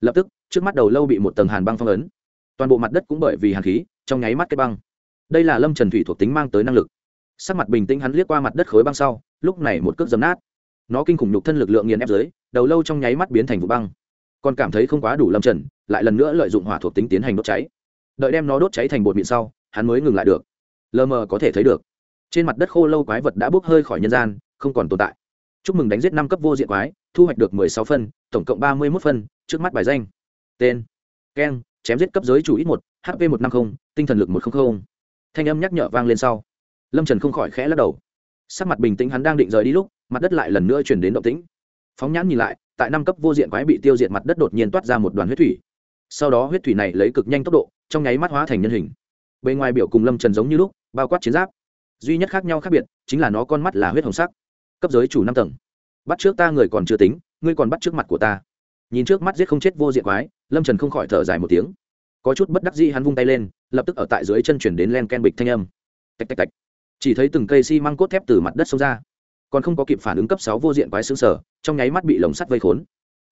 Lập tức, trước mắt đầu lâu bị một tầng hàn băng phong ấn. Toàn bộ mặt đất cũng bởi vì hàn khí, trong nháy mắt kết băng. Đây là lâm trần thủy thuộc tính mang tới năng lực. Sắc mặt bình tĩnh hắn liếc qua mặt đất khối băng sau, lúc này một cước dấm nát. Nó kinh khủng nhục thân lực lượng nghiền ép dưới, đầu lâu trong nháy mắt biến thành vụ băng. Còn cảm thấy không quá đủ lâm trần, lại lần nữa lợi dụng hỏa thuộc tính tiến hành đốt cháy. Đợi đem nó đốt cháy thành bột mịn sau, hắn mới ngừng lại được. Lờ mờ có thể thấy được trên mặt đất khô lâu quái vật đã bốc hơi khỏi nhân gian, không còn tồn tại. Chúc mừng đánh giết năm cấp vô diện quái, thu hoạch được mười sáu phân, tổng cộng ba mươi mốt phân, trước mắt bài danh. Tên keng, chém giết cấp giới chủ ít một hp một trăm năm mươi tinh thần lực một trăm linh thanh âm nhắc nhở vang lên sau. Lâm trần không khỏi khẽ lắc đầu. Sắc mặt bình tĩnh hắn đang định rời đi lúc, mặt đất lại lần nữa chuyển đến động tĩnh. Phóng nhãn nhìn lại, tại năm cấp vô diện quái bị tiêu diệt mặt đất đột nhiên toát ra một đoàn huyết thủy. Sau đó huyết thủy này lấy cực nhanh tốc độ, trong nháy mắt hóa thành nhân hình. Bề ngoài biểu cùng lâm trần giống như lúc, bao quát chiến giáp duy nhất khác nhau khác biệt chính là nó con mắt là huyết hồng sắc. Cấp giới chủ năm tầng. Bắt trước ta người còn chưa tính, ngươi còn bắt trước mặt của ta. Nhìn trước mắt giết không chết vô diện quái, lâm trần không khỏi thở dài một tiếng. Có chút bất đắc dĩ hắn vung tay lên, lập tức ở tại dưới chân chuyển đến len ken bịch thanh âm. Tạch tạch tạch. Chỉ thấy từng cây xi、si、măng cốt thép từ mặt đất xông ra. Còn không có kịp phản ứng cấp sáu vô diện quái xương sở trong nháy mắt bị lồng sắt vây khốn.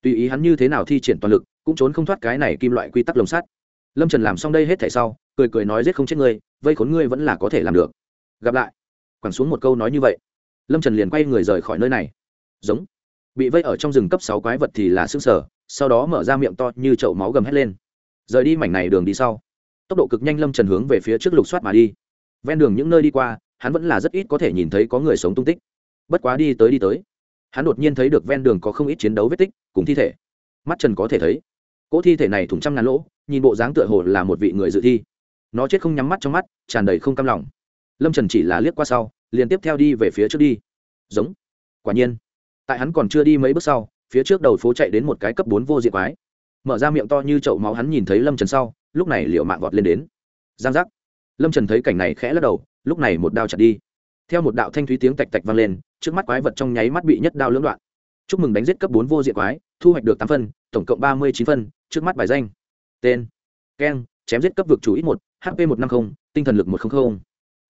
Tùy ý hắn như thế nào thi triển toàn lực, cũng trốn không thoát cái này kim loại quy tắc lồng sắt. Lâm trần làm xong đây hết thể sau, cười cười nói giết không chết ngươi, vây khốn ngươi vẫn là có thể làm được gặp lại. Quẳng xuống một câu nói như vậy, lâm trần liền quay người rời khỏi nơi này. Giống. Bị vây ở trong rừng cấp sáu quái vật thì là xương sở sau đó mở ra miệng to như chậu máu gầm hét lên. Rời đi mảnh này đường đi sau. Tốc độ cực nhanh lâm trần hướng về phía trước lục soát mà đi. Ven đường những nơi đi qua, hắn vẫn là rất ít có thể nhìn thấy có người sống tung tích. Bất quá đi tới đi tới, hắn đột nhiên thấy được ven đường có không ít chiến đấu vết tích, cùng thi thể. Mắt trần có thể thấy, cỗ thi thể này thủng trăm ngàn lỗ, nhìn bộ dáng tựa hồ là một vị người dự thi. Nó chết không nhắm mắt trong mắt, tràn đầy không cam lòng lâm trần chỉ là liếc qua sau liền tiếp theo đi về phía trước đi giống quả nhiên tại hắn còn chưa đi mấy bước sau phía trước đầu phố chạy đến một cái cấp bốn vô diện quái mở ra miệng to như chậu máu hắn nhìn thấy lâm trần sau lúc này liệu mạng vọt lên đến giang giác lâm trần thấy cảnh này khẽ lắc đầu lúc này một đao chặt đi theo một đạo thanh thúy tiếng tạch tạch vang lên trước mắt quái vật trong nháy mắt bị nhất đao lưỡng đoạn chúc mừng đánh giết cấp bốn vô diện quái thu hoạch được tám phân tổng cộng ba mươi chín phân trước mắt bài danh tên keng chém giết cấp vực chủ ít một hp một trăm năm mươi tinh thần lực một trăm linh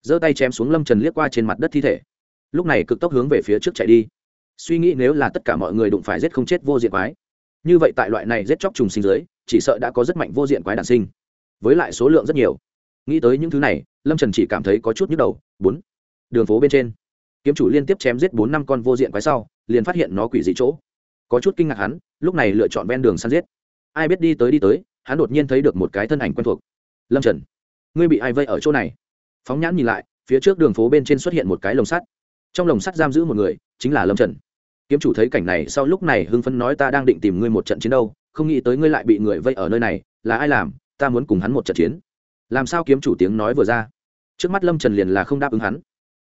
giơ tay chém xuống lâm trần liếc qua trên mặt đất thi thể lúc này cực tốc hướng về phía trước chạy đi suy nghĩ nếu là tất cả mọi người đụng phải giết không chết vô diện quái như vậy tại loại này giết chóc trùng sinh dưới chỉ sợ đã có rất mạnh vô diện quái đản sinh với lại số lượng rất nhiều nghĩ tới những thứ này lâm trần chỉ cảm thấy có chút nhức đầu bốn đường phố bên trên kiếm chủ liên tiếp chém giết bốn năm con vô diện quái sau liền phát hiện nó quỷ dị chỗ có chút kinh ngạc hắn lúc này lựa chọn ven đường săn giết ai biết đi tới đi tới hắn đột nhiên thấy được một cái thân ảnh quen thuộc lâm trần ngươi bị ai vây ở chỗ này phóng nhãn nhìn lại, phía trước đường phố bên trên xuất hiện một cái lồng sắt. Trong lồng sắt giam giữ một người, chính là lâm trần. Kiếm chủ thấy cảnh này, sau lúc này hưng phấn nói ta đang định tìm ngươi một trận chiến đâu, không nghĩ tới ngươi lại bị người vây ở nơi này, là ai làm, ta muốn cùng hắn một trận chiến. Làm sao kiếm chủ tiếng nói vừa ra? Trước mắt lâm trần liền là không đáp ứng hắn.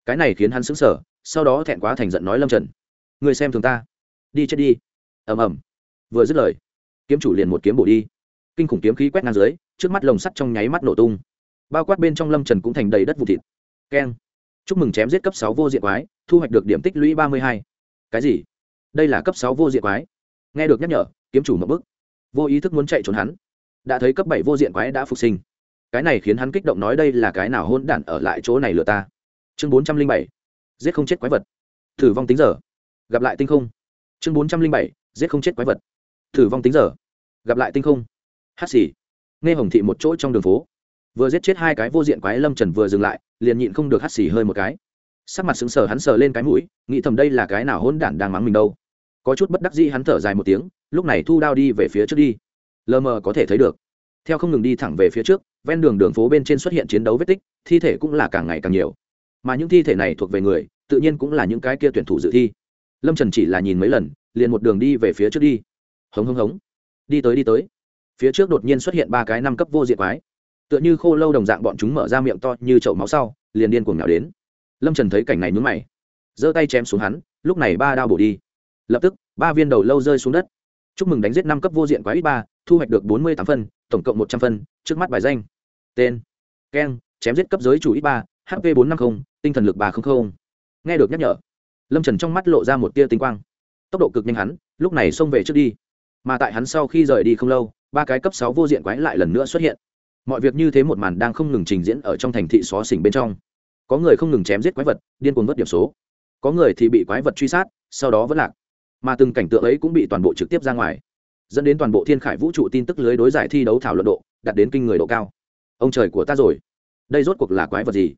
Cái này khiến hắn sững sờ, sau đó thẹn quá thành giận nói lâm trần người xem thường ta. Đi chết đi. Ầm ầm. Vừa dứt lời, kiếm chủ liền một kiếm bổ đi. Kinh khủng kiếm khí quét ngang dưới, trước mắt lồng sắt trong nháy mắt nổ tung bao quát bên trong lâm trần cũng thành đầy đất vụ thịt. Keng. Chúc mừng chém giết cấp sáu vô diện quái, thu hoạch được điểm tích lũy ba mươi hai. Cái gì? Đây là cấp sáu vô diện quái? Nghe được nhắc nhở, kiếm chủ một bức vô ý thức muốn chạy trốn hắn. Đã thấy cấp bảy vô diện quái đã phục sinh. Cái này khiến hắn kích động nói đây là cái nào hôn đản ở lại chỗ này lừa ta. Chương bốn trăm linh bảy. Giết không chết quái vật. Thử vong tính giờ. Gặp lại tinh không. Chương bốn trăm linh bảy. Giết không chết quái vật. Thử vong tính giờ. Gặp lại tinh không. Hát xì. Nghe hồng thị một chỗ trong đường phố vừa giết chết hai cái vô diện quái lâm trần vừa dừng lại, liền nhịn không được hắt xì hơi một cái. Sắc mặt sững sờ, hắn sờ lên cái mũi, nghĩ thầm đây là cái nào hôn đản đang mắng mình đâu. Có chút bất đắc dĩ hắn thở dài một tiếng, lúc này thu đao đi về phía trước đi. Lờ mờ có thể thấy được. Theo không ngừng đi thẳng về phía trước, ven đường đường phố bên trên xuất hiện chiến đấu vết tích, thi thể cũng là càng ngày càng nhiều. Mà những thi thể này thuộc về người, tự nhiên cũng là những cái kia tuyển thủ dự thi. Lâm trần chỉ là nhìn mấy lần, liền một đường đi về phía trước đi. Hống hống hống. Đi tới đi tới. Phía trước đột nhiên xuất hiện ba cái năm cấp vô diện quái tựa như khô lâu đồng dạng bọn chúng mở ra miệng to như chậu máu sau, liền điên cuồng nào đến. Lâm trần thấy cảnh này nhúng mày, giơ tay chém xuống hắn, lúc này ba đao bổ đi. Lập tức, ba viên đầu lâu rơi xuống đất. Chúc mừng đánh giết năm cấp vô diện quái ít ba, thu hoạch được bốn mươi tám phân, tổng cộng một trăm phân, trước mắt bài danh. Tên, keng, chém giết cấp giới chủ ít ba hp bốn trăm năm mươi tinh thần lực ba trăm linh nghe được nhắc nhở, lâm trần trong mắt lộ ra một tia tinh quang. Tốc độ cực nhanh hắn, lúc này xông về trước đi. Mà tại hắn sau khi rời đi không lâu, ba cái cấp sáu vô diện quái lại lần nữa xuất hiện mọi việc như thế một màn đang không ngừng trình diễn ở trong thành thị xó xỉnh bên trong. Có người không ngừng chém giết quái vật, điên cuồng vớt điểm số. Có người thì bị quái vật truy sát, sau đó vẫn lạc. Mà từng cảnh tượng ấy cũng bị toàn bộ trực tiếp ra ngoài, dẫn đến toàn bộ thiên khải vũ trụ tin tức lưới đối giải thi đấu thảo luận độ, đạt đến kinh người độ cao. Ông trời của ta rồi, đây rốt cuộc là quái vật gì?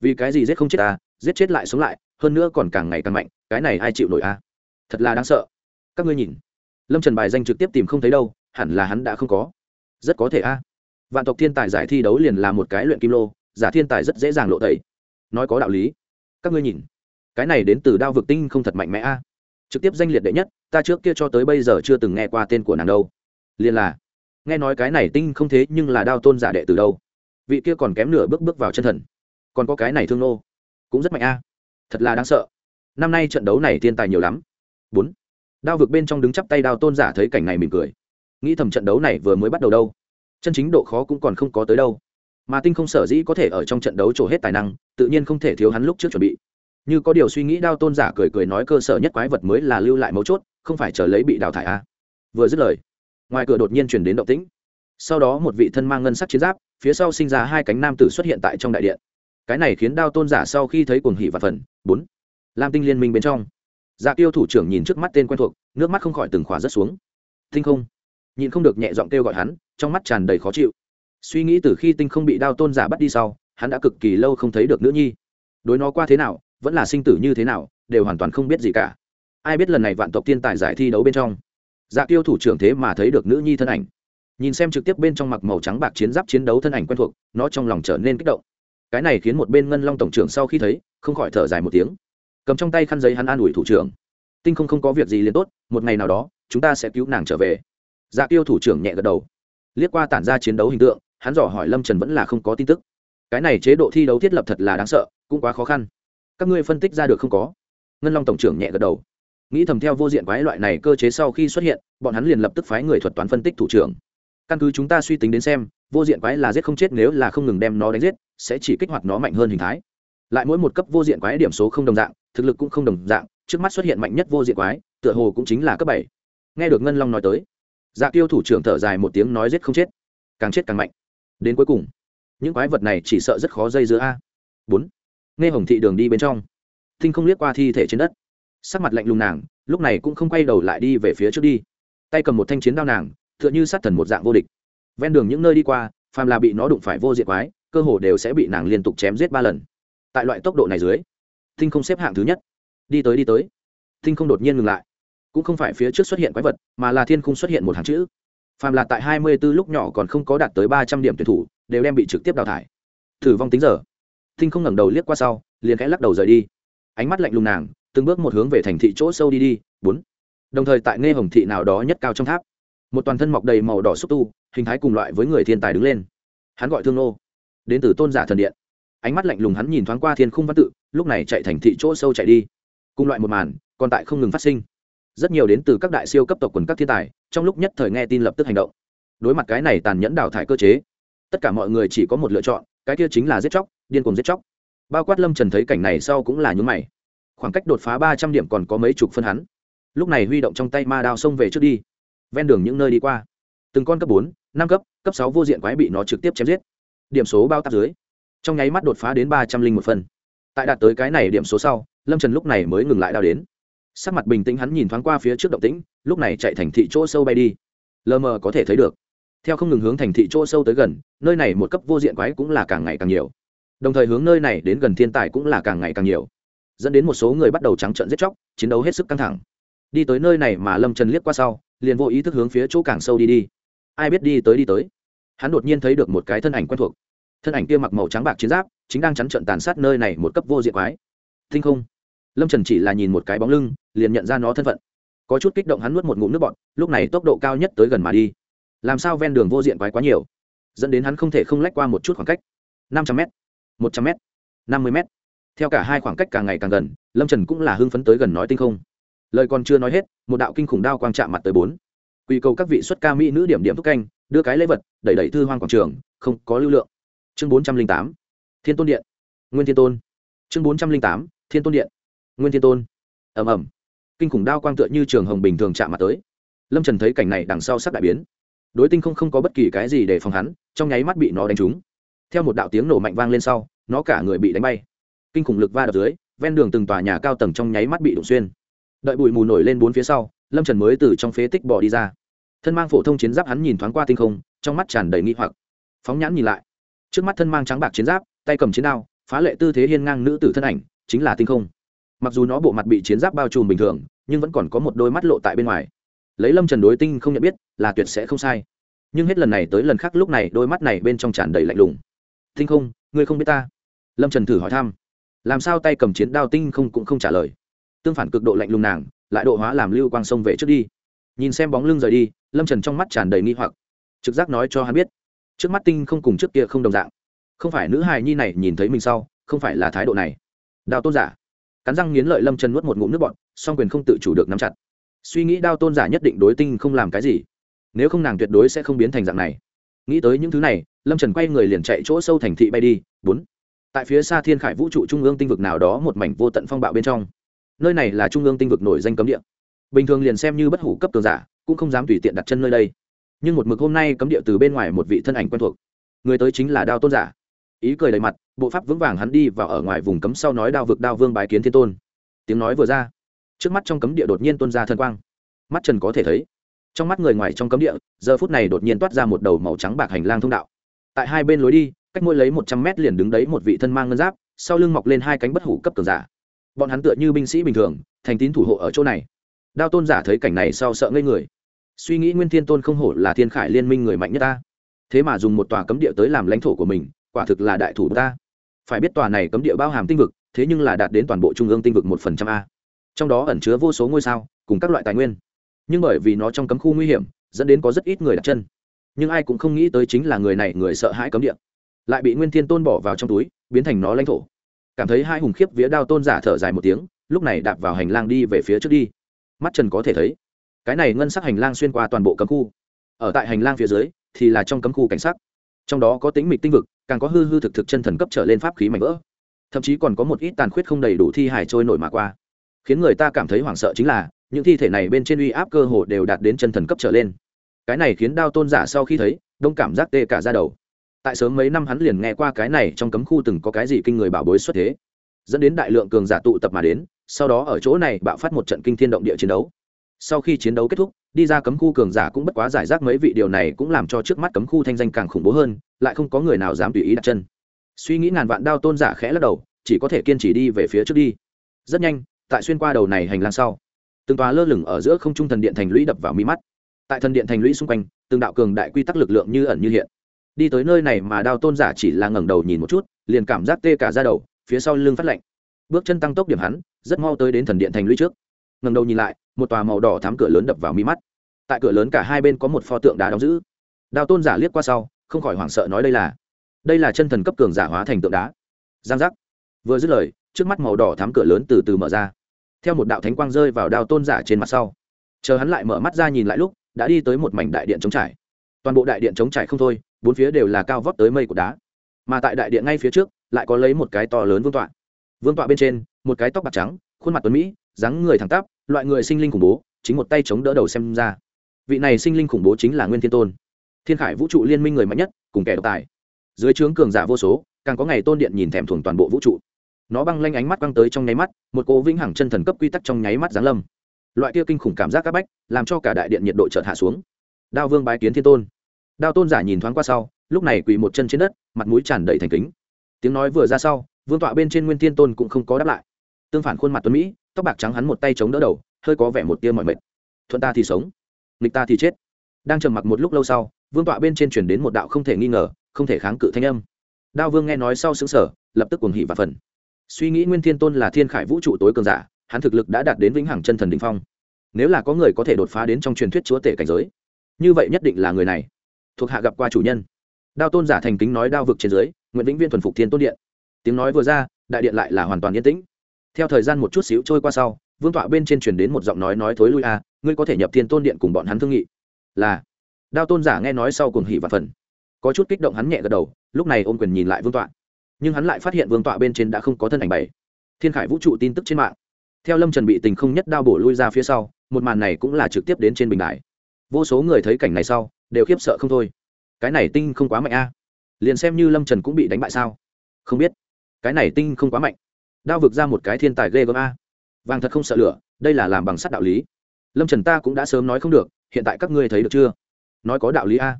Vì cái gì giết không chết ta, giết chết lại sống lại, hơn nữa còn càng ngày càng mạnh, cái này ai chịu nổi a? Thật là đáng sợ. Các ngươi nhìn. Lâm trần bài danh trực tiếp tìm không thấy đâu, hẳn là hắn đã không có. Rất có thể a vạn tộc thiên tài giải thi đấu liền là một cái luyện kim lô, giả thiên tài rất dễ dàng lộ tẩy. Nói có đạo lý. Các ngươi nhìn, cái này đến từ đao vực tinh không thật mạnh mẽ a. Trực tiếp danh liệt đệ nhất, ta trước kia cho tới bây giờ chưa từng nghe qua tên của nàng đâu. Liền là, nghe nói cái này tinh không thế nhưng là đao tôn giả đệ từ đâu. Vị kia còn kém nửa bước bước vào chân thần. Còn có cái này thương nô, cũng rất mạnh a. Thật là đáng sợ. Năm nay trận đấu này thiên tài nhiều lắm. Bốn. Đao vực bên trong đứng chắp tay đao tôn giả thấy cảnh này mỉm cười. Nghĩ thầm trận đấu này vừa mới bắt đầu đâu chân chính độ khó cũng còn không có tới đâu. Mà tinh không sở dĩ có thể ở trong trận đấu trổ hết tài năng, tự nhiên không thể thiếu hắn lúc trước chuẩn bị. Như có điều suy nghĩ, đao tôn giả cười cười nói cơ sở nhất quái vật mới là lưu lại mấu chốt, không phải chờ lấy bị đào thải a vừa dứt lời, ngoài cửa đột nhiên chuyển đến động tĩnh. Sau đó một vị thân mang ngân sắc chiến giáp, phía sau sinh ra hai cánh nam tử xuất hiện tại trong đại điện. Cái này khiến đao tôn giả sau khi thấy cuồng hỉ và phần, bốn. Lam tinh liên minh bên trong. Dạ tiêu thủ trưởng nhìn trước mắt tên quen thuộc, nước mắt không khỏi từng khỏa rất xuống. Tinh không nhìn không được nhẹ giọng kêu gọi hắn, trong mắt tràn đầy khó chịu. Suy nghĩ từ khi tinh không bị đao tôn giả bắt đi sau, hắn đã cực kỳ lâu không thấy được nữ nhi. Đối nó qua thế nào, vẫn là sinh tử như thế nào, đều hoàn toàn không biết gì cả. Ai biết lần này vạn tộc tiên tài giải thi đấu bên trong dạ tiêu thủ trưởng thế mà thấy được nữ nhi thân ảnh. Nhìn xem trực tiếp bên trong mặc màu trắng bạc chiến giáp chiến đấu thân ảnh quen thuộc, nó trong lòng trở nên kích động. Cái này khiến một bên ngân long tổng trưởng sau khi thấy, không khỏi thở dài một tiếng. Cầm trong tay khăn giấy hắn an ủi thủ trưởng. Tinh không không có việc gì liền tốt, một ngày nào đó, chúng ta sẽ cứu nàng trở về dạ tiêu thủ trưởng nhẹ gật đầu. Liếc qua tản ra chiến đấu hình tượng, hắn dò hỏi lâm trần vẫn là không có tin tức. Cái này chế độ thi đấu thiết lập thật là đáng sợ, cũng quá khó khăn. Các ngươi phân tích ra được không có? Ngân long tổng trưởng nhẹ gật đầu. Nghĩ thầm theo vô diện quái loại này cơ chế sau khi xuất hiện, bọn hắn liền lập tức phái người thuật toán phân tích thủ trưởng. Căn cứ chúng ta suy tính đến xem, vô diện quái là giết không chết nếu là không ngừng đem nó đánh giết, sẽ chỉ kích hoạt nó mạnh hơn hình thái. Lại mỗi một cấp vô diện quái điểm số không đồng dạng, thực lực cũng không đồng dạng, trước mắt xuất hiện mạnh nhất vô diện quái, tựa hồ cũng chính là cấp bảy. Nghe được ngân long nói tới dạ tiêu thủ trưởng thở dài một tiếng nói giết không chết, càng chết càng mạnh. Đến cuối cùng, những quái vật này chỉ sợ rất khó dây giữa a. Bốn, nghe hồng thị đường đi bên trong, thinh không liếc qua thi thể trên đất. Sắc mặt lạnh lùng nàng, lúc này cũng không quay đầu lại đi về phía trước đi. Tay cầm một thanh chiến đao nàng, tựa như sát thần một dạng vô địch. Ven đường những nơi đi qua, phàm là bị nó đụng phải vô diệt quái, cơ hồ đều sẽ bị nàng liên tục chém giết ba lần. Tại loại tốc độ này dưới, thinh không xếp hạng thứ nhất. Đi tới đi tới. Thinh không đột nhiên ngừng lại cũng không phải phía trước xuất hiện quái vật, mà là thiên khung xuất hiện một hàng chữ. Phàm là tại hai mươi 24 lúc nhỏ còn không có đạt tới ba trăm điểm tuyển thủ, đều đem bị trực tiếp đào thải. Thử vong tính giờ. Thinh không ngẩng đầu liếc qua sau, liền khẽ lắc đầu rời đi. Ánh mắt lạnh lùng nàng, từng bước một hướng về thành thị chỗ sâu đi đi, bốn. Đồng thời tại nghe hồng thị nào đó nhất cao trong tháp, một toàn thân mọc đầy màu đỏ xúc tu, hình thái cùng loại với người thiên tài đứng lên. Hắn gọi thương nô, đến từ tôn giả thần điện. Ánh mắt lạnh lùng hắn nhìn thoáng qua thiên khung văn tự, lúc này chạy thành thị chỗ sâu chạy đi. Cùng loại một màn, còn tại không ngừng phát sinh rất nhiều đến từ các đại siêu cấp tộc quần các thiên tài, trong lúc nhất thời nghe tin lập tức hành động. Đối mặt cái này tàn nhẫn đào thải cơ chế, tất cả mọi người chỉ có một lựa chọn, cái kia chính là giết chóc, điên cuồng giết chóc. Bao quát lâm trần thấy cảnh này sau cũng là nhúng mày. Khoảng cách đột phá ba trăm điểm còn có mấy chục phân hắn. Lúc này huy động trong tay ma đao xông về trước đi. Ven đường những nơi đi qua. Từng con cấp bốn, năm cấp cấp sáu vô diện quái bị nó trực tiếp chém giết. Điểm số bao tắp dưới. Trong nháy mắt đột phá đến ba trăm linh một phần. Tại đạt tới cái này điểm số sau, lâm trần lúc này mới ngừng lại đao đến sắc mặt bình tĩnh hắn nhìn thoáng qua phía trước động tĩnh, lúc này chạy thành thị chỗ sâu bay đi. Lờ mờ có thể thấy được. Theo không ngừng hướng thành thị chỗ sâu tới gần, nơi này một cấp vô diện quái cũng là càng ngày càng nhiều. Đồng thời hướng nơi này đến gần thiên tài cũng là càng ngày càng nhiều. Dẫn đến một số người bắt đầu trắng trợn giết chóc, chiến đấu hết sức căng thẳng. Đi tới nơi này mà lâm trần liếc qua sau, liền vô ý thức hướng phía chỗ càng sâu đi đi. Ai biết đi tới đi tới. Hắn đột nhiên thấy được một cái thân ảnh quen thuộc. Thân ảnh kia mặc màu trắng bạc chiến giáp, chính đang chắn trận tàn sát nơi này một cấp vô diện quái. Thinh không. Lâm trần chỉ là nhìn một cái bóng lưng liền nhận ra nó thân phận. Có chút kích động hắn nuốt một ngụm nước bọt, lúc này tốc độ cao nhất tới gần mà đi. Làm sao ven đường vô diện quái quá nhiều? Dẫn đến hắn không thể không lách qua một chút khoảng cách. Năm trăm m một trăm m năm mươi m theo cả hai khoảng cách càng ngày càng gần, lâm trần cũng là hưng phấn tới gần nói tinh không. Lời còn chưa nói hết, một đạo kinh khủng đao quang chạm mặt tới bốn. Quy cầu các vị xuất ca mỹ nữ điểm điểm thúc canh, đưa cái lễ vật, đẩy đẩy thư hoang quảng trường, không có lưu lượng. Chương bốn trăm linh tám, thiên tôn điện. Nguyên thiên tôn. Chương bốn trăm linh tám, thiên tôn điện. Nguyên thiên tôn. Ẩm ẩm kinh khủng đao quang tựa như trường hồng bình thường chạm mặt tới. Lâm trần thấy cảnh này đằng sau sắc đại biến. Đối tinh không không có bất kỳ cái gì để phòng hắn, trong nháy mắt bị nó đánh trúng. Theo một đạo tiếng nổ mạnh vang lên sau, nó cả người bị đánh bay. Kinh khủng lực va đập dưới, ven đường từng tòa nhà cao tầng trong nháy mắt bị đụng xuyên. Đợi bụi mù nổi lên bốn phía sau, lâm trần mới từ trong phế tích bỏ đi ra. Thân mang phổ thông chiến giáp hắn nhìn thoáng qua tinh không, trong mắt tràn đầy nghi hoặc. Phóng nhãn nhìn lại. Trước mắt thân mang trắng bạc chiến giáp, tay cầm chiến đao, phá lệ tư thế hiên ngang nữ tử thân ảnh, chính là tinh không mặc dù nó bộ mặt bị chiến giáp bao trùm bình thường, nhưng vẫn còn có một đôi mắt lộ tại bên ngoài. Lấy lâm trần đối tinh không nhận biết, là tuyệt sẽ không sai. Nhưng hết lần này tới lần khác, lúc này đôi mắt này bên trong tràn đầy lạnh lùng. Tinh không, ngươi không biết ta? Lâm trần thử hỏi thăm. Làm sao tay cầm chiến đao tinh không cũng không trả lời. Tương phản cực độ lạnh lùng nàng, lại độ hóa làm lưu quang sông về trước đi. Nhìn xem bóng lưng rời đi, lâm trần trong mắt tràn đầy nghi hoặc. Trực giác nói cho hắn biết, trước mắt tinh không cùng trước kia không đồng dạng. Không phải nữ hài nhi này nhìn thấy mình sau, không phải là thái độ này. Đao tôn giả cắn răng nghiến lợi lâm trần nuốt một ngụm nước bọt, song quyền không tự chủ được nắm chặt. Suy nghĩ đao tôn giả nhất định đối tinh không làm cái gì? Nếu không nàng tuyệt đối sẽ không biến thành dạng này. Nghĩ tới những thứ này lâm trần quay người liền chạy chỗ sâu thành thị bay đi. Bốn. Tại phía xa thiên khải vũ trụ trung ương tinh vực nào đó một mảnh vô tận phong bạo bên trong. Nơi này là trung ương tinh vực nổi danh cấm địa. Bình thường liền xem như bất hủ cấp cường giả cũng không dám tùy tiện đặt chân nơi đây. Nhưng một mực hôm nay cấm địa từ bên ngoài một vị thân ảnh quen thuộc. Người tới chính là đao tôn giả ý cười đầy mặt, bộ pháp vững vàng hắn đi vào ở ngoài vùng cấm sau nói đao vực đao vương bái kiến thiên tôn. Tiếng nói vừa ra, trước mắt trong cấm địa đột nhiên tuôn ra thần quang. Mắt trần có thể thấy, trong mắt người ngoài trong cấm địa, giờ phút này đột nhiên toát ra một đầu màu trắng bạc hành lang thông đạo. Tại hai bên lối đi, cách mỗi lấy một trăm mét liền đứng đấy một vị thân mang ngân giáp, sau lưng mọc lên hai cánh bất hủ cấp cường giả. Bọn hắn tựa như binh sĩ bình thường, thành tín thủ hộ ở chỗ này. Đao tôn giả thấy cảnh này sau sợ ngây người. Suy nghĩ nguyên thiên tôn không hổ là thiên khải liên minh người mạnh nhất ta. Thế mà dùng một tòa cấm địa tới làm lãnh thổ của mình quả thực là đại thủ ta. Phải biết tòa này cấm địa bao hàm tinh vực, thế nhưng là đạt đến toàn bộ trung ương tinh vực một phần trăm a. Trong đó ẩn chứa vô số ngôi sao, cùng các loại tài nguyên. Nhưng bởi vì nó trong cấm khu nguy hiểm, dẫn đến có rất ít người đặt chân. Nhưng ai cũng không nghĩ tới chính là người này, người sợ hãi cấm địa. Lại bị nguyên thiên tôn bỏ vào trong túi, biến thành nó lãnh thổ. Cảm thấy hai hùng khiếp vía đao tôn giả thở dài một tiếng, lúc này đạp vào hành lang đi về phía trước đi. Mắt trần có thể thấy, cái này ngân sắc hành lang xuyên qua toàn bộ cấm khu. Ở tại hành lang phía dưới, thì là trong cấm khu cảnh sát trong đó có tính mịch tinh vực càng có hư hư thực thực chân thần cấp trở lên pháp khí mạnh vỡ. Thậm chí còn có một ít tàn khuyết không đầy đủ thi hải trôi nổi mà qua. Khiến người ta cảm thấy hoảng sợ chính là, những thi thể này bên trên uy áp cơ hồ đều đạt đến chân thần cấp trở lên. Cái này khiến đao tôn giả sau khi thấy, đông cảm giác tê cả ra đầu. Tại sớm mấy năm hắn liền nghe qua cái này trong cấm khu từng có cái gì kinh người bảo bối xuất thế. Dẫn đến đại lượng cường giả tụ tập mà đến, sau đó ở chỗ này bạo phát một trận kinh thiên động địa chiến đấu sau khi chiến đấu kết thúc, đi ra cấm khu cường giả cũng bất quá giải rác mấy vị điều này cũng làm cho trước mắt cấm khu thanh danh càng khủng bố hơn, lại không có người nào dám tùy ý đặt chân. Suy nghĩ ngàn vạn đao tôn giả khẽ lắc đầu, chỉ có thể kiên trì đi về phía trước đi. Rất nhanh, tại xuyên qua đầu này hành lang sau, từng tòa lơ lửng ở giữa không trung thần điện thành lũy đập vào mi mắt. Tại thần điện thành lũy xung quanh, từng đạo cường đại quy tắc lực lượng như ẩn như hiện. Đi tới nơi này mà đao tôn giả chỉ là ngẩng đầu nhìn một chút, liền cảm giác tê cả ra đầu, phía sau lưng phát lạnh. Bước chân tăng tốc điểm hắn, rất mau tới đến thần điện thành lũy trước ngẩng đầu nhìn lại, một tòa màu đỏ thám cửa lớn đập vào mi mắt. Tại cửa lớn cả hai bên có một pho tượng đá đóng giữ. Đao tôn giả liếc qua sau, không khỏi hoảng sợ nói đây là đây là chân thần cấp cường giả hóa thành tượng đá. Giang giác. Vừa dứt lời, trước mắt màu đỏ thám cửa lớn từ từ mở ra. Theo một đạo thánh quang rơi vào đao tôn giả trên mặt sau. Chờ hắn lại mở mắt ra nhìn lại lúc, đã đi tới một mảnh đại điện chống trải. Toàn bộ đại điện chống trải không thôi, bốn phía đều là cao vót tới mây của đá. Mà tại đại điện ngay phía trước, lại có lấy một cái to lớn vương tọa. Vương tọa bên trên, một cái tóc bạc trắng, khuôn mặt tuấn mỹ, dáng người thẳng tắp loại người sinh linh khủng bố chính một tay chống đỡ đầu xem ra. Vị này sinh linh khủng bố chính là nguyên thiên tôn. Thiên khải vũ trụ liên minh người mạnh nhất, cùng kẻ độc tài. Dưới trướng cường giả vô số, càng có ngày tôn điện nhìn thèm thuồng toàn bộ vũ trụ. Nó băng lanh ánh mắt băng tới trong nháy mắt, một cố vĩnh hằng chân thần cấp quy tắc trong nháy mắt giáng lâm. Loại kia kinh khủng cảm giác áp bách, làm cho cả đại điện nhiệt độ chợt hạ xuống. Đao vương bái kiến thiên tôn. Đao tôn giả nhìn thoáng qua sau, lúc này quỳ một chân trên đất, mặt mũi tràn đầy thành kính. Tiếng nói vừa ra sau, vương tọa bên trên nguyên thiên tôn cũng không có đáp lại. Tương phản khuôn mặt tuấn mỹ tóc bạc trắng hắn một tay chống đỡ đầu, hơi có vẻ một tia mọi mệt. Thuận ta thì sống, nghịch ta thì chết. Đang trầm mặc một lúc lâu sau, vương tọa bên trên chuyển đến một đạo không thể nghi ngờ, không thể kháng cự thanh âm. Đao vương nghe nói sau xứng sở lập tức cuồng hỉ và phần. Suy nghĩ nguyên thiên tôn là thiên khải vũ trụ tối cường giả, hắn thực lực đã đạt đến vĩnh hằng chân thần đình phong. Nếu là có người có thể đột phá đến trong truyền thuyết chúa tể cảnh giới, như vậy nhất định là người này. Thuộc hạ gặp qua chủ nhân. Đao tôn giả thành kính nói đao vực trên dưới nguyễn vĩnh viên thuần phục thiên tôn điện. Tiếng nói vừa ra, đại điện lại là hoàn toàn yên tĩnh theo thời gian một chút xíu trôi qua sau, vương tọa bên trên truyền đến một giọng nói nói thối lui a, ngươi có thể nhập thiên tôn điện cùng bọn hắn thương nghị. Là. Đao tôn giả nghe nói sau cùng hỉ và phần. Có chút kích động hắn nhẹ gật đầu, lúc này ôm quyền nhìn lại vương tọa. Nhưng hắn lại phát hiện vương tọa bên trên đã không có thân ảnh bảy. Thiên khải vũ trụ tin tức trên mạng. Theo lâm trần bị tình không nhất đao bổ lui ra phía sau, một màn này cũng là trực tiếp đến trên bình đại vô số người thấy cảnh này sau, đều khiếp sợ không thôi. Cái này tinh không quá mạnh a. Liền xem như lâm trần cũng bị đánh bại sao? Không biết. Cái này tinh không quá mạnh đao vực ra một cái thiên tài ghê gớm a. Vàng thật không sợ lửa, đây là làm bằng sắt đạo lý. Lâm trần ta cũng đã sớm nói không được, hiện tại các ngươi thấy được chưa? Nói có đạo lý a.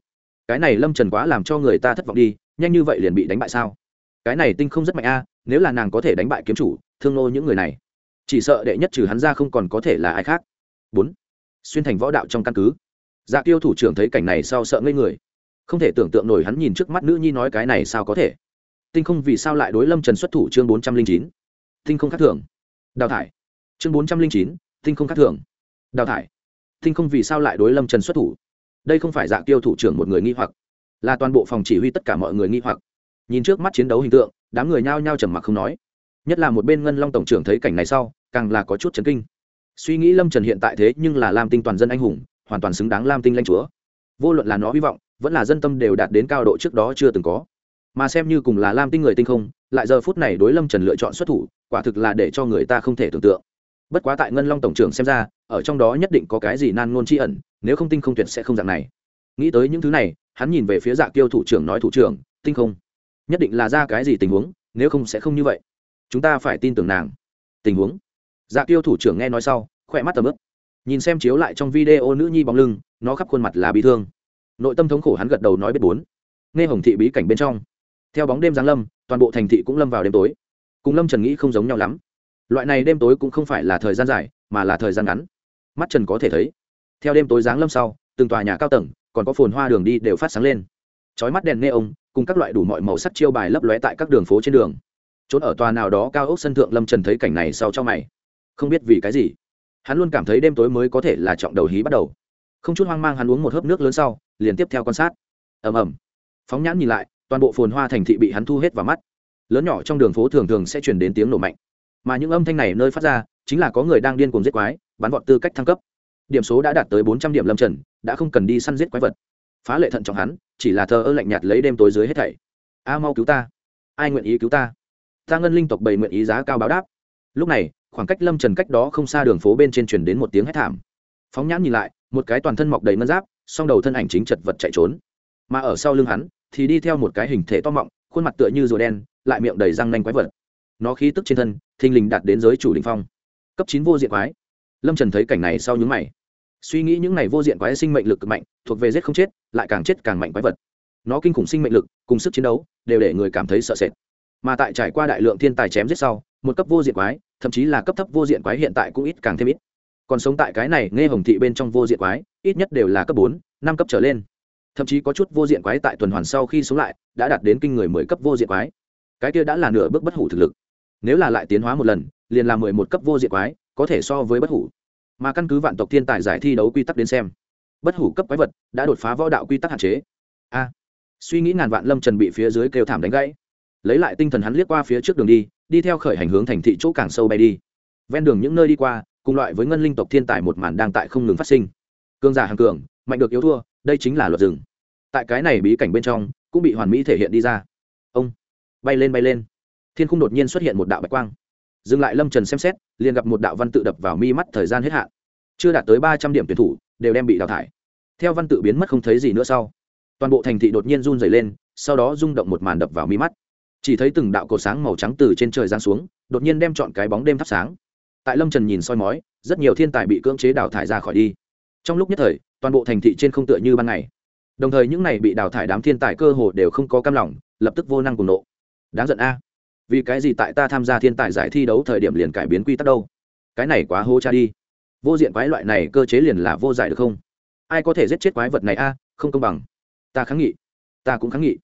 Cái này lâm trần quá làm cho người ta thất vọng đi, nhanh như vậy liền bị đánh bại sao? Cái này tinh không rất mạnh a, nếu là nàng có thể đánh bại kiếm chủ, thương nô những người này. Chỉ sợ đệ nhất trừ hắn ra không còn có thể là ai khác. Bốn. Xuyên thành võ đạo trong căn cứ. Dạ tiêu thủ trưởng thấy cảnh này sao sợ ngây người. Không thể tưởng tượng nổi hắn nhìn trước mắt nữ nhi nói cái này sao có thể. Tinh không vì sao lại đối lâm trần xuất thủ chương bốn trăm linh chín? Tinh không khác thường. Đào thải. Chương bốn trăm linh chín, tinh không khác thường. Đào thải. Tinh không vì sao lại đối lâm trần xuất thủ? Đây không phải dạ tiêu thủ trưởng một người nghi hoặc, là toàn bộ phòng chỉ huy tất cả mọi người nghi hoặc. Nhìn trước mắt chiến đấu hình tượng, đám người nhao nhao trầm mặc không nói. Nhất là một bên ngân long tổng trưởng thấy cảnh này sau, càng là có chút chấn kinh. Suy nghĩ lâm trần hiện tại thế nhưng là lam tinh toàn dân anh hùng, hoàn toàn xứng đáng lam tinh lanh chúa. Vô luận là nó hy vọng, vẫn là dân tâm đều đạt đến cao độ trước đó chưa từng có. Mà xem như cùng là lam tinh người tinh không, lại giờ phút này đối lâm trần lựa chọn xuất thủ quả thực là để cho người ta không thể tưởng tượng. Bất quá tại ngân long tổng trưởng xem ra, ở trong đó nhất định có cái gì nan ngôn tri ẩn, nếu không tinh không tuyệt sẽ không dạng này. Nghĩ tới những thứ này, hắn nhìn về phía dạ kiêu thủ trưởng nói thủ trưởng, tinh không. Nhất định là ra cái gì tình huống, nếu không sẽ không như vậy. Chúng ta phải tin tưởng nàng. Tình huống. Dạ kiêu thủ trưởng nghe nói sau, khỏe mắt tầm ướp nhìn xem chiếu lại trong video nữ nhi bóng lưng, nó khắp khuôn mặt là bị thương. Nội tâm thống khổ hắn gật đầu nói biết bốn. Nghe hồng thị bí cảnh bên trong. Theo bóng đêm giáng lâm, toàn bộ thành thị cũng lâm vào đêm tối cùng lâm trần nghĩ không giống nhau lắm loại này đêm tối cũng không phải là thời gian dài mà là thời gian ngắn mắt trần có thể thấy theo đêm tối giáng lâm sau từng tòa nhà cao tầng còn có phồn hoa đường đi đều phát sáng lên chói mắt đèn neon cùng các loại đủ mọi màu sắc chiêu bài lấp lóe tại các đường phố trên đường trốn ở tòa nào đó cao ốc sân thượng lâm trần thấy cảnh này sau cho mày không biết vì cái gì hắn luôn cảm thấy đêm tối mới có thể là trọng đầu hí bắt đầu không chút hoang mang hắn uống một hớp nước lớn sau liền tiếp theo quan sát ầm ầm phóng nhãn nhìn lại toàn bộ phồn hoa thành thị bị hắn thu hết vào mắt lớn nhỏ trong đường phố thường thường sẽ truyền đến tiếng nổ mạnh. Mà những âm thanh này nơi phát ra, chính là có người đang điên cuồng giết quái, bắn vọt tư cách thăng cấp. Điểm số đã đạt tới bốn trăm điểm lâm trần, đã không cần đi săn giết quái vật. Phá lệ thận trọng hắn, chỉ là thờ ơ lạnh nhạt lấy đêm tối dưới hết thảy. A, mau cứu ta. Ai nguyện ý cứu ta? Ta ngân linh tộc bày nguyện ý giá cao báo đáp. Lúc này, khoảng cách lâm trần cách đó không xa đường phố bên trên truyền đến một tiếng hét thảm. Phóng nhãn nhìn lại, một cái toàn thân mọc đầy ngân giáp, song đầu thân ảnh chính chật vật chạy trốn. Mà ở sau lưng hắn, thì đi theo một cái hình thể to mọng, khuôn mặt tựa như rùa đen lại miệng đầy răng nanh quái vật. Nó khí tức trên thân, thình lình đạt đến giới chủ đình phong. Cấp chín vô diện quái. Lâm trần thấy cảnh này sau nhúng mày. Suy nghĩ những này vô diện quái sinh mệnh lực cực mạnh, thuộc về giết không chết, lại càng chết càng mạnh quái vật. Nó kinh khủng sinh mệnh lực, cùng sức chiến đấu, đều để người cảm thấy sợ sệt. Mà tại trải qua đại lượng thiên tài chém giết sau, một cấp vô diện quái, thậm chí là cấp thấp vô diện quái hiện tại cũng ít càng thêm ít. Còn sống tại cái này nghe hồng thị bên trong vô diện quái, ít nhất đều là cấp bốn, năm cấp trở lên. Thậm chí có chút vô diện quái tại tuần hoàn sau khi sống lại, đã đạt đến kinh người mười cấp vô diện quái cái kia đã là nửa bước bất hủ thực lực. Nếu là lại tiến hóa một lần, liền là mười một cấp vô diện quái, có thể so với bất hủ. Mà căn cứ vạn tộc thiên tài giải thi đấu quy tắc đến xem, bất hủ cấp quái vật đã đột phá võ đạo quy tắc hạn chế. A, suy nghĩ ngàn vạn lâm trần bị phía dưới kêu thảm đánh gãy. Lấy lại tinh thần hắn liếc qua phía trước đường đi đi theo khởi hành hướng thành thị chỗ càng sâu bay đi. Ven đường những nơi đi qua, cùng loại với ngân linh tộc thiên tài một màn đang tại không ngừng phát sinh. Cương giả hàng cường, mạnh được yếu thua, đây chính là luật rừng. Tại cái này bí cảnh bên trong, cũng bị hoàn mỹ thể hiện đi ra bay lên bay lên. Thiên khung đột nhiên xuất hiện một đạo bạch quang. Dừng lại lâm trần xem xét, liền gặp một đạo văn tự đập vào mi mắt thời gian hết hạn. Chưa đạt tới ba trăm điểm tuyển thủ, đều đem bị đào thải. Theo văn tự biến mất không thấy gì nữa sau, toàn bộ thành thị đột nhiên run dày lên, sau đó rung động một màn đập vào mi mắt. Chỉ thấy từng đạo cầu sáng màu trắng từ trên trời giáng xuống, đột nhiên đem chọn cái bóng đêm thắp sáng. Tại lâm trần nhìn soi mói, rất nhiều thiên tài bị cưỡng chế đào thải ra khỏi đi. Trong lúc nhất thời, toàn bộ thành thị trên không tựa như ban ngày. Đồng thời những này bị đào thải đám thiên tài cơ hồ đều không có cam lòng, lập tức vô năng cùng nộ đáng giận a. Vì cái gì tại ta tham gia thiên tài giải thi đấu thời điểm liền cải biến quy tắc đâu? Cái này quá hô cha đi. Vô diện quái loại này cơ chế liền là vô giải được không? Ai có thể giết chết quái vật này a? Không công bằng. Ta kháng nghị. Ta cũng kháng nghị.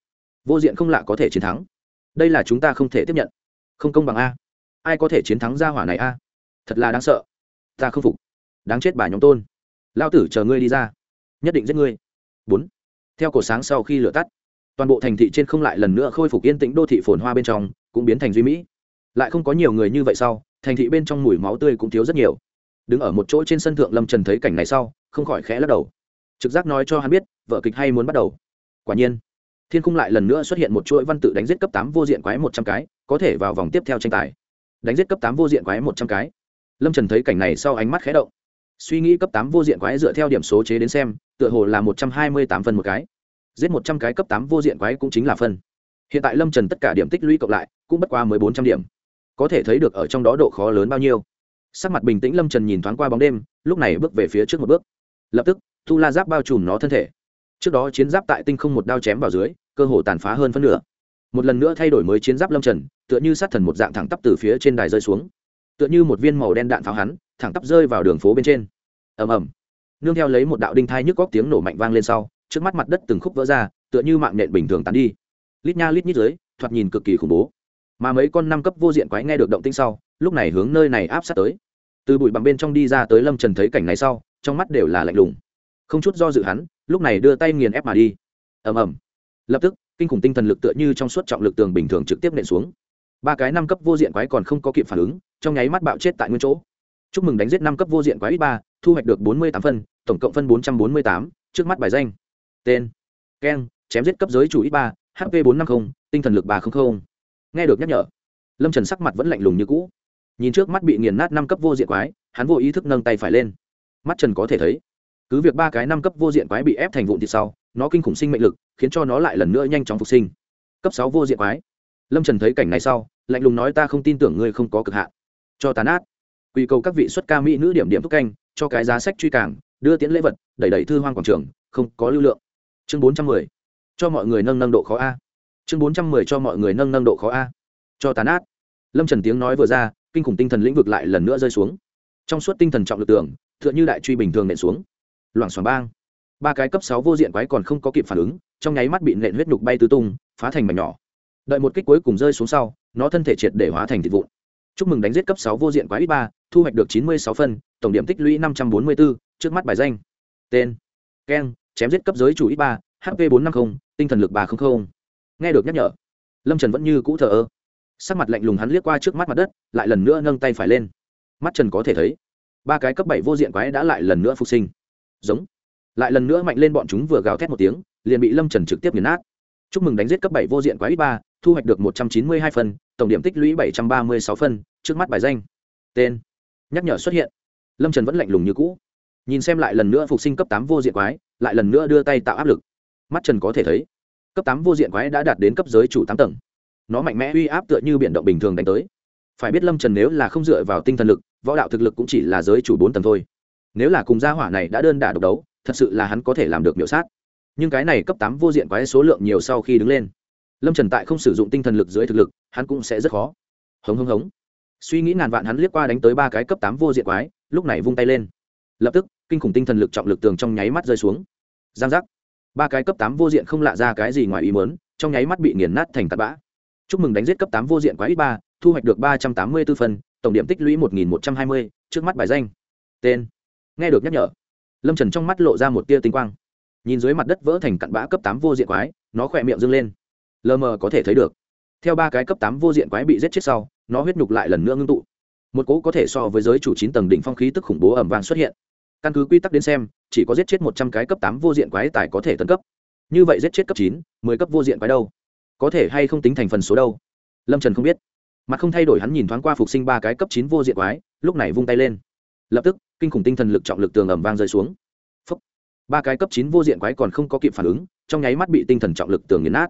Vô diện không lạ có thể chiến thắng. Đây là chúng ta không thể tiếp nhận. Không công bằng a. Ai có thể chiến thắng gia hỏa này a? Thật là đáng sợ. Ta không phục. Đáng chết bà nhóm tôn. Lao tử chờ ngươi đi ra. Nhất định giết ngươi. Bốn. Theo cổ sáng sau khi lửa tắt toàn bộ thành thị trên không lại lần nữa khôi phục yên tĩnh đô thị phồn hoa bên trong, cũng biến thành duy mỹ. Lại không có nhiều người như vậy sau, thành thị bên trong mùi máu tươi cũng thiếu rất nhiều. Đứng ở một chỗ trên sân thượng lâm trần thấy cảnh này sau, không khỏi khẽ lắc đầu. Trực giác nói cho hắn biết, vợ kịch hay muốn bắt đầu. Quả nhiên, thiên cung lại lần nữa xuất hiện một chuỗi văn tự đánh giết cấp tám vô diện quái một trăm cái, có thể vào vòng tiếp theo tranh tài. Đánh giết cấp tám vô diện quái một trăm cái. Lâm trần thấy cảnh này sau ánh mắt khẽ động. Suy nghĩ cấp tám vô diện quái dựa theo điểm số chế đến xem, tựa hồ là một trăm hai mươi tám phần một cái giết một trăm cái cấp tám vô diện quái cũng chính là phân. Hiện tại lâm trần tất cả điểm tích lũy cộng lại, cũng bất qua mới bốn trăm điểm. Có thể thấy được ở trong đó độ khó lớn bao nhiêu. Sắc mặt bình tĩnh lâm trần nhìn thoáng qua bóng đêm, lúc này bước về phía trước một bước. Lập tức, thu la giáp bao trùm nó thân thể. Trước đó chiến giáp tại tinh không một đao chém vào dưới, cơ hồ tàn phá hơn phân nửa. Một lần nữa thay đổi mới chiến giáp lâm trần, tựa như sát thần một dạng thẳng tắp từ phía trên đài rơi xuống. Tựa như một viên màu đen đạn pháo hắn, thẳng tắp rơi vào đường phố bên trên. Ầm ầm. Nương theo lấy một đạo đinh thai nhức góc tiếng nổ mạnh vang lên sau trước mắt mặt đất từng khúc vỡ ra, tựa như mạng nhện bình thường tán đi. Lít nha lít nhít dưới, thoạt nhìn cực kỳ khủng bố. Mà mấy con năm cấp vô diện quái nghe được động tinh sau, lúc này hướng nơi này áp sát tới. Từ bụi bằng bên trong đi ra tới lâm trần thấy cảnh này sau, trong mắt đều là lạnh lùng. Không chút do dự hắn, lúc này đưa tay nghiền ép mà đi. Ầm ầm. Lập tức, kinh khủng tinh thần lực tựa như trong suốt trọng lực tường bình thường trực tiếp nện xuống. Ba cái năm cấp vô diện quái còn không có kịp phản ứng, trong nháy mắt bạo chết tại nguyên chỗ. Chúc mừng đánh giết năm cấp vô diện quái ít ba, thu hoạch được bốn mươi tám phân, tổng cộng phân bốn trăm bốn mươi tám, trước mắt bài danh tên. Keng, chém giết cấp giới chủ ít ba hp bốn trăm năm mươi tinh thần lực ba trăm linh nghe được nhắc nhở, lâm trần sắc mặt vẫn lạnh lùng như cũ. Nhìn trước mắt bị nghiền nát năm cấp vô diện quái, hắn vô ý thức nâng tay phải lên. Mắt trần có thể thấy, cứ việc ba cái năm cấp vô diện quái bị ép thành vụn thịt sau, nó kinh khủng sinh mệnh lực, khiến cho nó lại lần nữa nhanh chóng phục sinh. Cấp sáu vô diện quái. Lâm trần thấy cảnh này sau, lạnh lùng nói ta không tin tưởng ngươi không có cực hạn. Cho tàn át quy cầu các vị xuất ca mỹ nữ điểm điểm thúc canh, cho cái giá sách truy cảng, đưa tiễn lễ vật, đẩy đẩy thư hoang quảng trường, không có lưu lượng chương bốn trăm mười. Cho mọi người nâng nâng độ khó a. Chương bốn trăm mười cho mọi người nâng nâng độ khó a. Cho tàn át lâm trần tiếng nói vừa ra, kinh khủng tinh thần lĩnh vực lại lần nữa rơi xuống. Trong suốt tinh thần trọng lực tưởng t h ư ợ n h ư đại truy bình thường nện xuống. Loảng xoảng bang. Ba cái cấp sáu vô diện quái còn không có kịp phản ứng, trong nháy mắt bị nện huyết nhục bay tứ tung, phá thành mảnh nhỏ. Đợi một kích cuối cùng rơi xuống sau, nó thân thể triệt để hóa thành thịt vụn. Chúc mừng đánh giết cấp sáu vô diện quái ít ba, thu hoạch được chín mươi sáu phân, tổng điểm tích lũy năm trăm bốn mươi bốn trước mắt bài danh. Tên. Keng chém giết cấp giới chủ ít ba hp bốn trăm năm mươi tinh thần lực ba trăm linh nghe được nhắc nhở, lâm trần vẫn như cũ thờ ơ. Sắc mặt lạnh lùng hắn liếc qua trước mắt mặt đất, lại lần nữa nâng tay phải lên. Mắt trần có thể thấy, ba cái cấp bảy vô diện quái đã lại lần nữa phục sinh. Giống. Lại lần nữa mạnh lên bọn chúng vừa gào thét một tiếng, liền bị lâm trần trực tiếp nghiền nát. Chúc mừng đánh giết cấp bảy vô diện quái ba, thu hoạch được một trăm chín mươi hai phân tổng điểm tích lũy bảy trăm ba mươi sáu phân trước mắt bài danh. Tên. Nhắc nhở xuất hiện. Lâm trần vẫn lạnh lùng như cũ. Nhìn xem lại lần nữa phục sinh cấp tám vô diện quái lại lần nữa đưa tay tạo áp lực. Mắt trần có thể thấy, cấp tám vô diện quái đã đạt đến cấp giới chủ tám tầng. Nó mạnh mẽ uy áp tựa như biển động bình thường đánh tới. Phải biết lâm trần nếu là không dựa vào tinh thần lực, võ đạo thực lực cũng chỉ là giới chủ bốn tầng thôi. Nếu là cùng gia hỏa này đã đơn đả độc đấu, thật sự là hắn có thể làm được miểu sát. Nhưng cái này cấp tám vô diện quái số lượng nhiều sau khi đứng lên, lâm trần tại không sử dụng tinh thần lực dưới thực lực, hắn cũng sẽ rất khó. Hống hống hống. Suy nghĩ ngàn vạn hắn liếc qua đánh tới ba cái cấp tám vô diện quái, lúc này vung tay lên. Lập tức kinh khủng tinh thần lực trọng lực tường trong nháy mắt rơi xuống. Giang giác. Ba cái cấp tám vô diện không lạ ra cái gì ngoài ý mớn trong nháy mắt bị nghiền nát thành tạt bã. Chúc mừng đánh giết cấp tám vô diện quái ít ba, thu hoạch được ba trăm tám mươi b ố phân, tổng điểm tích lũy một nghìn một trăm hai mươi, trước mắt bài danh. Tên. Nghe được nhắc nhở, lâm trần trong mắt lộ ra một tia tinh quang. Nhìn dưới mặt đất vỡ thành cặn bã cấp tám vô diện quái, nó khỏe miệng dâng lên. Lờ mờ có thể thấy được. Theo ba cái cấp tám vô diện quái bị giết chết sau, nó huyết nhục lại lần nữa ngưng tụ. Một cỗ có thể so với giới chủ chín tầng đỉnh phong khí tức khủng bố ẩm vàng xuất hiện căn cứ quy tắc đến xem, chỉ có giết chết một trăm cái cấp tám vô diện quái tài có thể tấn cấp. Như vậy giết chết cấp chín, mười cấp vô diện quái đâu? Có thể hay không tính thành phần số đâu? Lâm trần không biết. Mặt không thay đổi hắn nhìn thoáng qua phục sinh ba cái cấp chín vô diện quái, lúc này vung tay lên. Lập tức, kinh khủng tinh thần lực trọng lực tường ẩm vang rơi xuống. Phúc. ba cái cấp chín vô diện quái còn không có kịp phản ứng, trong nháy mắt bị tinh thần trọng lực tường nghiền nát.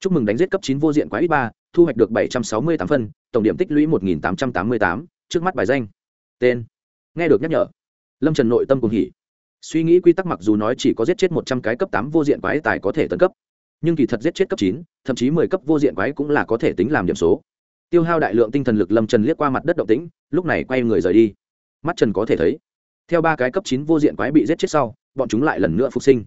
Chúc mừng đánh giết cấp chín vô diện quái ít ba, thu hoạch được bảy trăm sáu mươi tám phân, tổng điểm tích lũy một nghìn tám trăm tám mươi tám, trước mắt bài danh. Tên. Nghe được nhắc nhở lâm trần nội tâm cùng hỉ. Suy nghĩ quy tắc mặc dù nói chỉ có giết chết một trăm cái cấp tám vô diện quái tài có thể tấn cấp, nhưng kỳ thật giết chết cấp chín, thậm chí mười cấp vô diện quái cũng là có thể tính làm điểm số. Tiêu hao đại lượng tinh thần lực lâm trần liếc qua mặt đất động tĩnh, lúc này quay người rời đi. Mắt trần có thể thấy, theo ba cái cấp chín vô diện quái bị giết chết sau, bọn chúng lại lần nữa phục sinh.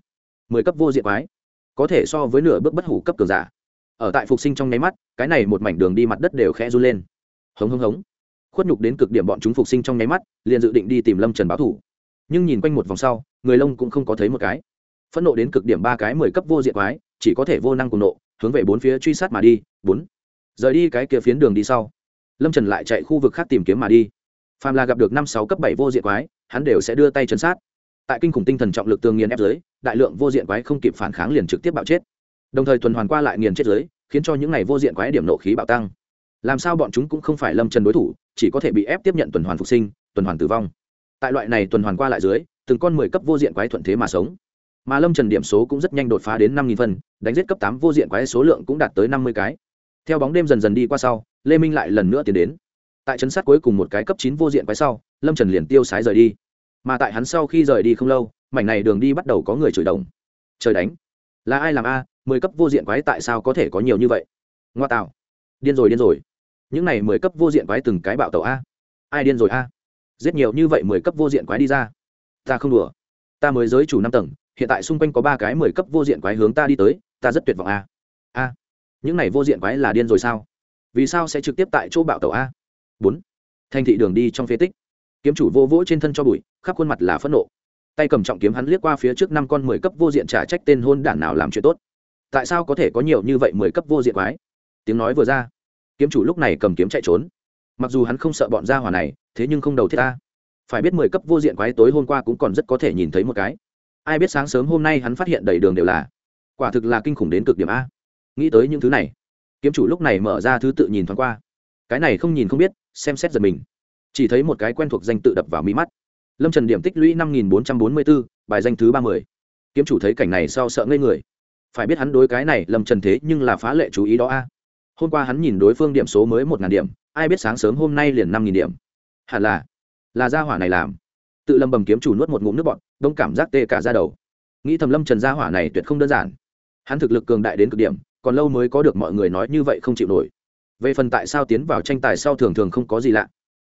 Mười cấp vô diện quái, có thể so với nửa bước bất hủ cấp cường giả. Ở tại phục sinh trong nháy mắt, cái này một mảnh đường đi mặt đất đều khẽ run lên. Hống hống hống khuất nhục đến cực điểm bọn chúng phục sinh trong nháy mắt, liền dự định đi tìm lâm trần báo thủ. Nhưng nhìn quanh một vòng sau, người lông cũng không có thấy một cái. Phẫn nộ đến cực điểm ba cái mười cấp vô diện quái, chỉ có thể vô năng cùng nộ, hướng về bốn phía truy sát mà đi, bốn. Rời đi cái kia phiến đường đi sau, lâm trần lại chạy khu vực khác tìm kiếm mà đi. Phàm là gặp được năm sáu cấp bảy vô diện quái, hắn đều sẽ đưa tay chấn sát. Tại kinh khủng tinh thần trọng lực tương nghiền ép giới đại lượng vô diện quái không kịp phản kháng liền trực tiếp bạo chết. Đồng thời tuần hoàn qua lại nghiền chết giới khiến cho những ngày vô diện quái điểm nộ khí bạo tăng làm sao bọn chúng cũng không phải lâm trần đối thủ, chỉ có thể bị ép tiếp nhận tuần hoàn phục sinh, tuần hoàn tử vong. Tại loại này tuần hoàn qua lại dưới, từng con mười cấp vô diện quái thuận thế mà sống. Mà lâm trần điểm số cũng rất nhanh đột phá đến năm nghìn phân, đánh giết cấp tám vô diện quái số lượng cũng đạt tới năm mươi cái. Theo bóng đêm dần dần đi qua sau, lê minh lại lần nữa tiến đến. Tại chấn sát cuối cùng một cái cấp chín vô diện quái sau, lâm trần liền tiêu sái rời đi. Mà tại hắn sau khi rời đi không lâu, mảnh này đường đi bắt đầu có người chửi đồng. Trời đánh. Là ai làm a? Mười cấp vô diện quái tại sao có thể có nhiều như vậy? Ngoa tạo. Điên rồi điên rồi những này mười cấp vô diện quái từng cái bạo tàu a. Ai điên rồi a? Giết nhiều như vậy mười cấp vô diện quái đi ra. Ta không đùa. Ta mới giới chủ năm tầng, hiện tại xung quanh có ba cái mười cấp vô diện quái hướng ta đi tới, ta rất tuyệt vọng a. A. Những này vô diện quái là điên rồi sao? Vì sao sẽ trực tiếp tại chỗ bạo tàu a? Bốn. Thành thị đường đi trong phế tích. Kiếm chủ vô vỗ trên thân cho bụi, khắp khuôn mặt là phẫn nộ. Tay cầm trọng kiếm hắn liếc qua phía trước năm con mười cấp vô diện trả trách tên hôn đản nào làm chuyện tốt. Tại sao có thể có nhiều như vậy mười cấp vô diện quái? Tiếng nói vừa ra kiếm chủ lúc này cầm kiếm chạy trốn. Mặc dù hắn không sợ bọn gia hỏa này, thế nhưng không đầu thiết ta phải biết mười cấp vô diện quái tối hôm qua cũng còn rất có thể nhìn thấy một cái. Ai biết sáng sớm hôm nay hắn phát hiện đầy đường đều là. Quả thực là kinh khủng đến cực điểm a. Nghĩ tới những thứ này, kiếm chủ lúc này mở ra thứ tự nhìn thoáng qua. Cái này không nhìn không biết, xem xét giật mình. Chỉ thấy một cái quen thuộc danh tự đập vào mỹ mắt. Lâm trần điểm tích lũy năm nghìn bốn trăm bốn mươi bốn bài danh thứ ba mươi. Kiếm chủ thấy cảnh này sau sợ ngây người. Phải biết hắn đối cái này lâm trần thế nhưng là phá lệ chú ý đó a hôm qua hắn nhìn đối phương điểm số mới một ngàn điểm, ai biết sáng sớm hôm nay liền năm nghìn điểm. Hẳn là là gia hỏa này làm. Tự lâm bầm kiếm chủ nuốt một ngụm nước bọn đông cảm giác tê cả ra đầu. Nghĩ thầm lâm trần gia hỏa này tuyệt không đơn giản. Hắn thực lực cường đại đến cực điểm, còn lâu mới có được mọi người nói như vậy không chịu nổi. Về phần tại sao tiến vào tranh tài sau thường thường không có gì lạ.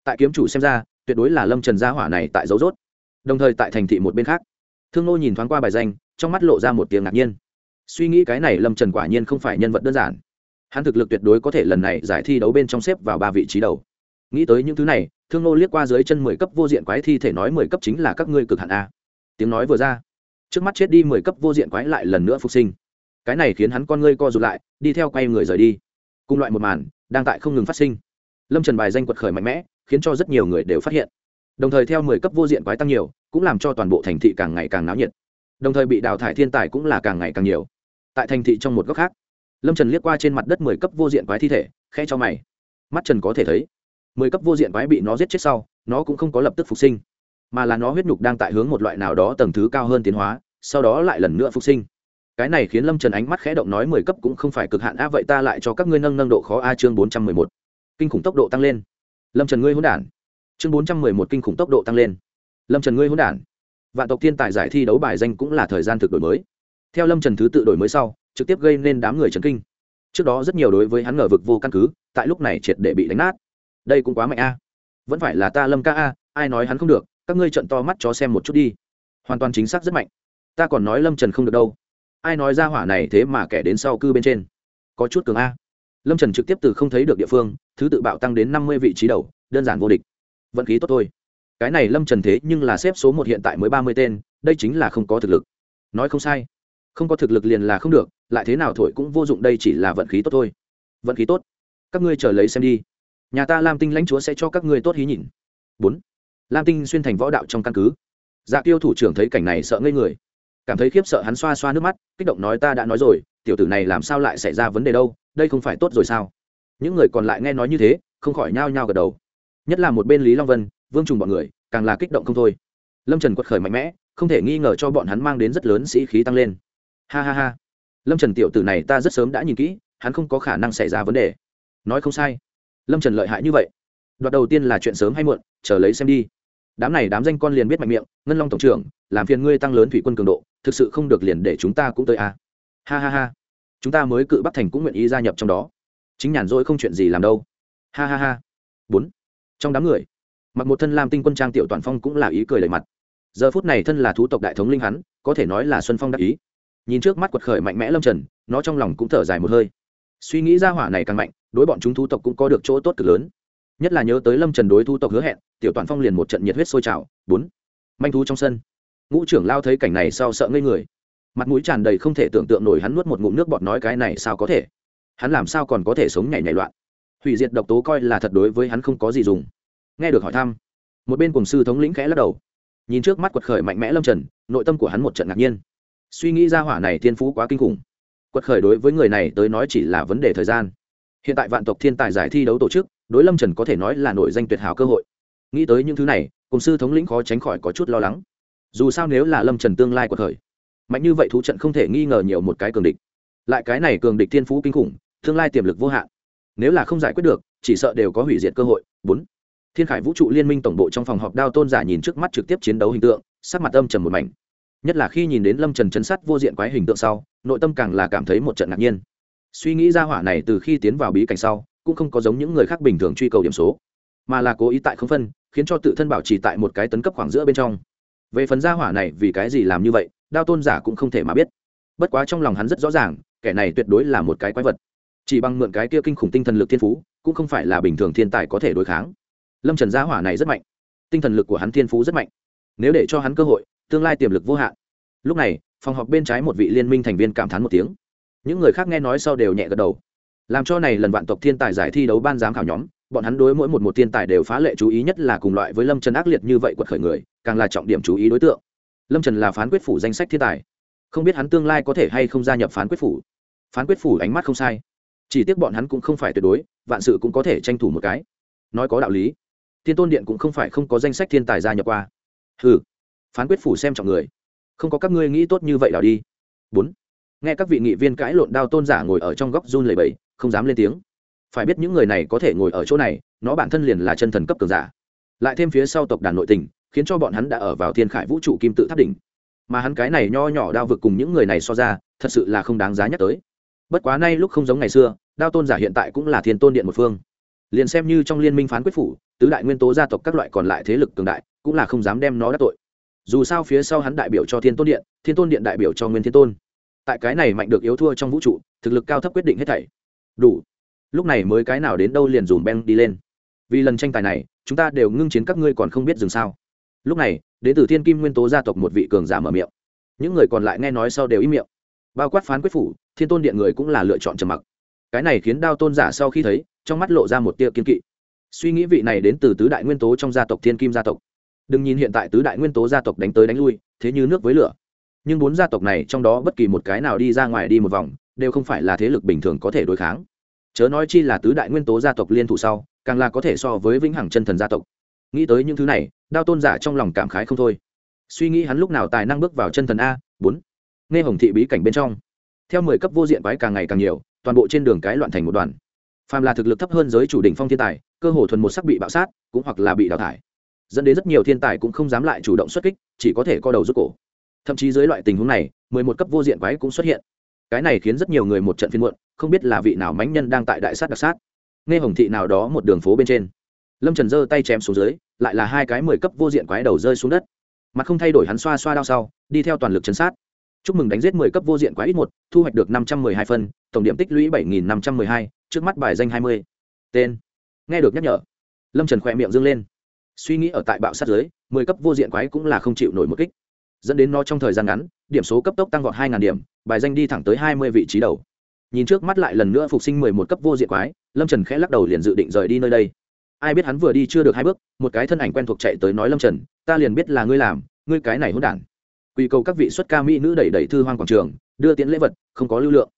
Tại kiếm chủ xem ra, tuyệt đối là lâm trần gia hỏa này tại dấu rốt. Đồng thời tại thành thị một bên khác, thương nô nhìn thoáng qua bài danh, trong mắt lộ ra một tiếng ngạc nhiên. Suy nghĩ cái này lâm trần quả nhiên không phải nhân vật đơn giản hắn thực lực tuyệt đối có thể lần này giải thi đấu bên trong xếp vào ba vị trí đầu. Nghĩ tới những thứ này, thương nô liếc qua dưới chân mười cấp vô diện quái thi thể nói mười cấp chính là các ngươi cực hạn a. Tiếng nói vừa ra, trước mắt chết đi mười cấp vô diện quái lại lần nữa phục sinh. Cái này khiến hắn con ngươi co rụt lại, đi theo quay người rời đi. Cùng loại một màn, đang tại không ngừng phát sinh. Lâm trần bài danh quật khởi mạnh mẽ, khiến cho rất nhiều người đều phát hiện. Đồng thời theo mười cấp vô diện quái tăng nhiều, cũng làm cho toàn bộ thành thị càng ngày càng náo nhiệt. Đồng thời bị đào thải thiên tài cũng là càng ngày càng nhiều. Tại thành thị trong một góc khác lâm trần liếc qua trên mặt đất mười cấp vô diện quái thi thể khe cho mày. Mắt trần có thể thấy, mười cấp vô diện quái bị nó giết chết sau, nó cũng không có lập tức phục sinh, mà là nó huyết nhục đang tại hướng một loại nào đó tầng thứ cao hơn tiến hóa, sau đó lại lần nữa phục sinh. Cái này khiến lâm trần ánh mắt khẽ động nói mười cấp cũng không phải cực hạn, a, vậy ta lại cho các ngươi nâng nâng độ khó, a, chương bốn trăm mười một. Kinh khủng tốc độ tăng lên. Lâm trần ngươi hôn đản. Chương bốn trăm mười một kinh khủng tốc độ tăng lên. Lâm trần ngươi hôn đản. Vạn tộc thiên tài giải thi đấu bài danh cũng là thời gian thực đổi mới. Theo lâm trần thứ tự đổi mới sau trực tiếp gây nên đám người chấn kinh. Trước đó rất nhiều đối với hắn ngờ vực vô căn cứ, tại lúc này triệt để bị đánh nát. Đây cũng quá mạnh a. Vẫn phải là ta lâm ca a, ai nói hắn không được, các ngươi trận to mắt cho xem một chút đi. Hoàn toàn chính xác rất mạnh. Ta còn nói lâm trần không được đâu. Ai nói ra hỏa này thế mà kẻ đến sau cư bên trên? Có chút cường a. Lâm trần trực tiếp từ không thấy được địa phương, thứ tự bạo tăng đến năm mươi vị trí đầu, đơn giản vô địch. Vận khí tốt thôi. Cái này lâm trần thế nhưng là xếp số một hiện tại mới ba mươi tên, đây chính là không có thực lực. Nói không sai. Không có thực lực liền là không được lại thế nào thổi cũng vô dụng, đây chỉ là vận khí tốt thôi. Vận khí tốt? Các ngươi chờ lấy xem đi. Nhà ta lam tinh lãnh chúa sẽ cho các ngươi tốt hí nhìn. Bốn. Lam tinh xuyên thành võ đạo trong căn cứ. Dạ tiêu thủ trưởng thấy cảnh này sợ ngây người. Cảm thấy khiếp sợ, hắn xoa xoa nước mắt, kích động nói, ta đã nói rồi, tiểu tử này làm sao lại xảy ra vấn đề đâu? Đây không phải tốt rồi sao? Những người còn lại nghe nói như thế, không khỏi nhao nhao gật đầu. Nhất là một bên lý long vân, vương trùng bọn người, càng là kích động không thôi. Lâm trần quật khởi mạnh mẽ, không thể nghi ngờ cho bọn hắn mang đến rất lớn sĩ khí tăng lên. Ha ha ha lâm trần tiểu tử này ta rất sớm đã nhìn kỹ, hắn không có khả năng xảy ra vấn đề. Nói không sai. Lâm trần lợi hại như vậy. Đoạt đầu tiên là chuyện sớm hay muộn, chờ lấy xem đi. Đám này đám danh con liền biết mạnh miệng, ngân long tổng trưởng, làm phiền ngươi tăng lớn thủy quân cường độ, thực sự không được liền để chúng ta cũng tới a ha ha ha. Chúng ta mới cự bắc thành cũng nguyện ý gia nhập trong đó. Chính nhàn rỗi không chuyện gì làm đâu. Ha ha ha. Bốn. Trong đám người, mặc một thân lam tinh quân trang tiểu toàn phong cũng là ý cười đầy mặt. Giờ phút này thân là thú tộc đại thống linh hắn, có thể nói là xuân phong đắc ý nhìn trước mắt quật khởi mạnh mẽ lâm trần, nó trong lòng cũng thở dài một hơi. Suy nghĩ ra hỏa này càng mạnh, đối bọn chúng thu tộc cũng có được chỗ tốt cực lớn. Nhất là nhớ tới lâm trần đối thu tộc hứa hẹn, tiểu toàn phong liền một trận nhiệt huyết sôi trào. Bốn, manh thú trong sân. Ngũ trưởng lao thấy cảnh này sau sợ ngây người. Mặt mũi tràn đầy không thể tưởng tượng nổi hắn nuốt một ngụm nước bọt nói cái này sao có thể? Hắn làm sao còn có thể sống nhảy nhảy loạn? Hủy diệt độc tố coi là thật đối với hắn không có gì dùng. Nghe được hỏi thăm, một bên cùng sư thống lĩnh khẽ lắc đầu. Nhìn trước mắt quật khởi mạnh mẽ lâm trần, nội tâm của hắn một trận ngạc nhiên suy nghĩ ra hỏa này thiên phú quá kinh khủng. Quật khởi đối với người này tới nói chỉ là vấn đề thời gian. Hiện tại vạn tộc thiên tài giải thi đấu tổ chức, đối lâm trần có thể nói là nổi danh tuyệt hảo cơ hội. Nghĩ tới những thứ này, cùng sư thống lĩnh khó tránh khỏi có chút lo lắng. Dù sao nếu là lâm trần tương lai của thời mạnh như vậy thú trận không thể nghi ngờ nhiều một cái cường địch. Lại cái này cường địch thiên phú kinh khủng, tương lai tiềm lực vô hạn. Nếu là không giải quyết được, chỉ sợ đều có hủy diệt cơ hội. Bốn, thiên khải vũ trụ liên minh tổng bộ trong phòng họp đao tôn giả nhìn trước mắt trực tiếp chiến đấu hình tượng, sắc mặt âm trầm một mảnh nhất là khi nhìn đến lâm trần chấn sát vô diện quái hình tượng sau, nội tâm càng là cảm thấy một trận ngạc nhiên. Suy nghĩ ra hỏa này từ khi tiến vào bí cảnh sau, cũng không có giống những người khác bình thường truy cầu điểm số, mà là cố ý tại không phân, khiến cho tự thân bảo trì tại một cái tấn cấp khoảng giữa bên trong. Về phần gia hỏa này vì cái gì làm như vậy, đao tôn giả cũng không thể mà biết. Bất quá trong lòng hắn rất rõ ràng, kẻ này tuyệt đối là một cái quái vật. Chỉ bằng mượn cái kia kinh khủng tinh thần lực thiên phú, cũng không phải là bình thường thiên tài có thể đối kháng. Lâm trần gia hỏa này rất mạnh. Tinh thần lực của hắn thiên phú rất mạnh. Nếu để cho hắn cơ hội tương lai tiềm lực vô hạn. Lúc này, phòng họp bên trái một vị liên minh thành viên cảm thán một tiếng. Những người khác nghe nói sau đều nhẹ gật đầu. Làm cho này lần vạn tộc thiên tài giải thi đấu ban giám khảo nhóm, bọn hắn đối mỗi một một thiên tài đều phá lệ chú ý nhất là cùng loại với lâm trần ác liệt như vậy quật khởi người, càng là trọng điểm chú ý đối tượng. Lâm trần là phán quyết phủ danh sách thiên tài. Không biết hắn tương lai có thể hay không gia nhập phán quyết phủ. Phán quyết phủ ánh mắt không sai. Chỉ tiếc bọn hắn cũng không phải tuyệt đối, vạn sự cũng có thể tranh thủ một cái. Nói có đạo lý, thiên tôn điện cũng không phải không có danh sách thiên tài gia nhập qua. Ừ phán quyết phủ xem trọng người. Không có các ngươi nghĩ tốt như vậy đảo đi. Bốn. Nghe các vị nghị viên cãi lộn đao tôn giả ngồi ở trong góc run lầy bẫy không dám lên tiếng. Phải biết những người này có thể ngồi ở chỗ này, nó bản thân liền là chân thần cấp cường giả. Lại thêm phía sau tộc đàn nội tình, khiến cho bọn hắn đã ở vào thiên khải vũ trụ kim tự tháp đỉnh. Mà hắn cái này nho nhỏ đao vực cùng những người này so ra, thật sự là không đáng giá nhắc tới. Bất quá nay lúc không giống ngày xưa, đao tôn giả hiện tại cũng là thiên tôn điện một phương. Liền xem như trong liên minh phán quyết phủ, tứ đại nguyên tố gia tộc các loại còn lại thế lực cường đại, cũng là không dám đem nó đắc tội dù sao phía sau hắn đại biểu cho thiên tôn điện, thiên tôn điện đại biểu cho nguyên thiên tôn. Tại cái này mạnh được yếu thua trong vũ trụ, thực lực cao thấp quyết định hết thảy. Đủ. Lúc này mới cái nào đến đâu liền dùm beng đi lên. Vì lần tranh tài này, chúng ta đều ngưng chiến các ngươi còn không biết dừng sao. Lúc này đến từ thiên kim nguyên tố gia tộc một vị cường giả mở miệng. Những người còn lại nghe nói sau đều im miệng. Bao quát phán quyết phủ, thiên tôn điện người cũng là lựa chọn trầm mặc. Cái này khiến đao tôn giả sau khi thấy, trong mắt lộ ra một tia kiên kỵ. Suy nghĩ vị này đến từ tứ đại nguyên tố trong gia tộc thiên kim gia tộc đừng nhìn hiện tại tứ đại nguyên tố gia tộc đánh tới đánh lui, thế như nước với lửa. Nhưng bốn gia tộc này trong đó bất kỳ một cái nào đi ra ngoài đi một vòng, đều không phải là thế lực bình thường có thể đối kháng. Chớ nói chi là tứ đại nguyên tố gia tộc liên thủ sau, càng là có thể so với vĩnh hằng chân thần gia tộc. Nghĩ tới những thứ này, đao tôn giả trong lòng cảm khái không thôi. Suy nghĩ hắn lúc nào tài năng bước vào chân thần a, bốn. Nghe hồng thị bí cảnh bên trong, theo mười cấp vô diện quái càng ngày càng nhiều, toàn bộ trên đường cái loạn thành một đoàn. Phàm là thực lực thấp hơn giới chủ đỉnh phong thiên tài, cơ hồ thuần một sắc bị bạo sát, cũng hoặc là bị đào thải dẫn đến rất nhiều thiên tài cũng không dám lại chủ động xuất kích, chỉ có thể co đầu rút cổ. Thậm chí dưới loại tình huống này, mười một cấp vô diện quái cũng xuất hiện. Cái này khiến rất nhiều người một trận phiên muộn, không biết là vị nào mánh nhân đang tại đại sát đặc sát. Nghe hồng thị nào đó một đường phố bên trên, lâm trần giơ tay chém xuống dưới, lại là hai cái mười cấp vô diện quái đầu rơi xuống đất. Mặt không thay đổi hắn xoa xoa đao sau, đi theo toàn lực chấn sát. Chúc mừng đánh giết mười cấp vô diện quái ít một, thu hoạch được năm trăm mười hai phân, tổng điểm tích lũy bảy nghìn năm trăm mười hai, trước mắt bài danh hai mươi. Tên. Nghe được nhắc nhở, lâm trần khỏe miệng dâng lên suy nghĩ ở tại bạo sát giới, mười cấp vô diện quái cũng là không chịu nổi một kích. Dẫn đến nó trong thời gian ngắn, điểm số cấp tốc tăng vọt hai điểm, bài danh đi thẳng tới hai mươi vị trí đầu. Nhìn trước mắt lại lần nữa phục sinh mười một cấp vô diện quái, lâm trần khẽ lắc đầu liền dự định rời đi nơi đây. Ai biết hắn vừa đi chưa được hai bước, một cái thân ảnh quen thuộc chạy tới nói lâm trần, ta liền biết là ngươi làm, ngươi cái này hôn đản. Quy cầu các vị xuất ca mỹ nữ đẩy đẩy thư hoang quảng trường, đưa tiễn lễ vật, không có lưu lượng.